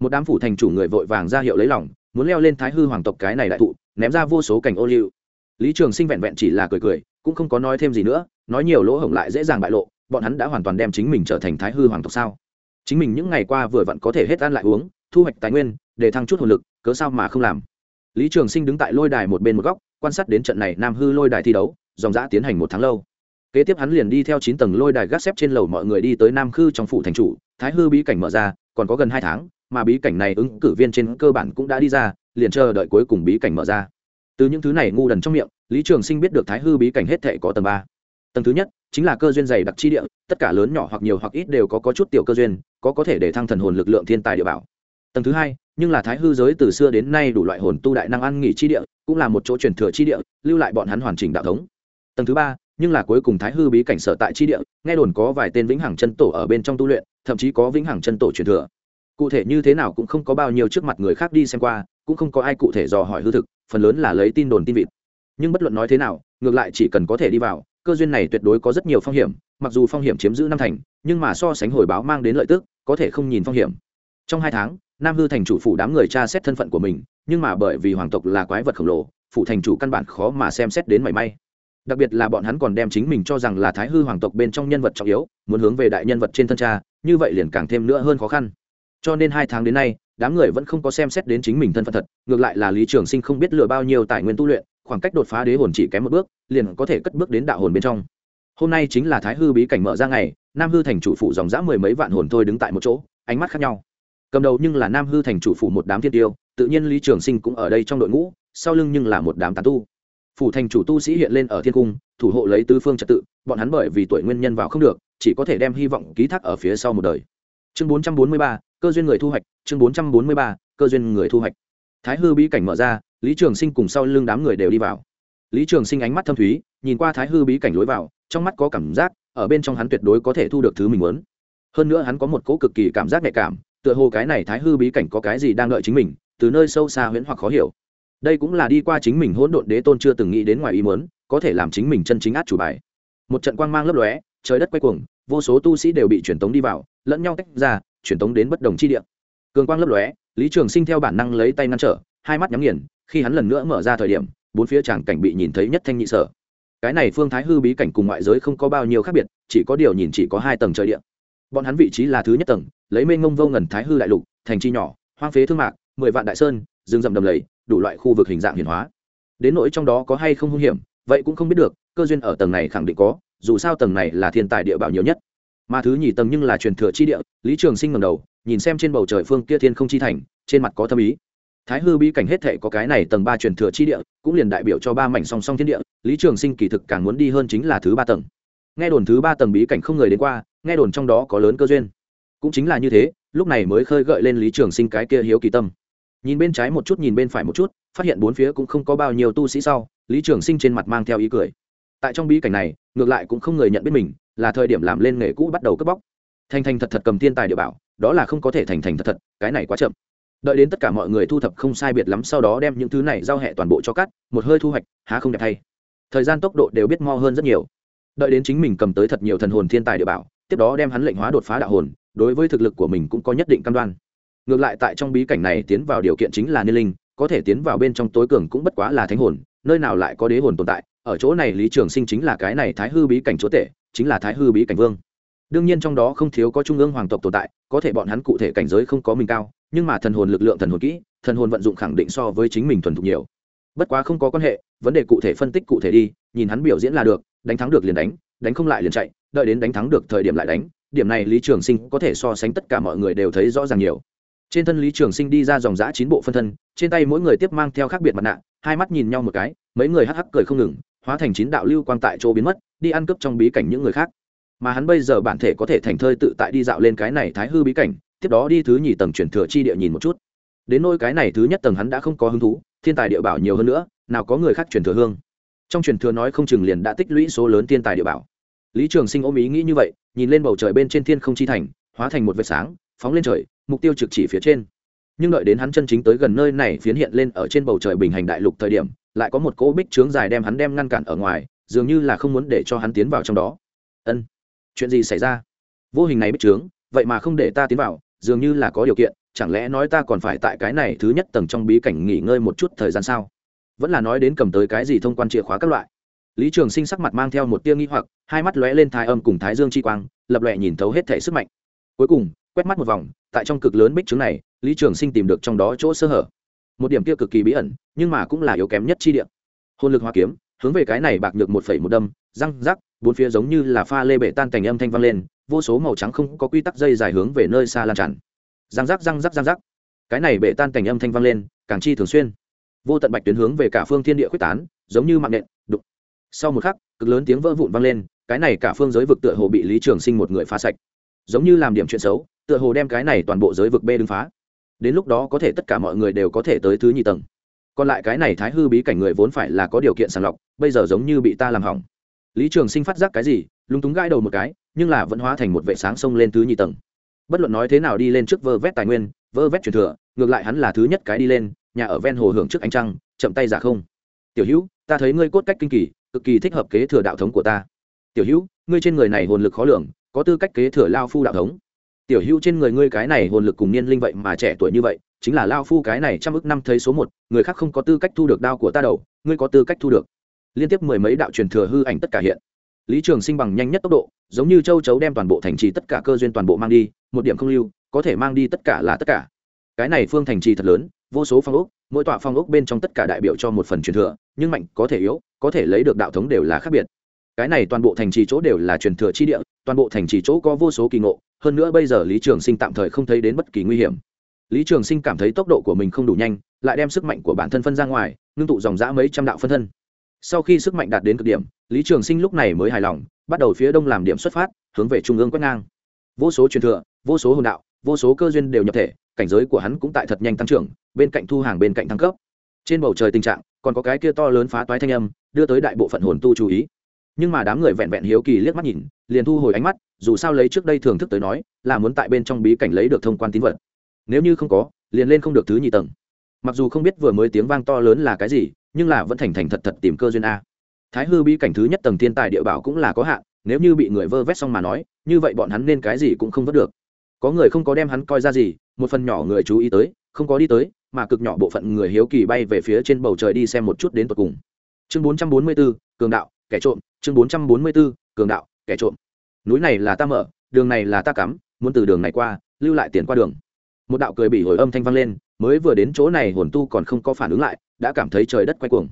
Một đám phủ thành chủ người vội vàng ra hiệu lấy lòng, muốn leo lên thái hư hoàng tộc cái này đại thụ, ném ra vô số cảnh ô liu. Lý trường sinh vẹn vẹn chỉ là cười cười, cũng không có nói thêm gì nữa, nói nhiều lỗ hổng lại dễ dàng bại lộ bọn hắn đã hoàn toàn đem chính mình trở thành thái hư hoàng tộc sao? Chính mình những ngày qua vừa vặn có thể hết ăn lại uống, thu hoạch tài nguyên, để thăng chút hồn lực, cớ sao mà không làm? Lý trường sinh đứng tại lôi đài một bên một góc, quan sát đến trận này nam hư lôi đài thi đấu, dòng giã tiến hành một tháng lâu. Kế tiếp hắn liền đi theo chín tầng lôi đài gác xếp trên lầu mọi người đi tới nam khư trong phủ thành chủ, thái hư bí cảnh mở ra, còn có gần hai tháng, mà bí cảnh này ứng cử viên trên cơ bản cũng đã đi ra, liền chờ đợi cuối cùng bí cảnh mở ra. Từ những thứ này ngu đần trong miệng, lý trường sinh biết được thái hư bí cảnh hết thệ có tầng ba. Tầng thứ nhất chính là cơ duyên dày đặc chi địa tất cả lớn nhỏ hoặc nhiều hoặc ít đều có, có chút tiểu cơ duyên có có thể để thăng thần hồn lực lượng thiên tài địa bảo. Tầng thứ hai nhưng là thái hư giới từ xưa đến nay đủ loại hồn tu đại năng ăn nghỉ chi địa cũng là một chỗ truyền thừa chi địa lưu lại bọn hắn hoàn chỉnh đạo thống. Tầng thứ ba nhưng là cuối cùng thái hư bí cảnh sở tại chi địa nghe đồn có vài tên vĩnh hằng chân tổ ở bên trong tu luyện thậm chí có vĩnh hằng chân tổ truyền thừa. Cụ thể như thế nào cũng không có bao nhiêu trước mặt người khác đi xem qua cũng không có ai cụ thể dò hỏi hư thực phần lớn là lấy tin đồn tin vịt. Nhưng bất luận nói thế nào ngược lại chỉ cần có thể đi vào cơ duyên này tuyệt đối có rất nhiều phong hiểm, mặc dù phong hiểm chiếm giữ năm thành, nhưng mà so sánh hồi báo mang đến lợi tức, có thể không nhìn phong hiểm. Trong hai tháng, nam hư thành chủ phủ đám người tra xét thân phận của mình, nhưng mà bởi vì hoàng tộc là quái vật khổng lồ, phủ thành chủ căn bản khó mà xem xét đến mảy may. Đặc biệt là bọn hắn còn đem chính mình cho rằng là thái hư hoàng tộc bên trong nhân vật trọng yếu, muốn hướng về đại nhân vật trên thân cha như vậy liền càng thêm nữa hơn khó khăn. Cho nên hai tháng đến nay, đám người vẫn không có xem xét đến chính mình thân phận thật, ngược lại là lý trường sinh không biết lừa bao nhiêu tài nguyên tu luyện khoảng cách đột phá đế hồn chỉ kém một bước, liền có thể cất bước đến đạo hồn bên trong. Hôm nay chính là thái hư bí cảnh mở ra ngày, nam hư thành chủ phụ dòng dã mười mấy vạn hồn thôi đứng tại một chỗ, ánh mắt khác nhau. Cầm đầu nhưng là nam hư thành chủ phụ một đám thiên tiêu, tự nhiên lý trường sinh cũng ở đây trong đội ngũ, sau lưng nhưng là một đám tán tu. Phủ thành chủ tu sĩ hiện lên ở thiên cung, thủ hộ lấy tứ phương trật tự, bọn hắn bởi vì tuổi nguyên nhân vào không được, chỉ có thể đem hy vọng ký thác ở phía sau một đời. Chương bốn trăm bốn mươi ba, cơ duyên người thu hoạch, chương bốn trăm bốn mươi ba, cơ duyên người thu hoạch. Thái hư bí cảnh mở ra lý trường sinh cùng sau lưng đám người đều đi vào. Lý trường sinh ánh mắt thâm thúy, nhìn qua thái hư bí cảnh lối vào, trong mắt có cảm giác, ở bên trong hắn tuyệt đối có thể thu được thứ mình muốn. Hơn nữa hắn có một cỗ cực kỳ cảm giác nhạy cảm, tựa hồ cái này thái hư bí cảnh có cái gì đang đợi chính mình, từ nơi sâu xa huyễn hoặc khó hiểu. Đây cũng là đi qua chính mình hỗn độn đế tôn chưa từng nghĩ đến ngoài ý muốn, có thể làm chính mình chân chính át chủ bài. Một trận quang mang lấp lóe, trời đất quay cuồng, vô số tu sĩ đều bị truyền tống đi vào, lẫn nhau tách ra, truyền tống đến bất đồng chi địa. Cường quang lấp lóe, lý trường sinh theo bản năng lấy tay ngăn trở, hai mắt nhắm nghiền khi hắn lần nữa mở ra thời điểm, bốn phía tràng cảnh bị nhìn thấy nhất thanh nhị sở. Cái này phương thái hư bí cảnh cùng ngoại giới không có bao nhiêu khác biệt, chỉ có điều nhìn chỉ có hai tầng trời địa. Bọn hắn vị trí là thứ nhất tầng, lấy mênh ngông vô ngần thái hư đại lục, thành chi nhỏ, hoang phế thương mạc, mười vạn đại sơn, rừng rậm đầm lầy, đủ loại khu vực hình dạng hiển hóa. Đến nỗi trong đó có hay không hung hiểm, vậy cũng không biết được, cơ duyên ở tầng này khẳng định có, dù sao tầng này là thiên tài địa bảo nhiều nhất. Mà thứ nhì tầng nhưng là truyền thừa chi địa, lý trường sinh ngầm đầu, nhìn xem trên bầu trời phương kia thiên không chi thành, trên mặt có thâm ý thái hư bí cảnh hết thể có cái này tầng ba truyền thừa chi địa, cũng liền đại biểu cho ba mảnh song song thiên địa, lý trường sinh kỳ thực càng muốn đi hơn chính là thứ ba tầng. Nghe đồn thứ ba tầng bí cảnh không người đến qua, nghe đồn trong đó có lớn cơ duyên. Cũng chính là như thế, lúc này mới khơi gợi lên lý trường sinh cái kia hiếu kỳ tâm. Nhìn bên trái một chút, nhìn bên phải một chút, phát hiện bốn phía cũng không có bao nhiêu tu sĩ sau, lý trường sinh trên mặt mang theo ý cười. Tại trong bí cảnh này, ngược lại cũng không người nhận biết mình, là thời điểm làm lên nghề cũ bắt đầu cướp bóc. Thành thành thật thật cầm thiên tài địa bảo, đó là không có thể thành thành thật thật, cái này quá chậm đợi đến tất cả mọi người thu thập không sai biệt lắm sau đó đem những thứ này giao hẹ toàn bộ cho cắt, một hơi thu hoạch, há không đẹp thay. Thời gian tốc độ đều biết mo hơn rất nhiều. Đợi đến chính mình cầm tới thật nhiều thần hồn thiên tài địa bảo, tiếp đó đem hắn lệnh hóa đột phá đạo hồn, đối với thực lực của mình cũng có nhất định căn đoan. Ngược lại tại trong bí cảnh này tiến vào điều kiện chính là niên linh, có thể tiến vào bên trong tối cường cũng bất quá là thánh hồn, nơi nào lại có đế hồn tồn tại, ở chỗ này lý trường sinh chính là cái này thái hư bí cảnh chúa tể, chính là thái hư bí cảnh vương. Đương nhiên trong đó không thiếu có trung ương hoàng tộc tồn tại, có thể bọn hắn cụ thể cảnh giới không có mình cao nhưng mà thần hồn lực lượng thần hồn kỹ, thần hồn vận dụng khẳng định so với chính mình thuần thục nhiều. Bất quá không có quan hệ, vấn đề cụ thể phân tích cụ thể đi, nhìn hắn biểu diễn là được, đánh thắng được liền đánh đánh không lại liền chạy, đợi đến đánh thắng được thời điểm lại đánh, điểm này lý trường sinh có thể so sánh tất cả mọi người đều thấy rõ ràng nhiều. Trên thân lý trường sinh đi ra dòng giã chín bộ phân thân, trên tay mỗi người tiếp mang theo khác biệt mặt nạ, hai mắt nhìn nhau một cái, mấy người hắc hắc cười không ngừng, hóa thành chín đạo lưu quang tại chỗ biến mất, đi ăn cướp trong bí cảnh những người khác. Mà hắn bây giờ bản thể có thể thành thơi tự tại đi dạo lên cái này thái hư bí cảnh tiếp đó đi thứ nhì tầng chuyển thừa chi địa nhìn một chút. Đến nôi cái này thứ nhất tầng hắn đã không có hứng thú, thiên tài địa bảo nhiều hơn nữa, nào có người khác chuyển thừa hương. Trong truyền thừa nói không chừng liền đã tích lũy số lớn thiên tài địa bảo. Lý trường sinh ôm ý nghĩ như vậy, nhìn lên bầu trời bên trên thiên không chi thành, hóa thành một vệt sáng, phóng lên trời, mục tiêu trực chỉ phía trên. Nhưng đợi đến hắn chân chính tới gần nơi này phiến hiện lên ở trên bầu trời bình hành đại lục thời điểm, lại có một cỗ bích trướng dài đem hắn đem ngăn cản ở ngoài, dường như là không muốn để cho hắn tiến vào trong đó. Ân, chuyện gì xảy ra? Vô hình này bích trướng vậy mà không để ta tiến vào dường như là có điều kiện, chẳng lẽ nói ta còn phải tại cái này thứ nhất tầng trong bí cảnh nghỉ ngơi một chút thời gian sao? Vẫn là nói đến cầm tới cái gì thông quan chìa khóa các loại. Lý trường sinh sắc mặt mang theo một tia nghi hoặc, hai mắt lóe lên thái âm cùng thái dương chi quang, lập lệ nhìn thấu hết thể sức mạnh. Cuối cùng, quét mắt một vòng, tại trong cực lớn bích trướng này, lý trường sinh tìm được trong đó chỗ sơ hở. Một điểm kia cực kỳ bí ẩn, nhưng mà cũng là yếu kém nhất chi điểm hồn lực hoa kiếm, hướng về cái này bạc nhược một phẩy một đâm, răng rắc bốn phía giống như là pha lê bể tan tành âm thanh vang lên, vô số màu trắng không có quy tắc dây dài hướng về nơi xa lan tràn. Răng rắc răng rắc răng rắc. Cái này bể tan tành âm thanh vang lên, càng chi thường xuyên. Vô tận bạch tuyến hướng về cả phương thiên địa quyết tán, giống như mạng nện đục sau một khắc, cực lớn tiếng vỡ vụn vang lên, cái này cả phương giới vực tựa hồ bị lý trường sinh một người phá sạch. Giống như làm điểm chuyện xấu, tựa hồ đem cái này toàn bộ giới vực bê đứng phá. Đến lúc đó có thể tất cả mọi người đều có thể tới thứ nhị tầng. Còn lại cái này thái hư bí cảnh người vốn phải là có điều kiện sàng lọc, bây giờ giống như bị ta làm hỏng lý trường sinh phát giác cái gì, lúng túng gãi đầu một cái, nhưng là vẫn hóa thành một vệ sáng sông lên thứ nhị tầng. Bất luận nói thế nào đi lên trước vơ vét tài nguyên, vơ vét truyền thừa, ngược lại hắn là thứ nhất cái đi lên, nhà ở ven hồ hưởng trước ánh trăng, chậm tay giả không. Tiểu hữu, ta thấy ngươi cốt cách kinh kỳ, cực kỳ thích hợp kế thừa đạo thống của ta. Tiểu hữu, ngươi trên người này hồn lực khó lường, có tư cách kế thừa lao phu đạo thống. Tiểu hữu, trên người ngươi cái này hồn lực cùng niên linh vậy mà trẻ tuổi như vậy, chính là lao phu cái này trăm ước năm thấy số một, người khác không có tư cách thu được đao của ta đầu ngươi có tư cách thu được liên tiếp mười mấy đạo truyền thừa hư ảnh tất cả hiện. Lý trường sinh bằng nhanh nhất tốc độ, giống như châu chấu đem toàn bộ thành trì tất cả cơ duyên toàn bộ mang đi, một điểm không lưu, có thể mang đi tất cả là tất cả. Cái này phương thành trì thật lớn, vô số phong ốc, mỗi tọa phong ốc bên trong tất cả đại biểu cho một phần truyền thừa, nhưng mạnh, có thể yếu, có thể lấy được đạo thống đều là khác biệt. Cái này toàn bộ thành trì chỗ đều là truyền thừa chi địa, toàn bộ thành trì chỗ có vô số kỳ ngộ, hơn nữa bây giờ lý trường sinh tạm thời không thấy đến bất kỳ nguy hiểm. Lý trường sinh cảm thấy tốc độ của mình không đủ nhanh, lại đem sức mạnh của bản thân phân ra ngoài, ngưng tụ dòng dã mấy trăm đạo phân thân sau khi sức mạnh đạt đến cực điểm, lý trường sinh lúc này mới hài lòng, bắt đầu phía đông làm điểm xuất phát, hướng về trung ương quét ngang. Vô số truyền thừa, vô số hồn đạo, vô số cơ duyên đều nhập thể, cảnh giới của hắn cũng tại thật nhanh tăng trưởng, bên cạnh thu hàng bên cạnh thăng cấp. Trên bầu trời tình trạng, còn có cái kia to lớn phá toái thanh âm, đưa tới đại bộ phận hồn tu chú ý. Nhưng mà đám người vẹn vẹn hiếu kỳ liếc mắt nhìn, liền thu hồi ánh mắt, dù sao lấy trước đây thưởng thức tới nói, là muốn tại bên trong bí cảnh lấy được thông quan tín vật. Nếu như không có, liền lên không được thứ nhị tầng. Mặc dù không biết vừa mới tiếng vang to lớn là cái gì nhưng là vẫn thành thành thật thật tìm cơ duyên a. Thái hư bí cảnh thứ nhất tầng thiên tài địa bảo cũng là có hạn nếu như bị người vơ vét xong mà nói như vậy bọn hắn nên cái gì cũng không vớt được. Có người không có đem hắn coi ra gì một phần nhỏ người chú ý tới không có đi tới mà cực nhỏ bộ phận người hiếu kỳ bay về phía trên bầu trời đi xem một chút đến tận cùng. Chương 444, cường đạo kẻ trộm chương 444, cường đạo kẻ trộm. Núi này là ta mở đường này là ta cắm muốn từ đường này qua lưu lại tiền qua đường. Một đạo cười bị hồi âm thanh vang lên mới vừa đến chỗ này hồn tu còn không có phản ứng lại đã cảm thấy trời đất quay cuồng.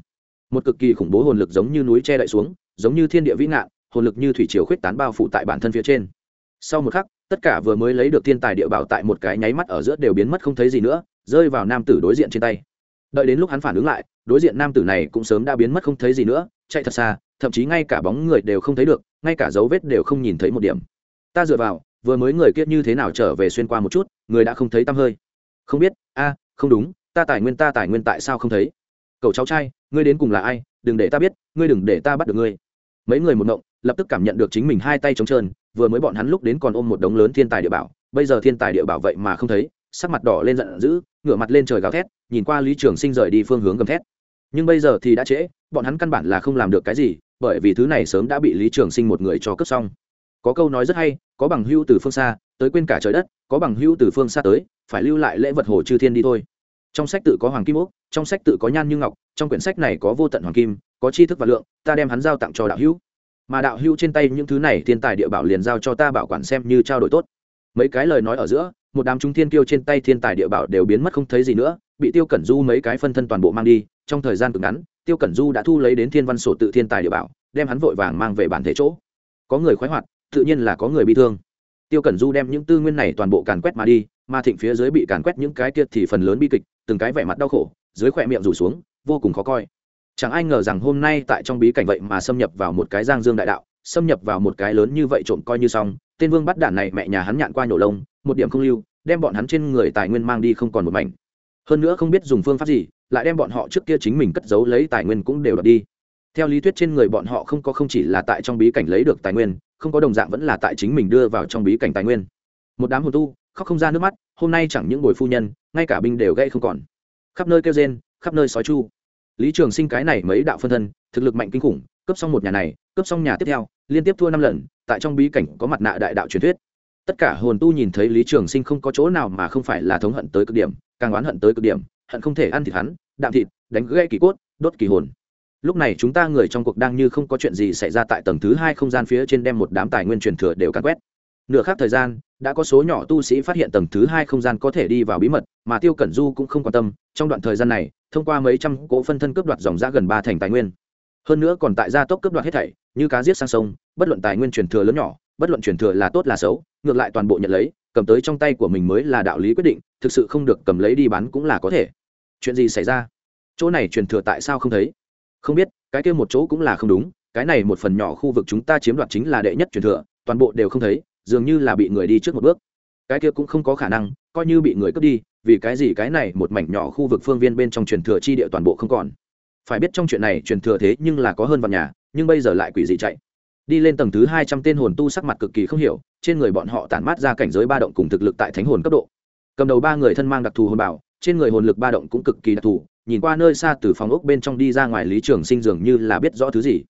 Một cực kỳ khủng bố hồn lực giống như núi che đậy xuống, giống như thiên địa vĩ ngạn, hồn lực như thủy triều khuyết tán bao phủ tại bản thân phía trên. Sau một khắc, tất cả vừa mới lấy được thiên tài địa bảo tại một cái nháy mắt ở giữa đều biến mất không thấy gì nữa, rơi vào nam tử đối diện trên tay. Đợi đến lúc hắn phản ứng lại, đối diện nam tử này cũng sớm đã biến mất không thấy gì nữa, chạy thật xa, thậm chí ngay cả bóng người đều không thấy được, ngay cả dấu vết đều không nhìn thấy một điểm. Ta dựa vào, vừa mới người kiết như thế nào trở về xuyên qua một chút, người đã không thấy tăm hơi. Không biết, a, không đúng, ta tài nguyên ta tài nguyên tại sao không thấy? Cậu cháu trai, ngươi đến cùng là ai, đừng để ta biết, ngươi đừng để ta bắt được ngươi. Mấy người một ngộng, lập tức cảm nhận được chính mình hai tay trống trơn, vừa mới bọn hắn lúc đến còn ôm một đống lớn thiên tài địa bảo, bây giờ thiên tài địa bảo vậy mà không thấy, sắc mặt đỏ lên giận dữ, ngửa mặt lên trời gào thét, nhìn qua lý trường sinh rời đi phương hướng gầm thét. Nhưng bây giờ thì đã trễ, bọn hắn căn bản là không làm được cái gì, bởi vì thứ này sớm đã bị lý trường sinh một người cho cướp xong. Có câu nói rất hay, có bằng hưu từ phương xa, tới quên cả trời đất, có bằng hưu từ phương xa tới, phải lưu lại lễ vật hồ chư thiên đi thôi. Trong sách tự có hoàng kim úc trong sách tự có nhan như ngọc, trong quyển sách này có vô tận hoàng kim, có tri thức và lượng, ta đem hắn giao tặng cho đạo hữu. Mà đạo hữu trên tay những thứ này, thiên tài địa bảo liền giao cho ta bảo quản xem như trao đổi tốt. Mấy cái lời nói ở giữa, một đám trung thiên kiêu trên tay thiên tài địa bảo đều biến mất không thấy gì nữa, bị tiêu cẩn du mấy cái phân thân toàn bộ mang đi, trong thời gian cực ngắn, tiêu cẩn du đã thu lấy đến thiên văn sổ tự thiên tài địa bảo, đem hắn vội vàng mang về bản thể chỗ. Có người khoái hoạt, tự nhiên là có người bị thương. Tiêu cẩn du đem những tư nguyên này toàn bộ càn quét mà đi, mà thịnh phía dưới bị càn quét những cái kia thì phần lớn bi kịch, từng cái vẻ mặt đau khổ dưới khỏe miệng rủ xuống, vô cùng khó coi. Chẳng ai ngờ rằng hôm nay tại trong bí cảnh vậy mà xâm nhập vào một cái giang dương đại đạo, xâm nhập vào một cái lớn như vậy trộm coi như xong, tên vương bắt đản này mẹ nhà hắn nhạn qua nhổ lông, một điểm không lưu, đem bọn hắn trên người tài nguyên mang đi không còn một mảnh. Hơn nữa không biết dùng phương pháp gì, lại đem bọn họ trước kia chính mình cất giấu lấy tài nguyên cũng đều đập đi. Theo lý thuyết trên người bọn họ không có không chỉ là tại trong bí cảnh lấy được tài nguyên, không có đồng dạng vẫn là tại chính mình đưa vào trong bí cảnh tài nguyên. Một đám hồn tu, khóc không ra nước mắt, hôm nay chẳng những bồi phu nhân, ngay cả binh đều gây không còn khắp nơi kêu rên, khắp nơi sói chu. Lý trường sinh cái này mấy đạo phân thân, thực lực mạnh kinh khủng cấp xong một nhà này cấp xong nhà tiếp theo, liên tiếp thua năm lần, tại trong bí cảnh có mặt nạ đại đạo truyền thuyết. Tất cả hồn tu nhìn thấy lý trường sinh không có chỗ nào mà không phải là thống hận tới cực điểm, càng oán hận tới cực điểm, hận không thể ăn thịt hắn, đạm thịt, đánh gãy kỳ cốt, đốt kỳ hồn. Lúc này chúng ta người trong cuộc đang như không có chuyện gì xảy ra tại tầng thứ hai không gian phía trên đem một đám tài nguyên truyền thừa đều càn quét. Nửa khác thời gian đã có số nhỏ tu sĩ phát hiện tầng thứ hai không gian có thể đi vào bí mật, mà tiêu cẩn du cũng không quan tâm, trong đoạn thời gian này, thông qua mấy trăm cỗ phân thân cướp đoạt dòng ra gần ba thành tài nguyên. Hơn nữa còn tại gia tốc cướp đoạt hết thảy, như cá giết sang sông, bất luận tài nguyên truyền thừa lớn nhỏ, bất luận truyền thừa là tốt là xấu, ngược lại toàn bộ nhận lấy, cầm tới trong tay của mình mới là đạo lý quyết định, thực sự không được cầm lấy đi bán cũng là có thể. Chuyện gì xảy ra? Chỗ này truyền thừa tại sao không thấy? Không biết, cái kia một chỗ cũng là không đúng, cái này một phần nhỏ khu vực chúng ta chiếm đoạt chính là đệ nhất truyền thừa, toàn bộ đều không thấy dường như là bị người đi trước một bước. Cái kia cũng không có khả năng, coi như bị người cướp đi, vì cái gì cái này một mảnh nhỏ khu vực phương viên bên trong truyền thừa chi địa toàn bộ không còn. Phải biết trong chuyện này truyền thừa thế nhưng là có hơn vào nhà, nhưng bây giờ lại quỷ dị chạy. Đi lên tầng thứ hai trăm tên hồn tu sắc mặt cực kỳ không hiểu, trên người bọn họ tản mát ra cảnh giới ba động cùng thực lực tại thánh hồn cấp độ. Cầm đầu ba người thân mang đặc thù hồn bảo, trên người hồn lực ba động cũng cực kỳ đặc thù, nhìn qua nơi xa từ phòng ốc bên trong đi ra ngoài lý trường sinh dường như là biết rõ thứ gì.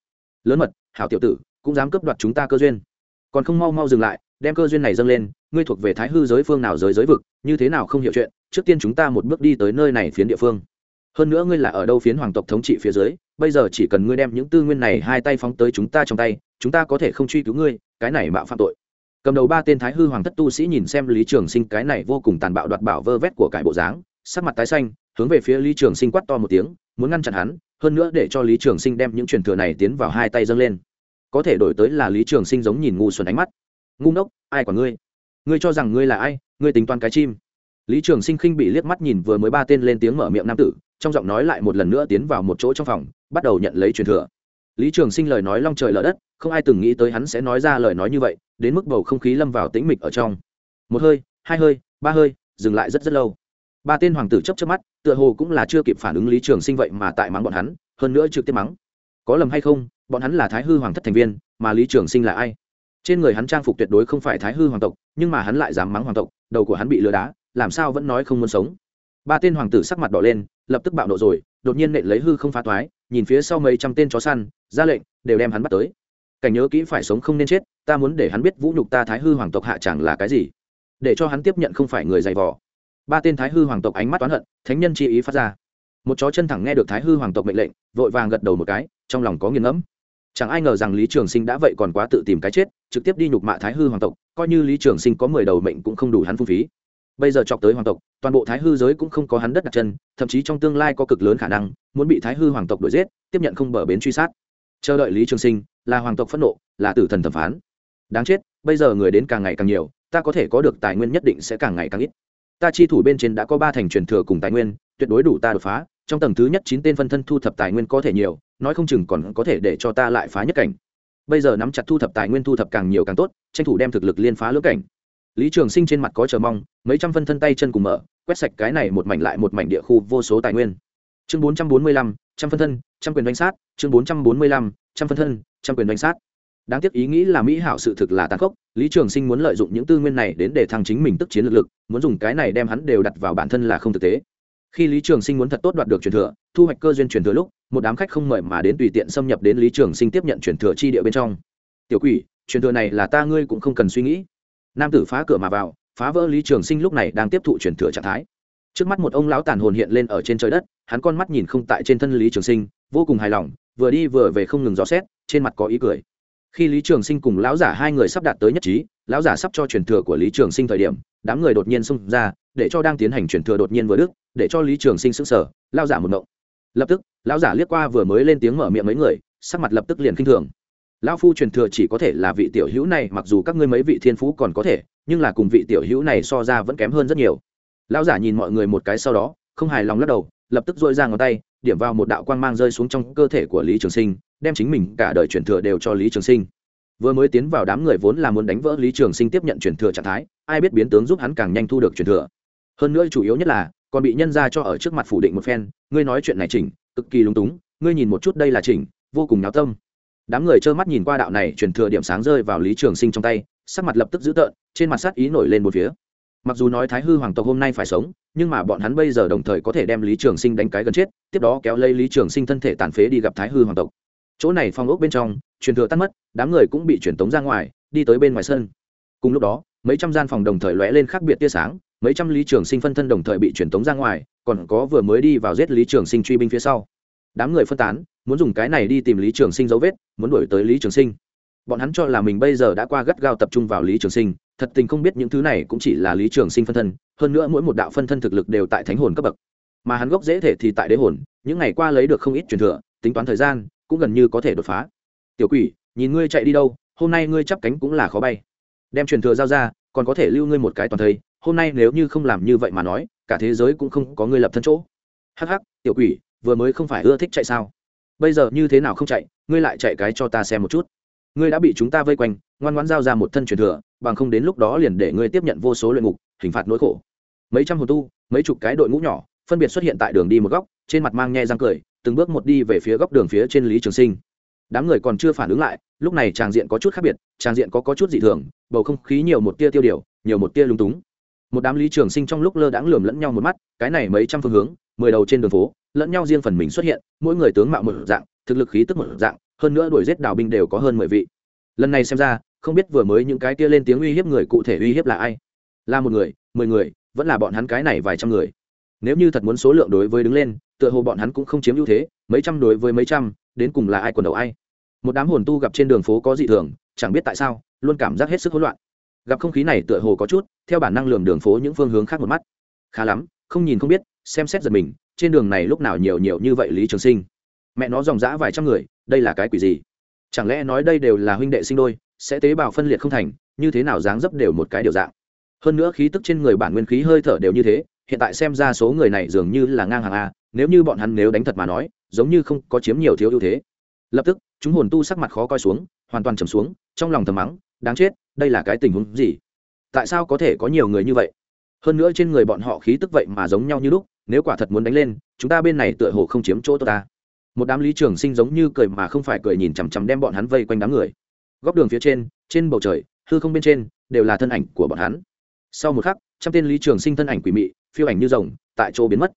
Lớn mật, hảo tiểu tử, cũng dám cướp đoạt chúng ta cơ duyên còn không mau mau dừng lại, đem cơ duyên này dâng lên, ngươi thuộc về thái hư giới phương nào giới giới vực, như thế nào không hiểu chuyện, trước tiên chúng ta một bước đi tới nơi này phiến địa phương. Hơn nữa ngươi là ở đâu phiến hoàng tộc thống trị phía dưới, bây giờ chỉ cần ngươi đem những tư nguyên này hai tay phóng tới chúng ta trong tay, chúng ta có thể không truy cứu ngươi, cái này mạo phạm tội. Cầm đầu ba tên thái hư hoàng thất tu sĩ nhìn xem lý trường sinh cái này vô cùng tàn bạo đoạt bảo vơ vét của cải bộ dáng, sắc mặt tái xanh, hướng về phía lý trường sinh quát to một tiếng, muốn ngăn chặn hắn, hơn nữa để cho lý trường sinh đem những truyền thừa này tiến vào hai tay dâng lên có thể đổi tới là lý trường sinh giống nhìn ngu xuẩn ánh mắt. Ngu ngốc, ai quản ngươi? Ngươi cho rằng ngươi là ai, ngươi tính toán cái chim? Lý trường sinh khinh bị liếc mắt nhìn vừa mới ba tên lên tiếng mở miệng nam tử, trong giọng nói lại một lần nữa tiến vào một chỗ trong phòng, bắt đầu nhận lấy truyền thừa. Lý trường sinh lời nói long trời lở đất, không ai từng nghĩ tới hắn sẽ nói ra lời nói như vậy, đến mức bầu không khí lâm vào tĩnh mịch ở trong. Một hơi, hai hơi, ba hơi, dừng lại rất rất lâu. Ba tên hoàng tử chấp chấp mắt, tựa hồ cũng là chưa kịp phản ứng lý trường sinh vậy mà tại mắng bọn hắn, hơn nữa trực tiếp mắng. Có lầm hay không bọn hắn là thái hư hoàng thất thành viên, mà lý trường sinh là ai? Trên người hắn trang phục tuyệt đối không phải thái hư hoàng tộc, nhưng mà hắn lại dám mắng hoàng tộc, đầu của hắn bị lừa đá, làm sao vẫn nói không muốn sống? Ba tên hoàng tử sắc mặt đỏ lên, lập tức bạo nộ rồi, đột nhiên nện lấy hư không phá toái, nhìn phía sau mấy trăm tên chó săn, ra lệnh, đều đem hắn bắt tới. Cảnh nhớ kỹ phải sống không nên chết, ta muốn để hắn biết vũ nhục ta thái hư hoàng tộc hạ chẳng là cái gì. Để cho hắn tiếp nhận không phải người dày vò. Ba tên thái hư hoàng tộc ánh mắt oán hận, thánh nhân chi ý phát ra. Một chó chân thẳng nghe được thái hư hoàng tộc mệnh lệnh, vội vàng gật đầu một cái, trong lòng có nghiền ngẫm chẳng ai ngờ rằng lý trường sinh đã vậy còn quá tự tìm cái chết, trực tiếp đi nhục mạ thái hư hoàng tộc, coi như lý trường sinh có mười đầu mệnh cũng không đủ hắn phung phí. Bây giờ chọc tới hoàng tộc, toàn bộ thái hư giới cũng không có hắn đất đặt chân, thậm chí trong tương lai có cực lớn khả năng, muốn bị thái hư hoàng tộc đuổi giết, tiếp nhận không bờ bến truy sát. Chờ đợi lý trường sinh, là hoàng tộc phẫn nộ, là tử thần thẩm phán. Đáng chết, bây giờ người đến càng ngày càng nhiều, ta có thể có được tài nguyên nhất định sẽ càng ngày càng ít. Ta chi thủ bên trên đã có ba thành truyền thừa cùng tài nguyên, tuyệt đối đủ ta đột phá trong tầng thứ nhất chín tên phân thân thu thập tài nguyên có thể nhiều, nói không chừng còn có thể để cho ta lại phá nhất cảnh. Bây giờ nắm chặt thu thập tài nguyên thu thập càng nhiều càng tốt, tranh thủ đem thực lực liên phá lưỡng cảnh. Lý trường sinh trên mặt có chờ mong, mấy trăm phân thân tay chân cùng mở, quét sạch cái này một mảnh lại một mảnh địa khu vô số tài nguyên. Chương bốn trăm bốn mươi lăm, trăm phân thân, trăm quyền đánh sát, chương bốn trăm bốn mươi lăm, trăm phân thân, trăm quyền đánh sát. Đáng tiếc ý nghĩ là mỹ hảo sự thực là tàn khốc, lý trường sinh muốn lợi dụng những tư nguyên này đến để thăng chính mình tức chiến lực lực, muốn dùng cái này đem hắn đều đặt vào bản thân là không thực tế khi lý trường sinh muốn thật tốt đoạt được truyền thừa, thu hoạch cơ duyên truyền thừa lúc, một đám khách không mời mà đến tùy tiện xâm nhập đến lý trường sinh tiếp nhận truyền thừa chi địa bên trong. Tiểu quỷ, truyền thừa này là ta ngươi cũng không cần suy nghĩ. Nam tử phá cửa mà vào, phá vỡ lý trường sinh lúc này đang tiếp thụ truyền thừa trạng thái. Trước mắt một ông lão tàn hồn hiện lên ở trên trời đất, hắn con mắt nhìn không tại trên thân lý trường sinh, vô cùng hài lòng, vừa đi vừa về không ngừng dò xét, trên mặt có ý cười khi lý trường sinh cùng lão giả hai người sắp đạt tới nhất trí, lão giả sắp cho truyền thừa của lý trường sinh thời điểm, đám người đột nhiên xông ra, để cho đang tiến hành truyền thừa đột nhiên vừa đức, để cho lý trường sinh sững sờ lao giả một động lập tức, lão giả liếc qua vừa mới lên tiếng mở miệng mấy người, sắc mặt lập tức liền kinh thường. Lão phu truyền thừa chỉ có thể là vị tiểu hữu này, mặc dù các ngươi mấy vị thiên phú còn có thể, nhưng là cùng vị tiểu hữu này so ra vẫn kém hơn rất nhiều. Lão giả nhìn mọi người một cái sau đó, không hài lòng lắc đầu, lập tức dội ra ngón tay điểm vào một đạo quang mang rơi xuống trong cơ thể của lý trường sinh, đem chính mình cả đời truyền thừa đều cho lý trường sinh. Vừa mới tiến vào đám người vốn là muốn đánh vỡ lý trường sinh tiếp nhận truyền thừa trạng thái, ai biết biến tướng giúp hắn càng nhanh thu được truyền thừa. Hơn nữa chủ yếu nhất là, còn bị nhân ra cho ở trước mặt phủ định một phen, ngươi nói chuyện này chỉnh, cực kỳ lúng túng, ngươi nhìn một chút đây là chỉnh, vô cùng náo tâm. Đám người trơ mắt nhìn qua đạo này truyền thừa điểm sáng rơi vào lý trường sinh trong tay, sắc mặt lập tức dữ tợn, trên mặt sát ý nổi lên một phía mặc dù nói thái hư hoàng tộc hôm nay phải sống, nhưng mà bọn hắn bây giờ đồng thời có thể đem lý trường sinh đánh cái gần chết, tiếp đó kéo lấy lý trường sinh thân thể tàn phế đi gặp thái hư hoàng tộc. Chỗ này phong ốc bên trong, truyền thừa tắt mất, đám người cũng bị truyền tống ra ngoài, đi tới bên ngoài sân. Cùng lúc đó, mấy trăm gian phòng đồng thời lóe lên khác biệt tia sáng, mấy trăm lý trường sinh phân thân đồng thời bị truyền tống ra ngoài, còn có vừa mới đi vào giết lý trường sinh truy binh phía sau. Đám người phân tán, muốn dùng cái này đi tìm lý trường sinh dấu vết, muốn đuổi tới lý trường sinh. Bọn hắn cho là mình bây giờ đã qua gắt gao tập trung vào lý trường sinh thật tình không biết những thứ này cũng chỉ là lý trường sinh phân thân, hơn nữa mỗi một đạo phân thân thực lực đều tại thánh hồn cấp bậc. Mà hắn gốc dễ thể thì tại đế hồn, những ngày qua lấy được không ít truyền thừa, tính toán thời gian, cũng gần như có thể đột phá. Tiểu quỷ, nhìn ngươi chạy đi đâu, hôm nay ngươi chắp cánh cũng là khó bay. Đem truyền thừa giao ra, còn có thể lưu ngươi một cái toàn thây hôm nay nếu như không làm như vậy mà nói, cả thế giới cũng không có ngươi lập thân chỗ. Hắc hắc, tiểu quỷ, vừa mới không phải ưa thích chạy sao? Bây giờ như thế nào không chạy, ngươi lại chạy cái cho ta xem một chút. Ngươi đã bị chúng ta vây quanh ngoan ngoãn giao ra một thân truyền thừa bằng không đến lúc đó liền để ngươi tiếp nhận vô số luyện ngục hình phạt nỗi khổ. Mấy trăm hồn tu mấy chục cái đội ngũ nhỏ phân biệt xuất hiện tại đường đi một góc trên mặt mang nhe răng cười từng bước một đi về phía góc đường phía trên lý trường sinh. Đám người còn chưa phản ứng lại lúc này tràng diện có chút khác biệt tràng diện có, có chút dị thường bầu không khí nhiều một tia tiêu điều nhiều một tia lung túng. Một đám lý trường sinh trong lúc lơ đãng lườm lẫn nhau một mắt cái này mấy trăm phương hướng mười đầu trên đường phố lẫn nhau riêng phần mình xuất hiện mỗi người tướng mạo một dạng thực lực khí tức một dạng hơn nữa đuổi giết đào binh đều có hơn mười vị. Lần này xem ra không biết vừa mới những cái kia lên tiếng uy hiếp người cụ thể uy hiếp là ai. Là một người, mười người, vẫn là bọn hắn cái này vài trăm người. Nếu như thật muốn số lượng đối với đứng lên, tựa hồ bọn hắn cũng không chiếm ưu thế, mấy trăm đối với mấy trăm, đến cùng là ai quần đầu ai. Một đám hồn tu gặp trên đường phố có dị thường, chẳng biết tại sao, luôn cảm giác hết sức hỗn loạn. Gặp không khí này tựa hồ có chút, theo bản năng lường đường phố những phương hướng khác một mắt. Khá lắm, không nhìn không biết, xem xét giật mình, trên đường này lúc nào nhiều nhiều như vậy lý trường sinh. Mẹ nó dòng dã vài trăm người, đây là cái quỷ gì? Chẳng lẽ nói đây đều là huynh đệ sinh đôi sẽ tế bào phân liệt không thành, như thế nào dáng dấp đều một cái điều dạng. Hơn nữa khí tức trên người bản nguyên khí hơi thở đều như thế, hiện tại xem ra số người này dường như là ngang hàng a, nếu như bọn hắn nếu đánh thật mà nói, giống như không có chiếm nhiều thiếu ưu thế. Lập tức, chúng hồn tu sắc mặt khó coi xuống, hoàn toàn trầm xuống, trong lòng thầm mắng, đáng chết, đây là cái tình huống gì? Tại sao có thể có nhiều người như vậy? Hơn nữa trên người bọn họ khí tức vậy mà giống nhau như lúc, nếu quả thật muốn đánh lên, chúng ta bên này tựa hồ không chiếm chỗ tốt ta. Một đám lý trường sinh giống như cười mà không phải cười nhìn chằm chằm đem bọn hắn vây quanh đám người góc đường phía trên trên bầu trời, hư không bên trên, đều là thân ảnh của bọn hắn. Sau một khắc, trăm tên lý trường sinh thân ảnh quỷ mị, phiêu ảnh như rồng, tại chỗ biến mất.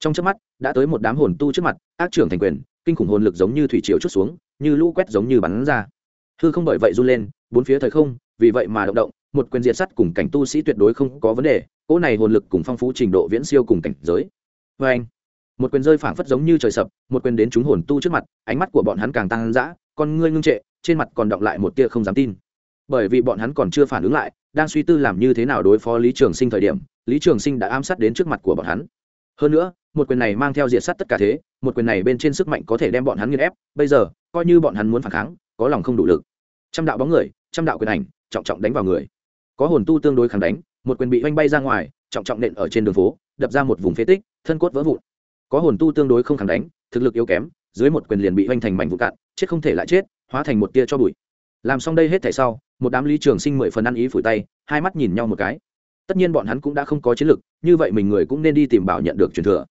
Trong trước mắt, đã tới một đám hồn tu trước mặt, ác trưởng thành quyền, kinh khủng hồn lực giống như thủy triều chút xuống, như lũ quét giống như bắn ra. Hư không bởi vậy run lên, bốn phía thời không, vì vậy mà động động, một quyền diệt sắt cùng cảnh tu sĩ tuyệt đối không có vấn đề, cỗ này hồn lực cùng phong phú trình độ viễn siêu cùng cảnh giới. Vê anh. Một quyền rơi phảng phất giống như trời sập, một quyền đến chúng hồn tu trước mặt, ánh mắt của bọn hắn càng tăng dã, con ngươi ngưng trệ trên mặt còn động lại một tia không dám tin. Bởi vì bọn hắn còn chưa phản ứng lại, đang suy tư làm như thế nào đối phó lý trường sinh thời điểm, lý trường sinh đã ám sát đến trước mặt của bọn hắn. Hơn nữa, một quyền này mang theo diệt sát tất cả thế, một quyền này bên trên sức mạnh có thể đem bọn hắn nghiên ép, bây giờ, coi như bọn hắn muốn phản kháng, có lòng không đủ lực. Trăm đạo bóng người, trăm đạo quyền ảnh, trọng trọng đánh vào người. Có hồn tu tương đối kháng đánh, một quyền bị oanh bay ra ngoài, trọng trọng nện ở trên đường phố, đập ra một vùng phế tích, thân cốt vỡ vụn. Có hồn tu tương đối không kháng đánh, thực lực yếu kém, dưới một quyền liền bị oanh thành mảnh vụn cạn, chết không thể lại chết hóa thành một tia cho bụi. Làm xong đây hết thảy sau, một đám lý trường sinh mười phần ăn ý phủi tay, hai mắt nhìn nhau một cái. Tất nhiên bọn hắn cũng đã không có chiến lực, như vậy mình người cũng nên đi tìm bảo nhận được truyền thừa.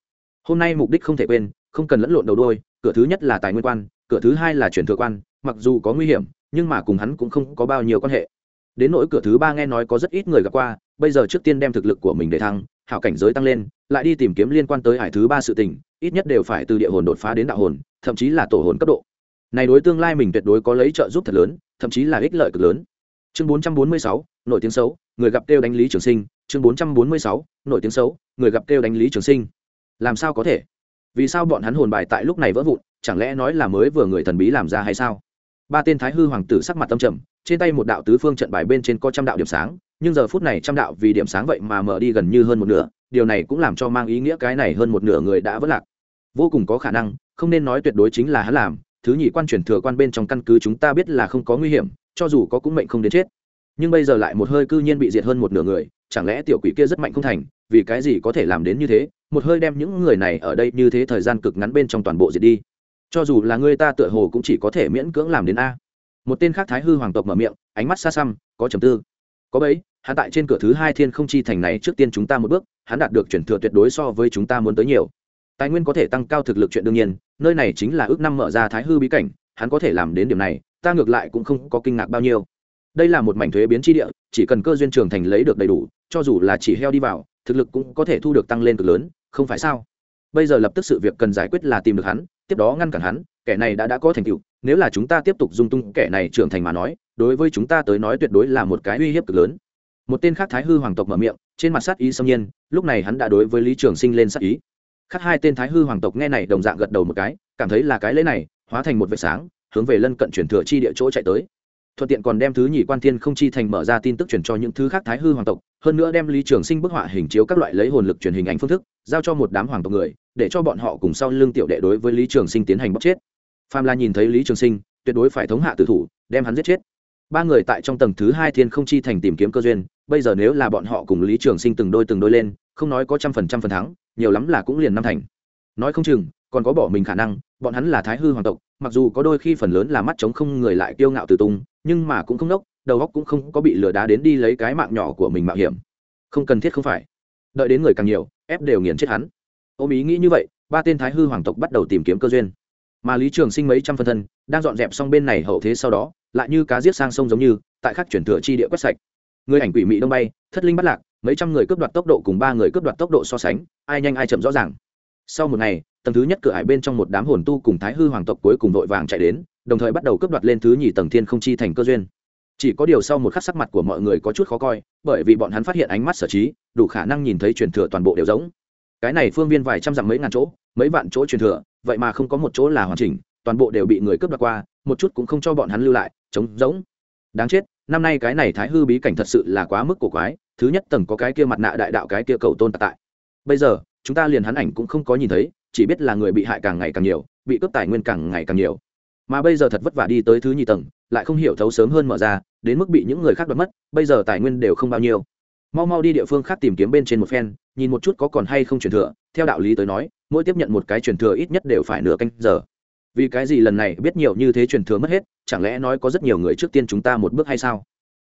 Hôm nay mục đích không thể quên, không cần lẫn lộn đầu đôi, cửa thứ nhất là tài nguyên quan, cửa thứ hai là truyền thừa quan, mặc dù có nguy hiểm, nhưng mà cùng hắn cũng không có bao nhiêu quan hệ. Đến nỗi cửa thứ ba nghe nói có rất ít người gặp qua, bây giờ trước tiên đem thực lực của mình để thăng, hảo cảnh giới tăng lên, lại đi tìm kiếm liên quan tới hải thứ ba sự tình, ít nhất đều phải từ địa hồn đột phá đến đạo hồn, thậm chí là tổ hồn cấp độ này đối tương lai mình tuyệt đối có lấy trợ giúp thật lớn thậm chí là ích lợi cực lớn. Chương 446, nổi tiếng xấu người gặp kêu đánh lý trường sinh. Chương 446, nổi tiếng xấu người gặp kêu đánh lý trường sinh. Làm sao có thể? Vì sao bọn hắn hồn bài tại lúc này vỡ vụn chẳng lẽ nói là mới vừa người thần bí làm ra hay sao? Ba tên thái hư hoàng tử sắc mặt tâm trầm trên tay một đạo tứ phương trận bài bên trên có trăm đạo điểm sáng nhưng giờ phút này trăm đạo vì điểm sáng vậy mà mở đi gần như hơn một nửa điều này cũng làm cho mang ý nghĩa cái này hơn một nửa người đã vỡ lạc. Vô cùng có khả năng không nên nói tuyệt đối chính là hắn làm thứ nhị quan truyền thừa quan bên trong căn cứ chúng ta biết là không có nguy hiểm, cho dù có cũng mệnh không đến chết. Nhưng bây giờ lại một hơi cư nhiên bị diệt hơn một nửa người, chẳng lẽ tiểu quỷ kia rất mạnh không thành, vì cái gì có thể làm đến như thế? Một hơi đem những người này ở đây như thế thời gian cực ngắn bên trong toàn bộ diệt đi. Cho dù là người ta tựa hồ cũng chỉ có thể miễn cưỡng làm đến a. Một tên khác thái hư hoàng tộc mở miệng, ánh mắt xa xăm, có trầm tư. Có bấy, hắn tại trên cửa thứ hai thiên không chi thành này trước tiên chúng ta một bước, hắn đạt được chuyển thừa tuyệt đối so với chúng ta muốn tới nhiều tài nguyên có thể tăng cao thực lực chuyện đương nhiên, nơi này chính là ước năm mở ra thái hư bí cảnh, hắn có thể làm đến điểm này, ta ngược lại cũng không có kinh ngạc bao nhiêu. Đây là một mảnh thuế biến tri địa, chỉ cần cơ duyên trường thành lấy được đầy đủ, cho dù là chỉ heo đi vào, thực lực cũng có thể thu được tăng lên cực lớn, không phải sao? Bây giờ lập tức sự việc cần giải quyết là tìm được hắn, tiếp đó ngăn cản hắn, kẻ này đã đã có thành tựu, nếu là chúng ta tiếp tục dung tung kẻ này trưởng thành mà nói, đối với chúng ta tới nói tuyệt đối là một cái uy hiếp cực lớn. Một tên khác thái hư hoàng tộc mở miệng, trên mặt sát ý xâm nhiên, lúc này hắn đã đối với lý trường sinh lên sát ý khác hai tên thái hư hoàng tộc nghe này đồng dạng gật đầu một cái, cảm thấy là cái lễ này, hóa thành một vệt sáng, hướng về lân cận chuyển thừa chi địa chỗ chạy tới. Thuận tiện còn đem thứ nhị quan thiên không chi thành mở ra tin tức truyền cho những thứ khác thái hư hoàng tộc, hơn nữa đem lý trường sinh bức họa hình chiếu các loại lấy hồn lực truyền hình ảnh phương thức, giao cho một đám hoàng tộc người, để cho bọn họ cùng sau lưng tiểu đệ đối với lý trường sinh tiến hành bóc chết. Pham la nhìn thấy lý trường sinh, tuyệt đối phải thống hạ tử thủ, đem hắn giết chết. Ba người tại trong tầng thứ hai thiên không chi thành tìm kiếm cơ duyên, bây giờ nếu là bọn họ cùng lý trường sinh từng đôi từng đôi lên, không nói có trăm phần trăm phần thắng nhiều lắm là cũng liền năm thành. Nói không chừng, còn có bỏ mình khả năng, bọn hắn là thái hư hoàng tộc, mặc dù có đôi khi phần lớn là mắt trống không người lại kiêu ngạo từ tung, nhưng mà cũng không nốc, đầu óc cũng không có bị lừa đá đến đi lấy cái mạng nhỏ của mình mạo hiểm. Không cần thiết không phải. Đợi đến người càng nhiều, ép đều nghiền chết hắn. Ôm ý nghĩ như vậy, ba tên thái hư hoàng tộc bắt đầu tìm kiếm cơ duyên. Mà lý trường sinh mấy trăm phân thân, đang dọn dẹp xong bên này hậu thế sau đó, lại như cá giết sang sông giống như, tại khắc chuyển thừa chi địa quét sạch. Người ảnh quỷ mị đông bay, thất linh bắt lạc mấy trăm người cướp đoạt tốc độ cùng ba người cướp đoạt tốc độ so sánh, ai nhanh ai chậm rõ ràng. Sau một ngày, tầng thứ nhất cửa hải bên trong một đám hồn tu cùng thái hư hoàng tộc cuối cùng vội vàng chạy đến, đồng thời bắt đầu cướp đoạt lên thứ nhì tầng thiên không chi thành cơ duyên. Chỉ có điều sau một khắc sắc mặt của mọi người có chút khó coi, bởi vì bọn hắn phát hiện ánh mắt sở trí, đủ khả năng nhìn thấy truyền thừa toàn bộ đều giống. Cái này phương viên vài trăm dặm mấy ngàn chỗ, mấy vạn chỗ truyền thừa, vậy mà không có một chỗ là hoàn chỉnh, toàn bộ đều bị người cướp đoạt qua, một chút cũng không cho bọn hắn lưu lại, trống giống đáng chết năm nay cái này thái hư bí cảnh thật sự là quá mức cổ quái, thứ nhất tầng có cái kia mặt nạ đại đạo cái kia cầu tôn tại. Bây giờ, chúng ta liền hắn ảnh cũng không có nhìn thấy, chỉ biết là người bị hại càng ngày càng nhiều, bị cướp tài nguyên càng ngày càng nhiều. Mà bây giờ thật vất vả đi tới thứ nhì tầng, lại không hiểu thấu sớm hơn mở ra, đến mức bị những người khác đoạt mất, bây giờ tài nguyên đều không bao nhiêu. Mau mau đi địa phương khác tìm kiếm bên trên một phen, nhìn một chút có còn hay không truyền thừa, theo đạo lý tới nói, mỗi tiếp nhận một cái truyền thừa ít nhất đều phải nửa canh giờ vì cái gì lần này biết nhiều như thế truyền thừa mất hết, chẳng lẽ nói có rất nhiều người trước tiên chúng ta một bước hay sao?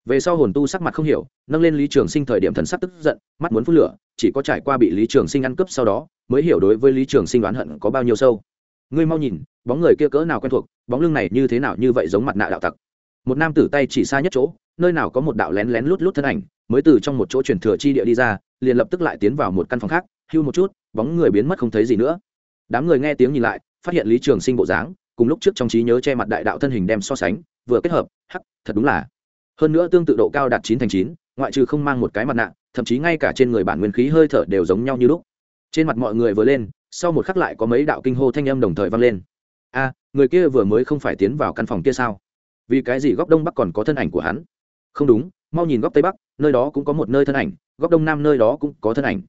Về sau hồn tu sắc mặt không hiểu, nâng lên lý trường sinh thời điểm thần sắc tức giận, mắt muốn phút lửa, chỉ có trải qua bị lý trường sinh ăn cướp sau đó, mới hiểu đối với lý trường sinh oán hận có bao nhiêu sâu. Ngươi mau nhìn, bóng người kia cỡ nào quen thuộc, bóng lưng này như thế nào như vậy giống mặt nạ đạo tặc. Một nam tử tay chỉ xa nhất chỗ, nơi nào có một đạo lén lén lút lút thân ảnh, mới từ trong một chỗ truyền thừa chi địa đi ra, liền lập tức lại tiến vào một căn phòng khác, hưu một chút, bóng người biến mất không thấy gì nữa. Đám người nghe tiếng nhìn lại phát hiện lý trường sinh bộ dáng, cùng lúc trước trong trí nhớ che mặt đại đạo thân hình đem so sánh, vừa kết hợp, hắc, thật đúng là. Hơn nữa tương tự độ cao đạt chín thành chín, ngoại trừ không mang một cái mặt nạ, thậm chí ngay cả trên người bản nguyên khí hơi thở đều giống nhau như lúc. Trên mặt mọi người vừa lên, sau một khắc lại có mấy đạo kinh hô thanh âm đồng thời vang lên. A, người kia vừa mới không phải tiến vào căn phòng kia sao? Vì cái gì góc đông bắc còn có thân ảnh của hắn? Không đúng, mau nhìn góc tây bắc, nơi đó cũng có một nơi thân ảnh, góc đông nam nơi đó cũng có thân ảnh.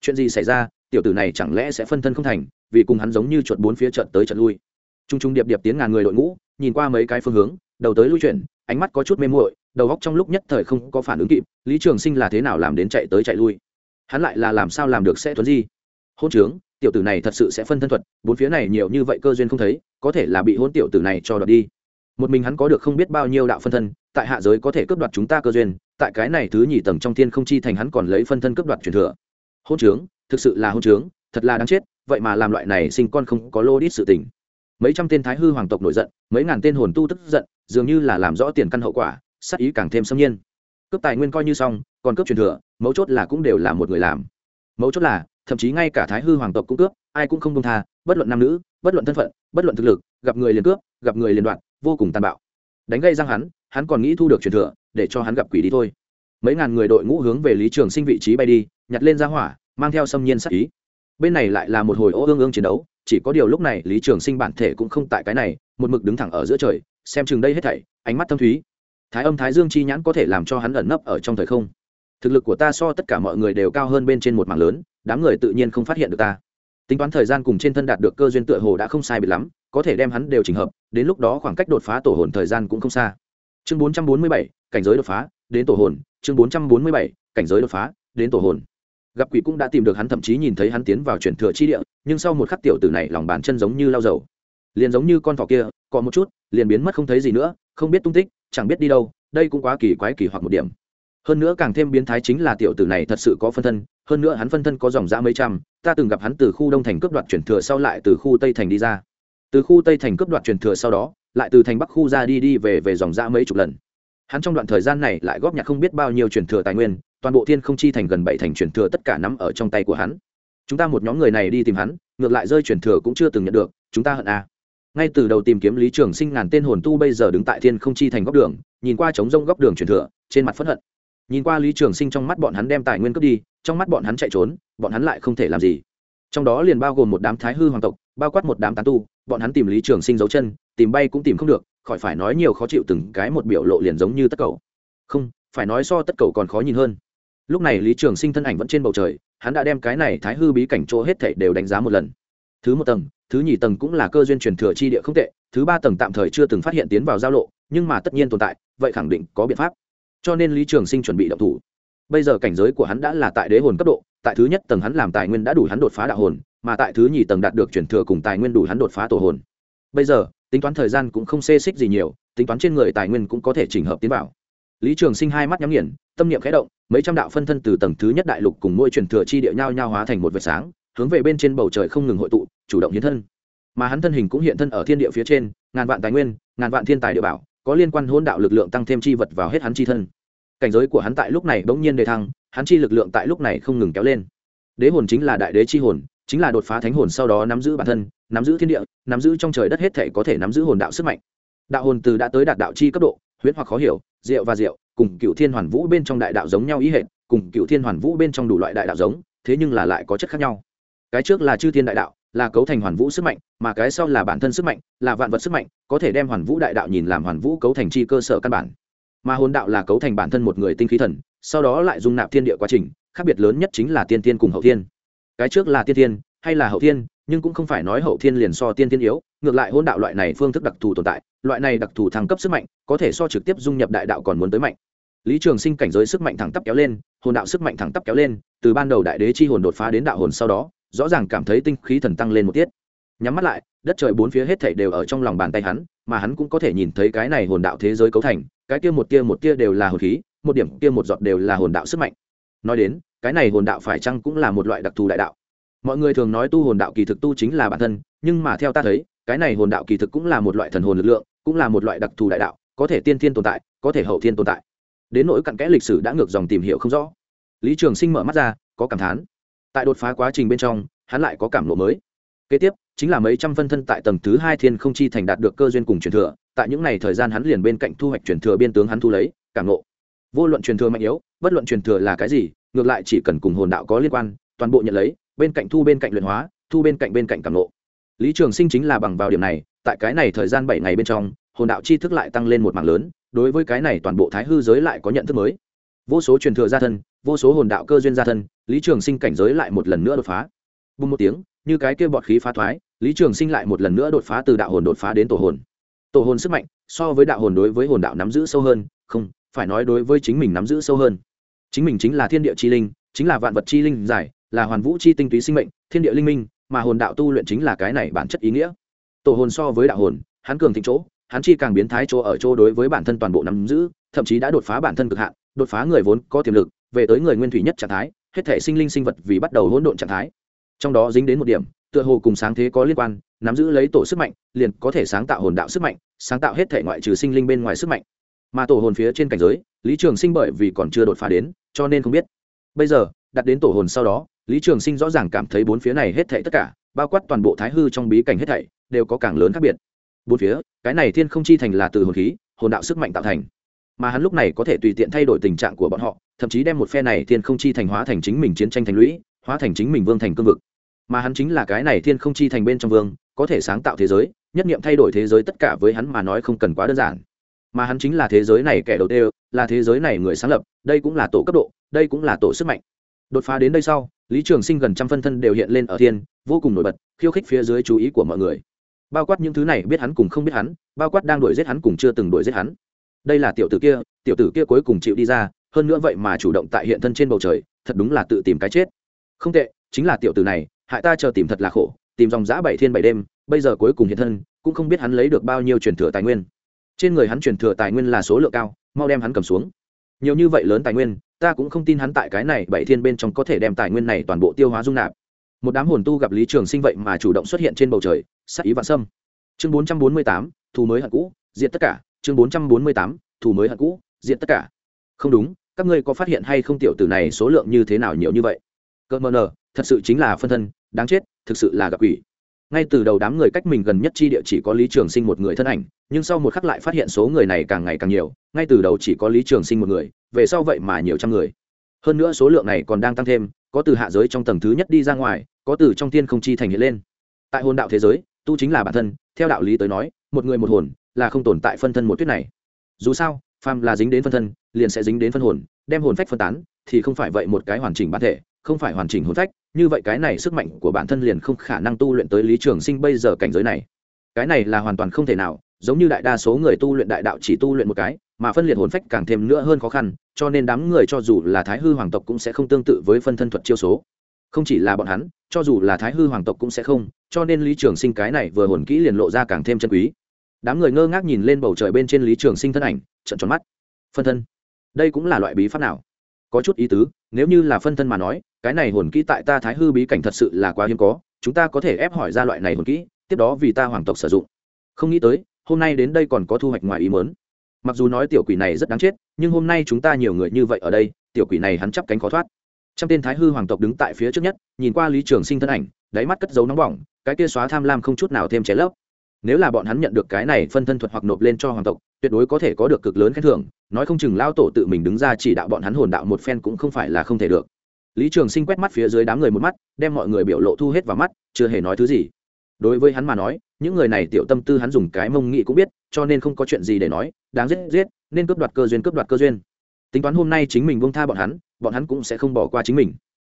Chuyện gì xảy ra, tiểu tử này chẳng lẽ sẽ phân thân không thành? Vì cùng hắn giống như chuột bốn phía trận tới trận lui. T r u n g t r u n g điệp điệp tiến ngàn người đội ngũ, nhìn qua mấy cái phương hướng, đầu tới lui chuyển, ánh mắt có chút mê muội, đầu góc trong lúc nhất thời không có phản ứng kịp, lý trường sinh là thế nào làm đến chạy tới chạy lui? Hắn lại là làm sao làm được sẽ tuấn di? Hôn trướng, tiểu tử này thật sự sẽ phân thân thuật, bốn phía này nhiều như vậy cơ duyên không thấy, có thể là bị hôn tiểu tử này cho đoạt đi. Một mình hắn có được không biết bao nhiêu đạo phân thân, tại hạ giới có thể cướp đoạt chúng ta cơ duyên, tại cái này thứ nhì tầng trong thiên không chi thành hắn còn lấy phân thân cướp đoạt truyền thừa. Hôn trướng, thực sự là hôn trướng, thật là đáng chết vậy mà làm loại này sinh con không có lô đít sự tình. Mấy trăm tên thái hư hoàng tộc nổi giận, mấy ngàn tên hồn tu tức giận, dường như là làm rõ tiền căn hậu quả, sát ý càng thêm xâm nhiên. Cướp tài nguyên coi như xong, còn cướp truyền thừa, mấu chốt là cũng đều là một người làm. Mấu chốt là, thậm chí ngay cả thái hư hoàng tộc cũng cướp, ai cũng không công tha, bất luận nam nữ, bất luận thân phận, bất luận thực lực, gặp người liền cướp, gặp người liền đoạn vô cùng tàn bạo. Đánh gây răng hắn hắn còn nghĩ thu được truyền thừa, để cho hắn gặp quỷ đi thôi. Mấy ngàn người đội ngũ hướng về lý trường sinh vị trí bay đi, nhặt lên ra hỏa, mang theo xâm nhiên sát ý bên này lại là một hồi ô ương ương chiến đấu, chỉ có điều lúc này lý trường sinh bản thể cũng không tại cái này, một mực đứng thẳng ở giữa trời, xem chừng đây hết thảy, ánh mắt thâm thúy. Thái âm thái dương chi nhãn có thể làm cho hắn ẩn nấp ở trong thời không. Thực lực của ta so tất cả mọi người đều cao hơn bên trên một mảng lớn, đám người tự nhiên không phát hiện được ta. Tính toán thời gian cùng trên thân đạt được cơ duyên tựa hồ đã không sai biệt lắm, có thể đem hắn đều chỉnh hợp, đến lúc đó khoảng cách đột phá tổ hồn thời gian cũng không xa. Chương bốn trăm bốn mươi bảy, cảnh giới đột phá, đến tổ hồn. Chương bốn trăm bốn mươi bảy, cảnh giới đột phá, đến tổ hồn gặp quỷ cũng đã tìm được hắn, thậm chí nhìn thấy hắn tiến vào truyền thừa chi địa, nhưng sau một khắc tiểu tử này lòng bàn chân giống như lau dầu. Liền giống như con thỏ kia còn một chút, liền biến mất không thấy gì nữa, không biết tung tích, chẳng biết đi đâu, đây cũng quá kỳ quái kỳ hoặc một điểm. Hơn nữa càng thêm biến thái chính là tiểu tử này thật sự có phân thân, hơn nữa hắn phân thân có dòng dã mấy trăm, ta từng gặp hắn từ khu đông thành cướp đoạt truyền thừa sau lại từ khu tây thành đi ra. Từ khu tây thành cướp đoạt truyền thừa sau đó, lại từ thành bắc khu ra đi đi về về dòng dã mấy chục lần. Hắn trong đoạn thời gian này lại góp nhặt không biết bao nhiêu truyền thừa tài nguyên toàn bộ thiên không chi thành gần bảy thành truyền thừa tất cả nắm ở trong tay của hắn. Chúng ta một nhóm người này đi tìm hắn, ngược lại rơi truyền thừa cũng chưa từng nhận được, chúng ta hận à. ngay từ đầu tìm kiếm lý trường sinh ngàn tên hồn tu bây giờ đứng tại thiên không chi thành góc đường, nhìn qua trống rông góc đường truyền thừa, trên mặt phẫn hận. Nhìn qua lý trường sinh trong mắt bọn hắn đem tài nguyên cướp đi, trong mắt bọn hắn chạy trốn, bọn hắn lại không thể làm gì. Trong đó liền bao gồm một đám thái hư hoàng tộc, bao quát một đám tán tu, bọn hắn tìm lý trường sinh giấu chân, tìm bay cũng tìm không được, khỏi phải nói nhiều khó chịu từng cái một biểu lộ liền giống như tất cầu. Không, phải nói so tất cầu còn khó nhìn hơn lúc này lý trường sinh thân ảnh vẫn trên bầu trời, hắn đã đem cái này thái hư bí cảnh chỗ hết thảy đều đánh giá một lần. Thứ một tầng, thứ nhì tầng cũng là cơ duyên truyền thừa chi địa không tệ, thứ ba tầng tạm thời chưa từng phát hiện tiến vào giao lộ, nhưng mà tất nhiên tồn tại, vậy khẳng định có biện pháp. Cho nên lý trường sinh chuẩn bị động thủ. Bây giờ cảnh giới của hắn đã là tại đế hồn cấp độ, tại thứ nhất tầng hắn làm tài nguyên đã đủ hắn đột phá đạo hồn, mà tại thứ nhì tầng đạt được truyền thừa cùng tài nguyên đủ hắn đột phá tổ hồn. Bây giờ, tính toán thời gian cũng không xê xích gì nhiều, tính toán trên người tài nguyên cũng có thể chỉnh hợp tiến vào. Lý trường sinh hai mắt nhắm nghiền tâm niệm khẽ động, mấy trăm đạo phân thân từ tầng thứ nhất đại lục cùng môi truyền thừa chi địa nhau nhau hóa thành một vệt sáng, hướng về bên trên bầu trời không ngừng hội tụ, chủ động hiến thân. Mà hắn thân hình cũng hiện thân ở thiên địa phía trên, ngàn vạn tài nguyên, ngàn vạn thiên tài địa bảo, có liên quan hỗn đạo lực lượng tăng thêm chi vật vào hết hắn chi thân. Cảnh giới của hắn tại lúc này bỗng nhiên đề thăng, hắn chi lực lượng tại lúc này không ngừng kéo lên. Đế hồn chính là đại đế chi hồn, chính là đột phá thánh hồn sau đó nắm giữ bản thân, nắm giữ thiên địa, nắm giữ trong trời đất hết thể có thể nắm giữ hồn đạo sức mạnh. Đạo hồn từ đã tới đạt đạo chi cấp độ huyễn hoặc khó hiểu diệu và diệu cùng cựu thiên hoàn vũ bên trong đại đạo giống nhau ý hệ, cùng cựu thiên hoàn vũ bên trong đủ loại đại đạo giống, thế nhưng là lại có chất khác nhau. Cái trước là chư thiên đại đạo, là cấu thành hoàn vũ sức mạnh, mà cái sau là bản thân sức mạnh, là vạn vật sức mạnh, có thể đem hoàn vũ đại đạo nhìn làm hoàn vũ cấu thành chi cơ sở căn bản. Mà hồn đạo là cấu thành bản thân một người tinh khí thần, sau đó lại dung nạp thiên địa quá trình, khác biệt lớn nhất chính là tiên tiên cùng hậu thiên. Cái trước là tiên tiên, hay là hậu thiên, nhưng cũng không phải nói hậu thiên liền so tiên tiên yếu, ngược lại hôn đạo loại này phương thức đặc thù tồn tại, loại này đặc thù thăng cấp sức mạnh, có thể so trực tiếp dung nhập đại đạo còn muốn tới mạnh lý trường sinh cảnh giới sức mạnh thẳng tắp kéo lên, hồn đạo sức mạnh thẳng tắp kéo lên, từ ban đầu đại đế chi hồn đột phá đến đạo hồn sau đó, rõ ràng cảm thấy tinh khí thần tăng lên một tiết. Nhắm mắt lại, đất trời bốn phía hết thảy đều ở trong lòng bàn tay hắn, mà hắn cũng có thể nhìn thấy cái này hồn đạo thế giới cấu thành, cái kia một kia một kia đều là hồn khí, một điểm kia một giọt đều là hồn đạo sức mạnh. Nói đến, cái này hồn đạo phải chăng cũng là một loại đặc thù đại đạo? Mọi người thường nói tu hồn đạo kỳ thực tu chính là bản thân, nhưng mà theo ta thấy, cái này hồn đạo kỳ thực cũng là một loại thần hồn lực lượng, cũng là một loại đặc thù đại đạo, có thể tiên thiên tồn tại, có thể hậu thiên tồn tại đến nỗi cặn kẽ lịch sử đã ngược dòng tìm hiểu không rõ. Lý trường sinh mở mắt ra, có cảm thán. Tại đột phá quá trình bên trong, hắn lại có cảm lộ mới. Kế tiếp, chính là mấy trăm phân thân tại tầng thứ hai thiên không chi thành đạt được cơ duyên cùng truyền thừa, tại những ngày thời gian hắn liền bên cạnh thu hoạch truyền thừa biên tướng hắn thu lấy, cảm lộ vô luận truyền thừa mạnh yếu, bất luận truyền thừa là cái gì, ngược lại chỉ cần cùng hồn đạo có liên quan, toàn bộ nhận lấy, bên cạnh thu bên cạnh luyện hóa, thu bên cạnh bên cạnh cảm lộ lý trường sinh chính là bằng vào điểm này, tại cái này thời gian bảy ngày bên trong, hồn đạo chi thức lại tăng lên một mảng lớn đối với cái này toàn bộ thái hư giới lại có nhận thức mới. Vô số truyền thừa gia thân, vô số hồn đạo cơ duyên gia thân, lý trường sinh cảnh giới lại một lần nữa đột phá. Bùng một tiếng, như cái kia bọt khí phá thoái, lý trường sinh lại một lần nữa đột phá từ đạo hồn đột phá đến tổ hồn. Tổ hồn sức mạnh, so với đạo hồn đối với hồn đạo nắm giữ sâu hơn, không, phải nói đối với chính mình nắm giữ sâu hơn. Chính mình chính là thiên địa chi linh, chính là vạn vật chi linh giải, là hoàn vũ chi tinh túy sinh mệnh, thiên địa linh minh, mà hồn đạo tu luyện chính là cái này bản chất ý nghĩa. Tổ hồn so với đạo hồn, hắn cường thịnh chỗ hắn chi càng biến thái chỗ ở chỗ đối với bản thân toàn bộ nắm giữ, thậm chí đã đột phá bản thân cực hạn, đột phá người vốn có tiềm lực, về tới người nguyên thủy nhất trạng thái, hết thể sinh linh sinh vật vì bắt đầu hỗn độn trạng thái. Trong đó dính đến một điểm, tựa hồ cùng sáng thế có liên quan, nắm giữ lấy tổ sức mạnh, liền có thể sáng tạo hồn đạo sức mạnh, sáng tạo hết thể ngoại trừ sinh linh bên ngoài sức mạnh. Mà tổ hồn phía trên cảnh giới, lý trường sinh bởi vì còn chưa đột phá đến, cho nên không biết. Bây giờ, đặt đến tổ hồn sau đó, lý trường sinh rõ ràng cảm thấy bốn phía này hết thảy tất cả, bao quát toàn bộ thái hư trong bí cảnh hết thảy, đều có càng lớn khác biệt bốn phía, cái này thiên không chi thành là từ hồn khí, hồn đạo sức mạnh tạo thành. Mà hắn lúc này có thể tùy tiện thay đổi tình trạng của bọn họ, thậm chí đem một phe này thiên không chi thành hóa thành chính mình chiến tranh thành lũy, hóa thành chính mình vương thành cương vực. Mà hắn chính là cái này thiên không chi thành bên trong vương, có thể sáng tạo thế giới, nhất nghiệm thay đổi thế giới tất cả với hắn mà nói không cần quá đơn giản. Mà hắn chính là thế giới này kẻ đầu tiên, là thế giới này người sáng lập, đây cũng là tổ cấp độ, đây cũng là tổ sức mạnh. Đột phá đến đây sau, lý trường sinh gần trăm phân thân đều hiện lên ở thiên, vô cùng nổi bật, khiêu khích phía dưới chú ý của mọi người bao quát những thứ này biết hắn cùng không biết hắn, bao quát đang đuổi giết hắn cùng chưa từng đuổi giết hắn. Đây là tiểu tử kia, tiểu tử kia cuối cùng chịu đi ra, hơn nữa vậy mà chủ động tại hiện thân trên bầu trời, thật đúng là tự tìm cái chết. Không tệ, chính là tiểu tử này, hại ta chờ tìm thật là khổ, tìm dòng giã bảy thiên bảy đêm, bây giờ cuối cùng hiện thân, cũng không biết hắn lấy được bao nhiêu truyền thừa tài nguyên. Trên người hắn truyền thừa tài nguyên là số lượng cao, mau đem hắn cầm xuống. Nhiều như vậy lớn tài nguyên, ta cũng không tin hắn tại cái này bảy thiên bên trong có thể đem tài nguyên này toàn bộ tiêu hóa dung nạp một đám hồn tu gặp lý trường sinh vậy mà chủ động xuất hiện trên bầu trời sắc ý vạn sâm chương bốn trăm bốn mươi tám, thù mới hận cũ diện tất cả. Chương bốn trăm bốn mươi tám, thù mới hận cũ diện tất cả. Không đúng, các ngươi có phát hiện hay không tiểu tử này số lượng như thế nào nhiều như vậy? Cơ mờ nờ, thật sự chính là phân thân, đáng chết, thực sự là gặp quỷ. Ngay từ đầu đám người cách mình gần nhất chi địa chỉ có lý trường sinh một người thân ảnh, nhưng sau một khắc lại phát hiện số người này càng ngày càng nhiều, ngay từ đầu chỉ có lý trường sinh một người, về sau vậy mà nhiều trăm người. Hơn nữa số lượng này còn đang tăng thêm có từ hạ giới trong tầng thứ nhất đi ra ngoài, có từ trong thiên không chi thành hiện lên. Tại hồn đạo thế giới, tu chính là bản thân, theo đạo lý tới nói, một người một hồn là không tồn tại phân thân một tuyết này. Dù sao, phàm là dính đến phân thân, liền sẽ dính đến phân hồn, đem hồn phách phân tán, thì không phải vậy một cái hoàn chỉnh bản thể, không phải hoàn chỉnh hồn phách, như vậy cái này sức mạnh của bản thân liền không khả năng tu luyện tới lý trường sinh bây giờ cảnh giới này. Cái này là hoàn toàn không thể nào giống như đại đa số người tu luyện đại đạo chỉ tu luyện một cái, mà phân liệt hồn phách càng thêm nữa hơn khó khăn, cho nên đám người cho dù là thái hư hoàng tộc cũng sẽ không tương tự với phân thân thuật chiêu số. Không chỉ là bọn hắn, cho dù là thái hư hoàng tộc cũng sẽ không, cho nên lý trường sinh cái này vừa hồn kỹ liền lộ ra càng thêm chân quý. Đám người ngơ ngác nhìn lên bầu trời bên trên lý trường sinh thân ảnh trận tròn mắt. Phân thân? Đây cũng là loại bí pháp nào? Có chút ý tứ, nếu như là phân thân mà nói, cái này hồn kỹ tại ta thái hư bí cảnh thật sự là quá hiếm có, chúng ta có thể ép hỏi ra loại này hồn kỹ, tiếp đó vì ta hoàng tộc sử dụng. Không nghĩ tới hôm nay đến đây còn có thu hoạch ngoài ý mớn mặc dù nói tiểu quỷ này rất đáng chết, nhưng hôm nay chúng ta nhiều người như vậy ở đây, tiểu quỷ này hắn chắp cánh khó thoát. Trăm tên thái hư hoàng tộc đứng tại phía trước nhất, nhìn qua lý trường sinh thân ảnh, đáy mắt cất dấu nóng bỏng, cái kia xóa tham lam không chút nào thêm cháy lấp. Nếu là bọn hắn nhận được cái này phân thân thuật hoặc nộp lên cho hoàng tộc, tuyệt đối có thể có được cực lớn khen thưởng, nói không chừng lao tổ tự mình đứng ra chỉ đạo bọn hắn hồn đạo một phen cũng không phải là không thể được. Lý trường sinh quét mắt phía dưới đám người một mắt, đem mọi người biểu lộ thu hết vào mắt, chưa hề nói thứ gì. Đối với hắn mà nói những người này tiểu tâm tư hắn dùng cái mông nghị cũng biết, cho nên không có chuyện gì để nói, đáng giết giết, nên cướp đoạt cơ duyên cướp đoạt cơ duyên. Tính toán hôm nay chính mình bông tha bọn hắn bọn hắn cũng sẽ không bỏ qua chính mình.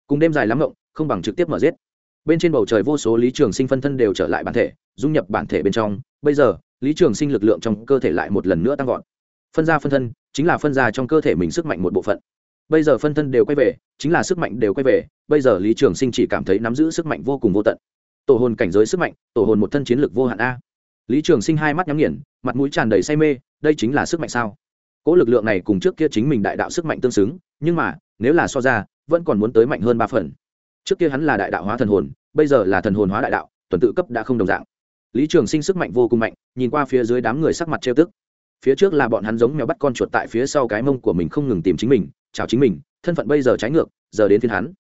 Cùng đêm dài lắm ngộng không bằng trực tiếp mở giết. Bên trên bầu trời vô số lý trường sinh phân thân đều trở lại bản thể, dung nhập bản thể bên trong. Bây giờ, lý trường sinh lực lượng trong cơ thể lại một lần nữa tăng vọt. Phân ra phân thân, chính là phân ra trong cơ thể mình sức mạnh một bộ phận. Bây giờ phân thân đều quay về, chính là sức mạnh đều quay về. Bây giờ lý trường sinh chỉ cảm thấy nắm giữ sức mạnh vô cùng vô tận tổ hồn cảnh giới sức mạnh, tổ hồn một thân chiến lược vô hạn a. Lý trường sinh hai mắt nhắm nghiền, mặt mũi tràn đầy say mê, đây chính là sức mạnh sao? Cỗ lực lượng này cùng trước kia chính mình đại đạo sức mạnh tương xứng, nhưng mà, nếu là so ra, vẫn còn muốn tới mạnh hơn ba phần. Trước kia hắn là đại đạo hóa thần hồn, bây giờ là thần hồn hóa đại đạo, tuần tự cấp đã không đồng dạng. Lý trường sinh sức mạnh vô cùng mạnh, nhìn qua phía dưới đám người sắc mặt trêu tức. Phía trước là bọn hắn giống mèo bắt con chuột tại phía sau cái mông của mình không ngừng tìm chính mình, chào chính mình, thân phận bây giờ trái ngược, giờ đến phiên hắn.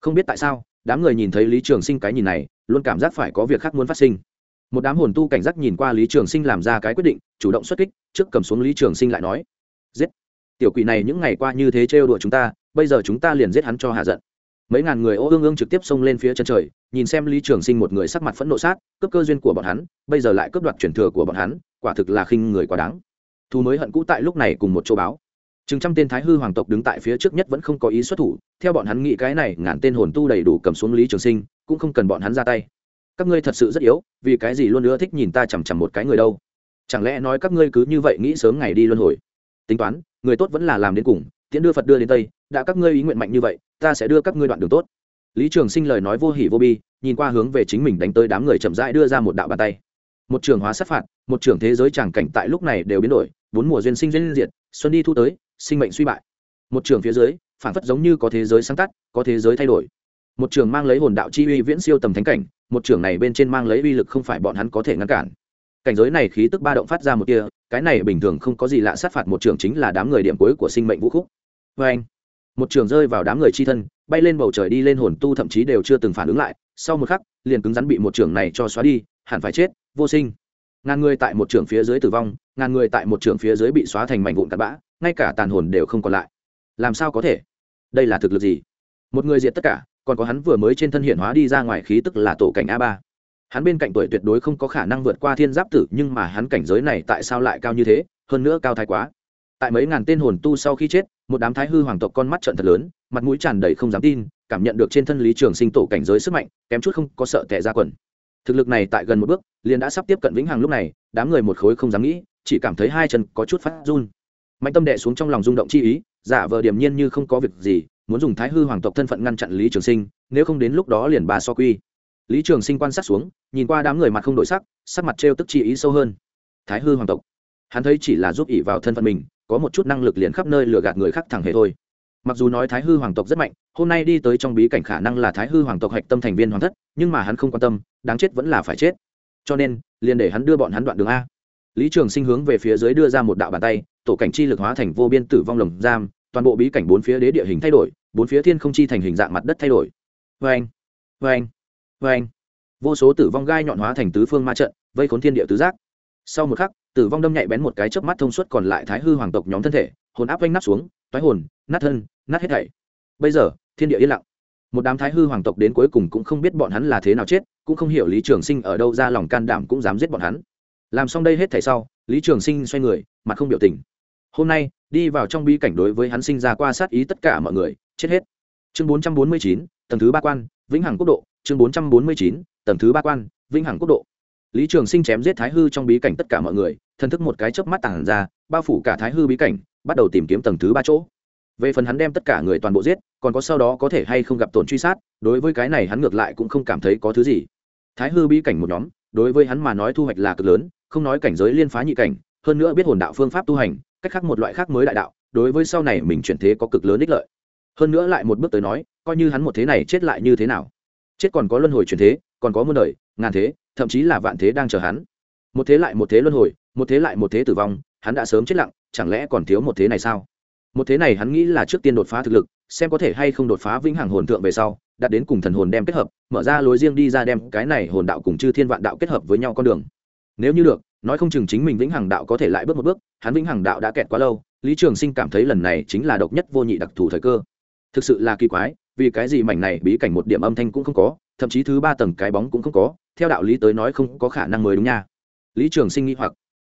Không biết tại sao, đám người nhìn thấy lý trường sinh cái nhìn này luôn cảm giác phải có việc khác muốn phát sinh. Một đám hồn tu cảnh giác nhìn qua lý trường sinh làm ra cái quyết định, chủ động xuất kích, trước cầm xuống lý trường sinh lại nói, giết! Tiểu quỷ này những ngày qua như thế trêu đùa chúng ta, bây giờ chúng ta liền giết hắn cho hạ giận. Mấy ngàn người ô ương ương trực tiếp xông lên phía chân trời, nhìn xem lý trường sinh một người sắc mặt phẫn nộ sát, cướp cơ duyên của bọn hắn, bây giờ lại cướp đoạt truyền thừa của bọn hắn, quả thực là khinh người quá đáng. Thu mới hận cũ tại lúc này cùng một châu báo chừng trăm tên thái hư hoàng tộc đứng tại phía trước nhất vẫn không có ý xuất thủ, theo bọn hắn nghĩ cái này, ngàn tên hồn tu đầy đủ cầm xuống lý trường sinh, cũng không cần bọn hắn ra tay. Các ngươi thật sự rất yếu, vì cái gì luôn nữa thích nhìn ta chằm chằm một cái người đâu? Chẳng lẽ nói các ngươi cứ như vậy nghĩ sớm ngày đi luân hồi? Tính toán, người tốt vẫn là làm đến cùng, tiễn đưa phật đưa đến tây, đã các ngươi ý nguyện mạnh như vậy, ta sẽ đưa các ngươi đoạn đường tốt. Lý trường sinh lời nói vô hỉ vô bi, nhìn qua hướng về chính mình đánh tới đám người chậm rãi đưa ra một đạo bàn tay. Một trường hóa sát phạt, một trường thế giới tràng cảnh tại lúc này đều biến đổi, bốn mùa duyên sinh duyên diệt, xuân đi thu tới sinh mệnh suy bại. Một trường phía dưới phản phất giống như có thế giới sáng tắt có thế giới thay đổi. Một trường mang lấy hồn đạo chi uy viễn siêu tầm thánh cảnh một trường này bên trên mang lấy uy lực không phải bọn hắn có thể ngăn cản. Cảnh giới này khí tức ba động phát ra một tia, cái này bình thường không có gì lạ sát phạt một trường chính là đám người điểm cuối của sinh mệnh vũ khúc. Vê anh một trường rơi vào đám người chi thân bay lên bầu trời đi lên hồn tu thậm chí đều chưa từng phản ứng lại sau một khắc liền cứng rắn bị một trường này cho xóa đi hẳn phải chết vô sinh. Ngàn người tại một trường phía dưới tử vong ngàn người tại một trường phía dưới bị xóa thành mảnh vụn cặn bã ngay cả tàn hồn đều không còn lại. Làm sao có thể? Đây là thực lực gì? Một người diệt tất cả, còn có hắn vừa mới trên thân hiện hóa đi ra ngoài khí tức là tổ cảnh a ba. Hắn bên cạnh tuổi tuyệt đối không có khả năng vượt qua thiên giáp tử, nhưng mà hắn cảnh giới này tại sao lại cao như thế? Hơn nữa cao thái quá. Tại mấy ngàn tên hồn tu sau khi chết, một đám thái hư hoàng tộc con mắt trận thật lớn, mặt mũi tràn đầy không dám tin, cảm nhận được trên thân lý trường sinh tổ cảnh giới sức mạnh, kém chút không có sợ tệ ra quần. Thực lực này tại gần một bước, liền đã sắp tiếp cận vĩnh hằng lúc này, đám người một khối không dám nghĩ, chỉ cảm thấy hai chân có chút phát run mạnh tâm đệ xuống trong lòng rung động chi ý, giả vờ điềm nhiên như không có việc gì, muốn dùng thái hư hoàng tộc thân phận ngăn chặn lý trường sinh, nếu không đến lúc đó liền bà so quy. Lý trường sinh quan sát xuống, nhìn qua đám người mặt không đổi sắc sắc mặt trêu tức chi ý sâu hơn. Thái hư hoàng tộc. Hắn thấy chỉ là giúp ỷ vào thân phận mình, có một chút năng lực liền khắp nơi lừa gạt người khác thẳng hề thôi. Mặc dù nói thái hư hoàng tộc rất mạnh, hôm nay đi tới trong bí cảnh khả năng là thái hư hoàng tộc hạch tâm thành viên hoàng thất, nhưng mà hắn không quan tâm, đáng chết vẫn là phải chết. Cho nên, liền để hắn đưa bọn hắn đoạn đường a lý trường sinh hướng về phía dưới đưa ra một đạo bàn tay, tổ cảnh chi lực hóa thành vô biên tử vong lồng giam, toàn bộ bí cảnh bốn phía đế địa hình thay đổi, bốn phía thiên không chi thành hình dạng mặt đất thay đổi. Vê anh vê anh vê anh vô số tử vong gai nhọn hóa thành tứ phương ma trận, vây khốn thiên địa tứ giác. Sau một khắc, tử vong đâm nhạy bén một cái chớp mắt thông suốt còn lại thái hư hoàng tộc nhóm thân thể, hồn áp vanh nát xuống, toái hồn, nát thân, nát hết thảy. Bây giờ, thiên địa yên lặng. Một đám thái hư hoàng tộc đến cuối cùng cũng không biết bọn hắn là thế nào chết, cũng không hiểu lý trường sinh ở đâu ra lòng can đảm cũng dám giết bọn hắn làm xong đây hết thảy sau, lý trường sinh xoay người, mặt không biểu tình. Hôm nay, đi vào trong bí cảnh đối với hắn sinh ra qua sát ý tất cả mọi người, chết hết. Chương bốn trăm bốn mươi chín, tầng thứ ba quan, vĩnh hằng quốc độ. Chương bốn trăm bốn mươi chín, tầng thứ ba quan, vĩnh hằng quốc độ. Lý trường sinh chém giết thái hư trong bí cảnh tất cả mọi người thân thức một cái chớp mắt tản ra, bao phủ cả thái hư bí cảnh, bắt đầu tìm kiếm tầng thứ ba chỗ. Về phần hắn đem tất cả người toàn bộ giết, còn có sau đó có thể hay không gặp tổn truy sát, đối với cái này hắn ngược lại cũng không cảm thấy có thứ gì. Thái hư bí cảnh một nhóm đối với hắn mà nói thu hoạch là cực lớn, không nói cảnh giới liên phá nhị cảnh, hơn nữa biết hồn đạo phương pháp tu hành, cách khác một loại khác mới đại đạo, đối với sau này mình chuyển thế có cực lớn ích lợi. Hơn nữa lại một bước tới nói, coi như hắn một thế này chết lại như thế nào? Chết còn có luân hồi chuyển thế, còn có muôn đời, ngàn thế, thậm chí là vạn thế đang chờ hắn. Một thế lại một thế luân hồi, một thế lại một thế tử vong, hắn đã sớm chết lặng, chẳng lẽ còn thiếu một thế này sao? Một thế này hắn nghĩ là trước tiên đột phá thực lực, xem có thể hay không đột phá vĩnh hằng hồn thượng về sau đạt đến cùng thần hồn đem kết hợp, mở ra lối riêng đi ra đem cái này hồn đạo cùng chư thiên vạn đạo kết hợp với nhau con đường. Nếu như được, nói không chừng chính mình vĩnh hằng đạo có thể lại bước một bước, hắn vĩnh hằng đạo đã kẹt quá lâu, lý trường sinh cảm thấy lần này chính là độc nhất vô nhị đặc thù thời cơ. Thực sự là kỳ quái, vì cái gì mảnh này bí cảnh một điểm âm thanh cũng không có, thậm chí thứ ba tầng cái bóng cũng không có, theo đạo lý tới nói không có khả năng mới đúng nha. Lý trường sinh nghĩ hoặc.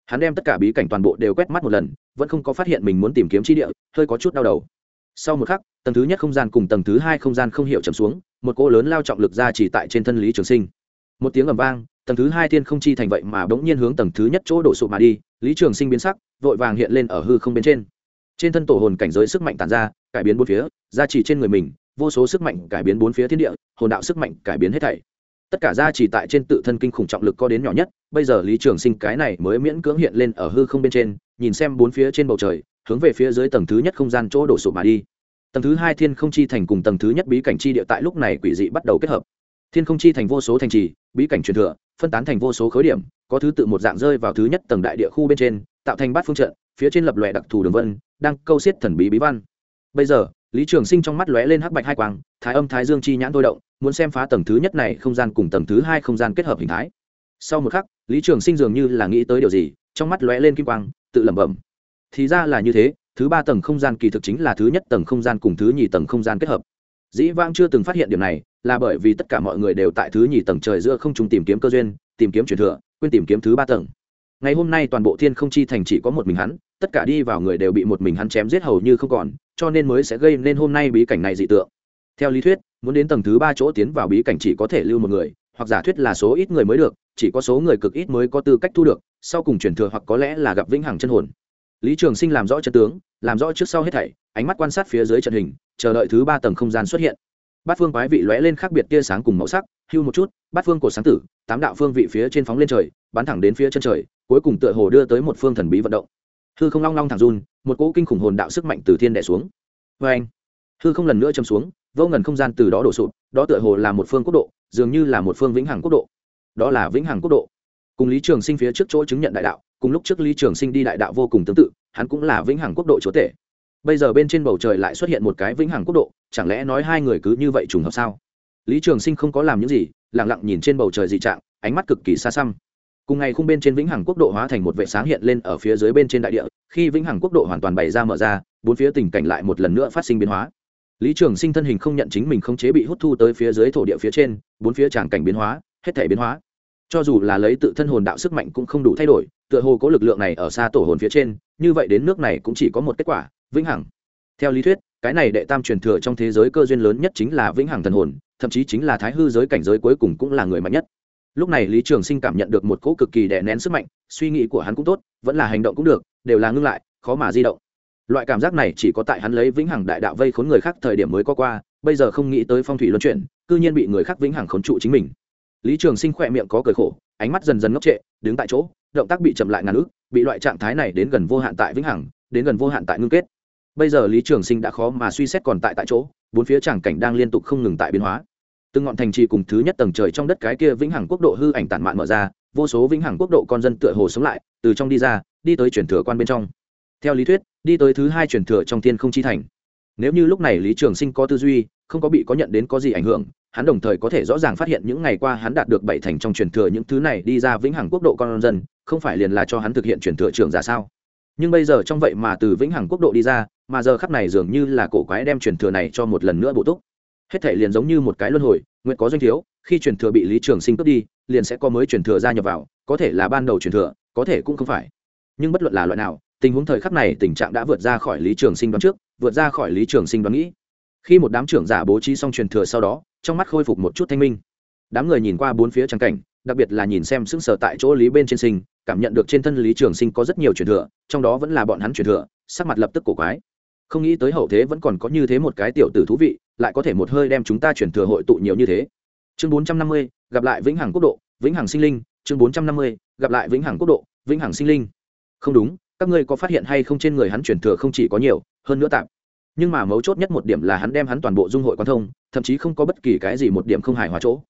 Hắn đem tất cả bí cảnh toàn bộ đều quét mắt một lần, vẫn không có phát hiện mình muốn tìm kiếm chi địa, hơi có chút đau đầu sau một khắc, tầng thứ nhất không gian cùng tầng thứ hai không gian không hiểu chầm xuống, một cỗ lớn lao trọng lực ra chỉ tại trên thân lý trường sinh. Một tiếng ầm vang, tầng thứ hai thiên không chi thành vậy mà bỗng nhiên hướng tầng thứ nhất chỗ đổ sụp mà đi, lý trường sinh biến sắc, vội vàng hiện lên ở hư không bên trên. Trên thân tổ hồn cảnh giới sức mạnh tàn ra, cải biến bốn phía gia trì trên người mình, vô số sức mạnh cải biến bốn phía thiên địa, hồn đạo sức mạnh cải biến hết thảy. Tất cả gia trì tại trên tự thân kinh khủng trọng lực có đến nhỏ nhất, bây giờ lý trường sinh cái này mới miễn cưỡng hiện lên ở hư không bên trên, nhìn xem bốn phía trên bầu trời hướng về phía dưới tầng thứ nhất không gian chỗ đổ sụp mà đi. Tầng thứ hai thiên không chi thành cùng tầng thứ nhất bí cảnh chi địa tại lúc này quỷ dị bắt đầu kết hợp. Thiên không chi thành vô số thành trì, bí cảnh truyền thừa, phân tán thành vô số khối điểm, có thứ tự một dạng rơi vào thứ nhất tầng đại địa khu bên trên, tạo thành bát phương trận, phía trên lập lòe đặc thù đường vân, đang câu xiết thần bí bí văn. Bây giờ, lý trường sinh trong mắt lóe lên hắc bạch hai quang, thái âm thái dương chi nhãn thôi động, muốn xem phá tầng thứ nhất này không gian cùng tầng thứ hai không gian kết hợp hình thái. Sau một khắc, lý trường sinh dường như là nghĩ tới điều gì, trong mắt lóe lên kim quang, tự lẩm bẩm thì ra là như thế, thứ ba tầng không gian kỳ thực chính là thứ nhất tầng không gian cùng thứ nhì tầng không gian kết hợp. Dĩ vãng chưa từng phát hiện điểm này, là bởi vì tất cả mọi người đều tại thứ nhì tầng trời giữa không chúng tìm kiếm cơ duyên, tìm kiếm truyền thừa, quên tìm kiếm thứ ba tầng. Ngày hôm nay toàn bộ thiên không chi thành chỉ có một mình hắn, tất cả đi vào người đều bị một mình hắn chém giết hầu như không còn, cho nên mới sẽ gây nên hôm nay bí cảnh này dị tượng. Theo lý thuyết, muốn đến tầng thứ ba chỗ tiến vào bí cảnh chỉ có thể lưu một người, hoặc giả thuyết là số ít người mới được, chỉ có số người cực ít mới có tư cách thu được, sau cùng truyền thừa hoặc có lẽ là gặp vĩnh hằng chân hồn lý trường sinh làm rõ trận tướng, làm rõ trước sau hết thảy, ánh mắt quan sát phía dưới trận hình, chờ đợi thứ ba tầng không gian xuất hiện. Bát phương quái vị lóe lên khác biệt tia sáng cùng màu sắc, hưu một chút, bát phương của sáng tử, tám đạo phương vị phía trên phóng lên trời, bắn thẳng đến phía chân trời, cuối cùng tựa hồ đưa tới một phương thần bí vận động. Hư không long long thẳng run, một cỗ kinh khủng hồn đạo sức mạnh từ thiên đẻ xuống. Vê anh, hư không lần nữa châm xuống, vô ngần không gian từ đó đổ sụp, đó tựa hồ là một phương quốc độ, dường như là một phương vĩnh hằng quốc độ. Đó là vĩnh hằng quốc độ. Cùng lý trường sinh phía trước chỗ chứng nhận đại đạo cùng lúc trước lý trường sinh đi đại đạo vô cùng tương tự, hắn cũng là vĩnh hằng quốc độ chúa tể. Bây giờ bên trên bầu trời lại xuất hiện một cái vĩnh hằng quốc độ, chẳng lẽ nói hai người cứ như vậy trùng hợp sao? Lý trường sinh không có làm những gì lẳng lặng nhìn trên bầu trời dị trạng, ánh mắt cực kỳ xa xăm. Cùng ngày khung bên trên vĩnh hằng quốc độ hóa thành một vệ sáng hiện lên ở phía dưới bên trên đại địa, khi vĩnh hằng quốc độ hoàn toàn bày ra mở ra, bốn phía tình cảnh lại một lần nữa phát sinh biến hóa. Lý trường sinh thân hình không nhận chính mình không chế bị hút thu tới phía dưới thổ địa phía trên, bốn phía tràng cảnh biến hóa, hết thể biến hóa cho dù là lấy tự thân hồn đạo sức mạnh cũng không đủ thay đổi, tựa hồ có lực lượng này ở xa tổ hồn phía trên, như vậy đến nước này cũng chỉ có một kết quả, vĩnh hằng. Theo lý thuyết, cái này đệ tam truyền thừa trong thế giới cơ duyên lớn nhất chính là vĩnh hằng thần hồn, thậm chí chính là thái hư giới cảnh giới cuối cùng cũng là người mạnh nhất. Lúc này lý trường sinh cảm nhận được một cỗ cực kỳ đè nén sức mạnh, suy nghĩ của hắn cũng tốt, vẫn là hành động cũng được, đều là ngưng lại, khó mà di động. Loại cảm giác này chỉ có tại hắn lấy vĩnh hằng đại đạo vây khốn người khác thời điểm mới có qua, bây giờ không nghĩ tới phong thủy luân chuyển, cư nhiên bị người khác vĩnh hằng khốn trụ chính mình lý trường sinh khỏe miệng có cười khổ, ánh mắt dần dần ngốc trệ, đứng tại chỗ, động tác bị chậm lại ngàn ước bị loại trạng thái này đến gần vô hạn tại vĩnh hằng, đến gần vô hạn tại ngưng kết. Bây giờ lý trường sinh đã khó mà suy xét còn tại tại chỗ, bốn phía tràng cảnh đang liên tục không ngừng tại biến hóa. Từng ngọn thành trì cùng thứ nhất tầng trời trong đất cái kia vĩnh hằng quốc độ hư ảnh tản mạn mở ra, vô số vĩnh hằng quốc độ con dân tựa hồ sống lại, từ trong đi ra, đi tới chuyển thừa quan bên trong. Theo lý thuyết, đi tới thứ hai chuyển thừa trong thiên không chi thành. Nếu như lúc này lý trường sinh có tư duy, không có bị có nhận đến có gì ảnh hưởng hắn đồng thời có thể rõ ràng phát hiện những ngày qua hắn đạt được bảy thành trong truyền thừa những thứ này đi ra vĩnh hằng quốc độ con dân, không phải liền là cho hắn thực hiện truyền thừa trưởng giả sao? Nhưng bây giờ trong vậy mà từ vĩnh hằng quốc độ đi ra, mà giờ khắp này dường như là cổ quái đem truyền thừa này cho một lần nữa bổ túc. Hết thể liền giống như một cái luân hồi, nguyện có doanh thiếu, khi truyền thừa bị lý trường sinh cướp đi, liền sẽ có mới truyền thừa gia nhập vào, có thể là ban đầu truyền thừa, có thể cũng không phải. Nhưng bất luận là loại nào, tình huống thời khắc này tình trạng đã vượt ra khỏi lý trường sinh đoán trước, vượt ra khỏi lý trường sinh đoán nghĩ. Khi một đám trưởng giả bố trí xong truyền thừa sau đó trong mắt khôi phục một chút thanh minh. Đám người nhìn qua bốn phía trắng cảnh, đặc biệt là nhìn xem sững sờ tại chỗ lý bên trên sinh, cảm nhận được trên thân lý trường sinh có rất nhiều truyền thừa, trong đó vẫn là bọn hắn truyền thừa, sắc mặt lập tức cổ quái. Không nghĩ tới hậu thế vẫn còn có như thế một cái tiểu tử thú vị, lại có thể một hơi đem chúng ta truyền thừa hội tụ nhiều như thế. Chương bốn trăm năm mươi, gặp lại vĩnh hằng quốc độ, vĩnh hằng sinh linh. Chương bốn trăm năm mươi, gặp lại vĩnh hằng quốc độ, vĩnh hằng sinh linh. Không đúng, các ngươi có phát hiện hay không trên người hắn truyền thừa không chỉ có nhiều, hơn nữa tạm nhưng mà mấu chốt nhất một điểm là hắn đem hắn toàn bộ dung hội quan thông, thậm chí không có bất kỳ cái gì một điểm không hài hòa chỗ.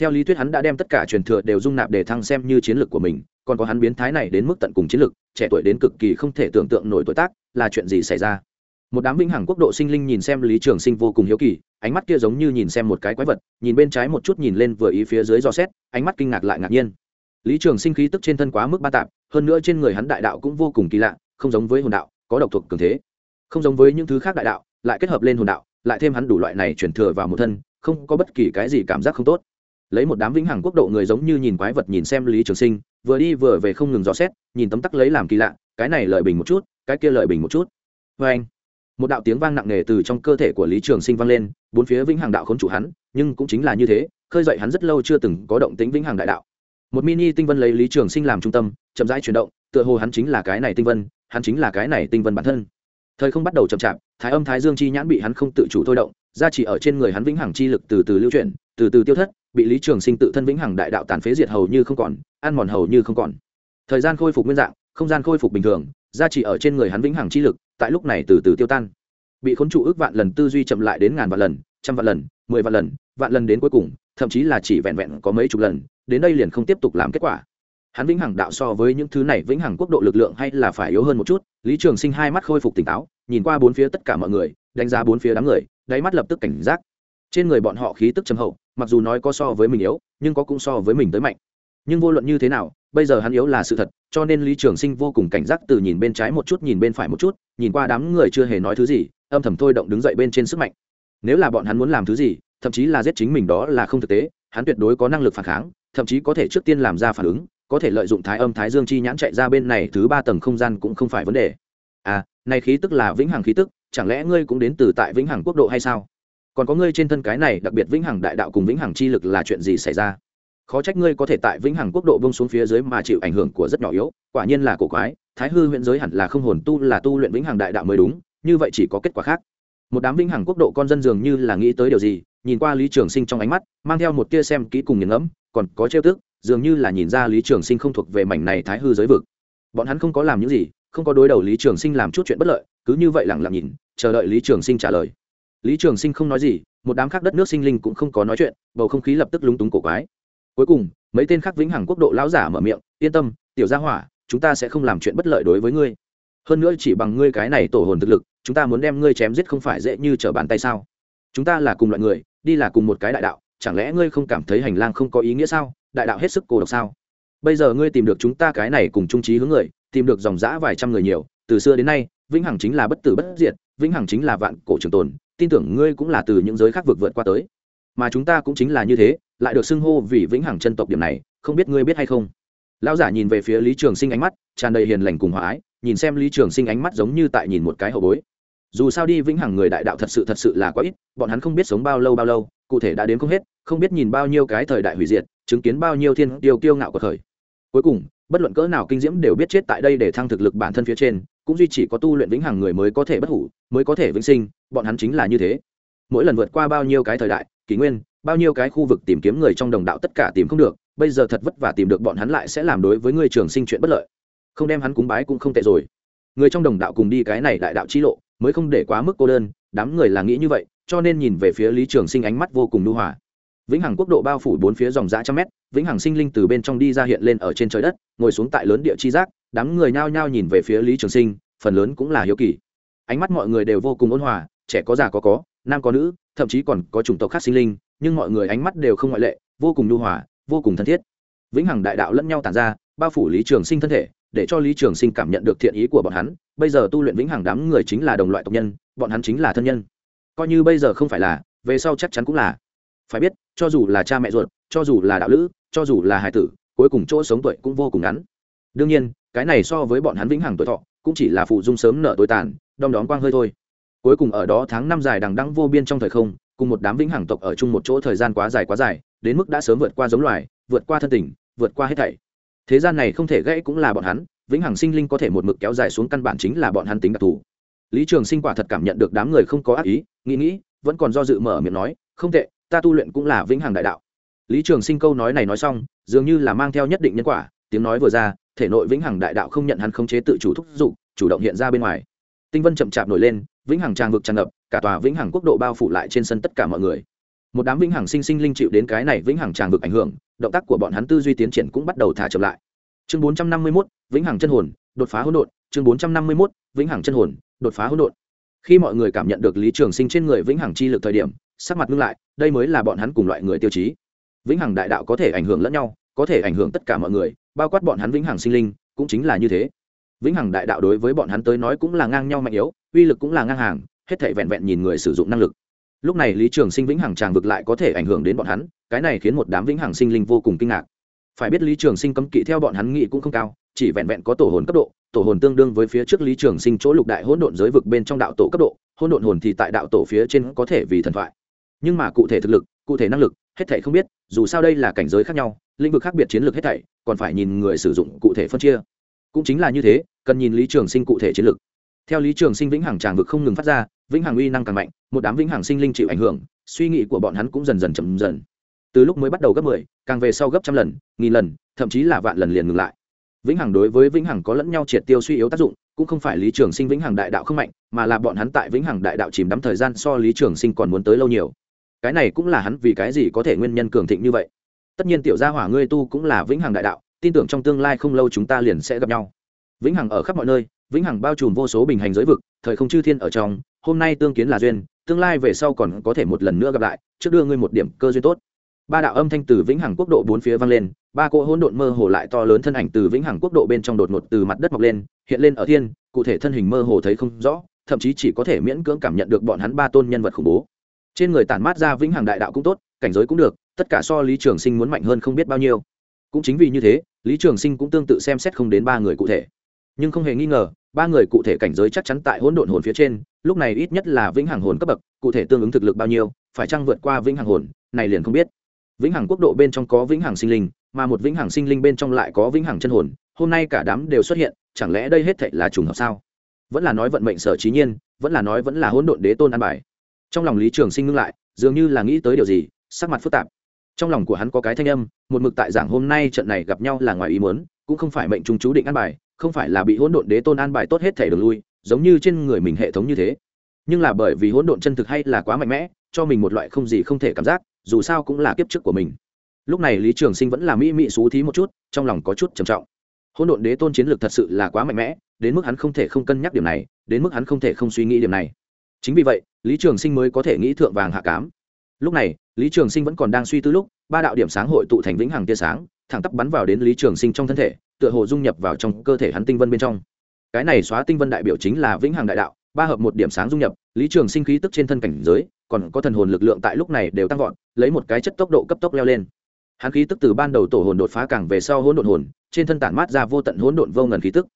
Theo lý thuyết hắn đã đem tất cả truyền thừa đều dung nạp để thăng xem như chiến lược của mình, còn có hắn biến thái này đến mức tận cùng chiến lược, trẻ tuổi đến cực kỳ không thể tưởng tượng nổi tuổi tác, là chuyện gì xảy ra? Một đám vĩnh hằng quốc độ sinh linh nhìn xem lý trường sinh vô cùng hiếu kỳ, ánh mắt kia giống như nhìn xem một cái quái vật, nhìn bên trái một chút nhìn lên vừa ý phía dưới do xét, ánh mắt kinh ngạc lại ngạc nhiên. Lý trường sinh khí tức trên thân quá mức ba tạp, hơn nữa trên người hắn đại đạo cũng vô cùng kỳ lạ, không giống với hồn đạo, có độc thuộc cường thế không giống với những thứ khác đại đạo, lại kết hợp lên hồn đạo, lại thêm hắn đủ loại này chuyển thừa vào một thân, không có bất kỳ cái gì cảm giác không tốt. Lấy một đám vĩnh hằng quốc độ người giống như nhìn quái vật nhìn xem lý trường sinh, vừa đi vừa về không ngừng dò xét, nhìn tấm tắc lấy làm kỳ lạ, cái này lợi bình một chút, cái kia lợi bình một chút. Vê anh, một đạo tiếng vang nặng nề từ trong cơ thể của lý trường sinh vang lên, bốn phía vĩnh hằng đạo khốn chủ hắn, nhưng cũng chính là như thế, khơi dậy hắn rất lâu chưa từng có động tính vĩnh hằng đại đạo. Một mini tinh vân lấy lý trường sinh làm trung tâm, chậm rãi chuyển động, tựa hồ hắn chính là cái này tinh vân, hắn chính là cái này tinh vân bản thân thời không bắt đầu chậm chạp, thái âm thái dương chi nhãn bị hắn không tự chủ thôi động ra chỉ ở trên người hắn vĩnh hằng chi lực từ từ lưu chuyển, từ từ tiêu thất, bị lý trường sinh tự thân vĩnh hằng đại đạo tàn phế diệt hầu như không còn, ăn mòn hầu như không còn. Thời gian khôi phục nguyên dạng, không gian khôi phục bình thường ra chỉ ở trên người hắn vĩnh hằng chi lực, tại lúc này từ từ tiêu tan. Bị khốn trụ ước vạn lần tư duy chậm lại đến ngàn vạn lần, trăm vạn lần, mười vạn lần vạn lần đến cuối cùng, thậm chí là chỉ vẹn vẹn có mấy chục lần, đến đây liền không tiếp tục làm kết quả hắn vĩnh hằng đạo so với những thứ này vĩnh hằng quốc độ lực lượng hay là phải yếu hơn một chút, lý trường sinh hai mắt khôi phục tỉnh táo, nhìn qua bốn phía tất cả mọi người, đánh giá bốn phía đám người, đáy mắt lập tức cảnh giác. Trên người bọn họ khí tức trầm hậu, mặc dù nói có so với mình yếu, nhưng có cũng so với mình tới mạnh. Nhưng vô luận như thế nào, bây giờ hắn yếu là sự thật, cho nên lý trường sinh vô cùng cảnh giác từ nhìn bên trái một chút, nhìn bên phải một chút, nhìn qua đám người chưa hề nói thứ gì, âm thầm thôi động đứng dậy bên trên sức mạnh. Nếu là bọn hắn muốn làm thứ gì, thậm chí là giết chính mình đó là không thực tế, hắn tuyệt đối có năng lực phản kháng, thậm chí có thể trước tiên làm ra phản ứng có thể lợi dụng thái âm thái dương chi nhãn chạy ra bên này thứ ba tầng không gian cũng không phải vấn đề. À này khí tức là vĩnh hằng khí tức, chẳng lẽ ngươi cũng đến từ tại vĩnh hằng quốc độ hay sao? Còn có ngươi trên thân cái này đặc biệt vĩnh hằng đại đạo cùng vĩnh hằng chi lực là chuyện gì xảy ra? Khó trách ngươi có thể tại vĩnh hằng quốc độ bông xuống phía dưới mà chịu ảnh hưởng của rất nhỏ yếu, quả nhiên là cổ quái, thái hư huyện giới hẳn là không hồn tu là tu luyện vĩnh hằng đại đạo mới đúng, như vậy chỉ có kết quả khác. Một đám vĩnh hằng quốc độ con dân dường như là nghĩ tới điều gì, nhìn qua lý trường sinh trong ánh mắt, mang theo một tia xem kỹ cùng nghiền ngẫm, còn có trêu tức dường như là nhìn ra lý trường sinh không thuộc về mảnh này thái hư giới vực. Bọn hắn không có làm những gì, không có đối đầu lý trường sinh làm chút chuyện bất lợi, cứ như vậy lẳng lặng nhìn, chờ đợi lý trường sinh trả lời. Lý trường sinh không nói gì, một đám khác đất nước sinh linh cũng không có nói chuyện, bầu không khí lập tức lúng túng cổ quái. Cuối cùng, mấy tên khác vĩnh hằng quốc độ lão giả mở miệng, yên tâm, tiểu gia hỏa, chúng ta sẽ không làm chuyện bất lợi đối với ngươi. Hơn nữa chỉ bằng ngươi cái này tổ hồn thực lực, chúng ta muốn đem ngươi chém giết không phải dễ như trở bàn tay sao? Chúng ta là cùng loại người, đi là cùng một cái đại đạo, chẳng lẽ ngươi không cảm thấy hành lang không có ý nghĩa sao? Đại đạo hết sức cô độc sao? Bây giờ ngươi tìm được chúng ta cái này cùng trung trí hướng người, tìm được dòng dã vài trăm người nhiều, từ xưa đến nay, vĩnh hằng chính là bất tử bất diệt, vĩnh hằng chính là vạn cổ trường tồn, tin tưởng ngươi cũng là từ những giới khác vượt vượt qua tới. Mà chúng ta cũng chính là như thế, lại được xưng hô vì vĩnh hằng chân tộc điểm này, không biết ngươi biết hay không? Lão giả nhìn về phía lý trường sinh ánh mắt, tràn đầy hiền lành cùng hòa ái, nhìn xem lý trường sinh ánh mắt giống như tại nhìn một cái hậu bối. Dù sao đi vĩnh hằng người đại đạo thật sự thật sự là quá ít, bọn hắn không biết sống bao lâu bao lâu, cụ thể đã đến không hết, không biết nhìn bao nhiêu cái thời đại hủy diệt chứng kiến bao nhiêu thiên tiêu kiêu ngạo của thời. Cuối cùng, bất luận cỡ nào kinh diễm đều biết chết tại đây để thăng thực lực bản thân phía trên, cũng duy chỉ có tu luyện vĩnh hằng người mới có thể bất hủ, mới có thể vĩnh sinh, bọn hắn chính là như thế. Mỗi lần vượt qua bao nhiêu cái thời đại, kỷ nguyên, bao nhiêu cái khu vực tìm kiếm người trong đồng đạo tất cả tìm không được, bây giờ thật vất vả tìm được bọn hắn lại sẽ làm đối với người trường sinh chuyện bất lợi. Không đem hắn cúng bái cũng không tệ rồi. Người trong đồng đạo cùng đi cái này đại đạo chi lộ, mới không để quá mức cô đơn, đám người là nghĩ như vậy, cho nên nhìn về phía lý trường sinh ánh mắt vô cùng nhu hòa vĩnh hằng quốc độ bao phủ bốn phía dòng dã trăm mét, vĩnh hằng sinh linh từ bên trong đi ra hiện lên ở trên trời đất, ngồi xuống tại lớn địa chi giác, đám người nhao nhao nhìn về phía lý trường sinh, phần lớn cũng là hiếu kỳ. Ánh mắt mọi người đều vô cùng ôn hòa, trẻ có già có có, nam có nữ, thậm chí còn có chủng tộc khác sinh linh, nhưng mọi người ánh mắt đều không ngoại lệ, vô cùng nhu hòa, vô cùng thân thiết. Vĩnh hằng đại đạo lẫn nhau tàn ra, bao phủ lý trường sinh thân thể, để cho lý trường sinh cảm nhận được thiện ý của bọn hắn. Bây giờ tu luyện vĩnh hằng đám người chính là đồng loại tộc nhân, bọn hắn chính là thân nhân. Coi như bây giờ không phải là, về sau chắc chắn cũng là phải biết, cho dù là cha mẹ ruột, cho dù là đạo lữ, cho dù là hải tử, cuối cùng chỗ sống tuổi cũng vô cùng ngắn. Đương nhiên, cái này so với bọn hắn vĩnh hằng tuổi thọ, cũng chỉ là phụ dung sớm nợ tối tàn, đom đóm quang hơi thôi. Cuối cùng ở đó tháng năm dài đằng đăng vô biên trong thời không, cùng một đám vĩnh hằng tộc ở chung một chỗ thời gian quá dài quá dài, đến mức đã sớm vượt qua giống loài, vượt qua thân tình, vượt qua hết thảy. Thế gian này không thể gãy cũng là bọn hắn, vĩnh hằng sinh linh có thể một mực kéo dài xuống căn bản chính là bọn hắn tính đặc thù. Lý trường sinh quả thật cảm nhận được đám người không có ác ý, nghĩ nghĩ, vẫn còn do dự mở miệng nói, không tệ ta tu luyện cũng là vĩnh hằng đại đạo. Lý trường sinh câu nói này nói xong, dường như là mang theo nhất định nhân quả, tiếng nói vừa ra, thể nội vĩnh hằng đại đạo không nhận hắn khống chế tự chủ thúc giục, chủ động hiện ra bên ngoài. Tinh vân chậm chạp nổi lên, vĩnh hằng tràng vực tràn ngập, cả tòa vĩnh hằng quốc độ bao phủ lại trên sân tất cả mọi người. Một đám vĩnh hằng sinh sinh linh chịu đến cái này vĩnh hằng tràng vực ảnh hưởng, động tác của bọn hắn tư duy tiến triển cũng bắt đầu thả chậm lại. Chương bốn trăm năm mươi mốt, vĩnh hằng chân hồn, đột phá hỗn độn. Chương bốn trăm năm mươi mốt, vĩnh hằng chân hồn, đột phá hỗn độn. Khi mọi người cảm nhận được lý trường sinh trên người vĩnh hằng chi lực thời điểm sắc mặt ngưng lại, đây mới là bọn hắn cùng loại người tiêu chí. Vĩnh hằng đại đạo có thể ảnh hưởng lẫn nhau, có thể ảnh hưởng tất cả mọi người, bao quát bọn hắn vĩnh hằng sinh linh, cũng chính là như thế. Vĩnh hằng đại đạo đối với bọn hắn tới nói cũng là ngang nhau mạnh yếu, uy lực cũng là ngang hàng, hết thể vẹn vẹn nhìn người sử dụng năng lực. Lúc này lý trường sinh vĩnh hằng tràng vực lại có thể ảnh hưởng đến bọn hắn, cái này khiến một đám vĩnh hằng sinh linh vô cùng kinh ngạc. Phải biết lý trường sinh cấm kỵ theo bọn hắn nghĩ cũng không cao, chỉ vẹn vẹn có tổ hồn cấp độ, tổ hồn tương đương với phía trước lý trường sinh chỗ lục đại hỗn độn giới vực bên trong đạo tổ cấp độ, hỗn độn hồn thì tại đạo tổ phía trên có thể vì thần thoại nhưng mà cụ thể thực lực, cụ thể năng lực, hết thảy không biết, dù sao đây là cảnh giới khác nhau, lĩnh vực khác biệt chiến lược hết thảy, còn phải nhìn người sử dụng cụ thể phân chia. Cũng chính là như thế, cần nhìn lý trường sinh cụ thể chiến lược. Theo lý trường sinh vĩnh hằng tràng vực không ngừng phát ra, vĩnh hằng uy năng càng mạnh, một đám vĩnh hằng sinh linh chịu ảnh hưởng, suy nghĩ của bọn hắn cũng dần dần chậm dần. Từ lúc mới bắt đầu gấp mười, càng về sau gấp trăm lần, nghìn lần, thậm chí là vạn lần liền ngừng lại. Vĩnh hằng đối với vĩnh hằng có lẫn nhau triệt tiêu suy yếu tác dụng, cũng không phải lý trường sinh vĩnh hằng đại đạo không mạnh, mà là bọn hắn tại vĩnh hằng đại đạo chìm đắm thời gian so lý trường sinh còn muốn tới lâu nhiều cái này cũng là hắn vì cái gì có thể nguyên nhân cường thịnh như vậy. Tất nhiên tiểu gia hỏa ngươi tu cũng là vĩnh hằng đại đạo, tin tưởng trong tương lai không lâu chúng ta liền sẽ gặp nhau. Vĩnh hằng ở khắp mọi nơi, vĩnh hằng bao trùm vô số bình hành giới vực, thời không chư thiên ở trong, hôm nay tương kiến là duyên, tương lai về sau còn có thể một lần nữa gặp lại, trước đưa ngươi một điểm cơ duyên tốt. Ba đạo âm thanh từ vĩnh hằng quốc độ bốn phía vang lên, ba cỗ hỗn độn mơ hồ lại to lớn thân ảnh từ vĩnh hằng quốc độ bên trong đột ngột từ mặt đất mọc lên, hiện lên ở thiên, cụ thể thân hình mơ hồ thấy không rõ, thậm chí chỉ có thể miễn cưỡng cảm nhận được bọn hắn ba tôn nhân vật khủng bố trên người tản mát ra vĩnh hằng đại đạo cũng tốt, cảnh giới cũng được, tất cả so lý trường sinh muốn mạnh hơn không biết bao nhiêu. Cũng chính vì như thế, lý trường sinh cũng tương tự xem xét không đến ba người cụ thể. Nhưng không hề nghi ngờ, ba người cụ thể cảnh giới chắc chắn tại hỗn độn hồn phía trên, lúc này ít nhất là vĩnh hằng hồn cấp bậc, cụ thể tương ứng thực lực bao nhiêu, phải chăng vượt qua vĩnh hằng hồn, này liền không biết. Vĩnh hằng quốc độ bên trong có vĩnh hằng sinh linh, mà một vĩnh hằng sinh linh bên trong lại có vĩnh hằng chân hồn, hôm nay cả đám đều xuất hiện, chẳng lẽ đây hết thệ là trùng hợp sao? Vẫn là nói vận mệnh sở trí nhiên, vẫn là nói vẫn là hỗn độn đế tôn an bài trong lòng lý trường sinh ngưng lại, dường như là nghĩ tới điều gì, sắc mặt phức tạp. Trong lòng của hắn có cái thanh âm, một mực tại giảng hôm nay trận này gặp nhau là ngoài ý muốn, cũng không phải mệnh trung chú định an bài, không phải là bị hỗn độn đế tôn an bài tốt hết thể đường lui, giống như trên người mình hệ thống như thế. Nhưng là bởi vì hỗn độn chân thực hay là quá mạnh mẽ, cho mình một loại không gì không thể cảm giác, dù sao cũng là kiếp trước của mình. Lúc này lý trường sinh vẫn là mỹ mỹ xú thí một chút, trong lòng có chút trầm trọng. Hỗn độn đế tôn chiến lược thật sự là quá mạnh mẽ, đến mức hắn không thể không cân nhắc điểm này, đến mức hắn không thể không suy nghĩ điểm này chính vì vậy, lý trường sinh mới có thể nghĩ thượng vàng hạ cám. Lúc này, lý trường sinh vẫn còn đang suy tư lúc, ba đạo điểm sáng hội tụ thành vĩnh hằng tia sáng, thẳng tắp bắn vào đến lý trường sinh trong thân thể, tựa hồ dung nhập vào trong cơ thể hắn tinh vân bên trong. Cái này xóa tinh vân đại biểu chính là vĩnh hằng đại đạo, ba hợp một điểm sáng dung nhập, lý trường sinh khí tức trên thân cảnh giới, còn có thần hồn lực lượng tại lúc này đều tăng vọt, lấy một cái chất tốc độ cấp tốc leo lên. Hắn khí tức từ ban đầu tổ hồn đột phá càng về sau hỗn độn hồn, trên thân tản mát ra vô tận hỗn độn vô ngần khí tức.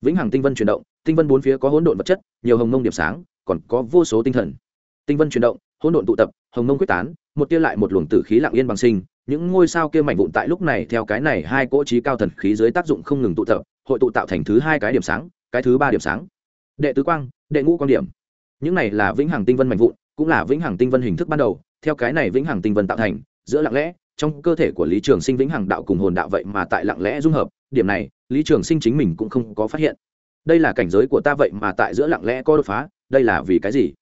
Vĩnh hằng tinh vân chuyển động, tinh vân bốn phía có hỗn độn vật chất, nhiều hồng mông điểm sáng còn có vô số tinh thần. Tinh vân chuyển động, hỗn độn tụ tập, hồng mông quyết tán, một tia lại một luồng tử khí lặng yên bằng sinh. Những ngôi sao kia mảnh vụn tại lúc này theo cái này hai cỗ trí cao thần khí dưới tác dụng không ngừng tụ tập, hội tụ tạo thành thứ hai cái điểm sáng, cái thứ ba điểm sáng. Đệ tứ quang, đệ ngũ quang điểm. Những này là vĩnh hằng tinh vân mảnh vụn, cũng là vĩnh hằng tinh vân hình thức ban đầu. Theo cái này vĩnh hằng tinh vân tạo thành, giữa lặng lẽ, trong cơ thể của lý trường sinh vĩnh hằng đạo cùng hồn đạo vậy mà tại lặng lẽ dung hợp. Điểm này, lý trường sinh chính mình cũng không có phát hiện. Đây là cảnh giới của ta vậy mà tại giữa lặng lẽ có đột phá đây là vì cái gì?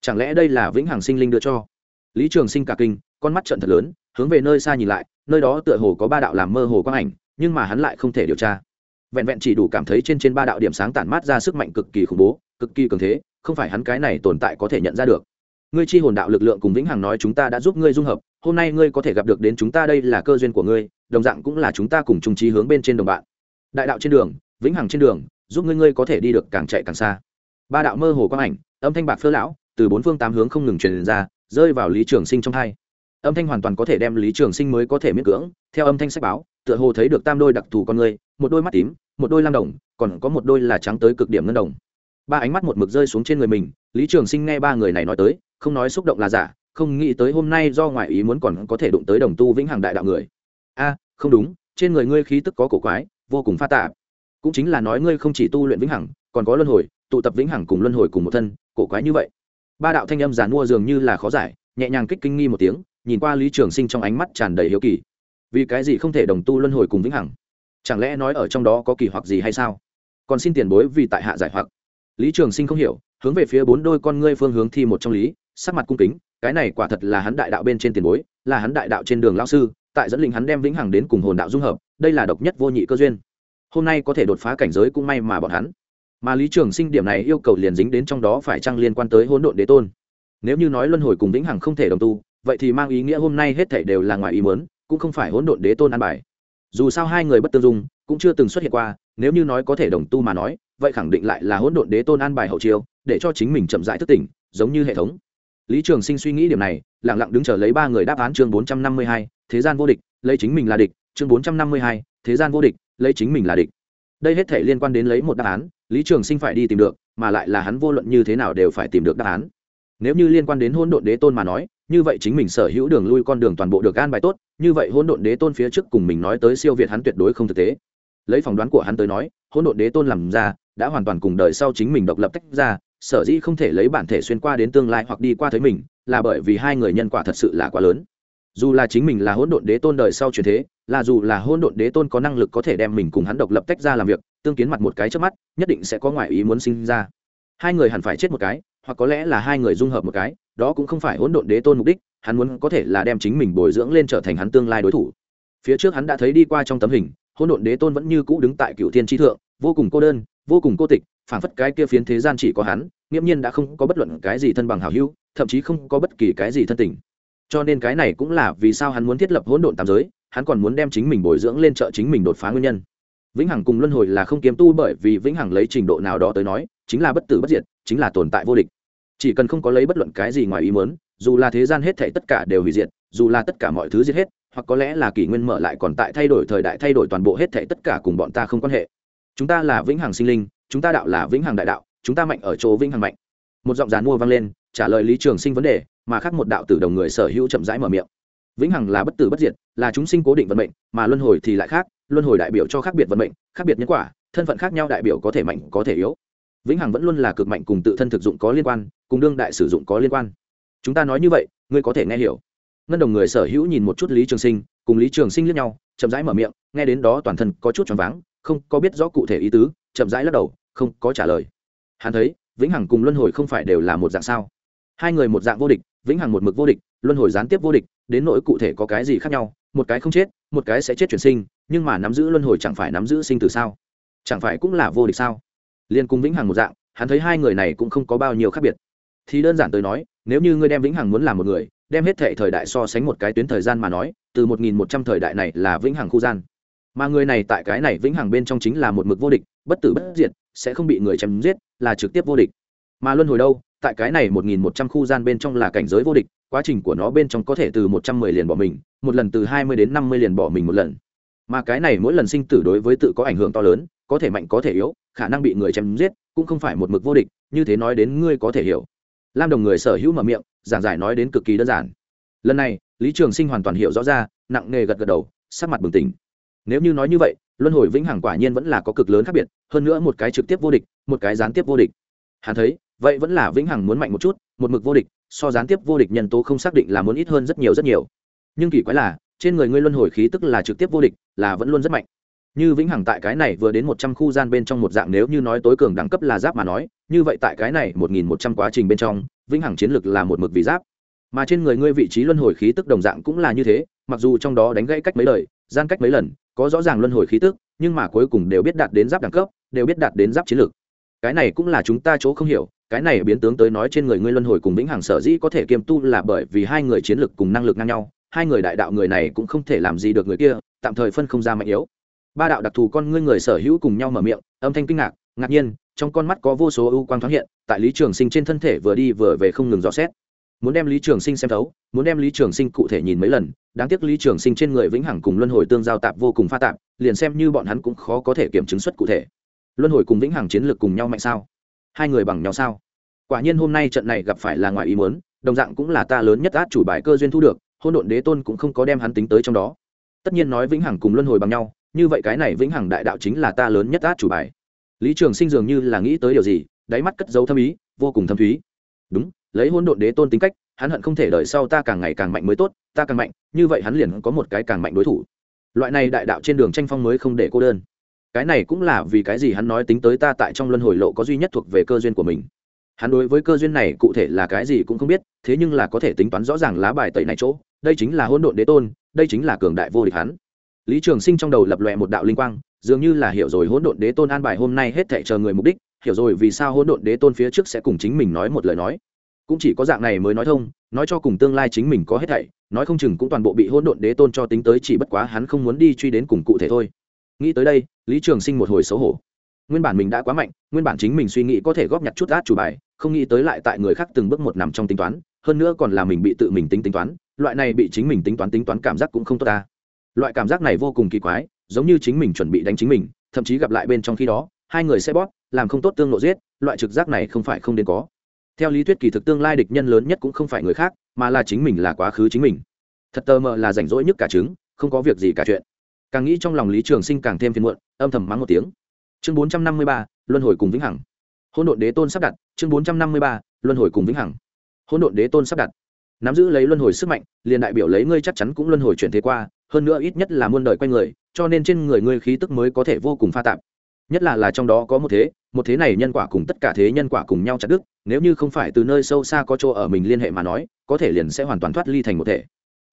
Chẳng lẽ đây là vĩnh hằng sinh linh đưa cho? Lý trường sinh cả kinh, con mắt trận thật lớn, hướng về nơi xa nhìn lại, nơi đó tựa hồ có ba đạo làm mơ hồ quang ảnh, nhưng mà hắn lại không thể điều tra. Vẹn vẹn chỉ đủ cảm thấy trên trên ba đạo điểm sáng tản mát ra sức mạnh cực kỳ khủng bố, cực kỳ cường thế, không phải hắn cái này tồn tại có thể nhận ra được. Ngươi chi hồn đạo lực lượng cùng vĩnh hằng nói chúng ta đã giúp ngươi dung hợp, hôm nay ngươi có thể gặp được đến chúng ta đây là cơ duyên của ngươi, đồng dạng cũng là chúng ta cùng chung trí hướng bên trên đồng bạn. Đại đạo trên đường, vĩnh hằng trên đường, giúp ngươi ngươi có thể đi được càng chạy càng xa ba đạo mơ hồ quang ảnh, âm thanh bạc phơ lão, từ bốn phương tám hướng không ngừng truyền ra, rơi vào lý trường sinh trong hai. Âm thanh hoàn toàn có thể đem lý trường sinh mới có thể miễn cưỡng, theo âm thanh sách báo, tựa hồ thấy được tam đôi đặc thù con người, một đôi mắt tím, một đôi lam đồng, còn có một đôi là trắng tới cực điểm ngân đồng. Ba ánh mắt một mực rơi xuống trên người mình, lý trường sinh nghe ba người này nói tới, không nói xúc động là giả, không nghĩ tới hôm nay do ngoại ý muốn còn có thể đụng tới đồng tu vĩnh hằng đại đạo người. A, không đúng, trên người ngươi khí tức có cổ quái, vô cùng pha tạp. Cũng chính là nói ngươi không chỉ tu luyện vĩnh hằng, còn có luân hồi tụ tập vĩnh hằng cùng luân hồi cùng một thân, cổ quái như vậy. Ba đạo thanh âm giàn mua dường như là khó giải, nhẹ nhàng kích kinh nghi một tiếng, nhìn qua lý trường sinh trong ánh mắt tràn đầy hiếu kỳ. Vì cái gì không thể đồng tu luân hồi cùng vĩnh hằng? Chẳng lẽ nói ở trong đó có kỳ hoặc gì hay sao? Còn xin tiền bối vì tại hạ giải hoặc. Lý trường sinh không hiểu, hướng về phía bốn đôi con ngươi phương hướng thi một trong lý, sắc mặt cung kính, cái này quả thật là hắn đại đạo bên trên tiền bối, là hắn đại đạo trên đường lao sư, tại dẫn linh hắn đem vĩnh hằng đến cùng hồn đạo dung hợp, đây là độc nhất vô nhị cơ duyên. Hôm nay có thể đột phá cảnh giới cũng may mà bọn hắn mà lý trường sinh điểm này yêu cầu liền dính đến trong đó phải chăng liên quan tới hỗn độn đế tôn. Nếu như nói luân hồi cùng vĩnh hằng không thể đồng tu, vậy thì mang ý nghĩa hôm nay hết thảy đều là ngoài ý muốn, cũng không phải hỗn độn đế tôn an bài. Dù sao hai người bất tương dung, cũng chưa từng xuất hiện qua, nếu như nói có thể đồng tu mà nói, vậy khẳng định lại là hỗn độn đế tôn an bài hậu chiêu, để cho chính mình chậm rãi thức tỉnh, giống như hệ thống. Lý trường sinh suy nghĩ điểm này lẳng lặng đứng chờ lấy ba người đáp án chương bốn trăm năm mươi hai, thế gian vô địch, lấy chính mình là địch, chương bốn trăm năm mươi hai, thế gian vô địch, lấy chính mình là địch. Đây hết thể liên quan đến lấy một đáp án lý trường sinh phải đi tìm được, mà lại là hắn vô luận như thế nào đều phải tìm được đáp án. Nếu như liên quan đến hôn độn đế tôn mà nói, như vậy chính mình sở hữu đường lui con đường toàn bộ được an bài tốt, như vậy hôn độn đế tôn phía trước cùng mình nói tới siêu việt hắn tuyệt đối không thực tế. Lấy phỏng đoán của hắn tới nói hôn độn đế tôn làm ra, đã hoàn toàn cùng đời sau chính mình độc lập tách ra, sở dĩ không thể lấy bản thể xuyên qua đến tương lai hoặc đi qua thấy mình, là bởi vì hai người nhân quả thật sự là quá lớn. Dù là chính mình là hỗn độn đế tôn đời sau truyền thế, là dù là hỗn độn đế tôn có năng lực có thể đem mình cùng hắn độc lập tách ra làm việc tương kiến mặt một cái trước mắt, nhất định sẽ có ngoại ý muốn sinh ra. Hai người hẳn phải chết một cái, hoặc có lẽ là hai người dung hợp một cái, đó cũng không phải hỗn độn đế tôn mục đích, hắn muốn có thể là đem chính mình bồi dưỡng lên trở thành hắn tương lai đối thủ. Phía trước hắn đã thấy đi qua trong tấm hình, hỗn độn đế tôn vẫn như cũ đứng tại cựu thiên tri thượng, vô cùng cô đơn, vô cùng cô tịch, phảng phất cái kia phiến thế gian chỉ có hắn, nghiễm nhiên đã không có bất luận cái gì thân bằng hảo hữu, thậm chí không có bất kỳ cái gì thân tình. Cho nên cái này cũng là vì sao hắn muốn thiết lập hỗn độn tam giới, hắn còn muốn đem chính mình bồi dưỡng lên trợ chính mình đột phá nguyên nhân vĩnh hằng cùng luân hồi là không kiếm tu bởi vì vĩnh hằng lấy trình độ nào đó tới nói, chính là bất tử bất diệt, chính là tồn tại vô địch. Chỉ cần không có lấy bất luận cái gì ngoài ý muốn, dù là thế gian hết thảy tất cả đều hủy diệt, dù là tất cả mọi thứ giết hết, hoặc có lẽ là kỷ nguyên mở lại còn tại thay đổi thời đại, thay đổi toàn bộ hết thảy tất cả cùng bọn ta không quan hệ. Chúng ta là vĩnh hằng sinh linh, chúng ta đạo là vĩnh hằng đại đạo, chúng ta mạnh ở chỗ vĩnh hằng mạnh. Một giọng dán mua vang lên, trả lời lý trường sinh vấn đề, mà khác một đạo tử đồng người sở hữu chậm rãi mở miệng. Vĩnh hằng là bất tử bất diệt là chúng sinh cố định vận mệnh, mà luân hồi thì lại khác, luân hồi đại biểu cho khác biệt vận mệnh, khác biệt nhân quả, thân phận khác nhau đại biểu có thể mạnh, có thể yếu. Vĩnh hằng vẫn luôn là cực mạnh cùng tự thân thực dụng có liên quan, cùng đương đại sử dụng có liên quan. Chúng ta nói như vậy, ngươi có thể nghe hiểu. Ngân đồng người sở hữu nhìn một chút lý trường sinh, cùng lý trường sinh liếc nhau, chậm rãi mở miệng, nghe đến đó toàn thân có chút choáng váng, không có biết rõ cụ thể ý tứ, chậm rãi lắc đầu, không có trả lời. Hắn thấy, vĩnh hằng cùng luân hồi không phải đều là một dạng sao? Hai người một dạng vô địch, vĩnh hằng một mực vô địch, luân hồi gián tiếp vô địch đến nỗi cụ thể có cái gì khác nhau, một cái không chết, một cái sẽ chết chuyển sinh, nhưng mà nắm giữ luân hồi chẳng phải nắm giữ sinh từ sao? Chẳng phải cũng là vô địch sao? Liên cùng vĩnh hằng một dạng, hắn thấy hai người này cũng không có bao nhiêu khác biệt. Thì đơn giản tới nói, nếu như ngươi đem vĩnh hằng muốn làm một người, đem hết thệ thời đại so sánh một cái tuyến thời gian mà nói, từ một nghìn một trăm thời đại này là vĩnh hằng khu gian. Mà người này tại cái này vĩnh hằng bên trong chính là một mực vô địch, bất tử bất diệt, sẽ không bị người chém giết, là trực tiếp vô địch. Mà luân hồi đâu? Tại cái này một nghìn một trăm khu gian bên trong là cảnh giới vô địch quá trình của nó bên trong có thể từ một trăm mười liền bỏ mình, một lần từ hai mươi đến năm mươi liền bỏ mình một lần. Mà cái này mỗi lần sinh tử đối với tự có ảnh hưởng to lớn, có thể mạnh có thể yếu, khả năng bị người chém giết, cũng không phải một mực vô địch, như thế nói đến ngươi có thể hiểu. Lam đồng người sở hữu mở miệng, giảng giải nói đến cực kỳ đơn giản. Lần này, lý trường sinh hoàn toàn hiểu rõ ra, nặng nề gật gật đầu, sắc mặt bừng tỉnh. Nếu như nói như vậy, luân hồi vĩnh hằng quả nhiên vẫn là có cực lớn khác biệt, hơn nữa một cái trực tiếp vô địch, một cái gián tiếp vô địch. Hắn thấy, vậy vẫn là vĩnh hằng muốn mạnh một chút, một mực vô địch so gián tiếp vô địch nhân tố không xác định là muốn ít hơn rất nhiều rất nhiều. Nhưng kỳ quái là, trên người ngươi luân hồi khí tức là trực tiếp vô địch, là vẫn luôn rất mạnh. Như vĩnh hằng tại cái này vừa đến một trăm khu gian bên trong một dạng nếu như nói tối cường đẳng cấp là giáp mà nói, như vậy tại cái này một nghìn một trăm quá trình bên trong, vĩnh hằng chiến lực là một mực vì giáp. Mà trên người ngươi vị trí luân hồi khí tức đồng dạng cũng là như thế, mặc dù trong đó đánh gãy cách mấy lời, gian cách mấy lần, có rõ ràng luân hồi khí tức, nhưng mà cuối cùng đều biết đạt đến giáp đẳng cấp, đều biết đạt đến giáp chiến lược cái này cũng là chúng ta chỗ không hiểu cái này biến tướng tới nói trên người ngươi luân hồi cùng vĩnh hằng sở dĩ có thể kiêm tu là bởi vì hai người chiến lược cùng năng lực ngang nhau, hai người đại đạo người này cũng không thể làm gì được người kia, tạm thời phân không ra mạnh yếu. Ba đạo đặc thù con ngươi người sở hữu cùng nhau mở miệng, âm thanh kinh ngạc ngạc nhiên, trong con mắt có vô số ưu quang thoáng hiện, tại lý trường sinh trên thân thể vừa đi vừa về không ngừng dò xét. Muốn đem lý trường sinh xem thấu, muốn đem lý trường sinh cụ thể nhìn mấy lần, đáng tiếc lý trường sinh trên người vĩnh hằng cùng luân hồi tương giao tạp vô cùng pha tạp, liền xem như bọn hắn cũng khó có thể kiểm chứng xuất cụ thể. Luân hồi cùng vĩnh hằng chiến lược cùng nhau mạnh sao? Hai người bằng nhau sao? Quả nhiên hôm nay trận này gặp phải là ngoài ý muốn, đồng dạng cũng là ta lớn nhất át chủ bài cơ duyên thu được, hôn độn đế tôn cũng không có đem hắn tính tới trong đó. Tất nhiên nói vĩnh hằng cùng luân hồi bằng nhau, như vậy cái này vĩnh hằng đại đạo chính là ta lớn nhất át chủ bài. Lý trường sinh dường như là nghĩ tới điều gì, đáy mắt cất dấu thâm ý, vô cùng thâm thúy. Đúng, lấy hôn độn đế tôn tính cách, hắn hận không thể đợi sau ta càng ngày càng mạnh mới tốt, ta càng mạnh, như vậy hắn liền có một cái càng mạnh đối thủ. Loại này đại đạo trên đường tranh phong mới không để cô đơn cái này cũng là vì cái gì hắn nói tính tới ta tại trong luân hồi lộ có duy nhất thuộc về cơ duyên của mình. Hắn đối với cơ duyên này cụ thể là cái gì cũng không biết, thế nhưng là có thể tính toán rõ ràng lá bài tẩy này chỗ, đây chính là hỗn độn đế tôn, đây chính là cường đại vô địch hắn. Lý trường sinh trong đầu lập lòe một đạo linh quang, dường như là hiểu rồi hỗn độn đế tôn an bài hôm nay hết thảy chờ người mục đích, hiểu rồi vì sao hỗn độn đế tôn phía trước sẽ cùng chính mình nói một lời nói. Cũng chỉ có dạng này mới nói thông, nói cho cùng tương lai chính mình có hết thảy, nói không chừng cũng toàn bộ bị hỗn độn đế tôn cho tính tới chỉ bất quá hắn không muốn đi truy đến cùng cụ thể thôi. Nghĩ tới đây lý trường sinh một hồi xấu hổ. Nguyên bản mình đã quá mạnh, nguyên bản chính mình suy nghĩ có thể góp nhặt chút át chủ bài, không nghĩ tới lại tại người khác từng bước một nằm trong tính toán, hơn nữa còn là mình bị tự mình tính tính toán, loại này bị chính mình tính toán tính toán cảm giác cũng không tốt ta. Loại cảm giác này vô cùng kỳ quái, giống như chính mình chuẩn bị đánh chính mình, thậm chí gặp lại bên trong khi đó, hai người sẽ bóp, làm không tốt tương lộ giết, loại trực giác này không phải không đến có. Theo lý thuyết kỳ thực tương lai địch nhân lớn nhất cũng không phải người khác, mà là chính mình là quá khứ chính mình. Thật tờ mờ là rảnh rỗi nhất cả trứng, không có việc gì cả chuyện. Càng nghĩ trong lòng lý trường sinh càng thêm phiền muộn âm thầm mắng một tiếng. Chương bốn trăm năm mươi ba, luân hồi cùng vĩnh hằng. Hôn độn đế tôn sắp đặt, chương bốn trăm năm mươi ba, luân hồi cùng vĩnh hằng. Hôn độn đế tôn sắp đặt. Nắm giữ lấy luân hồi sức mạnh, liền đại biểu lấy ngươi chắc chắn cũng luân hồi chuyển thế qua, hơn nữa ít nhất là muôn đời quay người, cho nên trên người ngươi khí tức mới có thể vô cùng pha tạp. Nhất là là trong đó có một thế một thế này nhân quả cùng tất cả thế nhân quả cùng nhau chặt đứt, nếu như không phải từ nơi sâu xa có chỗ ở mình liên hệ mà nói, có thể liền sẽ hoàn toàn thoát ly thành một thể.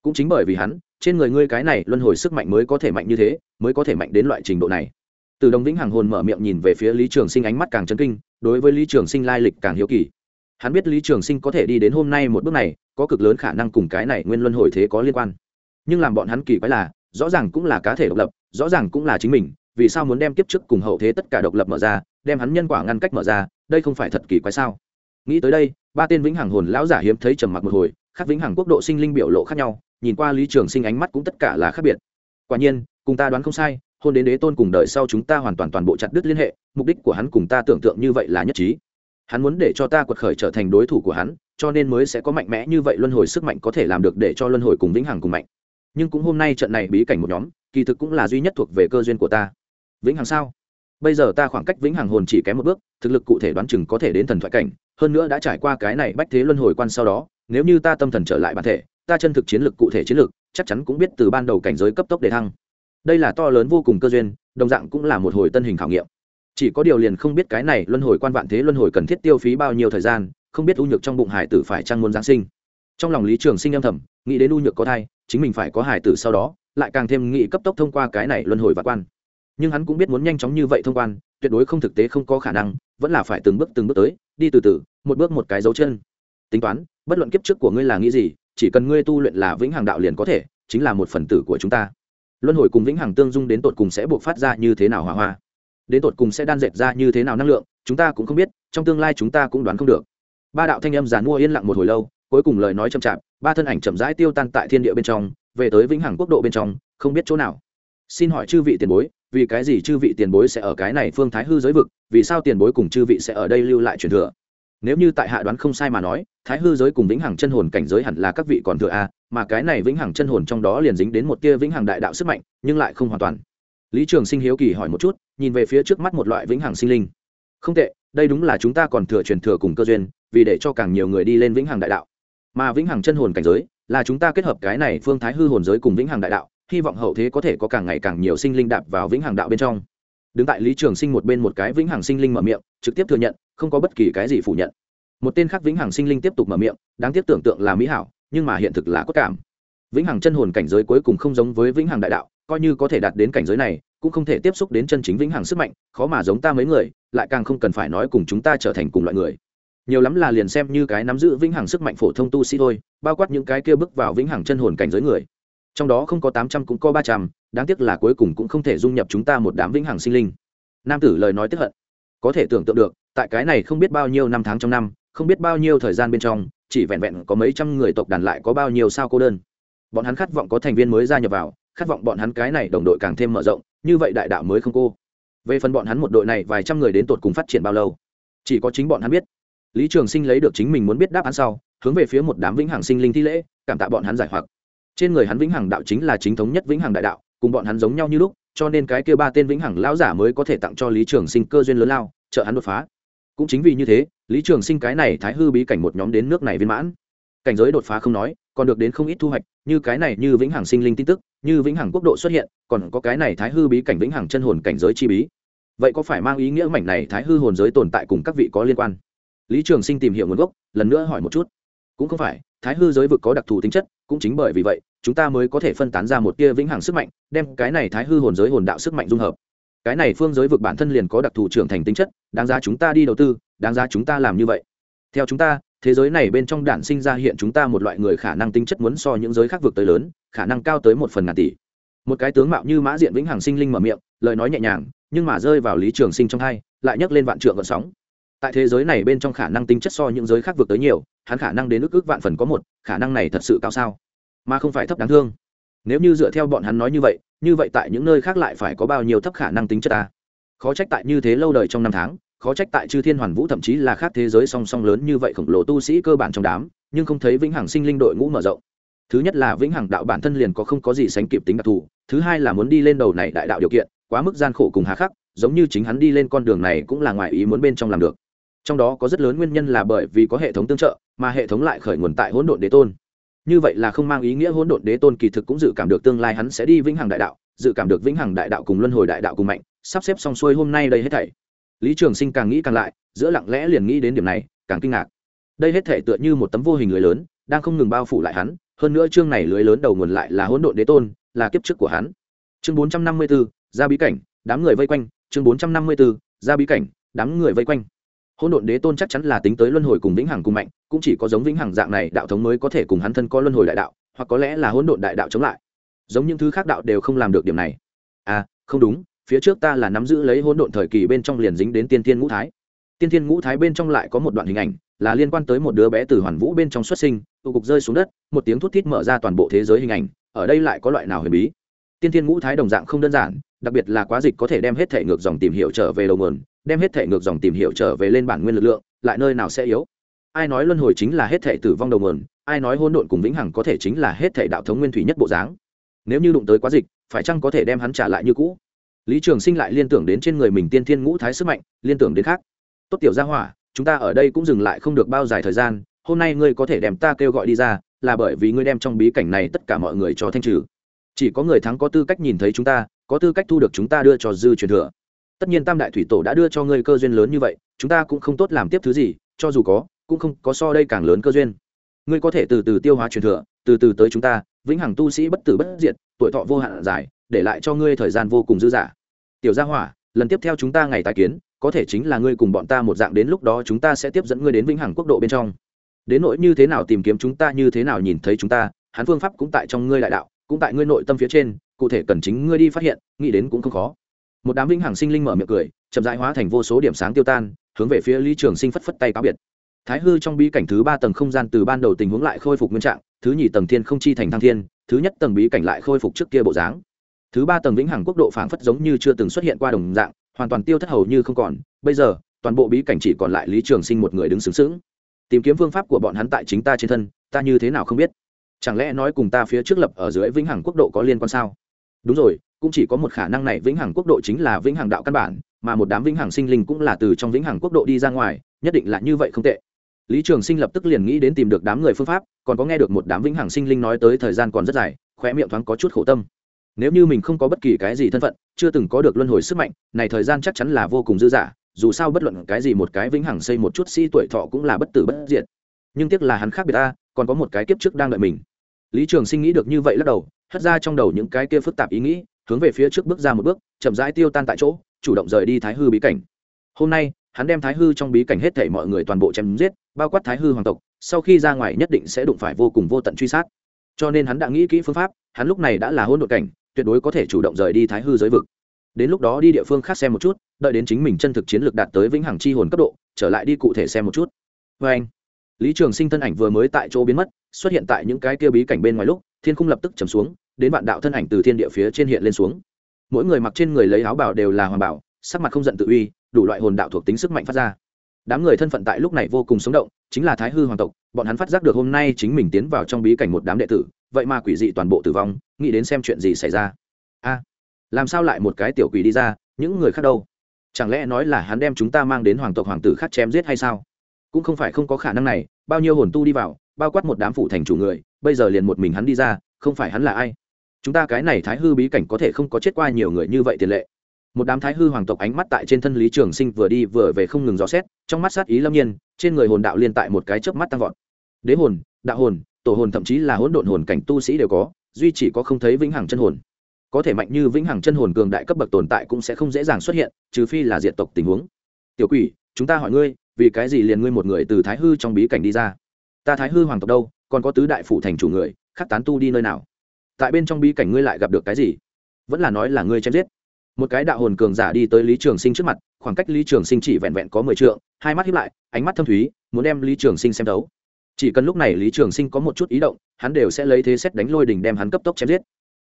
Cũng chính bởi vì hắn trên người ngươi cái này luân hồi sức mạnh mới có thể mạnh như thế, mới có thể mạnh đến loại trình độ này. Từ đồng vĩnh hằng hồn mở miệng nhìn về phía lý trường sinh ánh mắt càng chấn kinh, đối với lý trường sinh lai lịch càng hiếu kỳ. Hắn biết lý trường sinh có thể đi đến hôm nay một bước này, có cực lớn khả năng cùng cái này nguyên luân hồi thế có liên quan. Nhưng làm bọn hắn kỳ quái là, rõ ràng cũng là cá thể độc lập, rõ ràng cũng là chính mình, vì sao muốn đem kiếp trước cùng hậu thế tất cả độc lập mở ra, đem hắn nhân quả ngăn cách mở ra, đây không phải thật kỳ quái sao? Nghĩ tới đây, ba tên vĩnh hằng hồn lão giả hiếm thấy trầm mặc một hồi khác vĩnh hằng quốc độ sinh linh biểu lộ khác nhau nhìn qua lý trường sinh ánh mắt cũng tất cả là khác biệt quả nhiên cùng ta đoán không sai hôn đến đế tôn cùng đời sau chúng ta hoàn toàn toàn bộ chặt đứt liên hệ mục đích của hắn cùng ta tưởng tượng như vậy là nhất trí hắn muốn để cho ta quật khởi trở thành đối thủ của hắn cho nên mới sẽ có mạnh mẽ như vậy luân hồi sức mạnh có thể làm được để cho luân hồi cùng vĩnh hằng cùng mạnh nhưng cũng hôm nay trận này bí cảnh một nhóm kỳ thực cũng là duy nhất thuộc về cơ duyên của ta vĩnh hằng sao bây giờ ta khoảng cách vĩnh hằng hồn chỉ kém một bước thực lực cụ thể đoán chừng có thể đến thần thoại cảnh hơn nữa đã trải qua cái này bách thế luân hồi quan sau đó nếu như ta tâm thần trở lại bản thể ta chân thực chiến lược cụ thể chiến lược, chắc chắn cũng biết từ ban đầu cảnh giới cấp tốc để thăng. Đây là to lớn vô cùng cơ duyên, đồng dạng cũng là một hồi tân hình khảo nghiệm. Chỉ có điều liền không biết cái này luân hồi quan vạn thế luân hồi cần thiết tiêu phí bao nhiêu thời gian, không biết u nhược trong bụng hải tử phải trang muốn giáng sinh. Trong lòng lý trường sinh âm thầm, nghĩ đến u nhược có thai, chính mình phải có hải tử sau đó, lại càng thêm nghĩ cấp tốc thông qua cái này luân hồi vạn quan. Nhưng hắn cũng biết muốn nhanh chóng như vậy thông quan, tuyệt đối không thực tế không có khả năng, vẫn là phải từng bước từng bước tới, đi từ từ, một bước một cái dấu chân. Tính toán, bất luận kiếp trước của ngươi là nghĩ gì chỉ cần ngươi tu luyện là vĩnh hằng đạo liền có thể, chính là một phần tử của chúng ta. Luân hồi cùng vĩnh hằng tương dung đến tột cùng sẽ buộc phát ra như thế nào hỏa hoa? Đến tột cùng sẽ đan dệt ra như thế nào năng lượng, chúng ta cũng không biết, trong tương lai chúng ta cũng đoán không được. Ba đạo thanh âm giàn mua yên lặng một hồi lâu, cuối cùng lời nói chậm chạp, ba thân ảnh chậm rãi tiêu tan tại thiên địa bên trong, về tới vĩnh hằng quốc độ bên trong, không biết chỗ nào. Xin hỏi chư vị tiền bối, vì cái gì chư vị tiền bối sẽ ở cái này phương thái hư giới vực, vì sao tiền bối cùng chư vị sẽ ở đây lưu lại truyền thừa? Nếu như tại hạ đoán không sai mà nói, thái hư giới cùng vĩnh hằng chân hồn cảnh giới hẳn là các vị còn thừa a, mà cái này vĩnh hằng chân hồn trong đó liền dính đến một tia vĩnh hằng đại đạo sức mạnh, nhưng lại không hoàn toàn. Lý trường sinh hiếu kỳ hỏi một chút, nhìn về phía trước mắt một loại vĩnh hằng sinh linh. Không tệ, đây đúng là chúng ta còn thừa truyền thừa cùng cơ duyên, vì để cho càng nhiều người đi lên vĩnh hằng đại đạo. Mà vĩnh hằng chân hồn cảnh giới, là chúng ta kết hợp cái này phương thái hư hồn giới cùng vĩnh hằng đại đạo, hy vọng hậu thế có thể có càng ngày càng nhiều sinh linh đạp vào vĩnh hằng đạo bên trong đứng tại lý trường sinh một bên một cái vĩnh hằng sinh linh mở miệng, trực tiếp thừa nhận, không có bất kỳ cái gì phủ nhận. Một tên khác vĩnh hằng sinh linh tiếp tục mở miệng, đáng tiếc tưởng tượng là mỹ hảo, nhưng mà hiện thực là cốt cảm. Vĩnh hằng chân hồn cảnh giới cuối cùng không giống với vĩnh hằng đại đạo, coi như có thể đạt đến cảnh giới này, cũng không thể tiếp xúc đến chân chính vĩnh hằng sức mạnh, khó mà giống ta mấy người, lại càng không cần phải nói cùng chúng ta trở thành cùng loại người. Nhiều lắm là liền xem như cái nắm giữ vĩnh hằng sức mạnh phổ thông tu sĩ thôi, bao quát những cái kia bước vào vĩnh hằng chân hồn cảnh giới người trong đó không có tám trăm cũng có ba trăm, đáng tiếc là cuối cùng cũng không thể dung nhập chúng ta một đám vĩnh hằng sinh linh. Nam tử lời nói tiếp hận. Có thể tưởng tượng được, tại cái này không biết bao nhiêu năm tháng trong năm, không biết bao nhiêu thời gian bên trong, chỉ vẹn vẹn có mấy trăm người tộc đàn lại có bao nhiêu sao cô đơn. Bọn hắn khát vọng có thành viên mới gia nhập vào, khát vọng bọn hắn cái này đồng đội càng thêm mở rộng, như vậy đại đạo mới không cô. Về phần bọn hắn một đội này vài trăm người đến tột cùng phát triển bao lâu, chỉ có chính bọn hắn biết. Lý trường sinh lấy được chính mình muốn biết đáp án sau, hướng về phía một đám vĩnh hằng sinh linh thi lễ, cảm tạ bọn hắn giải hoặc trên người hắn vĩnh hằng đạo chính là chính thống nhất vĩnh hằng đại đạo, cùng bọn hắn giống nhau như lúc, cho nên cái kia ba tên vĩnh hằng lão giả mới có thể tặng cho lý trường sinh cơ duyên lớn lao, trợ hắn đột phá. Cũng chính vì như thế, lý trường sinh cái này thái hư bí cảnh một nhóm đến nước này viên mãn. Cảnh giới đột phá không nói, còn được đến không ít thu hoạch, như cái này như vĩnh hằng sinh linh tin tức, như vĩnh hằng quốc độ xuất hiện, còn có cái này thái hư bí cảnh vĩnh hằng chân hồn cảnh giới chi bí. Vậy có phải mang ý nghĩa mảnh này thái hư hồn giới tồn tại cùng các vị có liên quan? Lý trường sinh tìm hiểu nguồn gốc, lần nữa hỏi một chút. Cũng không phải, thái hư giới vực có đặc thù tính chất cũng chính bởi vì vậy, chúng ta mới có thể phân tán ra một tia vĩnh hằng sức mạnh, đem cái này thái hư hồn giới hồn đạo sức mạnh dung hợp. Cái này phương giới vực bản thân liền có đặc thù trưởng thành tính chất, đáng giá chúng ta đi đầu tư, đáng giá chúng ta làm như vậy. Theo chúng ta, thế giới này bên trong đản sinh ra hiện chúng ta một loại người khả năng tính chất muốn so những giới khác vực tới lớn, khả năng cao tới một phần ngàn tỷ. Một cái tướng mạo như mã diện vĩnh hằng sinh linh mở miệng, lời nói nhẹ nhàng, nhưng mà rơi vào lý trường sinh trong hai, lại nhấc lên vạn trượng gợn sóng tại thế giới này bên trong khả năng tính chất so những giới khác vượt tới nhiều, hắn khả năng đến ước ước vạn phần có một, khả năng này thật sự cao sao? Mà không phải thấp đáng thương. Nếu như dựa theo bọn hắn nói như vậy như vậy tại những nơi khác lại phải có bao nhiêu thấp khả năng tính chất ta? Khó trách tại như thế lâu đời trong năm tháng, khó trách tại chư thiên hoàn vũ thậm chí là khác thế giới song song lớn như vậy khổng lồ tu sĩ cơ bản trong đám, nhưng không thấy vĩnh hằng sinh linh đội ngũ mở rộng. Thứ nhất là vĩnh hằng đạo bản thân liền có không có gì sánh kịp tính đặc thù, thứ hai là muốn đi lên đầu này đại đạo điều kiện, quá mức gian khổ cùng hà khắc, giống như chính hắn đi lên con đường này cũng là ngoài ý muốn bên trong làm được trong đó có rất lớn nguyên nhân là bởi vì có hệ thống tương trợ mà hệ thống lại khởi nguồn tại hỗn độn đế tôn. Như vậy là không mang ý nghĩa hỗn độn đế tôn kỳ thực cũng dự cảm được tương lai hắn sẽ đi vĩnh hằng đại đạo dự cảm được vĩnh hằng đại đạo cùng luân hồi đại đạo cùng mạnh sắp xếp xong xuôi hôm nay đây hết thảy. Lý trường sinh càng nghĩ càng lại giữa lặng lẽ liền nghĩ đến điểm này càng kinh ngạc. Đây hết thảy tựa như một tấm vô hình lưới lớn đang không ngừng bao phủ lại hắn hơn nữa chương này lưới lớn đầu nguồn lại là hỗn độn đế tôn là kiếp trước của hắn. Chương bốn trăm năm mươi 454, ra bí cảnh đám người vây quanh chương bốn trăm năm mươi 454, ra bí cảnh đám người vây quanh hỗn độn đế tôn chắc chắn là tính tới luân hồi cùng vĩnh hằng cùng mạnh, cũng chỉ có giống vĩnh hằng dạng này đạo thống mới có thể cùng hắn thân có luân hồi đại đạo, hoặc có lẽ là hỗn độn đại đạo chống lại. Giống những thứ khác đạo đều không làm được điểm này. À không đúng, phía trước ta là nắm giữ lấy hỗn độn thời kỳ bên trong liền dính đến tiên tiên ngũ thái. Tiên tiên ngũ thái bên trong lại có một đoạn hình ảnh, là liên quan tới một đứa bé từ hoàn vũ bên trong xuất sinh, tụ cục rơi xuống đất, một tiếng thút thít mở ra toàn bộ thế giới hình ảnh, ở đây lại có loại nào huyền bí? Tiên tiên ngũ thái đồng dạng không đơn giản, đặc biệt là quá dịch có thể đem hết thể ngược dòng tìm hiểu trở về đầu nguồn đem hết thể ngược dòng tìm hiểu trở về lên bản nguyên lực lượng, lại nơi nào sẽ yếu? Ai nói luân hồi chính là hết thể tử vong đầu nguồn, ai nói hôn độn cùng vĩnh hằng có thể chính là hết thể đạo thống nguyên thủy nhất bộ dáng? Nếu như đụng tới quá dịch, phải chăng có thể đem hắn trả lại như cũ? Lý trường sinh lại liên tưởng đến trên người mình tiên thiên ngũ thái sức mạnh, liên tưởng đến khác. Tốt tiểu gia hỏa, chúng ta ở đây cũng dừng lại không được bao dài thời gian, hôm nay ngươi có thể đem ta kêu gọi đi ra, là bởi vì ngươi đem trong bí cảnh này tất cả mọi người cho thanh trừ. Chỉ có người thắng có tư cách nhìn thấy chúng ta, có tư cách thu được chúng ta đưa cho dư truyền thừa tất nhiên tam đại thủy tổ đã đưa cho ngươi cơ duyên lớn như vậy, chúng ta cũng không tốt làm tiếp thứ gì, cho dù có, cũng không có so đây càng lớn cơ duyên. Ngươi có thể từ từ tiêu hóa truyền thừa, từ từ tới chúng ta, vĩnh hằng tu sĩ bất tử bất diệt, tuổi thọ vô hạn dài, để lại cho ngươi thời gian vô cùng dư dả. Tiểu gia hỏa, lần tiếp theo chúng ta ngày tài kiến, có thể chính là ngươi cùng bọn ta một dạng đến lúc đó chúng ta sẽ tiếp dẫn ngươi đến vĩnh hằng quốc độ bên trong. Đến nỗi như thế nào tìm kiếm chúng ta, như thế nào nhìn thấy chúng ta, hắn phương pháp cũng tại trong ngươi đại đạo, cũng tại ngươi nội tâm phía trên, cụ thể cần chính ngươi đi phát hiện, nghĩ đến cũng không khó một đám vĩnh hằng sinh linh mở miệng cười, chậm rãi hóa thành vô số điểm sáng tiêu tan, hướng về phía lý trường sinh phất phất tay cáo biệt. Thái hư trong bí cảnh thứ ba tầng không gian từ ban đầu tình huống lại khôi phục nguyên trạng, thứ nhì tầng thiên không chi thành thăng thiên, thứ nhất tầng bí cảnh lại khôi phục trước kia bộ dáng. Thứ ba tầng vĩnh hằng quốc độ phảng phất giống như chưa từng xuất hiện qua đồng dạng, hoàn toàn tiêu thất hầu như không còn. Bây giờ, toàn bộ bí cảnh chỉ còn lại lý trường sinh một người đứng xứng xứng tìm kiếm phương pháp của bọn hắn tại chính ta trên thân, ta như thế nào không biết? Chẳng lẽ nói cùng ta phía trước lập ở dưới vĩnh hằng quốc độ có liên quan sao? Đúng rồi cũng chỉ có một khả năng này vĩnh hằng quốc độ chính là vĩnh hằng đạo căn bản, mà một đám vĩnh hằng sinh linh cũng là từ trong vĩnh hằng quốc độ đi ra ngoài, nhất định là như vậy không tệ. Lý trường sinh lập tức liền nghĩ đến tìm được đám người phương pháp, còn có nghe được một đám vĩnh hằng sinh linh nói tới thời gian còn rất dài, khóe miệng thoáng có chút khổ tâm. Nếu như mình không có bất kỳ cái gì thân phận, chưa từng có được luân hồi sức mạnh, này thời gian chắc chắn là vô cùng dư dả, dù sao bất luận cái gì một cái vĩnh hằng xây một chút si tuổi thọ cũng là bất tử bất diệt. Nhưng tiếc là hắn khác biệt ta, còn có một cái kiếp trước đang đợi mình. Lý trường sinh nghĩ được như vậy lắc đầu, hất ra trong đầu những cái kia phức tạp ý nghĩ hướng về phía trước bước ra một bước, chậm rãi tiêu tan tại chỗ, chủ động rời đi thái hư bí cảnh. Hôm nay, hắn đem thái hư trong bí cảnh hết thảy mọi người toàn bộ chém giết, bao quát thái hư hoàng tộc, sau khi ra ngoài nhất định sẽ đụng phải vô cùng vô tận truy sát. Cho nên hắn đã nghĩ kỹ phương pháp, hắn lúc này đã là hôn đội cảnh, tuyệt đối có thể chủ động rời đi thái hư giới vực. Đến lúc đó đi địa phương khác xem một chút, đợi đến chính mình chân thực chiến lược đạt tới vĩnh hằng chi hồn cấp độ, trở lại đi cụ thể xem một chút. Vê anh, lý trường sinh thân ảnh vừa mới tại chỗ biến mất, xuất hiện tại những cái kia bí cảnh bên ngoài lúc, thiên khung lập tức trầm xuống đến bạn đạo thân ảnh từ thiên địa phía trên hiện lên xuống. Mỗi người mặc trên người lấy áo bảo đều là hoàng bảo, sắc mặt không giận tự uy, đủ loại hồn đạo thuộc tính sức mạnh phát ra. Đám người thân phận tại lúc này vô cùng sống động, chính là thái hư hoàng tộc, bọn hắn phát giác được hôm nay chính mình tiến vào trong bí cảnh một đám đệ tử, vậy mà quỷ dị toàn bộ tử vong, nghĩ đến xem chuyện gì xảy ra. A, làm sao lại một cái tiểu quỷ đi ra, những người khác đâu? Chẳng lẽ nói là hắn đem chúng ta mang đến hoàng tộc hoàng tử khác chém giết hay sao? Cũng không phải không có khả năng này, bao nhiêu hồn tu đi vào, bao quát một đám phủ thành chủ người, bây giờ liền một mình hắn đi ra, không phải hắn là ai? Chúng ta cái này thái hư bí cảnh có thể không có chết qua nhiều người như vậy tiền lệ. Một đám thái hư hoàng tộc ánh mắt tại trên thân lý trường sinh vừa đi vừa về không ngừng dò xét, trong mắt sát ý lâm nhiên, trên người hồn đạo liên tại một cái chớp mắt tăng vọt. Đế hồn, đạo hồn, tổ hồn thậm chí là hỗn độn hồn cảnh tu sĩ đều có, duy chỉ có không thấy vĩnh hằng chân hồn. Có thể mạnh như vĩnh hằng chân hồn cường đại cấp bậc tồn tại cũng sẽ không dễ dàng xuất hiện, trừ phi là diệt tộc tình huống. Tiểu quỷ, chúng ta hỏi ngươi, vì cái gì liền ngươi một người từ thái hư trong bí cảnh đi ra? Ta thái hư hoàng tộc đâu, còn có tứ đại phủ thành chủ người khắc tán tu đi nơi nào? Tại bên trong bí cảnh ngươi lại gặp được cái gì? Vẫn là nói là ngươi chém giết. Một cái đạo hồn cường giả đi tới lý trường sinh trước mặt, khoảng cách lý trường sinh chỉ vẹn vẹn có mười t hai mắt hiếp lại, ánh mắt thâm thúy, muốn đem lý trường sinh xem đấu chỉ cần lúc này lý trường sinh có một chút ý động, hắn đều sẽ lấy thế xét đánh lôi đình đem hắn cấp tốc chém giết.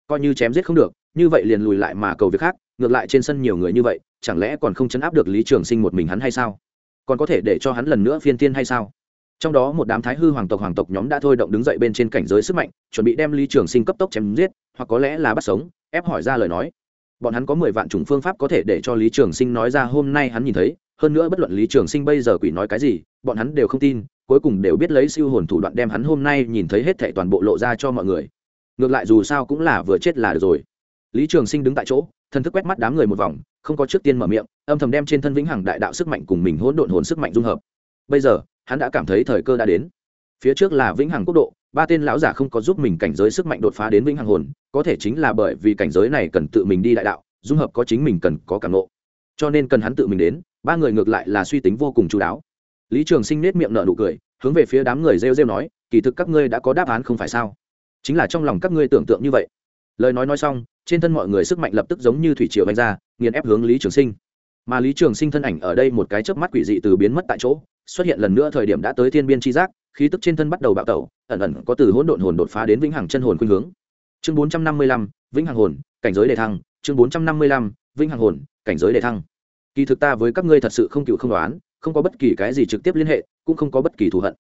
Coi như chém giết không được, như vậy liền lùi lại mà cầu việc khác, ngược lại trên sân nhiều người như vậy, chẳng lẽ còn không chấn áp được lý trường sinh một mình hắn hay sao? Còn có thể để cho hắn lần nữa phiên tiên hay sao? Trong đó một đám thái hư hoàng tộc hoàng tộc nhóm đã thôi động đứng dậy bên trên cảnh giới sức mạnh, chuẩn bị đem lý trường sinh cấp tốc chém giết, hoặc có lẽ là bắt sống, ép hỏi ra lời nói. Bọn hắn có mười vạn chủng phương pháp có thể để cho lý trường sinh nói ra hôm nay hắn nhìn thấy, hơn nữa bất luận lý trường sinh bây giờ quỷ nói cái gì, bọn hắn đều không tin, cuối cùng đều biết lấy siêu hồn thủ đoạn đem hắn hôm nay nhìn thấy hết thệ toàn bộ lộ ra cho mọi người. Ngược lại dù sao cũng là vừa chết là được rồi. Lý trường sinh đứng tại chỗ thần thức quét mắt đám người một vòng, không có trước tiên mở miệng, âm thầm đem trên thân vĩnh hằng đại đạo sức mạnh cùng mình hỗn độn hồn sức mạnh dung hợp bây giờ, hắn đã cảm thấy thời cơ đã đến. Phía trước là vĩnh hằng quốc độ, ba tên lão giả không có giúp mình cảnh giới sức mạnh đột phá đến vĩnh hằng hồn, có thể chính là bởi vì cảnh giới này cần tự mình đi đại đạo, dung hợp có chính mình cần có cảm nộ cho nên cần hắn tự mình đến, ba người ngược lại là suy tính vô cùng chú đáo. Lý trường sinh nết miệng nở nụ cười, hướng về phía đám người rêu rêu nói, kỳ thực các ngươi đã có đáp án không phải sao? Chính là trong lòng các ngươi tưởng tượng như vậy. Lời nói nói xong, trên thân mọi người sức mạnh lập tức giống như thủy triều đánh ra, nghiền ép hướng lý trường sinh. Mà lý trường sinh thân ảnh ở đây một cái chớp mắt quỷ dị từ biến mất tại chỗ xuất hiện lần nữa thời điểm đã tới thiên biên tri giác, khí tức trên thân bắt đầu bạo tẩu, ẩn ẩn có từ hỗn độn hồn đột phá đến vĩnh hằng chân hồn khuynh hướng. Chương bốn trăm năm mươi lăm, vĩnh hằng hồn, cảnh giới đề thăng. Chương bốn trăm năm mươi lăm, vĩnh hằng hồn, cảnh giới đề thăng. Kỳ thực ta với các ngươi thật sự không cựu không đoán, không có bất kỳ cái gì trực tiếp liên hệ, cũng không có bất kỳ thù hận.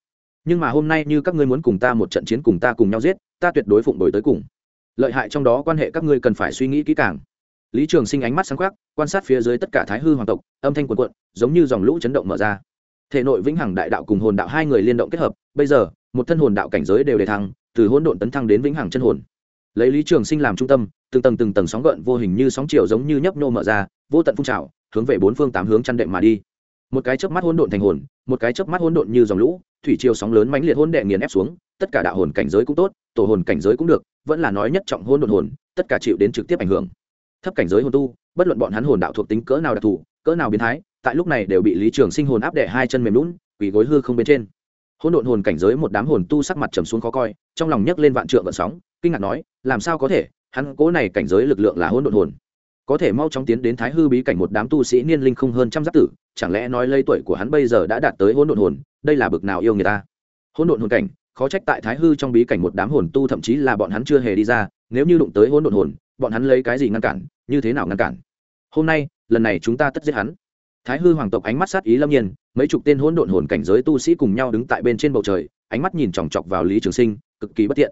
Nhưng mà hôm nay như các ngươi muốn cùng ta một trận chiến cùng ta cùng nhau giết, ta tuyệt đối phụng đổi tới cùng. Lợi hại trong đó quan hệ các ngươi cần phải suy nghĩ kỹ càng. Lý trường sinh ánh mắt sáng khoác quan sát phía dưới tất cả thái hư hoàng tộc, âm thanh quần quận giống như dòng lũ chấn động mở ra thể nội vĩnh hằng đại đạo cùng hồn đạo hai người liên động kết hợp, bây giờ, một thân hồn đạo cảnh giới đều đề thăng, từ hỗn độn tấn thăng đến vĩnh hằng chân hồn. Lấy lý trường sinh làm trung tâm, từng tầng từng tầng sóng gợn vô hình như sóng chiều giống như nhấp nô mở ra, vô tận phun trào, hướng về bốn phương tám hướng chăn đệm mà đi. Một cái chớp mắt hỗn độn thành hồn, một cái chớp mắt hỗn độn như dòng lũ, thủy chiều sóng lớn mãnh liệt hỗn đệ nghiền ép xuống, tất cả đạo hồn cảnh giới cũng tốt, tổ hồn cảnh giới cũng được, vẫn là nói nhất trọng hỗn độn hồn, tất cả chịu đến trực tiếp ảnh hưởng. Thấp cảnh giới hồn tu, bất luận bọn hắn hồn đạo thuộc tính cỡ nào đặc thù, cỡ nào biến thái tại lúc này đều bị lý trường sinh hồn áp đẻ hai chân mềm lún, quỳ gối hư không bên trên. Hỗn độn hồn cảnh giới một đám hồn tu sắc mặt trầm xuống khó coi, trong lòng nhấc lên vạn trượng vận sóng, kinh ngạc nói, làm sao có thể? Hắn cố này cảnh giới lực lượng là hỗn độn hồn. Có thể mau chóng tiến đến thái hư bí cảnh một đám tu sĩ niên linh không hơn trăm giáp tử, chẳng lẽ nói lây tuổi của hắn bây giờ đã đạt tới hỗn độn hồn, đây là bực nào yêu người ta? Hỗn độn hồn cảnh, khó trách tại thái hư trong bí cảnh một đám hồn tu thậm chí là bọn hắn chưa hề đi ra, nếu như đụng tới hỗn độn hồn, bọn hắn lấy cái gì ngăn cản, như thế nào ngăn cản? Hôm nay, lần này chúng ta tất giết hắn thái hư hoàng tộc ánh mắt sát ý lâm nhiên, mấy chục tên hỗn độn hồn cảnh giới tu sĩ cùng nhau đứng tại bên trên bầu trời, ánh mắt nhìn chòng chọc vào lý trường sinh, cực kỳ bất tiện.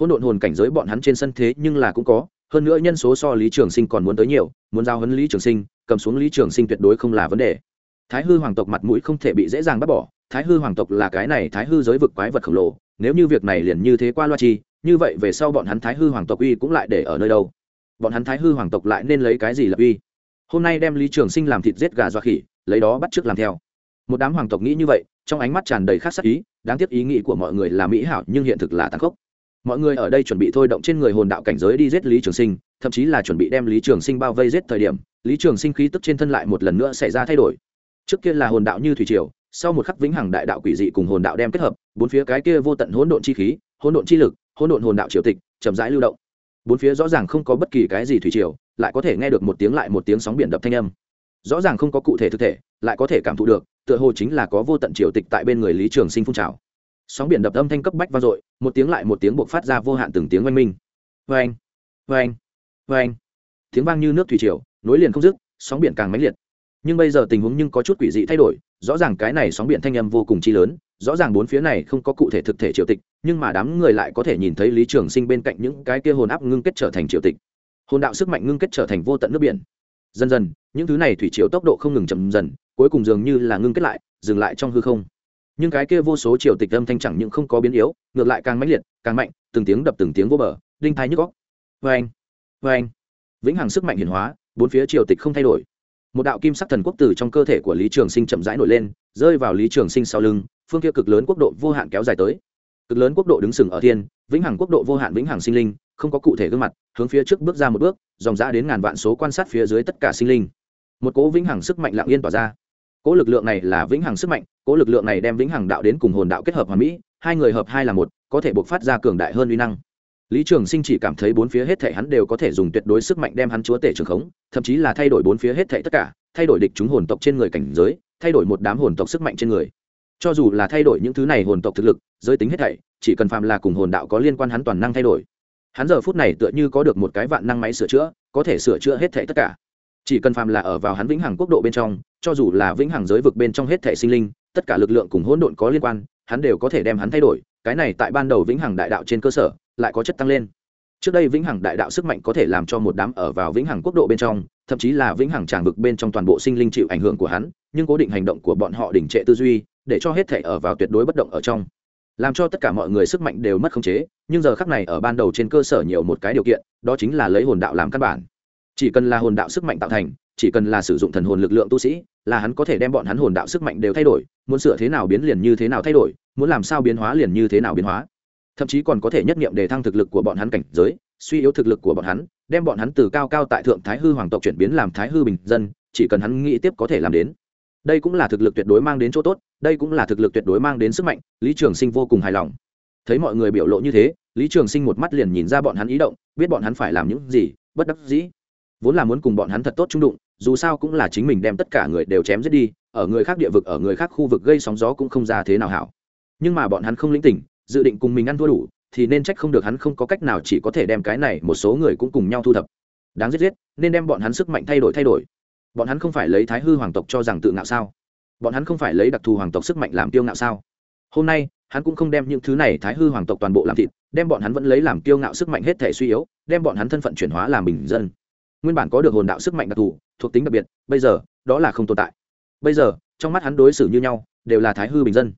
Hỗn độn hồn cảnh giới bọn hắn trên sân thế nhưng là cũng có, hơn nữa nhân số so lý trường sinh còn muốn tới nhiều, muốn giao hấn lý trường sinh, cầm xuống lý trường sinh tuyệt đối không là vấn đề. Thái hư hoàng tộc mặt mũi không thể bị dễ dàng bắt bỏ, thái hư hoàng tộc là cái này thái hư giới vực quái vật khổng lồ, nếu như việc này liền như thế qua loa chi, như vậy về sau bọn hắn thái hư hoàng tộc uy cũng lại để ở nơi đâu? Bọn hắn thái hư hoàng tộc lại nên lấy cái gì lập uy? Hôm nay đem lý trường sinh làm thịt giết gà dọa khỉ, lấy đó bắt chước làm theo. Một đám hoàng tộc nghĩ như vậy, trong ánh mắt tràn đầy khát sắc ý, đáng tiếc ý nghĩ của mọi người là mỹ hảo nhưng hiện thực là tàn khốc. Mọi người ở đây chuẩn bị thôi động trên người hồn đạo cảnh giới đi giết lý trường sinh, thậm chí là chuẩn bị đem lý trường sinh bao vây giết thời điểm, lý trường sinh khí tức trên thân lại một lần nữa xảy ra thay đổi. Trước kia là hồn đạo như thủy triều, sau một khắc vĩnh hằng đại đạo quỷ dị cùng hồn đạo đem kết hợp, bốn phía cái kia vô tận hỗn độn chi khí, hỗn độn chi lực, hỗn độn hồn đạo triều tịch chậm rãi lưu động bốn phía rõ ràng không có bất kỳ cái gì thủy triều, lại có thể nghe được một tiếng lại một tiếng sóng biển đập thanh âm. Rõ ràng không có cụ thể thực thể, lại có thể cảm thụ được, tựa hồ chính là có vô tận triều tịch tại bên người lý trường sinh phun trào. Sóng biển đập âm thanh cấp bách vang dội, một tiếng lại một tiếng buộc phát ra vô hạn từng tiếng oanh minh. Vê anh vê anh vê anh tiếng vang như nước thủy triều, nối liền không dứt, sóng biển càng mãnh liệt. Nhưng bây giờ tình huống nhưng có chút quỷ dị thay đổi, rõ ràng cái này sóng biển thanh âm vô cùng chi lớn rõ ràng bốn phía này không có cụ thể thực thể triều tịch, nhưng mà đám người lại có thể nhìn thấy lý trường sinh bên cạnh những cái kia hồn áp ngưng kết trở thành triều tịch. Hồn đạo sức mạnh ngưng kết trở thành vô tận nước biển. Dần dần, những thứ này thủy triều tốc độ không ngừng chậm dần, cuối cùng dường như là ngưng kết lại, dừng lại trong hư không. Nhưng cái kia vô số triều tịch âm thanh chẳng những không có biến yếu, ngược lại càng mãnh liệt, càng mạnh, từng tiếng đập từng tiếng vô bờ, đinh thái nhức góc vê anh vê anh vĩnh hằng sức mạnh hiển hóa, bốn phía triều tịch không thay đổi. Một đạo kim sắc thần quốc tử trong cơ thể của lý trường sinh chậm rãi nổi lên, rơi vào lý trường sinh sau lưng phương kia cực lớn quốc độ vô hạn kéo dài tới. Cực lớn quốc độ đứng sừng ở thiên, vĩnh hằng quốc độ vô hạn vĩnh hằng sinh linh, không có cụ thể gương mặt, hướng phía trước bước ra một bước, dòng ra đến ngàn vạn số quan sát phía dưới tất cả sinh linh. Một cố vĩnh hằng sức mạnh lặng yên tỏa ra. Cố lực lượng này là vĩnh hằng sức mạnh cố lực lượng này đem vĩnh hằng đạo đến cùng hồn đạo kết hợp hòa mỹ, hai người hợp hai là một, có thể buộc phát ra cường đại hơn uy năng. Lý trường sinh chỉ cảm thấy bốn phía hết thể hắn đều có thể dùng tuyệt đối sức mạnh đem hắn chúa tể trường khống, thậm chí là thay đổi bốn phía hết thể tất cả, thay đổi địch chúng hồn tộc trên người cảnh giới, thay đổi một đám hồn tộc sức mạnh trên người cho dù là thay đổi những thứ này hồn tộc thực lực, giới tính hết thảy, chỉ cần phàm là cùng hồn đạo có liên quan hắn toàn năng thay đổi. Hắn giờ phút này tựa như có được một cái vạn năng máy sửa chữa, có thể sửa chữa hết thảy tất cả. Chỉ cần phàm là ở vào hắn vĩnh hằng quốc độ bên trong, cho dù là vĩnh hằng giới vực bên trong hết thảy sinh linh, tất cả lực lượng cùng hỗn độn có liên quan, hắn đều có thể đem hắn thay đổi, cái này tại ban đầu vĩnh hằng đại đạo trên cơ sở, lại có chất tăng lên. Trước đây vĩnh hằng đại đạo sức mạnh có thể làm cho một đám ở vào vĩnh hằng quốc độ bên trong, thậm chí là vĩnh hằng tràng vực bên trong toàn bộ sinh linh chịu ảnh hưởng của hắn, nhưng cố định hành động của bọn họ đỉnh trệ tư duy để cho hết thể ở vào tuyệt đối bất động ở trong. Làm cho tất cả mọi người sức mạnh đều mất khống chế, nhưng giờ khắc này ở ban đầu trên cơ sở nhiều một cái điều kiện, đó chính là lấy hồn đạo làm căn bản. Chỉ cần là hồn đạo sức mạnh tạo thành, chỉ cần là sử dụng thần hồn lực lượng tu sĩ, là hắn có thể đem bọn hắn hồn đạo sức mạnh đều thay đổi, muốn sửa thế nào biến liền như thế nào thay đổi, muốn làm sao biến hóa liền như thế nào biến hóa. Thậm chí còn có thể nhất nghiệm đề thăng thực lực của bọn hắn cảnh giới, suy yếu thực lực của bọn hắn, đem bọn hắn từ cao cao tại thượng thái hư hoàng tộc chuyển biến làm thái hư bình dân, chỉ cần hắn nghĩ tiếp có thể làm đến đây cũng là thực lực tuyệt đối mang đến chỗ tốt, đây cũng là thực lực tuyệt đối mang đến sức mạnh, lý trường sinh vô cùng hài lòng. Thấy mọi người biểu lộ như thế, lý trường sinh một mắt liền nhìn ra bọn hắn ý động, biết bọn hắn phải làm những gì, bất đắc dĩ. Vốn là muốn cùng bọn hắn thật tốt trung đụng, dù sao cũng là chính mình đem tất cả người đều chém giết đi, ở người khác địa vực, ở người khác khu vực gây sóng gió cũng không ra thế nào hảo. Nhưng mà bọn hắn không lĩnh tỉnh, dự định cùng mình ăn thua đủ, thì nên trách không được hắn không có cách nào chỉ có thể đem cái này một số người cũng cùng nhau thu thập. Đáng giết giết, nên đem bọn hắn sức mạnh thay đổi thay đổi bọn hắn không phải lấy thái hư hoàng tộc cho rằng tự ngạo sao? Bọn hắn không phải lấy đặc thù hoàng tộc sức mạnh làm tiêu ngạo sao? Hôm nay, hắn cũng không đem những thứ này thái hư hoàng tộc toàn bộ làm thịt, đem bọn hắn vẫn lấy làm tiêu ngạo sức mạnh hết thể suy yếu, đem bọn hắn thân phận chuyển hóa làm bình dân. Nguyên bản có được hồn đạo sức mạnh đặc thù, thuộc tính đặc biệt, bây giờ, đó là không tồn tại. Bây giờ, trong mắt hắn đối xử như nhau, đều là thái hư bình dân.